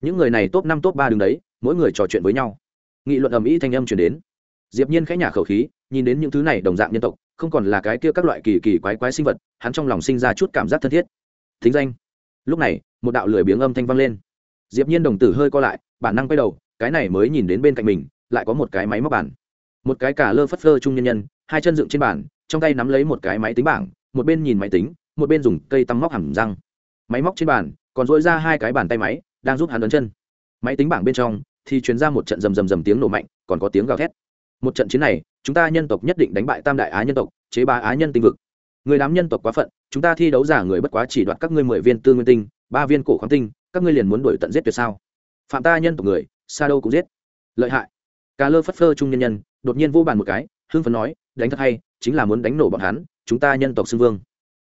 Những người này top năm, top ba đứng đấy, mỗi người trò chuyện với nhau. Nghị luận ầm ĩ thanh âm truyền đến. Diệp nhiên khẽ nhả khẩu khí, nhìn đến những thứ này đồng dạng nhân tộc, không còn là cái kia các loại kỳ kỳ quái quái sinh vật, hắn trong lòng sinh ra chút cảm giác thân thiết. Thính danh lúc này, một đạo lười biếng âm thanh vang lên. Diệp nhiên đồng tử hơi co lại, bản năng quay đầu, cái này mới nhìn đến bên cạnh mình, lại có một cái máy móc bàn. một cái cả lơ phất phơ trung nhân nhân, hai chân dựng trên bàn, trong tay nắm lấy một cái máy tính bảng, một bên nhìn máy tính, một bên dùng cây tăm móc hẳn răng. Máy móc trên bàn, còn dỗi ra hai cái bàn tay máy, đang giúp hắn ấn chân. Máy tính bảng bên trong, thì truyền ra một trận rầm rầm rầm tiếng nổ mạnh, còn có tiếng gào thét. Một trận chiến này, chúng ta nhân tộc nhất định đánh bại tam đại á nhân tộc, chế ba á nhân tinh vực người đám nhân tộc quá phận, chúng ta thi đấu giả người bất quá chỉ đoạt các ngươi mười viên tư nguyên tinh, ba viên cổ khoáng tinh, các ngươi liền muốn đuổi tận giết tuyệt sao? Phạm ta nhân tộc người, xa đâu cũng giết. Lợi hại. Cà lơ phất phơ trung nhân nhân, đột nhiên vô bàn một cái hương phấn nói, đánh thật hay, chính là muốn đánh nổ bọn hắn, chúng ta nhân tộc xưng vương.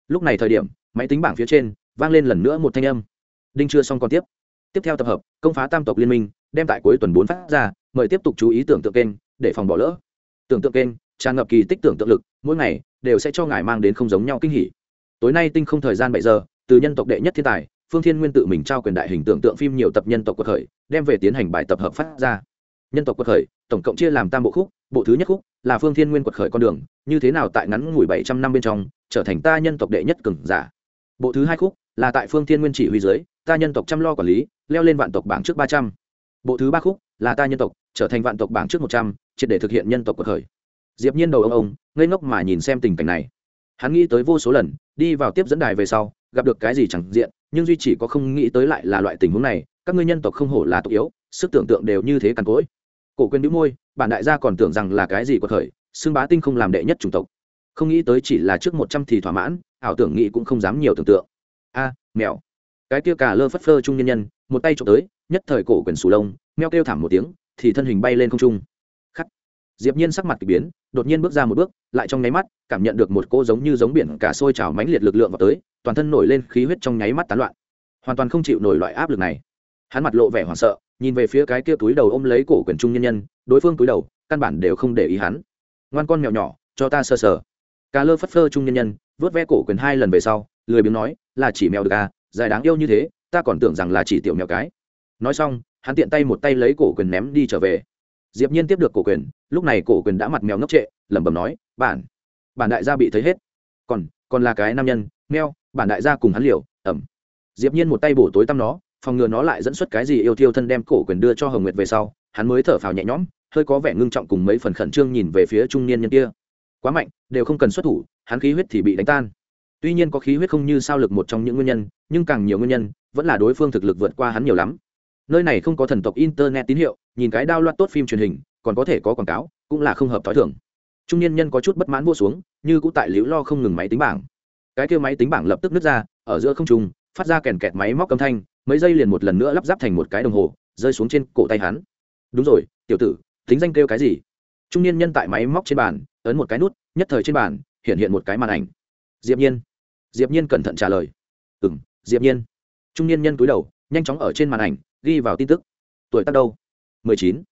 Lúc này thời điểm, máy tính bảng phía trên, vang lên lần nữa một thanh âm. Đinh chưa xong còn tiếp. Tiếp theo tập hợp, công phá tam tộc liên minh, đem tại cuối tuần bốn phát ra, mời tiếp tục chú ý tưởng tượng kênh, để phòng bỏ lỡ. Tưởng tượng kênh, tràn ngập kỳ tích tưởng tượng lực, mỗi ngày đều sẽ cho ngài mang đến không giống nhau kinh hỉ. Tối nay tinh không thời gian bảy giờ, từ nhân tộc đệ nhất thiên tài, phương thiên nguyên tự mình trao quyền đại hình tưởng tượng phim nhiều tập nhân tộc quật khởi, đem về tiến hành bài tập hợp phát ra. Nhân tộc quật khởi, tổng cộng chia làm tam bộ khúc, bộ thứ nhất khúc là phương thiên nguyên quật khởi con đường, như thế nào tại ngắn ngủi bảy trăm năm bên trong, trở thành ta nhân tộc đệ nhất cường giả. Bộ thứ hai khúc là tại phương thiên nguyên chỉ huy dưới, ta nhân tộc chăm lo quản lý, leo lên vạn tộc bảng trước ba trăm. Bộ thứ ba khúc là ta nhân tộc, trở thành vạn tộc bảng trước một trăm, triệt để thực hiện nhân tộc quật khởi diệp nhiên đầu ông ông, ngây ngốc mà nhìn xem tình cảnh này. Hắn nghĩ tới vô số lần, đi vào tiếp dẫn đài về sau, gặp được cái gì chẳng diện, nhưng duy chỉ có không nghĩ tới lại là loại tình huống này, các ngươi nhân tộc không hổ là tộc yếu, sức tưởng tượng đều như thế cằn cỗi. Cổ quên bĩu môi, bản đại gia còn tưởng rằng là cái gì quật khởi xưng bá tinh không làm đệ nhất chủng tộc. Không nghĩ tới chỉ là trước một trăm thì thỏa mãn, ảo tưởng nghĩ cũng không dám nhiều tưởng tượng. A, mèo. Cái kia cả lơ phất phơ trung nhân nhân, một tay trộm tới, nhất thời cổ quyền sù lông, meo kêu thảm một tiếng, thì thân hình bay lên không trung diệp nhiên sắc mặt kỳ biến, đột nhiên bước ra một bước, lại trong nháy mắt, cảm nhận được một cô giống như giống biển cả sôi trào mãnh liệt lực lượng vào tới, toàn thân nổi lên khí huyết trong nháy mắt tán loạn. Hoàn toàn không chịu nổi loại áp lực này. Hắn mặt lộ vẻ hoảng sợ, nhìn về phía cái kia túi đầu ôm lấy cổ quyền trung nhân nhân, đối phương túi đầu, căn bản đều không để ý hắn. Ngoan con mèo nhỏ, cho ta sờ sờ. Cà lơ phất phơ trung nhân nhân, vớt ve cổ quyền hai lần về sau, lười biếng nói, là chỉ mèo được à dài đáng yêu như thế, ta còn tưởng rằng là chỉ tiểu mèo cái. Nói xong, hắn tiện tay một tay lấy cổ quyền ném đi trở về diệp nhiên tiếp được cổ quyền, lúc này cổ quyền đã mặt mèo ngốc trệ, lẩm bẩm nói, bản bản đại gia bị thấy hết. Còn còn là cái nam nhân, mèo, bản đại gia cùng hắn liều, ẩm. Diệp nhiên một tay bổ tối tăm nó, phòng ngừa nó lại dẫn xuất cái gì yêu thiêu thân đem cổ quyền đưa cho hồng nguyệt về sau, hắn mới thở phào nhẹ nhõm, hơi có vẻ ngưng trọng cùng mấy phần khẩn trương nhìn về phía trung niên nhân kia. Quá mạnh, đều không cần xuất thủ, hắn khí huyết thì bị đánh tan. Tuy nhiên có khí huyết không như sao lực một trong những nguyên nhân, nhưng càng nhiều nguyên nhân, vẫn là đối phương thực lực vượt qua hắn nhiều lắm. Nơi này không có thần tộc internet tín hiệu nhìn cái đao loạt tốt phim truyền hình, còn có thể có quảng cáo, cũng là không hợp t h ó i thưởng trung niên nhân có chút bất mãn mua xuống, như cũng tại liễu lo không ngừng máy tính bảng. Cái kêu máy tính bảng lập tức nứt ra, ở giữa không trùng phát ra kèn kẹt máy móc âm thanh, mấy giây liền một lần nữa lắp ráp thành một cái đồng hồ, rơi xuống trên cổ tay hắn. Đúng rồi, tiểu tử, tính danh kêu cái gì? Trung niên nhân tại máy móc trên bàn, ấn một cái nút, nhất thời trên bàn, hiện hiện một cái màn ảnh. Diệp nhiên. Diệp nhiên cẩn thận trả lời. Ừ m diệp nhiên. Trung niên nhân cúi đầu, nhanh chóng ở trên màn ảnh, ghi vào tin tức. Tuổi tác đâu? Mười chín.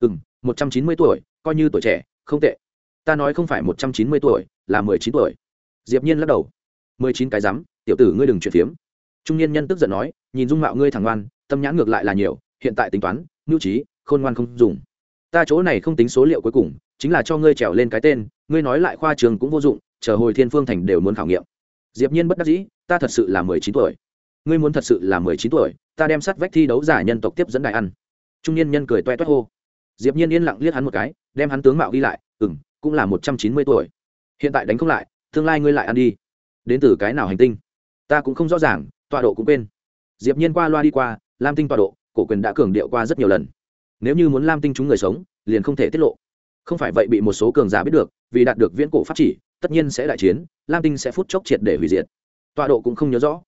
Ừ m một trăm chín mươi tuổi, coi như tuổi trẻ, không tệ. Ta nói không phải một trăm chín mươi tuổi, là mười chín tuổi. Diệp nhiên lắc đầu. mười chín cái rắm, tiểu tử ngươi đừng chuyển phiếm. Trung niên nhân tức giận nói, nhìn dung mạo ngươi thẳng ngoan, tâm nhãn ngược lại là nhiều, hiện tại tính toán, nhu trí, khôn ngoan không dùng. Ta chỗ này không tính số liệu cuối cùng, chính là cho ngươi trèo lên cái tên, ngươi nói lại khoa trường cũng vô dụng, chờ hồi thiên phương thành đều muốn khảo nghiệm. Diệp nhiên bất đắc dĩ, ta thật sự là mười chín tuổi. Ngươi muốn thật sự là mười chín tuổi, ta đem sắt vách thi đấu giả nhân tộc tiếp dẫn đại ăn trung niên nhân cười toe toét hô. Diệp nhiên yên lặng liếc hắn một cái, đem hắn tướng mạo ghi lại, ừm, cũng là một trăm chín mươi tuổi. Hiện tại đánh không lại, tương lai ngươi lại ăn đi. Đến từ cái nào hành tinh? Ta cũng không rõ ràng, tọa độ cũng quên. Diệp nhiên qua loa đi qua, lam tinh tọa độ, cổ quyền đã cường điệu qua rất nhiều lần. Nếu như muốn lam tinh chúng người sống, liền không thể tiết lộ. Không phải vậy bị một số cường giả biết được, vì đạt được viễn cổ pháp chỉ, tất nhiên sẽ đại chiến, lam tinh sẽ phút chốc triệt để hủy diệt. Tọa độ cũng không nhớ rõ.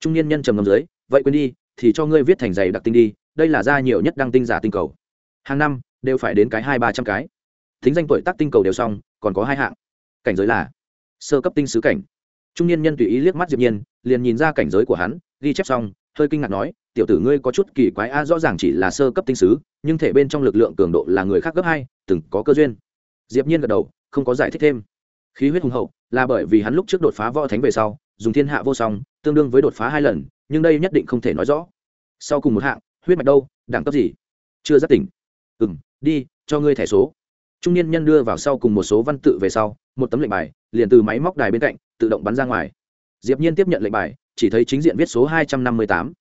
Trung niên nhân trầm ngầm dưới, vậy quên đi, thì cho ngươi viết thành giày đặc tinh đi đây là ra nhiều nhất đăng tinh giả tinh cầu. Hàng năm, đều phải đến cái hai ba trăm cái. Thính danh tuổi tác tinh cầu đều xong, còn có hai hạng. Cảnh giới là sơ cấp tinh sứ cảnh. Trung niên nhân tùy ý liếc mắt diệp nhiên, liền nhìn ra cảnh giới của hắn, ghi chép xong, hơi kinh ngạc nói, tiểu tử ngươi có chút kỳ quái a, rõ ràng chỉ là sơ cấp tinh sứ, nhưng thể bên trong lực lượng cường độ là người khác gấp hai, từng có cơ duyên. Diệp nhiên gật đầu, không có giải thích thêm. Khí huyết hùng hậu, là bởi vì hắn lúc trước đột phá võ thánh về sau, dùng thiên hạ vô song, tương đương với đột phá hai lần, nhưng đây nhất định không thể nói rõ. Sau cùng một hạng huyết mạch đâu, đẳng cấp gì? Chưa giác tỉnh. Ừ m đi, cho ngươi thẻ số. Trung niên nhân đưa vào sau cùng một số văn tự về sau, một tấm lệnh bài, liền từ máy móc đài bên cạnh, tự động bắn ra ngoài. Diệp nhiên tiếp nhận lệnh bài, chỉ thấy chính diện viết số hai trăm năm mươi tám.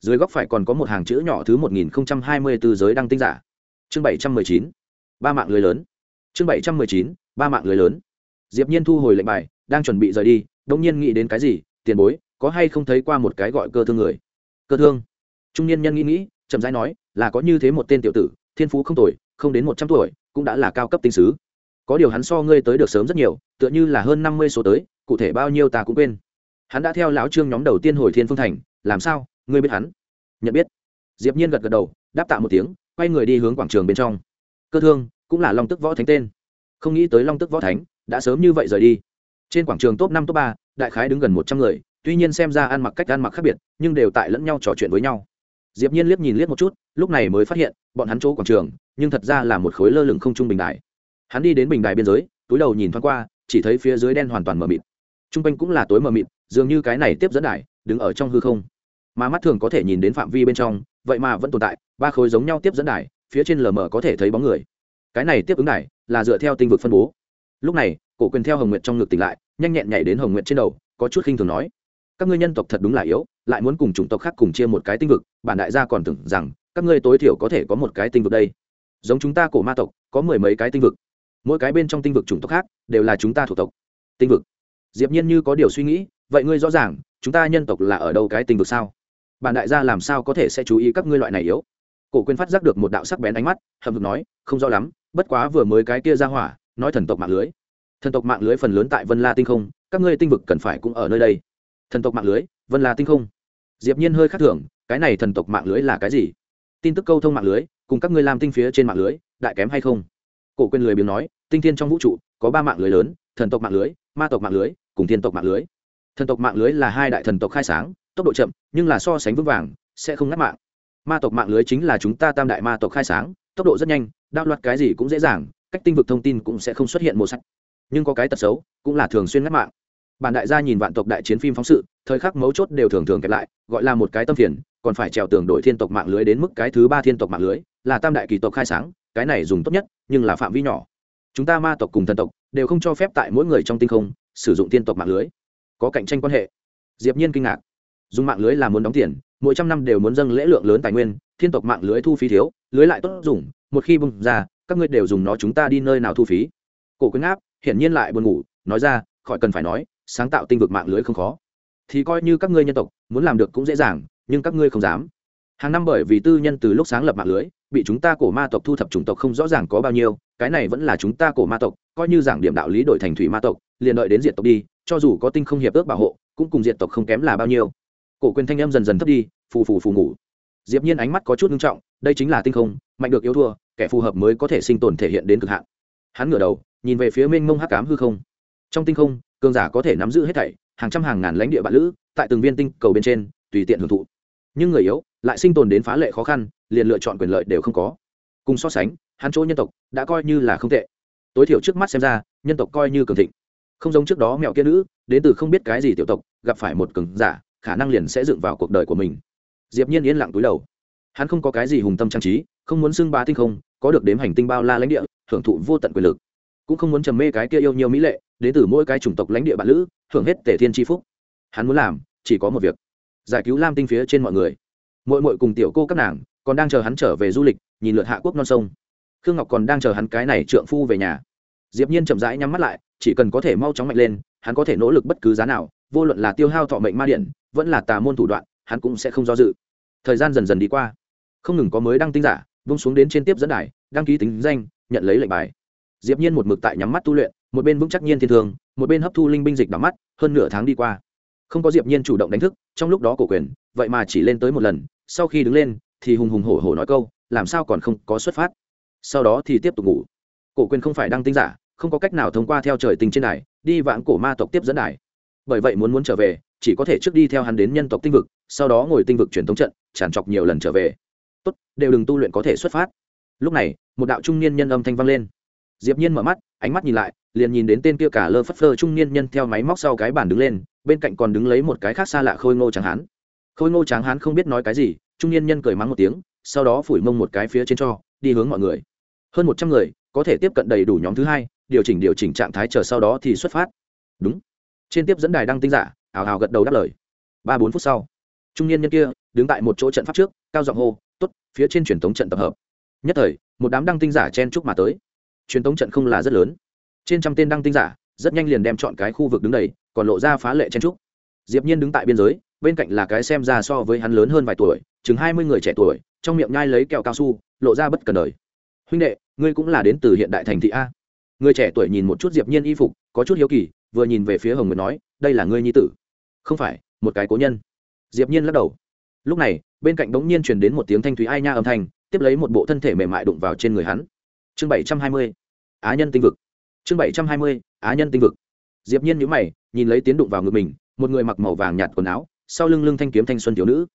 Dưới góc phải còn có một hàng chữ nhỏ thứ một nghìn hai mươi từ giới đăng tinh giả. Chương bảy trăm mười chín. Ba mạng lưới lớn. Chương bảy trăm mười chín, ba mạng lưới lớn. Diệp nhiên thu hồi lệnh bài, đang chuẩn bị rời đi đông nhiên nghĩ đến cái gì, tiền bối, có hay không thấy qua một cái gọi cơ thương người? Cơ thương? Trung niên nhân nghĩ nghĩ, chậm rãi nói, là có như thế một tên tiểu tử, thiên phú không tuổi không đến một trăm tuổi, cũng đã là cao cấp tinh sứ. Có điều hắn so ngươi tới được sớm rất nhiều, tựa như là hơn năm mươi số tới, cụ thể bao nhiêu ta cũng quên. Hắn đã theo lão trương nhóm đầu tiên hồi thiên phương thành, làm sao? Ngươi biết hắn? Nhận biết. Diệp nhiên gật gật đầu, đáp tạ một tiếng, quay người đi hướng quảng trường bên trong. Cơ thương, cũng là long tức võ thánh tên. Không nghĩ tới long tức võ thánh đã sớm như vậy rời đi. Trên quảng trường top năm, top ba, đại khái đứng gần một trăm người, tuy nhiên xem ra ăn mặc cách ăn mặc khác biệt, nhưng đều tại lẫn nhau trò chuyện với nhau diệp nhiên liếc nhìn liếc một chút, lúc này mới phát hiện, bọn hắn chỗ quảng trường, nhưng thật ra là một khối lơ lửng không trung bình đài. Hắn đi đến bình đài biên giới, túi đầu nhìn thoáng qua, chỉ thấy phía dưới đen hoàn toàn mờ mịt. Trung quanh cũng là tối mờ mịt, dường như cái này tiếp dẫn đài, đứng ở trong hư không. Mà mắt thường có thể nhìn đến phạm vi bên trong, vậy mà vẫn tồn tại, ba khối giống nhau tiếp dẫn đài, phía trên lờ mờ có thể thấy bóng người. Cái này tiếp ứng đài, là dựa theo tinh vực phân bố. Lúc này, cổ quyền theo hồng nguyệt trong ngực tỉnh lại, nhanh nhẹn nhảy đến hồng nguyệt trên đầu, có chút khinh thường nói các ngươi nhân tộc thật đúng là yếu, lại muốn cùng chủng tộc khác cùng chia một cái tinh vực, bản đại gia còn tưởng rằng các ngươi tối thiểu có thể có một cái tinh vực đây. Giống chúng ta cổ ma tộc, có mười mấy cái tinh vực. Mỗi cái bên trong tinh vực chủng tộc khác, đều là chúng ta thuộc tộc. Tinh vực. Diệp nhiên như có điều suy nghĩ, vậy ngươi rõ ràng, chúng ta nhân tộc là ở đâu cái tinh vực sao? Bản đại gia làm sao có thể sẽ chú ý các ngươi loại này yếu? Cổ quyên phát giác được một đạo sắc bén ánh mắt, hậm hực nói, không rõ lắm, bất quá vừa mới cái kia ra hỏa, nói thần tộc mạng lưới. Thần tộc mạng lưới phần lớn tại vân la tinh không, các ngươi tinh vực cần phải cũng ở nơi đây thần tộc mạng lưới, vân là tinh không? Diệp nhiên hơi khác thường, cái này thần tộc mạng lưới là cái gì? Tin tức câu thông mạng lưới, cùng các ngươi làm tinh phía trên mạng lưới, đại kém hay không? Cổ quên lười biếng nói, tinh thiên trong vũ trụ, có ba mạng lưới lớn, thần tộc mạng lưới, ma tộc mạng lưới, cùng thiên tộc mạng lưới. Thần tộc mạng lưới là hai đại thần tộc khai sáng, tốc độ chậm, nhưng là so sánh vững vàng, sẽ không ngắt mạng. Ma tộc mạng lưới chính là chúng ta tam đại ma tộc khai sáng, tốc độ rất nhanh đao loạt cái gì cũng dễ dàng, cách tinh vực thông tin cũng sẽ không xuất hiện một sách nhưng có cái tật xấu, cũng là thường xuyên ngắt mạng bản đại gia nhìn vạn tộc đại chiến phim phóng sự, thời khắc mấu chốt đều thường thường kẹp lại, gọi là một cái tâm phiền, còn phải trèo tường đổi thiên tộc mạng lưới đến mức cái thứ ba thiên tộc mạng lưới, là tam đại kỳ tộc khai sáng, cái này dùng tốt nhất, nhưng là phạm vi nhỏ. Chúng ta ma tộc cùng thần tộc, đều không cho phép tại mỗi người trong tinh không, sử dụng thiên tộc mạng lưới. Có cạnh tranh quan hệ. Diệp nhiên kinh ngạc. Dùng mạng lưới là muốn đóng tiền, mỗi trăm năm đều muốn dâng lễ lượng lớn tài nguyên, thiên tộc mạng lưới thu phí thiếu, lưới lại tốt dùng, một khi bung ra, các ngươi đều dùng nó chúng ta đi nơi nào thu phí. Cổ quyến áp hiển nhiên lại buồn ngủ, nói ra, khỏi cần phải nói sáng tạo tinh vực mạng lưới không khó. Thì coi như các ngươi nhân tộc, muốn làm được cũng dễ dàng, nhưng các ngươi không dám. Hàng năm bởi vì tư nhân từ lúc sáng lập mạng lưới, bị chúng ta cổ ma tộc thu thập chủng tộc không rõ ràng có bao nhiêu, cái này vẫn là chúng ta cổ ma tộc, coi như giảng điểm đạo lý đổi thành thủy ma tộc, liền đợi đến diện tộc đi, cho dù có tinh không hiệp ước bảo hộ, cũng cùng diện tộc không kém là bao nhiêu. Cổ quyền thanh em dần dần thấp đi, phù phù phù ngủ. Diệp nhiên ánh mắt có chút nghiêm trọng, đây chính là tinh không, mạnh được yếu thua, kẻ phù hợp mới có thể sinh tồn thể hiện đến cực hạn. Hắn ngửa đầu, nhìn về phía mênh mông hắc ám hư không. Trong tinh không cường giả có thể nắm giữ hết thảy, hàng trăm hàng ngàn lãnh địa bạn lữ, tại từng viên tinh cầu bên trên, tùy tiện hưởng thụ. Nhưng người yếu, lại sinh tồn đến phá lệ khó khăn, liền lựa chọn quyền lợi đều không có. Cùng so sánh, hắn chỗ nhân tộc đã coi như là không tệ. Tối thiểu trước mắt xem ra, nhân tộc coi như cường thịnh. Không giống trước đó mẹo kia nữ, đến từ không biết cái gì tiểu tộc, gặp phải một cường giả, khả năng liền sẽ dựng vào cuộc đời của mình. Diệp nhiên yên lặng túi đầu. Hắn không có cái gì hùng tâm trang trí, không muốn xưng bá tinh không, có được đếm hành tinh bao la lãnh địa, hưởng thụ vô tận quyền lực cũng không muốn trầm mê cái kia yêu nhiều mỹ lệ, đến từ mỗi cái chủng tộc lãnh địa bản lữ hưởng hết tể thiên tri phúc. Hắn muốn làm, chỉ có một việc, giải cứu lam tinh phía trên mọi người. Mỗi mỗi cùng tiểu cô các nàng, còn đang chờ hắn trở về du lịch, nhìn lượt hạ quốc non sông. Khương ngọc còn đang chờ hắn cái này trượng phu về nhà. Diệp nhiên chậm rãi nhắm mắt lại, chỉ cần có thể mau chóng mạnh lên, hắn có thể nỗ lực bất cứ giá nào, vô luận là tiêu hao thọ mệnh ma điện, vẫn là tà môn thủ đoạn, hắn cũng sẽ không do dự. Thời gian dần dần đi qua. Không ngừng có mới đăng tinh giả vung xuống đến trên tiếp dẫn đài, đăng ký tính danh, nhận lấy lệnh bài diệp nhiên một mực tại nhắm mắt tu luyện, một bên vững chắc nhiên thiên thường, một bên hấp thu linh binh dịch đắm mắt, hơn nửa tháng đi qua. Không có diệp nhiên chủ động đánh thức, trong lúc đó cổ quyền, vậy mà chỉ lên tới một lần, sau khi đứng lên, thì hùng hùng hổ hổ nói câu, làm sao còn không có xuất phát? Sau đó thì tiếp tục ngủ. Cổ quyền không phải đăng tinh giả, không có cách nào thông qua theo trời tình trên đài, đi vãng cổ ma tộc tiếp dẫn đài. Bởi vậy muốn muốn trở về, chỉ có thể trước đi theo hắn đến nhân tộc tinh vực, sau đó ngồi tinh vực truyền thống trận, tràn trọc nhiều lần trở về. Tốt, đều đừng tu luyện có thể xuất phát. Lúc này, một đạo trung niên nhân âm thanh vang lên diệp nhiên mở mắt, ánh mắt nhìn lại, liền nhìn đến tên kia cả lơ phất phơ trung niên nhân theo máy móc sau cái bàn đứng lên, bên cạnh còn đứng lấy một cái khác xa lạ khôi ngô tráng hán. Khôi ngô tráng hán không biết nói cái gì, trung niên nhân cười mắng một tiếng, sau đó phủi mông một cái phía trên cho, đi hướng mọi người. Hơn một trăm người, có thể tiếp cận đầy đủ nhóm thứ hai, điều chỉnh điều chỉnh trạng thái chờ sau đó thì xuất phát. Đúng. Trên tiếp dẫn đài đăng tinh giả ảo hào gật đầu đáp lời. Ba bốn phút sau, trung niên nhân kia đứng tại một chỗ trận pháp trước, cao giọng hô t ố t phía trên truyền thống trận tập hợp. Nhất thời, một đám đăng tinh giả chen chúc mà tới truyền tống trận không là rất lớn. Trên trăm tên đăng tinh giả, rất nhanh liền đem chọn cái khu vực đứng đầy, còn lộ ra phá lệ chen trúc. Diệp nhiên đứng tại biên giới, bên cạnh là cái xem ra so với hắn lớn hơn vài tuổi, chừng hai mươi người trẻ tuổi, trong miệng nhai lấy kẹo cao su, lộ ra bất cần đời. Huynh đệ, ngươi cũng là đến từ hiện đại thành thị a? Người trẻ tuổi nhìn một chút diệp nhiên y phục, có chút hiếu kỳ, vừa nhìn về phía hồng nguyệt nói, đây là ngươi nhi tử? Không phải, một cái cố nhân. Diệp nhiên lắc đầu. Lúc này, bên cạnh đống nhiên truyền đến một tiếng thanh thúy ai nha âm thanh, tiếp lấy một bộ thân thể mềm mại đụng vào trên người hắn. Chương bảy trăm hai mươi á nhân tinh vực. Chương bảy trăm hai mươi, á nhân tinh vực. Diệp nhiên nhíu mày, nhìn lấy tiến đụng vào ngực mình, một người mặc màu vàng nhạt quần áo, sau lưng lưng thanh kiếm thanh xuân thiếu nữ.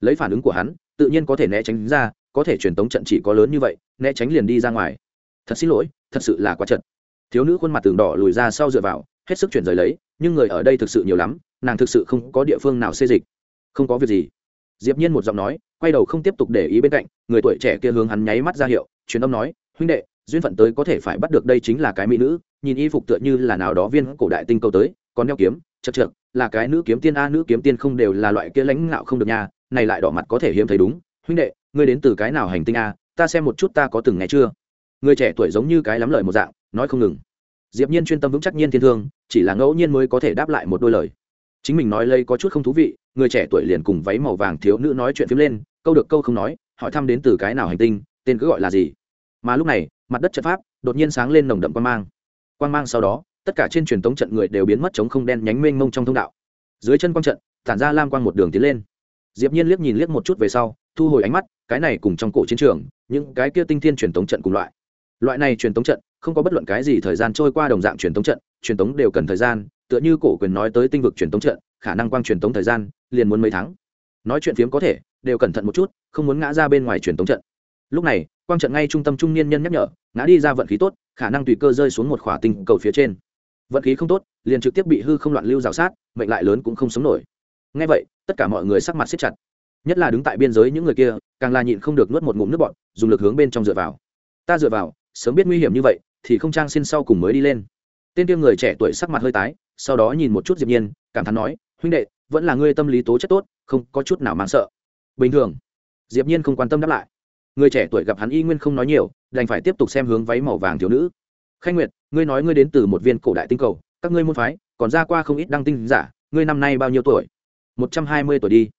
Lấy phản ứng của hắn, tự nhiên có thể né tránh ra, có thể truyền tống trận chỉ có lớn như vậy, né tránh liền đi ra ngoài. Thật xin lỗi, thật sự là quá trận thiếu nữ khuôn mặt tường đỏ lùi ra sau dựa vào, hết sức chuyển rời lấy, nhưng người ở đây thực sự nhiều lắm, nàng thực sự không có địa phương nào xê dịch. Không có việc gì. Diệp nhiên một giọng nói, quay đầu không tiếp tục để ý bên cạnh, người tuổi trẻ kia hướng hắn nháy mắt ra hiệu, truyền âm nói, huynh đệ duyên phận tới có thể phải bắt được đây chính là cái mỹ nữ, nhìn y phục tựa như là nào đó viên cổ đại tinh cầu tới, còn đeo kiếm, chật chật là cái nữ kiếm tiên a, nữ kiếm tiên không đều là loại kia lãnh ngạo không được nha, này lại đỏ mặt có thể hiếm thấy đúng. Huynh đệ, ngươi đến từ cái nào hành tinh a? Ta xem một chút ta có từng nghe chưa? Người trẻ tuổi giống như cái lắm lời một dạng, nói không ngừng. Diệp nhiên chuyên tâm vững chắc nhiên thiên thương, chỉ là ngẫu nhiên mới có thể đáp lại một đôi lời. Chính mình nói lây có chút không thú vị, người trẻ tuổi liền cùng váy màu vàng thiếu nữ nói chuyện phím lên, câu được câu không nói, hỏi thăm đến từ cái nào hành tinh, tên cứ gọi là gì? Mà lúc này mặt đất trận pháp đột nhiên sáng lên nồng đậm quan mang. Quan mang sau đó, tất cả trên truyền tống trận người đều biến mất chống không đen nhánh mênh mông trong thông đạo. Dưới chân quang trận, tản ra lam quang một đường tiến lên. Diệp nhiên liếc nhìn liếc một chút về sau, thu hồi ánh mắt, cái này cùng trong cổ chiến trường, những cái kia tinh thiên truyền tống trận cùng loại. Loại này truyền tống trận, không có bất luận cái gì thời gian trôi qua đồng dạng truyền tống trận, truyền tống đều cần thời gian, tựa như cổ quyền nói tới tinh vực truyền tống trận, khả năng quang truyền tống thời gian liền muốn mấy tháng. Nói chuyện phiếm có thể, đều cẩn thận một chút, không muốn ngã ra bên ngoài truyền tống trận lúc này, quang trận ngay trung tâm trung niên nhân nhắc nhở, ngã đi ra vận khí tốt, khả năng tùy cơ rơi xuống một khỏa tinh cầu phía trên. Vận khí không tốt, liền trực tiếp bị hư không loạn lưu rào sát, mệnh lại lớn cũng không sống nổi. Ngay vậy, tất cả mọi người sắc mặt siết chặt. Nhất là đứng tại biên giới những người kia, càng là nhịn không được nuốt một ngụm nước bọt, dùng lực hướng bên trong dựa vào. Ta dựa vào, sớm biết nguy hiểm như vậy, thì không trang xin sau cùng mới đi lên. Tên tiêu người trẻ tuổi sắc mặt hơi tái, sau đó nhìn một chút diệp nhiên, cảm thán nói, huynh đệ, vẫn là ngươi tâm lý tố chất tốt, không có chút nào mang sợ. Bình thường. Diệp nhiên không quan tâm đáp lại người trẻ tuổi gặp hắn y nguyên không nói nhiều, đành phải tiếp tục xem hướng váy màu vàng thiếu nữ. Khanh nguyệt, ngươi nói ngươi đến từ một viên cổ đại tinh cầu, các ngươi môn phái, còn ra qua không ít đăng tinh giả, ngươi năm nay bao nhiêu tuổi? Một trăm hai mươi tuổi đi.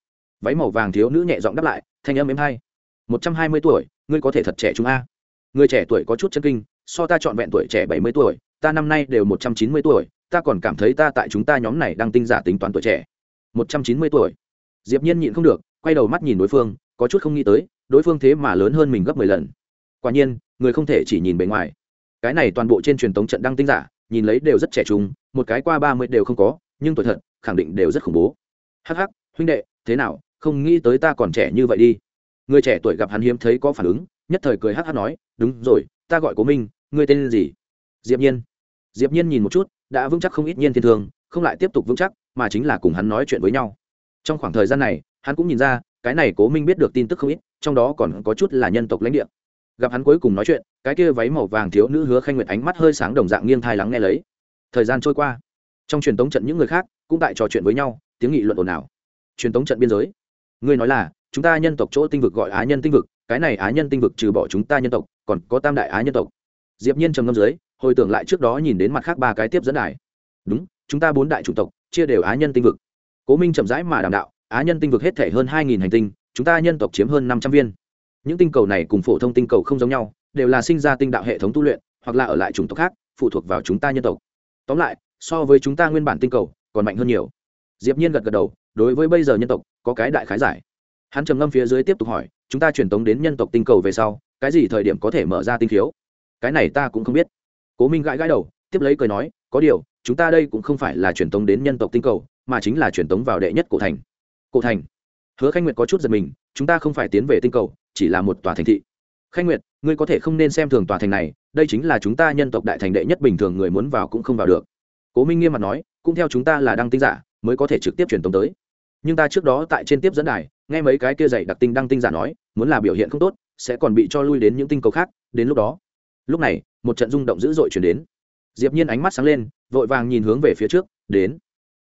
Váy màu vàng thiếu nữ nhẹ giọng đáp lại, thanh âm êm hay. Một trăm hai mươi tuổi, ngươi có thể thật trẻ chúng a. Người trẻ tuổi có chút chân kinh, so ta trọn vẹn tuổi trẻ bảy mươi tuổi, ta năm nay đều một trăm chín mươi tuổi, ta còn cảm thấy ta tại chúng ta nhóm này đang tinh giả tính toán tuổi trẻ. Một trăm chín mươi tuổi. Diệp nhiên nhịn không được, quay đầu mắt nhìn đối phương, có chút không nghĩ tới đối phương thế mà lớn hơn mình gấp mười lần. Quả nhiên, người không thể chỉ nhìn bề ngoài. Cái này toàn bộ trên truyền thống trận đăng tinh giả, nhìn lấy đều rất trẻ trung, một cái qua ba mươi đều không có, nhưng tuổi thật, khẳng định đều rất khủng bố. Hắc hắc, huynh đệ, thế nào, không nghĩ tới ta còn trẻ như vậy đi. Người trẻ tuổi gặp hắn hiếm thấy có phản ứng, nhất thời cười hắc hắc nói, đúng rồi, ta gọi cố minh, ngươi tên gì? Diệp nhiên. Diệp nhiên nhìn một chút, đã vững chắc không ít nhiên thiên thường, không lại tiếp tục vững chắc, mà chính là cùng hắn nói chuyện với nhau. Trong khoảng thời gian này, hắn cũng nhìn ra, cái này cố minh biết được tin tức không ít trong đó còn có chút là nhân tộc lãnh địa. Gặp hắn cuối cùng nói chuyện, cái kia váy màu vàng thiếu nữ hứa khanh nguyệt ánh mắt hơi sáng đồng dạng nghiêng thai lắng nghe lấy. Thời gian trôi qua, trong truyền tống trận những người khác cũng tại trò chuyện với nhau, tiếng nghị luận ồn ào. Truyền tống trận biên giới, ngươi nói là, chúng ta nhân tộc chỗ tinh vực gọi á nhân tinh vực, cái này á nhân tinh vực trừ bỏ chúng ta nhân tộc, còn có tam đại á nhân tộc. Diệp nhiên trầm ngâm dưới, hồi tưởng lại trước đó nhìn đến mặt khác ba cái tiếp dẫn đài. Đúng, chúng ta bốn đại chủng tộc, chia đều á nhân tinh vực. Cố minh chậm rãi mà đàm đạo, á nhân tinh vực hết thể hơn hai nghìn hành tinh chúng ta nhân tộc chiếm hơn năm trăm viên. Những tinh cầu này cùng phổ thông tinh cầu không giống nhau, đều là sinh ra tinh đạo hệ thống tu luyện, hoặc là ở lại chủng tộc khác, phụ thuộc vào chúng ta nhân tộc. Tóm lại, so với chúng ta nguyên bản tinh cầu, còn mạnh hơn nhiều. Diệp nhiên gật gật đầu, đối với bây giờ nhân tộc, có cái đại khái giải. Hắn trầm ngâm phía dưới tiếp tục hỏi, chúng ta truyền tống đến nhân tộc tinh cầu về sau, cái gì thời điểm có thể mở ra tinh khiếu? Cái này ta cũng không biết. Cố minh gãi gãi đầu, tiếp lấy cười nói, có điều, chúng ta đây cũng không phải là truyền tống đến nhân tộc tinh cầu, mà chính là truyền tống vào đệ nhất cổ thành. Cổ thành? Hứa khanh nguyệt có chút giật mình chúng ta không phải tiến về tinh cầu chỉ là một tòa thành thị. Khanh nguyệt ngươi có thể không nên xem thường tòa thành này đây chính là chúng ta nhân tộc đại thành đệ nhất bình thường người muốn vào cũng không vào được. Cố minh nghiêm mặt nói cũng theo chúng ta là đăng tinh giả mới có thể trực tiếp truyền tống tới. Nhưng ta trước đó tại trên tiếp dẫn đài nghe mấy cái kia dạy đặc tinh đăng tinh giả nói muốn là biểu hiện không tốt sẽ còn bị cho lui đến những tinh cầu khác đến lúc đó. Lúc này một trận rung động dữ dội chuyển đến. Diệp nhiên ánh mắt sáng lên vội vàng nhìn hướng về phía trước đến.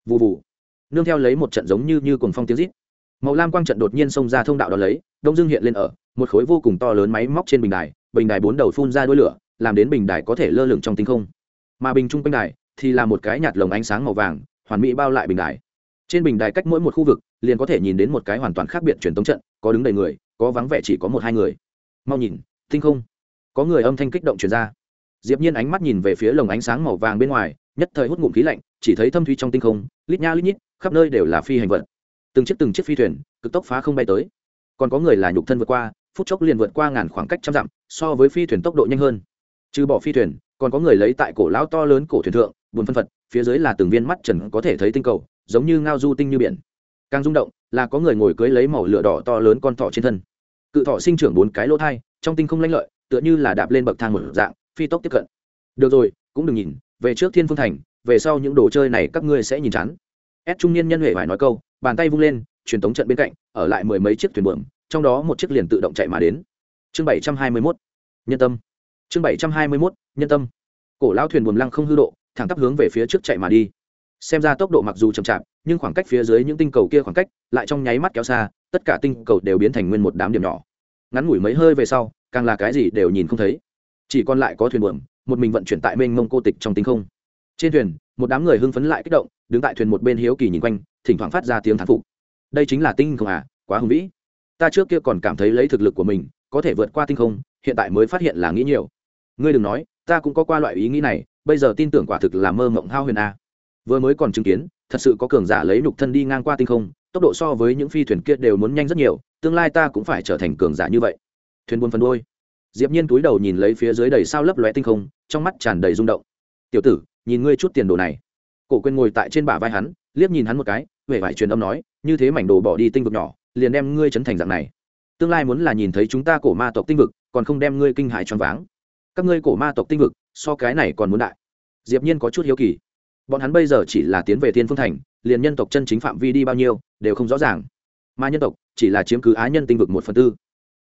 Vù vù, nương theo lấy một trận giống như như cuồng phong tiếng rít màu lam quang trận đột nhiên xông ra thông đạo đó lấy, đông dương hiện lên ở một khối vô cùng to lớn máy móc trên bình đài bình đài bốn đầu phun ra đuôi lửa, làm đến bình đài có thể lơ lửng trong tinh không. Mà bình trung quanh đài thì là một cái nhạt lồng ánh sáng màu vàng, hoàn mỹ bao lại bình đài. Trên bình đài cách mỗi một khu vực, liền có thể nhìn đến một cái hoàn toàn khác biệt truyền tống trận, có đứng đầy người, có vắng vẻ chỉ có một hai người. Mau nhìn, tinh không. Có người âm thanh kích động truyền ra. Diệp nhiên ánh mắt nhìn về phía lồng ánh sáng màu vàng bên ngoài, nhất thời hút ngụm khí lạnh, chỉ thấy thâm thúy trong tinh không, lít nha lít nhít, khắp nơi đều là phi hành vật từng chiếc từng chiếc phi thuyền, cực tốc phá không bay tới. Còn có người là nhục thân vượt qua, phút chốc liền vượt qua ngàn khoảng cách trăm dặm, so với phi thuyền tốc độ nhanh hơn. Trừ bỏ phi thuyền, còn có người lấy tại cổ lão to lớn cổ thuyền thượng, buồn phân phật, phía dưới là từng viên mắt trần có thể thấy tinh cầu, giống như ngao du tinh như biển. Càng rung động, là có người ngồi cưới lấy màu lửa đỏ to lớn con thỏ trên thân. Cự thỏ sinh trưởng bốn cái lỗ thai, trong tinh không lanh lợi, tựa như là đạp lên bậc thang một dạng, phi tốc tiếp cận. Được rồi, cũng đừng nhìn, về trước thiên phương thành, về sau những đồ chơi này các ngươi sẽ nhìn chán. Ép trung niên nhân huệ phải nói câu bàn tay vung lên, truyền tống trận bên cạnh, ở lại mười mấy chiếc thuyền buồm, trong đó một chiếc liền tự động chạy mà đến. Chương bảy trăm hai mươi mốt, nhân tâm. Chương bảy trăm hai mươi mốt, nhân tâm. Cổ lao thuyền buồm lăng không hư độ, thẳng tắp hướng về phía trước chạy mà đi. Xem ra tốc độ mặc dù chậm chạp, nhưng khoảng cách phía dưới những tinh cầu kia khoảng cách, lại trong nháy mắt kéo xa, tất cả tinh cầu đều biến thành nguyên một đám điểm nhỏ. Ngắn ngủi mấy hơi về sau, càng là cái gì đều nhìn không thấy. Chỉ còn lại có thuyền buồm, một mình vận chuyển tại mênh mông cô tịch trong tinh không. Trên thuyền, một đám người hưng phấn lại kích động, đứng tại thuyền một bên hiếu kỳ nhìn quanh thỉnh thoảng phát ra tiếng thán phục. Đây chính là tinh không à quá hùng vĩ. Ta trước kia còn cảm thấy lấy thực lực của mình, có thể vượt qua tinh không, hiện tại mới phát hiện là nghĩ nhiều. Ngươi đừng nói, ta cũng có qua loại ý nghĩ này, bây giờ tin tưởng quả thực là mơ mộng hao huyền a vừa mới còn chứng kiến, thật sự có cường giả lấy nhục thân đi ngang qua tinh không, tốc độ so với những phi thuyền kia đều muốn nhanh rất nhiều, tương lai ta cũng phải trở thành cường giả như vậy. Thuyền buôn phân đôi diệp nhiên túi đầu nhìn lấy phía dưới đầy sao lấp lóe tinh không, trong mắt tràn đầy rung động. Tiểu tử, nhìn ngươi chút tiền đồ này. Cổ quên ngồi tại trên bả vai hắn liếc nhìn hắn một cái huệ vải truyền âm nói, như thế mảnh đồ bỏ đi tinh vực nhỏ, liền đem ngươi chấn thành dạng này. Tương lai muốn là nhìn thấy chúng ta cổ ma tộc tinh vực, còn không đem ngươi kinh hại choáng váng. Các ngươi cổ ma tộc tinh vực, so cái này còn muốn đại. Diệp nhiên có chút hiếu kỳ. Bọn hắn bây giờ chỉ là tiến về thiên phương thành, liền nhân tộc chân chính phạm vi đi bao nhiêu, đều không rõ ràng. Mà nhân tộc chỉ là chiếm cứ á nhân tinh vực một phần tư.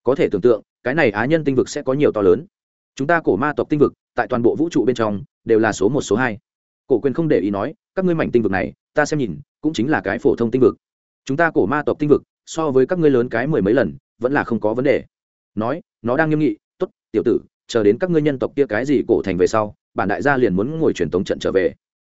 Có thể tưởng tượng, cái này á nhân tinh vực sẽ có nhiều to lớn. Chúng ta cổ ma tộc tinh vực, tại toàn bộ vũ trụ bên trong, đều là số một, số hai. Cổ quyền không để ý nói các ngươi mảnh tinh vực này, ta xem nhìn, cũng chính là cái phổ thông tinh vực. Chúng ta cổ ma tộc tinh vực, so với các ngươi lớn cái mười mấy lần, vẫn là không có vấn đề. Nói, nó đang nghiêm nghị t ố t tiểu tử, chờ đến các ngươi nhân tộc kia cái gì cổ thành về sau, bản đại gia liền muốn ngồi truyền tống trận trở về.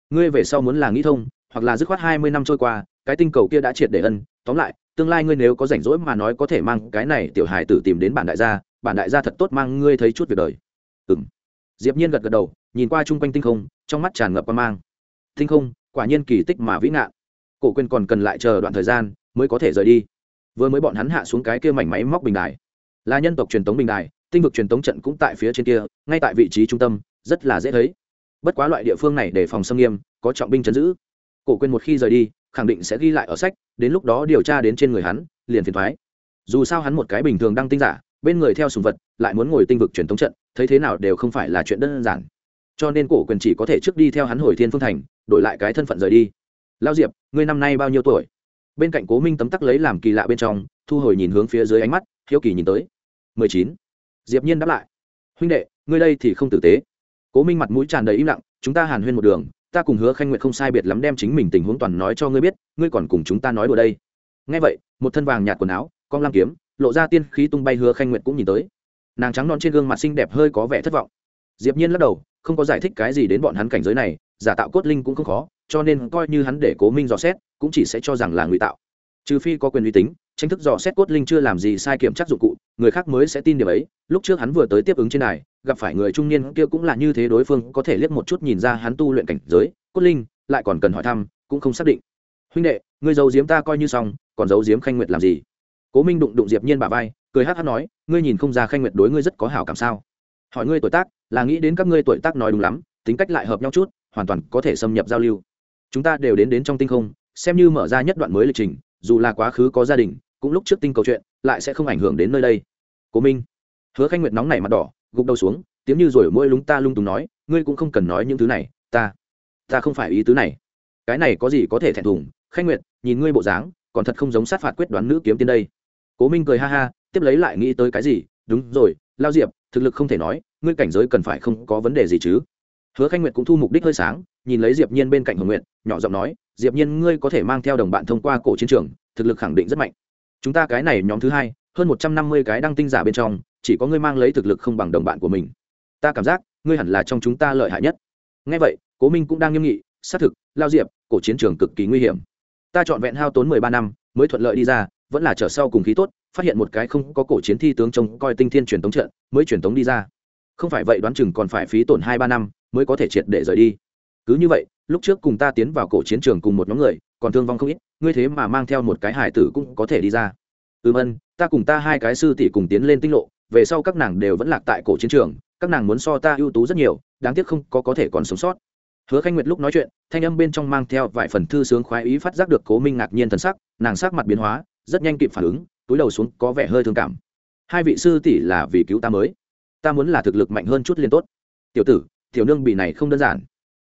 Ngươi về sau muốn là nghĩ thông, hoặc là dứt khoát hai mươi năm trôi qua, cái tinh cầu kia đã triệt để ân. Tóm lại, tương lai ngươi nếu có rảnh rỗi mà nói có thể mang cái này tiểu hài tử tìm đến bản đại gia, bản đại gia thật tốt mang ngươi thấy chút việc đời. Ừ m diệp nhiên gật gật đầu, nhìn qua chung quanh tinh không, trong mắt tràn ngập quan mang tinh không, quả nhiên kỳ tích mà vĩ ngạn. Cổ quyền còn cần lại chờ đoạn thời gian mới có thể rời đi. Vừa mới bọn hắn hạ xuống cái kia mảnh máy móc bình đài. Là nhân tộc truyền thống bình đài, tinh vực truyền thống trận cũng tại phía trên kia, ngay tại vị trí trung tâm, rất là dễ thấy. Bất quá loại địa phương này để phòng xâm nghiêm, có trọng binh chấn giữ. Cổ quyền một khi rời đi, khẳng định sẽ ghi lại ở sách, đến lúc đó điều tra đến trên người hắn, liền phiền thoái dù sao hắn một cái bình thường đăng tinh giả, bên người theo sùng vật, lại muốn ngồi tinh vực truyền thống trận, thấy thế nào đều không phải là chuyện đơn giản cho nên cổ quyền chỉ có thể trước đi theo hắn hồi thiên phương thành, đổi lại cái thân phận rời đi. Lao diệp, ngươi năm nay bao nhiêu tuổi? Bên cạnh cố minh tấm tắc lấy làm kỳ lạ bên trong, thu hồi nhìn hướng phía dưới ánh mắt, hiếu kỳ nhìn tới. Mười chín. Diệp nhiên đáp lại. Huynh đệ, ngươi đây thì không tử tế. Cố minh mặt mũi tràn đầy im lặng, chúng ta hàn huyên một đường, ta cùng hứa khanh nguyện không sai biệt lắm đem chính mình tình huống toàn nói cho ngươi biết, ngươi còn cùng chúng ta nói đùa đây. Nghe vậy, một thân vàng nhạt quần áo, con lam kiếm, lộ ra tiên khí tung bay hứa khanh nguyện cũng nhìn tới. Nàng trắng non trên gương mặt xinh đẹp hơi có vẻ thất vọng. Diệp nhiên lắc đầu không có giải thích cái gì đến bọn hắn cảnh giới này, giả tạo cốt linh cũng không khó, cho nên coi như hắn để cố minh dò xét, cũng chỉ sẽ cho rằng là ngụy tạo. Trừ phi có quyền uy tín, tranh thức dò xét cốt linh chưa làm gì sai kiểm chắc dụng cụ, người khác mới sẽ tin điều ấy. Lúc trước hắn vừa tới tiếp ứng trên này gặp phải người trung niên kia cũng là như thế đối phương, có thể liếc một chút nhìn ra hắn tu luyện cảnh giới, cốt linh, lại còn cần hỏi thăm, cũng không xác định. Huynh đệ ngươi giấu giếm ta coi như xong, còn giấu giếm khanh nguyệt làm gì? Cố minh đụng đụng diệp nhiên bà vai, cười hát hát nói, ngươi nhìn không ra khanh nguyệt đối ngươi rất có hảo cảm sao? Hỏi ngươi tuổi tác, là nghĩ đến các ngươi tuổi tác nói đúng lắm, tính cách lại hợp nhau chút, hoàn toàn có thể xâm nhập giao lưu. Chúng ta đều đến đến trong tinh không, xem như mở ra nhất đoạn mới lịch trình, dù là quá khứ có gia đình, cũng lúc trước tinh câu chuyện, lại sẽ không ảnh hưởng đến nơi đây. Cố minh, hứa khanh nguyệt nóng nảy mặt đỏ, gục đầu xuống, tiếng như rồi mỗi lúng ta lung túng nói, ngươi cũng không cần nói những thứ này, ta ta không phải ý tứ này. Cái này có gì có thể thẹn thùng, khanh nguyệt, nhìn ngươi bộ dáng, còn thật không giống sát phạt quyết đoán nữ kiếm tiên đây. Cố minh cười ha ha, tiếp lấy lại nghĩ tới cái gì, đúng rồi, lao diệp thực lực không thể nói, ngươi cảnh giới cần phải không có vấn đề gì chứ. Hứa khanh nguyệt cũng thu mục đích hơi sáng, nhìn lấy diệp nhiên bên cạnh hồng nguyệt, nhỏ giọng nói, diệp nhiên, ngươi có thể mang theo đồng bạn thông qua cổ chiến trường, thực lực khẳng định rất mạnh. Chúng ta cái này nhóm thứ hai, hơn một trăm năm mươi cái đăng tinh giả bên trong, chỉ có ngươi mang lấy thực lực không bằng đồng bạn của mình. Ta cảm giác, ngươi hẳn là trong chúng ta lợi hại nhất. Nghe vậy, cố minh cũng đang nghiêm nghị, xác thực, lao diệp, cổ chiến trường cực kỳ nguy hiểm. Ta chọn vẹn hao tốn mười ba năm, mới thuận lợi đi ra vẫn là trở sau cùng khí tốt, phát hiện một cái không có cổ chiến thi tướng trông coi tinh thiên truyền tống trận, mới truyền tống đi ra. Không phải vậy đoán chừng còn phải phí tổn hai ba năm mới có thể triệt để rời đi. Cứ như vậy, lúc trước cùng ta tiến vào cổ chiến trường cùng một nhóm người, còn thương vong không ít, ngươi thế mà mang theo một cái hải tử cũng có thể đi ra. Ừm ân, ta cùng ta hai cái sư tỷ cùng tiến lên tinh lộ, về sau các nàng đều vẫn lạc tại cổ chiến trường, các nàng muốn so ta ưu tú rất nhiều, đáng tiếc không có có thể còn sống sót. Hứa khanh nguyệt lúc nói chuyện, thanh âm bên trong mang theo vài phần thư sướng khoái ý phát giác được cố minh ngạc nhiên thần sắc, nàng sắc mặt biến hóa rất nhanh kịp phản ứng, túi đầu xuống có vẻ hơi thương cảm. Hai vị sư tỷ là vì cứu ta mới. Ta muốn là thực lực mạnh hơn chút liên tốt. Tiểu tử, tiểu nương bị này không đơn giản.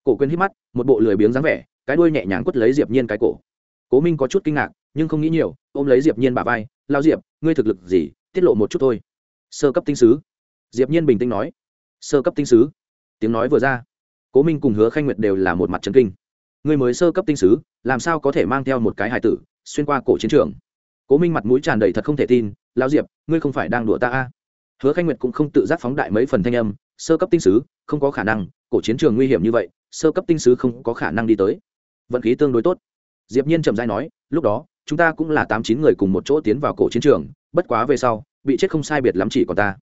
Cổ quên hít mắt, một bộ lười biếng dáng vẻ, cái đuôi nhẹ nhàng quất lấy diệp nhiên cái cổ. Cố minh có chút kinh ngạc, nhưng không nghĩ nhiều, ôm lấy diệp nhiên bả vai lao diệp, ngươi thực lực gì? Tiết lộ một chút thôi. Sơ cấp tinh sứ. Diệp nhiên bình tĩnh nói. Sơ cấp tinh sứ. Tiếng nói vừa ra, cố minh cùng hứa khanh nguyệt đều là một mặt trấn kinh. Ngươi mới sơ cấp tinh sứ, làm sao có thể mang theo một cái hài tử xuyên qua cổ chiến trường? Cố minh mặt mũi tràn đầy thật không thể tin lao diệp, ngươi không phải đang đùa ta à? hứa khanh nguyệt cũng không tự giác phóng đại mấy phần thanh âm, sơ cấp tinh sứ, không có khả năng, cổ chiến trường nguy hiểm như vậy, sơ cấp tinh sứ không có khả năng đi tới. Vận khí tương đối tốt. Diệp nhiên trầm dai nói, lúc đó, chúng ta cũng là tám chín người cùng một chỗ tiến vào cổ chiến trường, bất quá về sau, bị chết không sai biệt lắm chỉ còn ta.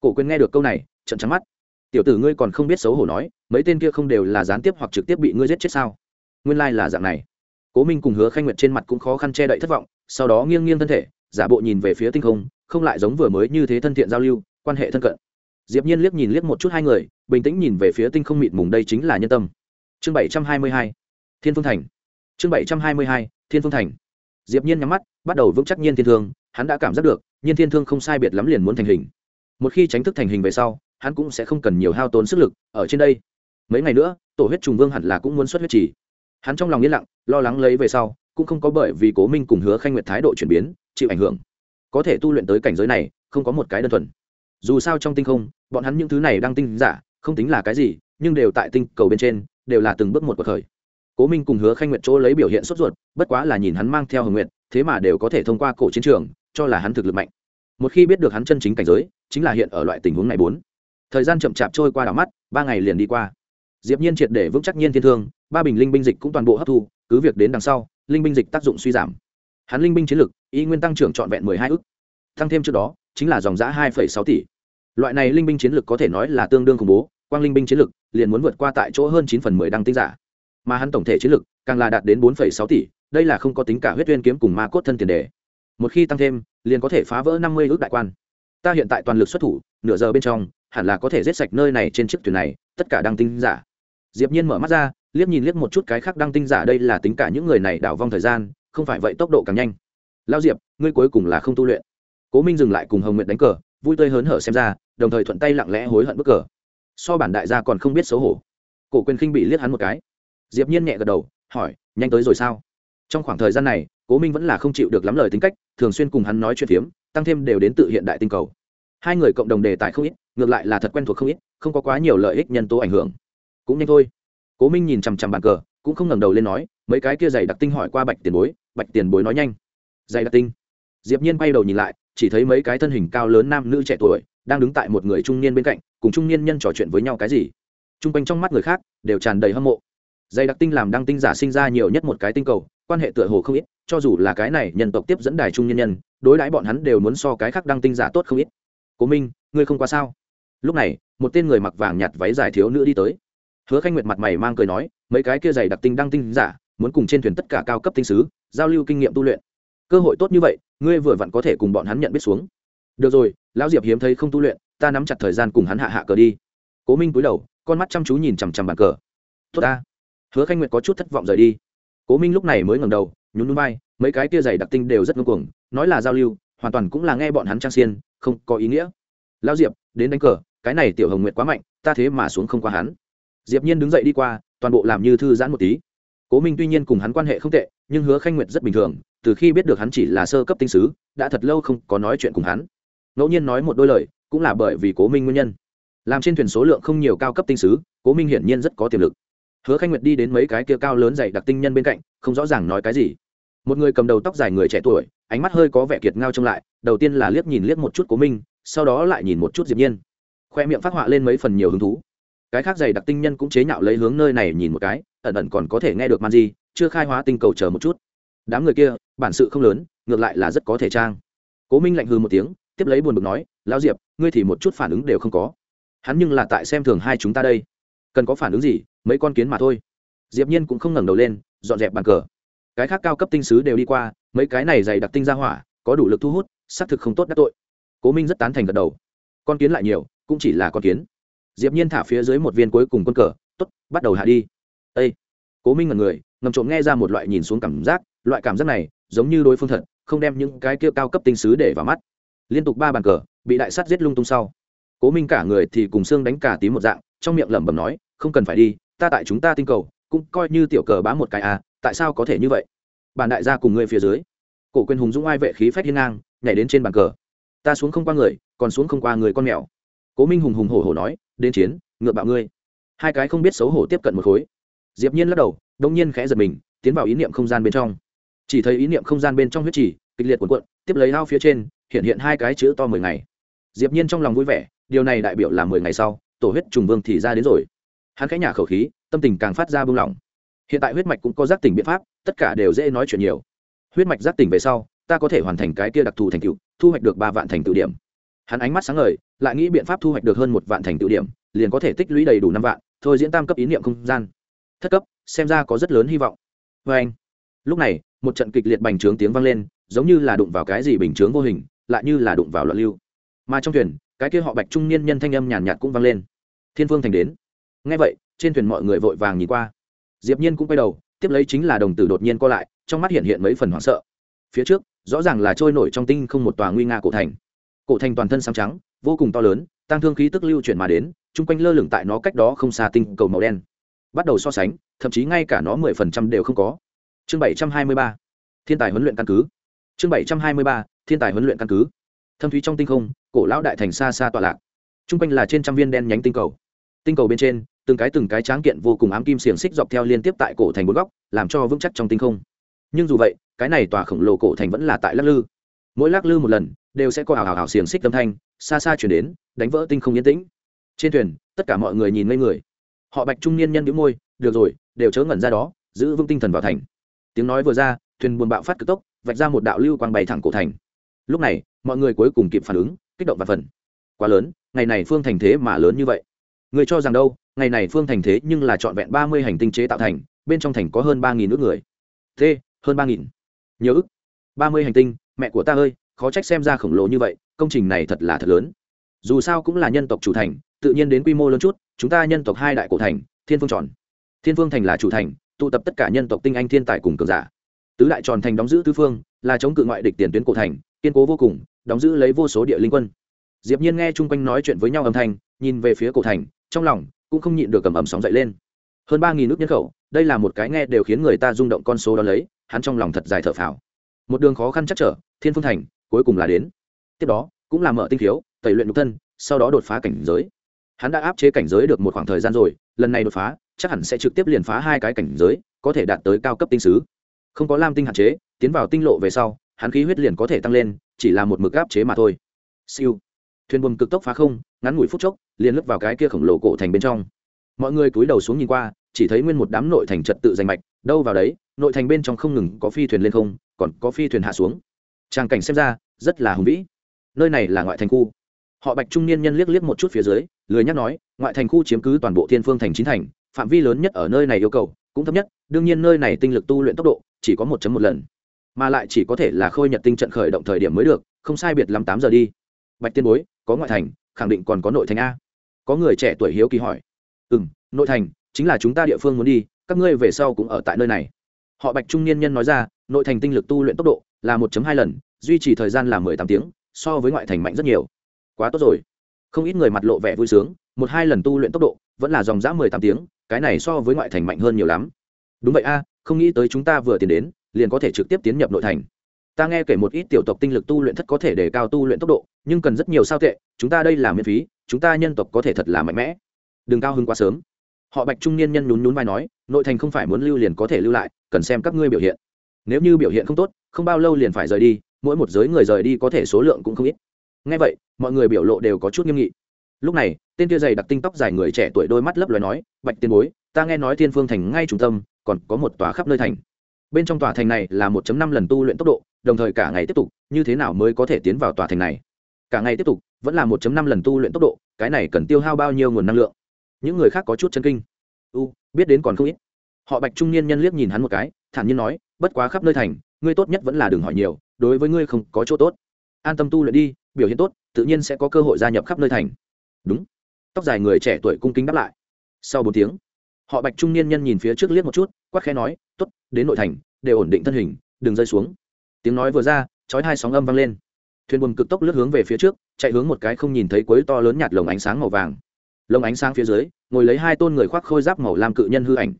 Cổ quyền nghe được câu này trận trắng mắt. Tiểu tử ngươi còn không biết xấu hổ nói, mấy tên kia không đều là gián tiếp hoặc trực tiếp bị ngươi giết chết sao? Nguyên lai là dạng này. Cố minh cùng hứa khanh nguyệt trên mặt cũng khó khăn che đậy thất vọng sau đó nghiêng nghiêng thân thể, giả bộ nhìn về phía tinh không không lại giống vừa mới như thế thân thiện giao lưu, quan hệ thân cận. Diệp nhiên liếc nhìn liếc một chút hai người, bình tĩnh nhìn về phía tinh không mịt mùng đây chính là nhân tâm. Chương 722 thiên phương thành. Chương 722 thiên phương thành. Diệp nhiên nhắm mắt, bắt đầu vững chắc nhiên thiên thương, hắn đã cảm giác được, nhiên thiên thương không sai biệt lắm liền muốn thành hình. Một khi tránh thức thành hình về sau, hắn cũng sẽ không cần nhiều hao tốn sức lực ở trên đây. Mấy ngày nữa, tổ huyết trùng vương hẳn là cũng muốn xuất huyết trì. Hắn trong lòng yên lặng, lo lắng lấy về sau cũng không có bởi vì cố minh cùng hứa khanh nguyệt thái độ chuyển biến, chịu ảnh hưởng. Có thể tu luyện tới cảnh giới này, không có một cái đơn thuần. Dù sao trong tinh không, bọn hắn những thứ này đang tinh giả, không tính là cái gì, nhưng đều tại tinh cầu bên trên, đều là từng bước một cuộc khởi. Cố minh cùng hứa khanh nguyệt chỗ lấy biểu hiện sốt ruột, bất quá là nhìn hắn mang theo hồng nguyện thế mà đều có thể thông qua cổ chiến trường, cho là hắn thực lực mạnh. Một khi biết được hắn chân chính cảnh giới, chính là hiện ở loại tình huống này bốn. Thời gian chậm chạp trôi qua đảo mắt, ba ngày liền đi qua. Diệp nhiên triệt để vững chắc nhiên thiên thương, ba bình linh binh dịch cũng toàn bộ hấp thu, cứ việc đến đằng sau linh binh dịch tác dụng suy giảm. Hắn linh binh chiến lực, y nguyên tăng trưởng trọn vẹn mười hai ức. Tăng thêm trước đó, chính là dòng giã hai phẩy sáu tỷ. Loại này linh binh chiến lực có thể nói là tương đương khủng bố, quang linh binh chiến lực liền muốn vượt qua tại chỗ hơn chín phần mười đăng tinh giả. Mà hắn tổng thể chiến lực càng là đạt đến bốn phẩy sáu tỷ, đây là không có tính cả huyết uyên kiếm cùng ma cốt thân tiền đề. Một khi tăng thêm, liền có thể phá vỡ năm mươi ước đại quan. Ta hiện tại toàn lực xuất thủ, nửa giờ bên trong, hẳn là có thể giết sạch nơi này trên chiếc thuyền này, tất cả đăng tinh giả. Diệp nhiên mở mắt ra liếc nhìn liếc một chút cái khác đăng tinh giả đây là tính cả những người này đảo vong thời gian, không phải vậy tốc độ càng nhanh. Lao diệp, ngươi cuối cùng là không tu luyện. Cố minh dừng lại cùng hồng nguyệt đánh cờ, vui tươi hớn hở xem ra, đồng thời thuận tay lặng lẽ hối hận bức cờ. So bản đại gia còn không biết xấu hổ. Cổ quyền khinh bị liếc hắn một cái. Diệp nhiên nhẹ gật đầu, hỏi, nhanh tới rồi sao? Trong khoảng thời gian này, cố minh vẫn là không chịu được lắm lời tính cách, thường xuyên cùng hắn nói chuyện phiếm, tăng thêm đều đến tự hiện đại tinh cầu. Hai người cộng đồng đề tài không ít, ngược lại là thật quen thuộc không ít, không có quá nhiều lợi ích nhân tố ảnh hưởng. Cũng nhanh thôi cố minh nhìn chằm chằm bàn cờ, cũng không ngẩng đầu lên nói, mấy cái kia giày đặc tinh hỏi qua bạch tiền bối, bạch tiền bối nói nhanh. Giày đặc tinh. Diệp nhiên bay đầu nhìn lại, chỉ thấy mấy cái thân hình cao lớn nam nữ trẻ tuổi, đang đứng tại một người trung niên bên cạnh, cùng trung niên nhân trò chuyện với nhau cái gì. Trung quanh trong mắt người khác, đều tràn đầy hâm mộ. Dày đặc tinh làm đăng tinh giả sinh ra nhiều nhất một cái tinh cầu, quan hệ tựa hồ không ít, cho dù là cái này nhân tộc tiếp dẫn đài trung nhân nhân, đối đãi bọn hắn đều muốn so cái khác đăng tinh giả tốt không ít. Cố minh, ngươi không qua sao? Lúc này, một tên người mặc vàng nhạt váy dài thiếu nữ đi tới hứa khanh nguyệt mặt mày mang cười nói, mấy cái kia dày đặc tinh đăng tinh giả, muốn cùng trên thuyền tất cả cao cấp tinh sứ, giao lưu kinh nghiệm tu luyện. Cơ hội tốt như vậy, ngươi vừa vặn có thể cùng bọn hắn nhận biết xuống. Được rồi, lão diệp hiếm thấy không tu luyện, ta nắm chặt thời gian cùng hắn hạ hạ cờ đi. Cố minh cúi đầu, con mắt chăm chú nhìn chằm chằm bàn cờ. Tốt ta. Hứa khanh nguyệt có chút thất vọng rời đi. Cố minh lúc này mới ngẩng đầu, nhún núi bay mấy cái kia dày đặc tinh đều rất ngưng cuồng, nói là giao lưu, hoàn toàn cũng là nghe bọn hắn trang xiên, không có ý nghĩa. Lao diệp, đến đánh cờ, cái này tiểu hồng nguyệt quá mạnh, ta thế mà xuống không qua hắn diệp nhiên đứng dậy đi qua, toàn bộ làm như thư giãn một tí. Cố minh tuy nhiên cùng hắn quan hệ không tệ, nhưng hứa khanh nguyệt rất bình thường, từ khi biết được hắn chỉ là sơ cấp tinh sứ, đã thật lâu không có nói chuyện cùng hắn. Ngẫu nhiên nói một đôi lời, cũng là bởi vì cố minh nguyên nhân. Làm trên thuyền số lượng không nhiều cao cấp tinh sứ, cố minh hiển nhiên rất có tiềm lực. Hứa khanh nguyệt đi đến mấy cái kia cao lớn dày đặc tinh nhân bên cạnh, không rõ ràng nói cái gì. Một người cầm đầu tóc dài người trẻ tuổi, ánh mắt hơi có vẻ kiệt ngao trông lại, đầu tiên là liếc nhìn liếc một chút cố minh, sau đó lại nhìn một chút diệp nhiên. Khoe miệng phát họa lên mấy phần nhiều hứng thú cái khác dày đặc tinh nhân cũng chế nhạo lấy hướng nơi này nhìn một cái, ẩn ẩn còn có thể nghe được man di chưa khai hóa tinh cầu chờ một chút. Đám người kia, bản sự không lớn, ngược lại là rất có thể trang. Cố minh lạnh hư một tiếng, tiếp lấy buồn bực nói, lão diệp, ngươi thì một chút phản ứng đều không có. Hắn nhưng là tại xem thường hai chúng ta đây. Cần có phản ứng gì, mấy con kiến mà thôi. Diệp nhiên cũng không ngẩng đầu lên, dọn dẹp bàn cờ. Cái khác cao cấp tinh sứ đều đi qua, mấy cái này dày đặc tinh ra hỏa, có đủ lực thu hút, xác thực không tốt đắc tội. Cố minh rất tán thành gật đầu. Con kiến lại nhiều, cũng chỉ là con kiến diệp nhiên thả phía dưới một viên cuối cùng quân cờ, tốt, bắt đầu hạ đi. Ê! cố minh ngẩn người, ngầm trộm nghe ra một loại nhìn xuống cảm giác, loại cảm giác này giống như đối phương thật, không đem những cái kia cao cấp tinh sứ để vào mắt. Liên tục ba bàn cờ, bị đại sát giết lung tung sau. Cố minh cả người thì cùng xương đánh cả tím một dạng, trong miệng lẩm bẩm nói, không cần phải đi, ta tại chúng ta tinh cầu, cũng coi như tiểu cờ bá một cái à tại sao có thể như vậy? Bản đại gia cùng người phía dưới. Cổ quyền hùng dũng ai vệ khí phách hiên ngang, nhảy đến trên bàn cờ. Ta xuống không qua người, còn xuống không qua người con mèo. Cố minh hùng hùng hổ hổ nói đến chiến, ngựa bạo ngươi. Hai cái không biết xấu hổ tiếp cận một khối. Diệp nhiên lắc đầu, đông nhiên khẽ giật mình, tiến vào ý niệm không gian bên trong. Chỉ thấy ý niệm không gian bên trong huyết chỉ kịch liệt cuộn cuộn, tiếp lấy ao phía trên, hiện hiện hai cái chữ to mười ngày. Diệp nhiên trong lòng vui vẻ, điều này đại biểu là mười ngày sau, tổ huyết trùng vương thì ra đến rồi. Hắn khẽ nhả khẩu khí, tâm tình càng phát ra buông lỏng hiện tại huyết mạch cũng có giác tỉnh biện pháp, tất cả đều dễ nói chuyện nhiều. Huyết mạch giác tỉnh về sau, ta có thể hoàn thành cái kia đặc thù thành tựu, thu hoạch được ba vạn thành tựu điểm hắn ánh mắt sáng ngời, lại nghĩ biện pháp thu hoạch được hơn một vạn thành tựu điểm, liền có thể tích lũy đầy đủ năm vạn, thôi diễn tam cấp ý niệm không gian. Thất cấp, xem ra có rất lớn hy vọng. Vê anh, lúc này, một trận kịch liệt bành trướng tiếng vang lên, giống như là đụng vào cái gì bình chướng vô hình, lại như là đụng vào loạn lưu. Mà trong thuyền, cái kia họ bạch trung niên nhân thanh âm nhàn nhạt cũng vang lên. Thiên phương thành đến. Ngay vậy, trên thuyền mọi người vội vàng nhìn qua. Diệp nhiên cũng quay đầu, tiếp lấy chính là đồng tử đột nhiên co lại, trong mắt hiện hiện mấy phần hoảng sợ. Phía trước, rõ ràng là trôi nổi trong tinh không một tòa nguy nga cổ thành cổ thành toàn thân sáng trắng, vô cùng to lớn tăng thương khí tức lưu chuyển mà đến, chung quanh lơ lửng tại nó cách đó không xa tinh cầu màu đen. Bắt đầu so sánh, thậm chí ngay cả nó mười phần trăm đều không có. Chương bảy trăm hai mươi ba, thiên tài huấn luyện căn cứ. Chương bảy trăm hai mươi ba, thiên tài huấn luyện căn cứ. Thâm thúy trong tinh không, cổ lão đại thành xa xa tọa lạc. Chung quanh là trên trăm viên đen nhánh tinh cầu. Tinh cầu bên trên, từng cái từng cái tráng kiện vô cùng ám kim xiềng xích dọc theo liên tiếp tại cổ thành bốn góc, làm cho vững chắc trong tinh không. Nhưng dù vậy, cái này tòa khổng lồ cổ thành vẫn là tại lắc lư. Mỗi lắc lư một lần đều sẽ có hào hào hào xiềng xích âm thanh, xa xa chuyển đến, đánh vỡ tinh không yên tĩnh. Trên thuyền, tất cả mọi người nhìn ngây người. Họ bạch trung niên nhân đĩu môi, được rồi, đều chớ ngẩn ra đó, giữ vững tinh thần vào thành. Tiếng nói vừa ra, thuyền buồn bạo phát cực tốc, vạch ra một đạo lưu quang bày thẳng cổ thành. Lúc này, mọi người cuối cùng kịp phản ứng, kích động và phần. Quá lớn, ngày này phương thành thế mà lớn như vậy. Người cho rằng đâu, ngày này phương thành thế nhưng là trọn vẹn ba mươi hành tinh chế tạo thành, bên trong thành có hơn ba nghìn ước người. T hơn ba nghìn. Nhiều ức. Ba mươi hành tinh, mẹ của ta ơi khó trách xem ra khổng lồ như vậy, công trình này thật là thật lớn. Dù sao cũng là nhân tộc chủ thành, tự nhiên đến quy mô lớn chút, chúng ta nhân tộc hai đại cổ thành, thiên phương tròn. Thiên phương thành là chủ thành, tụ tập tất cả nhân tộc tinh anh thiên tài cùng cường giả. Tứ đại tròn thành đóng giữ tư phương, là chống cự ngoại địch tiền tuyến cổ thành, kiên cố vô cùng, đóng giữ lấy vô số địa linh quân. Diệp nhiên nghe chung quanh nói chuyện với nhau âm thanh, nhìn về phía cổ thành, trong lòng cũng không nhịn được cầm ẩm sóng dậy lên. Hơn ba nghìn nước nhân khẩu, đây là một cái nghe đều khiến người ta rung động con số đó lấy, hắn trong lòng thật dài thở phào. Một đường khó khăn chắc trở, thiên phương thành cuối cùng là đến. Tiếp đó, cũng là mở tinh khiếu, tẩy luyện nhục thân, sau đó đột phá cảnh giới. Hắn đã áp chế cảnh giới được một khoảng thời gian rồi, lần này đột phá, chắc hẳn sẽ trực tiếp liền phá hai cái cảnh giới, có thể đạt tới cao cấp tinh sứ. Không có lam tinh hạn chế, tiến vào tinh lộ về sau, hắn khí huyết liền có thể tăng lên, chỉ là một mực áp chế mà thôi. Siêu. Thuyền buồm cực tốc phá không, ngắn ngủi phút chốc, liền lướt vào cái kia khổng lồ cổ thành bên trong. Mọi người cúi đầu xuống nhìn qua, chỉ thấy nguyên một đám nội thành trật tự danh mạch, đâu vào đấy, nội thành bên trong không ngừng có phi thuyền lên không, còn có phi thuyền hạ xuống trang cảnh xem ra, rất là hùng vĩ. Nơi này là ngoại thành khu. Họ bạch trung niên nhân liếc liếc một chút phía dưới, lười nhắc nói, ngoại thành khu chiếm cứ toàn bộ thiên phương thành chín thành, phạm vi lớn nhất ở nơi này yêu cầu, cũng thấp nhất, đương nhiên nơi này tinh lực tu luyện tốc độ, chỉ có một một lần. Mà lại chỉ có thể là khôi nhật tinh trận khởi động thời điểm mới được, không sai biệt lắm tám giờ đi. Bạch tiên bối, có ngoại thành, khẳng định còn có nội thành a. Có người trẻ tuổi hiếu kỳ hỏi. Ừ m nội thành, chính là chúng ta địa phương muốn đi, các ngươi về sau cũng ở tại nơi này họ bạch trung niên nhân nói ra, nội thành tinh lực tu luyện tốc độ là một hai lần, duy trì thời gian là mười tám tiếng, so với ngoại thành mạnh rất nhiều. Quá tốt rồi. Không ít người mặt lộ vẻ vui sướng, một hai lần tu luyện tốc độ vẫn là dòng dã mười tám tiếng, cái này so với ngoại thành mạnh hơn nhiều lắm. Đúng vậy a, không nghĩ tới chúng ta vừa tiến đến, liền có thể trực tiếp tiến nhập nội thành. Ta nghe kể một ít tiểu tộc tinh lực tu luyện thất có thể để cao tu luyện tốc độ, nhưng cần rất nhiều sao tệ, chúng ta đây là miễn phí, chúng ta nhân tộc có thể thật là mạnh mẽ. Đừng cao hơn quá sớm. Họ bạch trung niên nhân nhún nhún vai nói, nội thành không phải muốn lưu liền có thể lưu lại cần xem các ngươi biểu hiện. Nếu như biểu hiện không tốt, không bao lâu liền phải rời đi, mỗi một giới người rời đi có thể số lượng cũng không ít. Ngay vậy, mọi người biểu lộ đều có chút nghiêm nghị. Lúc này, tên kia dày đặc tinh tóc dài người trẻ tuổi đôi mắt lấp loài nói, bạch tiên bối, ta nghe nói thiên phương thành ngay trung tâm, còn có một tòa khắp nơi thành. Bên trong tòa thành này là 1 năm lần tu luyện tốc độ, đồng thời cả ngày tiếp tục, như thế nào mới có thể tiến vào tòa thành này? Cả ngày tiếp tục, vẫn là 1 năm lần tu luyện tốc độ, cái này cần tiêu hao bao nhiêu nguồn năng lượng? Những người khác có chút chân kinh. U, biết đến còn không ít họ bạch trung niên nhân liếc nhìn hắn một cái, thản nhiên nói, bất quá khắp nơi thành, ngươi tốt nhất vẫn là đừng hỏi nhiều, đối với ngươi không có chỗ tốt. An tâm tu luyện đi, biểu hiện tốt, tự nhiên sẽ có cơ hội gia nhập khắp nơi thành. Đúng. Tóc dài người trẻ tuổi cung kính đáp lại. Sau bốn tiếng, họ bạch trung niên nhân nhìn phía trước liếc một chút, quát khẽ nói t ố t đến nội thành, để ổn định thân hình, đừng rơi xuống. Tiếng nói vừa ra, chói hai sóng âm vang lên. Thuyền buồm cực tốc lướt hướng về phía trước, chạy hướng một cái không nhìn thấy quấy to lớn nhạt lồng ánh sáng màu vàng. Lồng ánh sáng phía dưới, ngồi lấy hai tôn người khoác khôi giáp màu làm cự nhân hư ảnh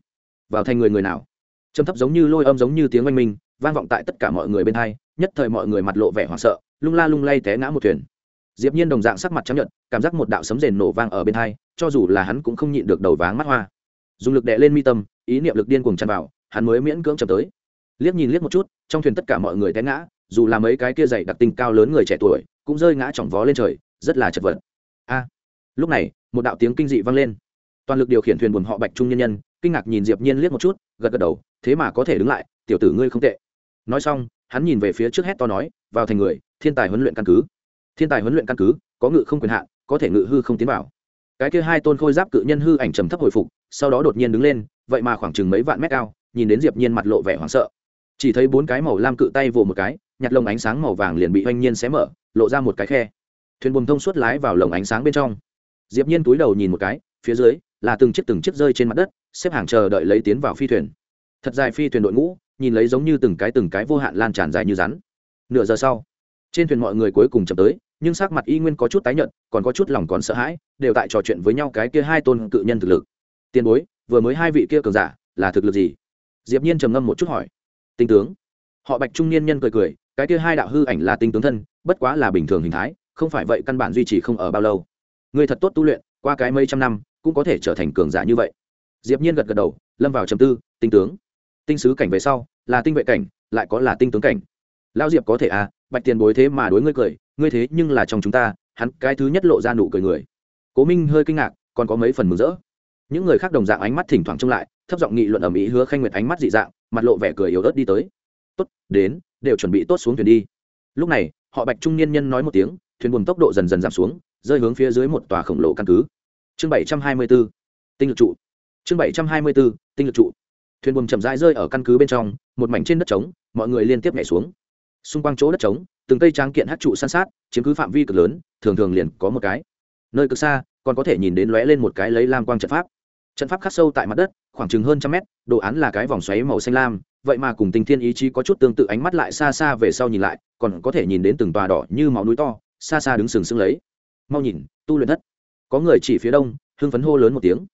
vào thành người người nào. Trầm thấp giống như lôi âm giống như tiếng oanh minh, vang vọng tại tất cả mọi người bên hai, nhất thời mọi người mặt lộ vẻ hoảng sợ, lung la lung lay té ngã một thuyền. Diệp nhiên đồng dạng sắc mặt trắng nhợt, cảm giác một đạo sấm rền nổ vang ở bên hai, cho dù là hắn cũng không nhịn được đầu váng mắt hoa. Dùng lực đè lên mi tâm, ý niệm lực điên cuồng tràn vào, hắn mới miễn cưỡng chậm tới. Liếc nhìn liếc một chút, trong thuyền tất cả mọi người té ngã, dù là mấy cái kia dày đặc tinh cao lớn người trẻ tuổi, cũng rơi ngã chỏng vó lên trời, rất là chật vật. A! Lúc này, một đạo tiếng kinh dị vang lên. Toàn lực điều khiển thuyền buồn họ bạch trung nhân nhân kinh ngạc nhìn diệp nhiên liếc một chút, gật gật đầu, thế mà có thể đứng lại, tiểu tử ngươi không tệ. Nói xong, hắn nhìn về phía trước hét to nói, vào thành người, thiên tài huấn luyện căn cứ. Thiên tài huấn luyện căn cứ, có ngự không quyền hạn, có thể ngự hư không tiến vào. Cái kia hai tôn khôi giáp cự nhân hư ảnh trầm thấp hồi phục, sau đó đột nhiên đứng lên, vậy mà khoảng chừng mấy vạn mét cao, nhìn đến diệp nhiên mặt lộ vẻ hoảng sợ. Chỉ thấy bốn cái màu lam cự tay vồ một cái, nhặt lồng ánh sáng màu vàng liền bị hoanh nhiên xé mở, lộ ra một cái khe. Thuyền buồm thông suốt lái vào lồng ánh sáng bên trong. Diệp nhiên túi đầu nhìn một cái, phía dưới là từng chiếc từng chiếc rơi trên mặt đất xếp hàng chờ đợi lấy tiến vào phi thuyền. Thật dài phi thuyền đội ngũ, nhìn lấy giống như từng cái từng cái vô hạn lan tràn dài như rắn. Nửa giờ sau, trên thuyền mọi người cuối cùng chậm tới, nhưng sắc mặt y nguyên có chút tái nhợt, còn có chút lòng còn sợ hãi, đều tại trò chuyện với nhau cái kia hai tôn cự nhân thực lực. Tiền bối, vừa mới hai vị kia cường giả, là thực lực gì? Diệp nhiên trầm ngâm một chút hỏi. Tinh tướng. Họ bạch trung niên nhân cười cười, cái kia hai đạo hư ảnh là tinh tướng thân, bất quá là bình thường hình thái, không phải vậy căn bản duy trì không ở bao lâu. Người thật tốt tu luyện, qua cái mấy trăm năm, cũng có thể trở thành cường giả như vậy diệp nhiên gật gật đầu, lâm vào trầm tư, tinh tướng. Tinh sứ cảnh về sau, là tinh vệ cảnh, lại có là tinh tướng cảnh. Lão diệp có thể à bạch tiền bối thế mà đối ngươi cười, ngươi thế nhưng là trong chúng ta, hắn cái thứ nhất lộ ra nụ cười người. Cố minh hơi kinh ngạc, còn có mấy phần mừng rỡ. Những người khác đồng dạng ánh mắt thỉnh thoảng trông lại, thấp giọng nghị luận ầm ĩ hứa khanh nguyệt ánh mắt dị dạng, mặt lộ vẻ cười yếu ớt đi tới. Tốt, đến, đều chuẩn bị tốt xuống thuyền đi. Lúc này, họ bạch trung niên nhân nói một tiếng, thuyền buồm tốc độ dần dần giảm xuống, rơi hướng phía dưới một tòa khổng lồ căn cứ. Chương bảy trăm hai mươi b ố tinh lực trụ chương bảy trăm hai mươi b ố tinh lực trụ. Thuyền buồm chậm rãi rơi ở căn cứ bên trong, một mảnh trên đất trống, mọi người liên tiếp nhảy xuống. Xung quanh chỗ đất trống, từng cây tráng kiện hát trụ san sát, chiếm cứ phạm vi cực lớn, thường thường liền có một cái. Nơi cực xa, còn có thể nhìn đến lóe lên một cái lấy lam quang trận pháp. Trận pháp khắc sâu tại mặt đất, khoảng chừng hơn trăm mét, đồ án là cái vòng xoáy màu xanh lam, vậy mà cùng tình thiên ý chí có chút tương tự ánh mắt lại xa xa về sau nhìn lại, còn có thể nhìn đến từng tòa đỏ như máu núi to, xa xa đứng sừng sững lấy. Mau nhìn, tu luyện thất. Có người chỉ phía đông, hưng phấn hô lớn một tiếng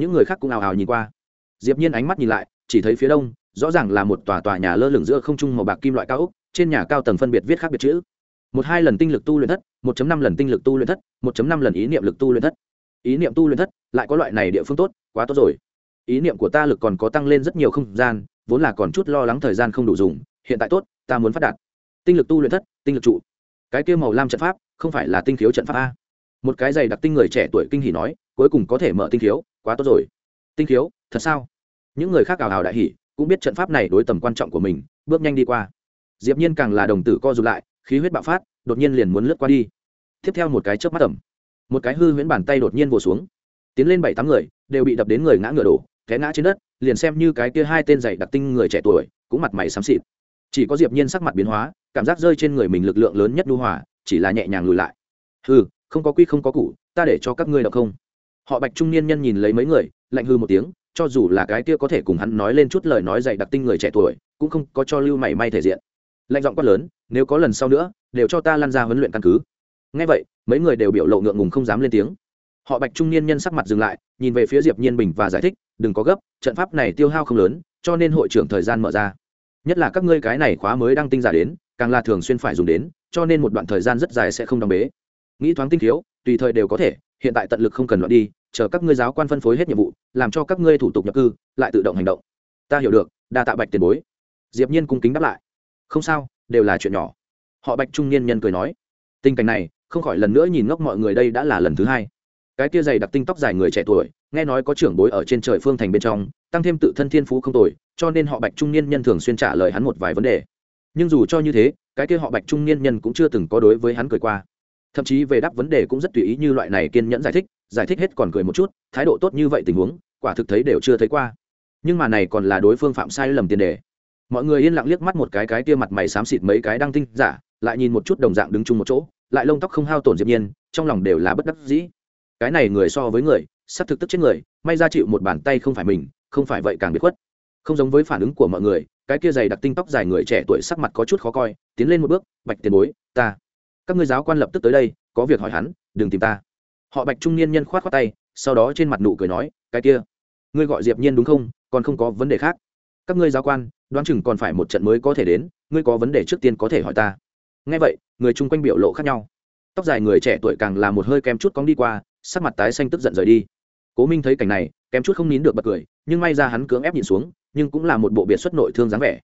những người khác cũng ào ào nhìn qua. Diệp nhiên ánh mắt nhìn lại, chỉ thấy phía đông, rõ ràng là một tòa tòa nhà lơ lửng giữa không trung màu bạc kim loại cao ốc, trên nhà cao tầng phân biệt viết khác biệt chữ. Một hai lần tinh lực tu luyện thất, một năm lần tinh lực tu luyện thất, một năm lần ý niệm lực tu luyện thất. Ý niệm tu luyện thất, lại có loại này địa phương tốt, quá tốt rồi. Ý niệm của ta lực còn có tăng lên rất nhiều không gian, vốn là còn chút lo lắng thời gian không đủ dùng, hiện tại tốt, ta muốn phát đạt. Tinh lực tu luyện thất, tinh lực trụ. Cái kia màu lam trận pháp, không phải là tinh khiếu trận pháp a. Một cái giày đặc tinh người trẻ tuổi kinh hỉ nói, cuối cùng có thể mở tinh khiếu quá tốt rồi. Tinh khiếu thật sao? Những người khác ảo ảo đại hỉ cũng biết trận pháp này đối tầm quan trọng của mình bước nhanh đi qua. Diệp nhiên càng là đồng tử co rụt lại khí huyết bạo phát đột nhiên liền muốn lướt qua đi. Tiếp theo một cái chớp mắt ẩm một cái hư huyễn bàn tay đột nhiên vồ xuống. Tiến lên bảy tám người đều bị đập đến người ngã ngửa đổ té ngã trên đất liền xem như cái kia hai tên dày đặc tinh người trẻ tuổi cũng mặt mày xám xịt. Chỉ có diệp nhiên sắc mặt biến hóa cảm giác rơi trên người mình lực lượng lớn nhất lưu hỏa chỉ là nhẹ nhàng lùi lại. Hừ, không có quy không có củ ta để cho các ngươi đọc không? Họ bạch trung niên nhân nhìn lấy mấy người, lạnh hư một tiếng, cho dù là cái kia có thể cùng hắn nói lên chút lời nói dạy đặc tinh người trẻ tuổi, cũng không có cho lưu mảy may thể diện. Lạnh giọng quát lớn, nếu có lần sau nữa, đều cho ta lăn ra huấn luyện căn cứ. Ngay vậy, mấy người đều biểu lộ ngượng ngùng không dám lên tiếng. Họ bạch trung niên nhân sắc mặt dừng lại, nhìn về phía diệp nhiên bình và giải thích, đừng có gấp, trận pháp này tiêu hao không lớn, cho nên hội trưởng thời gian mở ra. Nhất là các ngươi cái này khóa mới đang tinh giả đến, càng là thường xuyên phải dùng đến, cho nên một đoạn thời gian rất dài sẽ không đóng bế. Nghĩ thoáng tinh thiếu tùy thời đều có thể, hiện tại tận lực không cần loạn đi chờ các ngươi giáo quan phân phối hết nhiệm vụ, làm cho các ngươi thủ tục nhập cư, lại tự động hành động. Ta hiểu được, đa tạ bạch tiền bối. Diệp nhiên cung kính đáp lại. Không sao, đều là chuyện nhỏ. Họ bạch trung niên nhân cười nói. Tình cảnh này, không khỏi lần nữa nhìn ngốc mọi người đây đã là lần thứ hai. Cái kia dày đặc tinh tóc dài người trẻ tuổi, nghe nói có trưởng bối ở trên trời phương thành bên trong, tăng thêm tự thân thiên phú không tồi, cho nên họ bạch trung niên nhân thường xuyên trả lời hắn một vài vấn đề. Nhưng dù cho như thế, cái kia họ bạch trung niên nhân cũng chưa từng có đối với hắn cười qua. Thậm chí về đáp vấn đề cũng rất tùy ý như loại này kiên nhẫn giải thích giải thích hết còn cười một chút, thái độ tốt như vậy tình huống, quả thực thấy đều chưa thấy qua. Nhưng mà này còn là đối phương phạm sai lầm tiền đề. Mọi người yên lặng liếc mắt một cái cái kia mặt mày xám xịt mấy cái đăng tinh giả, lại nhìn một chút đồng dạng đứng chung một chỗ, lại lông tóc không hao tổn diệp nhiên, trong lòng đều là bất đắc dĩ. Cái này người so với người, sắp thực tức chết người, may ra chịu một bàn tay không phải mình, không phải vậy càng biệt khuất. Không giống với phản ứng của mọi người, cái kia dày đặc tinh tóc dài người trẻ tuổi sắc mặt có chút khó coi, tiến lên một bước, bạch tiền bối, ta, các ngươi giáo quan lập tức tới đây, có việc hỏi hắn, đừng tìm ta họ bạch trung niên nhân khoát khoát tay, sau đó trên mặt nụ cười nói, cái kia, ngươi gọi diệp nhiên đúng không? Còn không có vấn đề khác. Các ngươi giáo quan, đoán chừng còn phải một trận mới có thể đến, ngươi có vấn đề trước tiên có thể hỏi ta. Nghe vậy, người chung quanh biểu lộ khác nhau. Tóc dài người trẻ tuổi càng là một hơi kem chút cong đi qua, sắc mặt tái xanh tức giận rời đi. Cố minh thấy cảnh này, kém chút không nín được bật cười, nhưng may ra hắn cưỡng ép nhìn xuống, nhưng cũng là một bộ biệt xuất nội thương dáng vẻ.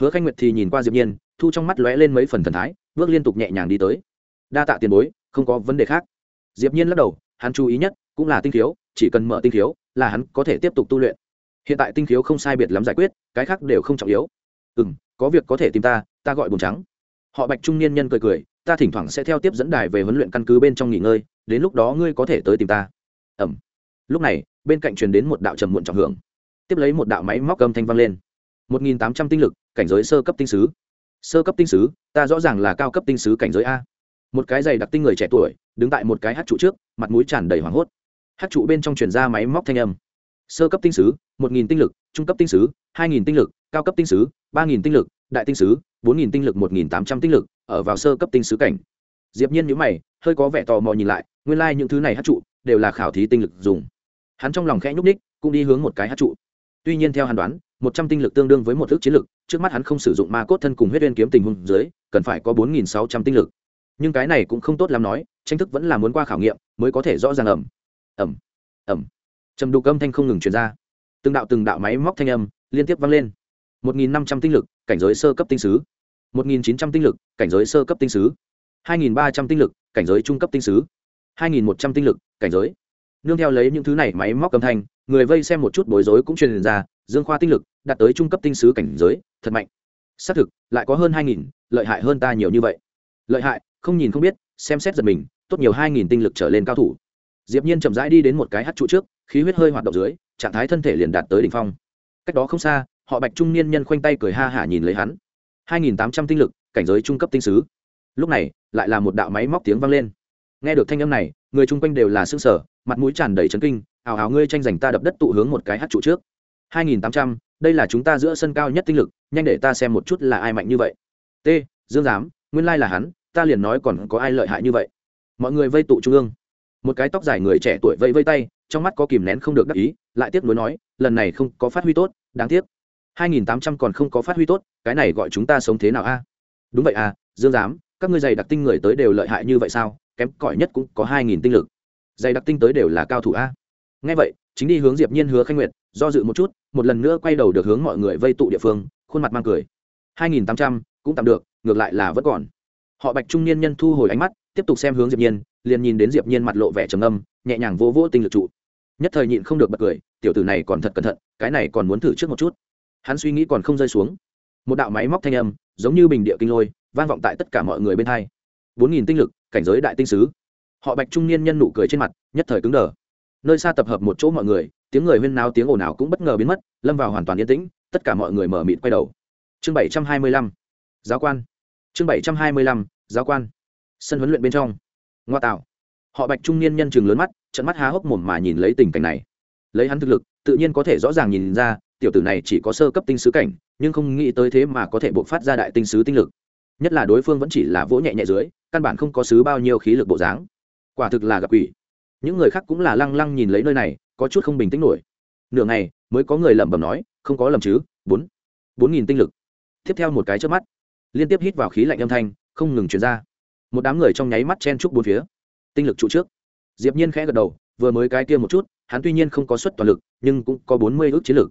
Hứa khanh nguyệt thì nhìn qua diệp nhiên, thu trong mắt lóe lên mấy phần thần thái, bước liên tục nhẹ nhàng đi tới. Đa tạ tiền bối, không có vấn đề khác diệp nhiên lắc đầu, hắn chú ý nhất cũng là tinh khiếu, chỉ cần mở tinh khiếu là hắn có thể tiếp tục tu luyện. Hiện tại tinh khiếu không sai biệt lắm giải quyết, cái khác đều không trọng yếu. Ừm, có việc có thể tìm ta ta gọi bùn trắng. Họ bạch trung niên nhân cười cười, ta thỉnh thoảng sẽ theo tiếp dẫn đài về huấn luyện căn cứ bên trong nghỉ ngơi, đến lúc đó ngươi có thể tới tìm ta. Ẩm lúc này, bên cạnh truyền đến một đạo trầm muộn trọng hưởng. Tiếp lấy một đạo máy móc âm thanh vang lên. Một nghìn tám trăm tinh lực, cảnh giới sơ cấp tinh sứ. Sơ cấp tinh sứ, ta rõ ràng là cao cấp tinh sứ cảnh giới a một cái giày đặc tinh người trẻ tuổi, đứng tại một cái hát trụ trước, mặt mũi tràn đầy hoảng hốt. Hát trụ bên trong truyền ra máy móc thanh âm. Sơ cấp tinh sứ, một nghìn tinh lực, trung cấp tinh sứ, hai nghìn tinh lực, cao cấp tinh sứ, ba nghìn tinh lực, đại tinh sứ, bốn nghìn tinh lực, một nghìn tám trăm tinh lực, ở vào sơ cấp tinh sứ cảnh. Diệp nhiên nhữ mày, hơi có vẻ tò mò nhìn lại, nguyên lai những thứ này hát trụ đều là khảo thí tinh lực dùng. Hắn trong lòng khẽ nhúc ních cũng đi hướng một cái hát trụ. Tuy nhiên theo hắn đoán, một trăm tinh lực tương đương với một ước chiến lực, trước mắt hắn không sử dụng ma cốt thân cùng huyết uyên kiếm tình huống dưới, cần phải có bốn nghìn sáu trăm tinh lực nhưng cái này cũng không tốt lắm nói, tranh thức vẫn là muốn qua khảo nghiệm mới có thể rõ ràng ẩm. Ẩm ẩm. Trầm đục âm thanh không ngừng truyền ra. Từng đạo từng đạo máy móc thanh âm liên tiếp vang lên. Một nghìn năm trăm tinh lực, cảnh giới sơ cấp tinh sứ. Một nghìn chín trăm tinh lực, cảnh giới sơ cấp tinh sứ. Hai nghìn ba trăm tinh lực, cảnh giới trung cấp tinh sứ. Hai nghìn một trăm tinh lực, cảnh giới. Nương theo lấy những thứ này máy móc âm thanh, người vây xem một chút bối rối cũng truyền ra, dương khoa tinh lực, đạt tới trung cấp tinh sứ cảnh giới, thật mạnh. Xác thực, lại có hơn hai nghìn, lợi hại hơn ta nhiều như vậy. Lợi hại không nhìn không biết, xem xét giật mình, tốt nhiều hai nghìn tinh lực trở lên cao thủ. Diệp nhiên chậm rãi đi đến một cái hát trụ trước, khí huyết hơi hoạt động dưới, trạng thái thân thể liền đạt tới đỉnh phong. Cách đó không xa, họ bạch trung niên nhân khoanh tay cười ha hả nhìn lấy hắn. Hai nghìn tám trăm tinh lực, cảnh giới trung cấp tinh sứ. Lúc này, lại là một đạo máy móc tiếng vang lên. Nghe được thanh âm này, người chung quanh đều là xương sở mặt mũi tràn đầy chấn kinh ảo ảo ngươi tranh giành ta đập đất tụ hướng một cái hát trụ trước. Hai nghìn tám trăm, đây là chúng ta giữa sân cao nhất tinh lực, nhanh để ta xem một chút là ai mạnh như vậy. T, dương giám, nguyên lai là hắn ta liền nói còn có ai lợi hại như vậy? Mọi người vây tụ trung ương. Một cái tóc dài người trẻ tuổi vây vây tay, trong mắt có kìm nén không được đắc ý, lại tiếc nuối nói, lần này không có phát huy tốt, đáng tiếc. Hai nghìn tám trăm còn không có phát huy tốt, cái này gọi chúng ta sống thế nào a? Đúng vậy à dương giám, các ngươi dày đặc tinh người tới đều lợi hại như vậy sao? Kém cỏi nhất cũng có hai nghìn tinh lực. Dày đặc tinh tới đều là cao thủ a. Nghe vậy, chính đi hướng diệp nhiên hứa khanh nguyệt, do dự một chút, một lần nữa quay đầu được hướng mọi người vây tụ địa phương, khuôn mặt mang cười. Hai nghìn tám trăm cũng tạm được, ngược lại là vẫn còn họ bạch trung niên nhân thu hồi ánh mắt, tiếp tục xem hướng diệp nhiên, liền nhìn đến diệp nhiên mặt lộ vẻ trầm âm nhẹ nhàng vô vô tinh lực trụ. Nhất thời nhịn không được bật cười, tiểu tử này còn thật cẩn thận, cái này còn muốn thử trước một chút. Hắn suy nghĩ còn không rơi xuống. Một đạo máy móc thanh âm, giống như bình địa kinh lôi, vang vọng tại tất cả mọi người bên hai. Bốn nghìn tinh lực, cảnh giới đại tinh sứ. Họ bạch trung niên nhân nụ cười trên mặt, nhất thời cứng đờ. Nơi xa tập hợp một chỗ mọi người, tiếng người huyên náo tiếng ồn ào cũng bất ngờ biến mất, lâm vào hoàn toàn yên tĩnh, tất cả mọi người mở mịt quay đầu. Chương bảy trăm hai mươi lăm. Giáo quan chương bảy trăm hai mươi lăm, giáo quan. Sân huấn luyện bên trong. Ngoa tạo. Họ bạch trung niên nhân chừng lớn mắt trận mắt há hốc mồm mà nhìn lấy tình cảnh này. Lấy hắn thực lực, tự nhiên có thể rõ ràng nhìn ra, tiểu tử này chỉ có sơ cấp tinh sứ cảnh, nhưng không nghĩ tới thế mà có thể buộc phát ra đại tinh sứ tinh lực. Nhất là đối phương vẫn chỉ là vỗ nhẹ nhẹ dưới, căn bản không có sứ bao nhiêu khí lực bộ dáng. Quả thực là gặp quỷ. Những người khác cũng là lăng lăng nhìn lấy nơi này, có chút không bình tĩnh nổi. Nửa ngày, mới có người lẩm bẩm nói, không có lầm chứ, bốn. Bốn nghìn tinh lực. Tiếp theo một cái trước mắt liên tiếp hít vào khí lạnh âm thanh, không ngừng chuyển ra. Một đám người trong nháy mắt chen chúc bốn phía. Tinh lực trụ trước. Diệp nhiên khẽ gật đầu, vừa mới cái kia một chút, hắn tuy nhiên không có suất toàn lực, nhưng cũng có bốn mươi ước chiến lực.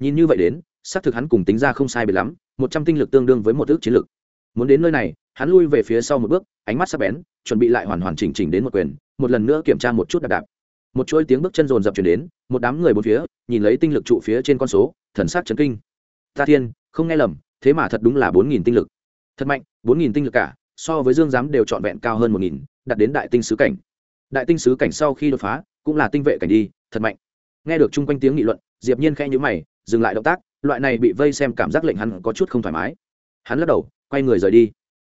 Nhìn như vậy đến, xác thực hắn cùng tính ra không sai biệt lắm, một trăm tinh lực tương đương với một ước chiến lực. Muốn đến nơi này, hắn lui về phía sau một bước, ánh mắt sắc bén, chuẩn bị lại hoàn hoàn chỉnh chỉnh đến một quyền, một lần nữa kiểm tra một chút đạp đạp. Một chuỗi tiếng bước chân rồn rập chuyển đến, một đám người bốn phía, nhìn lấy tinh lực trụ phía trên con số, thần sắc chấn kinh. Ta thiên, không nghe lầm, thế mà thật đúng là bốn nghìn tinh lực thật mạnh, bốn nghìn tinh lực cả, so với dương giám đều trọn vẹn cao hơn một nghìn đặt đến đại tinh sứ cảnh. Đại tinh sứ cảnh sau khi đột phá, cũng là tinh vệ cảnh đi, thật mạnh. Nghe được chung quanh tiếng nghị luận, diệp nhiên khẽ nhíu mày, dừng lại động tác, loại này bị vây xem cảm giác lệnh hắn có chút không thoải mái. Hắn lắc đầu, quay người rời đi.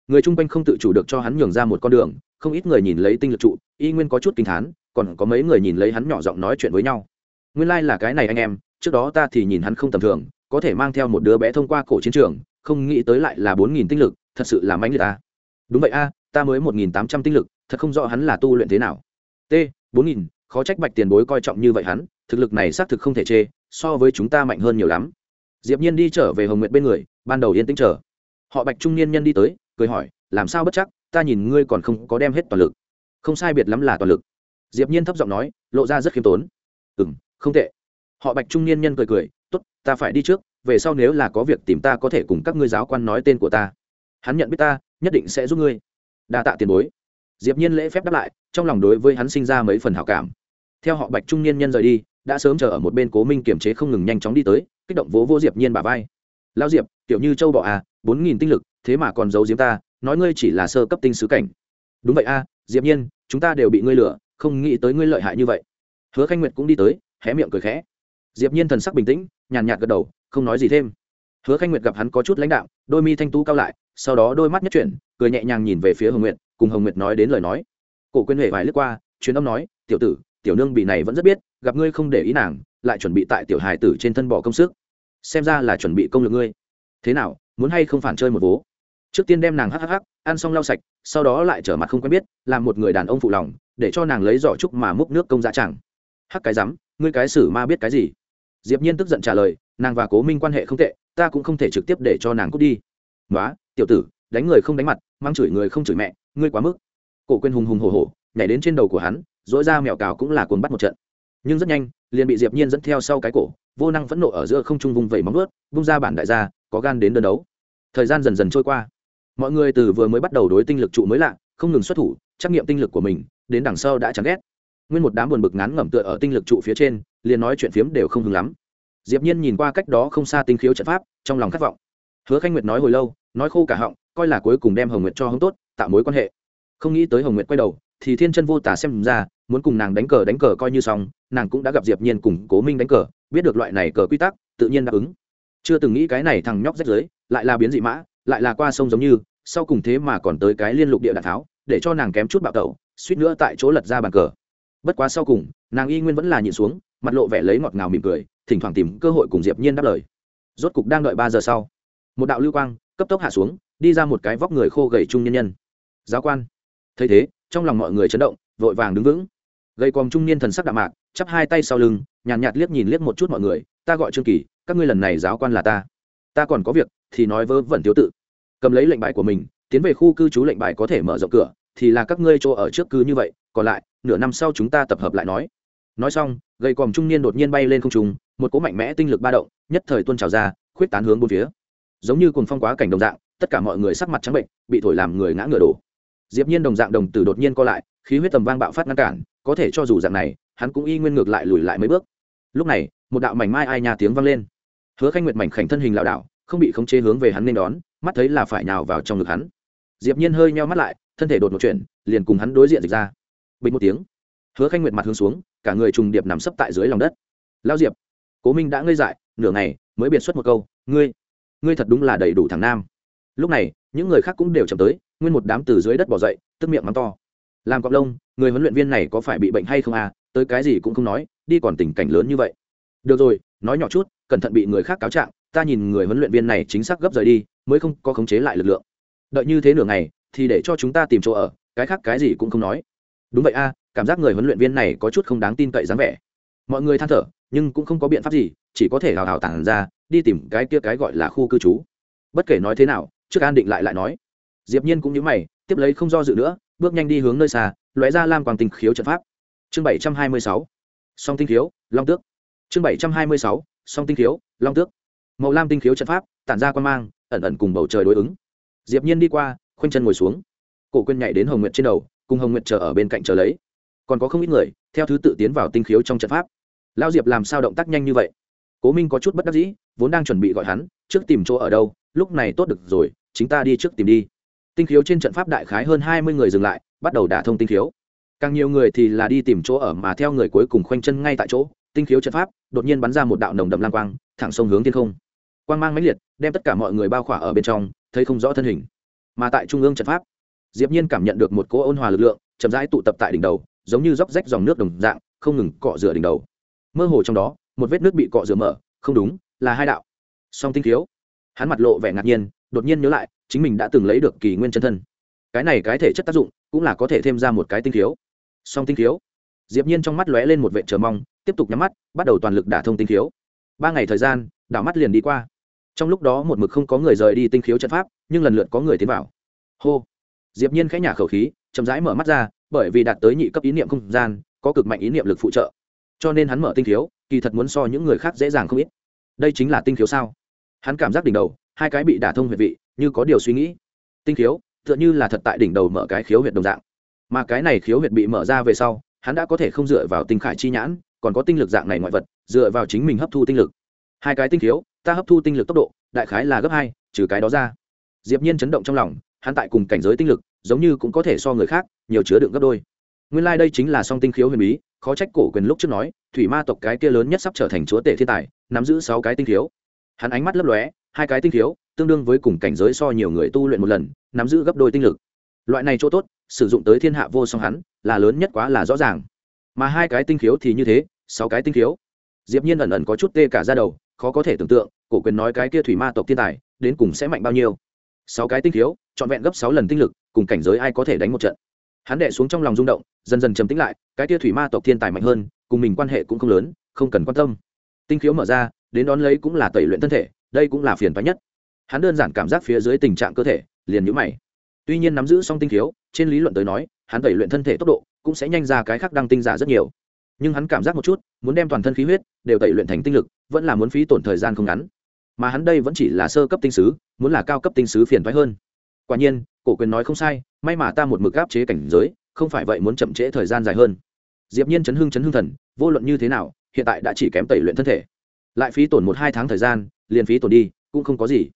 Người chung quanh không tự chủ được cho hắn nhường ra một con đường, không ít người nhìn lấy tinh lực trụ, y nguyên có chút kinh thán, còn có mấy người nhìn lấy hắn nhỏ giọng nói chuyện với nhau. Nguyên lai là cái này anh em, trước đó ta thì nhìn hắn không tầm thường, có thể mang theo một đứa bé thông qua cổ chiến trường không nghĩ tới lại là bốn nghìn tinh lực, thật sự là mãnh liệt ta. Đúng vậy a, ta mới một nghìn tám trăm tinh lực, thật không rõ hắn là tu luyện thế nào. T, bốn nghìn, khó trách bạch tiền bối coi trọng như vậy hắn, thực lực này xác thực không thể chê, so với chúng ta mạnh hơn nhiều lắm. Diệp nhiên đi trở về hồng nguyệt bên người, ban đầu yên tĩnh chờ. Họ bạch trung niên nhân đi tới, cười hỏi, làm sao bất chắc, ta nhìn ngươi còn không có đem hết toàn lực. Không sai biệt lắm là toàn lực. Diệp nhiên thấp giọng nói, lộ ra rất khiêm tốn. Ừm, không tệ. Họ bạch trung niên nhân cười cười, tốt, ta phải đi trước về sau nếu là có việc tìm ta có thể cùng các ngươi giáo quan nói tên của ta. Hắn nhận biết ta, nhất định sẽ giúp ngươi. Đa tạ tiền bối. Diệp nhiên lễ phép đáp lại, trong lòng đối với hắn sinh ra mấy phần hảo cảm. Theo họ bạch trung niên nhân rời đi, đã sớm chờ ở một bên cố minh kiểm chế không ngừng nhanh chóng đi tới, kích động vỗ vô diệp nhiên bả vai. Lao diệp, tiểu như châu bọ à bốn nghìn tinh lực, thế mà còn giấu diếm ta, nói ngươi chỉ là sơ cấp tinh sứ cảnh. Đúng vậy a, diệp nhiên, chúng ta đều bị ngươi lừa, không nghĩ tới ngươi lợi hại như vậy. Hứa khanh nguyệt cũng đi tới, hé miệng cười khẽ. Diệp nhiên thần sắc bình tĩnh nhàn nhạt gật đầu, không nói gì thêm. Hứa khanh nguyệt gặp hắn có chút lãnh đạo đôi mi thanh tú cao lại, sau đó đôi mắt nhất chuyển, cười nhẹ nhàng nhìn về phía hồng nguyệt, cùng hồng nguyệt nói đến lời nói. Cổ Quyên huệ vài lướt qua, truyền âm nói, tiểu tử, tiểu nương bị này vẫn rất biết, gặp ngươi không để ý nàng, lại chuẩn bị tại tiểu hài tử trên thân bỏ công sức. Xem ra là chuẩn bị công lực ngươi. Thế nào, muốn hay không phản chơi một vố? Trước tiên đem nàng hắc hắc, ăn xong lau sạch, sau đó lại trở mặt không quen biết, làm một người đàn ông phụ lòng, để cho nàng lấy giỏ trúc mà múc nước công dạ chẳng. Hắc cái rắm, ngươi cái xử ma biết cái gì? Diệp nhiên tức giận trả lời, nàng và cố minh quan hệ không tệ, ta cũng không thể trực tiếp để cho nàng cút đi. Nói tiểu tử, đánh người không đánh mặt mang chửi người không chửi mẹ, ngươi quá mức. Cổ quên hùng hùng hổ hổ, nhảy đến trên đầu của hắn dỗi ra mèo cào cũng là cuốn bắt một trận. Nhưng rất nhanh, liền bị diệp nhiên dẫn theo sau cái cổ, vô năng phẫn nộ ở giữa không trung vùng vẩy móng vuốt, vung ra bản đại gia, có gan đến đơn đấu. Thời gian dần dần trôi qua. Mọi người từ vừa mới bắt đầu đối tinh lực trụ mới lạ, không ngừng xuất thủ, trắc nghiệm tinh lực của mình, đến đằng sau đã chán ghét nguyên một đám buồn bực ngắn ngẩm tựa ở tinh lực trụ phía trên, liền nói chuyện phiếm đều không hứng lắm. Diệp nhiên nhìn qua cách đó không xa tinh khiếu trận pháp, trong lòng khát vọng. Hứa khanh nguyệt nói hồi lâu, nói khô cả họng, coi là cuối cùng đem hồng nguyệt cho hứng tốt, tạo mối quan hệ. Không nghĩ tới hồng nguyệt quay đầu, thì thiên chân vô tả xem ra, muốn cùng nàng đánh cờ đánh cờ coi như xong, nàng cũng đã gặp diệp nhiên cùng cố minh đánh cờ, biết được loại này cờ quy tắc, tự nhiên đáp ứng. Chưa từng nghĩ cái này thằng nhóc rách rưới, lại là biến dị mã, lại là qua sông giống như, sau cùng thế mà còn tới cái liên lục địa đạn tháo, để cho nàng kém chút bạo tẩu, suýt nữa tại chỗ lật ra bàn cờ bất quá sau cùng nàng y nguyên vẫn là nhịn xuống mặt lộ vẻ lấy ngọt ngào mỉm cười thỉnh thoảng tìm cơ hội cùng diệp nhiên đáp lời. Rốt cục đang đợi ba giờ sau một đạo lưu quang cấp tốc hạ xuống đi ra một cái vóc người khô gầy trung nhân nhân. Giáo quan. Thấy thế trong lòng mọi người chấn động vội vàng đứng vững. Gầy còm trung niên thần sắc đạm mạc chắp hai tay sau lưng nhàn nhạt, nhạt liếc nhìn liếc một chút mọi người ta gọi trương kỳ các ngươi lần này giáo quan là ta. Ta còn có việc thì nói vớ vẩn thiếu tự. Cầm lấy lệnh bài của mình tiến về khu cư trú lệnh bài có thể mở rộng cửa thì là các ngươi chỗ ở trước cứ như vậy còn lại, nửa năm sau chúng ta tập hợp lại nói. Nói xong, gầy còm trung niên đột nhiên bay lên không trung, một cỗ mạnh mẽ tinh lực ba động, nhất thời tuôn trào ra, khuyết tán hướng bốn phía. Giống như cùng phong quá cảnh đồng dạng, tất cả mọi người sắc mặt trắng bệnh, bị thổi làm người ngã ngựa đổ. Diệp nhiên đồng dạng đồng tử đột nhiên co lại, khí huyết tầm vang bạo phát ngăn cản, có thể cho dù dạng này, hắn cũng y nguyên ngược lại lùi lại mấy bước. Lúc này, một đạo mảnh mai ai nhà tiếng vang lên. Hứa khanh nguyệt mảnh khảnh thân hình lão đảo, không bị khống chế hướng về hắn nên đón, mắt thấy là phải nhào vào trong ngực hắn. Diệp nhiên hơi nheo mắt lại, thân thể đột một chuyển, liền cùng hắn đối diện dịch ra bình một tiếng. Hứa khanh nguyệt mặt hướng xuống, cả người trùng điệp nằm sấp tại dưới lòng đất. Lao diệp, cố minh đã ngây dại, nửa ngày mới biệt xuất một câu, ngươi ngươi thật đúng là đầy đủ thằng nam. Lúc này, những người khác cũng đều chậm tới, nguyên một đám từ dưới đất bỏ dậy, tức miệng mắng to. Làm cọp lông, người huấn luyện viên này có phải bị bệnh hay không à? Tới cái gì cũng không nói, đi còn tình cảnh lớn như vậy. Được rồi, nói nhỏ chút, cẩn thận bị người khác cáo trạng, ta nhìn người huấn luyện viên này chính xác gấp rời đi, mới không có khống chế lại lực lượng. Đợi như thế nửa ngày, thì để cho chúng ta tìm chỗ ở, cái khác cái gì cũng không nói đúng vậy a, cảm giác người huấn luyện viên này có chút không đáng tin cậy dáng vẻ. Mọi người than thở, nhưng cũng không có biện pháp gì, chỉ có thể hào hào tản ra, đi tìm cái kia cái gọi là khu cư trú. Bất kể nói thế nào, trước an định lại lại nói. Diệp nhiên cũng như mày, tiếp lấy không do dự nữa, bước nhanh đi hướng nơi xa, lóe ra lam quang tinh khiếu trận pháp. Chương 726 song tinh khiếu, long tước. Chương 726 song tinh khiếu, long tước. Màu lam tinh khiếu trận pháp, tản ra quan mang, ẩn ẩn cùng bầu trời đối ứng. Diệp nhiên đi qua, khoanh chân ngồi xuống. Cổ quên nhảy đến hồng nguyện trên đầu cùng hồng nguyệt chờ ở bên cạnh chờ lấy. Còn có không ít người, theo thứ tự tiến vào tinh khiếu trong trận pháp. Lao diệp làm sao động tác nhanh như vậy? Cố minh có chút bất đắc dĩ, vốn đang chuẩn bị gọi hắn, trước tìm chỗ ở đâu, lúc này tốt được rồi, chính ta đi trước tìm đi. Tinh khiếu trên trận pháp đại khái hơn hai mươi người dừng lại, bắt đầu đả thông tinh khiếu. Càng nhiều người thì là đi tìm chỗ ở mà theo người cuối cùng khoanh chân ngay tại chỗ, tinh khiếu trận pháp đột nhiên bắn ra một đạo nồng đậm lang quang, thẳng sông hướng thiên không. Quang mang mãnh liệt, đem tất cả mọi người bao khỏa ở bên trong, thấy không rõ thân hình. Mà tại trung ương trận pháp diệp nhiên cảm nhận được một cỗ ôn hòa lực lượng, chậm rãi tụ tập tại đỉnh đầu, giống như róc rách dòng nước đồng dạng, không ngừng cọ rửa đỉnh đầu mơ hồ trong đó, một vết nước bị cọ rửa mở, không đúng, là hai đạo song tinh thiếu. hắn mặt lộ vẻ ngạc nhiên, đột nhiên nhớ lại, chính mình đã từng lấy được kỳ nguyên chân thân cái này cái thể chất tác dụng, cũng là có thể thêm ra một cái tinh thiếu. song tinh thiếu. diệp nhiên trong mắt lóe lên một vệt chờ mong, tiếp tục nhắm mắt, bắt đầu toàn lực đả thông tinh thiếu. ba ngày thời gian, đảo mắt liền đi qua trong lúc đó một mực không có người rời đi tinh khiếu trận pháp, nhưng lần lượt có người tiến vào hô diệp nhiên khẽ nhả khẩu khí chậm rãi mở mắt ra bởi vì đạt tới nhị cấp ý niệm không gian có cực mạnh ý niệm lực phụ trợ. Cho nên hắn mở tinh thiếu, kỳ thật muốn so những người khác dễ dàng không ít. Đây chính là tinh thiếu sao? Hắn cảm giác đỉnh đầu hai cái bị đả thông huyệt vị như có điều suy nghĩ. Tinh thiếu, tựa như là thật tại đỉnh đầu mở cái khiếu huyệt đồng dạng. Mà cái này khiếu huyệt bị mở ra về sau hắn đã có thể không dựa vào tinh khải chi nhãn còn có tinh lực dạng này ngoại vật dựa vào chính mình hấp thu tinh lực. Hai cái tinh thiếu, ta hấp thu tinh lực tốc độ đại khái là gấp hai trừ cái đó ra. Diệp nhiên chấn động trong lòng hắn tại cùng cảnh giới tinh lực, giống như cũng có thể so người khác, nhiều chứa đựng gấp đôi. Nguyên lai like đây chính là song tinh khiếu huyền bí, khó trách cổ quyền lúc trước nói, thủy ma tộc cái kia lớn nhất sắp trở thành chúa tể thiên tài, nắm giữ sáu cái tinh khiếu. Hắn ánh mắt lấp lóe, hai cái tinh khiếu, tương đương với cùng cảnh giới so nhiều người tu luyện một lần, nắm giữ gấp đôi tinh lực. Loại này chỗ tốt, sử dụng tới thiên hạ vô song hắn, là lớn nhất quá là rõ ràng. Mà hai cái tinh khiếu thì như thế, sáu cái tinh khiếu. Diệp nhiên ẩn ẩn có chút tê cả ra đầu, khó có thể tưởng tượng, cổ quyền nói cái kia thủy ma tộc thiên tài, đến cùng sẽ mạnh bao nhiêu sáu cái tinh khiếu, trọn vẹn gấp sáu lần tinh lực, cùng cảnh giới ai có thể đánh một trận. Hắn đệ xuống trong lòng rung động, dần dần trầm tĩnh lại, cái tia thủy ma tộc thiên tài mạnh hơn, cùng mình quan hệ cũng không lớn, không cần quan tâm. Tinh khiếu mở ra, đến đón lấy cũng là tẩy luyện thân thể, đây cũng là phiền toái nhất. Hắn đơn giản cảm giác phía dưới tình trạng cơ thể, liền nhũ mày. Tuy nhiên nắm giữ xong tinh khiếu, trên lý luận tới nói, hắn tẩy luyện thân thể tốc độ cũng sẽ nhanh ra cái khác đăng tinh giả rất nhiều. Nhưng hắn cảm giác một chút, muốn đem toàn thân khí huyết đều tẩy luyện thành tinh lực, vẫn là muốn phí tổn thời gian không ngắn mà hắn đây vẫn chỉ là sơ cấp tinh sứ, muốn là cao cấp tinh sứ phiền thoái hơn. Quả nhiên, cổ quyền nói không sai, may mà ta một mực áp chế cảnh giới, không phải vậy muốn chậm trễ thời gian dài hơn. Diệp nhiên chấn hưng chấn hưng thần, vô luận như thế nào, hiện tại đã chỉ kém tẩy luyện thân thể. Lại phí tổn một hai tháng thời gian, liền phí tổn đi, cũng không có gì.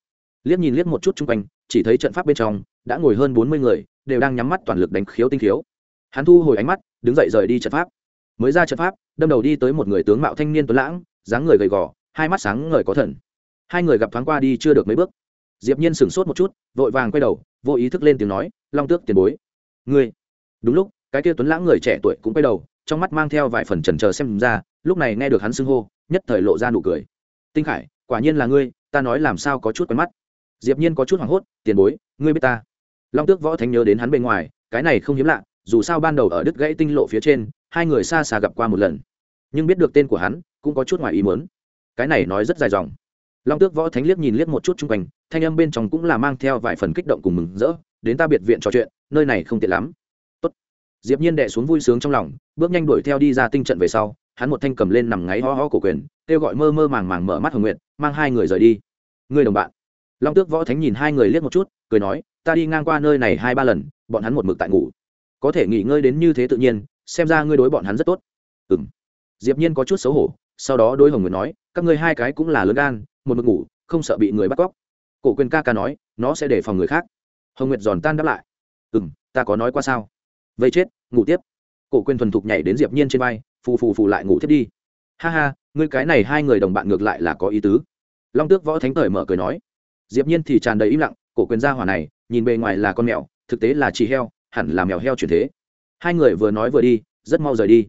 Liếc nhìn liếc một chút chung quanh, chỉ thấy trận pháp bên trong, đã ngồi hơn bốn mươi người, đều đang nhắm mắt toàn lực đánh khiếu tinh khiếu. Hắn thu hồi ánh mắt, đứng dậy rời đi trận pháp. Mới ra trận pháp, đâm đầu đi tới một người tướng mạo thanh niên tuấn lãng, dáng người gầy gò, hai mắt sáng ngời có thần hai người gặp thoáng qua đi chưa được mấy bước. Diệp nhiên sửng sốt một chút, vội vàng quay đầu, vô ý thức lên tiếng nói, long tước tiền bối. Ngươi? Đúng lúc, cái kia tuấn lãng người trẻ tuổi cũng quay đầu, trong mắt mang theo vài phần chần chờ xem ra, lúc này nghe được hắn xưng hô, nhất thời lộ ra nụ cười. Tinh khải, quả nhiên là ngươi, ta nói làm sao có chút quen mắt. Diệp nhiên có chút hoảng hốt, tiền bối, ngươi biết ta? Long tước võ thánh nhớ đến hắn bên ngoài, cái này không hiếm lạ, dù sao ban đầu ở đứt gãy tinh lộ phía trên, hai người xa xa gặp qua một lần. Nhưng biết được tên của hắn, cũng có chút ngoài ý muốn. Cái này nói rất dài dòng long tước võ thánh liếc nhìn liếc một chút chung quanh, thanh âm bên trong cũng là mang theo vài phần kích động cùng mừng rỡ, đến ta biệt viện trò chuyện, nơi này không tiện lắm. Tốt. diệp nhiên đệ xuống vui sướng trong lòng, bước nhanh đuổi theo đi ra tinh trận về sau, hắn một thanh cầm lên nằm ngáy ho ho cổ quyền, kêu gọi mơ mơ màng màng mở mắt hồng nguyện mang hai người rời đi. Người đồng bạn. Long tước võ thánh nhìn hai người liếc một chút, cười nói, ta đi ngang qua nơi này hai ba lần, bọn hắn một mực tại ngủ. Có thể nghỉ ngơi đến như thế tự nhiên, xem ra ngươi đối bọn hắn rất tốt. Ừm. Diệp nhiên có chút xấu hổ, sau đó đối hồng nguyệt nói, các ngươi hai cái cũng là lớn gan một mực ngủ, không sợ bị người bắt cóc. Cổ quyền ca ca nói, nó sẽ để phòng người khác. Hồng nguyệt giòn tan đáp lại. Ừm, ta có nói qua sao? Vây chết, ngủ tiếp. Cổ quyền thuần thục nhảy đến diệp nhiên trên vai, phù phù phù lại ngủ tiếp đi. Ha ha, ngươi cái này hai người đồng bạn ngược lại là có ý tứ. Long tước võ thánh thời mở cười nói. Diệp nhiên thì tràn đầy im lặng, cổ quyền gia hỏa này, nhìn bề ngoài là con mèo, thực tế là chỉ heo, hẳn là mèo heo chuyển thế. Hai người vừa nói vừa đi, rất mau rời đi.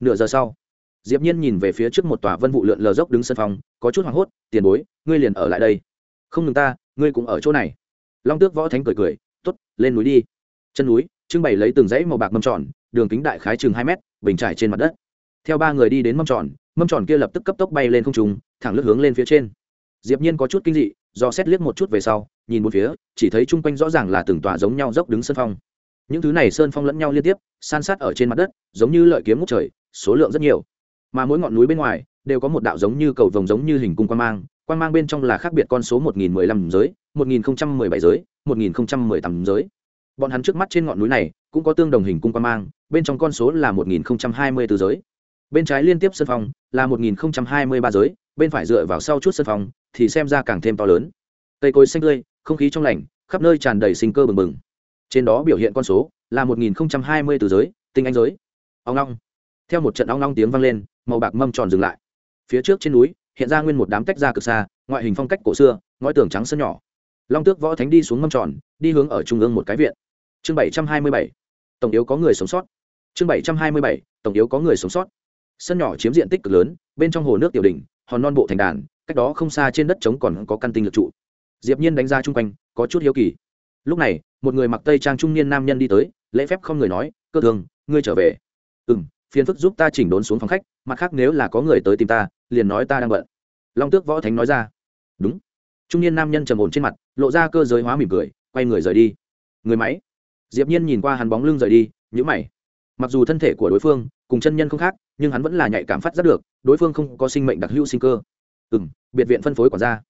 Nửa giờ sau diệp nhiên nhìn về phía trước một tòa vân vụ lượn lờ dốc đứng sân phòng, có chút hoảng hốt, tiền bối, ngươi liền ở lại đây. Không ngừng ta, ngươi cũng ở chỗ này. Long tước võ thánh cười cười, tốt, lên núi đi. Chân núi, trưng bày lấy từng dãy màu bạc mâm tròn, đường kính đại khái chừng hai mét, bình trải trên mặt đất. Theo ba người đi đến mâm tròn mâm tròn kia lập tức cấp tốc bay lên không trung, thẳng lướt hướng lên phía trên. Diệp nhiên có chút kinh dị, do xét liếc một chút về sau, nhìn một phía, chỉ thấy chung quanh rõ ràng là từng tòa giống nhau dốc đứng sân phong. Những thứ này sơn phong lẫn nhau liên tiếp, san sát ở trên mặt đất, giống như lợi kiếm ngút trời, số lượng rất nhiều mà mỗi ngọn núi bên ngoài đều có một đạo giống như cầu vồng giống như hình cung quan mang quan mang bên trong là khác biệt con số một nghìn mười lăm giới, một nghìn không trăm mười bảy giới, một nghìn không trăm mười tám giới. Bọn hắn trước mắt trên ngọn núi này cũng có tương đồng hình cung quan mang, bên trong con số là một nghìn không trăm hai mươi từ giới. Bên trái liên tiếp sân phòng là một nghìn không trăm hai mươi ba giới, bên phải dựa vào sau chút sân phòng thì xem ra càng thêm to lớn. Cây cối xanh tươi, không khí trong lành, khắp nơi tràn đầy sinh cơ bừng bừng. Trên đó biểu hiện con số là một nghìn không trăm hai mươi từ giới, tinh anh giới. Ông long theo một trận ong long tiếng vang lên màu bạc mâm tròn dừng lại. Phía trước trên núi, hiện ra nguyên một đám tách ra cực xa, ngoại hình phong cách cổ xưa, ngói tường trắng sân nhỏ. Long tước võ thánh đi xuống mâm tròn, đi hướng ở trung ương một cái viện. Chương bảy trăm hai mươi bảy, tổng yếu có người sống sót. Chương bảy trăm hai mươi bảy, tổng yếu có người sống sót. Sân nhỏ chiếm diện tích cực lớn, bên trong hồ nước tiểu đình hòn non bộ thành đàn, cách đó không xa trên đất trống còn có căn tinh lực trụ. Diệp nhiên đánh ra chung quanh, có chút hiếu kỳ. Lúc này, một người mặc tây trang trung niên nam nhân đi tới, lễ phép không người nói, cơ thường, ngươi trở về. Ừ m phiền phức giúp ta chỉnh đốn xuống phòng khách mặt khác nếu là có người tới tìm ta, liền nói ta đang bận. Long tước võ thánh nói ra. Đúng. Trung niên nam nhân trầm ổn trên mặt, lộ ra cơ giới hóa mỉm cười, quay người rời đi. Người máy. Diệp nhiên nhìn qua hắn bóng lưng rời đi, nhíu mày. Mặc dù thân thể của đối phương, cùng chân nhân không khác, nhưng hắn vẫn là nhạy cảm phát giác được, đối phương không có sinh mệnh đặc hữu sinh cơ. Ừm, biệt viện phân phối quản gia.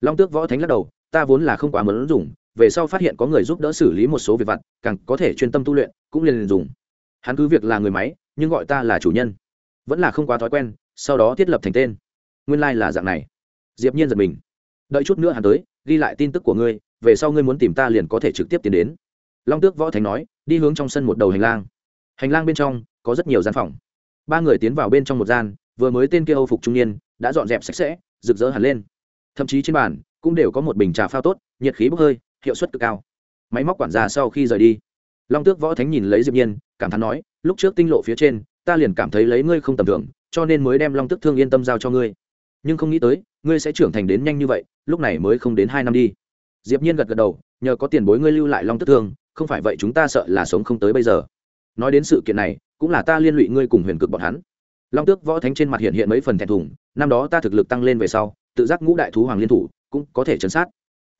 Long tước võ thánh lắc đầu, ta vốn là không quá muốn dùng, về sau phát hiện có người giúp đỡ xử lý một số việc vặt, càng có thể chuyên tâm tu luyện, cũng liền dùng. Hắn cứ việc là người máy, nhưng gọi ta là chủ nhân vẫn là không quá thói quen, sau đó thiết lập thành tên. Nguyên lai、like、là dạng này. Diệp nhiên giật mình. Đợi chút nữa hắn tới, ghi lại tin tức của ngươi, về sau ngươi muốn tìm ta liền có thể trực tiếp tiến đến. Long tước võ thánh nói, đi hướng trong sân một đầu hành lang. Hành lang bên trong, có rất nhiều gian phòng. Ba người tiến vào bên trong một gian, vừa mới tên kia âu phục trung niên, đã dọn dẹp sạch sẽ, rực rỡ hẳn lên. Thậm chí trên bàn, cũng đều có một bình trà phao tốt, nhiệt khí bốc hơi, hiệu suất cực cao. Máy móc quản gia sau khi rời đi, long tước võ thánh nhìn lấy diệp nhiên, cảm thán nói, lúc trước tinh lộ phía trên ta liền cảm thấy lấy ngươi không tầm thường, cho nên mới đem long tước thương yên tâm giao cho ngươi. Nhưng không nghĩ tới, ngươi sẽ trưởng thành đến nhanh như vậy, lúc này mới không đến hai năm đi. Diệp nhiên gật gật đầu, nhờ có tiền bối ngươi lưu lại long tước thương, không phải vậy chúng ta sợ là sống không tới bây giờ. Nói đến sự kiện này, cũng là ta liên lụy ngươi cùng huyền cực bọn hắn. Long tước võ thánh trên mặt hiện hiện mấy phần thẹn thùng, năm đó ta thực lực tăng lên về sau, tự giác ngũ đại thú hoàng liên thủ, cũng có thể chấn sát.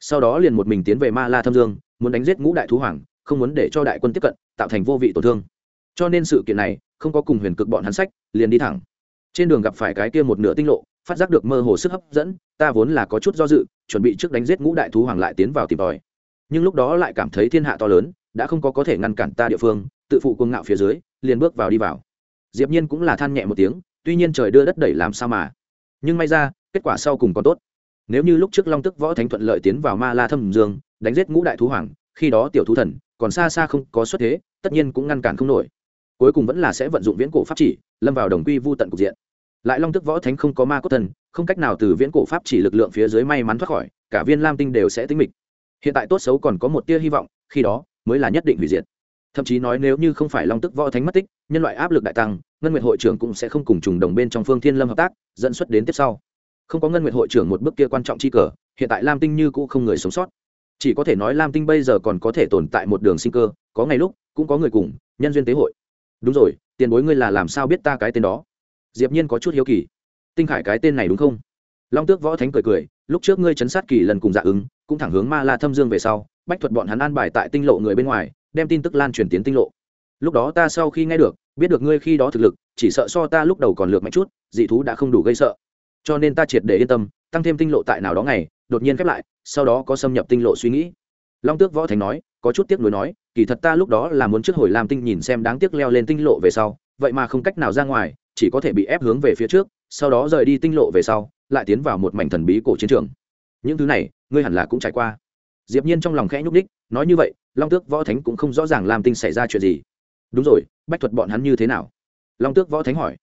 Sau đó liền một mình tiến về ma la thâm dương, muốn đánh giết ngũ đại thú hoàng, không muốn để cho đại quân tiếp cận, tạo thành vô vị tổn thương. Cho nên sự kiện này không có cùng huyền cực bọn hắn sách, liền đi thẳng. Trên đường gặp phải cái kia một nửa tinh lộ, phát giác được mơ hồ sức hấp dẫn, ta vốn là có chút do dự, chuẩn bị trước đánh giết ngũ đại thú hoàng lại tiến vào tìm tòi. Nhưng lúc đó lại cảm thấy thiên hạ to lớn, đã không có có thể ngăn cản ta địa phương, tự phụ cuồng ngạo phía dưới, liền bước vào đi vào. Diệp nhiên cũng là than nhẹ một tiếng, tuy nhiên trời đưa đất đẩy làm sao mà. Nhưng may ra, kết quả sau cùng còn tốt. Nếu như lúc trước long tức võ thánh thuận lợi tiến vào ma la thâm dương, đánh giết ngũ đại thú hoàng, khi đó tiểu thú thần, còn xa xa không có xuất thế, tất nhiên cũng ngăn cản không nổi cuối cùng vẫn là sẽ vận dụng viễn cổ pháp chỉ, lâm vào đồng quy vu tận cục diện. Lại long tức võ thánh không có ma cốt thần, không cách nào từ viễn cổ pháp chỉ lực lượng phía dưới may mắn thoát khỏi, cả viên lam tinh đều sẽ tính mịch. Hiện tại tốt xấu còn có một tia hy vọng, khi đó mới là nhất định hủy diệt. Thậm chí nói nếu như không phải long tức võ thánh mất tích, nhân loại áp lực đại tăng, ngân nguyện hội trưởng cũng sẽ không cùng trùng đồng bên trong phương thiên lâm hợp tác, dẫn xuất đến tiếp sau. Không có ngân nguyện hội trưởng một bước kia quan trọng chi cờ, hiện tại lam tinh như cũ không người sống sót. Chỉ có thể nói lam tinh bây giờ còn có thể tồn tại một đường sinh cơ, có ngày lúc cũng có người cùng, nhân duyên tế hội đúng rồi, tiền bối ngươi là làm sao biết ta cái tên đó? Diệp nhiên có chút hiếu kỳ. Tinh khải cái tên này đúng không? Long tước võ thánh cười cười, lúc trước ngươi chấn sát kỳ lần cùng dạ ứng, cũng thẳng hướng ma la thâm dương về sau, bách thuật bọn hắn an bài tại tinh lộ người bên ngoài, đem tin tức lan truyền tiến tinh lộ. Lúc đó ta sau khi nghe được, biết được ngươi khi đó thực lực, chỉ sợ so ta lúc đầu còn lược mạnh chút, dị thú đã không đủ gây sợ. Cho nên ta triệt để yên tâm, tăng thêm tinh lộ tại nào đó ngày, đột nhiên khép lại, sau đó có xâm nhập tinh lộ suy nghĩ long tước võ Thánh nói, có chút tiếc nuối nói, kỳ thật ta lúc đó là muốn trước hồi làm tinh nhìn xem đáng tiếc leo lên tinh lộ về sau, vậy mà không cách nào ra ngoài, chỉ có thể bị ép hướng về phía trước, sau đó rời đi tinh lộ về sau, lại tiến vào một mảnh thần bí cổ chiến trường. Những thứ này, ngươi hẳn là cũng trải qua. Diệp nhiên trong lòng khẽ nhúc đích nói như vậy, long tước võ thánh cũng không rõ ràng làm tinh xảy ra chuyện gì. Đúng rồi, bách thuật bọn hắn như thế nào? Long tước võ thánh hỏi.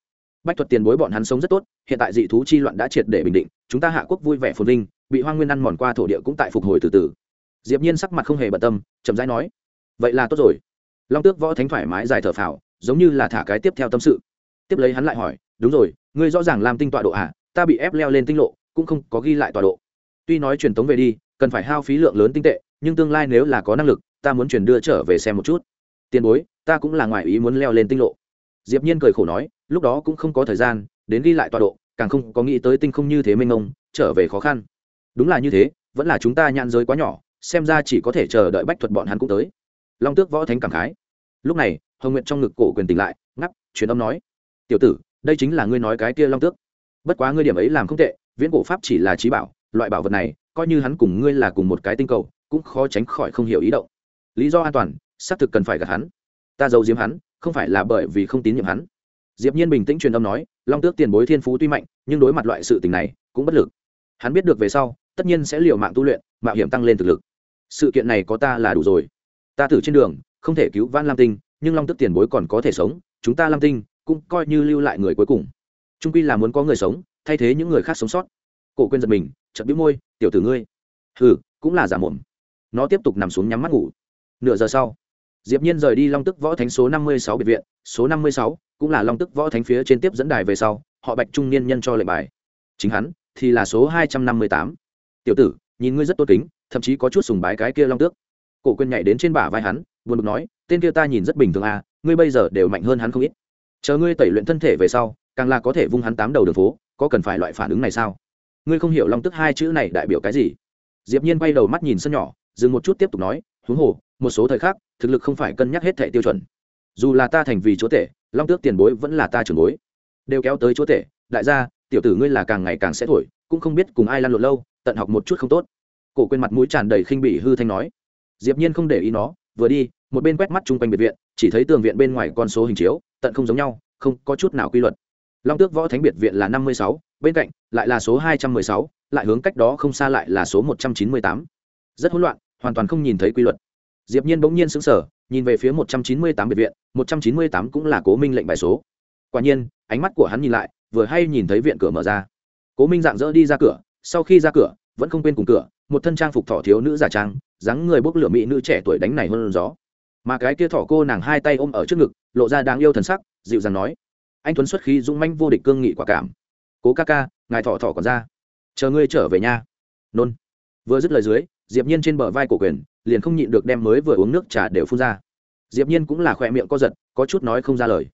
Bách thuật tiền bối bọn hắn sống rất tốt, hiện tại dị thú chi loạn đã triệt để bình định, chúng ta hạ quốc vui vẻ phồn vinh, bị hoang nguyên ăn mòn qua thổ địa cũng tại phục hồi từ từ diệp nhiên sắc mặt không hề bận tâm, chậm rãi nói, vậy là tốt rồi. Long tước võ thánh thoải mái dài thở phào, giống như là thả cái tiếp theo tâm sự. Tiếp lấy hắn lại hỏi, đúng rồi, ngươi rõ ràng làm tinh tọa độ à? Ta bị ép leo lên tinh lộ, cũng không có ghi lại tọa độ. Tuy nói truyền tống về đi, cần phải hao phí lượng lớn tinh tệ, nhưng tương lai nếu là có năng lực, ta muốn truyền đưa trở về xem một chút. Tiền bối, ta cũng là ngoài ý muốn leo lên tinh lộ. Diệp nhiên cười khổ nói, lúc đó cũng không có thời gian, đến ghi lại tọa độ, càng không có nghĩ tới tinh không như thế mênh mông, trở về khó khăn. Đúng là như thế, vẫn là chúng ta nhãn giới quá nhỏ xem ra chỉ có thể chờ đợi bách thuật bọn hắn cũng tới. Long tước võ thánh cảm khái. Lúc này, hồng nguyện trong ngực cổ quyền tỉnh lại ngắp truyền âm nói, tiểu tử, đây chính là ngươi nói cái kia long tước. Bất quá ngươi điểm ấy làm không tệ, viễn cổ pháp chỉ là trí bảo, loại bảo vật này, coi như hắn cùng ngươi là cùng một cái tinh cầu, cũng khó tránh khỏi không hiểu ý động. Lý do an toàn, xác thực cần phải gặp hắn. Ta giấu giếm hắn, không phải là bởi vì không tín nhiệm hắn. Diệp nhiên bình tĩnh truyền âm nói, long tước tiền bối thiên phú tuy mạnh, nhưng đối mặt loại sự tình này, cũng bất lực. Hắn biết được về sau, tất nhiên sẽ liều mạng tu luyện mạo hiểm tăng lên thực lực. Sự kiện này có ta là đủ rồi. Ta thử trên đường, không thể cứu vãn lam tinh, nhưng long tức tiền bối còn có thể sống, chúng ta lam tinh cũng coi như lưu lại người cuối cùng. Trung quy là muốn có người sống, thay thế những người khác sống sót. Cổ quên giật mình, chợt bĩu môi, tiểu tử ngươi. Hừ, cũng là giả mồm. Nó tiếp tục nằm xuống nhắm mắt ngủ. Nửa giờ sau, diệp nhiên rời đi long tức võ thánh số năm mươi sáu biệt viện. Số năm mươi sáu cũng là long tức võ thánh phía trên tiếp dẫn đài về sau, họ bạch trung niên nhân cho lệnh bài. Chính hắn thì là số hai trăm năm mươi tám. Tiểu tử nhìn ngươi rất tốt kính, thậm chí có chút sùng bái cái kia long tước. Cổ quên nhảy đến trên bả vai hắn, buồn bực nói, tên kia ta nhìn rất bình thường à ngươi bây giờ đều mạnh hơn hắn không ít. Chờ ngươi tẩy luyện thân thể về sau, càng là có thể vung hắn tám đầu đường phố, có cần phải loại phản ứng này sao? Ngươi không hiểu long tức hai chữ này đại biểu cái gì? Diệp nhiên quay đầu mắt nhìn sân nhỏ, dừng một chút tiếp tục nói, huống hồ, một số thời khắc, thực lực không phải cân nhắc hết thệ tiêu chuẩn. Dù là ta thành vì chúa tể, long tước tiền bối vẫn là ta trưởng bối. Đều kéo tới chúa tể, đại gia, tiểu tử ngươi là càng ngày càng sẽ thổi, cũng không biết cùng ai lăn lộn lâu tận học một chút không tốt. Cổ quên mặt mũi tràn đầy khinh bỉ hư thanh nói. Diệp nhiên không để ý nó, vừa đi, một bên quét mắt chung quanh biệt viện, chỉ thấy tường viện bên ngoài con số hình chiếu, tận không giống nhau, không có chút nào quy luật. Long tước võ thánh biệt viện là năm mươi sáu, bên cạnh lại là số hai trăm mười sáu, lại hướng cách đó không xa lại là số một trăm chín mươi tám. Rất hỗn loạn, hoàn toàn không nhìn thấy quy luật. Diệp nhiên bỗng nhiên sững sờ, nhìn về phía một trăm chín mươi tám biệt viện, một trăm chín mươi tám cũng là cố minh lệnh bài số. Quả nhiên, ánh mắt của hắn nhìn lại, vừa hay nhìn thấy viện cửa mở ra. Cố minh dạng dỡ đi ra cửa sau khi ra cửa, vẫn không quên cùng cửa, một thân trang phục thỏ thiếu nữ giả trang, dáng người bốc lửa mỹ nữ trẻ tuổi đánh này hơn gió. Mà cái kia thỏ cô nàng hai tay ôm ở trước ngực, lộ ra đáng yêu thần sắc, dịu dàng nói, anh tuấn xuất khí dũng manh vô địch cương nghị quả cảm. Cố ca ca, ngài thỏ thỏ còn ra. Chờ ngươi trở về nha. Nôn. Vừa dứt lời dưới, diệp nhiên trên bờ vai cổ quyền, liền không nhịn được đem mới vừa uống nước trà đều phun ra. Diệp nhiên cũng là khỏe miệng co giật, có chút nói không ra lời.